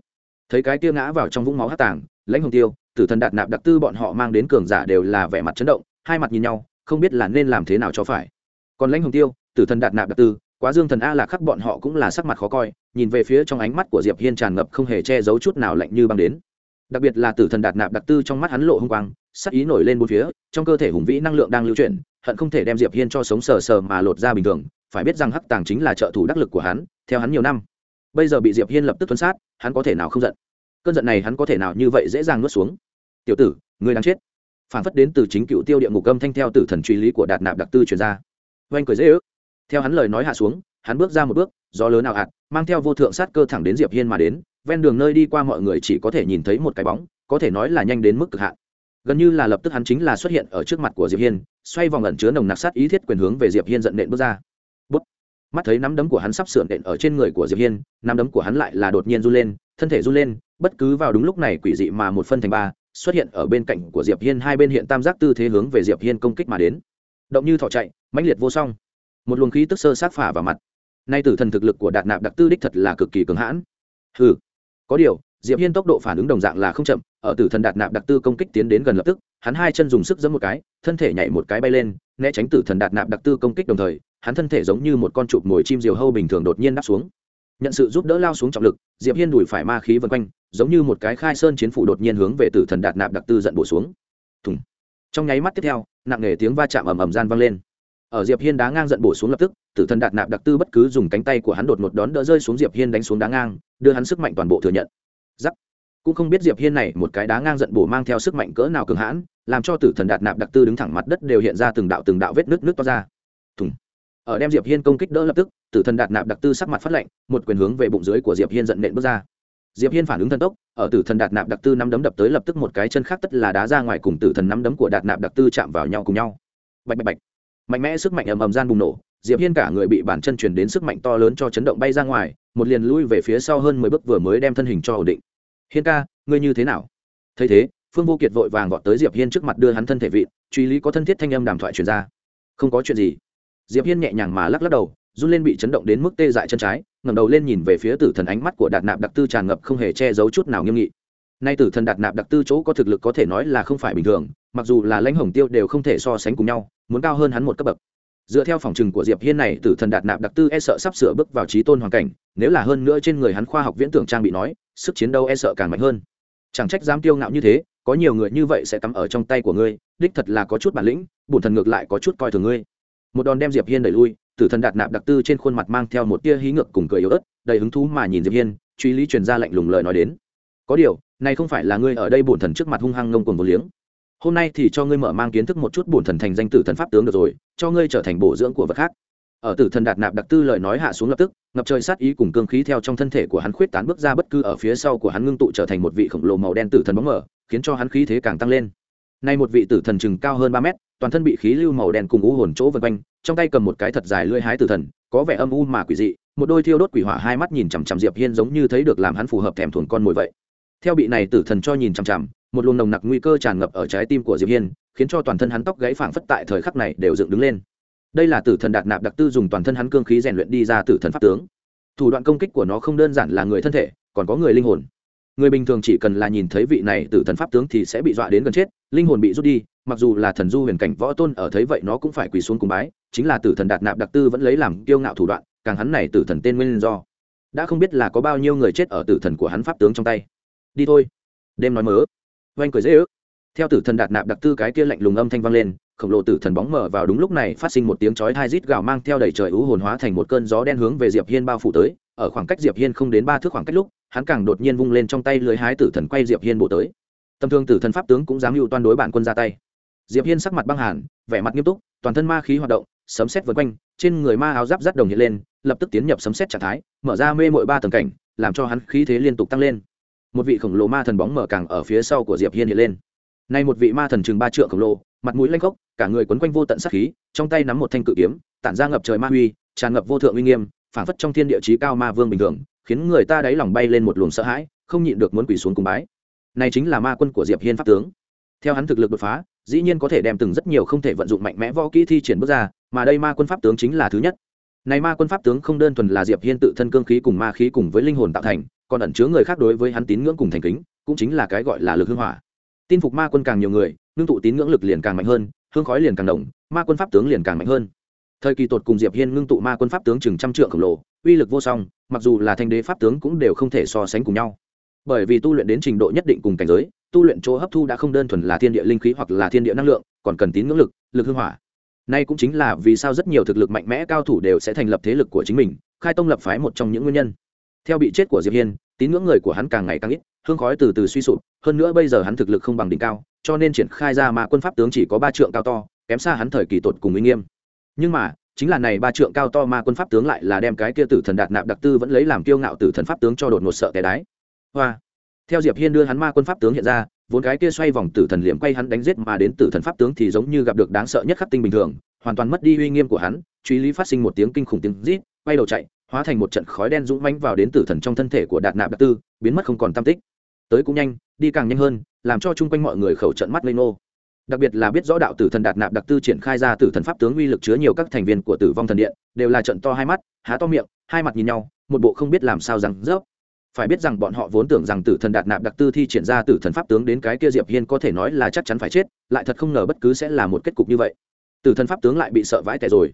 Thấy cái kia ngã vào trong vũng máu hắc tàng, lãnh hồng tiêu, tử thần đạt nạp đặc tư bọn họ mang đến cường giả đều là vẻ mặt chấn động, hai mặt nhìn nhau, không biết là nên làm thế nào cho phải. Còn lãnh hồng tiêu, tử thần đạt nạp đặc tư quá dương thần a là khắc bọn họ cũng là sắc mặt khó coi, nhìn về phía trong ánh mắt của diệp hiên tràn ngập không hề che giấu chút nào lạnh như băng đến. Đặc biệt là tử thần đạt nạp đặc tư trong mắt hắn lộ hung quang, sắc ý nổi lên bốn phía, trong cơ thể hùng vĩ năng lượng đang lưu chuyển, hận không thể đem diệp hiên cho sống sờ sờ mà lột ra bình thường, phải biết rằng hắc tàng chính là trợ thủ đắc lực của hắn, theo hắn nhiều năm. Bây giờ bị diệp hiên lập tức tuân sát, hắn có thể nào không giận? Cơn giận này hắn có thể nào như vậy dễ dàng nuốt xuống? Tiểu tử, người đang chết. Phản phất đến từ chính cựu tiêu địa ngục âm thanh theo tử thần truy lý của đạt nạp đặc tư truyền ra. Oanh cười dễ ước theo hắn lời nói hạ xuống, hắn bước ra một bước, gió lớn nào hạt mang theo vô thượng sát cơ thẳng đến diệp hiên mà đến, ven đường nơi đi qua mọi người chỉ có thể nhìn thấy một cái bóng, có thể nói là nhanh đến mức cực hạn. Gần như là lập tức hắn chính là xuất hiện ở trước mặt của diệp hiên, xoay vòng ẩn chứa nồng nặc sát ý thiết quyền hướng về diệp hiên giận nện bước ra. Bút. mắt thấy nắm đấm của hắn sắp sửa nện ở trên người của diệp hiên, nắm đấm của hắn lại là đột nhiên run lên, thân thể run lên, bất cứ vào đúng lúc này quỷ dị mà một phân thành ba, xuất hiện ở bên cạnh của diệp hiên hai bên hiện tam giác tư thế hướng về diệp hiên công kích mà đến. Động như thỏ chạy, mãnh liệt vô song một luồng khí tức sơ sát phả vào mặt. Nay tử thần thực lực của đạt nạp đặc tư đích thật là cực kỳ cường hãn. Hừ, có điều, diệp hiên tốc độ phản ứng đồng dạng là không chậm, ở tử thần đạt nạp đặc tư công kích tiến đến gần lập tức, hắn hai chân dùng sức giẫm một cái, thân thể nhảy một cái bay lên, né tránh tử thần đạt nạp đặc tư công kích đồng thời, hắn thân thể giống như một con chụp mồi chim diều hâu bình thường đột nhiên đáp xuống. Nhận sự giúp đỡ lao xuống trọng lực, diệp hiên đùi phải ma khí vần quanh, giống như một cái khai sơn chiến phủ đột nhiên hướng về tử thần đạt nạp đặc tư giận bổ xuống. Thùng. Trong nháy mắt tiếp theo, nặng nề tiếng va chạm ầm ầm gian vang lên ở diệp hiên đá ngang giận bổ xuống lập tức, tử thần đạt nạp đặc tư bất cứ dùng cánh tay của hắn đột ngột đón đỡ rơi xuống diệp hiên đánh xuống đá ngang, đưa hắn sức mạnh toàn bộ thừa nhận. Giắc. Cũng không biết diệp hiên này một cái đá ngang giận bổ mang theo sức mạnh cỡ nào cường hãn, làm cho tử thần đạt nạp đặc tư đứng thẳng mặt đất đều hiện ra từng đạo từng đạo vết nước nước to ra. Thùng. Ở đem diệp hiên công kích đỡ lập tức, tử thần đạt nạp đặc tư sắc mặt phát lạnh, một quyền hướng về bụng dưới của diệp hiên giận nện bước ra. Diệp hiên phản ứng thần tốc, ở tử thần đạt nạp đặc tư năm đấm đập tới lập tức một cái chân khác tất là đá ra ngoài cùng tử thần năm đấm của đạt nạp đặc tư chạm vào nhau cùng nhau. Bạch bạch bạch mạnh mẽ sức mạnh ầm ầm gian bùng nổ, diệp hiên cả người bị bản chân truyền đến sức mạnh to lớn cho chấn động bay ra ngoài, một liền lui về phía sau hơn mười bước vừa mới đem thân hình cho ổn định. Hiên ca, ngươi như thế nào? Thấy thế, phương vô kiệt vội vàng vọt tới diệp hiên trước mặt đưa hắn thân thể vị, truy lý có thân thiết thanh âm đàm thoại truyền ra. Không có chuyện gì. Diệp hiên nhẹ nhàng mà lắc lắc đầu, run lên bị chấn động đến mức tê dại chân trái, ngẩng đầu lên nhìn về phía tử thần ánh mắt của đạt nạp đặc tư tràn ngập không hề che giấu chút nào nghiêm nghị. Nay tử thần đạt nạp đặc tư chỗ có thực lực có thể nói là không phải bình thường mặc dù là lãnh hồng tiêu đều không thể so sánh cùng nhau, muốn cao hơn hắn một cấp bậc. Dựa theo phòng trừng của diệp hiên này, tử thần đạt nạp đặc tư e sợ sắp sửa bước vào trí tôn hoàn cảnh, nếu là hơn nữa trên người hắn khoa học viễn tưởng trang bị nói, sức chiến đấu e sợ càng mạnh hơn. Chẳng trách dám tiêu ngạo như thế, có nhiều người như vậy sẽ cắm ở trong tay của ngươi, đích thật là có chút bản lĩnh, bổn thần ngược lại có chút coi thường ngươi. Một đòn đem diệp hiên đẩy lui, tử thần đạt nạp đặc tư trên khuôn mặt mang theo một tia hí ngược cùng cười yếu ớt, đầy hứng thú mà nhìn diệp hiên, truy lý truyền ra lạnh lùng lời nói đến. Có điều, này không phải là ngươi ở đây bổn thần trước mặt hung hăng ngông cuồng vô liếng hôm nay thì cho ngươi mở mang kiến thức một chút bổn thần thành danh tử thần pháp tướng được rồi, cho ngươi trở thành bổ dưỡng của vật khác. Ở tử thần đạt nạp đặc tư lời nói hạ xuống lập tức, ngập trời sát ý cùng cương khí theo trong thân thể của hắn khuyết tán bước ra bất cứ ở phía sau của hắn ngưng tụ trở thành một vị khổng lồ màu đen tử thần bóng mở khiến cho hắn khí thế càng tăng lên. Nay một vị tử thần chừng cao hơn ba mét, toàn thân bị khí lưu màu đen cùng u hồn chỗ vân quanh, trong tay cầm một cái thật dài lưỡi hái tử thần, có vẻ âm u mà quỷ dị, một đôi thiêu đốt quỷ hỏa hai mắt nhìn chằm chằm diệp hiên giống như thấy được làm hắn phù hợp thèm thuồng con mồi vậy. Theo bị này tử thần cho nhìn chằm chằm một luồng nồng nặc nguy cơ tràn ngập ở trái tim của diệp hiên, khiến cho toàn thân hắn tóc gãy phảng phất tại thời khắc này đều dựng đứng lên. Đây là tử thần đạt nạp đặc tư dùng toàn thân hắn cương khí rèn luyện đi ra tử thần pháp tướng. Thủ đoạn công kích của nó không đơn giản là người thân thể, còn có người linh hồn. Người bình thường chỉ cần là nhìn thấy vị này tử thần pháp tướng thì sẽ bị dọa đến gần chết, linh hồn bị rút đi, mặc dù là thần du huyền cảnh võ tôn ở thấy vậy nó cũng phải quỳ xuống cùng bái, chính là tử thần đạt nạp đặc tư vẫn lấy làm kiêu ngạo thủ đoạn, càng hắn này tử thần tên nguyên do. Đã không biết là có bao nhiêu người chết ở tử thần của hắn pháp tướng trong tay. Đi thôi. Đêm nói mớ oanh cười dễ ức theo tử thần đạt nạp đặc tư cái kia lạnh lùng âm thanh vang lên, khổng lồ tử thần bóng mở vào đúng lúc này phát sinh một tiếng chói hai rít gào mang theo đầy trời ú hồn hóa thành một cơn gió đen hướng về diệp hiên bao phủ tới. Ở khoảng cách diệp hiên không đến ba thước khoảng cách lúc, hắn càng đột nhiên vung lên trong tay lưới hái tử thần quay diệp hiên bổ tới. Tầm thương tử thần pháp tướng cũng dám hữu toan đối bản quân ra tay. Diệp hiên sắc mặt băng hàn, vẻ mặt nghiêm túc, toàn thân ma khí hoạt động, sấm sét vần quanh, trên người ma áo giáp rắt đồng hiện lên, lập tức tiến nhập sấm sét trạng thái, mở ra mê mội ba tầng cảnh, làm cho hắn khí thế liên tục tăng lên một vị khổng lồ ma thần bóng mở càng ở phía sau của diệp hiên hiện lên. Nay một vị ma thần chừng ba trượng khổng lồ, mặt mũi lanh gốc cả người quấn quanh vô tận sát khí, trong tay nắm một thanh cự kiếm, tản ra ngập trời ma huy, tràn ngập vô thượng uy nghiêm phảng phất trong thiên địa chí cao ma vương bình thường, khiến người ta đáy lòng bay lên một luồng sợ hãi, không nhịn được muốn quỳ xuống cùng bái. Này chính là ma quân của diệp hiên pháp tướng. Theo hắn thực lực đột phá, dĩ nhiên có thể đem từng rất nhiều không thể vận dụng mạnh mẽ võ kỹ thi triển bước ra, mà đây ma quân pháp tướng chính là thứ nhất. Này ma quân pháp tướng không đơn thuần là diệp hiên tự thân cương khí cùng ma khí cùng với linh hồn tạo thành còn ẩn chứa người khác đối với hắn tín ngưỡng cùng thành kính, cũng chính là cái gọi là lực hương hỏa. Tin phục ma quân càng nhiều người, ngưng tụ tín ngưỡng lực liền càng mạnh hơn, hương khói liền càng đồng ma quân pháp tướng liền càng mạnh hơn. Thời kỳ tột cùng diệp hiên ngưng tụ ma quân pháp tướng chừng trăm trượng khổng lồ, uy lực vô song, mặc dù là thanh đế pháp tướng cũng đều không thể so sánh cùng nhau. Bởi vì tu luyện đến trình độ nhất định cùng cảnh giới, tu luyện chỗ hấp thu đã không đơn thuần là thiên địa linh khí hoặc là thiên địa năng lượng, còn cần tín ngưỡng lực lực hương hỏa. Nay cũng chính là vì sao rất nhiều thực lực mạnh mẽ cao thủ đều sẽ thành lập thế lực của chính mình, khai tông lập phái một trong những nguyên nhân theo bị chết của diệp hiên, tín ngưỡng người của hắn càng ngày càng ít, hương khói từ từ suy sụp, hơn nữa bây giờ hắn thực lực không bằng đỉnh cao, cho nên triển khai ra mà quân pháp tướng chỉ có ba trượng cao to, kém xa hắn thời kỳ tột cùng uy nghiêm. Nhưng mà, chính là này ba trượng cao to ma quân pháp tướng lại là đem cái kia tử thần đạt nạp đặc tư vẫn lấy làm kiêu ngạo tử thần pháp tướng cho đột ngột sợ té đái. Hoa! Theo diệp hiên đưa hắn ma quân pháp tướng hiện ra, vốn cái kia xoay vòng tử thần liệm quay hắn đánh giết mà đến tử thần pháp tướng thì giống như gặp được đáng sợ nhất khắc tinh bình thường, hoàn toàn mất đi uy nghiêm của hắn, truy lý phát sinh một tiếng kinh khủng tiếng rít, quay đầu chạy hóa thành một trận khói đen dũng mãnh vào đến tử thần trong thân thể của đạt nạp đặc tư, biến mất không còn tam tích. Tới cũng nhanh, đi càng nhanh hơn, làm cho chung quanh mọi người khẩu trận mắt lên nô đặc biệt là biết rõ đạo tử thần đạt nạp đặc tư triển khai ra tử thần pháp tướng uy lực chứa nhiều các thành viên của tử vong thần điện, đều là trận to hai mắt, há to miệng, hai mặt nhìn nhau, một bộ không biết làm sao rằng rớp. Phải biết rằng bọn họ vốn tưởng rằng tử thần đạt nạp đặc tư thi triển ra tử thần pháp tướng đến cái kia diệp hiên có thể nói là chắc chắn phải chết, lại thật không ngờ bất cứ sẽ là một kết cục như vậy. Tử thần pháp tướng lại bị sợ vãi tẻ rồi.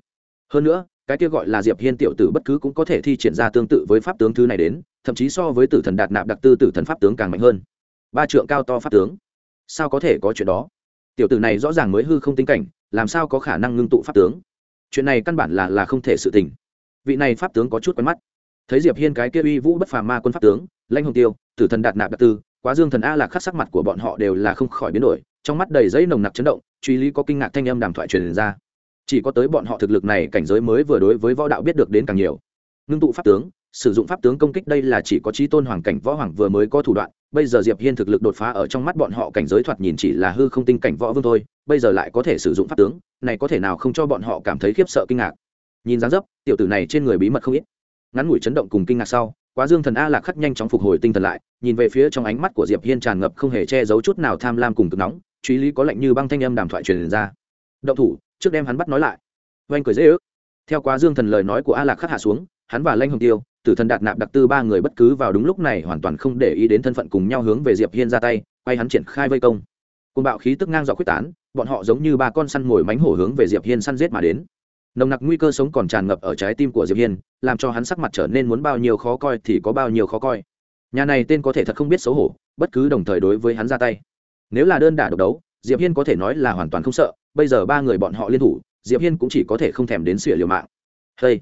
Hơn nữa cái kia gọi là diệp hiên tiểu tử bất cứ cũng có thể thi triển ra tương tự với pháp tướng thứ này đến, thậm chí so với tử thần đạt nạp đặc tư tử thần pháp tướng càng mạnh hơn. Ba trượng cao to pháp tướng. Sao có thể có chuyện đó? Tiểu tử này rõ ràng mới hư không tính cảnh, làm sao có khả năng ngưng tụ pháp tướng? Chuyện này căn bản là là không thể sự tình. Vị này pháp tướng có chút quen mắt. Thấy diệp hiên cái kia uy vũ bất phàm ma quân pháp tướng, lãnh hồng tiêu, tử thần đạt nạp đặc tư, quá dương thần a lạc khắc sắc mặt của bọn họ đều là không khỏi biến đổi, trong mắt đầy giấy nồng nặc chấn động, truy lý có kinh ngạc thanh âm đàm thoại truyền ra chỉ có tới bọn họ thực lực này cảnh giới mới vừa đối với võ đạo biết được đến càng nhiều. Ngưng tụ pháp tướng, sử dụng pháp tướng công kích đây là chỉ có trí tôn hoàng cảnh võ hoàng vừa mới có thủ đoạn, bây giờ diệp hiên thực lực đột phá ở trong mắt bọn họ cảnh giới thoạt nhìn chỉ là hư không tinh cảnh võ vương thôi, bây giờ lại có thể sử dụng pháp tướng, này có thể nào không cho bọn họ cảm thấy khiếp sợ kinh ngạc. Nhìn dáng dấp, tiểu tử này trên người bí mật không ít. Ngắn ngủi chấn động cùng kinh ngạc sau, quá dương thần a lạc khắc nhanh chóng phục hồi tinh thần lại, nhìn về phía trong ánh mắt của diệp hiên tràn ngập không hề che giấu chút nào tham lam cùng cực nóng truy lý có lệnh như băng thanh âm đàm thoại truyền ra. Động thủ trước đem hắn bắt nói lại. Oanh cười dễ ước. Theo quá dương thần lời nói của a lạc khắc hạ xuống, hắn và lanh hồng tiêu, tử thần đạt nạp đặc tư ba người bất cứ vào đúng lúc này hoàn toàn không để ý đến thân phận cùng nhau hướng về diệp hiên ra tay, quay hắn triển khai vây công. Côn bạo khí tức ngang dọc quyết tán, bọn họ giống như ba con săn mồi mánh hổ hướng về diệp hiên săn giết mà đến. Nồng nặc nguy cơ sống còn tràn ngập ở trái tim của diệp hiên, làm cho hắn sắc mặt trở nên muốn bao nhiêu khó coi thì có bao nhiêu khó coi. Nhà này tên có thể thật không biết xấu hổ, bất cứ đồng thời đối với hắn ra tay. Nếu là đơn đả độc đấu, diệp hiên có thể nói là hoàn toàn không sợ bây giờ ba người bọn họ liên thủ, diệp hiên cũng chỉ có thể không thèm đến sỉa liều mạng. Hey.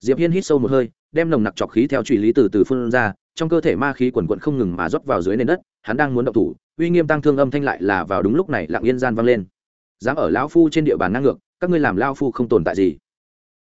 diệp hiên hít sâu một hơi, đem nồng nặc trọc khí theo truy lý từ từ phun ra, trong cơ thể ma khí quần quận không ngừng mà rót vào dưới nền đất, hắn đang muốn động thủ, uy nghiêm tăng thương âm thanh lại là vào đúng lúc này lặng yên gian vang lên. Dám ở lão phu trên địa bàn năng ngược, các ngươi làm lao phu không tồn tại gì.